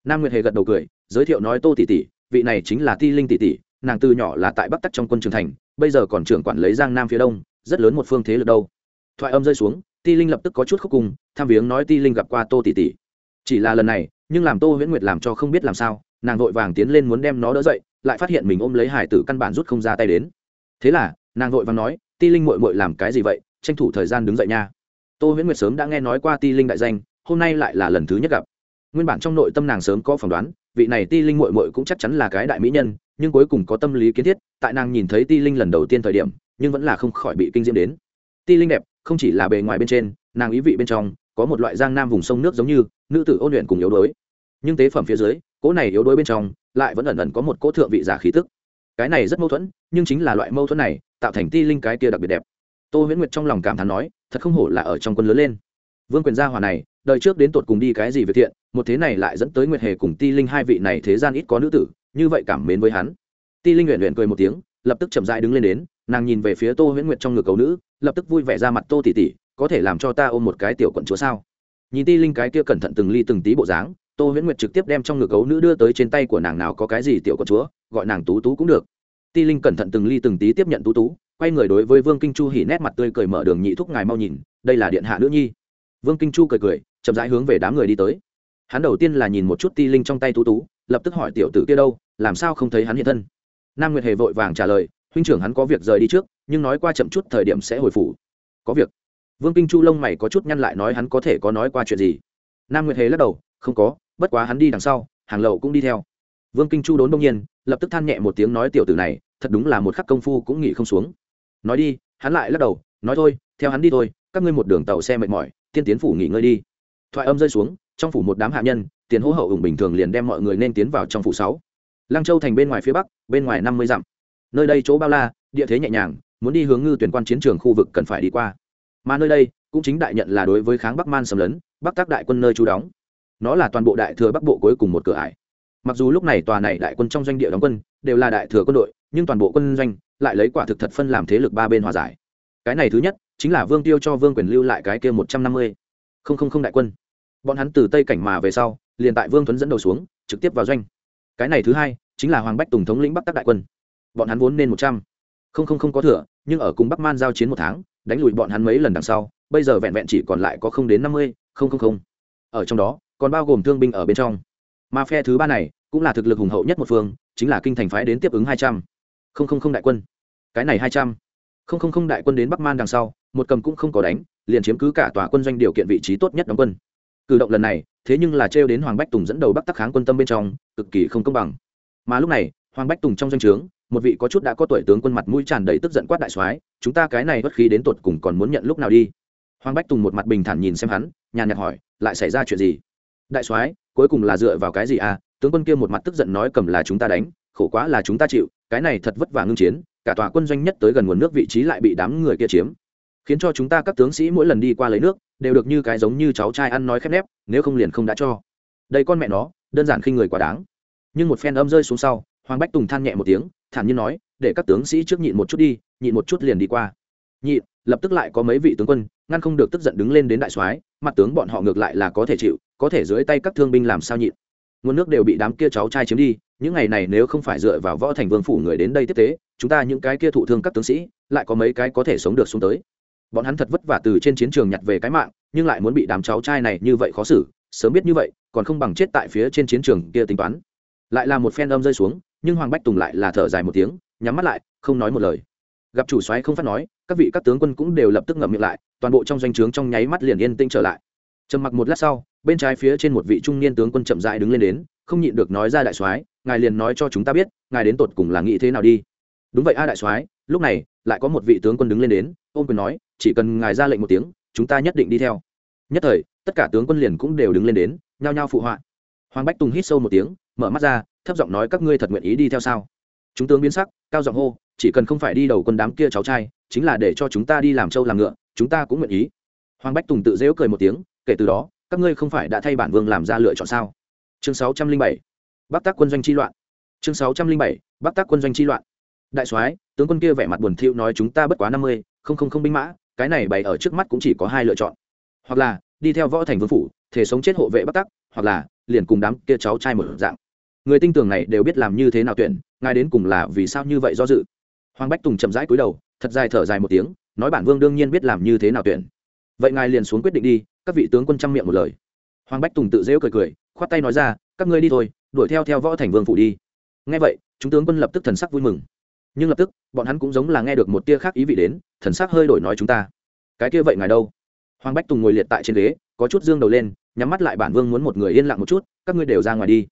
Nam nguyệt hề gật đầu cười, giới thiệu nói tô tỷ tỷ, vị này chính là ti linh tỷ tỷ, nàng từ nhỏ là tại bắc tắc trong quân trường thành, bây giờ còn trưởng quản lấy giang nam phía đông, rất lớn một phương thế lực đâu. Thoại âm rơi xuống, ti linh lập tức có chút khúc cùng, tham viếng nói ti linh gặp qua tô tỷ tỷ chỉ là lần này, nhưng làm tô huyễn nguyệt làm cho không biết làm sao, nàng vội vàng tiến lên muốn đem nó đỡ dậy, lại phát hiện mình ôm lấy hải tử căn bản rút không ra tay đến. Thế là, nàng vội vàng nói, ti linh mội mội làm cái gì vậy? Tranh thủ thời gian đứng dậy nha. Tô huyễn nguyệt sớm đã nghe nói qua ti linh đại danh, hôm nay lại là lần thứ nhất gặp. Nguyên bản trong nội tâm nàng sớm có phỏng đoán, vị này ti linh mội mội cũng chắc chắn là cái đại mỹ nhân, nhưng cuối cùng có tâm lý kiến thiết, tại nàng nhìn thấy ti linh lần đầu tiên thời điểm, nhưng vẫn là không khỏi bị kinh diễm đến. Ti linh đẹp, không chỉ là bề ngoài bên trên, nàng ý vị bên trong, có một loại giang nam vùng sông nước giống như nữ tử ôn luyện cùng yếu đuối. Nhưng tế phẩm phía dưới, cỗ này yếu đuối bên trong lại vẫn ẩn ẩn có một cỗ thượng vị giả khí tức. Cái này rất mâu thuẫn, nhưng chính là loại mâu thuẫn này tạo thành ti linh cái kia đặc biệt đẹp. Tô huyễn nguyệt trong lòng cảm thán nói, thật không hổ là ở trong quân lớn lên. Vương quyền gia hòa này, đời trước đến tột cùng đi cái gì về thiện, một thế này lại dẫn tới nguyệt hề cùng ti linh hai vị này thế gian ít có nữ tử, như vậy cảm mến với hắn. Ti linh nguyện nguyện cười một tiếng, lập tức chậm dại đứng lên đến, nàng nhìn về phía tô huyễn nguyệt trong ngực cầu nữ, lập tức vui vẻ ra mặt, tô tỉ tỉ có thể làm cho ta ôm một cái tiểu quận chúa sao? Nhìn ti linh cái kia cẩn thận từng ly từng tí bộ dáng, tô huyễn nguyệt trực tiếp đem trong ngực ấu nữ đưa tới trên tay của nàng nào có cái gì tiểu con chúa, gọi nàng tú tú cũng được. Ti linh cẩn thận từng ly từng tí tiếp nhận tú tú, quay người đối với vương kinh chu hỉ nét mặt tươi cười mở đường nhị thúc ngài mau nhìn, đây là điện hạ nữ nhi. Vương kinh chu cười cười, chậm rãi hướng về đám người đi tới. Hắn đầu tiên là nhìn một chút ti linh trong tay tú tú, lập tức hỏi tiểu tử kia đâu, làm sao không thấy hắn hiện thân. Nam nguyệt hề vội vàng trả lời, huynh trưởng hắn có việc rời đi trước, nhưng nói qua chậm chút thời điểm sẽ hồi phủ. Có việc vương kinh chu lông mày có chút nhăn lại nói hắn có thể có nói qua chuyện gì. Nam nguyệt hề lắc đầu, không có, bất quá hắn đi đằng sau, hàng lậu cũng đi theo. Vương kinh chu đốn đông nhiên, lập tức than nhẹ một tiếng nói, tiểu tử này, thật đúng là một khắc công phu cũng nghỉ không xuống. Nói đi, hắn lại lắc đầu, nói thôi, theo hắn đi thôi, các ngươi một đường tàu xe mệt mỏi, tiên tiến phủ nghỉ ngơi đi. Thoại âm rơi xuống, trong phủ một đám hạ nhân, tiền hỗ hậu ủng bình thường liền đem mọi người nên tiến vào trong phủ sáu. Lăng châu thành bên ngoài phía bắc, bên ngoài năm mươi dặm. Nơi đây chỗ bao la, địa thế nhẹ nhàng, muốn đi hướng ngư tuyển quan chiến trường khu vực cần phải đi qua mà nơi đây, cũng chính đại nhận là đối với kháng bắc man xâm lấn, bắc tác đại quân nơi trú đóng. Nó là toàn bộ đại thừa bắc bộ cuối cùng một cửa ải. Mặc dù lúc này tòa này đại quân trong doanh địa đóng quân đều là đại thừa quân đội, nhưng toàn bộ quân doanh lại lấy quả thực thật phân làm thế lực ba bên hòa giải. Cái này thứ nhất, chính là vương tiêu cho vương quyền lưu lại cái kia một trăm năm mươi không không không đại quân. Bọn hắn từ tây cảnh mà về sau, liền tại vương tuấn dẫn đầu xuống, trực tiếp vào doanh. Cái này thứ hai, chính là hoàng bách tùng thống lĩnh bắc tắc đại quân. Bọn hắn vốn nên một trăm không không không có thừa, nhưng ở cùng bắc man giao chiến một tháng đánh lùi bọn hắn mấy lần đằng sau, bây giờ vẹn vẹn chỉ còn lại có không đến năm mươi, không không không. Ở trong đó, còn bao gồm thương binh ở bên trong. Mà phe thứ ba này cũng là thực lực hùng hậu nhất một phương, chính là kinh thành phái đến tiếp ứng hai trăm. Không không không đại quân. Cái này hai trăm. Không không không đại quân đến bắc man đằng sau, một cầm cũng không có đánh, liền chiếm cứ cả tòa quân doanh điều kiện vị trí tốt nhất đóng quân. Cử động lần này, thế nhưng là trêu đến hoàng bách tùng dẫn đầu bắc tắc kháng quân tâm bên trong, cực kỳ không công bằng. Mà lúc này, hoàng bách tùng trong doanh trướng một vị có chút đã có tuổi tướng quân mặt mũi tràn đầy tức giận quát đại soái, chúng ta cái này bất khí đến tột cùng còn muốn nhận lúc nào đi? Hoàng bách tùng một mặt bình thản nhìn xem hắn, nhàn nhạt hỏi, lại xảy ra chuyện gì? Đại soái, cuối cùng là dựa vào cái gì à? Tướng quân kia một mặt tức giận nói cầm là chúng ta đánh, khổ quá là chúng ta chịu, cái này thật vất vả ngưng chiến, cả tòa quân doanh nhất tới gần nguồn nước vị trí lại bị đám người kia chiếm. Khiến cho chúng ta các tướng sĩ mỗi lần đi qua lấy nước, đều được như cái giống như cháu trai ăn nói khép nép, nếu không liền không đã cho. Đây con mẹ nó, đơn giản khi người quá đáng. Nhưng một phen âm rơi xuống sau, hoàng bách tùng than nhẹ một tiếng thản nhiên nói, để các tướng sĩ trước nhịn một chút đi, nhịn một chút liền đi qua. Nhịn, lập tức lại có mấy vị tướng quân, ngăn không được tức giận đứng lên đến đại soái, mặt tướng bọn họ ngược lại là có thể chịu, có thể dưới tay các thương binh làm sao nhịn. Nguồn nước đều bị đám kia cháu trai chiếm đi, những ngày này nếu không phải dựa vào võ thành vương phủ người đến đây tiếp tế, chúng ta những cái kia thụ thương các tướng sĩ, lại có mấy cái có thể sống được xuống tới. Bọn hắn thật vất vả từ trên chiến trường nhặt về cái mạng, nhưng lại muốn bị đám cháu trai này như vậy khó xử, sớm biết như vậy, còn không bằng chết tại phía trên chiến trường kia tính toán. Lại là một phen âm rơi xuống nhưng hoàng bách tùng lại là thở dài một tiếng, nhắm mắt lại, không nói một lời. Gặp chủ soái không phát nói, các vị các tướng quân cũng đều lập tức ngậm miệng lại, toàn bộ trong doanh trướng trong nháy mắt liền yên tĩnh trở lại. Trầm mặc một lát sau, bên trái phía trên một vị trung niên tướng quân chậm dại đứng lên đến, không nhịn được nói ra đại soái, ngài liền nói cho chúng ta biết, ngài đến tột cùng là nghĩ thế nào đi. Đúng vậy a đại soái, lúc này, lại có một vị tướng quân đứng lên đến, ôm quyền nói, chỉ cần ngài ra lệnh một tiếng, chúng ta nhất định đi theo. Nhất thời, tất cả tướng quân liền cũng đều đứng lên đến, nhao nhao phụ họa. Hoàng bách tùng hít sâu một tiếng, mở mắt ra thấp giọng nói các ngươi thật nguyện ý đi theo sao? Chúng tướng biến sắc, cao giọng hô, chỉ cần không phải đi đầu quân đám kia cháu trai, chính là để cho chúng ta đi làm trâu làm ngựa, chúng ta cũng nguyện ý. Hoàng bách tùng tự dễu cười một tiếng, kể từ đó, các ngươi không phải đã thay bản vương làm ra lựa chọn sao? Chương sáu trăm linh bảy, bắc tác quân doanh chi loạn. Chương sáu trăm linh bảy, bắc tác quân doanh chi loạn. Đại soái, tướng quân kia vẻ mặt buồn thiu nói chúng ta bất quá năm mươi, không không không binh mã, cái này bày ở trước mắt cũng chỉ có hai lựa chọn. Hoặc là, đi theo võ thành vương phủ, thể sống chết hộ vệ bắc tắc, hoặc là, liền cùng đám kia cháu trai một dạng người tinh tường này đều biết làm như thế nào tuyển, ngài đến cùng là vì sao như vậy do dự. Hoàng bách tùng chậm rãi cúi đầu, thật dài thở dài một tiếng, nói bản vương đương nhiên biết làm như thế nào tuyển. Vậy ngài liền xuống quyết định đi, các vị tướng quân chăm miệng một lời. Hoàng bách tùng tự dễu cười cười, khoát tay nói ra, các ngươi đi thôi, đuổi theo theo võ thành vương phủ đi. Ngay vậy, chúng tướng quân lập tức thần sắc vui mừng. Nhưng lập tức, bọn hắn cũng giống là nghe được một tia khác ý vị đến, thần sắc hơi đổi nói chúng ta. Cái kia vậy ngài đâu? Hoàng bách tùng ngồi liệt tại trên ghế, có chút dương đầu lên, nhắm mắt lại, bản vương muốn một người yên lặng một chút, các ngươi đều ra ngoài đi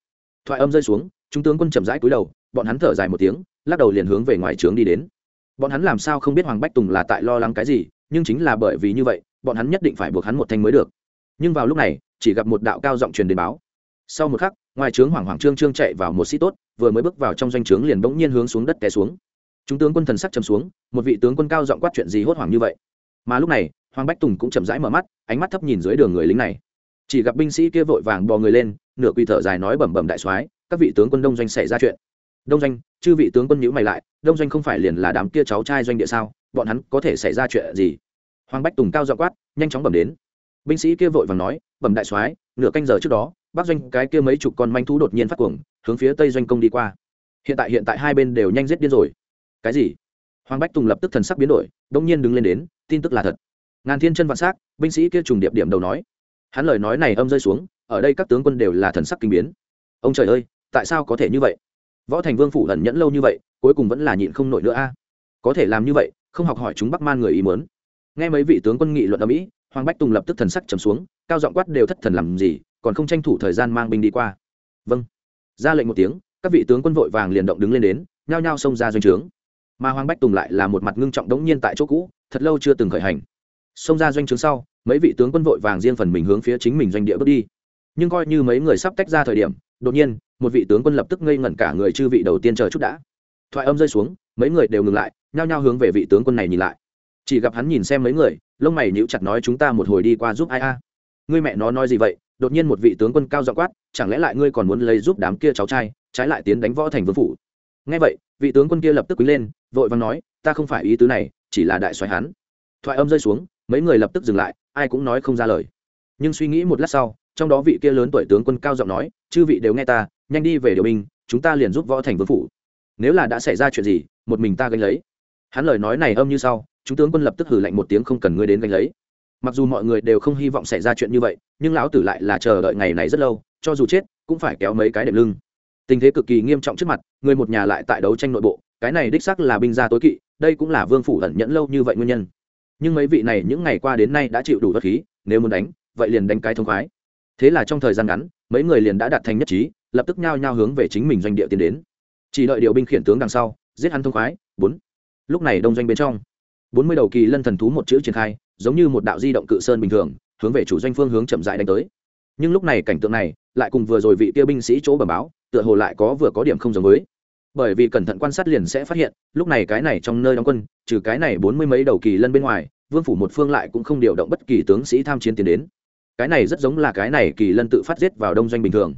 thoại âm rơi xuống, chúng tướng quân chậm rãi cúi đầu, bọn hắn thở dài một tiếng, lắc đầu liền hướng về ngoài trướng đi đến. Bọn hắn làm sao không biết hoàng bách tùng là tại lo lắng cái gì, nhưng chính là bởi vì như vậy, bọn hắn nhất định phải buộc hắn một thanh mới được. Nhưng vào lúc này, chỉ gặp một đạo cao giọng truyền đến báo. Sau một khắc, ngoài trướng hoàng hoàng trương trương chạy vào một sĩ tốt, vừa mới bước vào trong doanh trướng liền bỗng nhiên hướng xuống đất té xuống. Chúng tướng quân thần sắc chầm xuống, một vị tướng quân cao giọng quát chuyện gì hốt hoảng như vậy. Mà lúc này, hoàng bách tùng cũng chậm rãi mở mắt, ánh mắt thấp nhìn dưới đường người lính này chỉ gặp binh sĩ kia vội vàng bò người lên, nửa quỳ thở dài nói bẩm bẩm đại soái, các vị tướng quân đông doanh xảy ra chuyện. Đông doanh, chư vị tướng quân nhữ mày lại, đông doanh không phải liền là đám kia cháu trai doanh địa sao? Bọn hắn có thể xảy ra chuyện gì? Hoàng bách tùng cao dọ quát, nhanh chóng bẩm đến. Binh sĩ kia vội vàng nói, bẩm đại soái, nửa canh giờ trước đó bác doanh cái kia mấy chục con manh thú đột nhiên phát cuồng, hướng phía tây doanh công đi qua. Hiện tại hiện tại hai bên đều nhanh giết điên rồi. Cái gì? Hoàng bách tùng lập tức thần sắc biến đổi, đông nhiên đứng lên đến, tin tức là thật. Ngàn thiên chân vạn s á c binh sĩ kia trùng điệp điểm đầu nói hắn lời nói này âm rơi xuống, ở đây các tướng quân đều là thần sắc kinh biến. Ông trời ơi, tại sao có thể như vậy? Võ thành vương phủ lần nhẫn lâu như vậy, cuối cùng vẫn là nhịn không nổi nữa a. Có thể làm như vậy, không học hỏi chúng bắc man người ý mớn nghe mấy vị tướng quân nghị luận ở mỹ, hoàng bách tùng lập tức thần sắc trầm xuống, cao giọng quát đều thất thần làm gì, còn không tranh thủ thời gian mang binh đi qua. Vâng. Ra lệnh một tiếng, các vị tướng quân vội vàng liền động đứng lên đến, nhao nhao xông ra doanh trướng. Mà hoàng bách tùng lại là một mặt ngưng trọng đống nhiên tại chỗ cũ, thật lâu chưa từng khởi hành. Xông ra doanh trướng sau mấy vị tướng quân vội vàng riêng phần mình hướng phía chính mình doanh địa bước đi. Nhưng coi như mấy người sắp tách ra thời điểm, đột nhiên, một vị tướng quân lập tức ngây ngẩn cả người chư vị đầu tiên chờ chút đã. Thoại âm rơi xuống, mấy người đều ngừng lại, nhao nhao hướng về vị tướng quân này nhìn lại. Chỉ gặp hắn nhìn xem mấy người, lông mày nhíu chặt nói chúng ta một hồi đi qua giúp ai a? Ngươi mẹ nó nói gì vậy? Đột nhiên một vị tướng quân cao giọng quát, chẳng lẽ lại ngươi còn muốn lấy giúp đám kia cháu trai, trái lại tiến đánh võ thành vương phủ? Nghe vậy, vị tướng quân kia lập tức quý lên, vội vàng nói, ta không phải ý tứ này, chỉ là đại soái hắn. Thoại âm rơi xuống mấy người lập tức dừng lại, ai cũng nói không ra lời. Nhưng suy nghĩ một lát sau, trong đó vị kia lớn tuổi tướng quân cao giọng nói, chư vị đều nghe ta, nhanh đi về điều binh, chúng ta liền giúp võ thành vương phủ. Nếu là đã xảy ra chuyện gì, một mình ta gánh lấy. Hắn lời nói này âm như sau, chúng tướng quân lập tức hử lạnh một tiếng không cần ngươi đến gánh lấy. Mặc dù mọi người đều không hy vọng xảy ra chuyện như vậy, nhưng lão tử lại là chờ đợi ngày này rất lâu, cho dù chết, cũng phải kéo mấy cái đệm lưng. Tình thế cực kỳ nghiêm trọng trước mặt, người một nhà lại tại đấu tranh nội bộ, cái này đích xác là binh gia tối kỵ, đây cũng là vương phủ ẩn nhẫn lâu như vậy nguyên nhân nhưng mấy vị này những ngày qua đến nay đã chịu đủ vật khí, nếu muốn đánh, vậy liền đánh cái thông khoái. Thế là trong thời gian ngắn, mấy người liền đã đạt thành nhất trí, lập tức nhao nhao hướng về chính mình doanh địa tiến đến. Chỉ đợi điều binh khiển tướng đằng sau, giết hắn thông khoái, bốn. Lúc này đông doanh bên trong, bốn mươi đầu kỳ lân thần thú một chữ triển khai, giống như một đạo di động cự sơn bình thường, hướng về chủ doanh phương hướng chậm dại đánh tới. Nhưng lúc này cảnh tượng này, lại cùng vừa rồi vị kia binh sĩ chỗ bẩm báo, tựa hồ lại có vừa có điểm không giống với bởi vì cẩn thận quan sát liền sẽ phát hiện, lúc này cái này trong nơi đóng quân, trừ cái này bốn mươi mấy đầu kỳ lân bên ngoài, vương phủ một phương lại cũng không điều động bất kỳ tướng sĩ tham chiến tiến đến. Cái này rất giống là cái này kỳ lân tự phát giết vào đông doanh bình thường.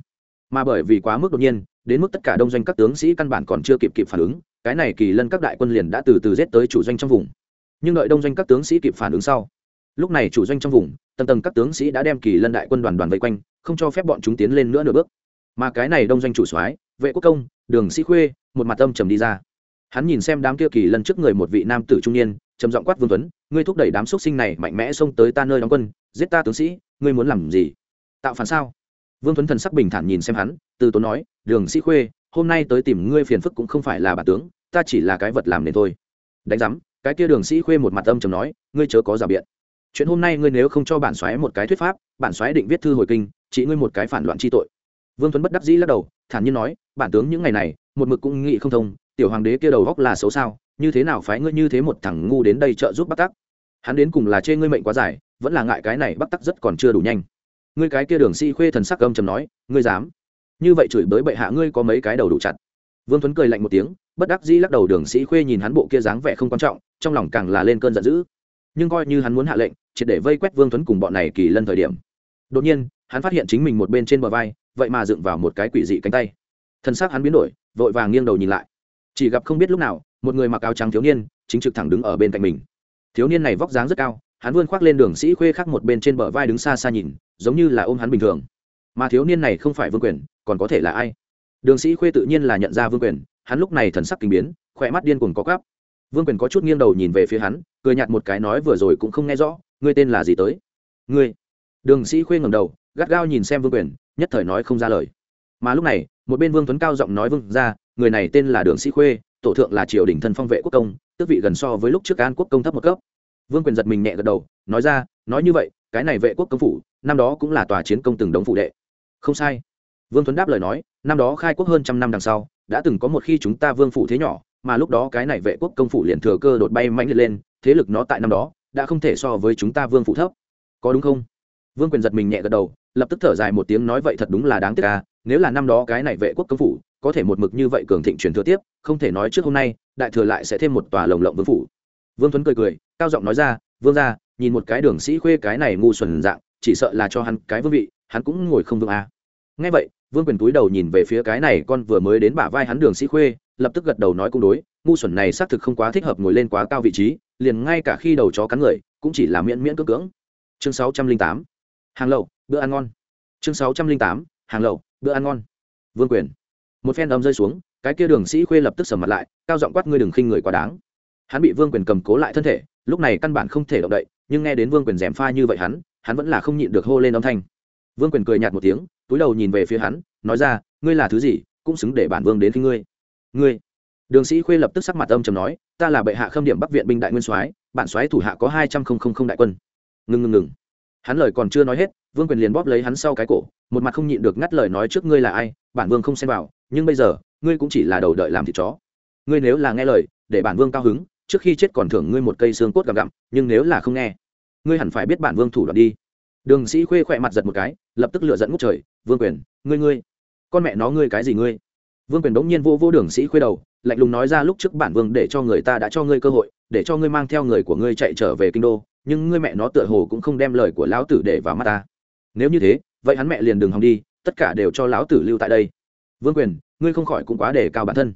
Mà bởi vì quá mức đột nhiên, đến mức tất cả đông doanh các tướng sĩ căn bản còn chưa kịp kịp phản ứng, cái này kỳ lân các đại quân liền đã từ từ giết tới chủ doanh trong vùng. Nhưng đợi đông doanh các tướng sĩ kịp phản ứng sau, lúc này chủ doanh trong vùng, tầng tầng các tướng sĩ đã đem kỳ lân đại quân đoàn đoàn vây quanh, không cho phép bọn chúng tiến lên nữa nửa bước. Mà cái này đông doanh chủ soái, vệ quốc công đường sĩ khuê, một mặt âm trầm đi ra. Hắn nhìn xem đám kia kỳ lân trước người một vị nam tử trung niên, trầm giọng quát vương tuấn, ngươi thúc đẩy đám x sinh này mạnh mẽ xông tới ta nơi đóng quân, giết ta tướng sĩ, ngươi muốn làm gì? Tạo phản sao? Vương tuấn thần sắc bình thản nhìn xem hắn, từ tốn nói, đường sĩ khuê, hôm nay tới tìm ngươi phiền phức cũng không phải là bà tướng, ta chỉ là cái vật làm nên thôi. Đánh giám, cái kia đường sĩ khuê một mặt âm trầm nói, ngươi chớ có rào biện. Chuyện hôm nay ngươi nếu không cho bản xoáy một cái thuyết pháp, bản xoáy định viết thư hồi kinh, chỉ ngươi một cái phản loạn chi tội. Vương tuấn bất đắc dĩ lắc đầu, thản nhiên nói bản tướng những ngày này, một mực cũng nghĩ không thông, tiểu hoàng đế kia đầu góc là xấu sao, như thế nào phái ngươi như thế một thằng ngu đến đây trợ giúp bắc tắc? Hắn đến cùng là chê ngươi mệnh quá dài, vẫn là ngại cái này bắc tắc rất còn chưa đủ nhanh. Ngươi cái kia đường sĩ khuê thần sắc âm trầm nói, ngươi dám? Như vậy chửi bới bệ hạ ngươi có mấy cái đầu đủ chặt? Vương tuấn cười lạnh một tiếng, bất đắc dĩ lắc đầu đường sĩ khuê nhìn hắn bộ kia dáng vẻ không quan trọng, trong lòng càng là lên cơn giận dữ. Nhưng coi như hắn muốn hạ lệnh, triệt để vây quét vương tuấn cùng bọn này kỳ lân thời điểm. Đột nhiên, hắn phát hiện chính mình một bên trên bờ vai, vậy mà dựng vào một cái quỷ dị cánh tay thân xác hắn biến đổi, vội vàng nghiêng đầu nhìn lại. Chỉ gặp không biết lúc nào, một người mặc áo trắng thiếu niên, chính trực thẳng đứng ở bên cạnh mình. Thiếu niên này vóc dáng rất cao, hắn vươn khoác lên đường sĩ khuê khác một bên trên bờ vai đứng xa xa nhìn, giống như là ôm hắn bình thường. Mà thiếu niên này không phải vương quyền, còn có thể là ai? Đường sĩ khuê tự nhiên là nhận ra vương quyền, hắn lúc này thần sắc kinh biến, khỏe mắt điên cuồng có cắp vương quyền có chút nghiêng đầu nhìn về phía hắn, cười nhạt một cái nói vừa rồi cũng không nghe rõ, ngươi tên là gì tới? Ngươi. Đường sĩ khuê ngầm đầu, gắt gao nhìn xem vương quyền, nhất thời nói không ra lời mà lúc này, một bên vương tuấn cao giọng nói vương ra người này tên là đường sĩ khuê, tổ thượng là triều đình thân phong vệ quốc công, tước vị gần so với lúc trước an quốc công thấp một cấp. Vương quyền giật mình nhẹ gật đầu, nói ra, nói như vậy, cái này vệ quốc công phủ, năm đó cũng là tòa chiến công từng đống phụ đệ. Không sai. Vương tuấn đáp lời nói, năm đó khai quốc hơn trăm năm đằng sau, đã từng có một khi chúng ta vương phủ thế nhỏ, mà lúc đó cái này vệ quốc công phủ liền thừa cơ đột bay mạnh liệt lên, thế lực nó tại năm đó, đã không thể so với chúng ta vương phủ thấp. Có đúng không? Vương quyền giật mình nhẹ gật đầu, lập tức thở dài một tiếng nói vậy thật đúng là đáng tiếc à nếu là năm đó cái này vệ quốc công phủ, có thể một mực như vậy cường thịnh truyền thừa tiếp, không thể nói trước hôm nay, đại thừa lại sẽ thêm một tòa lồng lộng vương phủ. Vương tuấn cười cười, cao giọng nói ra, vương ra nhìn một cái đường sĩ khuê cái này ngu xuẩn dạng, chỉ sợ là cho hắn cái vương vị, hắn cũng ngồi không vương à. ngay vậy, vương quyền túi đầu nhìn về phía cái này con vừa mới đến bả vai hắn đường sĩ khuê, lập tức gật đầu nói cũng đối, ngu xuẩn này xác thực không quá thích hợp ngồi lên quá cao vị trí, liền ngay cả khi đầu chó cắn người, cũng chỉ là miễn miễn cưỡng cưỡng. Chương sáu trăm linh tám, hàng lậu, bữa ăn ngon. Chương sáu trăm linh tám, hàng lậu bữa ăn ngon. Vương quyền. Một phen ấm rơi xuống, cái kia đường sĩ khuê lập tức sầm mặt lại, cao giọng quát ngươi đừng khinh người quá đáng. Hắn bị vương quyền cầm cố lại thân thể, lúc này căn bản không thể động đậy, nhưng nghe đến vương quyền dèm pha như vậy hắn hắn vẫn là không nhịn được hô lên âm thanh. Vương quyền cười nhạt một tiếng, túi đầu nhìn về phía hắn, nói ra, ngươi là thứ gì, cũng xứng để bản vương đến khi ngươi. Ngươi? Đường sĩ khuê lập tức sắc mặt âm trầm nói, ta là bệ hạ khâm điểm bắc viện binh đại nguyên soái, bản soái thủ hạ có hai trăm không không không đại quân. Ngừng ngừng ngừng hắn lời còn chưa nói hết, vương quyền liền bóp lấy hắn sau cái cổ, một mặt không nhịn được ngắt lời nói trước ngươi là ai, bản vương không xem vào, nhưng bây giờ, ngươi cũng chỉ là đầu đợi làm thịt chó. Ngươi nếu là nghe lời, để bản vương cao hứng, trước khi chết còn thưởng ngươi một cây xương cốt gặm gặm, nhưng nếu là không nghe, ngươi hẳn phải biết bản vương thủ đoạn đi. Đường sĩ khuê khỏe mặt giật một cái, lập tức lựa dẫn ngút trời, vương quyền, ngươi ngươi, con mẹ nó ngươi cái gì ngươi? Vương quyền bỗng nhiên vô vô đường sĩ khuê đầu, lạnh lùng nói ra lúc trước bản vương để cho người ta đã cho ngươi cơ hội, để cho ngươi mang theo người của ngươi chạy trở về kinh đô, nhưng ngươi mẹ nó tựa hồ cũng không đem lời của lão tử để vào mắt ta. Nếu như thế, vậy hắn mẹ liền đường hòng đi, tất cả đều cho lão tử lưu tại đây. Vương quyền, ngươi không khỏi cũng quá đề cao bản thân.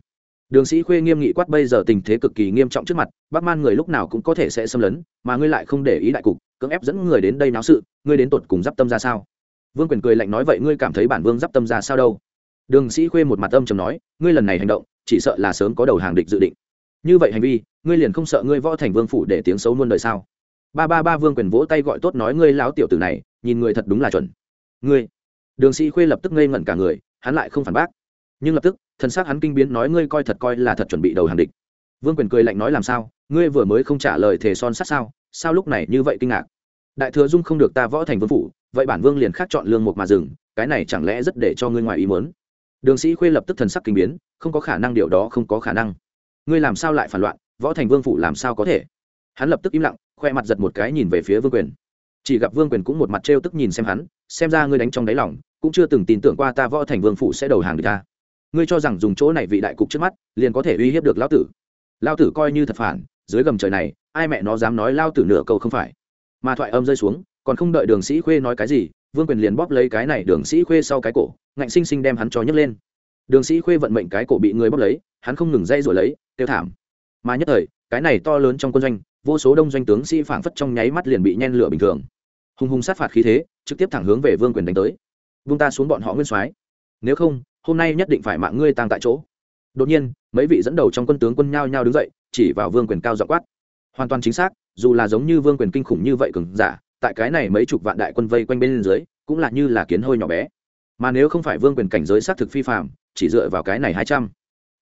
Đường sĩ khuê nghiêm nghị quát bây giờ tình thế cực kỳ nghiêm trọng trước mặt bác man người lúc nào cũng có thể sẽ xâm lấn, mà ngươi lại không để ý đại cục, cưỡng ép dẫn người đến đây náo sự, ngươi đến tột cùng d i p tâm ra sao? Vương quyền cười lạnh nói vậy ngươi cảm thấy bản vương d i p tâm ra sao đâu? Đường sĩ khuê một mặt âm chầm nói, ngươi lần này hành động, chỉ sợ là sớm có đầu hàng địch dự định. Như vậy hành vi, ngươi liền không sợ ngươi võ thành vương phủ để tiếng xấu muôn đời sao? Ba ba ba vương quyền vỗ tay gọi tốt nói, ngươi láo tiểu tử này, nhìn người thật đúng là chuẩn. Ngươi? Đường sĩ khuê lập tức ngây ngẩn cả người, hắn lại không phản bác. Nhưng lập tức, thần s c hắn kinh biến nói, ngươi coi thật coi là thật chuẩn bị đầu hàng địch. Vương quyền cười lạnh nói, làm sao? Ngươi vừa mới không trả lời thề son sát sao? Sao lúc này như vậy kinh ngạc? Đại thừa dung không được ta võ thành vương phủ, vậy bản vương liền khác chọn lương một mà dừng, cái này chẳng lẽ rất để cho ngươi ngoài ý mớn đường sĩ khuê lập tức thần sắc kinh biến, không có khả năng điều đó không có khả năng. Ngươi làm sao lại phản loạn? Võ thành vương phủ làm sao có thể? Hắn lập tức im lặng, khoe mặt giật một cái nhìn về phía vương quyền. Chỉ gặp vương quyền cũng một mặt trêu tức nhìn xem hắn, xem ra ngươi đánh trong đáy lòng, cũng chưa từng tin tưởng qua ta võ thành vương phủ sẽ đầu hàng được ta. Ngươi cho rằng dùng chỗ này vị đại cục trước mắt, liền có thể uy hiếp được lao tử. Lao tử coi như thật phản, dưới gầm trời này, ai mẹ nó dám nói lao tử nửa câu không phải. Mà thoại âm rơi xuống, còn không đợi đường sĩ khuê nói cái gì vương quyền liền bóp lấy cái này, đường sĩ khuê sau cái cổ, ngạnh xinh xinh đem hắn cho nhấc lên. Đường sĩ khuê vận mệnh cái cổ bị người bóp lấy, hắn không ngừng dây rồi lấy, tiêu thảm. Mà nhất thời, cái này to lớn trong quân doanh, vô số đông doanh tướng sĩ phảng phất trong nháy mắt liền bị nhen lửa bình thường. Hùng hùng sát phạt khí thế, trực tiếp thẳng hướng về vương quyền đánh tới. Vung ta xuống bọn họ nguyên soái. Nếu không, hôm nay nhất định phải mạng ngươi tang tại chỗ. Đột nhiên, mấy vị dẫn đầu trong quân tướng quân nhao nhao đứng dậy, chỉ vào vương quyền cao dọ quát. Hoàn toàn chính xác, dù là giống như vương quyền kinh khủng như vậy cường giả tại cái này mấy chục vạn đại quân vây quanh bên dưới, cũng là như là kiến hôi nhỏ bé. Mà nếu không phải vương quyền cảnh giới xác thực phi phạm chỉ dựa vào cái này hai trăm,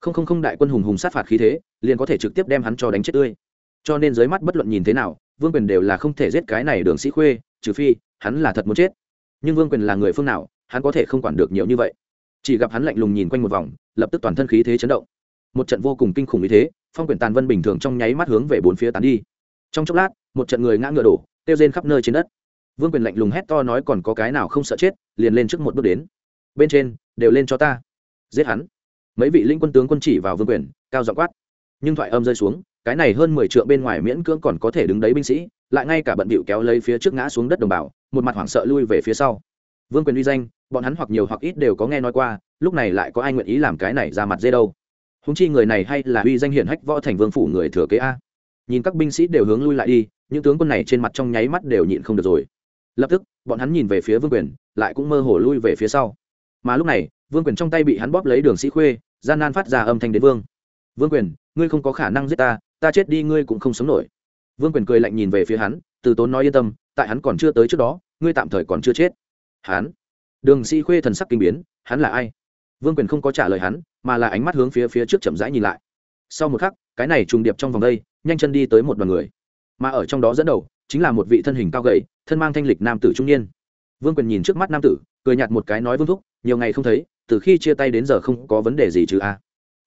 không không không đại quân hùng hùng sát phạt khí thế, liền có thể trực tiếp đem hắn cho đánh chết tươi. Cho nên dưới mắt bất luận nhìn thế nào, vương quyền đều là không thể giết cái này đường sĩ khuê, trừ phi hắn là thật muốn chết. Nhưng vương quyền là người phương nào, hắn có thể không quản được nhiều như vậy. Chỉ gặp hắn lạnh lùng nhìn quanh một vòng, lập tức toàn thân khí thế chấn động. Một trận vô cùng kinh khủng như thế, phong quyền tàn vân bình thường trong nháy mắt hướng về bốn phía tán đi. Trong chốc lát, một trận người ngã ngựa đổ tiêu rên khắp nơi trên đất. Vương quyền lạnh lùng hét to nói còn có cái nào không sợ chết, liền lên trước một bước đến. Bên trên, đều lên cho ta. Giết hắn. Mấy vị linh quân tướng quân chỉ vào vương quyền, cao dọ quát. Nhưng thoại âm rơi xuống, cái này hơn mười trượng bên ngoài miễn cưỡng còn có thể đứng đấy binh sĩ, lại ngay cả bận bịu kéo lấy phía trước ngã xuống đất đồng bào, một mặt hoảng sợ lui về phía sau. Vương quyền uy danh, bọn hắn hoặc nhiều hoặc ít đều có nghe nói qua, lúc này lại có ai nguyện ý làm cái này ra mặt dê đâu? Húng chi người này hay là uy danh hiển hách võ thành vương phủ người thừa kế a. Nhìn các binh sĩ đều hướng lui lại đi những tướng quân này trên mặt trong nháy mắt đều nhịn không được rồi. Lập tức, bọn hắn nhìn về phía vương quyền, lại cũng mơ hồ lui về phía sau. Mà lúc này, vương quyền trong tay bị hắn bóp lấy đường sĩ khuê, gian nan phát ra âm thanh đến vương. Vương quyền, ngươi không có khả năng giết ta ta chết đi ngươi cũng không sống nổi. Vương quyền cười lạnh nhìn về phía hắn, từ tốn nói yên tâm, tại hắn còn chưa tới trước đó, ngươi tạm thời còn chưa chết. Hắn, đường sĩ khuê thần sắc kinh biến, hắn là ai? Vương quyền không có trả lời hắn, mà là ánh mắt hướng phía phía trước chậm rãi nhìn lại. Sau một khắc, cái này trùng điệp trong vòng đây, nhanh chân đi tới một đoàn người mà ở trong đó dẫn đầu chính là một vị thân hình cao gầy, thân mang thanh lịch nam tử trung niên. Vương quyền nhìn trước mắt nam tử, cười nhạt một cái nói vương thúc, nhiều ngày không thấy, từ khi chia tay đến giờ không có vấn đề gì chứ a.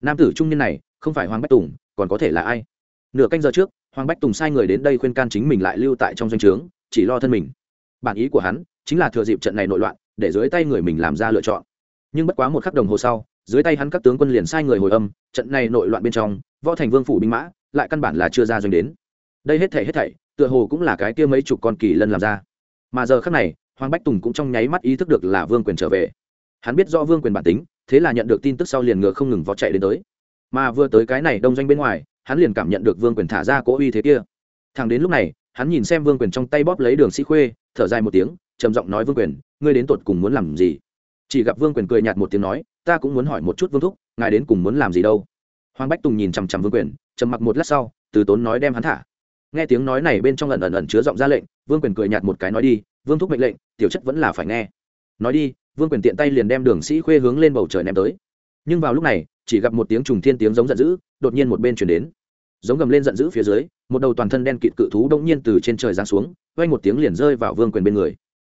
Nam tử trung niên này, không phải hoàng bách tùng, còn có thể là ai? Nửa canh giờ trước, hoàng bách tùng sai người đến đây khuyên can chính mình lại lưu tại trong doanh trướng, chỉ lo thân mình. Bản ý của hắn chính là thừa dịp trận này nội loạn, để dưới tay người mình làm ra lựa chọn. Nhưng bất quá một khắc đồng hồ sau, dưới tay hắn các tướng quân liền sai người hồi âm, trận này nội loạn bên trong, võ thành vương phủ binh mã, lại căn bản là chưa ra doanh đến đây hết thảy hết thảy, tựa hồ cũng là cái kia mấy chục con kỳ lân làm ra. Mà giờ khắc này, hoàng bách tùng cũng trong nháy mắt ý thức được là vương quyền trở về. Hắn biết rõ vương quyền bản tính, thế là nhận được tin tức sau liền ngựa không ngừng vó chạy đến tới. Mà vừa tới cái này đông doanh bên ngoài, hắn liền cảm nhận được vương quyền thả ra cỗ uy thế kia. Thằng đến lúc này, hắn nhìn xem vương quyền trong tay bóp lấy đường sĩ khuê, thở dài một tiếng, trầm giọng nói, vương quyền, ngươi đến tột cùng muốn làm gì? Chỉ gặp vương quyền cười nhạt một tiếng nói, ta cũng muốn hỏi một chút vương thúc, ngài đến cùng muốn làm gì đâu? Hoàng bách tùng nhìn chằm chằm vương quyền, trầm mặc một lát sau, từ tốn nói đem hắn thả nghe tiếng nói này bên trong ẩn ẩn ẩn chứa giọng ra lệnh, vương quyền cười nhạt một cái nói đi, vương thúc mệnh lệnh, tiểu chất vẫn là phải nghe. Nói đi, vương quyền tiện tay liền đem đường sĩ khuê hướng lên bầu trời ném tới. Nhưng vào lúc này, chỉ gặp một tiếng trùng thiên tiếng giống giận dữ, đột nhiên một bên chuyển đến. Giống gầm lên giận dữ phía dưới, một đầu toàn thân đen kịt cự thú đông nhiên từ trên trời giáng xuống, quay một tiếng liền rơi vào vương quyền bên người.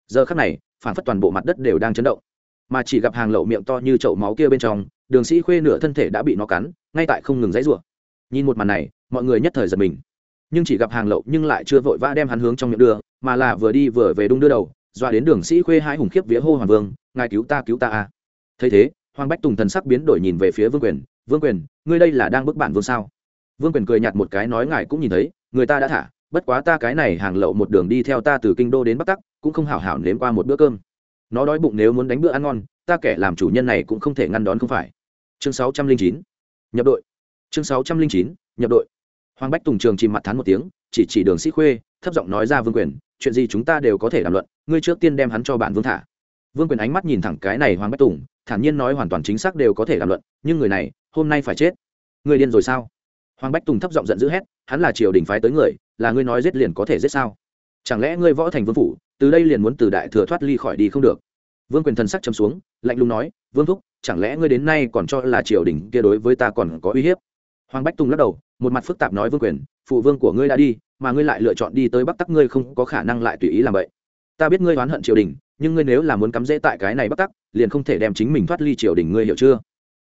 Giờ khắc này, phản phất toàn bộ mặt đất đều đang chấn động. Mà chỉ gặp hàng lậu miệng to như chậu máu kia bên trong, đường sĩ khuê nửa thân thể đã bị nó cắn, ngay tại không ngừng dãy rủa. Nhìn một màn này, mọi người nhất thời giật mình nhưng chỉ gặp hàng lậu nhưng lại chưa vội vã đem hắn hướng trong miệng đưa, mà là vừa đi vừa về đung đưa đầu, dọa đến đường sĩ khuê hai hùng khiếp vía hô hoàng vương, ngài cứu ta cứu ta a. Thấy thế, hoàng bách tùng thần sắc biến đổi nhìn về phía vương quyền vương quyền, ngươi đây là đang bức bản vương sao? Vương quyền cười nhạt một cái nói, ngài cũng nhìn thấy, người ta đã thả, bất quá ta cái này hàng lậu một đường đi theo ta từ kinh đô đến bắc tắc, cũng không hảo hảo nếm qua một bữa cơm. Nó đói bụng nếu muốn đánh bữa ăn ngon, ta kẻ làm chủ nhân này cũng không thể ngăn đón không phải. Chương sáu trăm linh chín, nhập đội. Chương sáu trăm linh chín, nhập đội hoàng bách tùng trường chìm mặt thán một tiếng, chỉ chỉ đường sĩ khuê, thấp giọng nói ra vương quyền, chuyện gì chúng ta đều có thể đàm luận, ngươi trước tiên đem hắn cho bạn vương thả. Vương quyền ánh mắt nhìn thẳng cái này hoàng bách tùng, thản nhiên nói hoàn toàn chính xác đều có thể đàm luận, nhưng người này, hôm nay phải chết. Người điên rồi sao? Hoàng bách tùng thấp giọng giận dữ hét, hắn là triều đình phái tới người, là ngươi nói giết liền có thể giết sao? Chẳng lẽ ngươi võ thành vương phủ, từ đây liền muốn từ đại thừa thoát ly khỏi đi không được? Vương quyền thần sắc chấm xuống, lạnh lùng nói, vương thúc, chẳng lẽ ngươi đến nay còn cho là triều đình kia đối với ta còn có uy hiếp? Hoàng bách tùng lắc đầu, một mặt phức tạp nói vương quyền, phụ vương của ngươi đã đi, mà ngươi lại lựa chọn đi tới bắc tắc, ngươi không có khả năng lại tùy ý làm vậy. Ta biết ngươi oán hận triều đình, nhưng ngươi nếu là muốn cắm rễ tại cái này bắc tắc, liền không thể đem chính mình thoát ly triều đình, ngươi hiểu chưa?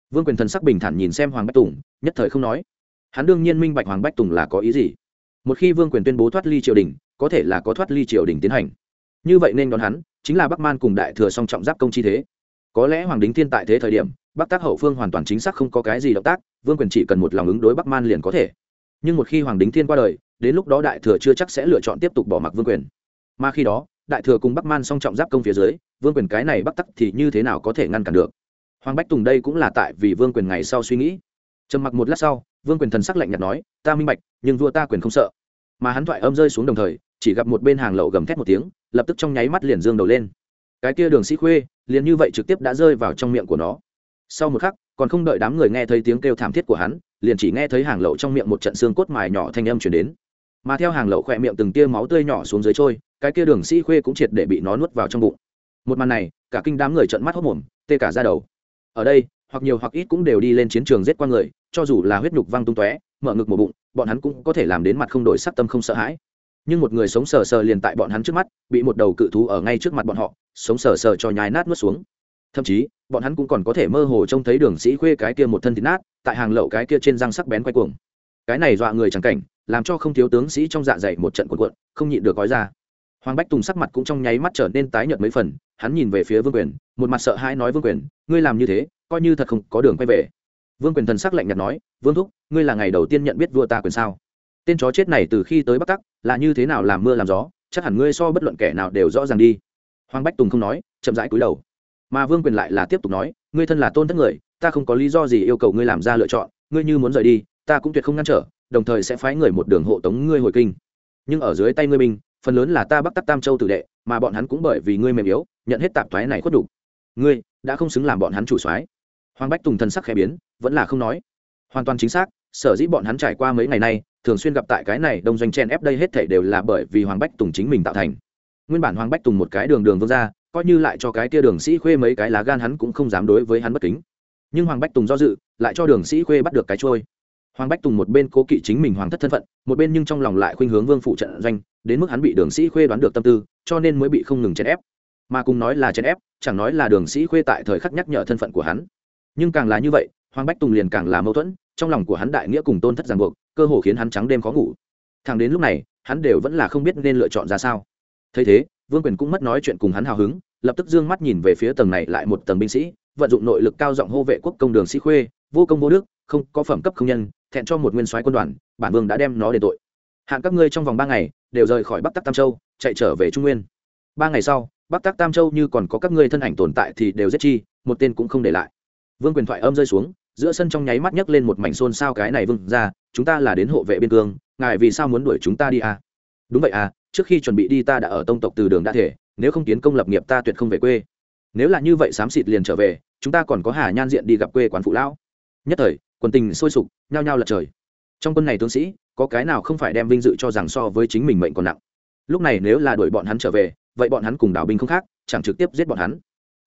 Vương quyền thần sắc bình thản nhìn xem hoàng bách tùng, nhất thời không nói. Hắn đương nhiên minh bạch hoàng bách tùng là có ý gì. Một khi vương quyền tuyên bố thoát ly triều đình, có thể là có thoát ly triều đình tiến hành. Như vậy nên đón hắn, chính là bắc man cùng đại thừa song trọng giáp công chi thế. Có lẽ hoàng đính thiên tại thế thời điểm, bắc tác hậu phương hoàn toàn chính xác không có cái gì động tác vương quyền chỉ cần một lòng ứng đối bắc man liền có thể. Nhưng một khi hoàng đính thiên qua đời, đến lúc đó đại thừa chưa chắc sẽ lựa chọn tiếp tục bỏ mặc vương quyền. Mà khi đó, đại thừa cùng bắc man song trọng giáp công phía dưới, vương quyền cái này bắc tắc thì như thế nào có thể ngăn cản được? Hoàng bách tùng đây cũng là tại vì vương quyền ngày sau suy nghĩ. Trầm mặc một lát sau, vương quyền thần sắc lạnh nhạt nói, ta minh bạch, nhưng vua ta quyền không sợ. Mà hắn thoại âm rơi xuống đồng thời, chỉ gặp một bên hàng lậu gầm thét một tiếng, lập tức trong nháy mắt liền dương đầu lên. Cái kia đường sĩ khuê, liền như vậy trực tiếp đã rơi vào trong miệng của nó. Sau một khắc còn không đợi đám người nghe thấy tiếng kêu thảm thiết của hắn, liền chỉ nghe thấy hàng lậu trong miệng một trận xương cốt mài nhỏ thanh âm chuyển đến. Mà theo hàng lậu khỏe miệng từng tia máu tươi nhỏ xuống dưới trôi, cái kia đường sĩ khuê cũng triệt để bị nó nuốt vào trong bụng. Một màn này, cả kinh đám người trận mắt hốc mồm tê cả ra đầu. Ở đây, hoặc nhiều hoặc ít cũng đều đi lên chiến trường giết qua người, cho dù là huyết nhục văng tung tóe, mở ngực một bụng, bọn hắn cũng có thể làm đến mặt không đổi sắc tâm không sợ hãi. Nhưng một người sống sờ sờ liền tại bọn hắn trước mắt, bị một đầu cự thú ở ngay trước mặt bọn họ, sống sờ sờ cho nhái nát nuốt xuống thậm chí, bọn hắn cũng còn có thể mơ hồ trông thấy đường sĩ khuê cái kia một thân thịt nát, tại hàng lậu cái kia trên răng sắc bén quay cuồng. Cái này dọa người chẳng cảnh, làm cho không thiếu tướng sĩ trong dạ dày một trận cuộn cuộn, không nhịn được gói ra. Hoàng bách tùng sắc mặt cũng trong nháy mắt trở nên tái nhợt mấy phần, hắn nhìn về phía vương quyền, một mặt sợ hãi nói vương quyền, ngươi làm như thế, coi như thật không có đường quay về. Vương quyền thần sắc lạnh nhạt nói, vương thúc, ngươi là ngày đầu tiên nhận biết vua ta quyền sao? Tên chó chết này từ khi tới bắc tắc, là như thế nào làm mưa làm gió, chắc hẳn ngươi so bất luận kẻ nào đều rõ ràng đi. Hoàng bách tùng không nói, chậm rãi cúi đầu mà vương quyền lại là tiếp tục nói, ngươi thân là tôn thất người, ta không có lý do gì yêu cầu ngươi làm ra lựa chọn, ngươi như muốn rời đi, ta cũng tuyệt không ngăn trở, đồng thời sẽ phái người một đường hộ tống ngươi hồi kinh. Nhưng ở dưới tay ngươi binh, phần lớn là ta bắc tắc tam châu tử đệ, mà bọn hắn cũng bởi vì ngươi mềm yếu, nhận hết tạp thoái này khuất đủ. Ngươi đã không xứng làm bọn hắn chủ soái. Hoàng bách tùng thần sắc khẽ biến, vẫn là không nói. Hoàn toàn chính xác, sở dĩ bọn hắn trải qua mấy ngày nay thường xuyên gặp tại cái này đông doanh chen ép đây hết thảy đều là bởi vì hoàng bách tùng chính mình tạo thành. Nguyên bản hoàng bách tùng một cái đường đường vương ra coi như lại cho cái kia đường sĩ khuê mấy cái lá gan hắn cũng không dám đối với hắn bất kính. Nhưng hoàng bách tùng do dự, lại cho đường sĩ khuê bắt được cái trôi. Hoàng bách tùng một bên cố kỵ chính mình hoàng thất thân phận, một bên nhưng trong lòng lại khuynh hướng vương phụ trận doanh, đến mức hắn bị đường sĩ khuê đoán được tâm tư, cho nên mới bị không ngừng chèn ép. Mà cùng nói là chèn ép, chẳng nói là đường sĩ khuê tại thời khắc nhắc nhở thân phận của hắn. Nhưng càng là như vậy, hoàng bách tùng liền càng là mâu thuẫn, trong lòng của hắn đại nghĩa cùng tôn thất ràng buộc, cơ hồ khiến hắn trắng đêm khó ngủ. Thằng đến lúc này, hắn đều vẫn là không biết nên lựa chọn ra sao. Thấy thế vương quyền cũng mất nói chuyện cùng hắn hào hứng, lập tức d ư ơ n g mắt nhìn về phía tầng này lại một tầng binh sĩ, vận dụng nội lực cao giọng hô vệ quốc công đường sĩ khuê, vô công vô đức, không có phẩm cấp không nhân, thẹn cho một nguyên soái quân đoàn, bản vương đã đem nó để tội. Hạn các ngươi trong vòng ba ngày, đều rời khỏi bắc tắc tam châu, chạy trở về trung nguyên. Ba ngày sau, bắc tắc tam châu như còn có các ngươi thân ảnh tồn tại thì đều giết chi, một tên cũng không để lại. Vương quyền thoại âm rơi xuống, giữa sân trong nháy mắt nhấc lên một mảnh xôn sao cái này vương ra, chúng ta là đến hộ vệ biên cương, ngài vì sao muốn đuổi chúng ta đi à? đúng vậy à trước khi chuẩn bị đi ta đã ở tông tộc từ đường đã thể, nếu không tiến công lập nghiệp ta tuyệt không về quê. Nếu là như vậy xám xịt liền trở về, chúng ta còn có hà nhan diện đi gặp quê quán phụ lão. Nhất thời, quần tình sôi sục, nhao nhao lật trời. Trong quân này tướng sĩ, có cái nào không phải đem vinh dự cho rằng so với chính mình mệnh còn nặng? Lúc này nếu là đuổi bọn hắn trở về, vậy bọn hắn cùng đảo binh không khác, chẳng trực tiếp giết bọn hắn.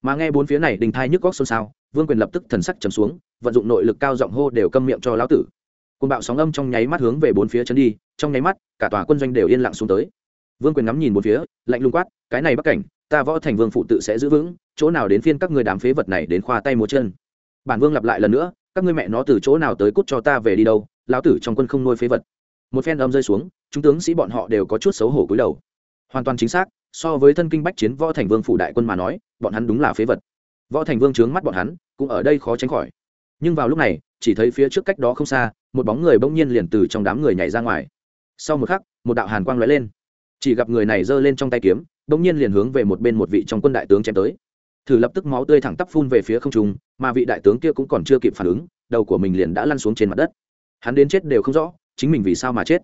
Mà nghe bốn phía này đình thai nhức góc xôn xao, vương quyền lập tức thần sắc trầm xuống, vận dụng nội lực cao giọng hô đều câm miệng cho lão tử. Côn bạo sóng âm trong nháy mắt hướng về bốn phía chân đi, trong nháy mắt, cả tòa quân doanh đều yên lặng xuống tới vương quyền ngắm nhìn một phía, lạnh lùng quát, cái này bắc cảnh, ta võ thành vương phụ tự sẽ giữ vững, chỗ nào đến phiên các ngươi đám phế vật này đến khoa tay múa chân? Bản vương lặp lại lần nữa, các ngươi mẹ nó từ chỗ nào tới cút cho ta về đi đâu, lão tử trong quân không nuôi phế vật. Một phen âm rơi xuống, chúng tướng sĩ bọn họ đều có chút xấu hổ cúi đầu. Hoàn toàn chính xác, so với thân kinh bách chiến võ thành vương phủ đại quân mà nói, bọn hắn đúng là phế vật. Võ thành vương trướng mắt bọn hắn, cũng ở đây khó tránh khỏi. Nhưng vào lúc này, chỉ thấy phía trước cách đó không xa, một bóng người bỗng nhiên liền từ trong đám người nhảy ra ngoài. Sau một khắc, một đạo hàn quang lóe lên chỉ gặp người này giơ lên trong tay kiếm bỗng nhiên liền hướng về một bên một vị trong quân đại tướng chém tới. Thử lập tức máu tươi thẳng tắp phun về phía không trung, mà vị đại tướng kia cũng còn chưa kịp phản ứng, đầu của mình liền đã lăn xuống trên mặt đất. Hắn đến chết đều không rõ, chính mình vì sao mà chết?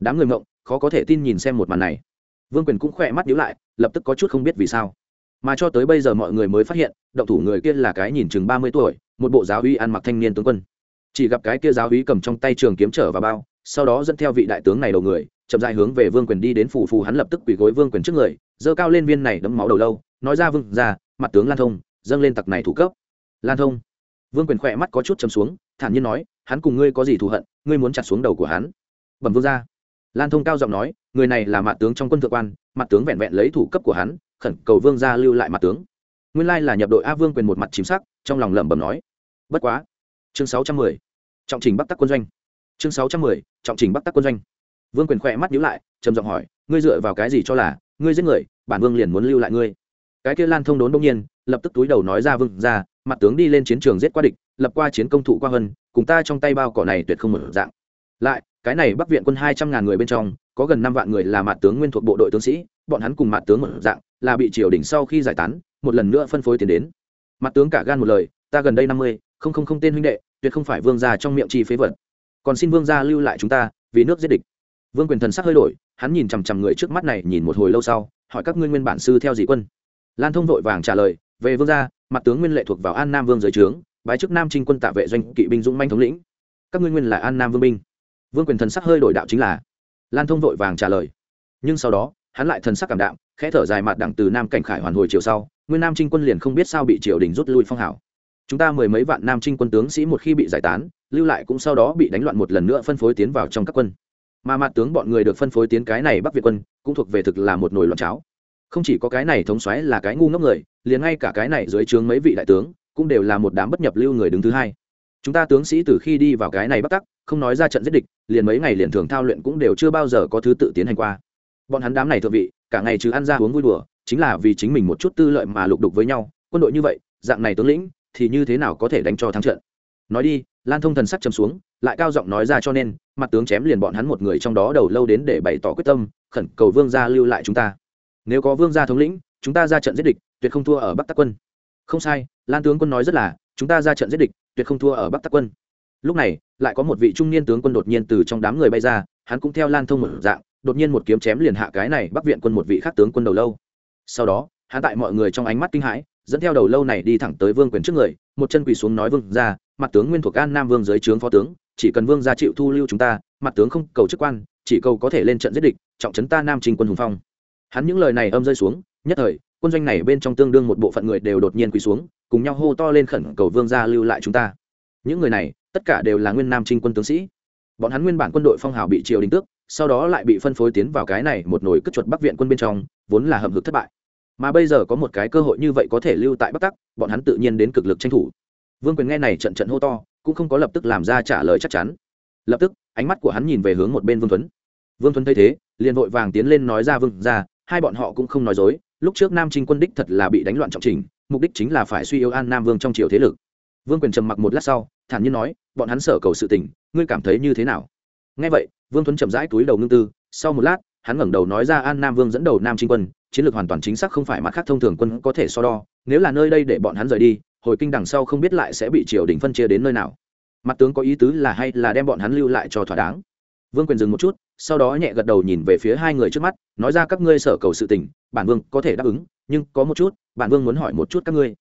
Đám người mộng khó có thể tin nhìn xem một màn này. Vương quyền cũng khỏe mắt nhíu lại, lập tức có chút không biết vì sao. Mà cho tới bây giờ mọi người mới phát hiện, động thủ người kia là cái nhìn chừng ba mươi tuổi, một bộ giáo uy ăn mặc thanh niên tướng quân. Chỉ gặp cái kia giáo uy cầm trong tay trường kiếm trở vào bao, sau đó dẫn theo vị đại tướng này đầu người chậm dài hướng về vương quyền đi đến phủ phù hắn lập tức quỳ gối vương quyền trước người, giơ cao lên viên này đấm máu đầu lâu, nói ra vương ra, mặt tướng lan thông, dâng lên tặc này thủ cấp. Lan thông. Vương quyền khỏe mắt có chút chấm xuống, thản nhiên nói, hắn cùng ngươi có gì thù hận, ngươi muốn chặt xuống đầu của hắn. Bẩm vương ra. Lan thông cao giọng nói, người này là mặt tướng trong quân thượng quan, mặt tướng vẹn vẹn lấy thủ cấp của hắn, khẩn cầu vương gia lưu lại mặt tướng. Nguyên lai là nhập đội a vương quyền một mặt chìm sắc, trong lòng lẩm bẩm nói. Bất quá. Chương sáu trăm mười. Trọng trình bắc tắc quân doanh. Chương sáu trăm mười. Trọng trình bắc tắc quân doanh vương quyền khỏe mắt nhíu lại trầm giọng hỏi ngươi dựa vào cái gì cho là ngươi giết người bản vương liền muốn lưu lại ngươi? Cái kia lan thông đốn đông nhiên lập tức túi đầu nói ra vương ra mặt tướng đi lên chiến trường giết qua địch lập qua chiến công thụ qua hơn, cùng ta trong tay bao cỏ này tuyệt không mở dạng. Lại cái này bắc viện quân hai trăm ngàn người bên trong có gần năm vạn người là mặt tướng nguyên thuộc bộ đội tướng sĩ bọn hắn cùng mặt tướng mở dạng là bị triều đình sau khi giải tán một lần nữa phân phối tiền đến. Mặt tướng cả gan một lời ta gần đây năm mươi không không không tên huynh đệ tuyệt không phải vương gia trong miệng chi phế vật. Còn xin vương gia lưu lại chúng ta vì nước giết địch vương quyền thần sắc hơi đổi, hắn nhìn chằm chằm người trước mắt này nhìn một hồi lâu sau, hỏi các ngươi nguyên bản sư theo dị quân. Lan thông vội vàng trả lời, về vương gia, mặt tướng nguyên lệ thuộc vào an nam vương giới trướng, bái chức nam trinh quân tạ vệ doanh kỵ binh dũng manh thống lĩnh. Các ngươi nguyên là an nam vương binh. Vương quyền thần sắc hơi đổi đạo chính là, lan thông vội vàng trả lời. Nhưng sau đó, hắn lại thần sắc cảm đạm, khẽ thở dài mặt đẳng từ nam cảnh khải hoàn hồi chiều sau, nguyên nam trinh quân liền không biết sao bị triều đình rút lui phong hảo chúng ta mười mấy vạn nam trinh quân tướng sĩ một khi bị giải tán, lưu lại cũng sau đó bị đánh loạn một lần nữa phân phối tiến vào trong các quân mà mặt tướng bọn người được phân phối tiến cái này bắc việt quân, cũng thuộc về thực là một nồi loạn cháo. Không chỉ có cái này thống xoáy là cái ngu ngốc người, liền ngay cả cái này dưới trướng mấy vị đại tướng, cũng đều là một đám bất nhập lưu người đứng thứ hai. Chúng ta tướng sĩ từ khi đi vào cái này bắc tắc, không nói ra trận giết địch, liền mấy ngày liền thường thao luyện cũng đều chưa bao giờ có thứ tự tiến hành qua. Bọn hắn đám này thượng vị, cả ngày chứ ăn ra uống vui đùa, chính là vì chính mình một chút tư lợi mà lục đục với nhau, quân đội như vậy, dạng này tướng lĩnh, thì như thế nào có thể đánh cho thắng trận? Nói đi, lan thông thần sắc châm xuống lại cao giọng nói ra cho nên, mặt tướng chém liền bọn hắn một người trong đó đầu lâu đến để bày tỏ quyết tâm, khẩn cầu vương gia lưu lại chúng ta. Nếu có vương gia thống lĩnh, chúng ta ra trận giết địch, tuyệt không thua ở bắc tắc quân. Không sai, lan tướng quân nói rất là, chúng ta ra trận giết địch, tuyệt không thua ở bắc tắc quân. Lúc này, lại có một vị trung niên tướng quân đột nhiên từ trong đám người bay ra, hắn cũng theo lan thông một dạng, đột nhiên một kiếm chém liền hạ cái này bắc viện quân một vị khác tướng quân đầu lâu. Sau đó, hắn tại mọi người trong ánh mắt kinh hãi, dẫn theo đầu lâu này đi thẳng tới vương quyền trước người, một chân quỳ xuống nói vương ra mặt tướng nguyên thuộc an nam vương dưới trướng phó tướng chỉ cần vương gia chịu thu lưu chúng ta, mặt tướng không cầu chức quan, chỉ cầu có thể lên trận giết địch, trọng trấn ta nam trình quân hùng phong. Hắn những lời này âm rơi xuống, nhất thời, quân doanh này bên trong tương đương một bộ phận người đều đột nhiên quỳ xuống, cùng nhau hô to lên khẩn cầu vương gia lưu lại chúng ta. Những người này, tất cả đều là nguyên nam trinh quân tướng sĩ. Bọn hắn nguyên bản quân đội phong hào bị triều đình tước, sau đó lại bị phân phối tiến vào cái này một nồi cất chuột bắc viện quân bên trong, vốn là hầm hực thất bại. Mà bây giờ có một cái cơ hội như vậy có thể lưu tại bắc tắc, bọn hắn tự nhiên đến cực lực tranh thủ. Vương quyền nghe này trận trận hô to cũng không có lập tức làm ra trả lời chắc chắn. Lập tức, ánh mắt của hắn nhìn về hướng một bên vương tuấn vương tuấn thấy thế, liền vội vàng tiến lên nói ra vương ra, hai bọn họ cũng không nói dối, lúc trước nam trinh quân đích thật là bị đánh loạn trọng trình, mục đích chính là phải suy yếu an nam vương trong triều thế lực. Vương quyền trầm mặc một lát sau, thản nhiên nói, bọn hắn sở cầu sự tình, ngươi cảm thấy như thế nào? Ngay vậy, vương tuấn chậm rãi túi đầu ngưng tư, sau một lát, hắn ngẩng đầu nói ra an nam vương dẫn đầu nam trinh quân, chiến lược hoàn toàn chính xác không phải mặt khác thông thường quân có thể so đo, nếu là nơi đây để bọn hắn rời đi hồi kinh đằng sau không biết lại sẽ bị triều đình phân chia đến nơi nào. Mặt tướng có ý tứ là hay là đem bọn hắn lưu lại cho thỏa đáng? Vương quyền dừng một chút, sau đó nhẹ gật đầu nhìn về phía hai người trước mắt, nói ra các ngươi sở cầu sự tình, bản vương có thể đáp ứng, nhưng có một chút, bản vương muốn hỏi một chút các ngươi.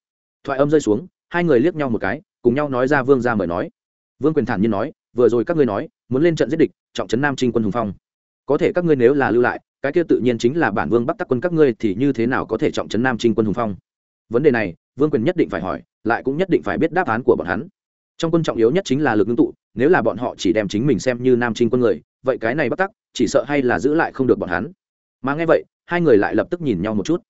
Thoại âm rơi xuống, hai người liếc nhau một cái, cùng nhau nói ra vương ra mời nói. Vương quyền thản nhiên nói, vừa rồi các ngươi nói, muốn lên trận giết địch, trọng trấn nam trinh quân hùng phong. Có thể các ngươi nếu là lưu lại, cái kia tự nhiên chính là bản vương bắt tắc quân các ngươi thì như thế nào có thể trọng trấn nam trinh quân hùng phong? Vấn đề này, vương quyền nhất định phải hỏi lại cũng nhất định phải biết đáp án của bọn hắn. Trong quân trọng yếu nhất chính là lực ngưng tụ, nếu là bọn họ chỉ đem chính mình xem như nam trinh quân người, vậy cái này bắt tắc, chỉ sợ hay là giữ lại không được bọn hắn. Mà nghe vậy, hai người lại lập tức nhìn nhau một chút.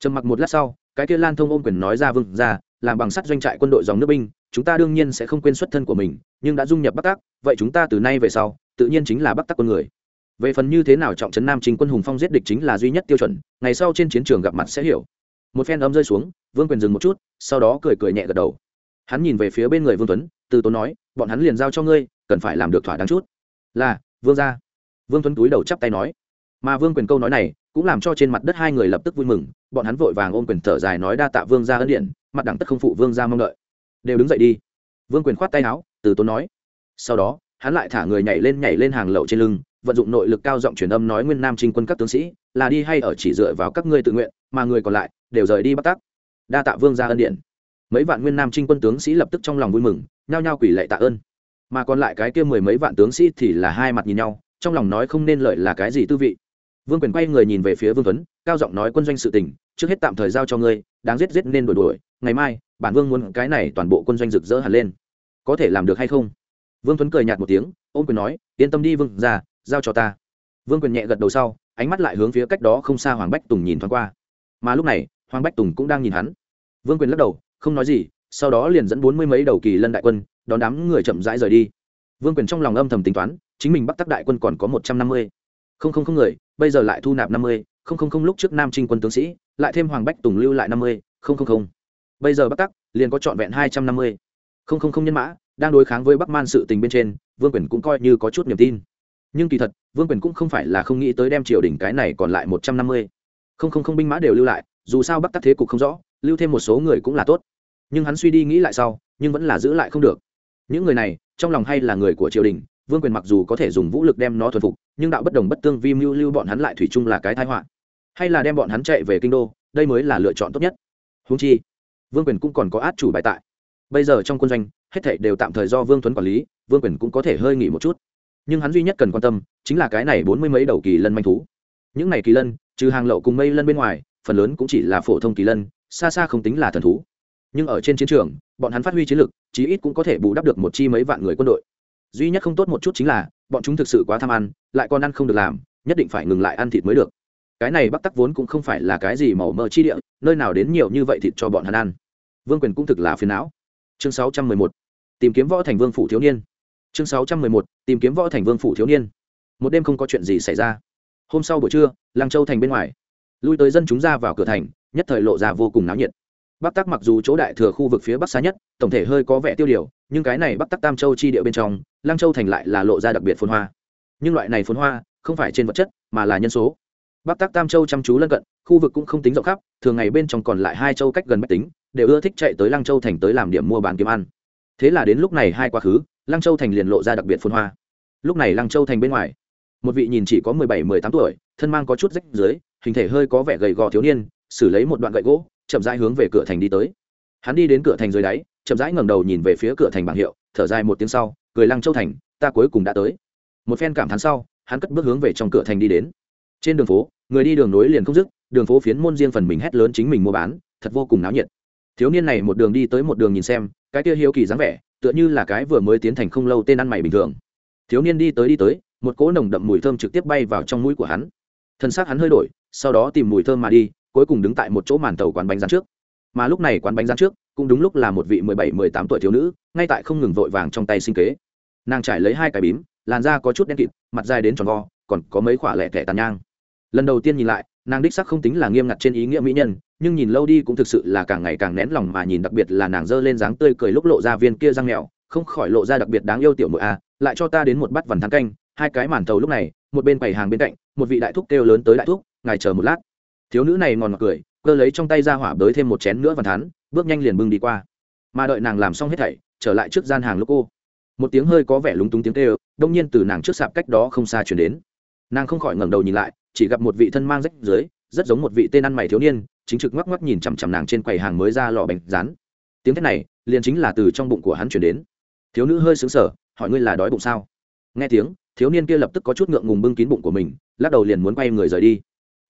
Trầm mặc một lát sau, cái kia lan thông ôm quyền nói ra vương ra, làm bằng sắt doanh trại quân đội dòng nước binh, chúng ta đương nhiên sẽ không quên xuất thân của mình, nhưng đã dung nhập bắc tắc, vậy chúng ta từ nay về sau, tự nhiên chính là bắc tắc quân người. Về phần như thế nào trọng trấn nam chính quân hùng phong giết địch chính là duy nhất tiêu chuẩn, ngày sau trên chiến trường gặp mặt sẽ hiểu một phen ấm rơi xuống, vương quyền dừng một chút, sau đó cười cười nhẹ gật đầu. Hắn nhìn về phía bên người vương tuấn, từ tốn nói, bọn hắn liền giao cho ngươi, cần phải làm được thỏa đáng chút. Là, vương gia. Vương tuấn túi đầu chắp tay nói. Mà vương quyền câu nói này, cũng làm cho trên mặt đất hai người lập tức vui mừng, bọn hắn vội vàng ôm quyền thở dài nói đa tạ vương gia ân điện mặt đẳng tất không phụ vương gia mong đợi. Đều đứng dậy đi. Vương quyền khoát tay áo, từ tốn nói. Sau đó, hắn lại thả người nhảy lên nhảy lên hàng lậu trên lưng, vận dụng nội lực cao giọng truyền âm nói nguyên nam trinh quân các tướng sĩ là đi hay ở chỉ dựa vào các ngươi tự nguyện, mà người còn lại đều rời đi bắt tắc. Đa tạ vương gia ân điện mấy vạn nguyên nam trinh quân tướng sĩ lập tức trong lòng vui mừng, nhao nhao quỷ lệ tạ ơn. Mà còn lại cái kia mười mấy vạn tướng sĩ thì là hai mặt nhìn nhau, trong lòng nói không nên lợi là cái gì tư vị. Vương quyền quay người nhìn về phía vương tuấn, cao giọng nói quân doanh sự tình, trước hết tạm thời giao cho ngươi, đáng giết giết nên đổi đuổi, ngày mai, bản vương muốn cái này toàn bộ quân doanh rực rỡ hẳn lên. Có thể làm được hay không? Vương tuấn cười nhạt một tiếng ôm quyền nói, yên tâm đi vương ra giao cho ta. Vương quyền nhẹ gật đầu sau ánh mắt lại hướng phía cách đó không xa hoàng bách tùng nhìn thoáng qua. Mà lúc này, hoàng bách tùng cũng đang nhìn hắn. Vương quyền lắc đầu, không nói gì, sau đó liền dẫn bốn mươi mấy đầu kỳ lân đại quân, đón đám người chậm rãi rời đi. Vương quyền trong lòng âm thầm tính toán, chính mình bắc tắc đại quân còn có một trăm năm mươi. Không không không người, bây giờ lại thu nạp năm mươi, không không không lúc trước nam trinh quân tướng sĩ, lại thêm hoàng bách tùng lưu lại năm mươi, không không không. Bây giờ bắc tắc, liền có trọn vẹn hai trăm năm mươi. Không không không nhân mã, đang đối kháng với bắc man sự tình bên trên, vương quyền cũng coi như có chút niềm tin nhưng kỳ thật, vương quyền cũng không phải là không nghĩ tới đem triều đình cái này còn lại một trăm năm mươi. Không không không, binh mã đều lưu lại, dù sao bắc tắc thế cục không rõ, lưu thêm một số người cũng là tốt. Nhưng hắn suy đi nghĩ lại sau, nhưng vẫn là giữ lại không được. Những người này, trong lòng hay là người của triều đình, vương quyền mặc dù có thể dùng vũ lực đem nó thuần phục, nhưng đạo bất đồng bất tương vi mưu lưu bọn hắn lại thủy chung là cái thái họa. Hay là đem bọn hắn chạy về kinh đô, đây mới là lựa chọn tốt nhất. Húng chi, vương quyền cũng còn có át chủ bài tại. Bây giờ trong quân doanh, hết thảy đều tạm thời do vương tuấn quản lý, vương quyền cũng có thể hơi nghỉ một chút nhưng hắn duy nhất cần quan tâm chính là cái này bốn mươi mấy đầu kỳ lân manh thú. Những này kỳ lân, trừ hàng lậu cùng mây lân bên ngoài, phần lớn cũng chỉ là phổ thông kỳ lân, xa xa không tính là thần thú. Nhưng ở trên chiến trường, bọn hắn phát huy chiến lực, chí ít cũng có thể bù đắp được một chi mấy vạn người quân đội. Duy nhất không tốt một chút chính là, bọn chúng thực sự quá tham ăn, lại còn ăn không được làm, nhất định phải ngừng lại ăn thịt mới được. Cái này bắc tắc vốn cũng không phải là cái gì màu mơ chi địa, nơi nào đến nhiều như vậy thịt cho bọn hắn ăn. Vương quyền cũng thực là phiền não. Chương sáu trăm mười một. Tìm kiếm võ thành vương phủ thiếu niên chương sáu trăm mười một, tìm kiếm võ thành vương phủ thiếu niên. Một đêm không có chuyện gì xảy ra. Hôm sau buổi trưa lang châu thành bên ngoài. Lui tới dân chúng ra vào cửa thành, nhất thời lộ ra vô cùng náo nhiệt. Bắc tắc mặc dù chỗ đại thừa khu vực phía bắc xa nhất, tổng thể hơi có vẻ tiêu điều, nhưng cái này bắc tắc tam châu chi địa bên trong lang châu thành lại là lộ ra đặc biệt phồn hoa. Nhưng loại này phồn hoa, không phải trên vật chất, mà là nhân số. Bắc tắc tam châu chăm chú lân cận, khu vực cũng không tính rộng khắp, thường ngày bên trong còn lại hai châu cách gần máy tính, đều ưa thích chạy tới lang châu thành tới làm điểm mua bán kiếm ăn. Thế là đến lúc này hai quá khứ lang châu thành liền lộ ra đặc biệt phồn hoa. Lúc này lang châu thành bên ngoài, một vị nhìn chỉ có mười bảy, mười tám tuổi, thân mang có chút rách dưới, hình thể hơi có vẻ gầy gò thiếu niên, xử lấy một đoạn gậy gỗ, chậm rãi hướng về cửa thành đi tới. Hắn đi đến cửa thành dưới đáy, chậm rãi ngẩng đầu nhìn về phía cửa thành bảng hiệu, thở dài một tiếng sau, cười lăng châu thành, ta cuối cùng đã tới. Một phen cảm thán sau, hắn cất bước hướng về trong cửa thành đi đến. Trên đường phố, người đi đường nối liền không dứt, đường phố phiến môn riêng phần mình hét lớn chính mình mua bán, thật vô cùng náo nhiệt. Thiếu niên này một đường đi tới một đường nhìn xem, cái kia hiếu kỳ dáng vẻ tựa như là cái vừa mới tiến thành không lâu tên ăn mày bình thường. Thiếu niên đi tới đi tới, một cỗ nồng đậm mùi thơm trực tiếp bay vào trong mũi của hắn. Thân xác hắn hơi đổi, sau đó tìm mùi thơm mà đi, cuối cùng đứng tại một chỗ màn tàu quán bánh rán trước. Mà lúc này quán bánh rán trước cũng đúng lúc là một vị mười bảy, mười tám tuổi thiếu nữ, ngay tại không ngừng vội vàng trong tay sinh kế. Nàng trải lấy hai cái bím, làn da có chút đen kịt, mặt dài đến tròn vo, còn có mấy khoả lẻ thẻ tàn nhang. Lần đầu tiên nhìn lại nàng đích sắc không tính là nghiêm ngặt trên ý nghĩa mỹ nhân nhưng nhìn lâu đi cũng thực sự là càng ngày càng nén lòng mà nhìn đặc biệt là nàng giơ lên dáng tươi cười lúc lộ ra viên kia răng mèo không khỏi lộ ra đặc biệt đáng yêu tiểu mội a lại cho ta đến một bát vằn thắng canh hai cái màn tàu lúc này một bên quầy hàng bên cạnh một vị đại thúc kêu lớn tới đại thúc ngài chờ một lát. Thiếu nữ này ngòn ngọt cười cơ lấy trong tay ra hỏa bới thêm một chén nữa vằn thắn, bước nhanh liền bưng đi qua. Mà đợi nàng làm xong hết thảy trở lại trước gian hàng lúc cô. Một tiếng hơi có vẻ lúng túng tiếng kêu đông nhiên từ nàng trước sạp cách đó không xa chuyển đến. Nàng không khỏi ngẩng đầu nhìn lại chỉ gặp một vị thân mang rách dưới, rất giống một vị tên ăn mày thiếu niên, chính trực ngoắc ngoắc nhìn chằm chằm nàng trên quầy hàng mới ra lò bánh rán. Tiếng thét này, liền chính là từ trong bụng của hắn chuyển đến. Thiếu nữ hơi xứng sở hỏi ngươi là đói bụng sao? Nghe tiếng, thiếu niên kia lập tức có chút ngượng ngùng bưng kín bụng của mình, lắc đầu liền muốn quay người rời đi.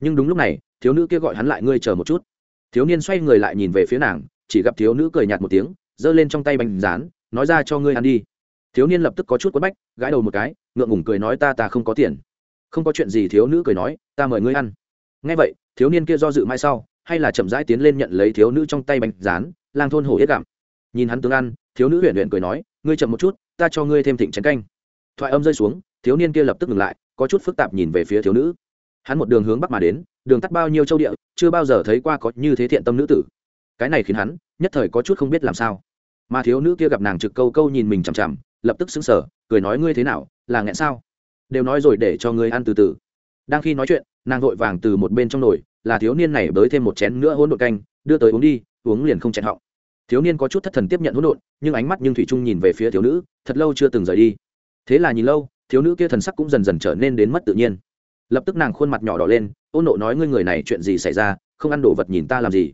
Nhưng đúng lúc này, thiếu nữ kia gọi hắn lại ngươi chờ một chút. Thiếu niên xoay người lại nhìn về phía nàng, chỉ gặp thiếu nữ cười nhạt một tiếng, giơ lên trong tay bánh rán, nói ra cho ngươi ăn đi. Thiếu niên lập tức có chút quất bách, gãi đầu một cái, ngượng ngùng cười nói ta ta không có tiền không có chuyện gì thiếu nữ cười nói, ta mời ngươi ăn. Ngay vậy, thiếu niên kia do dự mai sau, hay là chậm rãi tiến lên nhận lấy thiếu nữ trong tay bánh rán, lang thôn hổ yết gặm. Nhìn hắn tướng ăn, thiếu nữ huyện huyện cười nói, ngươi chậm một chút, ta cho ngươi thêm thịnh chén canh. Thoại âm rơi xuống, thiếu niên kia lập tức ngừng lại, có chút phức tạp nhìn về phía thiếu nữ. Hắn một đường hướng bắc mà đến, đường tắt bao nhiêu châu địa, chưa bao giờ thấy qua có như thế thiện tâm nữ tử. Cái này khiến hắn, nhất thời có chút không biết làm sao. Mà thiếu nữ kia gặp nàng trực câu câu nhìn mình chằm chằm, lập tức xứng sở cười nói, ngươi thế nào, là nghẹn sao? Đều nói rồi để cho ngươi ăn từ từ. Đang khi nói chuyện, nàng vội vàng từ một bên trong nồi, là thiếu niên này bới thêm một chén nữa hỗn độn canh, đưa tới uống đi, uống liền không chẹn họng. Thiếu niên có chút thất thần tiếp nhận hỗn độn, nhưng ánh mắt nhưng thủy trung nhìn về phía thiếu nữ, thật lâu chưa từng rời đi. Thế là nhìn lâu, thiếu nữ kia thần sắc cũng dần dần trở nên đến mất tự nhiên. Lập tức nàng khuôn mặt nhỏ đỏ lên, ôn nộ nói ngươi người này chuyện gì xảy ra, không ăn đồ vật nhìn ta làm gì.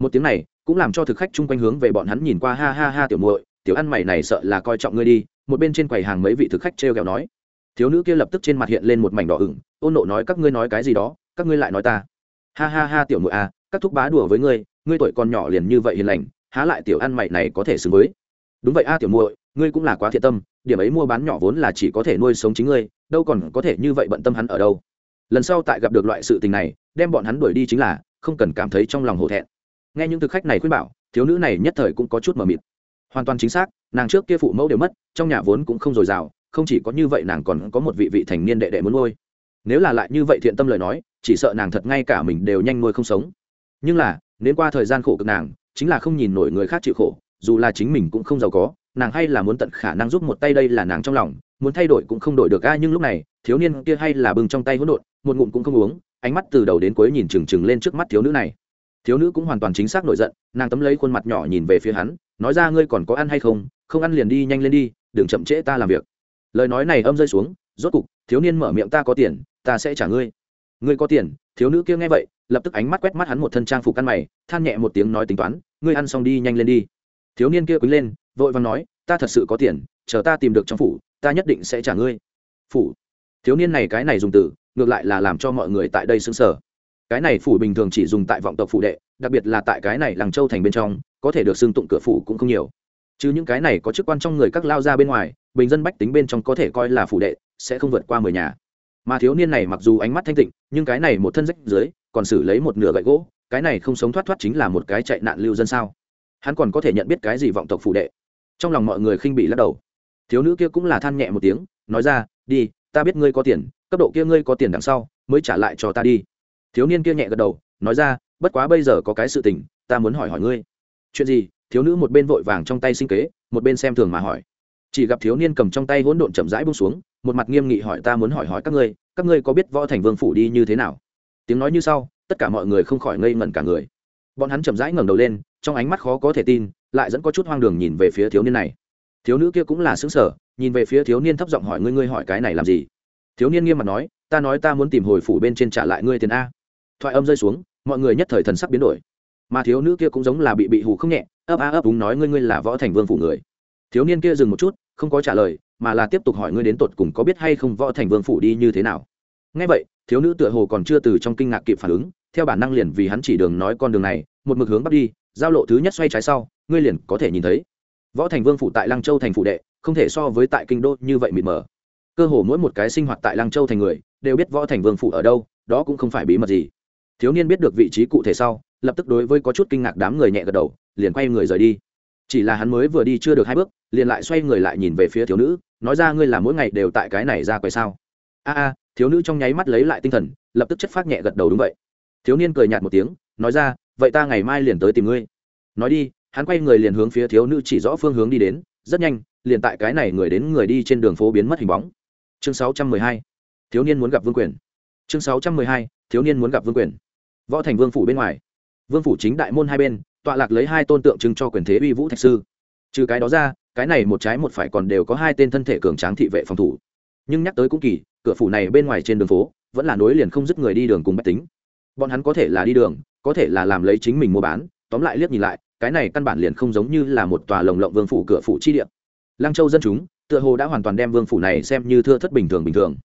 Một tiếng này, cũng làm cho thực khách chung quanh hướng về bọn hắn nhìn qua, ha ha ha tiểu muội, tiểu ăn mày này sợ là coi trọng ngươi đi, một bên trên quầy hàng mấy vị thực khách trêu ghẹo nói thiếu nữ kia lập tức trên mặt hiện lên một mảnh đỏ ửng, ôn nộ nói, các ngươi nói cái gì đó, các ngươi lại nói ta. Ha ha ha, tiểu muội à các thúc bá đùa với ngươi ngươi tuổi còn nhỏ liền như vậy hiền lành, há lại tiểu ăn mày này có thể xứng với? Đúng vậy a, tiểu muội, ngươi cũng là quá thiện tâm, điểm ấy mua bán nhỏ vốn là chỉ có thể nuôi sống chính ngươi, đâu còn có thể như vậy bận tâm hắn ở đâu. Lần sau tại gặp được loại sự tình này, đem bọn hắn đuổi đi chính là không cần cảm thấy trong lòng hổ thẹn. Nghe những thực khách này khuyên bảo, thiếu nữ này nhất thời cũng có chút mờ mịt. Hoàn toàn chính xác, nàng trước kia phụ mẫu đều mất, trong nhà vốn cũng không dồi dào không chỉ có như vậy nàng còn có một vị vị thành niên đệ đệ muốn nuôi. Nếu là lại như vậy thiện tâm lời nói, chỉ sợ nàng thật ngay cả mình đều nhanh nuôi không sống. Nhưng là nếu qua thời gian khổ cực nàng, chính là không nhìn nổi người khác chịu khổ, dù là chính mình cũng không giàu có, nàng hay là muốn tận khả năng giúp một tay đây là nàng trong lòng, muốn thay đổi cũng không đổi được. A, nhưng lúc này, thiếu niên kia hay là bưng trong tay hỗn độn, một ngụm cũng không uống, ánh mắt từ đầu đến cuối nhìn trừng trừng lên trước mắt thiếu nữ này. Thiếu nữ cũng hoàn toàn chính xác nổi giận, nàng tấm lấy khuôn mặt nhỏ nhìn về phía hắn, nói ra, ngươi còn có ăn hay không? Không ăn liền đi, nhanh lên đi, đừng chậm trễ ta làm việc lời nói này âm rơi xuống, rốt cục, thiếu niên mở miệng, ta có tiền, ta sẽ trả ngươi. Ngươi có tiền? Thiếu nữ kia nghe vậy, lập tức ánh mắt quét mắt hắn một thân trang phục ăn mày, than nhẹ một tiếng nói tính toán, ngươi ăn xong đi, nhanh lên đi. Thiếu niên kia quýnh lên, vội vàng nói, ta thật sự có tiền, chờ ta tìm được trong phủ, ta nhất định sẽ trả ngươi. Phủ. Thiếu niên này cái này dùng từ, ngược lại là làm cho mọi người tại đây xứng sở cái này phủ bình thường chỉ dùng tại vọng tộc phụ đệ, đặc biệt là tại cái này làng châu thành bên trong, có thể được xưng tụng cửa phủ cũng không nhiều chứ những cái này có chức quan trong người các lao ra bên ngoài, bình dân bách tính bên trong có thể coi là phủ đệ, sẽ không vượt qua mười nhà. Mà thiếu niên này mặc dù ánh mắt thanh tịnh, nhưng cái này một thân rách dưới, còn xử lấy một nửa gậy gỗ, cái này không sống thoát thoát chính là một cái chạy nạn lưu dân sao? Hắn còn có thể nhận biết cái gì vọng tộc phủ đệ? Trong lòng mọi người khinh bị lắc đầu. Thiếu nữ kia cũng là than nhẹ một tiếng, nói ra, đi, ta biết ngươi có tiền, cấp độ kia ngươi có tiền đằng sau, mới trả lại cho ta đi. Thiếu niên kia nhẹ gật đầu, nói ra, bất quá bây giờ có cái sự tình, ta muốn hỏi hỏi ngươi. Chuyện gì? Thiếu nữ một bên vội vàng trong tay sinh kế, một bên xem thường mà hỏi. Chỉ gặp thiếu niên cầm trong tay hỗn độn chậm rãi bung xuống, một mặt nghiêm nghị hỏi ta muốn hỏi hỏi các ngươi các ngươi có biết võ thành vương phủ đi như thế nào? Tiếng nói như sau, tất cả mọi người không khỏi ngây ngẩn cả người. Bọn hắn chậm rãi ngẩng đầu lên, trong ánh mắt khó có thể tin, lại dẫn có chút hoang đường nhìn về phía thiếu niên này. Thiếu nữ kia cũng là xứng sở nhìn về phía thiếu niên thấp giọng hỏi ngươi ngươi hỏi cái này làm gì? Thiếu niên nghiêm mặt nói, ta nói ta muốn tìm hồi phủ bên trên trả lại ngươi tiền a. Thoại âm rơi xuống, mọi người nhất thời thần sắc biến đổi mà thiếu nữ kia cũng giống là bị bị hù không nhẹ, ấp a ấp đúng nói ngươi ngươi là võ thành vương phủ người. Thiếu niên kia dừng một chút, không có trả lời, mà là tiếp tục hỏi ngươi đến tột cùng có biết hay không võ thành vương phủ đi như thế nào. Ngay vậy, thiếu nữ tựa hồ còn chưa từ trong kinh ngạc kịp phản ứng, theo bản năng liền vì hắn chỉ đường nói con đường này, một mực hướng bắc đi, giao lộ thứ nhất xoay trái sau, ngươi liền có thể nhìn thấy. Võ thành vương phủ tại lăng châu thành phủ đệ, không thể so với tại kinh đô như vậy mịt mờ. Cơ hồ mỗi một cái sinh hoạt tại lăng châu thành người, đều biết võ thành vương phủ ở đâu, đó cũng không phải bí mật gì. Thiếu niên biết được vị trí cụ thể sau lập tức đối với có chút kinh ngạc đám người nhẹ gật đầu, liền quay người rời đi. Chỉ là hắn mới vừa đi chưa được hai bước, liền lại xoay người lại nhìn về phía thiếu nữ, nói ra ngươi là mỗi ngày đều tại cái này ra quay sao? A a, thiếu nữ trong nháy mắt lấy lại tinh thần, lập tức chất phát nhẹ gật đầu đúng vậy. Thiếu niên cười nhạt một tiếng, nói ra, vậy ta ngày mai liền tới tìm ngươi. Nói đi, hắn quay người liền hướng phía thiếu nữ chỉ rõ phương hướng đi đến, rất nhanh, liền tại cái này người đến người đi trên đường phố biến mất hình bóng. Chương 612. thiếu niên muốn gặp vương quyền. Chương 612. thiếu niên muốn gặp vương quyền. Võ thành vương phủ bên ngoài vương phủ chính đại môn hai bên, tọa lạc lấy hai tôn tượng trưng cho quyền thế uy vũ thạch sư. Trừ cái đó ra, cái này một trái một phải còn đều có hai tên thân thể cường tráng thị vệ phòng thủ. Nhưng nhắc tới cũng kỳ, cửa phủ này bên ngoài trên đường phố, vẫn là nối liền không dứt người đi đường cùng bách tính. Bọn hắn có thể là đi đường, có thể là làm lấy chính mình mua bán, tóm lại liếc nhìn lại, cái này căn bản liền không giống như là một tòa lồng lộng vương phủ cửa phủ chi địa. Lăng châu dân chúng, tựa hồ đã hoàn toàn đem vương phủ này xem như thưa thất bình thường bình thường.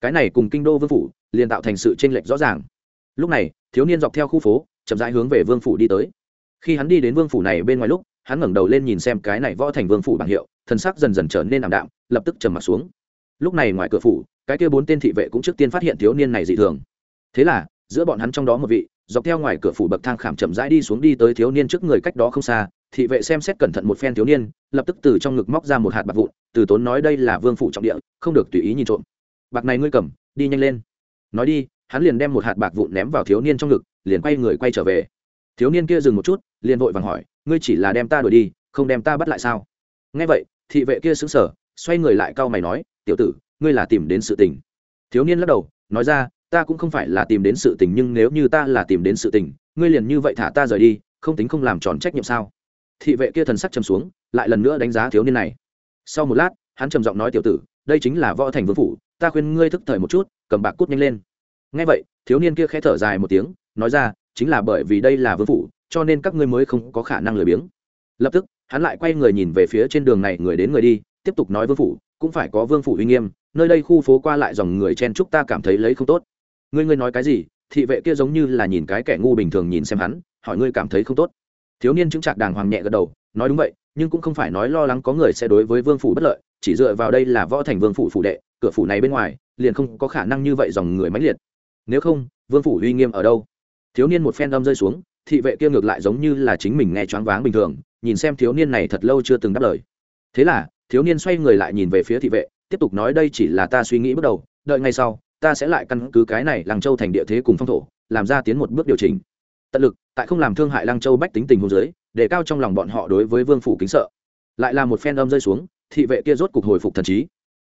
Cái này cùng kinh đô vương phủ, liền tạo thành sự chênh lệch rõ ràng. Lúc này, thiếu niên dọc theo khu phố chậm rãi hướng về vương phủ đi tới. Khi hắn đi đến vương phủ này bên ngoài lúc, hắn ngẩng đầu lên nhìn xem cái này võ thành vương phủ bảng hiệu, thần sắc dần dần trở nên ảm đạm, lập tức trầm mặt xuống. Lúc này ngoài cửa phủ, cái kia bốn tên thị vệ cũng trước tiên phát hiện thiếu niên này dị thường. Thế là, giữa bọn hắn trong đó một vị, dọc theo ngoài cửa phủ bậc thang khảm chậm rãi đi xuống đi tới thiếu niên trước người cách đó không xa, thị vệ xem xét cẩn thận một phen thiếu niên, lập tức từ trong ngực móc ra một hạt bạc vụn, từ tốn nói đây là vương phủ trọng địa, không được tùy ý nhìn trộm. Bạc này ngươi cầm, đi nhanh lên. Nói đi, hắn liền đem một hạt bạc vụn ném vào thiếu niên trong ngực liền quay người quay trở về. Thiếu niên kia dừng một chút liền vội vàng hỏi ngươi chỉ là đem ta đuổi đi không đem ta bắt lại sao? Nghe vậy thị vệ kia sững sờ, xoay người lại cau mày nói tiểu tử ngươi là tìm đến sự tình. Thiếu niên lắc đầu nói ra ta cũng không phải là tìm đến sự tình nhưng nếu như ta là tìm đến sự tình ngươi liền như vậy thả ta rời đi không tính không làm tròn trách nhiệm sao? Thị vệ kia thần sắc trầm xuống lại lần nữa đánh giá thiếu niên này. Sau một lát hắn trầm giọng nói tiểu tử đây chính là võ thành vương phủ ta khuyên ngươi thức thời một chút cầm bạc cút nhanh lên. Ngay vậy thiếu niên kia khẽ thở dài một tiếng nói ra, chính là bởi vì đây là vương phủ, cho nên các ngươi mới không có khả năng lười biếng. Lập tức, hắn lại quay người nhìn về phía trên đường này người đến người đi, tiếp tục nói vương phủ, cũng phải có vương phủ uy nghiêm, nơi đây khu phố qua lại dòng người chen chúc ta cảm thấy lấy không tốt. Ngươi ngươi nói cái gì? Thị vệ kia giống như là nhìn cái kẻ ngu bình thường nhìn xem hắn, hỏi ngươi cảm thấy không tốt. Thiếu niên chứng trạc đàng hoàng nhẹ gật đầu, nói đúng vậy, nhưng cũng không phải nói lo lắng có người sẽ đối với vương phủ bất lợi, chỉ dựa vào đây là võ thành vương phủ phủ đệ, cửa phủ này bên ngoài, liền không có khả năng như vậy dòng người mãnh liệt. Nếu không, vương phủ uy nghiêm ở đâu? Thiếu niên một phen đâm rơi xuống, thị vệ kia ngược lại giống như là chính mình nghe choáng váng bình thường, nhìn xem thiếu niên này thật lâu chưa từng đáp lời. Thế là, thiếu niên xoay người lại nhìn về phía thị vệ, tiếp tục nói đây chỉ là ta suy nghĩ bước đầu, đợi ngay sau, ta sẽ lại căn cứ cái này làng châu thành địa thế cùng phong thổ, làm ra tiến một bước điều chỉnh. Tận lực, tại không làm thương hại lăng châu bách tính tình hôn giới để cao trong lòng bọn họ đối với vương phủ kính sợ. Lại là một phen âm rơi xuống, thị vệ kia rốt cục hồi phục thần trí.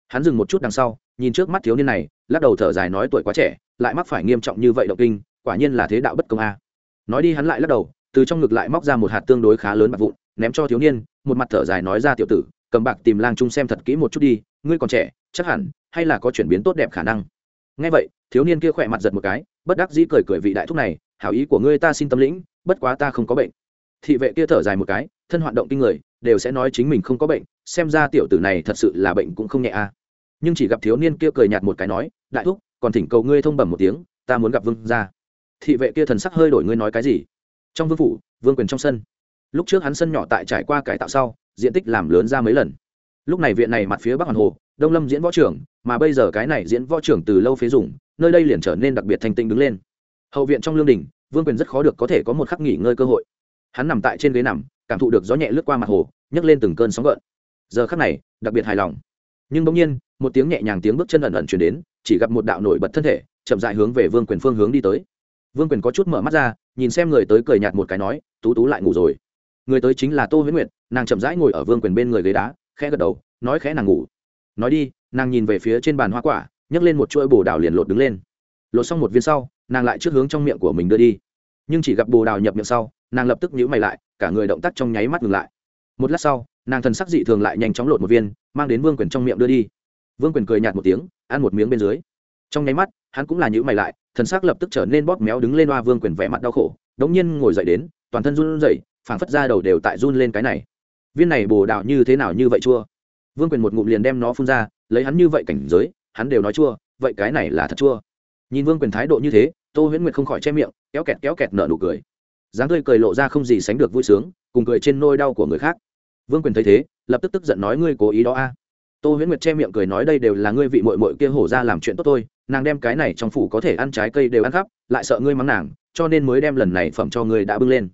Hắn dừng một chút đằng sau, nhìn trước mắt thiếu niên này, lắc đầu thở dài nói tuổi quá trẻ, lại mắc phải nghiêm trọng như vậy động kinh quả nhiên là thế đạo bất công a. Nói đi hắn lại lắc đầu, từ trong ngực lại móc ra một hạt tương đối khá lớn bạc vụn, ném cho thiếu niên, một mặt thở dài nói ra tiểu tử, cầm bạc tìm lang trung xem thật kỹ một chút đi, ngươi còn trẻ, chắc hẳn, hay là có chuyển biến tốt đẹp khả năng. Ngay vậy, thiếu niên kia khỏe mặt giật một cái, bất đắc dĩ cười cười vị đại thúc này, hảo ý của ngươi ta xin tâm lĩnh, bất quá ta không có bệnh. Thị vệ kia thở dài một cái, thân hoạt động kinh người, đều sẽ nói chính mình không có bệnh, xem ra tiểu tử này thật sự là bệnh cũng không nhẹ a. Nhưng chỉ gặp thiếu niên kia cười nhạt một cái nói, đại thúc, còn thỉnh cầu ngươi thông bẩm một tiếng, ta muốn gặp vương gia thị vệ kia thần sắc hơi đổi ngươi nói cái gì? Trong vương phủ, vương quyền trong sân. Lúc trước hắn sân nhỏ tại trải qua cải tạo sau, diện tích làm lớn ra mấy lần. Lúc này viện này mặt phía bắc hoàn hồ, đông lâm diễn võ trưởng, mà bây giờ cái này diễn võ trưởng từ lâu phế dùng, nơi đây liền trở nên đặc biệt thanh tinh đứng lên. Hậu viện trong lương đình, vương quyền rất khó được có thể có một khắc nghỉ ngơi cơ hội. Hắn nằm tại trên ghế nằm, cảm thụ được gió nhẹ lướt qua mặt hồ, nhấc lên từng cơn sóng gợn. Giờ khắc này, đặc biệt hài lòng. Nhưng bỗng nhiên, một tiếng nhẹ nhàng tiếng bước chân ẩn ẩn chuyển đến, chỉ gặp một đạo nổi bật thân thể, chậm dại hướng về vương quyền phương hướng đi tới vương quyền có chút mở mắt ra, nhìn xem người tới cười nhạt một cái nói, tú tú lại ngủ rồi. Người tới chính là tô huyễn nguyệt, nàng chậm rãi ngồi ở vương quyền bên người ghế đá, khẽ gật đầu, nói khẽ nàng ngủ. Nói đi, nàng nhìn về phía trên bàn hoa quả, nhấc lên một chuỗi bồ đào liền lột đứng lên. Lột xong một viên sau, nàng lại trước hướng trong miệng của mình đưa đi. Nhưng chỉ gặp bồ đào nhập miệng sau, nàng lập tức nhíu mày lại, cả người động tác trong nháy mắt ngừng lại. Một lát sau, nàng thần sắc dị thường lại nhanh chóng lột một viên, mang đến vương quyền trong miệng đưa đi. Vương quyền cười nhạt một tiếng, ăn một miếng bên dưới trong nháy mắt, hắn cũng là nhữ mày lại, thần sắc lập tức trở nên bóp méo đứng lên hoa vương quyền vẻ mặt đau khổ, đống nhiên ngồi dậy đến, toàn thân run rẩy, phảng phất ra đầu đều tại run lên cái này. Viên này bồ đạo như thế nào như vậy chua? Vương quyền một ngụm liền đem nó phun ra, lấy hắn như vậy cảnh giới, hắn đều nói chua, vậy cái này là thật chua. Nhìn vương quyền thái độ như thế, tô huyễn nguyệt không khỏi che miệng, kéo kẹt kéo kẹt nở nụ cười. Dáng tươi cười lộ ra không gì sánh được vui sướng, cùng cười trên nôi đau của người khác. Vương quyền thấy thế, lập tức tức giận nói, ngươi cố ý đó a. Tô huyễn nguyệt che miệng cười nói, đây đều là ngươi vị mội mội kia hổ ra làm chuyện tốt tôi nàng đem cái này trong phủ có thể ăn trái cây đều ăn khắp, lại sợ ngươi mắng nàng, cho nên mới đem lần này phẩm cho ngươi đã bưng lên.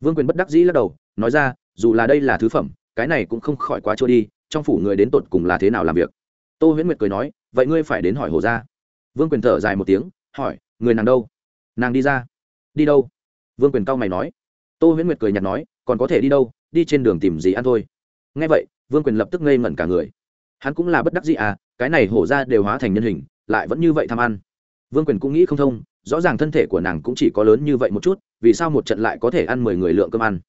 Vương quyền bất đắc dĩ lắc đầu, nói ra, dù là đây là thứ phẩm, cái này cũng không khỏi quá trôi đi, trong phủ người đến tột cùng là thế nào làm việc? Tô huyễn nguyệt cười nói, vậy ngươi phải đến hỏi hồ gia. Vương quyền thở dài một tiếng, hỏi, người nàng đâu? Nàng đi ra. Đi đâu? Vương quyền cao mày nói. Tô huyễn nguyệt cười nhạt nói, còn có thể đi đâu, đi trên đường tìm gì ăn thôi. Ngay vậy, vương quyền lập tức ngây ngẩn cả người. Hắn cũng là bất đắc dĩ à cái này hổ ra đều hóa thành nhân hình lại vẫn như vậy tham ăn. Vương quyền cũng nghĩ không thông, rõ ràng thân thể của nàng cũng chỉ có lớn như vậy một chút, vì sao một trận lại có thể ăn mười người lượng cơm ăn?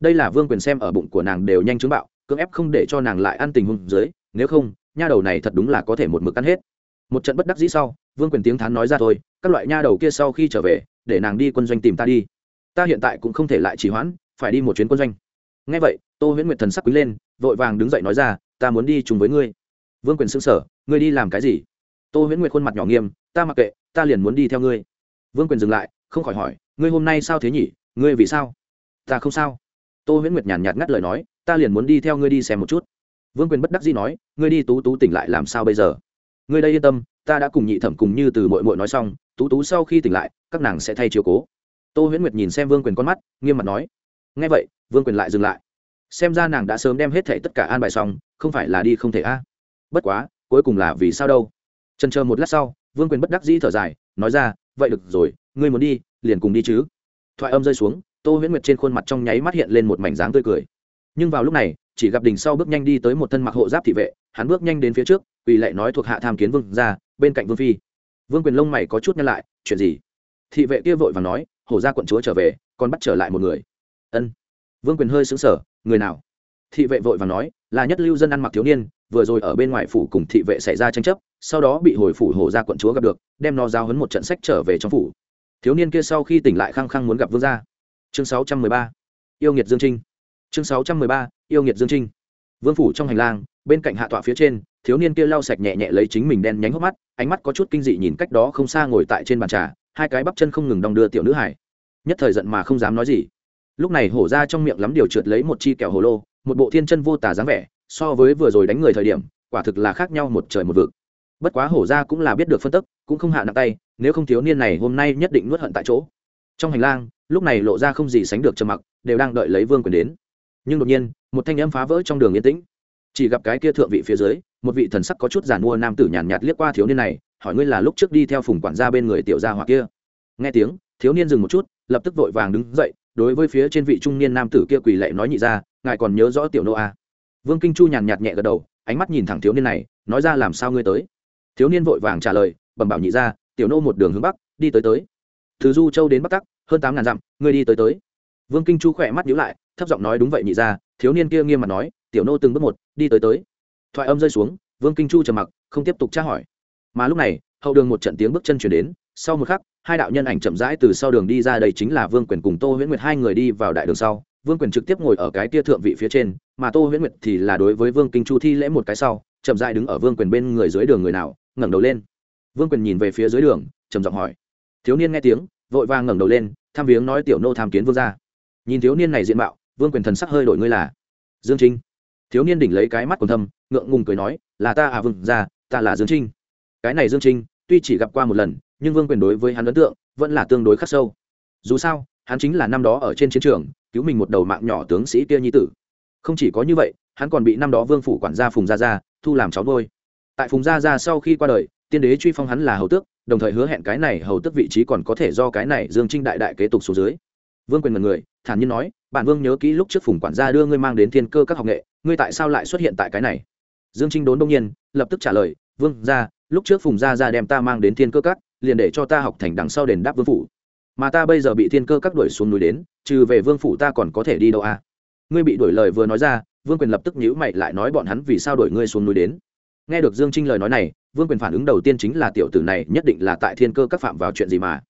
Đây là vương quyền xem ở bụng của nàng đều nhanh chứng bạo, cưỡng ép không để cho nàng lại ăn tình huống dưới, nếu không, nha đầu này thật đúng là có thể một mực ăn hết. Một trận bất đắc dĩ sau, vương quyền tiếng thán nói ra thôi, các loại nha đầu kia sau khi trở về, để nàng đi quân doanh tìm ta đi. Ta hiện tại cũng không thể lại trì hoãn, phải đi một chuyến quân doanh. Ngay vậy, tô huyễn nguyệt thần sắc quý lên, vội vàng đứng dậy nói ra, ta muốn đi chung với ngươi. Vương quyền xưng sở ngươi đi làm cái gì? Tô huyễn nguyệt khuôn mặt nhỏ nghiêm, ta mặc kệ, ta liền muốn đi theo ngươi. Vương quyền dừng lại, không khỏi hỏi, ngươi hôm nay sao thế nhỉ? Ngươi vì sao? Ta không sao. Tô huyễn nguyệt nhàn nhạt ngắt lời nói, ta liền muốn đi theo ngươi đi xem một chút. Vương quyền bất đắc dĩ nói, ngươi đi tú tú tỉnh lại làm sao bây giờ? Ngươi đây yên tâm, ta đã cùng nhị thẩm cùng như từ mội mội nói xong, tú tú sau khi tỉnh lại, các nàng sẽ thay chiều cố. Tô huyễn nguyệt nhìn xem vương quyền con mắt, nghiêm mặt nói ngay vậy, vương quyền lại dừng lại. Xem ra nàng đã sớm đem hết thảy tất cả an bài xong, không phải là đi không thể a. Bất quá, cuối cùng là vì sao đâu? Trần chờ một lát sau, vương quyền bất đắc dĩ thở dài, nói ra, vậy được rồi, ngươi muốn đi, liền cùng đi chứ. Thoại âm rơi xuống, tô huyễn nguyệt trên khuôn mặt trong nháy mắt hiện lên một mảnh dáng tươi cười. Nhưng vào lúc này, chỉ gặp đình sau bước nhanh đi tới một thân mặc hộ giáp thị vệ, hắn bước nhanh đến phía trước vì lệ nói thuộc hạ tham kiến vương ra bên cạnh vương phi. Vương quyền lông mày có chút nhăn lại, chuyện gì? Thị vệ kia vội và nói, hổ ra quận chúa trở về, còn bắt trở lại một người. Ân. Vương quyền hơi xứng sở người nào? Thị vệ vội và nói, là nhất lưu dân ăn mặc thiếu niên, vừa rồi ở bên ngoài phủ cùng thị vệ xảy ra tranh chấp, sau đó bị hồi phủ hổ ra quận chúa gặp được, đem nó giao hấn một trận sách trở về trong phủ thiếu niên kia sau khi tỉnh lại khăng khăng muốn gặp vương gia chương 613. yêu nghiệt dương trinh chương 613. yêu nghiệt dương trinh vương phủ trong hành lang, bên cạnh hạ tọa phía trên, thiếu niên kia lau sạch nhẹ nhẹ lấy chính mình đen nhánh hốc mắt, ánh mắt có chút kinh dị nhìn cách đó không xa ngồi tại trên bàn trà, hai cái bắp chân không ngừng đong đưa tiểu nữ hải nhất thời giận mà không dám nói gì lúc này hổ ra trong miệng lắm điều trượt lấy một chi kẹo hồ lô một bộ thiên chân vô tà dáng vẻ so với vừa rồi đánh người thời điểm quả thực là khác nhau một trời một vực. Bất quá hổ ra cũng là biết được phân tức cũng không hạ nặng tay nếu không thiếu niên này hôm nay nhất định nuốt hận tại chỗ. Trong hành lang lúc này lộ ra không gì sánh được trầm mặc đều đang đợi lấy vương quyền đến. Nhưng đột nhiên một thanh âm phá vỡ trong đường yên tĩnh. Chỉ gặp cái kia thượng vị phía dưới một vị thần sắc có chút giàn mua nam tử nhàn nhạt, nhạt liếc qua thiếu niên này hỏi ngươi là lúc trước đi theo phùng quản gia bên người tiểu gia hoặc kia. Nghe tiếng thiếu niên dừng một chút lập tức vội vàng đứng dậy đối với phía trên vị trung niên nam tử kia quỳ lệ nói nhị ra, ngài còn nhớ rõ tiểu nô a vương kinh chu nhàn nhạt nhẹ gật đầu, ánh mắt nhìn thẳng thiếu niên này, nói ra làm sao ngươi tới? Thiếu niên vội vàng trả lời, bẩm bảo nhị ra, tiểu nô một đường hướng bắc, đi tới tới. Từ du châu đến bắc tắc, hơn tám ngàn dặm, ngươi đi tới tới. Vương kinh chu khỏe mắt nhíu lại, thấp giọng nói đúng vậy nhị ra, thiếu niên kia nghiêm mặt nói, tiểu nô từng bước một, đi tới tới. Thoại âm rơi xuống, vương kinh chu trầm mặc, không tiếp tục tra hỏi. Mà lúc này, hậu đường một trận tiếng bước chân chuyển đến, sau một khắc hai đạo nhân ảnh chậm rãi từ sau đường đi ra đây chính là vương quyền cùng tô huyễn nguyệt, hai người đi vào đại đường sau. Vương quyền trực tiếp ngồi ở cái tia thượng vị phía trên, mà tô huyễn nguyệt thì là đối với vương kinh chu thi lễ một cái sau, chậm rãi đứng ở vương quyền bên người dưới đường người nào, ngẩng đầu lên. Vương quyền nhìn về phía dưới đường, trầm giọng hỏi. Thiếu niên nghe tiếng, vội vàng ngẩng đầu lên, tham viếng nói tiểu nô tham kiến vương gia. Nhìn thiếu niên này diện mạo, vương quyền thần sắc hơi đổi ngươi là. Dương trinh. Thiếu niên đỉnh lấy cái mắt còn thâm, ngượng ngùng cười nói, là ta à vương gia, ta là dương trinh. Cái này dương trinh, tuy chỉ gặp qua một lần nhưng vương quyền đối với hắn ấn tượng vẫn là tương đối khắc sâu. Dù sao, hắn chính là năm đó ở trên chiến trường, cứu mình một đầu mạng nhỏ tướng sĩ kia nhi tử. Không chỉ có như vậy, hắn còn bị năm đó vương phủ quản gia phùng gia gia thu làm cháu nuôi. Tại phùng gia gia sau khi qua đời, tiên đế truy phong hắn là hầu tước, đồng thời hứa hẹn cái này hầu tước vị trí còn có thể do cái này dương trinh đại đại kế tục xuống dưới. Vương quyền mật người, thản nhiên nói, bản vương nhớ kỹ lúc trước phùng quản gia đưa ngươi mang đến thiên cơ các học nghệ, ngươi tại sao lại xuất hiện tại cái này? Dương trinh đốn đông nhiên, lập tức trả lời, vương gia, lúc trước phùng gia gia đem ta mang đến thiên cơ các liền để cho ta học thành đằng sau đền đáp vương phủ. Mà ta bây giờ bị thiên cơ các đuổi xuống núi đến, trừ về vương phủ ta còn có thể đi đâu à? Ngươi bị đuổi lời vừa nói ra, vương quyền lập tức nhíu mày lại nói bọn hắn vì sao đuổi ngươi xuống núi đến. Nghe được dương trinh lời nói này, vương quyền phản ứng đầu tiên chính là tiểu tử này nhất định là tại thiên cơ các phạm vào chuyện gì mà.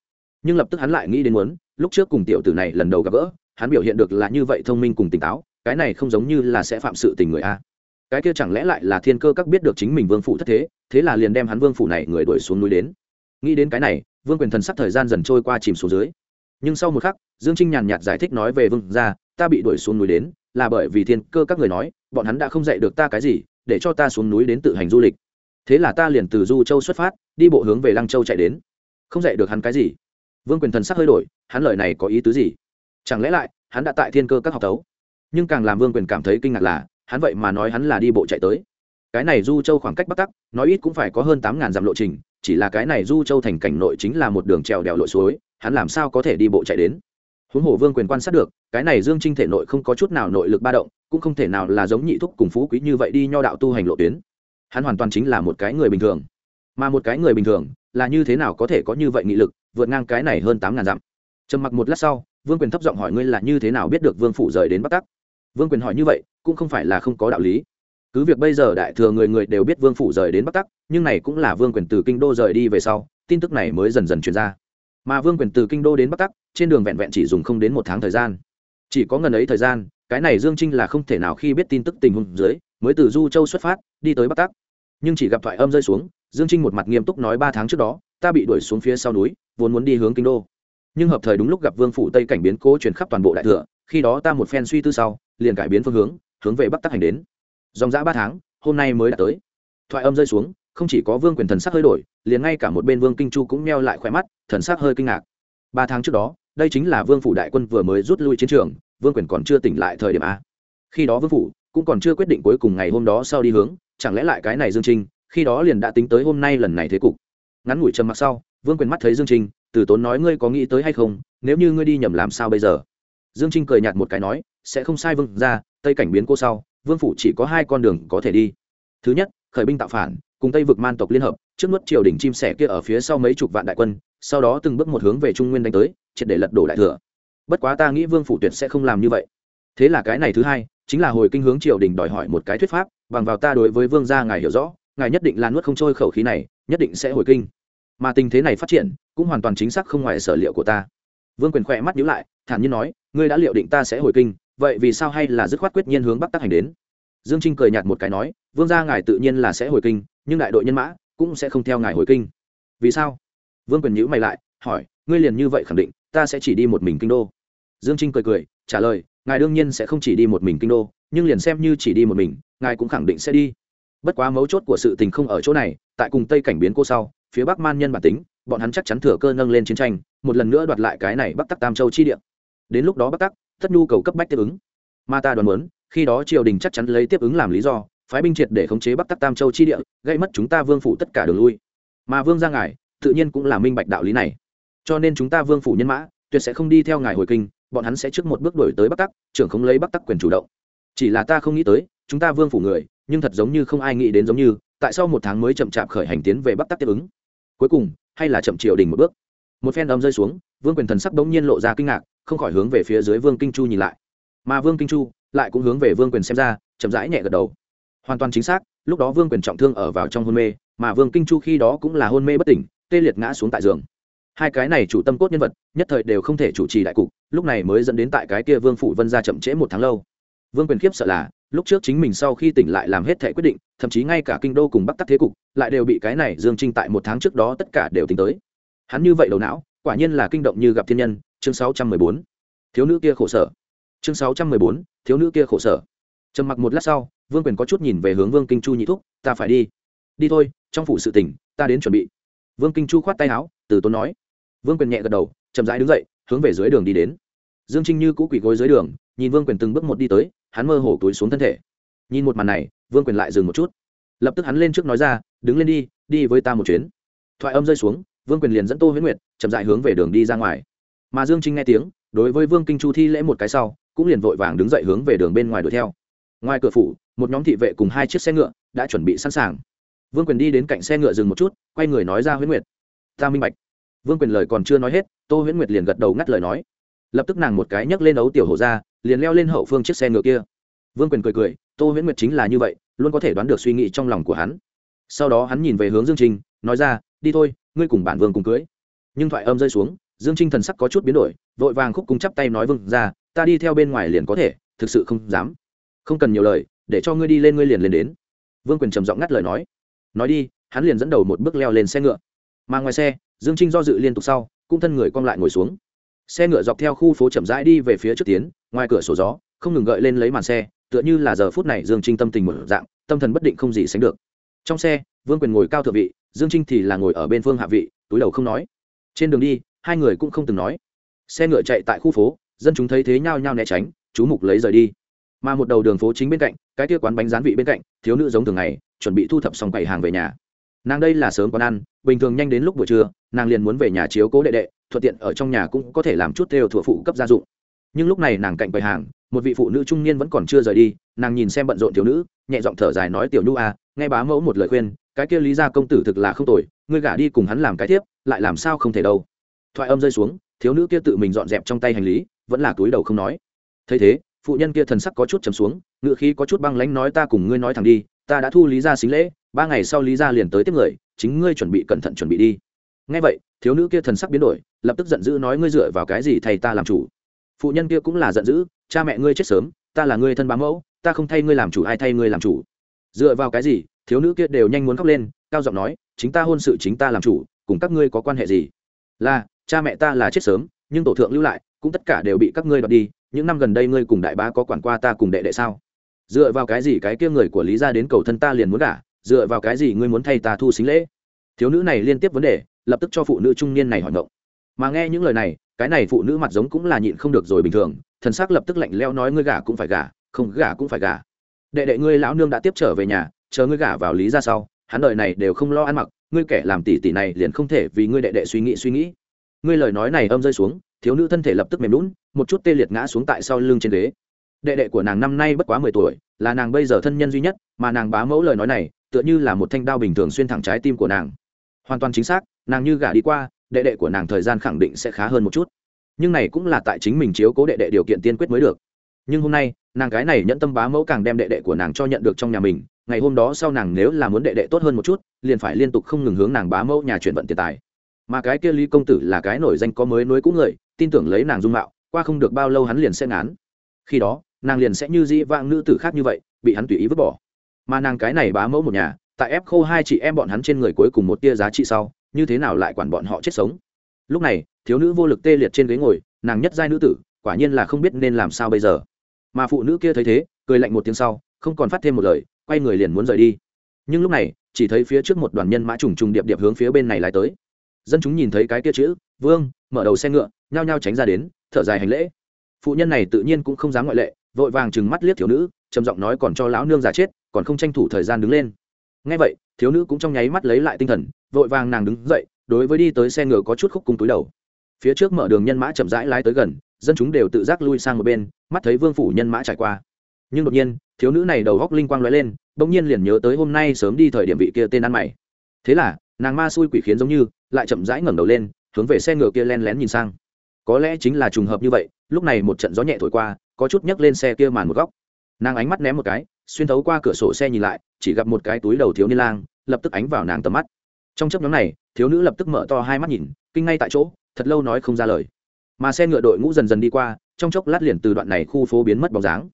Nhưng lập tức hắn lại nghĩ đến muốn, lúc trước cùng tiểu tử này lần đầu gặp gỡ, hắn biểu hiện được là như vậy thông minh cùng tỉnh táo, cái này không giống như là sẽ phạm sự tình người a. Cái kia chẳng lẽ lại là thiên cơ các biết được chính mình vương phủ thất thế thế là liền đem hắn vương phủ này người đuổi xuống núi đến nghĩ đến cái này, vương quyền thần sắc thời gian dần trôi qua chìm xuống dưới. Nhưng sau một khắc, dương trinh nhàn nhạt giải thích nói về vương gia, ta bị đuổi xuống núi đến, là bởi vì thiên cơ các người nói, bọn hắn đã không dạy được ta cái gì, để cho ta xuống núi đến tự hành du lịch. Thế là ta liền từ du châu xuất phát, đi bộ hướng về lăng châu chạy đến. Không dạy được hắn cái gì. Vương quyền thần sắc hơi đổi, hắn lời này có ý tứ gì? Chẳng lẽ lại, hắn đã tại thiên cơ các học tấu nhưng càng làm vương quyền cảm thấy kinh ngạc là, hắn vậy mà nói hắn là đi bộ chạy tới. Cái này du châu khoảng cách bắc tắc, nói ít cũng phải có hơn tám ngàn dặm lộ trình chỉ là cái này du châu thành cảnh nội chính là một đường trèo đèo lội suối, hắn làm sao có thể đi bộ chạy đến? Huống hồ vương quyền quan sát được, cái này dương trinh thể nội không có chút nào nội lực ba động, cũng không thể nào là giống nhị thúc cùng phú quý như vậy đi nho đạo tu hành lộ tuyến. Hắn hoàn toàn chính là một cái người bình thường. Mà một cái người bình thường, là như thế nào có thể có như vậy nghị lực, vượt ngang cái này hơn tám ngàn dặm? Trầm mặc một lát sau, vương quyền thấp giọng hỏi ngươi là như thế nào biết được vương phủ rời đến bắc tắc? Vương quyền hỏi như vậy, cũng không phải là không có đạo lý cứ việc bây giờ đại thừa người người đều biết vương phủ rời đến bắc tắc, nhưng này cũng là vương quyền từ kinh đô rời đi về sau, tin tức này mới dần dần truyền ra. Mà vương quyền từ kinh đô đến bắc tắc, trên đường vẹn vẹn chỉ dùng không đến một tháng thời gian. Chỉ có ngần ấy thời gian, cái này dương trinh là không thể nào khi biết tin tức tình huống dưới, mới từ du châu xuất phát, đi tới bắc tắc. Nhưng chỉ gặp thoại âm rơi xuống, dương trinh một mặt nghiêm túc nói ba tháng trước đó, ta bị đuổi xuống phía sau núi, vốn muốn đi hướng kinh đô. Nhưng hợp thời đúng lúc gặp vương phủ tây cảnh biến cố chuyển khắp toàn bộ đại thừa, khi đó ta một phen suy tư sau, liền cải biến phương hướng hướng về bắc tắc hành đến dòng dã ba tháng, hôm nay mới đã tới. Thoại âm rơi xuống, không chỉ có vương quyền thần sắc hơi đổi, liền ngay cả một bên vương kinh chu cũng meo lại khỏe mắt, thần sắc hơi kinh ngạc. Ba tháng trước đó, đây chính là vương phủ đại quân vừa mới rút lui chiến trường, vương quyền còn chưa tỉnh lại thời điểm a. Khi đó vương phủ cũng còn chưa quyết định cuối cùng ngày hôm đó sau đi hướng, chẳng lẽ lại cái này dương trinh, khi đó liền đã tính tới hôm nay lần này thế cục. Ngắn ngủi trầm mặc sau, vương quyền mắt thấy dương trinh, từ tốn nói ngươi có nghĩ tới hay không, nếu như ngươi đi nhầm làm sao bây giờ? Dương trinh cười nhạt một cái nói, sẽ không sai vương ra, tây cảnh biến cô sau vương phủ chỉ có hai con đường có thể đi. Thứ nhất, khởi binh tạo phản, cùng tây vực man tộc liên hợp, trước nuốt triều đình chim sẻ kia ở phía sau mấy chục vạn đại quân, sau đó từng bước một hướng về trung nguyên đánh tới, triệt để lật đổ đại thừa. Bất quá ta nghĩ vương phủ tuyệt sẽ không làm như vậy. Thế là cái này thứ hai, chính là hồi kinh hướng triều đình đòi hỏi một cái thuyết pháp, bằng vào ta đối với vương gia ngài hiểu rõ, ngài nhất định là nuốt không trôi khẩu khí này, nhất định sẽ hồi kinh. Mà tình thế này phát triển, cũng hoàn toàn chính xác không ngoài sở liệu của ta. Vương quyền khỏe mắt nhíu lại, thản nhiên nói, ngươi đã liệu định ta sẽ hồi kinh vậy vì sao hay là dứt khoát quyết nhiên hướng bắc tác hành đến? Dương trinh cười nhạt một cái nói, vương gia ngài tự nhiên là sẽ hồi kinh, nhưng đại đội nhân mã cũng sẽ không theo ngài hồi kinh. Vì sao? Vương quyền nhữ mày lại, hỏi, ngươi liền như vậy khẳng định, ta sẽ chỉ đi một mình kinh đô? Dương trinh cười cười, trả lời, ngài đương nhiên sẽ không chỉ đi một mình kinh đô, nhưng liền xem như chỉ đi một mình, ngài cũng khẳng định sẽ đi. Bất quá mấu chốt của sự tình không ở chỗ này, tại cùng tây cảnh biến cô sau, phía bắc man nhân bản tính, bọn hắn chắc chắn thừa cơ nâng lên chiến tranh, một lần nữa đoạt lại cái này bắc tắc tam châu chi địa. Đến lúc đó bắc tắc tất nhu cầu cấp bách tiếp ứng. Mà ta đoán muốn, khi đó triều đình chắc chắn lấy tiếp ứng làm lý do, phái binh triệt để khống chế bắc tắc tam châu chi địa, gây mất chúng ta vương phủ tất cả đường lui. Mà vương ra ngài, tự nhiên cũng là minh bạch đạo lý này. Cho nên chúng ta vương phủ nhân mã, tuyệt sẽ không đi theo ngài hồi kinh, bọn hắn sẽ trước một bước đổi tới bắc tắc, trưởng không lấy bắc tắc quyền chủ động. Chỉ là ta không nghĩ tới, chúng ta vương phủ người, nhưng thật giống như không ai nghĩ đến giống như, tại sao một tháng mới chậm chạp khởi hành tiến về bắc tắc tiếp ứng. Cuối cùng, hay là chậm triều đình một bước. Một phen đâm rơi xuống, vương quyền thần sắc bỗng nhiên lộ ra kinh ngạc không khỏi hướng về phía dưới vương kinh chu nhìn lại. Mà vương kinh chu lại cũng hướng về vương quyền xem ra, chậm rãi nhẹ gật đầu. Hoàn toàn chính xác, lúc đó vương quyền trọng thương ở vào trong hôn mê, mà vương kinh chu khi đó cũng là hôn mê bất tỉnh, tê liệt ngã xuống tại giường. Hai cái này chủ tâm cốt nhân vật, nhất thời đều không thể chủ trì đại cục, lúc này mới dẫn đến tại cái kia vương phủ vân ra chậm trễ một tháng lâu. Vương quyền khiếp sợ là, lúc trước chính mình sau khi tỉnh lại làm hết thể quyết định, thậm chí ngay cả kinh đô cùng bắc tắc thế cục lại đều bị cái này dương trinh tại một tháng trước đó tất cả đều tính tới. Hắn như vậy đầu não, quả nhiên là kinh động như gặp thiên nhân chương sáu trăm mười bốn. Thiếu nữ kia khổ sở. Chương sáu trăm mười bốn, thiếu nữ kia khổ sở. Trầm mặc một lát sau, vương quyền có chút nhìn về hướng vương kinh chu nhị thúc, ta phải đi. Đi thôi, trong phủ sự tỉnh ta đến chuẩn bị. Vương kinh chu khoát tay áo, từ tốn nói. Vương quyền nhẹ gật đầu, chậm rãi đứng dậy, hướng về dưới đường đi đến. Dương trinh như cũ quỷ gối dưới đường, nhìn vương quyền từng bước một đi tới, hắn mơ hồ túi xuống thân thể. Nhìn một màn này, vương quyền lại dừng một chút. Lập tức hắn lên trước nói ra, đứng lên đi đi với ta một chuyến. Thoại âm rơi xuống, vương quyền liền dẫn tô huyễn nguyệt chậm dại hướng về đường đi ra ngoài mà dương trinh nghe tiếng, đối với vương kinh chu thi lễ một cái sau, cũng liền vội vàng đứng dậy hướng về đường bên ngoài đuổi theo. Ngoài cửa phủ, một nhóm thị vệ cùng hai chiếc xe ngựa đã chuẩn bị sẵn sàng. Vương quyền đi đến cạnh xe ngựa dừng một chút, quay người nói ra huyễn nguyệt. Ta minh bạch. Vương quyền lời còn chưa nói hết, tô huyễn nguyệt liền gật đầu ngắt lời nói. Lập tức nàng một cái nhấc lên ấu tiểu hổ ra, liền leo lên hậu phương chiếc xe ngựa kia. Vương quyền cười cười, tô huyễn nguyệt chính là như vậy, luôn có thể đoán được suy nghĩ trong lòng của hắn. Sau đó hắn nhìn về hướng dương trinh, nói ra, đi thôi, ngươi cùng bản vương cùng cưới. Nhưng thoại âm rơi xuống dương trinh thần sắc có chút biến đổi, vội vàng khúc cung chắp tay nói vâng ra, ta đi theo bên ngoài liền có thể, thực sự không dám. Không cần nhiều lời, để cho ngươi đi lên ngươi liền lên đến. Vương quyền trầm giọng ngắt lời nói. Nói đi, hắn liền dẫn đầu một bước leo lên xe ngựa. Mà ngoài xe, dương trinh do dự liên tục sau, cũng thân người cong lại ngồi xuống. Xe ngựa dọc theo khu phố chậm rãi đi về phía trước tiến, ngoài cửa sổ gió, không ngừng gợi lên lấy màn xe, tựa như là giờ phút này dương trinh tâm tình một dạng, tâm thần bất định không gì sánh được. Trong xe, vương quyền ngồi cao thượng vị, dương trinh thì là ngồi ở bên phương hạ vị, túi đầu không nói. Trên đường đi hai người cũng không từng nói. Xe ngựa chạy tại khu phố, dân chúng thấy thế nhao nhao né tránh, chú mục lấy rời đi. Mà một đầu đường phố chính bên cạnh, cái kia quán bánh rán vị bên cạnh, thiếu nữ giống thường ngày, chuẩn bị thu thập xong quầy hàng về nhà. Nàng đây là sớm quán ăn, bình thường nhanh đến lúc buổi trưa, nàng liền muốn về nhà chiếu cố đệ đệ, thuận tiện ở trong nhà cũng có thể làm chút theo thuộc phụ cấp gia dụng. Nhưng lúc này nàng cạnh quầy hàng, một vị phụ nữ trung niên vẫn còn chưa rời đi, nàng nhìn xem bận rộn thiếu nữ, nhẹ giọng thở dài nói, tiểu nhu à nghe bá mẫu một lời khuyên, cái kia lý gia công tử thực là không tồi, ngươi gả đi cùng hắn làm cái tiếp lại làm sao không thể đâu? Thoại âm rơi xuống, thiếu nữ kia tự mình dọn dẹp trong tay hành lý, vẫn là túi đầu không nói. Thấy thế, phụ nhân kia thần sắc có chút trầm xuống ngự khí có chút băng lánh nói ta cùng ngươi nói thẳng đi, ta đã thu lý gia xính lễ, ba ngày sau lý gia liền tới tiếp người, chính ngươi chuẩn bị cẩn thận chuẩn bị đi. Ngay vậy, thiếu nữ kia thần sắc biến đổi, lập tức giận dữ nói ngươi dựa vào cái gì thầy ta làm chủ. Phụ nhân kia cũng là giận dữ, cha mẹ ngươi chết sớm, ta là ngươi thân bá mẫu, ta không thay ngươi làm chủ ai thay ngươi làm chủ. Dựa vào cái gì, thiếu nữ kia đều nhanh muốn khóc lên, cao giọng nói, chính ta hôn sự chính ta làm chủ, cùng các ngươi có quan hệ gì? Là cha mẹ ta là chết sớm, nhưng tổ thượng lưu lại, cũng tất cả đều bị các ngươi đoạt đi, những năm gần đây ngươi cùng đại bá có quản qua ta cùng đệ đệ sao? Dựa vào cái gì cái kia người của lý gia đến cầu thân ta liền muốn cả dựa vào cái gì ngươi muốn thay ta thu xính lễ? Thiếu nữ này liên tiếp vấn đề, lập tức cho phụ nữ trung niên này hỏi ngộng mà nghe những lời này, cái này phụ nữ mặt giống cũng là nhịn không được rồi bình thường, thần sắc lập tức lạnh leo nói ngươi gả cũng phải gả, không gả cũng phải gả. Đệ đệ ngươi lão nương đã tiếp trở về nhà, chờ ngươi gả vào lý ra sau, hắn đời này đều không lo ăn mặc, ngươi kẻ làm tỷ tỷ này liền không thể vì ngươi đệ đệ suy nghĩ suy nghĩ ngươi lời nói này âm rơi xuống, thiếu nữ thân thể lập tức mềm lún một chút tê liệt ngã xuống tại sau lưng trên ghế. Đệ đệ của nàng năm nay bất quá mười tuổi, là nàng bây giờ thân nhân duy nhất, mà nàng bá mẫu lời nói này, tựa như là một thanh đao bình thường xuyên thẳng trái tim của nàng. Hoàn toàn chính xác, nàng như gả đi qua, đệ đệ của nàng thời gian khẳng định sẽ khá hơn một chút. Nhưng này cũng là tại chính mình chiếu cố đệ đệ điều kiện tiên quyết mới được. Nhưng hôm nay, nàng cái này nhẫn tâm bá mẫu càng đem đệ đệ của nàng cho nhận được trong nhà mình, ngày hôm đó sau nàng nếu là muốn đệ đệ tốt hơn một chút, liền phải liên tục không ngừng hướng nàng bá mẫu nhà chuyển vận tiền tài mà cái kia lý công tử là cái nổi danh có mới nối cũ người, tin tưởng lấy nàng dung mạo, qua không được bao lâu hắn liền sẽ ngán. Khi đó, nàng liền sẽ như dĩ vang nữ tử khác như vậy, bị hắn tùy ý vứt bỏ. Mà nàng cái này bá mẫu một nhà, tại ép khô hai chị em bọn hắn trên người cuối cùng một tia giá trị sau, như thế nào lại quản bọn họ chết sống? Lúc này, thiếu nữ vô lực tê liệt trên ghế ngồi, nàng nhất giai nữ tử, quả nhiên là không biết nên làm sao bây giờ. Mà phụ nữ kia thấy thế, cười lạnh một tiếng sau, không còn phát thêm một lời, quay người liền muốn rời đi. Nhưng lúc này, chỉ thấy phía trước một đoàn nhân mã trùng trùng điệp điệp hướng phía bên này lại tới dân chúng nhìn thấy cái kia chữ, vương, mở đầu xe ngựa, nhao nhao tránh ra đến, thở dài hành lễ. Phụ nhân này tự nhiên cũng không dám ngoại lệ, vội vàng chừng mắt liếc thiếu nữ, trầm giọng nói còn cho lão nương già chết, còn không tranh thủ thời gian đứng lên. Ngay vậy, thiếu nữ cũng trong nháy mắt lấy lại tinh thần, vội vàng nàng đứng dậy, đối với đi tới xe ngựa có chút khúc cung túi đầu. Phía trước mở đường nhân mã chậm rãi lái tới gần, dân chúng đều tự giác lui sang một bên, mắt thấy vương phủ nhân mã trải qua. Nhưng đột nhiên, thiếu nữ này đầu góc linh quang lóe lên, bỗng nhiên liền nhớ tới hôm nay sớm đi thời điểm vị kia tên ăn mày. Thế là, nàng ma xui quỷ khiến giống như lại chậm rãi ngẩng đầu lên, hướng về xe ngựa kia len lén nhìn sang. Có lẽ chính là trùng hợp như vậy, lúc này một trận gió nhẹ thổi qua, có chút nhấc lên xe kia màn một góc. Nàng ánh mắt ném một cái, xuyên thấu qua cửa sổ xe nhìn lại, chỉ gặp một cái túi đầu thiếu niên lang, lập tức ánh vào nàng tầm mắt. Trong chấp nhóm này, thiếu nữ lập tức mở to hai mắt nhìn, kinh ngay tại chỗ, thật lâu nói không ra lời. Mà xe ngựa đội ngũ dần dần đi qua, trong chốc lát liền từ đoạn này khu phố biến mất bóng dáng.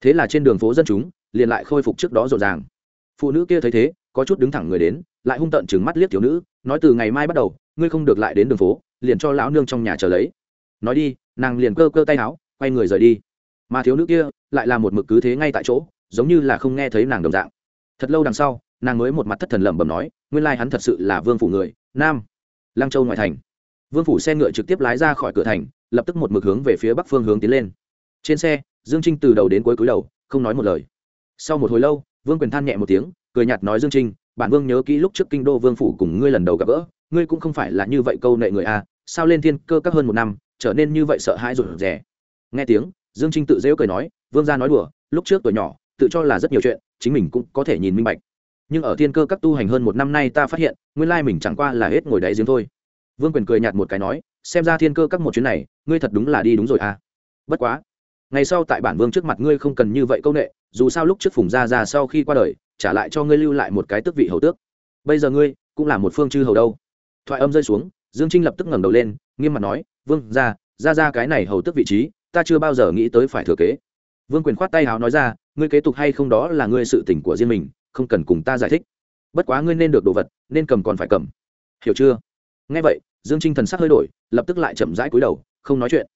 Thế là trên đường phố dân chúng, liền lại khôi phục trước đó rộn ràng. Phụ nữ kia thấy thế, có chút đứng thẳng người đến, lại hung tợn chừng mắt liếc thiếu nữ nói từ ngày mai bắt đầu, ngươi không được lại đến đường phố, liền cho lão nương trong nhà chờ lấy. Nói đi, nàng liền cơ cơ tay áo, quay người rời đi. Mà thiếu nữ kia lại là một mực cứ thế ngay tại chỗ, giống như là không nghe thấy nàng đồng dạng. Thật lâu đằng sau, nàng mới một mặt thất thần lẩm bẩm nói, nguyên lai hắn thật sự là vương phủ người, nam, lăng châu ngoại thành. Vương phủ xe ngựa trực tiếp lái ra khỏi cửa thành, lập tức một mực hướng về phía bắc phương hướng tiến lên. Trên xe, dương trinh từ đầu đến cuối cúi đầu, không nói một lời. Sau một hồi lâu, vương quyền than nhẹ một tiếng, cười nhạt nói, dương trinh bản vương nhớ kỹ lúc trước kinh đô vương phủ cùng ngươi lần đầu gặp gỡ ngươi cũng không phải là như vậy câu nệ người a sao lên thiên cơ các hơn một năm trở nên như vậy sợ hãi rụt rè. Nghe tiếng dương trinh tự dễu cười nói vương gia nói đùa lúc trước tuổi nhỏ tự cho là rất nhiều chuyện chính mình cũng có thể nhìn minh bạch. Nhưng ở thiên cơ các tu hành hơn một năm nay ta phát hiện nguyên lai mình chẳng qua là hết ngồi đáy giếng thôi. Vương quyền cười nhạt một cái nói xem ra thiên cơ các một chuyến này ngươi thật đúng là đi đúng rồi à bất quá ngày sau tại bản vương trước mặt ngươi không cần như vậy câu nệ, dù sao lúc trước phùng gia ra sau khi qua đời trả lại cho ngươi lưu lại một cái tước vị hầu tước. Bây giờ ngươi cũng là một phương chư hầu đâu. Thoại âm rơi xuống, dương trinh lập tức ngẩng đầu lên, nghiêm mặt nói, vương ra ra ra cái này hầu tước vị trí, ta chưa bao giờ nghĩ tới phải thừa kế. Vương quyền khoát tay hào nói ra, ngươi kế tục hay không đó là ngươi sự tỉnh của riêng mình, không cần cùng ta giải thích. Bất quá ngươi nên được đồ vật, nên cầm còn phải cầm. Hiểu chưa? Nghe vậy, dương trinh thần sắc hơi đổi, lập tức lại chậm rãi cúi đầu, không nói chuyện.